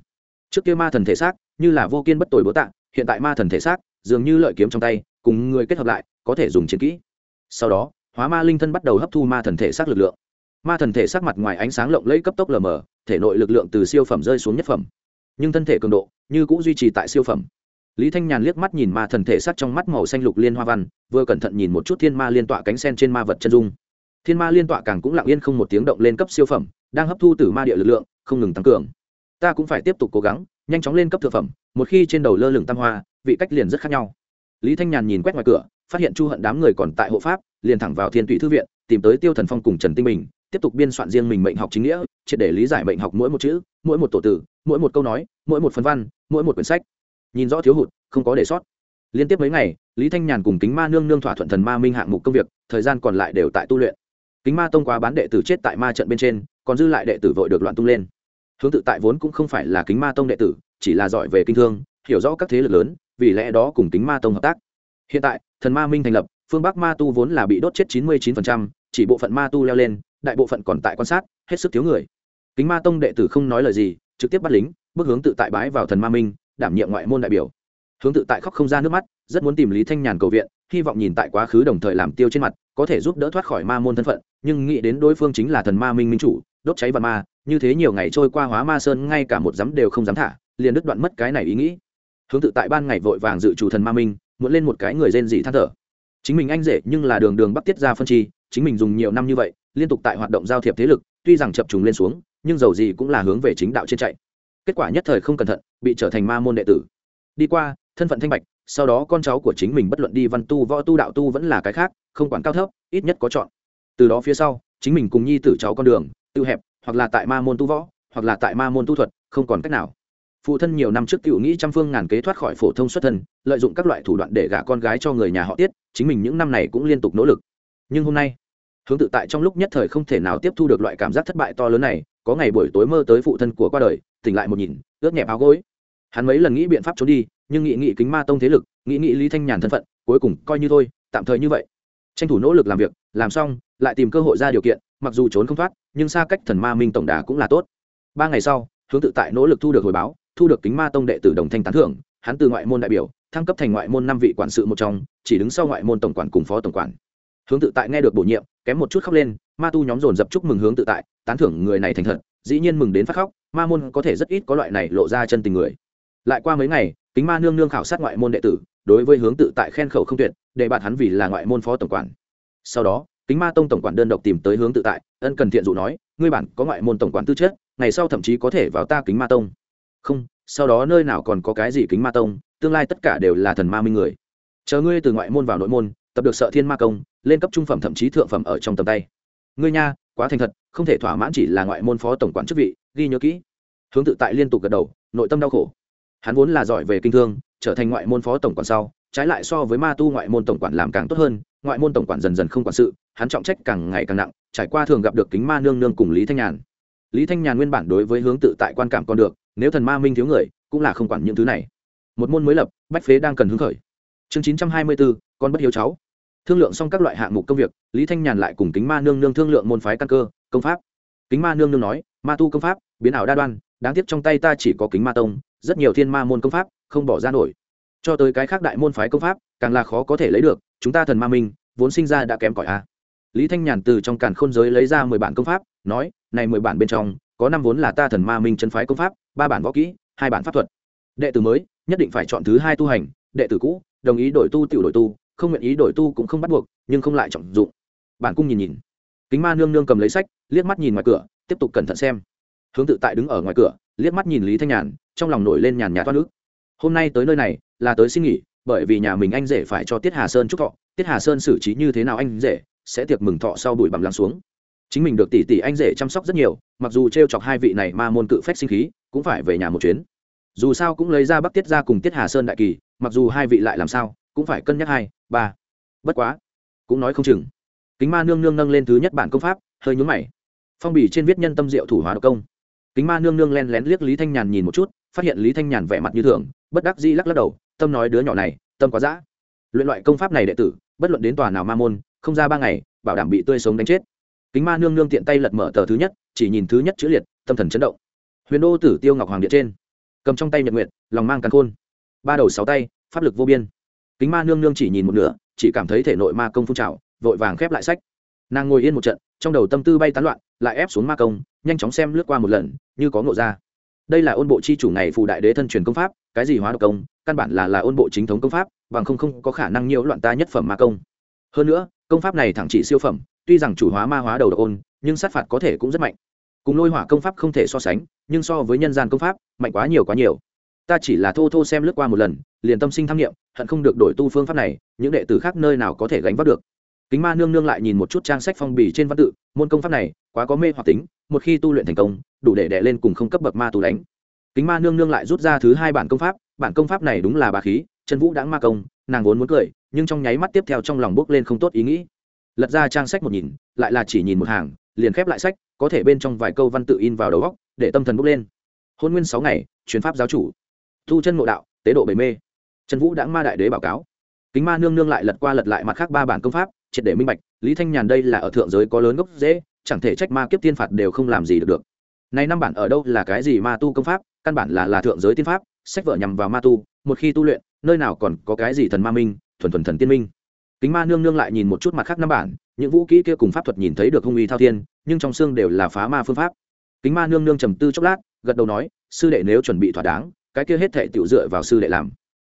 Trước kia ma thần thể xác, như là vô kiên bất tồi bố tạ, hiện tại ma thần thể xác, dường như lợi kiếm trong tay, cùng người kết hợp lại, có thể dùng chiến kỹ. Sau đó, hóa ma linh thân bắt đầu hấp thu ma thần thể xác lực lượng ma thần thể sắc mặt ngoài ánh sáng lộng lẫy cấp tốc lờ mờ, thể nội lực lượng từ siêu phẩm rơi xuống nhất phẩm. Nhưng thân thể cường độ, như cũng duy trì tại siêu phẩm. Lý thanh nhàn liếc mắt nhìn ma thần thể sắc trong mắt màu xanh lục liên hoa văn, vừa cẩn thận nhìn một chút thiên ma liên tọa cánh sen trên ma vật chân dung. Thiên ma liên tọa càng cũng lặng yên không một tiếng động lên cấp siêu phẩm, đang hấp thu từ ma địa lực lượng, không ngừng tăng cường. Ta cũng phải tiếp tục cố gắng, nhanh chóng lên cấp thực phẩm, một khi trên đầu lơ lửng tam hoa, vị cách liền rất khác nhau. Lý thanh nhàn nhìn quét ngoài cửa, phát hiện chu hận đám người còn tại hộ pháp, liền thẳng vào thiên tụy thư viện, tìm tới tiêu thần phong cùng trần tinh bình tiếp tục biên soạn riêng mình mệnh học chính nghĩa, triệt để lý giải mệnh học mỗi một chữ, mỗi một tổ tử mỗi một câu nói, mỗi một phần văn, mỗi một quyển sách. Nhìn rõ thiếu hụt, không có để sót. Liên tiếp mấy ngày, lý thanh nhàn cùng kính ma nương nương thỏa thuận thần ma minh hạng mục công việc, thời gian còn lại đều tại tu luyện. Kính ma tông quá bán đệ tử chết tại ma trận bên trên, còn dư lại đệ tử vội được loạn tung lên. Hướng tự tại vốn cũng không phải là kính ma tông đệ tử, chỉ là giỏi về kinh thương, hiểu rõ các thế lực lớn, vì lẽ đó cùng kính ma tông hợp tác. Hiện tại, thần ma minh thành lập, phương bắc ma tu vốn là bị đốt chết chín mươi chín chỉ bộ phận ma tu leo lên đại bộ phận còn tại quan sát, hết sức thiếu người. Kính ma tông đệ tử không nói lời gì, trực tiếp bắt lính, bước hướng tự tại bái vào thần ma minh, đảm nhiệm ngoại môn đại biểu. Hướng tự tại khóc không ra nước mắt, rất muốn tìm lý thanh nhàn cầu viện, hy vọng nhìn tại quá khứ đồng thời làm tiêu trên mặt, có thể giúp đỡ thoát khỏi ma môn thân phận, nhưng nghĩ đến đối phương chính là thần ma minh minh chủ, đốt cháy vạn ma, như thế nhiều ngày trôi qua hóa ma sơn, ngay cả một dám đều không dám thả, liền đứt đoạn mất cái này ý nghĩ. Hướng tự tại ban ngày vội vàng dự chủ thần ma minh, muốn lên một cái người rên dị than thở. Chính mình anh rể nhưng là đường đường bắc tiết ra phân chi, chính mình dùng nhiều năm như vậy liên tục tại hoạt động giao thiệp thế lực, tuy rằng chập trùng lên xuống, nhưng dầu gì cũng là hướng về chính đạo trên chạy. Kết quả nhất thời không cẩn thận, bị trở thành ma môn đệ tử. Đi qua, thân phận thanh bạch, sau đó con cháu của chính mình bất luận đi văn tu, võ tu, đạo tu vẫn là cái khác, không quản cao thấp, ít nhất có chọn. Từ đó phía sau, chính mình cùng nhi tử cháu con đường, tự hẹp, hoặc là tại ma môn tu võ, hoặc là tại ma môn tu thuật, không còn cách nào. Phụ thân nhiều năm trước cựu nghĩ trăm phương ngàn kế thoát khỏi phổ thông xuất thân, lợi dụng các loại thủ đoạn để gả con gái cho người nhà họ tiết, chính mình những năm này cũng liên tục nỗ lực. Nhưng hôm nay hướng tự tại trong lúc nhất thời không thể nào tiếp thu được loại cảm giác thất bại to lớn này, có ngày buổi tối mơ tới phụ thân của qua đời, tỉnh lại một nhìn, ướt nhẹp áo gối. Hắn mấy lần nghĩ biện pháp trốn đi, nhưng nghị nghị kính ma tông thế lực nghị nghị lý thanh nhàn thân phận, cuối cùng coi như thôi, tạm thời như vậy. Tranh thủ nỗ lực làm việc, làm xong, lại tìm cơ hội ra điều kiện, mặc dù trốn không thoát, nhưng xa cách thần ma minh tổng đà cũng là tốt. Ba ngày sau, hướng tự tại nỗ lực thu được hồi báo, thu được kính ma tông đệ tử đồng thanh tán thưởng, hắn từ ngoại môn đại biểu, thăng cấp thành ngoại môn năm vị quản sự một trong, chỉ đứng sau ngoại môn tổng quản cùng phó tổng quản hướng tự tại nghe được bổ nhiệm, kém một chút khóc lên, ma tu nhóm dồn dập chúc mừng hướng tự tại, tán thưởng người này thành thật, dĩ nhiên mừng đến phát khóc, ma môn có thể rất ít có loại này lộ ra chân tình người. Lại qua mấy ngày, kính ma nương nương khảo sát ngoại môn đệ tử, đối với hướng tự tại khen khẩu không tuyệt, để bạn hắn vì là ngoại môn phó tổng quản. Sau đó, kính ma tông tổng quản đơn độc tìm tới hướng tự tại, ân cần thiện dụ nói, ngươi bản có ngoại môn tổng quản tư chất, ngày sau thậm chí có thể vào ta kính ma tông. Không, sau đó nơi nào còn có cái gì kính ma tông, tương lai tất cả đều là thần ma minh người. Chờ ngươi từ ngoại môn vào nội môn, tập được sợ thiên ma công lên cấp trung phẩm thậm chí thượng phẩm ở trong tầm tay. Ngươi nha, quá thành thật, không thể thỏa mãn chỉ là ngoại môn phó tổng quản chức vị, ghi nhớ kỹ. Hướng tự tại liên tục gật đầu, nội tâm đau khổ. Hắn vốn là giỏi về kinh thương, trở thành ngoại môn phó tổng quản sau, trái lại so với ma tu ngoại môn tổng quản làm càng tốt hơn, ngoại môn tổng quản dần dần không quản sự, hắn trọng trách càng ngày càng nặng, trải qua thường gặp được kính ma nương nương cùng lý thanh nhàn. Lý thanh nhàn nguyên bản đối với hướng tự tại quan cảm còn được, nếu thần ma minh thiếu người, cũng là không quản những thứ này. Một môn mới lập, bách phế đang cần hứng khởi. Chương chín trăm hai mươi bốn con bất hiếu cháu thương lượng xong các loại hạng mục công việc, lý thanh nhàn lại cùng kính ma nương nương thương lượng môn phái căn cơ, công pháp. Kính ma nương nương nói, ma tu công pháp, biến ảo đa đoan, đáng tiếc trong tay ta chỉ có kính ma tông, rất nhiều thiên ma môn công pháp, không bỏ ra nổi. Cho tới cái khác đại môn phái công pháp, càng là khó có thể lấy được, chúng ta thần ma minh, vốn sinh ra đã kém cỏi a. Lý thanh nhàn từ trong càn khôn giới lấy ra mười bản công pháp, nói, này mười bản bên trong, có năm vốn là ta thần ma minh chân phái công pháp, ba bản võ kỹ, hai bản pháp thuật. Đệ tử mới, nhất định phải chọn thứ hai tu hành, đệ tử cũ, đồng ý đổi tu tiểu đổi tu không nguyện ý đổi tu cũng không bắt buộc, nhưng không lại trọng dụng. Bản cung nhìn nhìn. Kính ma nương nương cầm lấy sách, liếc mắt nhìn ngoài cửa, tiếp tục cẩn thận xem. Hướng tự tại đứng ở ngoài cửa, liếc mắt nhìn lý thanh nhàn, trong lòng nổi lên nhàn nhạt toát nước hôm nay tới nơi này, là tới xin nghỉ, bởi vì nhà mình anh rể phải cho tiết hà sơn chúc thọ. Tiết hà sơn xử trí như thế nào anh rể, sẽ tiệc mừng thọ sau bụi bằm lắng xuống. Chính mình được tỷ tỷ anh rể chăm sóc rất nhiều, mặc dù t r e o chọc hai vị này ma môn cự phách sinh khí, cũng phải về nhà một chuyến. Dù sao cũng lấy ra bắc tiết ra cùng tiết hà sơn đại kỳ, mặc dù hai vị lại làm sao, cũng phải cân nhắc hai ba. Bất quá, cũng nói không chừng. Kính ma nương nương nâng lên thứ nhất bản công pháp, hơi nhúng mày. Phong bì trên viết nhân tâm diệu thủ hóa độc công. Kính ma nương nương len lén liếc lý thanh nhàn nhìn một chút, phát hiện lý thanh nhàn vẻ mặt như thường, bất đắc dĩ lắc lắc đầu, tâm nói đứa nhỏ này, tâm quá dã. Luyện loại công pháp này đệ tử, bất luận đến tòa nào ma môn, không ra ba ngày, bảo đảm bị tươi sống đánh chết. Kính ma nương nương tiện tay lật mở tờ thứ nhất, chỉ nhìn thứ nhất chữ liệt, tâm thần chấn động. Huyền đô tử tiêu ngọc hoàng điện trên. Cầm trong tay nhật nguyện lòng mang càn khôn. Ba đầu sáu tay, pháp lực vô biên kính ma nương nương chỉ nhìn một nửa, chỉ cảm thấy thể nội ma công phun trào, vội vàng khép lại sách. Nàng ngồi yên một trận, trong đầu tâm tư bay tán loạn, lại ép xuống ma công, nhanh chóng xem lướt qua một lần, như có ngộ ra. Đây là ôn bộ chi chủ ngày phù đại đế thân truyền công pháp, cái gì hóa độc công, căn bản là là ôn bộ chính thống công pháp, bằng không không có khả năng nhiễu loạn ta nhất phẩm ma công. Hơn nữa, công pháp này thẳng trị siêu phẩm, tuy rằng chủ hóa ma hóa đầu độc ôn, nhưng sát phạt có thể cũng rất mạnh. Cùng lôi hỏa công pháp không thể so sánh, nhưng so với nhân gian công pháp, mạnh quá nhiều quá nhiều ta chỉ là thô thô xem lướt qua một lần, liền tâm sinh tham nghiệm, hận không được đổi tu phương pháp này, những đệ tử khác nơi nào có thể gánh vác được. Kính ma nương nương lại nhìn một chút trang sách phong bì trên văn tự, môn công pháp này, quá có mê hoặc tính, một khi tu luyện thành công, đủ để đẻ lên cùng không cấp bậc ma tù đánh. Kính ma nương nương lại rút ra thứ hai bản công pháp, bản công pháp này đúng là bà khí, chân vũ đáng ma công, nàng vốn muốn cười, nhưng trong nháy mắt tiếp theo trong lòng bước lên không tốt ý nghĩ. Lật ra trang sách một nhìn, lại là chỉ nhìn một hàng, liền khép lại sách, có thể bên trong vài câu văn tự in vào đầu góc để tâm thần bước lên. Hôn nguyên sáu ngày chuyến pháp giáo chủ thu chân ngộ đạo, tế độ bề mê. Trần vũ đã ma đại đế báo cáo. Kính ma nương nương lại lật qua lật lại mặt khác ba bản công pháp, triệt để minh bạch, lý thanh nhàn đây là ở thượng giới có lớn gốc dễ, chẳng thể trách ma kiếp tiên phạt đều không làm gì được được. Này năm bản ở đâu là cái gì ma tu công pháp, căn bản là là thượng giới tiên pháp, sách vợ nhằm vào ma tu, một khi tu luyện, nơi nào còn có cái gì thần ma minh, thuần thuần thần tiên minh. Kính ma nương nương lại nhìn một chút mặt khác năm bản, những vũ kỹ kia cùng pháp thuật nhìn thấy được hung uy thao thiên, nhưng trong xương đều là phá ma phương pháp. Kính ma nương nương trầm tư chốc lát, gật đầu nói, sư đệ nếu chuẩn bị thỏa đáng cái kia hết thể tiểu dựa vào sư đệ làm.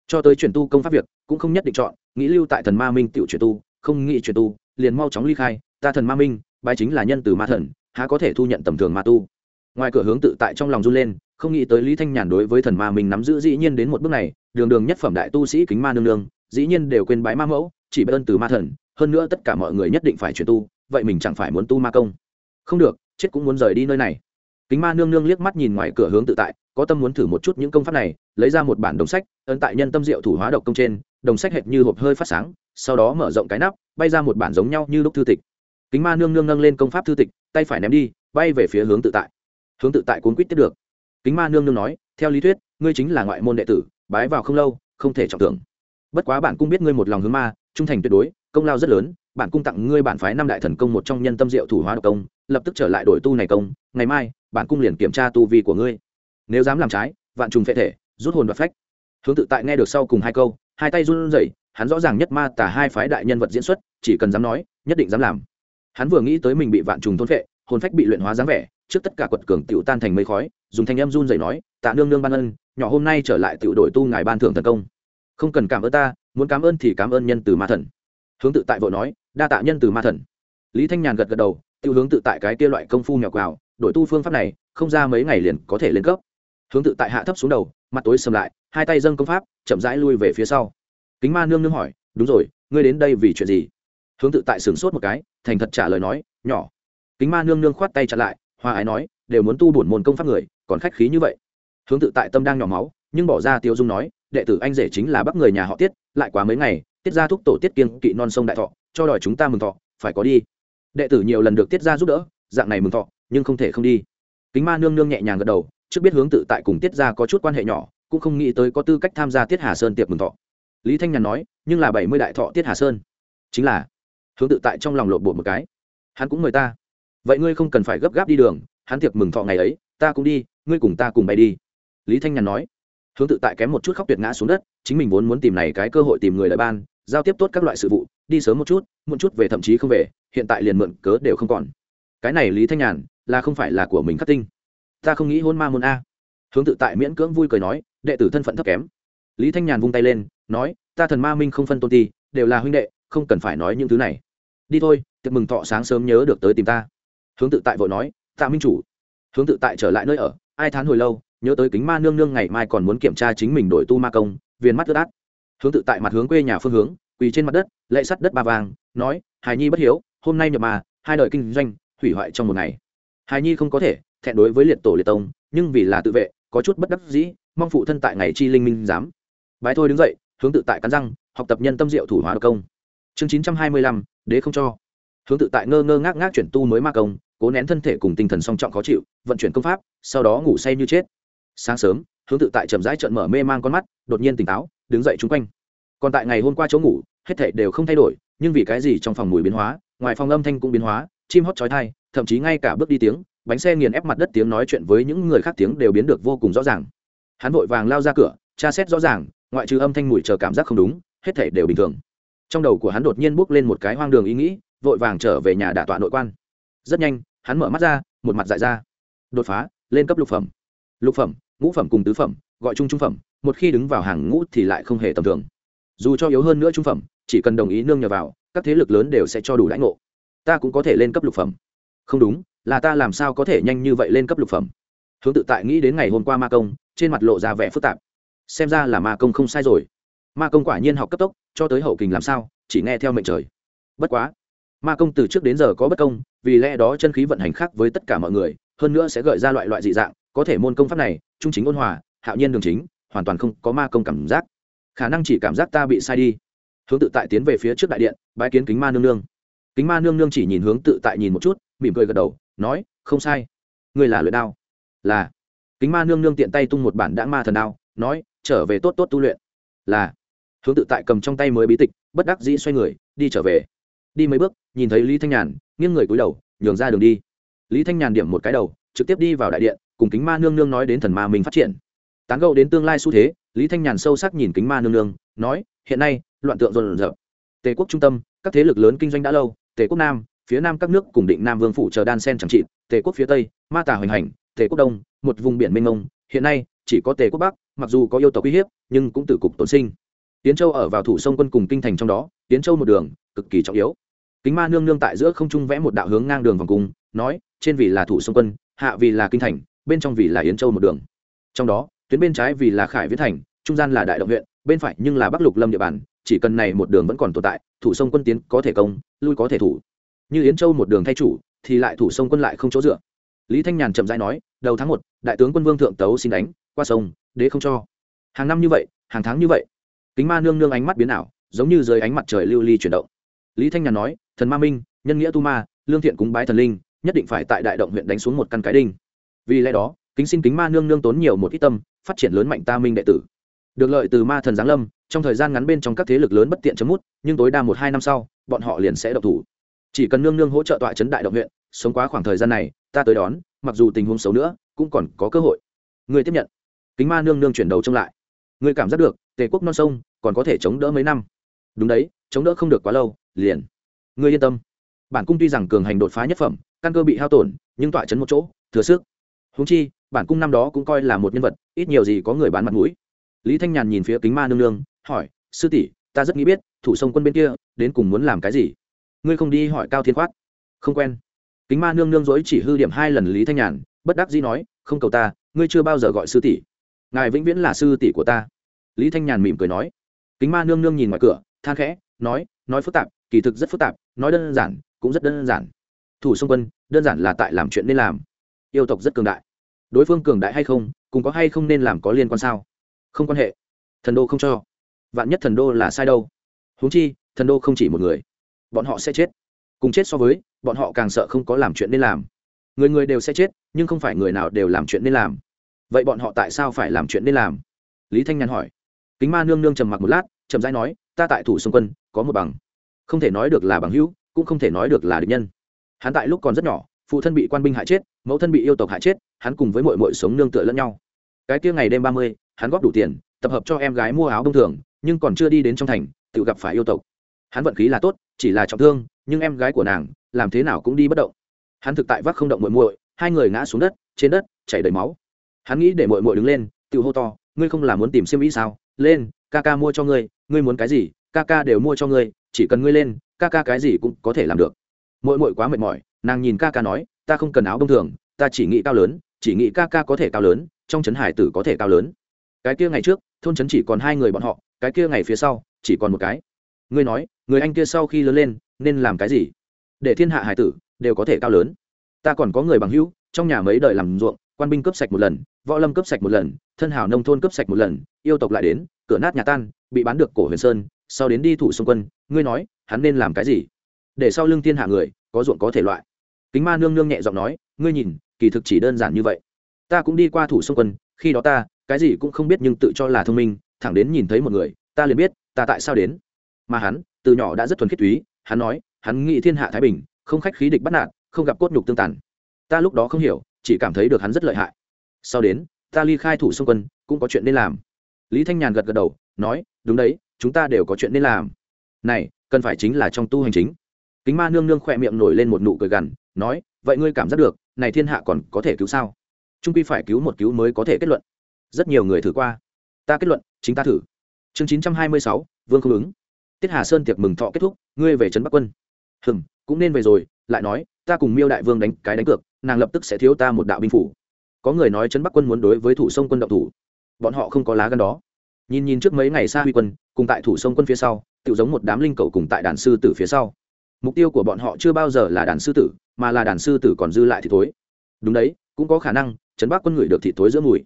Cho tới chuyển tu công pháp việc, cũng không nhất định chọn, nghĩ lưu tại thần ma minh tiểu chuyển tu, không nghĩ chuyển tu, liền mau chóng ly khai, ta thần ma minh bài chính là nhân từ ma thần, há có thể thu nhận tầm thường ma tu. Ngoài cửa hướng tự tại trong lòng run lên, không nghĩ tới lý thanh nhàn đối với thần ma minh nắm giữ dĩ nhiên đến một bước này, đường đường nhất phẩm đại tu sĩ kính ma nương nương, dĩ nhiên đều quên bái ma mẫu, chỉ biết ơn từ ma thần, hơn nữa tất cả mọi người nhất định phải chuyển tu, vậy mình chẳng phải muốn tu ma công. Không được, chết cũng muốn rời đi nơi này kính ma nương nương liếc mắt nhìn ngoài cửa hướng tự tại, có tâm muốn thử một chút những công pháp này, lấy ra một bản đồng sách, ấn tại nhân tâm diệu thủ hóa độc công trên, đồng sách hệt như hộp hơi phát sáng, sau đó mở rộng cái nắp, bay ra một bản giống nhau như lúc thư tịch. Kính ma nương nương nâng lên công pháp thư tịch, tay phải ném đi, bay về phía hướng tự tại. Hướng tự tại cuốn quýt tiếp được. Kính ma nương nương nói, theo lý thuyết, ngươi chính là ngoại môn đệ tử, bái vào không lâu, không thể trọng tưởng bất quá bản cung biết ngươi một lòng hướng ma, trung thành tuyệt đối, công lao rất lớn bản cung tặng ngươi bản phái năm đại thần công một trong nhân tâm diệu thủ hóa độc công, lập tức trở lại đổi tu này công, ngày mai bản cung liền kiểm tra tu vi của ngươi. Nếu dám làm trái, vạn trùng phệ thể, rút hồn và phách. Hướng tự tại nghe được sau cùng hai câu, hai tay run rẩy, hắn rõ ràng nhất ma tả hai phái đại nhân vật diễn xuất, chỉ cần dám nói, nhất định dám làm. Hắn vừa nghĩ tới mình bị vạn trùng thôn phệ, hồn phách bị luyện hóa dáng vẻ, trước tất cả quật cường tiểu tan thành mây khói, dùng thanh em run rẩy nói, tạ nương nương ban ân, nhỏ hôm nay trở lại tiểu đổi tu ngài ban thưởng thần công. Không cần cảm ơn ta, muốn cảm ơn thì cảm ơn nhân từ ma thần. Hướng tự tại vội nói, đa tạ nhân từ ma thần. Lý thanh nhàn gật gật đầu tiêu hướng tự tại cái kia loại công phu nhỏ quào đổi tu phương pháp này, không ra mấy ngày liền có thể lên cấp. Hướng tự tại hạ thấp xuống đầu, mặt tối sầm lại, hai tay dâng công pháp, chậm rãi lui về phía sau. Kính ma nương nương hỏi, đúng rồi, ngươi đến đây vì chuyện gì? Hướng tự tại sửng sốt một cái, thành thật trả lời nói, nhỏ. Kính ma nương nương khoát tay chặn lại hoa ái nói, đều muốn tu bổn môn công pháp người, còn khách khí như vậy. Hướng tự tại tâm đang nhỏ máu, nhưng bỏ ra tiêu dung nói, đệ tử anh rể chính là bắc người nhà họ tiết, lại quá mấy ngày, tiết ra thúc tổ tiết kiên kỵ non sông đại thọ, cho đòi chúng ta mừng thọ, phải có đi. Đệ tử nhiều lần được tiết ra giúp đỡ, dạng này mừng thọ nhưng không thể không đi. Kính ma nương nương nhẹ nhàng gật đầu, trước biết hướng tự tại cùng tiết ra có chút quan hệ nhỏ, cũng không nghĩ tới có tư cách tham gia tiết hà sơn tiệc mừng thọ. Lý thanh nhàn nói, nhưng là bảy mươi đại thọ tiết hà sơn. Chính là, hướng tự tại trong lòng lộn bột một cái. Hắn cũng mời ta. Vậy ngươi không cần phải gấp gáp đi đường, hắn tiệc mừng thọ ngày ấy, ta cũng đi, ngươi cùng ta cùng bay đi. Lý thanh nhàn nói, hướng tự tại kém một chút khóc tuyệt ngã xuống đất, chính mình vốn muốn tìm này cái cơ hội tìm người lại ban, giao tiếp tốt các loại sự vụ, đi sớm một chút, muộn chút về thậm chí không về, hiện tại liền mượn cớ đều không còn. Cái này lý thanh nhàn là không phải là của mình khắc tinh. Ta không nghĩ hôn ma môn a. Hướng tự tại miễn cưỡng vui cười nói, đệ tử thân phận thấp kém. Lý thanh nhàn vung tay lên, nói, ta thần ma minh không phân tôn ti, đều là huynh đệ, không cần phải nói những thứ này. Đi thôi, tiệc mừng thọ sáng sớm nhớ được tới tìm ta. Hướng tự tại vội nói, tạ minh chủ. Hướng tự tại trở lại nơi ở, ai thán hồi lâu, nhớ tới kính ma nương nương ngày mai còn muốn kiểm tra chính mình đổi tu ma công viên mắt ướt át. Hướng tự tại mặt hướng quê nhà phương hướng, quỳ trên mặt đất lệ sắt đất ba vàng, nói, hài nhi bất hiếu, hôm nay nhập mà hai đời kinh doanh, hủy hoại trong một ngày hài nhi không có thể thẹn đối với liệt tổ liệt tông, nhưng vì là tự vệ, có chút bất đắc dĩ, mong phụ thân tại ngày chi linh minh dám bái thôi đứng dậy, hướng tự tại cắn răng, học tập nhân tâm diệu thủ hóa độc công. Chương chín trăm hai mươi lăm, đế không cho. Hướng tự tại ngơ ngơ ngác ngác chuyển tu mới ma công, cố nén thân thể cùng tinh thần song trọng khó chịu, vận chuyển công pháp, sau đó ngủ say như chết. Sáng sớm, hướng tự tại chậm rãi trợn mở mê mang con mắt, đột nhiên tỉnh táo, đứng dậy chung quanh. Còn tại ngày hôm qua chỗ ngủ, hết thể đều không thay đổi, nhưng vì cái gì trong phòng mùi biến hóa, ngoài phòng âm thanh cũng biến hóa, chim hót chói thai thậm chí ngay cả bước đi tiếng, bánh xe nghiền ép mặt đất tiếng nói chuyện với những người khác tiếng đều biến được vô cùng rõ ràng. Hắn vội vàng lao ra cửa, tra xét rõ ràng, ngoại trừ âm thanh mùi chờ cảm giác không đúng, hết thể đều bình thường. Trong đầu của hắn đột nhiên bước lên một cái hoang đường ý nghĩ, vội vàng trở về nhà đả tọa nội quan. Rất nhanh, hắn mở mắt ra, một mặt dại ra. Đột phá, lên cấp lục phẩm. Lục phẩm, ngũ phẩm cùng tứ phẩm, gọi chung trung phẩm, một khi đứng vào hàng ngũ thì lại không hề tầm thường. Dù cho yếu hơn nữa trung phẩm, chỉ cần đồng ý nương nhờ vào, các thế lực lớn đều sẽ cho đủ lãnh ngộ. Ta cũng có thể lên cấp lục phẩm không đúng, là ta làm sao có thể nhanh như vậy lên cấp lục phẩm? Hướng tự tại nghĩ đến ngày hôm qua ma công, trên mặt lộ ra vẻ phức tạp. Xem ra là ma công không sai rồi. Ma công quả nhiên học cấp tốc, cho tới hậu kình làm sao, chỉ nghe theo mệnh trời. Bất quá, ma công từ trước đến giờ có bất công, vì lẽ đó chân khí vận hành khác với tất cả mọi người, hơn nữa sẽ gợi ra loại loại dị dạng, có thể môn công pháp này, trung chính ôn hòa, hạo nhiên đường chính, hoàn toàn không có ma công cảm giác. Khả năng chỉ cảm giác ta bị sai đi. Hướng tự tại tiến về phía trước đại điện bãi kiến kính ma nương nương. Kính ma nương nương chỉ nhìn hướng tự tại nhìn một chút mỉm cười gật đầu, nói, không sai. Ngươi là luyện đao. Là. Kính ma nương nương tiện tay tung một bản đã ma thần đao, nói, trở về tốt tốt tu luyện. Là. Hướng tự tại cầm trong tay mới bí tịch, bất đắc dĩ xoay người, đi trở về. Đi mấy bước, nhìn thấy lý thanh nhàn, nghiêng người cúi đầu, nhường ra đường đi. Lý thanh nhàn điểm một cái đầu, trực tiếp đi vào đại điện, cùng kính ma nương nương nói đến thần ma mình phát triển. Tán gẫu đến tương lai xu thế, lý thanh nhàn sâu sắc nhìn kính ma nương nương, nói, hiện nay, loạn tượng rộn dập. Tề quốc trung tâm, các thế lực lớn kinh doanh đã lâu, tề quốc nam phía nam các nước cùng định nam vương phủ chờ đan sen chẳng trị, tề quốc phía tây, ma tà hoành hành, tề quốc đông, một vùng biển mênh mông, hiện nay chỉ có tề quốc bắc, mặc dù có yêu tộc uy hiếp, nhưng cũng từ cục tổn sinh. Tiến châu ở vào thủ sông quân cùng kinh thành trong đó tiến châu một đường, cực kỳ trọng yếu. Kính ma nương nương tại giữa không trung vẽ một đạo hướng ngang đường vòng cung, nói, trên vì là thủ sông quân, hạ vì là kinh thành, bên trong vì là yến châu một đường. Trong đó, tuyến bên trái vì là khải viễn thành, trung gian là đại động huyện, bên phải nhưng là bắc lục lâm địa bàn, chỉ cần này một đường vẫn còn tồn tại, thủ sông quân tiến có thể công, lui có thể thủ như yến châu một đường thay chủ, thì lại thủ sông quân lại không chỗ dựa. Lý thanh nhàn chậm rãi nói, đầu tháng một, đại tướng quân vương thượng tấu xin đánh, qua sông, đế không cho. Hàng năm như vậy, hàng tháng như vậy. Kính ma nương nương ánh mắt biến ảo, giống như dưới ánh mặt trời lưu ly chuyển động. Lý thanh nhàn nói, thần ma minh, nhân nghĩa tu ma, lương thiện cúng bái thần linh, nhất định phải tại đại động huyện đánh xuống một căn cái đinh. Vì lẽ đó, kính xin kính ma nương nương tốn nhiều một ít tâm, phát triển lớn mạnh ta minh đệ tử. Được lợi từ ma thần giáng lâm, trong thời gian ngắn bên trong các thế lực lớn bất tiện chấm mút, nhưng tối đa một hai năm sau, bọn họ liền sẽ độc thủ chỉ cần nương nương hỗ trợ tọa chấn đại động huyện, sống quá khoảng thời gian này, ta tới đón, mặc dù tình huống xấu nữa, cũng còn có cơ hội. Người tiếp nhận. Kính ma nương nương chuyển đầu trông lại. Người cảm giác được, tề quốc non sông, còn có thể chống đỡ mấy năm. Đúng đấy, chống đỡ không được quá lâu, liền. Người yên tâm. Bản cung tuy rằng cường hành đột phá nhất phẩm, căn cơ bị hao tổn, nhưng tọa chấn một chỗ, thừa sức. Húng chi, bản cung năm đó cũng coi là một nhân vật, ít nhiều gì có người bán mặt mũi. Lý thanh nhàn nhìn phía kính ma nương nương, hỏi, sư tỷ, ta rất nghĩ biết, thủ sông quân bên kia, đến cùng muốn làm cái gì? Ngươi không đi hỏi cao thiên khoát. Không quen. Kính ma nương nương dối chỉ hư điểm hai lần lý thanh nhàn, bất đắc dĩ nói, không cầu ta, ngươi chưa bao giờ gọi sư tỷ. Ngài vĩnh viễn là sư tỷ của ta. Lý thanh nhàn mỉm cười nói. Kính ma nương nương nhìn ngoài cửa, than khẽ, nói nói phức tạp, kỳ thực rất phức tạp, nói đơn giản, cũng rất đơn giản. Thủ xung quân, đơn giản là tại làm chuyện nên làm. Yêu tộc rất cường đại. Đối phương cường đại hay không, cùng có hay không nên làm có liên quan sao? Không quan hệ. Thần đô không cho. Vạn nhất thần đô là sai đâu. Huống chi, thần đô không chỉ một người bọn họ sẽ chết. Cùng chết so với, bọn họ càng sợ không có làm chuyện nên làm. Người người đều sẽ chết, nhưng không phải người nào đều làm chuyện nên làm. Vậy bọn họ tại sao phải làm chuyện nên làm? Lý thanh nhàn hỏi. Kính ma nương nương trầm mặc một lát trầm rãi nói, ta tại thủ xung quân, có một bằng. Không thể nói được là bằng hữu, cũng không thể nói được là địch nhân. Hắn tại lúc còn rất nhỏ, phụ thân bị quan binh hại chết, mẫu thân bị yêu tộc hại chết, hắn cùng với mội mội sống nương tựa lẫn nhau. Cái kia ngày đêm ba mươi, hắn góp đủ tiền, tập hợp cho em gái mua áo đông thường, nhưng còn chưa đi đến trong thành, tự gặp phải yêu tộc hắn vận khí là tốt, chỉ là trọng thương, nhưng em gái của nàng, làm thế nào cũng đi bất động. Hắn thực tại vác không động muội muội, hai người ngã xuống đất, trên đất, chảy đầy máu. Hắn nghĩ để muội muội đứng lên, tự hô to, ngươi không là muốn tìm xiêm ý sao? Lên, ca ca mua cho ngươi ngươi muốn cái gì, ca ca đều mua cho ngươi, chỉ cần ngươi lên, ca ca cái gì cũng có thể làm được. Muội muội quá mệt mỏi, nàng nhìn ca ca nói, ta không cần áo bông thường, ta chỉ nghĩ cao lớn, chỉ nghĩ ca ca có thể cao lớn, trong trấn hải tử có thể cao lớn. Cái kia ngày trước, thôn trấn chỉ còn hai người bọn họ, cái kia ngày phía sau, chỉ còn một cái. Ngươi nói người anh kia sau khi lớn lên, nên làm cái gì? Để thiên hạ hải tử đều có thể cao lớn. Ta còn có người bằng hữu, trong nhà mấy đời làm ruộng, quan binh cấp sạch một lần, võ lâm cấp sạch một lần, thân hảo nông thôn cấp sạch một lần, yêu tộc lại đến, cửa nát nhà tan, bị bán được cổ huyền sơn, sau đến đi thủ xung quân, ngươi nói, hắn nên làm cái gì? Để sau lưng thiên hạ người, có ruộng có thể loại. Kính ma nương nương nhẹ giọng nói, ngươi nhìn, kỳ thực chỉ đơn giản như vậy. Ta cũng đi qua thủ xung quân, khi đó ta, cái gì cũng không biết nhưng tự cho là thông minh, thẳng đến nhìn thấy một người, ta liền biết, ta tại sao đến. Mà hắn từ nhỏ đã rất thuần khiết túy, hắn nói, hắn nghĩ thiên hạ thái bình, không khách khí địch bắt nạt, không gặp cốt nhục tương tàn. Ta lúc đó không hiểu, chỉ cảm thấy được hắn rất lợi hại. Sau đến, ta ly khai thủ xung quân, cũng có chuyện nên làm. Lý thanh nhàn gật gật đầu, nói, đúng đấy, chúng ta đều có chuyện nên làm. Này, cần phải chính là trong tu hành chính. Kính ma nương nương khỏe miệng nổi lên một nụ cười gằn, nói, vậy ngươi cảm giác được, này thiên hạ còn có thể cứu sao? Trung quy phải cứu một cứu mới có thể kết luận. Rất nhiều người thử qua. Ta kết luận, chính ta thử. Chương chín trăm hai mươi sáu, vương không ứng tiết hà sơn tiệc mừng thọ kết thúc, ngươi về trấn bắc quân. Hừng cũng nên về rồi, lại nói, ta cùng miêu đại vương đánh cái đánh cược, nàng lập tức sẽ thiếu ta một đạo binh phủ. Có người nói trấn bắc quân muốn đối với thủ sông quân động thủ. Bọn họ không có lá gan đó. Nhìn nhìn trước mấy ngày xa huy quân, cùng tại thủ sông quân phía sau tự giống một đám linh cầu cùng tại đàn sư tử phía sau. Mục tiêu của bọn họ chưa bao giờ là đàn sư tử, mà là đàn sư tử còn dư lại thì thối. Đúng đấy, cũng có khả năng, trấn bắc quân ngửi được thị thối giữa mùi.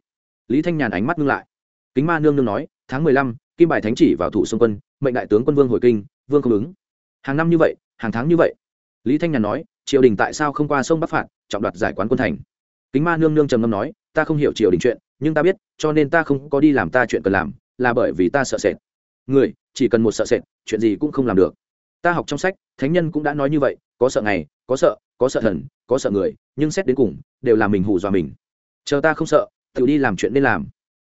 Lý thanh nhàn ánh mắt ngưng lại. Kính ma nương nương nói, tháng mười lăm, kim bài thánh chỉ vào thủ sông quân mệnh đại tướng quân vương hồi kinh, vương không ứng. Hàng năm như vậy, hàng tháng như vậy. Lý thanh nhàn nói, triều đình tại sao không qua sông bắc phạt, trọng đoạt giải quán quân thành? Kính ma nương nương trầm ngâm nói, ta không hiểu triều đình chuyện, nhưng ta biết, cho nên ta không có đi làm ta chuyện cần làm, là bởi vì ta sợ sệt. Người, chỉ cần một sợ sệt, chuyện gì cũng không làm được. Ta học trong sách, thánh nhân cũng đã nói như vậy, có sợ ngày, có sợ có sợ thần, có sợ người, nhưng xét đến cùng, đều là mình hù dọa mình. Chờ ta không sợ, tự đi làm chuyện nên làm.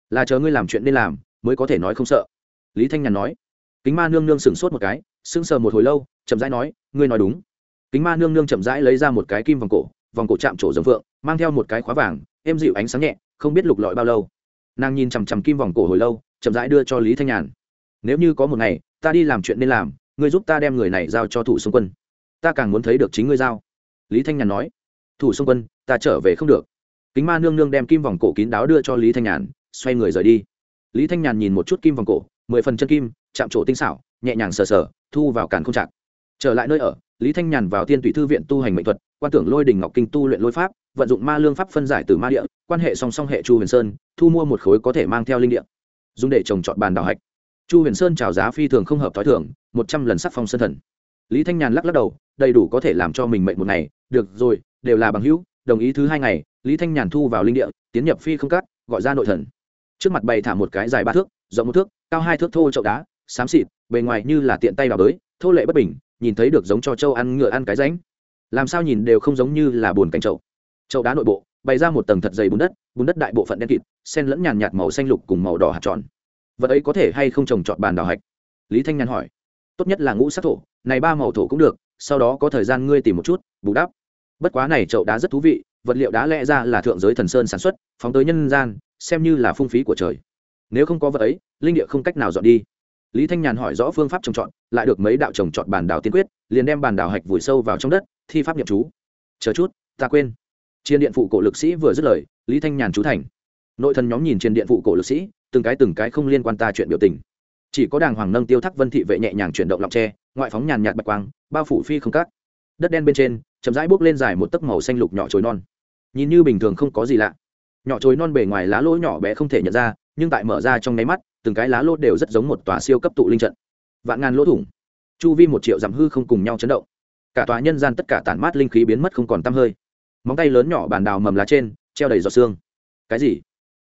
Là chờ ngươi làm chuyện nên làm, mới có thể nói không sợ. Lý thanh nhàn nói kính ma nương nương sửng sốt một cái, sững sờ một hồi lâu, chậm rãi nói, ngươi nói đúng. Kính ma nương nương chậm rãi lấy ra một cái kim vòng cổ vòng cổ chạm trổ giống phượng, mang theo một cái khóa vàng, êm dịu ánh sáng nhẹ, không biết lục lọi bao lâu. Nàng nhìn chằm chằm kim vòng cổ hồi lâu, chậm rãi đưa cho lý thanh nhàn. Nếu như có một ngày, ta đi làm chuyện nên làm, ngươi giúp ta đem người này giao cho thủ xung quân. Ta càng muốn thấy được chính ngươi giao. Lý thanh nhàn nói. Thủ xung quân, ta trở về không được. Kính ma nương nương đem kim vòng cổ kín đáo đưa cho lý thanh nhàn, xoay người rời đi. Lý thanh nhàn nhìn một chút kim vòng cổ, mười phần chân kim chạm trổ tinh xảo, nhẹ nhàng sờ sờ, thu vào càn không chặt trở lại nơi ở, lý thanh nhàn vào tiên tùy thư viện tu hành mệnh thuật, quan tưởng lôi đình ngọc kinh tu luyện lôi pháp, vận dụng ma lương pháp phân giải từ ma địa, quan hệ song song hệ chu huyền sơn, thu mua một khối có thể mang theo linh địa. Dùng để trồng trọt bàn đào hạch. Chu huyền sơn trào giá phi thường không hợp t h o i thưởng một trăm lần sắc phong sân thần. Lý thanh nhàn lắc lắc đầu, đầy đủ có thể làm cho mình mệnh một ngày, được rồi, đều là bằng hữu, đồng ý thứ hai ngày, lý thanh nhàn thu vào linh địa, tiến nhập phi không cắt gọi ra nội thần. Trước mặt bày thả một cái dài ba thước, rộng một thước, cao hai thước thô chậu đá xám xịt, bề ngoài như là tiện tay vào tới, thô lệ bất bình, nhìn thấy được giống cho châu ăn ngựa ăn cái ránh. Làm sao nhìn đều không giống như là bồn cảnh chậu Trậu đá nội bộ, bày ra một tầng thật dày bùn đất bùn đất đại bộ phận đen kịt sen lẫn nhàn nhạt màu xanh lục cùng màu đỏ hạt tròn. Vật ấy có thể hay không trồng trọt bàn đào hạch? Lý thanh nhàn hỏi. Tốt nhất là ngũ sắc thổ, này ba màu thổ cũng được, sau đó có thời gian ngươi tìm một chút, bù đắp. Bất quá này chậu đá rất thú vị, vật liệu đá lẽ ra là thượng giới thần sơn sản xuất, phóng tới nhân gian, xem như là phung phí của trời. Nếu không có vật ấy, linh địa không cách nào dọn đi lý thanh nhàn hỏi rõ phương pháp trồng trọt, lại được mấy đạo trồng trọt bàn đào tiên quyết, liền đem bàn đào hạch vùi sâu vào trong đất, thi pháp nhậm chú. Chờ chút, ta quên. Chiến điện phụ cổ lực sĩ vừa dứt lời, lý thanh nhàn chú thành. Nội thần nhóm nhìn trên điện phụ cổ lực sĩ, từng cái từng cái không liên quan ta chuyện biểu tình. Chỉ có đàng hoàng nâng tiêu thác vân thị vệ nhẹ nhàng chuyển động lọng tre, ngoại phóng nhàn nhạt bạch quang, bao phủ phi không cắt đất đen bên trên, chậm rãi bốc lên dài một tấc màu xanh lục nhỏ chồi non. Nhìn như bình thường không có gì lạ. Nhỏ chồi non bề ngoài lá lỗ nhỏ bé không thể nhận ra, nhưng tại mở ra trong nháy mắt từng cái lá lốt đều rất giống một tòa siêu cấp tụ linh trận. Vạn ngàn lỗ thủng. Chu vi một triệu dặm hư không cùng nhau chấn động. Cả tòa nhân gian tất cả tản mát linh khí biến mất không còn tăm hơi. Móng tay lớn nhỏ bàn đào mầm lá trên, treo đầy giọt xương cái gì?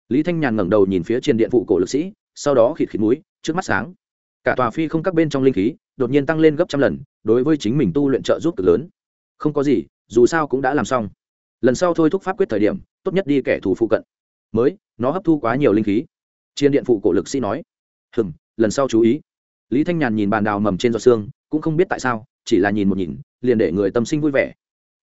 Lý thanh nhàn ngẩng đầu nhìn phía trên điện vụ cổ lực sĩ, sau đó khịt khịt mũi, trước mắt sáng. Cả tòa phi không các bên trong linh khí, đột nhiên tăng lên gấp trăm lần, đối với chính mình tu luyện trợ giúp cực lớn. Không có gì, dù sao cũng đã làm xong. Lần sau thôi thúc pháp quyết thời điểm, tốt nhất đi kẻ thù phụ cận. Mới, nó hấp thu quá nhiều linh khí chiên điện phụ cổ lực sĩ nói, hừm, lần sau chú ý. Lý thanh nhàn nhìn bàn đào mầm trên giọt xương cũng không biết tại sao, chỉ là nhìn một nhìn, liền để người tâm sinh vui vẻ.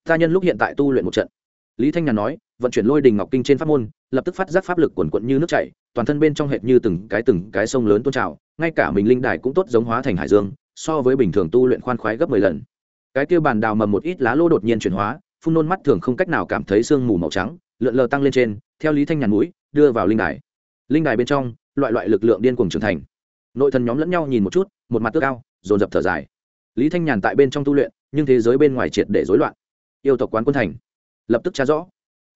Ta nhân lúc hiện tại tu luyện một trận. Lý thanh nhàn nói, vận chuyển lôi đình ngọc kinh trên pháp môn, lập tức phát giác pháp lực quần quận như nước chảy, toàn thân bên trong hệt như từng cái từng cái sông lớn tôn trào, ngay cả mình linh đài cũng tốt giống hóa thành hải dương, so với bình thường tu luyện khoan khoái gấp mười lần. Cái kia bàn đào mầm một ít lá lô đột nhiên chuyển hóa, phun nôn mắt thường không cách nào cảm thấy sương mù màu trắng, lượn lờ tăng lên trên, theo lý thanh nhàn mũi, đưa vào linh đài linh đài bên trong, loại loại lực lượng điên cuồng trưởng thành. Nội thần nhóm lẫn nhau nhìn một chút, một mặt tước cao dồn dập thở dài. Lý thanh nhàn tại bên trong tu luyện, nhưng thế giới bên ngoài triệt để rối loạn. Yêu tộc quán quân thành. Lập tức tra rõ.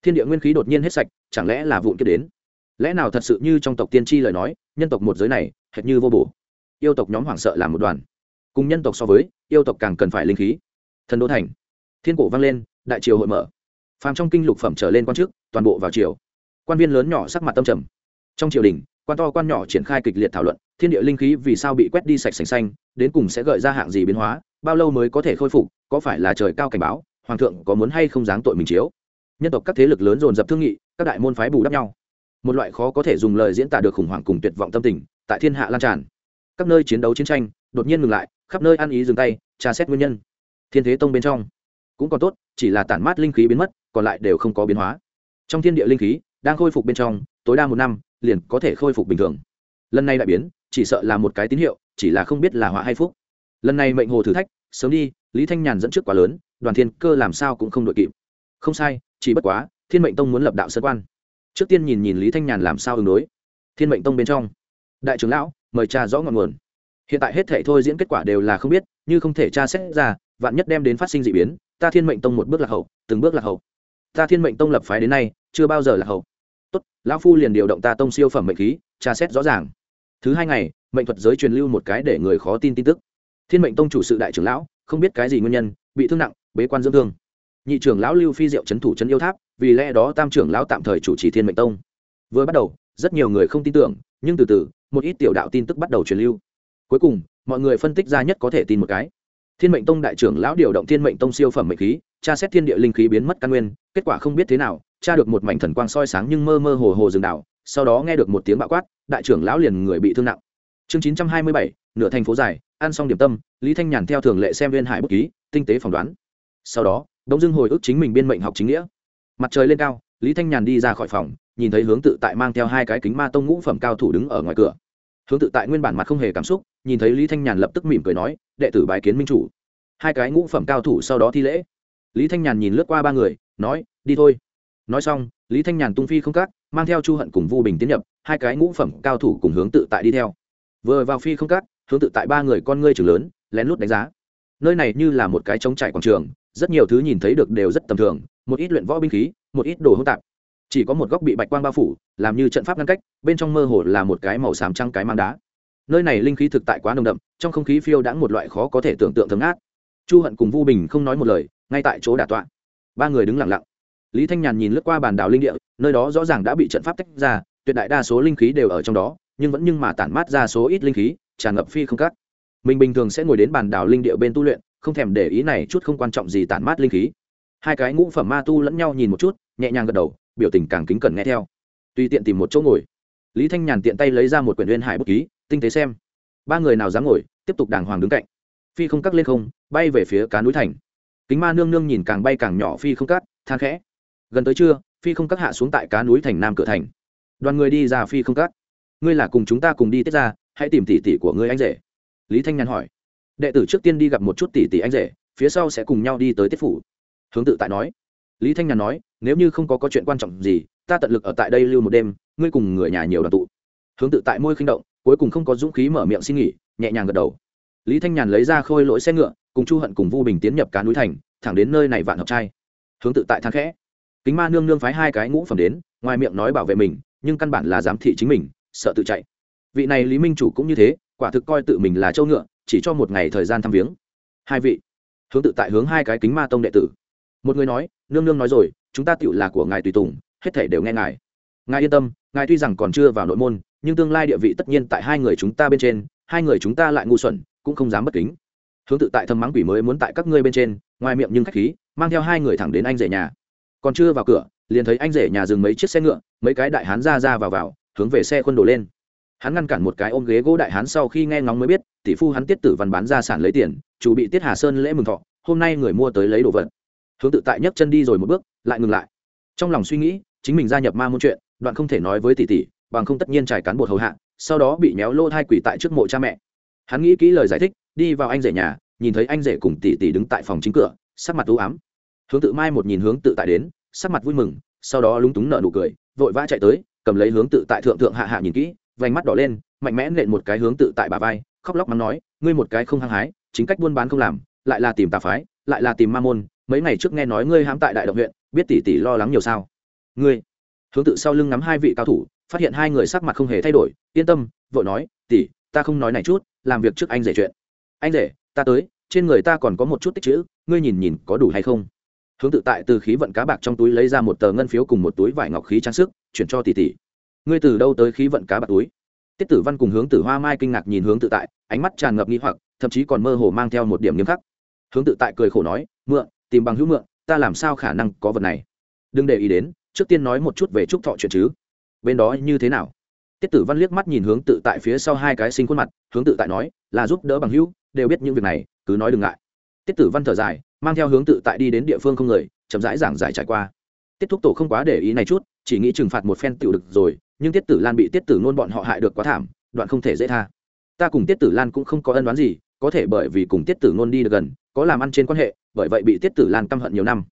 Thiên địa nguyên khí đột nhiên hết sạch, chẳng lẽ là vụn kiếp đến? Lẽ nào thật sự như trong tộc tiên tri lời nói, nhân tộc một giới này, hệt như vô bổ? Yêu tộc nhóm hoảng sợ làm một đoàn. Cùng nhân tộc so với, yêu tộc càng cần phải linh khí. Thần đô thành. Thiên cổ vang lên, đại triều hội mở. Phàm trong kinh lục phẩm trở lên quan chức toàn bộ vào triều. Quan viên lớn nhỏ sắc mặt tâm trầm trong triều đình, quan to quan nhỏ triển khai kịch liệt thảo luận, thiên địa linh khí vì sao bị quét đi sạch sành xanh, đến cùng sẽ gợi ra hạng gì biến hóa, bao lâu mới có thể khôi phục, có phải là trời cao cảnh báo, hoàng thượng có muốn hay không dáng tội mình chiếu? Nhân tộc các thế lực lớn dồn dập thương nghị, các đại môn phái bù đắp nhau. Một loại khó có thể dùng lời diễn tả được khủng hoảng cùng tuyệt vọng tâm tình, tại thiên hạ lan tràn. Các nơi chiến đấu chiến tranh, đột nhiên ngừng lại, khắp nơi ăn ý dừng tay, tra xét nguyên nhân. Thiên thế tông bên trong cũng còn tốt, chỉ là tản mát linh khí biến mất, còn lại đều không có biến hóa. Trong thiên địa linh khí đang khôi phục bên trong, tối đa một năm liền có thể khôi phục bình thường. Lần này đại biến, chỉ sợ là một cái tín hiệu, chỉ là không biết là họa hay phúc. Lần này mệnh hồ thử thách, sớm đi, lý thanh nhàn dẫn trước quá lớn, đoàn thiên cơ làm sao cũng không đội kịp. Không sai, chỉ bất quá, thiên mệnh tông muốn lập đạo sơn quan. Trước tiên nhìn nhìn lý thanh nhàn làm sao ứng đối. Thiên mệnh tông bên trong. Đại trưởng lão, mời cha rõ ngọn nguồn. Hiện tại hết thể thôi diễn kết quả đều là không biết, như không thể tra xét ra, vạn nhất đem đến phát sinh d ị biến, ta thiên mệnh tông một bước lạc hậu, từng bước lạc hậu. Ta thiên mệnh tông lập phái đến nay, chưa bao giờ lạc hậu tốt, lão phu liền điều động ta tông siêu phẩm mệnh khí, tra xét rõ ràng. Thứ hai ngày, mệnh thuật giới truyền lưu một cái để người khó tin tin tức. Thiên mệnh tông chủ sự đại trưởng lão, không biết cái gì nguyên nhân, bị thương nặng, bế quan dưỡng thương. Nhị trưởng lão lưu phi diệu c h ấ n thủ c h ấ n yêu tháp, vì lẽ đó tam trưởng lão tạm thời chủ trì thiên mệnh tông. Vừa bắt đầu, rất nhiều người không tin tưởng, nhưng từ từ, một ít tiểu đạo tin tức bắt đầu truyền lưu. Cuối cùng, mọi người phân tích ra nhất có thể tin một cái. Thiên mệnh tông đại trưởng lão điều động thiên mệnh tông siêu phẩm mệnh khí, tra xét thiên địa linh khí biến mất căn nguyên, kết quả không biết thế nào tra được một mảnh thần quang soi sáng nhưng mơ mơ hồ hồ rừng đảo, sau đó nghe được một tiếng bạo quát, đại trưởng lão liền người bị thương nặng. Chương chín trăm hai mươi bảy, nửa thành phố dài, ăn xong điểm tâm, lý thanh nhàn theo thường lệ xem viên hải bút ký, tinh tế phỏng đoán. Sau đó đống dưng hồi ức chính mình biên mệnh học chính nghĩa. Mặt trời lên cao, lý thanh nhàn đi ra khỏi phòng, nhìn thấy hướng tự tại mang theo hai cái kính ma tông ngũ phẩm cao thủ đứng ở ngoài cửa. Hướng tự tại nguyên bản mặt không hề cảm xúc, nhìn thấy lý thanh nhàn lập tức mỉm cười nói, đệ tử bái kiến minh chủ. Hai cái ngũ phẩm cao thủ sau đó thi lễ. Lý thanh nhàn nhìn lướt qua ba người, nói, đi thôi nói xong, lý thanh nhàn tung phi không cắt mang theo chu hận cùng vu bình tiến nhập, hai cái ngũ phẩm cao thủ cùng hướng tự tại đi theo. Vừa vào phi không cắt hướng tự tại ba người con ngươi trường lớn, lén lút đánh giá. Nơi này như là một cái trống trải quảng trường, rất nhiều thứ nhìn thấy được đều rất tầm thường, một ít luyện võ binh khí, một ít đồ hỗn tạp. Chỉ có một góc bị bạch quang bao phủ, làm như trận pháp ngăn cách, bên trong mơ hồ là một cái màu xám trăng cái mang đá. Nơi này linh khí thực tại quá nồng đậm, trong không khí phiêu đã một loại khó có thể tưởng tượng thấm át chu hận cùng vu bình không nói một lời, ngay tại chỗ đả tọa. Ba người đứng lặng lặng lý thanh nhàn nhìn lướt qua bàn đảo linh địa, nơi đó rõ ràng đã bị trận pháp tách ra, tuyệt đại đa số linh khí đều ở trong đó, nhưng vẫn nhưng mà tản mát ra số ít linh khí, tràn ngập phi không cắt mình bình thường sẽ ngồi đến bàn đảo linh địa bên tu luyện, không thèm để ý này chút không quan trọng gì tản mát linh khí. Hai cái ngũ phẩm ma tu lẫn nhau nhìn một chút, nhẹ nhàng gật đầu, biểu tình càng kính cẩn nghe theo. Tùy tiện tìm một chỗ ngồi. Lý thanh nhàn tiện tay lấy ra một quyển uyên hải bút ký, tinh tế xem. Ba người nào dám ngồi, tiếp tục đàng hoàng đứng cạnh. Phi không cắt lên không, bay về phía cá núi thành. Kính ma nương nương nhìn càng bay càng nhỏ phi không cắt than khẽ gần tới trưa phi không cắt hạ xuống tại cá núi thành nam cửa thành. Đoàn người đi ra phi không cắt ngươi là cùng chúng ta cùng đi tiết ra hãy tìm tỷ tỷ của ngươi anh rể. Lý thanh nhàn hỏi. Đệ tử trước tiên đi gặp một chút tỷ tỷ anh rể phía sau sẽ cùng nhau đi tới tiết phủ. Hướng tự tại nói. Lý thanh nhàn nói nếu như không có, có chuyện quan trọng gì ta tận lực ở tại đây lưu một đêm ngươi cùng người nhà nhiều đoàn tụ. Hướng tự tại môi khinh động cuối cùng không có dũng khí mở miệng xin nghỉ nhẹ nhàng gật đầu. Lý thanh nhàn lấy ra khôi lỗi xe ngựa cùng chu hận cùng vu bình tiến nhập cá núi thành thẳng đến nơi này vạn hợp trai. Hướng tự tại thang khẽ kính ma nương nương phái hai cái ngũ phẩm đến, ngoài miệng nói bảo vệ mình, nhưng căn bản là giám thị chính mình, sợ tự chạy. Vị này lý minh chủ cũng như thế, quả thực coi tự mình là châu ngựa, chỉ cho một ngày thời gian thăm viếng. Hai vị, hướng tự tại hướng hai cái kính ma tông đệ tử. Một người nói, nương nương nói rồi, chúng ta tựu là của ngài tùy tùng, hết thể đều nghe ngài. Ngài yên tâm, ngài tuy rằng còn chưa vào nội môn, nhưng tương lai địa vị tất nhiên tại hai người chúng ta bên trên, hai người chúng ta lại ngu xuẩn, cũng không dám bất kính. Hướng tự tại thâm mắng quỷ mới muốn tại các ngươi bên trên, ngoài miệng nhưng khách khí, mang theo hai người thẳng đến anh rể nhà còn chưa vào cửa, liền thấy anh rể nhà dừng mấy chiếc xe ngựa, mấy cái đại hán ra ra vào vào, hướng về xe khuân đổ lên. Hắn ngăn cản một cái ôm ghế gỗ đại hán sau khi nghe ngóng mới biết, tỷ phu hắn tiết tử văn bán ra sản lấy tiền, chủ bị tiết hà sơn lễ mừng thọ, hôm nay người mua tới lấy đồ vật. Hướng tự tại nhấc chân đi rồi một bước, lại ngừng lại. Trong lòng suy nghĩ, chính mình gia nhập ma môn chuyện, đoạn không thể nói với tỷ tỷ, bằng không tất nhiên trải cán bột hầu hạ, sau đó bị méo lô thai quỷ tại trước mộ cha mẹ. Hắn nghĩ kỹ lời giải thích, đi vào anh rể nhà, nhìn thấy anh rể cùng tỷ tỷ đứng tại phòng chính cửa, sắc mặt u ám hướng tự mai một nhìn hướng tự tại đến, sắc mặt vui mừng, sau đó lúng túng nợ nụ cười, vội vã chạy tới, cầm lấy hướng tự tại thượng thượng hạ hạ nhìn kỹ, vành mắt đỏ lên, mạnh mẽ nện một cái hướng tự tại bà vai, khóc lóc mắng nói, ngươi một cái không hăng hái, chính cách buôn bán không làm, lại là tìm tà phái, lại là tìm ma môn, mấy ngày trước nghe nói ngươi hãm tại đại động huyện, biết tỷ tỷ lo lắng nhiều sao? Ngươi? Hướng tự sau lưng ngắm hai vị cao thủ, phát hiện hai người sắc mặt không hề thay đổi, yên tâm, vội nói, tỷ, ta không nói này chút, làm việc trước anh rể chuyện. Anh rể, ta tới, trên người ta còn có một chút tích chữ, ngươi nhìn nhìn có đủ hay không? Hướng tự tại từ khí vận cá bạc trong túi lấy ra một tờ ngân phiếu cùng một túi vải ngọc khí trang sức, chuyển cho tỷ tỷ. Ngươi từ đâu tới khí vận cá bạc túi? Tiết tử văn cùng hướng tử hoa mai kinh ngạc nhìn hướng tự tại, ánh mắt tràn ngập nghi hoặc, thậm chí còn mơ hồ mang theo một điểm nghiêm khắc. Hướng tự tại cười khổ nói, mượn, tìm bằng hữu mượn, ta làm sao khả năng có vật này? Đừng để ý đến, trước tiên nói một chút về trúc thọ chuyện chứ. Bên đó như thế nào? Tiết tử văn liếc mắt nhìn hướng tự tại phía sau hai cái sinh khuôn mặt, hướng tự tại nói, là giúp đỡ bằng hữu, đều biết những việc này, cứ nói đừng ngại. Tiết tử văn thở dài mang theo hướng tự tại đi đến địa phương không người, chậm rãi giảng giải trải qua. Tiết thúc tổ không quá để ý này chút, chỉ nghĩ trừng phạt một phen tiểu được rồi, nhưng tiết tử lan bị tiết tử nôn bọn họ hại được quá thảm, đoạn không thể dễ tha. Ta cùng tiết tử lan cũng không có ân đoán gì, có thể bởi vì cùng tiết tử nôn đi được gần, có làm ăn trên quan hệ, bởi vậy bị tiết tử lan căm hận nhiều năm.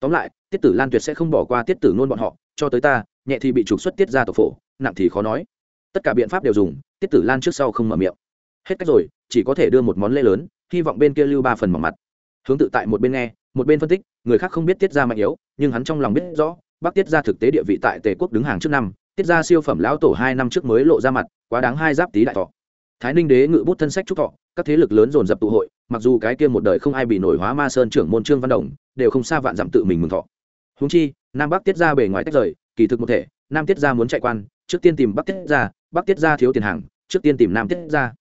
Tóm lại, tiết tử lan tuyệt sẽ không bỏ qua tiết tử nôn bọn họ, cho tới ta, nhẹ thì bị trục xuất tiết ra tổ phổ, nặng thì khó nói. Tất cả biện pháp đều dùng, tiết tử lan trước sau không mở miệng. Hết cách rồi, chỉ có thể đưa một món lễ lớn, hy vọng bên kia lưu ba phần mỏng mặt hướng tự tại một bên nghe, một bên phân tích, người khác không biết tiết ra mạnh yếu, nhưng hắn trong lòng biết rõ, bắc tiết ra thực tế địa vị tại tề quốc đứng hàng trước năm, tiết ra siêu phẩm lão tổ hai năm trước mới lộ ra mặt, quá đáng hai giáp tý đại thọ. Thái ninh đế ngự bút thân sách trúc thọ, các thế lực lớn dồn dập tụ hội, mặc dù cái kia một đời không ai bị nổi hóa ma sơn trưởng môn trương văn đồng, đều không xa vạn dặm tự mình mừng thọ. Húng chi, nam bắc tiết ra bề ngoài tách rời, kỳ thực một thể, nam tiết ra muốn chạy quan, trước tiên tìm bắc tiết ra bắc tiết ra thiếu tiền hàng, trước tiên tìm nam tiết ra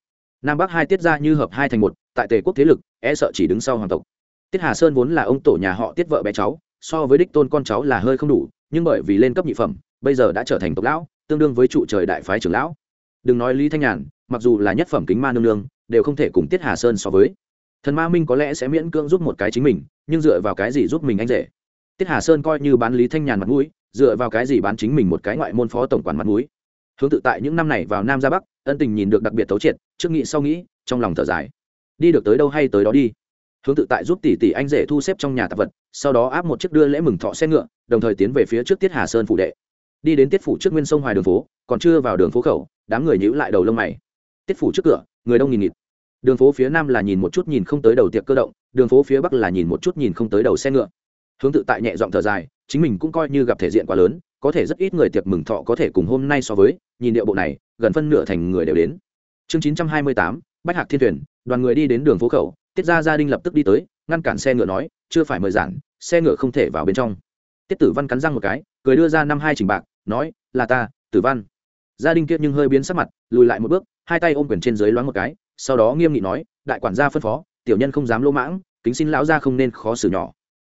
nam bắc hai tiết ra như hợp hai thành một, tại tề quốc thế lực e sợ chỉ đứng sau hoàng tộc tiết hà sơn vốn là ông tổ nhà họ tiết vợ bé cháu, so với đích tôn con cháu là hơi không đủ, nhưng bởi vì lên cấp nhị phẩm, bây giờ đã trở thành tộc lão, tương đương với trụ trời đại phái trưởng lão. Đừng nói lý thanh nhàn, mặc dù là nhất phẩm kính ma nương nương, đều không thể cùng tiết hà sơn so với. Thần ma minh có lẽ sẽ miễn cưỡng giúp một cái chính mình, nhưng dựa vào cái gì giúp mình anh rể? Tiết hà sơn coi như bán lý thanh nhàn mặt mũi, dựa vào cái gì bán chính mình một cái ngoại môn phó tổng quản mặt mũi? Hướng tự tại những năm này vào nam ra bắc, ân tình nhìn được đặc biệt tấu triệt, trước nghĩ sau nghĩ, trong lòng thở dài. Đi được tới đâu hay tới đó đi hướng tự tại giúp tỷ tỷ anh rể thu xếp trong nhà tạp vật, sau đó áp một chiếc đưa lễ mừng thọ xe ngựa, đồng thời tiến về phía trước tiết hà sơn phủ đệ. Đi đến tiết phủ trước nguyên sông hoài đường phố, còn chưa vào đường phố khẩu, đám người nhíu lại đầu lông mày. Tiết phủ trước cửa, người đông nghìn nghịt. Đường phố phía nam là nhìn một chút nhìn không tới đầu tiệc cơ động, đường phố phía bắc là nhìn một chút nhìn không tới đầu xe ngựa. Hướng tự tại nhẹ giọng thở dài, chính mình cũng coi như gặp thể diện quá lớn, có thể rất ít người tiệc mừng thọ có thể cùng hôm nay so với, nhìn điệu bộ này, gần phân nửa thành người đều đến. Chương chín trăm hai mươi tám, bách hạc thiên thuyền, đoàn người đi đến đường phố khẩu tiết ra gia đình lập tức đi tới, ngăn cản xe ngựa nói, chưa phải mời giản xe ngựa không thể vào bên trong. Tiết tử văn cắn răng một cái, cười đưa ra năm hai trình bạc, nói, là ta, tử văn. Gia đình kiệt nhưng hơi biến sắc mặt, lùi lại một bước, hai tay ôm quyền trên dưới loáng một cái, sau đó nghiêm nghị nói, đại quản gia phân phó, tiểu nhân không dám lỗ mãng, kính xin lão gia không nên khó xử nhỏ.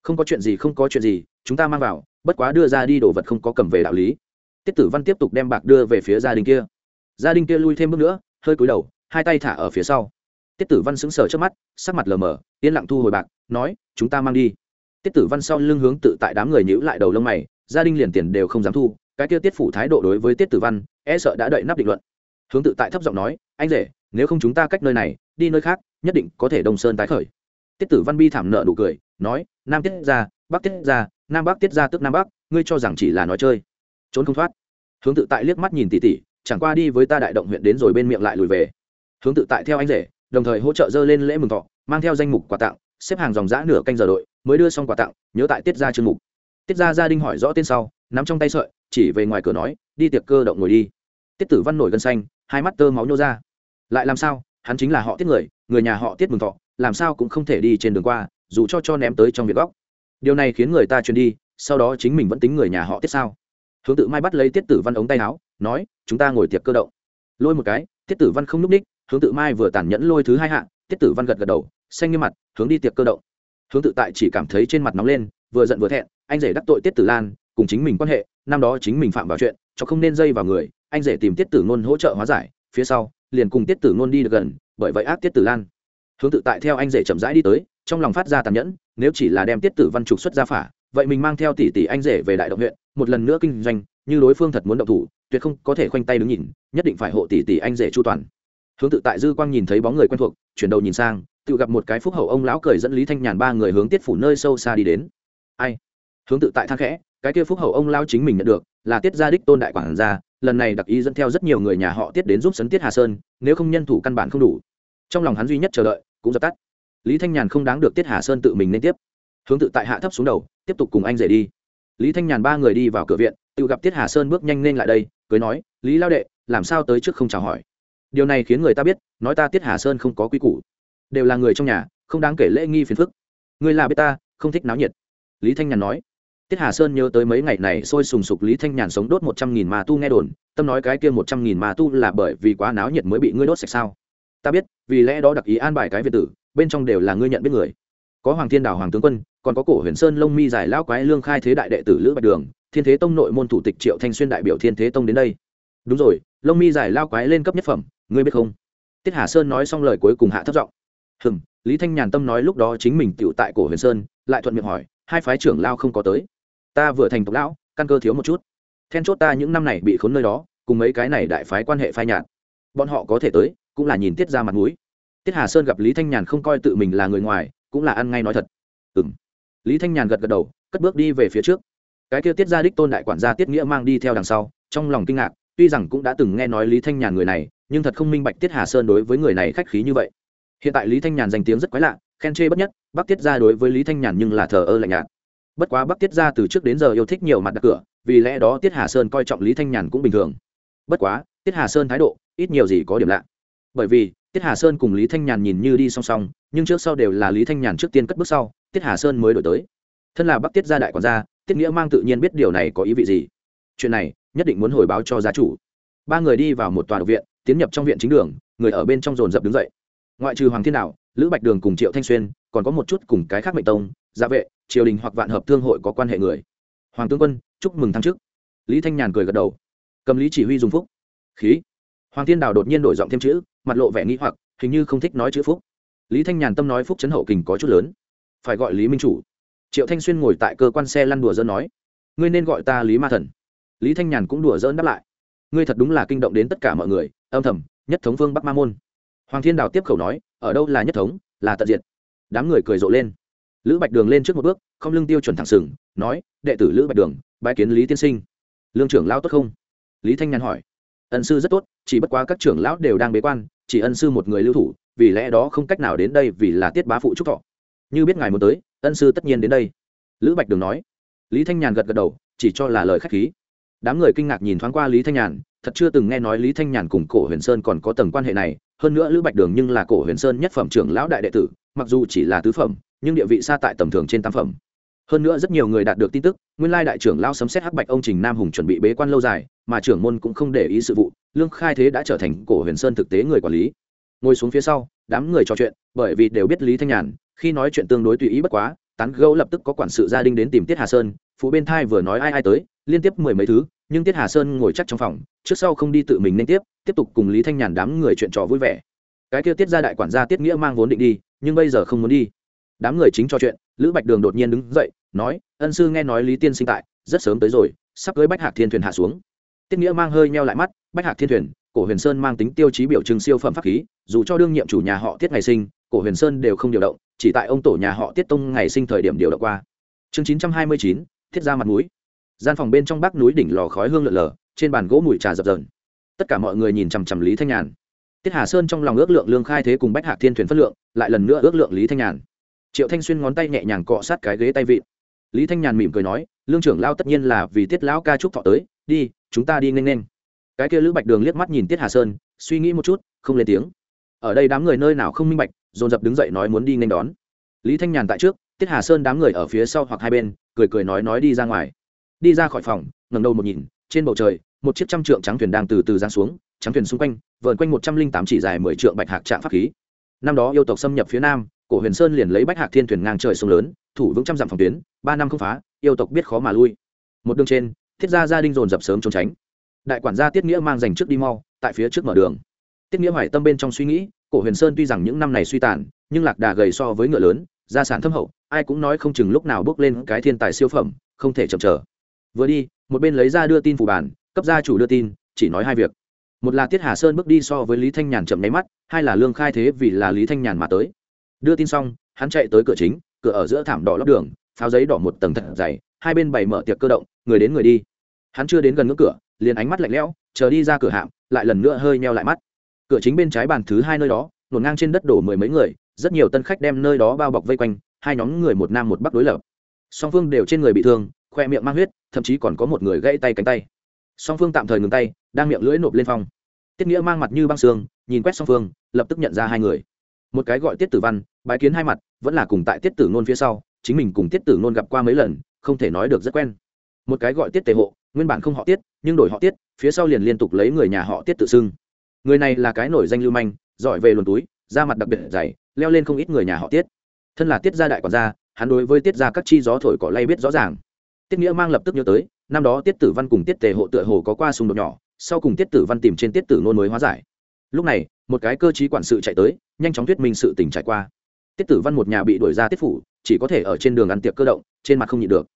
Không có chuyện gì không có chuyện gì, chúng ta mang vào, bất quá đưa ra đi đồ vật không có cầm về đạo lý. Tiết tử văn tiếp tục đem bạc đưa về phía gia đình kia. Gia đình kia lui thêm bước nữa, hơi cúi đầu, hai tay thả ở phía sau tiết tử văn sững sờ trước mắt, sắc mặt lờ mờ, yên lặng thu hồi bạc, nói, chúng ta mang đi. Tiết tử văn sau lưng hướng tự tại đám người nhữ lại đầu lông mày, gia đình liền tiền đều không dám thu, cái kia tiết phủ thái độ đối với tiết tử văn e sợ đã đợi nắp định luận. Hướng tự tại thấp giọng nói, anh rể, nếu không chúng ta cách nơi này, đi nơi khác, nhất định có thể đông sơn tái khởi. Tiết tử văn bi thảm nợ nụ cười, nói, nam tiết ra bắc tiết ra nam bắc tiết ra tức nam bắc, ngươi cho rằng chỉ là nói chơi. Trốn không thoát. Hướng tự tại liếc mắt nhìn tỉ tỉ, chẳng qua đi với ta đại động huyện đến rồi bên miệng lại lùi về. Hướng tự tại theo anh rể đồng thời hỗ trợ dơ lên lễ mừng thọ, mang theo danh mục quà tặng, xếp hàng dòng giã nửa canh giờ đội, mới đưa xong quà tặng, nhớ tại tiết ra chương mục. Tiết ra gia đình hỏi rõ tên sau, nắm trong tay sợi, chỉ về ngoài cửa nói, đi tiệc cơ động ngồi đi. Tiết tử văn nổi gân xanh, hai mắt tơ máu nhô ra. Lại làm sao? Hắn chính là họ tiết người người nhà họ tiết mừng thọ, làm sao cũng không thể đi trên đường qua, dù cho cho ném tới trong việc góc. Điều này khiến người ta truyền đi, sau đó chính mình vẫn tính người nhà họ tiết sao? Hướng tự mai bắt lấy tiết tử văn ống tay áo, nói, chúng ta ngồi tiệc cơ động. Lôi một cái, tiết tử văn không n ú c ních hướng tự mai vừa tàn nhẫn lôi thứ hai hạ, tiết tử văn gật gật đầu, xanh như mặt, hướng đi tiệc cơ động. Hướng tự tại chỉ cảm thấy trên mặt nóng lên, vừa giận vừa thẹn, anh rể đắc tội tiết tử lan, cùng chính mình quan hệ, năm đó chính mình phạm vào chuyện, cho không nên dây vào người, anh rể tìm tiết tử ngôn hỗ trợ hóa giải, phía sau, liền cùng tiết tử ngôn đi được gần, bởi vậy ác tiết tử lan. Hướng tự tại theo anh rể chậm rãi đi tới, trong lòng phát ra tàn nhẫn, nếu chỉ là đem tiết tử văn trục xuất ra phả, vậy mình mang theo tỷ tỷ anh rể về đại động huyện, một lần nữa kinh doanh, như đối phương thật muốn động thủ, tuyệt không có thể khoanh tay đứng nhìn, nhất định phải hộ tỷ tỷ anh rể chu toàn hướng tự tại dư quang nhìn thấy bóng người quen thuộc, chuyển đầu nhìn sang, tự gặp một cái phúc hậu ông lão cười dẫn lý thanh nhàn ba người hướng tiết phủ nơi sâu xa đi đến. Ai? Hướng tự tại thang khẽ, cái kia phúc hậu ông lão chính mình nhận được, là tiết gia đích tôn đại quản gia, lần này đặc ý dẫn theo rất nhiều người nhà họ tiết đến giúp sấn tiết hà sơn, nếu không nhân thủ căn bản không đủ. Trong lòng hắn duy nhất chờ đợi, cũng dập tắt. Lý thanh nhàn không đáng được tiết hà sơn tự mình nên tiếp. Hướng tự tại hạ thấp xuống đầu, tiếp tục cùng anh rể đi. Lý thanh nhàn ba người đi vào cửa viện, tự gặp tiết hà sơn bước nhanh lên lại đây cưới nói, lý lao đệ, làm sao tới trước không chào hỏi? Điều này khiến người ta biết, nói ta tiết hà sơn không có quy củ. Đều là người trong nhà, không đáng kể lễ nghi phiền phức. Người là biết ta, không thích náo nhiệt. Lý thanh nhàn nói. Tiết hà sơn nhớ tới mấy ngày này sôi sùng sục lý thanh nhàn sống đốt một trăm nghìn ma tu nghe đồn, tâm nói cái kia một trăm nghìn ma tu là bởi vì quá náo nhiệt mới bị ngươi đốt sạch sao? Ta biết, vì lẽ đó đặc ý an bài cái việt tử, bên trong đều là ngươi nhận biết người. Có hoàng thiên đào hoàng tướng quân, còn có cổ huyền sơn lông mi giải lão quái lương khai thế đại đệ tử lữ bạch đường, thiên thế tông nội môn thủ tịch triệu thanh xuyên đại biểu thiên thế tông đến đây đúng rồi, lông mi giải lao quái lên cấp nhất phẩm, ngươi biết không? Tiết hà sơn nói xong lời cuối cùng hạ thấp giọng. Hừng lý thanh nhàn tâm nói lúc đó chính mình tựu tại cổ huyền sơn, lại thuận miệng hỏi, hai phái trưởng lao không có tới. Ta vừa thành tộc lão, căn cơ thiếu một chút. Then chốt ta những năm này bị khốn nơi đó, cùng mấy cái này đại phái quan hệ phai nhạt. Bọn họ có thể tới, cũng là nhìn tiết ra mặt mũi. Tiết hà sơn gặp lý thanh nhàn không coi tự mình là người ngoài, cũng là ăn ngay nói thật. Ừ m lý thanh nhàn gật gật đầu, cất bước đi về phía trước. Cái kia tiết ra đích tôn đại quản gia tiết nghĩa mang đi theo đằng sau, trong lòng kinh ngạc tuy rằng cũng đã từng nghe nói lý thanh nhàn người này, nhưng thật không minh bạch tiết hà sơn đối với người này khách khí như vậy. Hiện tại lý thanh nhàn danh tiếng rất quái lạ, khen chê bất nhất, bắc tiết ra đối với lý thanh nhàn nhưng là thờ ơ lạnh nhạt. Bất quá bắc tiết ra từ trước đến giờ yêu thích nhiều mặt đặt cửa, vì lẽ đó tiết hà sơn coi trọng lý thanh nhàn cũng bình thường. Bất quá, tiết hà sơn thái độ, ít nhiều gì có điểm lạ. Bởi vì, tiết hà sơn cùng lý thanh nhàn nhìn như đi song song, nhưng trước sau đều là lý thanh nhàn trước tiên cất bước sau, tiết hà sơn mới đổi tới. Thân là bắc tiết gia đại quản gia, tiết nghĩa mang tự nhiên biết điều này có ý vị gì. Chuyện này nhất định muốn hồi báo cho gia chủ. Ba người đi vào một tòa độc viện, tiến nhập trong viện chính đường, người ở bên trong dồn dập đứng dậy. Ngoại trừ hoàng thiên đạo, lữ bạch đường cùng triệu thanh xuyên, còn có một chút cùng cái khác mệnh tông, gia vệ, triều đình hoặc vạn hợp thương hội có quan hệ người. Hoàng tướng quân, chúc mừng thăng chức lý thanh nhàn cười gật đầu. Cầm lý chỉ huy dùng phúc. Khí. Hoàng thiên đào đột nhiên đổi giọng thêm chữ, mặt lộ vẻ nghĩ hoặc, hình như không thích nói chữ phúc. Lý thanh nhàn tâm nói phúc chấn hậu kình có chút lớn. Phải gọi lý minh chủ. Triệu thanh xuyên ngồi tại cơ quan xe lăn đùa dỡ nói, ngươi nên gọi ta lý ma thần lý thanh nhàn cũng đùa dỡn đáp lại. Ngươi thật đúng là kinh động đến tất cả mọi người, âm thầm, nhất thống Vương bắc ma môn. Hoàng thiên đào tiếp khẩu nói, ở đâu là nhất thống, là tận diệt. Đám người cười rộ lên. Lữ bạch đường lên trước một bước, không lưng tiêu chuẩn thẳng sừng, nói, đệ tử lữ bạch đường bãi kiến lý tiên sinh. Lương trưởng lão tốt không? Lý thanh nhàn hỏi. Ân sư rất tốt, chỉ bất quá các trưởng lão đều đang bế quan, chỉ ân sư một người lưu thủ, vì lẽ đó không cách nào đến đây vì là tiết bá phụ trúc thọ. Như biết ngài muốn tới, ân sư tất nhiên đến đây. Lữ bạch đường nói. Lý thanh nhàn gật gật đầu, chỉ cho là lời k h á c h khí đám người kinh ngạc nhìn thoáng qua lý thanh nhàn, thật chưa từng nghe nói lý thanh nhàn cùng cổ huyền sơn còn có tầng quan hệ này. Hơn nữa lữ bạch đường nhưng là cổ huyền sơn nhất phẩm trưởng lão đại đệ tử, mặc dù chỉ là tứ phẩm, nhưng địa vị xa tại tầm thường trên tam phẩm. Hơn nữa rất nhiều người đạt được tin tức, nguyên lai đại trưởng lao sấm xét hắc bạch ông trình nam hùng chuẩn bị bế quan lâu dài, mà trưởng môn cũng không để ý sự vụ, lương khai thế đã trở thành cổ huyền sơn thực tế người quản lý. Ngồi xuống phía sau, đám người trò chuyện, bởi vì đều biết lý thanh nhàn, khi nói chuyện tương đối tùy ý bất quá, tán Gấu lập tức có quản sự gia đình đến tìm tiết hà sơn phụ bên thai vừa nói ai ai tới, liên tiếp mười mấy thứ, nhưng tiết hà sơn ngồi chắc trong phòng, trước sau không đi tự mình nên tiếp tiếp tục cùng lý thanh nhàn đám người chuyện trò vui vẻ. Cái kia tiết gia đại quản gia tiết nghĩa mang vốn định đi, nhưng bây giờ không muốn đi. Đám người chính trò chuyện, lữ bạch đường đột nhiên đứng dậy, nói, ân sư nghe nói lý tiên sinh tại, rất sớm tới rồi, sắp cưới bách hạc thiên thuyền hạ xuống. Tiết nghĩa mang hơi meo lại mắt, bách hạc thiên thuyền, cổ huyền sơn mang tính tiêu chí biểu trưng siêu phẩm pháp khí, dù cho đương nhiệm chủ nhà họ tiết ngày sinh, cổ huyền sơn đều không điều động, chỉ tại ông tổ nhà họ tiết tông ngày sinh thời điểm điều động qua. Chương chín trăm hai mươi chín thiết ra mặt núi gian phòng bên trong bắc núi đỉnh lò khói hương lợn lờ, trên bàn gỗ mùi trà dập dờn. Tất cả mọi người nhìn chằm chằm lý thanh nhàn. Tiết hà sơn trong lòng ước lượng lương khai thế cùng bách hạc thiên thuyền phất lượng, lại lần nữa ước lượng lý thanh nhàn. Triệu thanh xuyên ngón tay nhẹ nhàng cọ sát cái ghế tay vịn. Lý thanh nhàn mỉm cười nói, lương trưởng lao tất nhiên là vì tiết lão ca chúc thọ tới, đi, chúng ta đi nhanh nhanh cái kia lữ bạch đường liếc mắt nhìn tiết hà sơn, suy nghĩ một chút, không lên tiếng. Ở đây đám người nơi nào không minh bạch, dồn dập đứng dậy nói muốn đi nhanh đón. Lý thanh nhàn tại trước tiết hà sơn đám người ở phía sau hoặc hai bên, cười cười nói nói đi ra ngoài. Đi ra khỏi phòng ngầm đầu một nhìn, trên bầu trời, một chiếc trăm trượng trắng thuyền đang từ từ giang xuống, trắng thuyền xung quanh vợn quanh một trăm linh tám chỉ dài mười trượng bạch hạc trạng pháp khí. Năm đó yêu tộc xâm nhập phía nam, cổ huyền sơn liền lấy bách hạc thiên thuyền ngang trời sông lớn, thủ vững trăm dặm phòng tuyến, ba năm không phá, yêu tộc biết khó mà lui. Một đường trên, thiết gia gia đình dồn dập sớm trốn tránh. Đại quản gia tiết nghĩa mang dành trước đi mau, tại phía trước mở đường. Tiết nghĩa hoài tâm bên trong suy nghĩ, cổ huyền sơn tuy rằng những năm này suy tàn, nhưng lạc đà gầy so với ngựa lớn, gia sản thâm hậu ai cũng nói không chừng lúc nào bước lên cái thiên tài siêu phẩm, không thể chậm trở vừa đi, một bên lấy ra đưa tin phủ bản, cấp gia chủ đưa tin, chỉ nói hai việc. Một là tiết hà sơn bước đi so với lý thanh nhàn chậm nháy mắt, hai là lương khai thế vì là lý thanh nhàn mà tới. Đưa tin xong, hắn chạy tới cửa chính, cửa ở giữa thảm đỏ lót đường, pháo giấy đỏ một tầng thật dày, hai bên bày mở tiệc cơ động, người đến người đi. Hắn chưa đến gần ngưỡng cửa, liền ánh mắt lạnh lẽo, chờ đi ra cửa hạm, lại lần nữa hơi meo lại mắt. Cửa chính bên trái bàn thứ hai nơi đó nổ ngang trên đất đổ mười mấy người, rất nhiều tân khách đem nơi đó bao bọc vây quanh hai nhóm người một nam một bắc đối lập. Song phương đều trên người bị thương, khoe miệng mang huyết, thậm chí còn có một người gãy tay cánh tay. Song phương tạm thời ngừng tay, đang miệng lưỡi nộp lên phong. Tiết nghĩa mang mặt như băng xương, nhìn quét song phương, lập tức nhận ra hai người. Một cái gọi tiết tử văn, bái kiến hai mặt, vẫn là cùng tại tiết tử nôn phía sau, chính mình cùng tiết tử nôn gặp qua mấy lần, không thể nói được rất quen. Một cái gọi tiết tề hộ, nguyên bản không họ tiết, nhưng đổi họ tiết, phía sau liền liên tục lấy người nhà họ tiết tự xưng. Người này là cái nổi danh lưu manh, giỏi về luồn túi, da mặt đặc biệt dày, leo lên không ít người nhà họ tiết thân là tiết gia đại quản gia, hắn đối với tiết gia các chi gió thổi cỏ lay biết rõ ràng. Tiết nghĩa mang lập tức nhớ tới, năm đó tiết tử văn cùng tiết tề hộ tựa hồ có qua xung đột nhỏ, sau cùng tiết tử văn tìm trên tiết tử nôn mới hóa giải. Lúc này, một cái cơ chí quản sự chạy tới, nhanh chóng thuyết minh sự tình trải qua. Tiết tử văn một nhà bị đuổi ra tiết phủ, chỉ có thể ở trên đường ăn tiệc cơ động, trên mặt không nhịn được.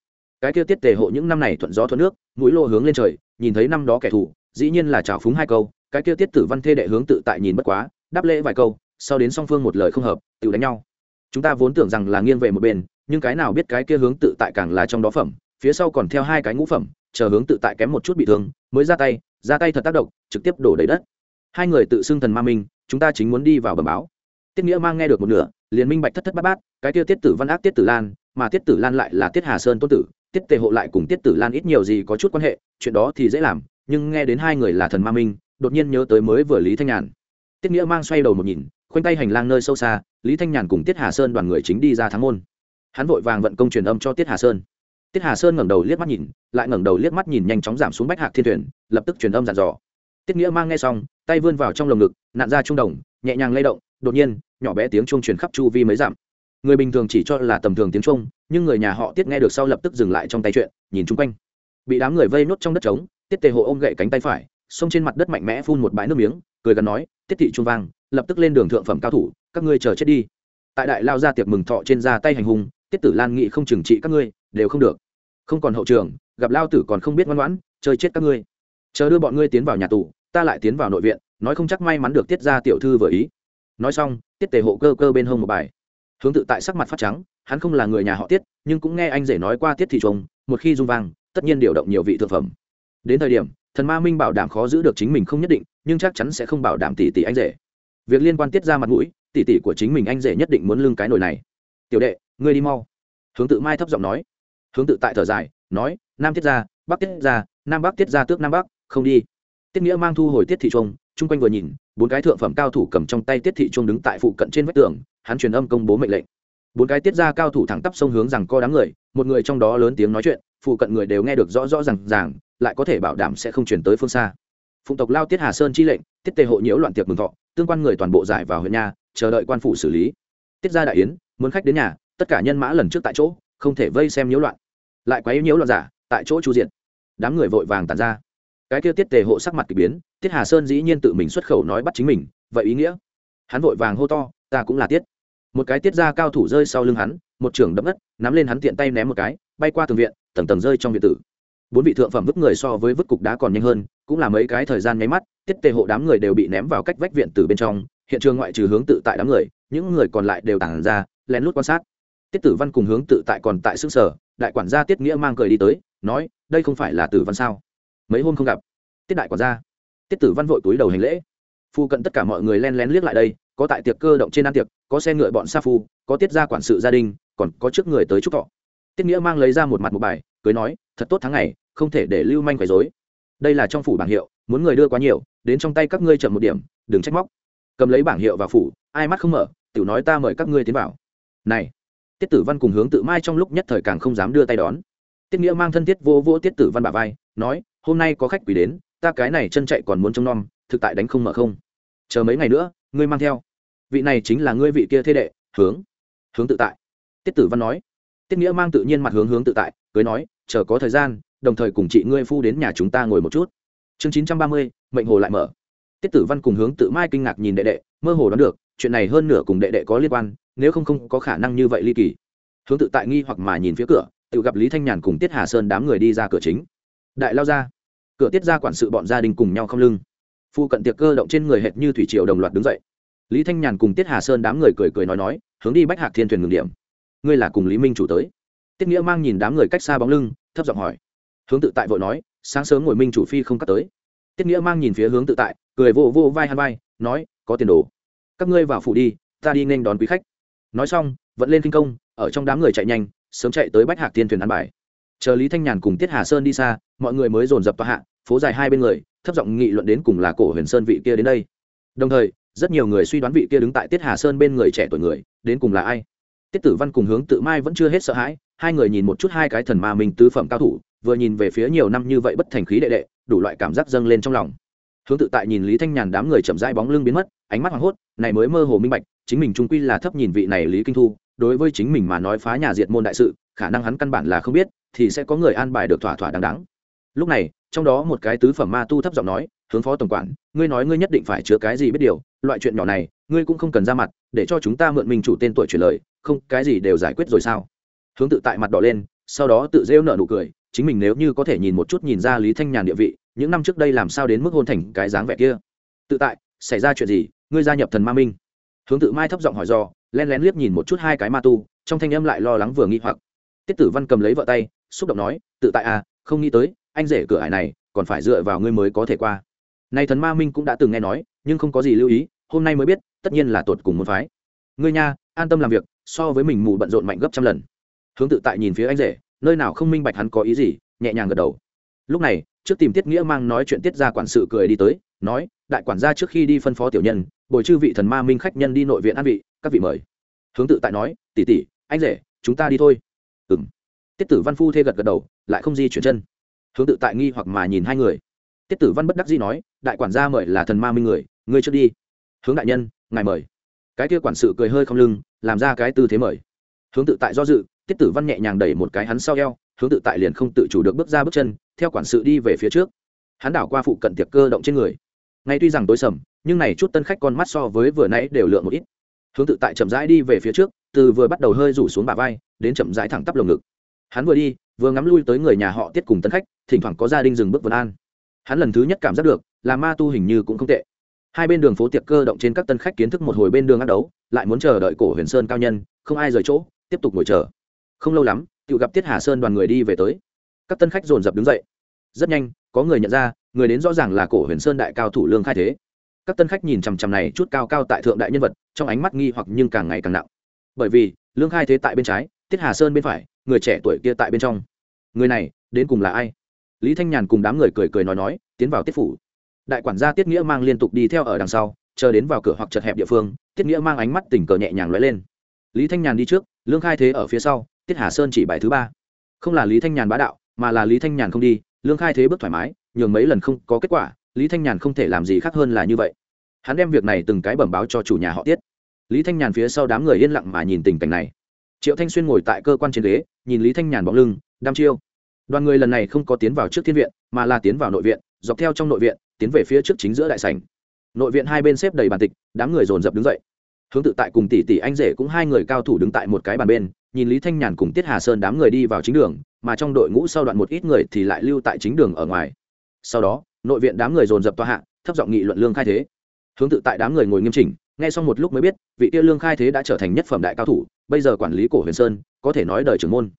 Cái kia tiết tề hộ những năm này thuận gió thuận nước, mũi lô hướng lên trời, nhìn thấy năm đó kẻ thù, dĩ nhiên là trào phúng hai câu, cái kia tiết tử văn thê đệ hướng tự tại nhìn bất quá, đáp lễ vài câu, sau đến song phương một lời không hợp, tự đánh nhau chúng ta vốn tưởng rằng là nghiêng về một bên, nhưng cái nào biết cái kia hướng tự tại càng là trong đó phẩm, phía sau còn theo hai cái ngũ phẩm, chờ hướng tự tại kém một chút bị thương, mới ra tay ra tay thật tác động, trực tiếp đổ đầy đất. Hai người tự xưng thần ma minh, chúng ta chính muốn đi vào bờ báo. Tiết nghĩa mang nghe được một nửa, liền minh bạch thất thất bát bát, cái kia tiết tử văn ác tiết tử lan, mà tiết tử lan lại là tiết hà sơn tôn tử, tiết tề hộ lại cùng tiết tử lan ít nhiều gì có chút quan hệ, chuyện đó thì dễ làm, nhưng nghe đến hai người là thần ma minh, đột nhiên nhớ tới mới vừa lý thanh nhàn. Tiết nghĩa mang xoay đầu một nhìn, khoanh tay hành lang nơi sâu xa lý thanh nhàn cùng tiết hà sơn đoàn người chính đi ra thắng môn. Hắn vội vàng vận công truyền âm cho tiết hà sơn. Tiết hà sơn ngẩng đầu liếc mắt nhìn, lại ngẩng đầu liếc mắt nhìn nhanh chóng giảm xuống bách hạc thiên thuyền, lập tức truyền âm dặn dò. Tiết nghĩa mang nghe xong, tay vươn vào trong lồng ngực nạn ra trung đồng, nhẹ nhàng lay động, đột nhiên, nhỏ bé tiếng chuông truyền khắp chu vi mấy dặm. Người bình thường chỉ cho là tầm thường tiếng chuông, nhưng người nhà họ tiết nghe được sau lập tức dừng lại trong tay chuyện, nhìn chung quanh. Bị đám người vây nốt trong đất trống, tiết tề hộ ôm gậy cánh tay phải, xông trên mặt đất mạnh mẽ phun một bãi nước miếng, cười gần nói, tiết thị trung vang lập tức lên đường thượng phẩm cao thủ, các ngươi chờ chết đi. Tại đại lao ra tiệc mừng thọ trên ra tay hành hung, tiết tử lan nghị không trừng trị các ngươi, đều không được. Không còn hậu trường, gặp lao tử còn không biết ngoan ngoãn, chơi chết các ngươi. Chờ đưa bọn ngươi tiến vào nhà tù, ta lại tiến vào nội viện, nói không chắc may mắn được tiết ra tiểu thư vừa ý. Nói xong, tiết tề hộ cơ cơ bên hông một bài. Hướng tự tại sắc mặt phát trắng, hắn không là người nhà họ tiết, nhưng cũng nghe anh rể nói qua tiết thị trùng, một khi dung vang, tất nhiên điều động nhiều vị thượng phẩm. Đến thời điểm, thần ma minh bảo đảm khó giữ được chính mình không nhất định, nhưng chắc chắn sẽ không bảo đảm tỷ tỷ anh rể việc liên quan tiết ra mặt mũi tỷ tỷ của chính mình anh rể nhất định muốn lưng cái nồi này. Tiểu đệ, ngươi đi mau. Hướng tự mai thấp giọng nói. Hướng tự tại thở dài, nói, nam tiết ra, bắc tiết ra, nam bắc tiết ra tước nam bắc, không đi. Tiết nghĩa mang thu hồi tiết thị trung chung quanh vừa nhìn, bốn cái thượng phẩm cao thủ cầm trong tay tiết thị trung đứng tại phụ cận trên vách tường, hắn truyền âm công bố mệnh lệnh. Bốn cái tiết ra cao thủ thẳng tắp sông hướng rằng co đám người, một người trong đó lớn tiếng nói chuyện, phụ cận người đều nghe được rõ rõ r à n g ràng, lại có thể bảo đảm sẽ không chuyển tới phương xa. Phụng tộc lao tiết hà sơn chi lệnh, tiết tề hộ nhiễu loạn tiệc mừng thọ tương quan người toàn bộ giải vào huyện nhà chờ đợi quan phủ xử lý. Tiết ra đại yến, muốn khách đến nhà, tất cả nhân mã lần trước tại chỗ, không thể vây xem nhiễu loạn. Lại quấy nhiễu loạn giả, tại chỗ chu diện đám người vội vàng tàn ra. Cái kia tiết tề hộ sắc mặt k ỳ biến, tiết hà sơn dĩ nhiên tự mình xuất khẩu nói bắt chính mình, vậy ý nghĩa? Hắn vội vàng hô to, ta cũng là tiết. Một cái tiết ra cao thủ rơi sau lưng hắn, một trưởng đấm đất nắm lên hắn tiện tay ném một cái, bay qua tường viện, tầng tầng rơi trong viện tử bốn vị thượng phẩm vứt người so với vứt cục đá còn nhanh hơn, cũng là mấy cái thời gian nháy mắt, tiết tề hộ đám người đều bị ném vào cách vách viện từ bên trong, hiện trường ngoại trừ hướng tự tại đám người, những người còn lại đều tản ra, lén lút quan sát. Tiết tử văn cùng hướng tự tại còn tại xương sở, đại quản gia tiết nghĩa mang cười đi tới, nói, đây không phải là tử văn sao? Mấy hôm không gặp. Tiết đại quản gia. Tiết tử văn vội túi đầu hành lễ. Phu cận tất cả mọi người len lén liếc lại đây, có tại tiệc cơ động trên ăn tiệc, có xe ngựa bọn sa phu, có tiết gia quản sự gia đình, còn có trước người tới chúc thọ. Tiết nghĩa mang lấy ra một mặt một bài cưới nói, thật tốt tháng ngày, không thể để lưu manh quấy dối đây là trong phủ bảng hiệu, muốn người đưa quá nhiều, đến trong tay các ngươi chậm một điểm, đừng trách móc. Cầm lấy bảng hiệu vào phủ, ai mắt không mở, tiểu nói ta mời các ngươi tiến vào. Này. Tiết tử văn cùng hướng tự mai trong lúc nhất thời càng không dám đưa tay đón. Tiết nghĩa mang thân thiết vô vô tiết tử văn bà vai, nói, hôm nay có khách quỷ đến, ta cái này chân chạy còn muốn trông nom, thực tại đánh không mở không. Chờ mấy ngày nữa, ngươi mang theo. Vị này chính là ngươi vị kia thế đệ, hướng. Hướng tự tại. Tiết tử văn nói. Tiết nghĩa mang tự nhiên mặt hướng hướng tự tại cưới nói, chờ có thời gian, đồng thời cùng chị ngươi phu đến nhà chúng ta ngồi một chút. Chương chín trăm ba mươi, mệnh hồ lại mở. Tiết tử văn cùng hướng tự mai kinh ngạc nhìn đệ đệ, mơ hồ đoán được, chuyện này hơn nửa cùng đệ đệ có liên quan, nếu không không có khả năng như vậy ly kỳ. Hướng tự tại nghi hoặc mà nhìn phía cửa, tự gặp lý thanh nhàn cùng tiết hà sơn đám người đi ra cửa chính. Đại lao ra. Cửa tiết ra quản sự bọn gia đình cùng nhau không lưng. Phu cận tiệc cơ động trên người hệt như thủy triều đồng loạt đứng dậy. Lý thanh nhàn cùng tiết hà sơn đám người cười cười nói nói, hướng đi bách hạc thiên thuyền ngừng điểm. Ngươi là cùng lý minh chủ tới tiết nghĩa mang nhìn đám người cách xa bóng lưng, thấp giọng hỏi. Hướng tự tại vội nói, sáng sớm ngồi minh chủ phi không cắt tới. Tiết nghĩa mang nhìn phía hướng tự tại, cười vô vô vai hai vai, nói, có tiền đồ. Các ngươi vào phủ đi, ta đi nên đón quý khách. Nói xong, vẫn lên kinh công, ở trong đám người chạy nhanh, sớm chạy tới bách hạc tiên thuyền ăn bài. Chờ lý thanh nhàn cùng tiết hà sơn đi xa, mọi người mới dồn dập tòa hạ, phố dài hai bên người, thấp giọng nghị luận đến cùng là cổ huyền sơn vị kia đến đây. Đồng thời, rất nhiều người suy đoán vị kia đứng tại tiết hà sơn bên người trẻ tuổi người, đến cùng là ai? Tiết tử văn cùng hướng tự mai vẫn chưa hết sợ hãi hai người nhìn một chút hai cái thần ma minh tứ phẩm cao thủ, vừa nhìn về phía nhiều năm như vậy bất thành khí đệ đệ, đủ loại cảm giác dâng lên trong lòng. Hướng tự tại nhìn lý thanh nhàn đám người chậm rãi bóng lưng biến mất, ánh mắt hoảng hốt, này mới mơ hồ minh bạch, chính mình trung quy là thấp nhìn vị này lý kinh thu, đối với chính mình mà nói phá nhà diệt môn đại sự, khả năng hắn căn bản là không biết, thì sẽ có người an bài được thỏa thỏa đáng đáng. Lúc này, trong đó một cái tứ phẩm ma tu thấp giọng nói, hướng phó tổng quản, ngươi nói ngươi nhất định phải chứa cái gì biết điều, loại chuyện nhỏ này, ngươi cũng không cần ra mặt, để cho chúng ta mượn mình chủ tên tuổi truyền lời, không, cái gì đều giải quyết rồi sao? Hướng tự tại mặt đỏ lên, sau đó tự rêu nợ nụ cười, chính mình nếu như có thể nhìn một chút nhìn ra lý thanh nhàn địa vị, những năm trước đây làm sao đến mức hôn thành cái dáng vẻ kia? Tự tại, xảy ra chuyện gì? Ngươi gia nhập thần ma minh. Hướng tự mai thấp giọng hỏi do len lén liếc nhìn một chút hai cái ma tu, trong thanh âm lại lo lắng vừa nghi hoặc. Tiết tử văn cầm lấy vợ tay, xúc động nói, tự tại à không nghĩ tới, anh rể cửa hải này, còn phải dựa vào ngươi mới có thể qua. Nay thần ma minh cũng đã từng nghe nói, nhưng không có gì lưu ý, hôm nay mới biết, tất nhiên là tột cùng một phái. Ngươi nha, an tâm làm việc, so với mình mù bận rộn mạnh gấp trăm lần hướng tự tại nhìn phía anh rể, nơi nào không minh bạch hắn có ý gì, nhẹ nhàng gật đầu. Lúc này, trước tìm tiết nghĩa mang nói chuyện tiết ra quản sự cười đi tới, nói, đại quản gia trước khi đi phân phó tiểu nhân, bồi chư vị thần ma minh khách nhân đi nội viện an vị, các vị mời. Hướng tự tại nói, tỷ tỷ, anh rể, chúng ta đi thôi. Ừng tiết tử văn phu thê gật gật đầu, lại không di chuyển chân. Hướng tự tại nghi hoặc mà nhìn hai người. Tiết tử văn bất đắc dĩ nói, đại quản gia mời là thần ma minh người, ngươi trước đi. Hướng đại nhân, ngài mời. Cái kia quản sự cười hơi không lưng, làm ra cái tư thế mời. Hướng tự tại do dự tiết tử văn nhẹ nhàng đẩy một cái hắn sau eo, hướng tự tại liền không tự chủ được bước ra bước chân, theo quản sự đi về phía trước. Hắn đảo qua phụ cận tiệc cơ động trên người. Ngay tuy rằng tối sầm, nhưng này chút tân khách con mắt so với vừa nãy đều lượng một ít. Hướng tự tại chậm rãi đi về phía trước, từ vừa bắt đầu hơi rủ xuống bà vai, đến chậm rãi thẳng tắp lồng ngực. Hắn vừa đi, vừa ngắm lui tới người nhà họ tiết cùng tân khách, thỉnh thoảng có gia đình dừng bước vân an. Hắn lần thứ nhất cảm giác được, là ma tu hình như cũng không tệ. Hai bên đường phố tiệc cơ động trên các tân khách kiến thức một hồi bên đường ác đấu, lại muốn chờ đợi cổ huyền sơn cao nhân, không ai rời chỗ, tiếp tục ngồi chờ không lâu lắm tự gặp tiết hà sơn đoàn người đi về tới. Các tân khách dồn dập đứng dậy. Rất nhanh, có người nhận ra, người đến rõ ràng là cổ huyền sơn đại cao thủ lương khai thế. Các tân khách nhìn chằm chằm này chút cao cao tại thượng đại nhân vật, trong ánh mắt nghi hoặc nhưng càng ngày càng nặng. Bởi vì, lương khai thế tại bên trái, tiết hà sơn bên phải, người trẻ tuổi kia tại bên trong. Người này, đến cùng là ai? Lý thanh nhàn cùng đám người cười cười nói nói, tiến vào tiết phủ. Đại quản gia tiết nghĩa mang liên tục đi theo ở đằng sau, chờ đến vào cửa hoặc chật hẹp địa phương, tiết nghĩa mang ánh mắt tình cờ nhẹ nhàng lóe lên. Lý thanh nhàn đi trước, lương khai thế ở phía sau tiết hà sơn chỉ bài thứ ba. Không là lý thanh nhàn bá đạo, mà là lý thanh nhàn không đi, lương khai thế bước thoải mái, nhường mấy lần không có kết quả, lý thanh nhàn không thể làm gì khác hơn là như vậy. Hắn đem việc này từng cái bẩm báo cho chủ nhà họ tiết. Lý thanh nhàn phía sau đám người yên lặng mà nhìn tình cảnh này. Triệu thanh xuyên ngồi tại cơ quan trên ghế, nhìn lý thanh nhàn bóng lưng, đăm chiêu. Đoàn người lần này không có tiến vào trước thiên viện, mà là tiến vào nội viện, dọc theo trong nội viện, tiến về phía trước chính giữa đại sảnh. Nội viện hai bên xếp đầy bàn tịch, đám người dồn dập đứng dậy hướng tự tại cùng tỷ tỷ anh rể cũng hai người cao thủ đứng tại một cái bàn bên, nhìn lý thanh nhàn cùng tiết hà sơn đám người đi vào chính đường, mà trong đội ngũ sau đoạn một ít người thì lại lưu tại chính đường ở ngoài. Sau đó, nội viện đám người dồn dập tòa hạ, thấp giọng nghị luận lương khai thế. Hướng tự tại đám người ngồi nghiêm chỉnh, nghe xong một lúc mới biết, vị tiêu lương khai thế đã trở thành nhất phẩm đại cao thủ, bây giờ quản lý cổ huyền sơn, có thể nói đời trưởng môn.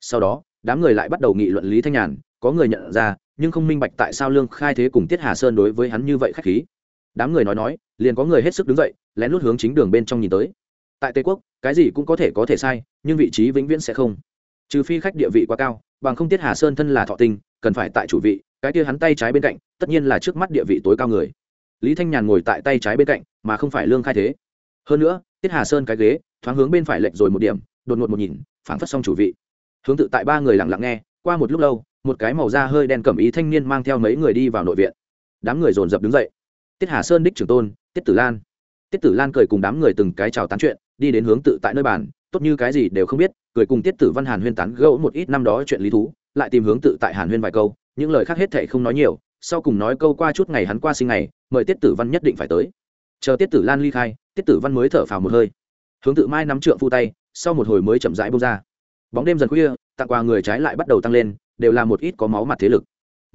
Sau đó, đám người lại bắt đầu nghị luận lý thanh nhàn, có người nhận ra, nhưng không minh bạch tại sao lương khai thế cùng tiết hà sơn đối với hắn như vậy khách khí. Đám người nói nói liền có người hết sức đứng dậy, lén lút hướng chính đường bên trong nhìn tới. Tại tây quốc, cái gì cũng có thể có thể sai, nhưng vị trí vĩnh viễn sẽ không. Trừ phi khách địa vị quá cao, bằng không tiết hà sơn thân là thọ tinh, cần phải tại chủ vị, cái kia hắn tay trái bên cạnh, tất nhiên là trước mắt địa vị tối cao người. Lý thanh nhàn ngồi tại tay trái bên cạnh, mà không phải lương khai thế. Hơn nữa, tiết hà sơn cái ghế, thoáng hướng bên phải lệch rồi một điểm, đột ngột một nhìn, phảng phất xong chủ vị. Hướng tự tại ba người lặng lặng nghe, qua một lúc lâu, một cái màu da hơi đen cẩm ý thanh niên mang theo mấy người đi vào nội viện. Đám người dồn dập đứng dậy. Tiết hà sơn đích trưởng tôn tiết tử lan. Tiết tử lan cười cùng đám người từng cái chào tán chuyện, đi đến hướng tự tại nơi bàn, tốt như cái gì đều không biết, cười cùng tiết tử văn hàn huyên tán gẫu một ít năm đó chuyện lý thú, lại tìm hướng tự tại hàn huyên vài câu, những lời khác hết thệ không nói nhiều, sau cùng nói câu qua chút ngày hắn qua sinh ngày, mời tiết tử văn nhất định phải tới. Chờ tiết tử lan ly khai, tiết tử văn mới thở phào một hơi. Hướng tự mai nắm trượng phu tay, sau một hồi mới chậm rãi bông ra. Bóng đêm dần khuya, tặng quà người trái lại bắt đầu tăng lên, đều là một ít có máu mặt thế lực.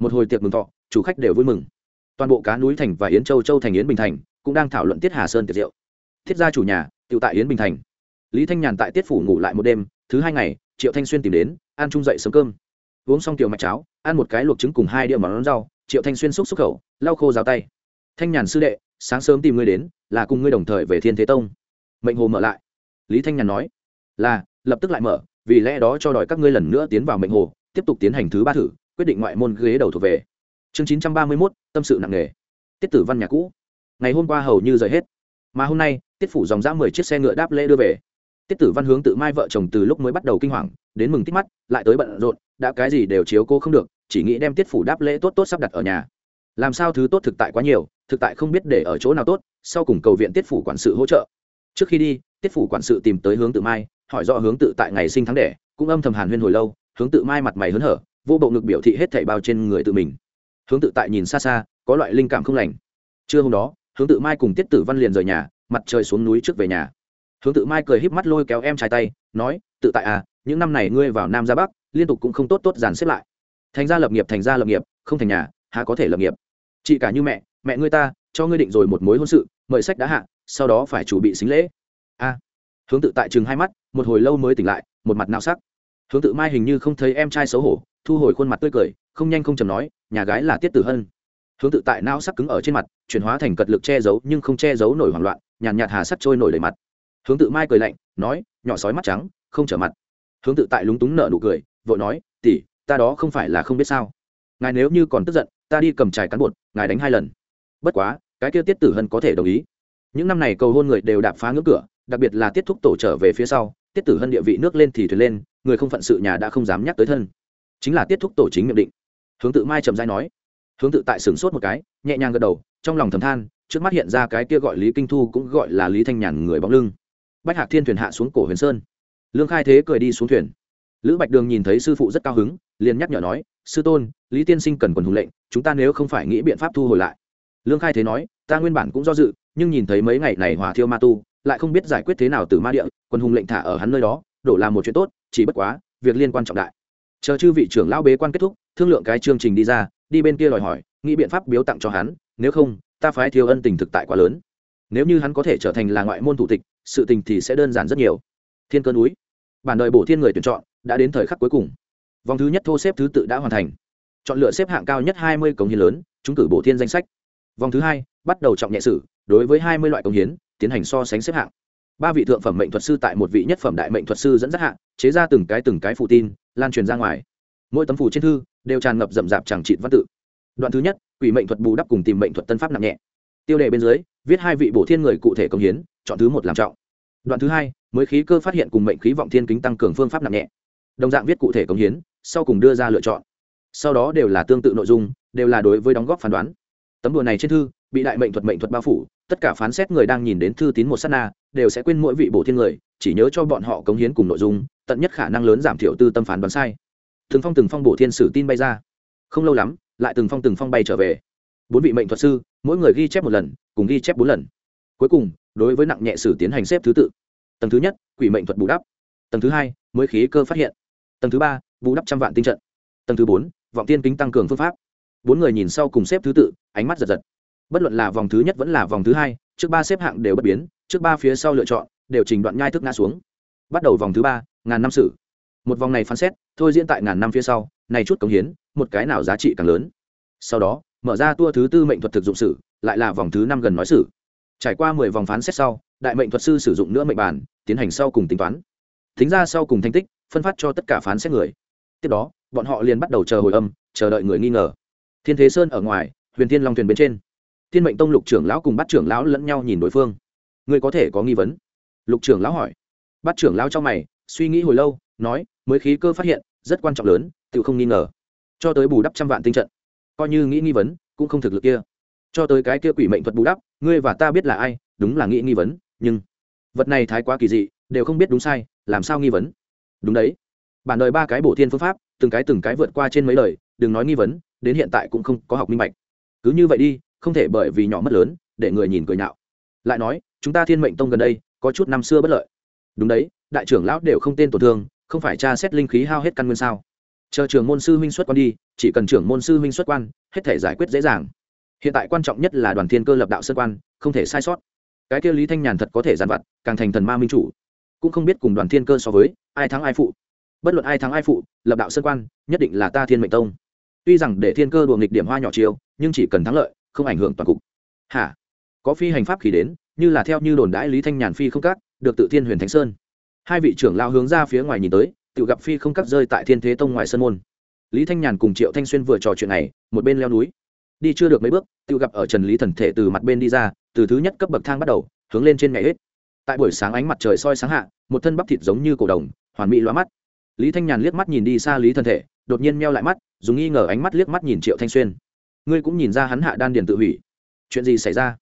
Một hồi tiệc mừng thọ, chủ khách đều vui mừng. Toàn bộ cá núi thành và yến châu châu thành, yến bình thành cũng đang thảo luận tiết hà sơn tiệc rượu. Thiết gia chủ nhà tự tại yến bình thành. Lý thanh nhàn tại tiết phủ ngủ lại một đêm, thứ hai ngày, triệu thanh xuyên tìm đến, ăn chung dậy sớm cơm. Uống xong tiểu mạch cháo, ăn một cái luộc trứng cùng hai đĩa món rau, triệu thanh xuyên xúc xúc khẩu, lau khô rào tay. Thanh nhàn sư đệ, sáng sớm tìm ngươi đến, là cùng ngươi đồng thời về thiên thế tông. Mệnh hồ mở lại. Lý thanh nhàn nói, là, lập tức lại mở, vì lẽ đó cho đòi các ngươi lần nữa tiến vào mệnh hồ, tiếp tục tiến hành thứ ba thử, quyết định ngoại môn ghế đầu thuộc về. Chương chín trăm ba mươi mốt, tâm sự nặng nề. Tiết tử văn nhà cũ ngày hôm qua hầu như rời hết. Mà hôm nay, tiết phủ dòng ra mười chiếc xe ngựa đáp lễ đưa về. Tiết tử văn hướng tự mai vợ chồng từ lúc mới bắt đầu kinh hoàng, đến mừng tít mắt, lại tới bận rộn, đã cái gì đều chiếu cô không được, chỉ nghĩ đem tiết phủ đáp lễ tốt tốt sắp đặt ở nhà. Làm sao thứ tốt thực tại quá nhiều, thực tại không biết để ở chỗ nào tốt, sau cùng cầu viện tiết phủ quản sự hỗ trợ. Trước khi đi, tiết phủ quản sự tìm tới hướng tự mai, hỏi rõ hướng tự tại ngày sinh tháng đẻ, cũng âm thầm hàn huyên hồi lâu, hướng tự mai mặt mày hớn hở, vô bộ ngực biểu thị hết thảy bao trên người tự mình. Hướng tự tại nhìn xa xa, có loại linh cảm không lành. Trưa hôm đó hướng tự mai cùng tiết tử văn liền rời nhà, mặt trời xuống núi trước về nhà. Hướng tự mai cười híp mắt lôi kéo em trai tay, nói, tự tại à những năm này ngươi vào nam ra bắc, liên tục cũng không tốt tốt dàn xếp lại. Thành ra lập nghiệp thành ra lập nghiệp, không thành nhà, há có thể lập nghiệp? Chị cả như mẹ mẹ ngươi ta, cho ngươi định rồi một mối hôn sự, mời sách đã hạ, sau đó phải chủ bị xính lễ. A. Hướng tự tại chừng hai mắt, một hồi lâu mới tỉnh lại, một mặt nạo sắc. Hướng tự mai hình như không thấy em trai xấu hổ, thu hồi khuôn mặt tươi cười, không nhanh không chầm nói, nhà gái là tiết tử hân hướng tự tại não sắc cứng ở trên mặt, chuyển hóa thành cật lực che giấu nhưng không che giấu nổi hoảng loạn, nhàn nhạt hà sắt trôi nổi đầy mặt. Hướng tự mai cười lạnh, nói, nhỏ sói mắt trắng, không trở mặt. Hướng tự tại lúng túng nợ nụ cười, vội nói tỉ ta đó không phải là không biết sao. Ngài nếu như còn tức giận, ta đi cầm trài cán bột, ngài đánh hai lần. Bất quá, cái kia tiết tử hân có thể đồng ý. Những năm này cầu hôn người đều đạp phá ngưỡng cửa, đặc biệt là tiết thúc tổ trở về phía sau, tiết tử hân địa vị nước lên thì thuyền lên, người không phận sự nhà đã không dám nhắc tới thân. Chính là tiết thúc tổ chính miệng định. Hướng tự mai trầm dai nói hướng tự tại sửng sốt một cái, nhẹ nhàng gật đầu, trong lòng thầm than, trước mắt hiện ra cái kia gọi lý kinh thu cũng gọi là lý thanh nhàn người bóng lưng. Bách hạc thiên thuyền hạ xuống cổ huyền sơn. Lương khai thế cười đi xuống thuyền. Lữ bạch đường nhìn thấy sư phụ rất cao hứng, liền nhắc nhở nói, sư tôn, lý tiên sinh cần quần hùng lệnh, chúng ta nếu không phải nghĩ biện pháp thu hồi lại. Lương khai thế nói, ta nguyên bản cũng do dự, nhưng nhìn thấy mấy ngày này hòa thiêu ma tu, lại không biết giải quyết thế nào từ ma địa, quần hùng lệnh thả ở hắn nơi đó, đổ làm một chuyện tốt, chỉ bất quá, việc liên quan trọng đại. Chờ chư vị trưởng lão bế quan kết thúc, thương lượng cái chương trình đi ra đi bên kia đòi hỏi, nghĩ biện pháp biếu tặng cho hắn, nếu không, ta phái thiếu ân tình thực tại quá lớn. Nếu như hắn có thể trở thành là ngoại môn thủ tịch, sự tình thì sẽ đơn giản rất nhiều. Thiên cơ núi. Bản đời bổ thiên người tuyển chọn, đã đến thời khắc cuối cùng. Vòng thứ nhất thô xếp thứ tự đã hoàn thành. Chọn lựa xếp hạng cao nhất hai mươi cống hiến lớn chúng cử bổ thiên danh sách. Vòng thứ hai, bắt đầu trọng nhẹ sử đối với hai mươi loại cống hiến, tiến hành so sánh xếp hạng. Ba vị thượng phẩm mệnh thuật sư tại một vị nhất phẩm đại mệnh thuật sư dẫn dắt hạng, chế ra từng cái từng cái phụ tin, lan truyền ra ngoài mỗi tấm phủ trên thư đều tràn ngập rậm rạp chẳng trị văn tự. Đoạn thứ nhất, quỷ mệnh thuật bù đắp cùng tìm mệnh thuật tân pháp nặng nhẹ. Tiêu đề bên dưới, viết hai vị bổ thiên người cụ thể công hiến, chọn thứ một làm trọng. Đoạn thứ hai, mới khí cơ phát hiện cùng mệnh khí vọng thiên kính tăng cường phương pháp nặng nhẹ. Đồng dạng viết cụ thể công hiến, sau cùng đưa ra lựa chọn. Sau đó đều là tương tự nội dung, đều là đối với đóng góp phán đoán. Tấm đùa này trên thư, bị đại mệnh thuật mệnh thuật bao phủ, tất cả phán xét người đang nhìn đến thư tín một s á t na, đều sẽ quên mỗi vị bổ thiên người, chỉ nhớ cho bọn họ cống hiến cùng nội dung, tận nhất khả năng lớn giảm thiểu tư tâm phán đoán sai từng phong từng phong bổ thiên sử tin bay ra. Không lâu lắm, lại từng phong từng phong bay trở về. Bốn vị mệnh thuật sư, mỗi người ghi chép một lần, cùng ghi chép bốn lần. Cuối cùng, đối với nặng nhẹ sử tiến hành xếp thứ tự. Tầng thứ nhất, quỷ mệnh thuật bù đắp. Tầng thứ hai, mới khí cơ phát hiện. Tầng thứ ba, bù đắp trăm vạn tinh trận. Tầng thứ bốn, vọng tiên kính tăng cường phương pháp. Bốn người nhìn sau cùng xếp thứ tự, ánh mắt giật giật. Bất luận là vòng thứ nhất vẫn là vòng thứ hai, trước ba xếp hạng đều bất biến, trước ba phía sau lựa chọn, đều trình đoạn nhai thức ngã xuống. Bắt đầu vòng thứ ba, ngàn năm sử một vòng này phán xét, thôi diễn tại ngàn năm phía sau, này chút cống hiến, một cái nào giá trị càng lớn. Sau đó, mở ra tour thứ tư mệnh thuật thực dụng sử, lại là vòng thứ năm gần nói sử. Trải qua mười vòng phán xét sau, đại mệnh thuật sư sử dụng nữa mệnh bản, tiến hành sau cùng tính toán. Tính ra sau cùng thành tích, phân phát cho tất cả phán xét người. Tiếp đó, bọn họ liền bắt đầu chờ hồi âm, chờ đợi người nghi ngờ. Thiên thế sơn ở ngoài, huyền thiên long thuyền bên trên. Thiên mệnh tông lục trưởng lão cùng bắt trưởng lão lẫn nhau nhìn đối phương. Người có thể có nghi vấn? Lục trưởng lão hỏi. Bắt trưởng lão trong mày, suy nghĩ hồi lâu, nói mới khí cơ phát hiện, rất quan trọng lớn tự không nghi ngờ. Cho tới bù đắp trăm vạn tinh trận, coi như nghĩ nghi vấn, cũng không thực lực kia. Cho tới cái kia quỷ mệnh thuật bù đắp, ngươi và ta biết là ai, đúng là nghĩ nghi vấn, nhưng vật này thái quá kỳ dị, đều không biết đúng sai, làm sao nghi vấn? Đúng đấy. Bản đời ba cái bổ thiên phương pháp, từng cái từng cái vượt qua trên mấy lời đừng nói nghi vấn, đến hiện tại cũng không có học minh bạch. Cứ như vậy đi, không thể bởi vì nhỏ mất lớn, để người nhìn cười nhạo. Lại nói, chúng ta thiên mệnh tông gần đây, có chút năm xưa bất lợi. Đúng đấy, đại trưởng lão đều không tên tổn thương không phải tra xét linh khí hao hết căn nguyên sao? Chờ trưởng môn sư huynh xuất quan đi, chỉ cần trưởng môn sư huynh xuất quan, hết thể giải quyết dễ dàng. Hiện tại quan trọng nhất là đoàn thiên cơ lập đạo sơ quan, không thể sai sót. Cái kia lý thanh nhàn thật có thể giàn vặt, càng thành thần ma minh chủ. Cũng không biết cùng đoàn thiên cơ so với, ai thắng ai phụ. Bất luận ai thắng ai phụ, lập đạo sơ quan, nhất định là ta thiên mệnh tông. Tuy rằng để thiên cơ đùa nghịch điểm hoa nhỏ chiều nhưng chỉ cần thắng lợi, không ảnh hưởng toàn cục. Hả? Có phi hành pháp khí đến, như là theo như đồn đãi lý thanh nhàn phi không cắt được tự thiên huyền thánh sơn hai vị trưởng lao hướng ra phía ngoài nhìn tới tự gặp phi không cắt rơi tại thiên thế tông ngoài sân môn. Lý thanh nhàn cùng triệu thanh xuyên vừa trò chuyện này, một bên leo núi. Đi chưa được mấy bước tự gặp ở trần lý thần thể từ mặt bên đi ra, từ thứ nhất cấp bậc thang bắt đầu, hướng lên trên ngày hết. Tại buổi sáng ánh mặt trời soi sáng hạ, một thân bắp thịt giống như cổ đồng, hoàn mỹ loa mắt. Lý thanh nhàn liếc mắt nhìn đi xa lý thần thể, đột nhiên meo lại mắt, dùng nghi ngờ ánh mắt liếc mắt nhìn triệu thanh xuyên. Ngươi cũng nhìn ra hắn hạ đan điền tự hủy. Chuyện gì xảy ra?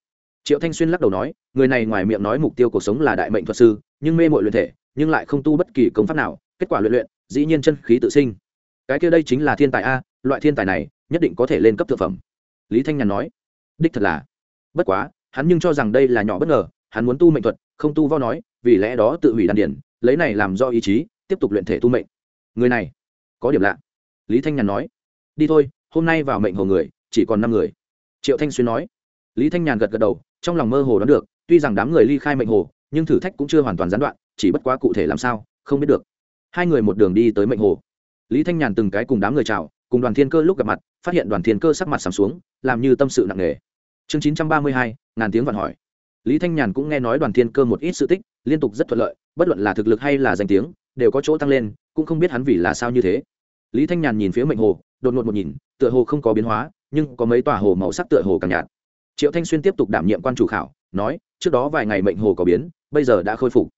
Triệu thanh xuyên lắc đầu nói, người này ngoài miệng nói mục tiêu cuộc sống là đại mệnh thuật sư, nhưng mê mội luyện thể nhưng lại không tu bất kỳ công pháp nào, kết quả luyện luyện, dĩ nhiên chân khí tự sinh. Cái kia đây chính là thiên tài a, loại thiên tài này, nhất định có thể lên cấp thực phẩm. Lý thanh nhàn nói, đích thật là. Bất quá, hắn nhưng cho rằng đây là nhỏ bất ngờ, hắn muốn tu mệnh thuật, không tu vo nói, vì lẽ đó tự hủy đan điển, lấy này làm do ý chí, tiếp tục luyện thể tu mệnh. Người này, có điểm lạ. Lý thanh nhàn nói, đi thôi, hôm nay vào mệnh hồ người, chỉ còn năm người. Triệu thanh xuyên nói, lý thanh nhàn gật gật đầu, trong lòng mơ hồ đoán được, tuy rằng đám người ly khai mệnh hồ, nhưng thử thách cũng chưa hoàn toàn gián đoạn chỉ bất quá cụ thể làm sao, không biết được. Hai người một đường đi tới mệnh hồ. Lý thanh nhàn từng cái cùng đám người chào, cùng đoàn thiên cơ lúc gặp mặt, phát hiện đoàn thiên cơ sắc mặt sắm xuống, làm như tâm sự nặng nề. Chương chín trăm ba mươi hai, ngàn tiếng vạn hỏi. Lý thanh nhàn cũng nghe nói đoàn thiên cơ một ít sự tích, liên tục rất thuận lợi, bất luận là thực lực hay là danh tiếng, đều có chỗ tăng lên, cũng không biết hắn vì là sao như thế. Lý thanh nhàn nhìn phía mệnh hồ, đột ngột một nhìn, tựa hồ không có biến hóa, nhưng có mấy tòa hồ màu sắc tựa hồ càng nhạt. Triệu thanh xuyên tiếp tục đảm nhiệm quan chủ khảo, nói, trước đó vài ngày mệnh hồ có biến, bây giờ đã khôi phục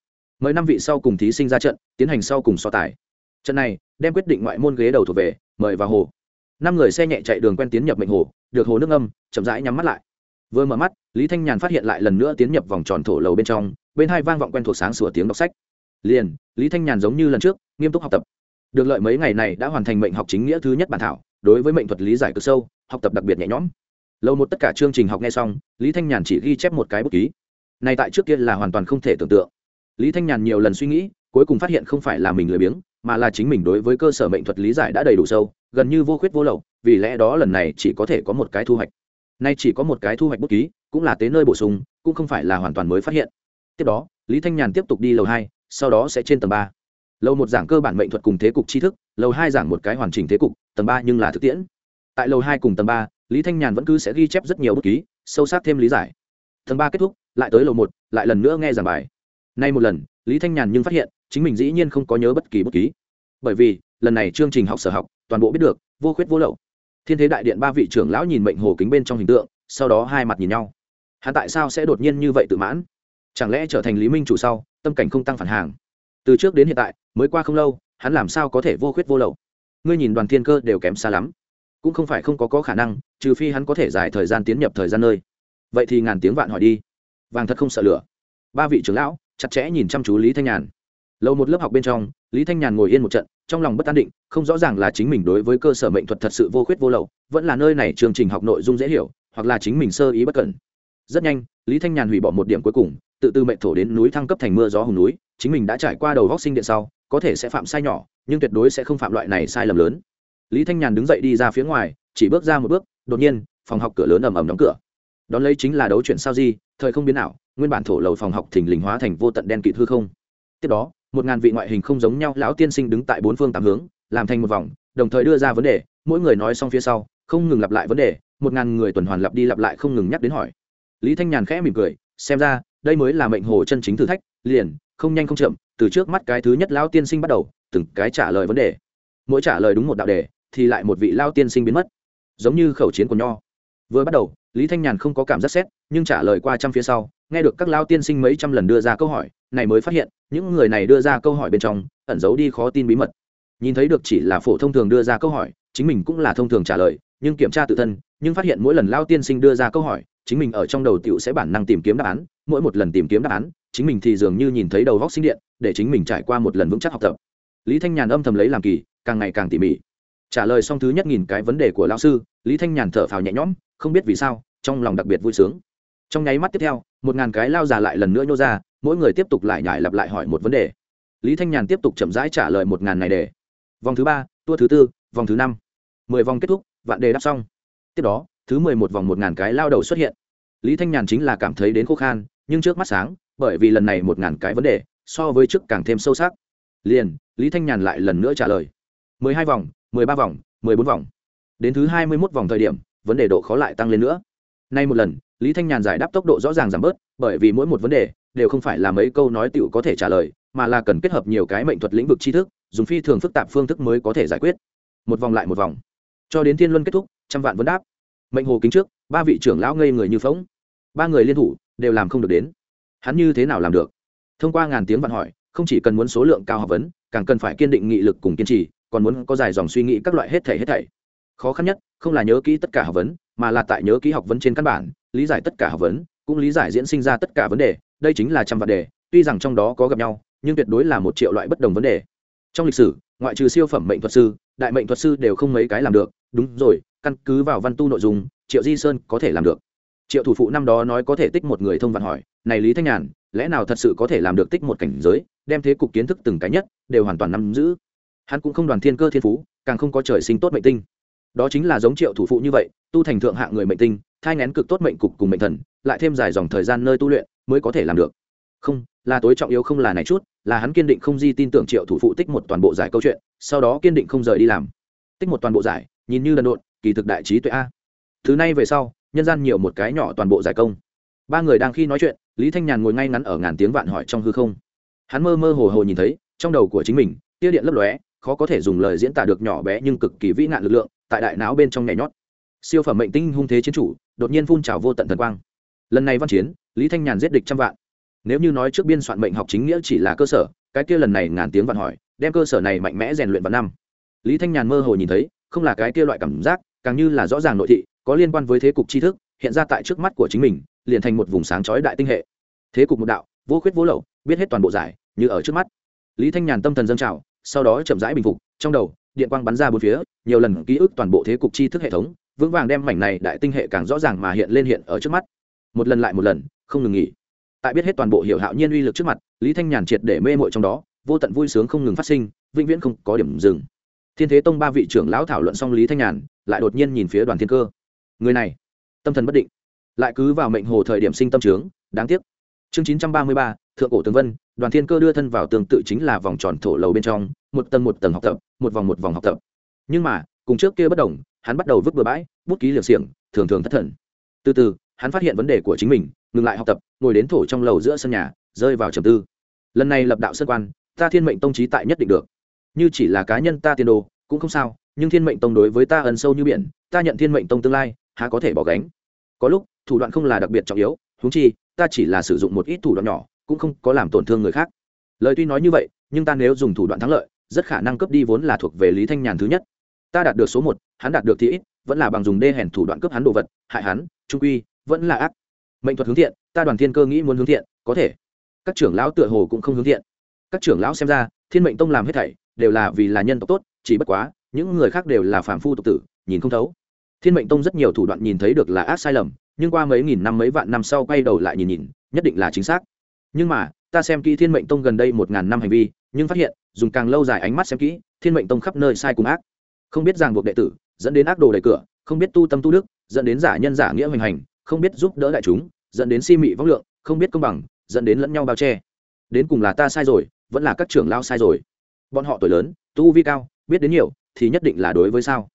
mời năm vị sau cùng thí sinh ra trận, tiến hành sau cùng so tài. Trận này, đem quyết định ngoại môn ghế đầu thuộc về, mời vào hồ. Năm người xe nhẹ chạy đường quen tiến nhập mệnh hồ, được hồ nước âm, chậm rãi nhắm mắt lại. Vừa mở mắt, lý thanh nhàn phát hiện lại lần nữa tiến nhập vòng tròn thổ lầu bên trong, bên hai vang vọng quen thuộc sáng sủa tiếng đọc sách. Liền, lý thanh nhàn giống như lần trước, nghiêm túc học tập. Được lợi mấy ngày này đã hoàn thành mệnh học chính nghĩa thứ nhất bản thảo, đối với mệnh thuật lý giải cực sâu, học tập đặc biệt nhẹ nhõm. Lâu một tất cả chương trình học nghe xong, lý thanh nhàn chỉ ghi chép một cái bút ký. Này tại trước kia là hoàn toàn không thể tưởng tượng lý thanh nhàn nhiều lần suy nghĩ, cuối cùng phát hiện không phải là mình lười biếng, mà là chính mình đối với cơ sở mệnh thuật lý giải đã đầy đủ sâu, gần như vô khuyết vô lậu, vì lẽ đó lần này chỉ có thể có một cái thu hoạch. Nay chỉ có một cái thu hoạch bút ký, cũng là tế nơi bổ sung, cũng không phải là hoàn toàn mới phát hiện. Tiếp đó, lý thanh nhàn tiếp tục đi lầu hai, sau đó sẽ trên tầng ba. Lầu một giảng cơ bản mệnh thuật cùng thế cục tri thức, lầu hai giảng một cái hoàn chỉnh thế cục, tầng ba nhưng là thực tiễn. Tại lầu hai cùng tầng ba, lý thanh nhàn vẫn cứ sẽ ghi chép rất nhiều bút ký, sâu sắc thêm lý giải. Tầng ba kết thúc, lại tới lầu một, lại lần nữa nghe giảng bài nay một lần lý thanh nhàn nhưng phát hiện chính mình dĩ nhiên không có nhớ bất kỳ bút ký. Bởi vì lần này chương trình học sở học toàn bộ biết được vô khuyết vô lậu. Thiên thế đại điện ba vị trưởng lão nhìn mệnh hồ kính bên trong hình tượng sau đó hai mặt nhìn nhau. Hắn tại sao sẽ đột nhiên như vậy tự mãn? Chẳng lẽ trở thành lý minh chủ sau tâm cảnh không tăng phản hàng? Từ trước đến hiện tại mới qua không lâu hắn làm sao có thể vô khuyết vô lậu? Ngươi nhìn đoàn thiên cơ đều kém xa lắm. Cũng không phải không có, có khả năng trừ phi hắn có thể dài thời gian tiến nhập thời gian nơi. Vậy thì ngàn tiếng vạn hỏi đi. Vàng thật không sợ lửa. Ba vị trưởng lão chặt chẽ nhìn chăm chú lý thanh nhàn. Lâu một lớp học bên trong, lý thanh nhàn ngồi yên một trận, trong lòng bất an định, không rõ ràng là chính mình đối với cơ sở mệnh thuật thật sự vô khuyết vô lậu, vẫn là nơi này chương trình học nội dung dễ hiểu, hoặc là chính mình sơ ý bất cẩn. Rất nhanh, lý thanh nhàn hủy bỏ một điểm cuối cùng, tự tư mệnh thổ đến núi thăng cấp thành mưa gió hùng núi, chính mình đã trải qua đầu góc sinh điện sau, có thể sẽ phạm sai nhỏ, nhưng tuyệt đối sẽ không phạm loại này sai lầm lớn. Lý thanh nhàn đứng dậy đi ra phía ngoài, chỉ bước ra một bước, đột nhiên, phòng học cửa lớn ầm ầm đóng cửa. Đón lấy chính là đấu chuyển sao di, thời không biến nào nguyên bản thổ lầu phòng học thình lình hóa thành vô tận đen kịt hư không. Tiếp đó, một ngàn vị ngoại hình không giống nhau lão tiên sinh đứng tại bốn phương tám hướng, làm thành một vòng, đồng thời đưa ra vấn đề, mỗi người nói xong phía sau, không ngừng lặp lại vấn đề, một ngàn người tuần hoàn lặp đi lặp lại không ngừng nhắc đến hỏi. Lý thanh nhàn khẽ mỉm cười, xem ra, đây mới là mệnh hồ chân chính thử thách, liền, không nhanh không chậm, từ trước mắt cái thứ nhất lão tiên sinh bắt đầu, từng cái trả lời vấn đề. Mỗi trả lời đúng một đạo đề, thì lại một vị lao tiên sinh biến mất. Giống như khẩu chiến của nho. Vừa bắt đầu, lý thanh nhàn không có cảm giác xét, nhưng trả lời qua trăm phía sau nghe được các lao tiên sinh mấy trăm lần đưa ra câu hỏi, này mới phát hiện, những người này đưa ra câu hỏi bên trong, ẩn giấu đi khó tin bí mật. Nhìn thấy được chỉ là phổ thông thường đưa ra câu hỏi, chính mình cũng là thông thường trả lời, nhưng kiểm tra tự thân, nhưng phát hiện mỗi lần lao tiên sinh đưa ra câu hỏi, chính mình ở trong đầu t i ể u sẽ bản năng tìm kiếm đáp án, mỗi một lần tìm kiếm đáp án, chính mình thì dường như nhìn thấy đầu góc sinh điện, để chính mình trải qua một lần vững chắc học tập. Lý thanh nhàn âm thầm lấy làm kỳ, càng ngày càng tỉ mỉ. Trả lời xong thứ nhất nghìn cái vấn đề của lao sư, lý thanh nhàn thở phào nhẹ nhõm, không biết vì sao, trong lòng đặc biệt vui sướng. Trong nháy mắt tiếp theo một ngàn cái lao già lại lần nữa nhô ra, mỗi người tiếp tục lại nhải lặp lại hỏi một vấn đề. Lý thanh nhàn tiếp tục chậm rãi trả lời một ngàn này đề vòng thứ ba tour thứ tư, vòng thứ năm. Mười vòng kết thúc, vạn đề đáp xong. Tiếp đó, thứ mười một vòng một ngàn cái lao đầu xuất hiện. Lý thanh nhàn chính là cảm thấy đến khô khan, nhưng trước mắt sáng, bởi vì lần này một ngàn cái vấn đề, so với trước càng thêm sâu sắc. Liền, lý thanh nhàn lại lần nữa trả lời. Mười hai vòng, mười ba vòng, mười bốn vòng. Đến thứ hai mươi mốt vòng thời điểm, vấn đề độ khó lại tăng lên nữa. Nay một lần lý thanh nhàn giải đáp tốc độ rõ ràng giảm bớt, bởi vì mỗi một vấn đề đều không phải là mấy câu nói tựu có thể trả lời, mà là cần kết hợp nhiều cái mệnh thuật lĩnh vực tri thức, dùng phi thường phức tạp phương thức mới có thể giải quyết. Một vòng lại một vòng. Cho đến thiên luân kết thúc, trăm vạn vấn đáp. Mệnh hồ kính trước, ba vị trưởng lão ngây người như phóng ba người liên thủ, đều làm không được đến. Hắn như thế nào làm được? Thông qua ngàn tiếng vạn hỏi, không chỉ cần muốn số lượng cao học vấn, càng cần phải kiên định nghị lực cùng kiên trì, còn muốn có dài dòng suy nghĩ các loại hết thể hết thảy. Khó khăn nhất, không là nhớ kỹ tất cả học vấn, mà là tại nhớ kỹ học vấn trên căn bản lý giải tất cả học vấn, cũng lý giải diễn sinh ra tất cả vấn đề, đây chính là trăm vạn đề, tuy rằng trong đó có gặp nhau, nhưng tuyệt đối là một triệu loại bất đồng vấn đề. Trong lịch sử, ngoại trừ siêu phẩm mệnh thuật sư, đại mệnh thuật sư đều không mấy cái làm được. Đúng rồi, căn cứ vào văn tu nội dung, triệu di sơn có thể làm được. Triệu thủ phụ năm đó nói có thể tích một người thông vạn hỏi, này lý thanh nhàn, lẽ nào thật sự có thể làm được tích một cảnh giới, đem thế cục kiến thức từng cái nhất, đều hoàn toàn nắm giữ? Hắn cũng không đoàn thiên cơ thiên phú, càng không có trời sinh tốt mệnh tinh. Đó chính là giống triệu thủ phụ như vậy, tu thành thượng hạng người mệnh tinh thai ngén cực tốt mệnh cục cùng mệnh thần, lại thêm dài dòng thời gian nơi tu luyện mới có thể làm được. Không, là tối trọng yếu không là này chút, là hắn kiên định không di tin tưởng triệu thủ phụ tích một toàn bộ giải câu chuyện, sau đó kiên định không rời đi làm. Tích một toàn bộ giải, nhìn như đần độn, kỳ thực đại trí tuệ a. Thứ này về sau, nhân gian nhiều một cái nhỏ toàn bộ giải công. Ba người đang khi nói chuyện, lý thanh nhàn ngồi ngay ngắn ở ngàn tiếng vạn hỏi trong hư không. Hắn mơ mơ hồ hồ nhìn thấy, trong đầu của chính mình, tia điện lấp lóe, khó có thể dùng lời diễn tả được nhỏ bé nhưng cực kỳ vĩ nạn lực lượng, tại đại não bên trong nhảy nhót. Siêu phẩm mệnh tinh hung thế chiến chủ đột nhiên phun trào vô tận thần quang. Lần này văn chiến, lý thanh nhàn giết địch trăm vạn. Nếu như nói trước biên soạn mệnh học chính nghĩa chỉ là cơ sở, cái kia lần này ngàn tiếng vạn hỏi, đem cơ sở này mạnh mẽ rèn luyện vào năm. Lý thanh nhàn mơ hồ nhìn thấy, không là cái kia loại cảm giác, càng như là rõ ràng nội thị, có liên quan với thế cục tri thức, hiện ra tại trước mắt của chính mình, liền thành một vùng sáng chói đại tinh hệ. Thế cục một đạo, vô khuyết vô lậu, biết hết toàn bộ giải, như ở trước mắt. Lý thanh nhàn tâm thần dâng trào, sau đó chậm rãi bình phục, trong đầu, điện quang bắn ra bốn phía, nhiều lần ký ức toàn bộ thế cục tri thức hệ thống vững vàng đem mảnh này đại tinh hệ càng rõ ràng mà hiện lên hiện ở trước mắt. Một lần lại một lần, không ngừng nghỉ. Tại biết hết toàn bộ hiểu hạo nhiên uy lực trước mặt, lý thanh nhàn triệt để mê mội trong đó, vô tận vui sướng không ngừng phát sinh, vĩnh viễn không có điểm dừng. Thiên thế tông ba vị trưởng lão thảo luận xong lý thanh nhàn, lại đột nhiên nhìn phía đoàn thiên cơ. Người này, tâm thần bất định. Lại cứ vào mệnh hồ thời điểm sinh tâm trướng, đáng tiếc. Chương chín trăm ba mươi ba, thượng cổ tường vân, đoàn thiên cơ đưa thân vào tương tự chính là vòng tròn thổ lầu bên trong, một tầng một tầng học tập, một vòng một vòng học tập. Nhưng mà cùng trước kia bất đồng, hắn bắt đầu vứt bừa bãi, bút ký liều xiềng, thường thường thất thần. Từ từ, hắn phát hiện vấn đề của chính mình, ngừng lại học tập, ngồi đến thổ trong lầu giữa sân nhà, rơi vào trầm tư. Lần này lập đạo sân quan, ta thiên mệnh tông trí tại nhất định được. Như chỉ là cá nhân ta tiền đồ, cũng không sao, nhưng thiên mệnh tông đối với ta ẩn sâu như biển, ta nhận thiên mệnh tông tương lai, há có thể bỏ gánh. Có lúc, thủ đoạn không là đặc biệt trọng yếu húng chi, ta chỉ là sử dụng một ít thủ đoạn nhỏ, cũng không có làm tổn thương người khác. Lời tuy nói như vậy, nhưng ta nếu dùng thủ đoạn thắng lợi, rất khả năng cướp đi vốn là thuộc về lý thanh nhàn thứ nhất ta đạt được số một, hắn đạt được thì ít, vẫn là bằng dùng đê hèn thủ đoạn cướp hắn đồ vật, hại hắn, trung quy, vẫn là ác. Mệnh thuật hướng thiện, ta đoàn thiên cơ nghĩ muốn hướng thiện, có thể. Các trưởng lão tựa hồ cũng không hướng thiện. Các trưởng lão xem ra, thiên mệnh tông làm hết thảy, đều là vì là nhân tộc tốt, chỉ bất quá, những người khác đều là phàm phu tục tử, nhìn không thấu. Thiên mệnh tông rất nhiều thủ đoạn nhìn thấy được là ác sai lầm, nhưng qua mấy nghìn năm mấy vạn năm sau quay đầu lại nhìn nhìn, nhất định là chính xác. Nhưng mà, ta xem kỹ thiên mệnh tông gần đây một ngàn năm hành vi, nhưng phát hiện, dùng càng lâu dài ánh mắt xem kỹ, thiên mệnh tông khắp nơi sai cùng ác không biết ràng buộc đệ tử, dẫn đến ác đồ đầy cửa, không biết tu tâm tu đức, dẫn đến giả nhân giả nghĩa hoành hành, không biết giúp đỡ đại chúng, dẫn đến si mị vong lượng, không biết công bằng, dẫn đến lẫn nhau bao che. Đến cùng là ta sai rồi, vẫn là các trưởng lao sai rồi. Bọn họ tuổi lớn, tu vi cao, biết đến nhiều, thì nhất định là đối với sao?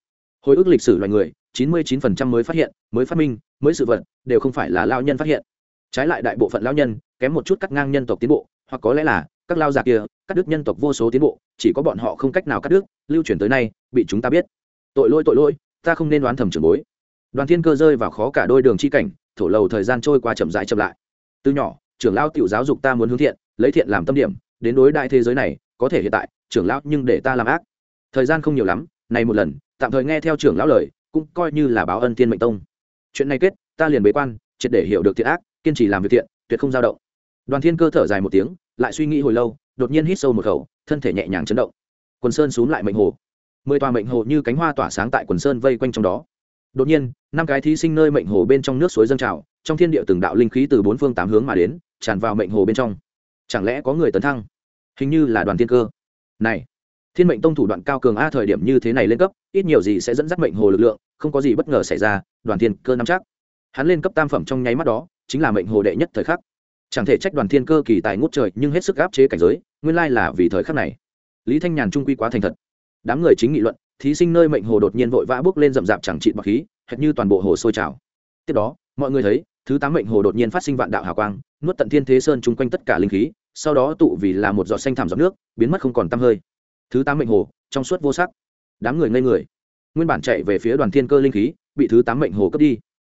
Hồi ức lịch sử loài người, chín mươi 99% mới phát hiện, mới phát minh, mới sự vật, đều không phải là lao nhân phát hiện. Trái lại đại bộ phận lao nhân, kém một chút cắt ngang nhân tộc tiến bộ, hoặc có lẽ là các lao già kia, cắt đứt nhân tộc vô số tiến bộ, chỉ có bọn họ không cách nào cắt đứt, lưu truyền tới nay, bị chúng ta biết. Tội lỗi tội lỗi, ta không nên đoán thầm trường bối. Đoàn thiên cơ rơi vào khó cả đôi đường chi cảnh, thổ lầu thời gian trôi qua chậm rãi chậm lại. Từ nhỏ, trưởng lao tiểu giáo dục ta muốn hướng thiện, lấy thiện làm tâm điểm, đến đối đại thế giới này, có thể hiện tại, trưởng lão nhưng để ta làm ác. Thời gian không nhiều lắm này một lần, tạm thời nghe theo trưởng lão lời, cũng coi như là báo ân tiên mệnh tông. Chuyện này kết, ta liền bế quan, triệt để hiểu được thiện ác, kiên trì làm việc thiện, tuyệt không dao động. Đoàn thiên cơ thở dài một tiếng lại suy nghĩ hồi lâu, đột nhiên hít sâu một khẩu, thân thể nhẹ nhàng chấn động. Quần sơn xuống lại mệnh hồ. Mười tòa mệnh hồ như cánh hoa tỏa sáng tại quần sơn vây quanh trong đó. Đột nhiên, năm cái thí sinh nơi mệnh hồ bên trong nước suối dâng trào, trong thiên địa từng đạo linh khí từ bốn phương tám hướng mà đến, tràn vào mệnh hồ bên trong. Chẳng lẽ có người tấn thăng? Hình như là đoàn thiên cơ. Này, thiên mệnh tông thủ đoạn cao cường a thời điểm như thế này lên cấp, ít nhiều gì sẽ dẫn dắt mệnh hồ lực lượng, không có gì bất ngờ xảy ra, đoàn thiên cơ nắm chắc. Hắn lên cấp tam phẩm trong nháy mắt đó, chính là mệnh hồ đệ nhất thời khắc chẳng thể trách đoàn thiên cơ kỳ tài ngút trời, nhưng hết sức áp chế cảnh giới, nguyên lai là vì thời khắc này. Lý thanh nhàn trung quy quá thành thật. Đám người chính nghị luận, thí sinh nơi mệnh hồ đột nhiên vội vã bước lên rậm rạp chẳng trị bọc khí, hệt như toàn bộ hồ sôi trào. Tiếp đó, mọi người thấy, thứ tám mệnh hồ đột nhiên phát sinh vạn đạo hào quang, nuốt tận thiên thế sơn chung quanh tất cả linh khí, sau đó tụ vì là một giọt xanh thảm giọt nước, biến mất không còn tăm hơi. Thứ tám mệnh hồ, trong suốt vô sắc. Đám người ngây người. Nguyên bản chạy về phía đoàn thiên cơ linh khí, bị thứ tám mệnh hồ cướp đi.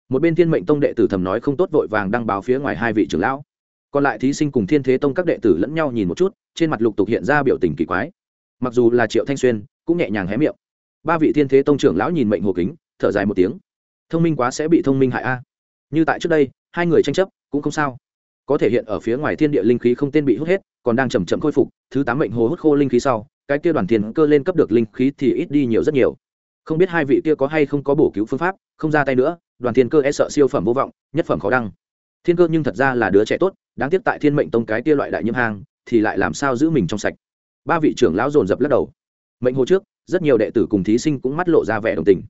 Một bên thiên mệnh tông đệ tử thầm nói không tốt vội vàng đăng báo phía ngoài hai vị trưởng lão còn lại thí sinh cùng thiên thế tông các đệ tử lẫn nhau nhìn một chút, trên mặt lục tục hiện ra biểu tình kỳ quái. Mặc dù là triệu thanh xuyên, cũng nhẹ nhàng hé miệng. Ba vị thiên thế tông trưởng lão nhìn mệnh hồ kính, thở dài một tiếng. Thông minh quá sẽ bị thông minh hại a. Như tại trước đây, hai người tranh chấp cũng không sao. Có thể hiện ở phía ngoài thiên địa linh khí không tên bị hút hết, còn đang chầm chậm khôi phục, thứ tám mệnh hồ hút khô linh khí sau, cái kia đoàn thiên cơ lên cấp được linh khí thì ít đi nhiều rất nhiều. Không biết hai vị kia có hay không có bổ cứu phương pháp, không ra tay nữa, đoàn thiên cơ e sợ siêu phẩm vô vọng, nhất phẩm khó đăng thiên cơ nhưng thật ra là đứa trẻ tốt, đáng tiếc tại thiên mệnh tông cái tia loại đại nhiễm hang, thì lại làm sao giữ mình trong sạch. Ba vị trưởng lão dồn dập lắc đầu. Mệnh hồ trước, rất nhiều đệ tử cùng thí sinh cũng mắt lộ ra vẻ đồng tình.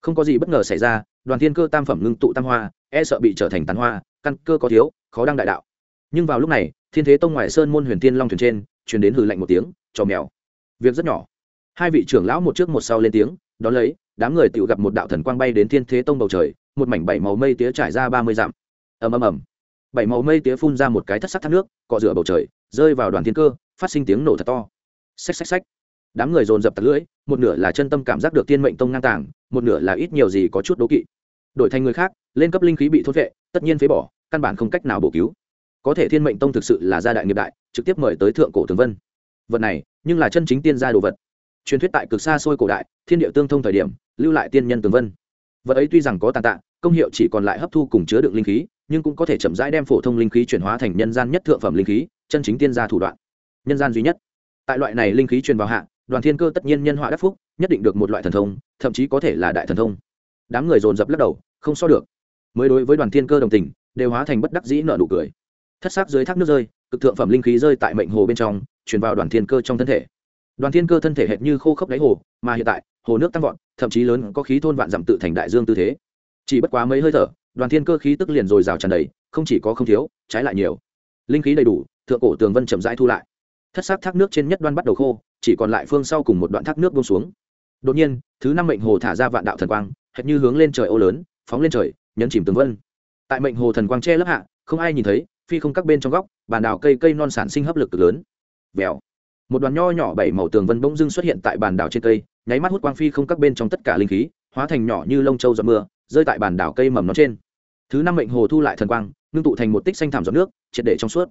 Không có gì bất ngờ xảy ra, đoàn thiên cơ tam phẩm ngưng tụ tam hoa e sợ bị trở thành tán hoa, căn cơ có thiếu, khó đăng đại đạo. Nhưng vào lúc này, thiên thế tông ngoài sơn môn huyền thiên long thuyền trên chuyển đến hừ lạnh một tiếng cho mèo. Việc rất nhỏ. Hai vị trưởng lão một trước một sau lên tiếng, đón lấy, đám người tự gặp một đạo thần quang bay đến thiên thế tông bầu trời, một mảnh bảy màu mây tía trải ra ba mươi dặm ầm ầm ầm. Bảy màu mây tía phun ra một cái thất sắc thác nước, cọ rửa bầu trời, rơi vào đoàn thiên cơ, phát sinh tiếng nổ thật to. Xách xách xách. Đám người dồn dập tạt lưỡi, một nửa là chân tâm cảm giác được tiên mệnh tông ngang tàng, một nửa là ít nhiều gì có chút đố kỵ. Đổi thành người khác, lên cấp linh khí bị thốt vệ, tất nhiên phế bỏ, căn bản không cách nào bổ cứu. Có thể thiên mệnh tông thực sự là gia đại nghiệp đại, trực tiếp mời tới thượng cổ thường vân. Vật này, nhưng là chân chính tiên gia đồ vật. Truyền thuyết tại cực xa xôi cổ đại, thiên địa tương thông thời điểm, lưu lại tiên nhân tường vân. Vật ấy tuy rằng có tàn tạ, công hiệu chỉ còn lại hấp thu cùng chứa đựng linh khí nhưng cũng có thể chậm rãi đem phổ thông linh khí chuyển hóa thành nhân gian nhất thượng phẩm linh khí, chân chính tiên gia thủ đoạn. Nhân gian duy nhất. Tại loại này linh khí truyền vào hạ, đoàn thiên cơ tất nhiên nhân họa đắc phúc, nhất định được một loại thần thông, thậm chí có thể là đại thần thông. Đám người dồn dập lắc đầu, không so được. Mới đối với đoàn thiên cơ đồng tình, đều hóa thành bất đắc dĩ nợ nụ cười. Thất xác dưới thác nước rơi, cực thượng phẩm linh khí rơi tại mệnh hồ bên trong, truyền vào đoàn thiên cơ trong thân thể. Đoàn thiên cơ thân thể hệt như khô khốc đáy hồ, mà hiện tại, hồ nước tăng vọt, thậm chí lớn có khí thôn vạn dặm tự thành đại dương tư thế. Chỉ bất quá mấy hơi thở đoàn thiên cơ khí tức liền dồi dào tràn đầy, không chỉ có không thiếu, trái lại nhiều. Linh khí đầy đủ, thượng cổ tường vân chậm rãi thu lại. Thất xác thác nước trên nhất đoan bắt đầu khô, chỉ còn lại phương sau cùng một đoạn thác nước bông xuống. Đột nhiên, thứ năm mệnh hồ thả ra vạn đạo thần quang, hệt như hướng lên trời ô lớn, phóng lên trời, nhấn chìm tường vân. Tại mệnh hồ thần quang che lấp hạ, không ai nhìn thấy, phi không các bên trong góc, bàn đảo cây cây non sản sinh hấp lực cực lớn. Vèo. Một đoàn nho nhỏ bảy màu tường vân bỗng dưng xuất hiện tại bàn đảo trên cây, nháy mắt hút quang phi không các bên trong tất cả linh khí, hóa thành nhỏ như lông châu giọt mưa, rơi tại bàn đảo cây mầm nó trên thứ năm mệnh hồ thu lại thần quang, ngưng tụ thành một tích xanh thảm giọt nước, triệt để trong suốt.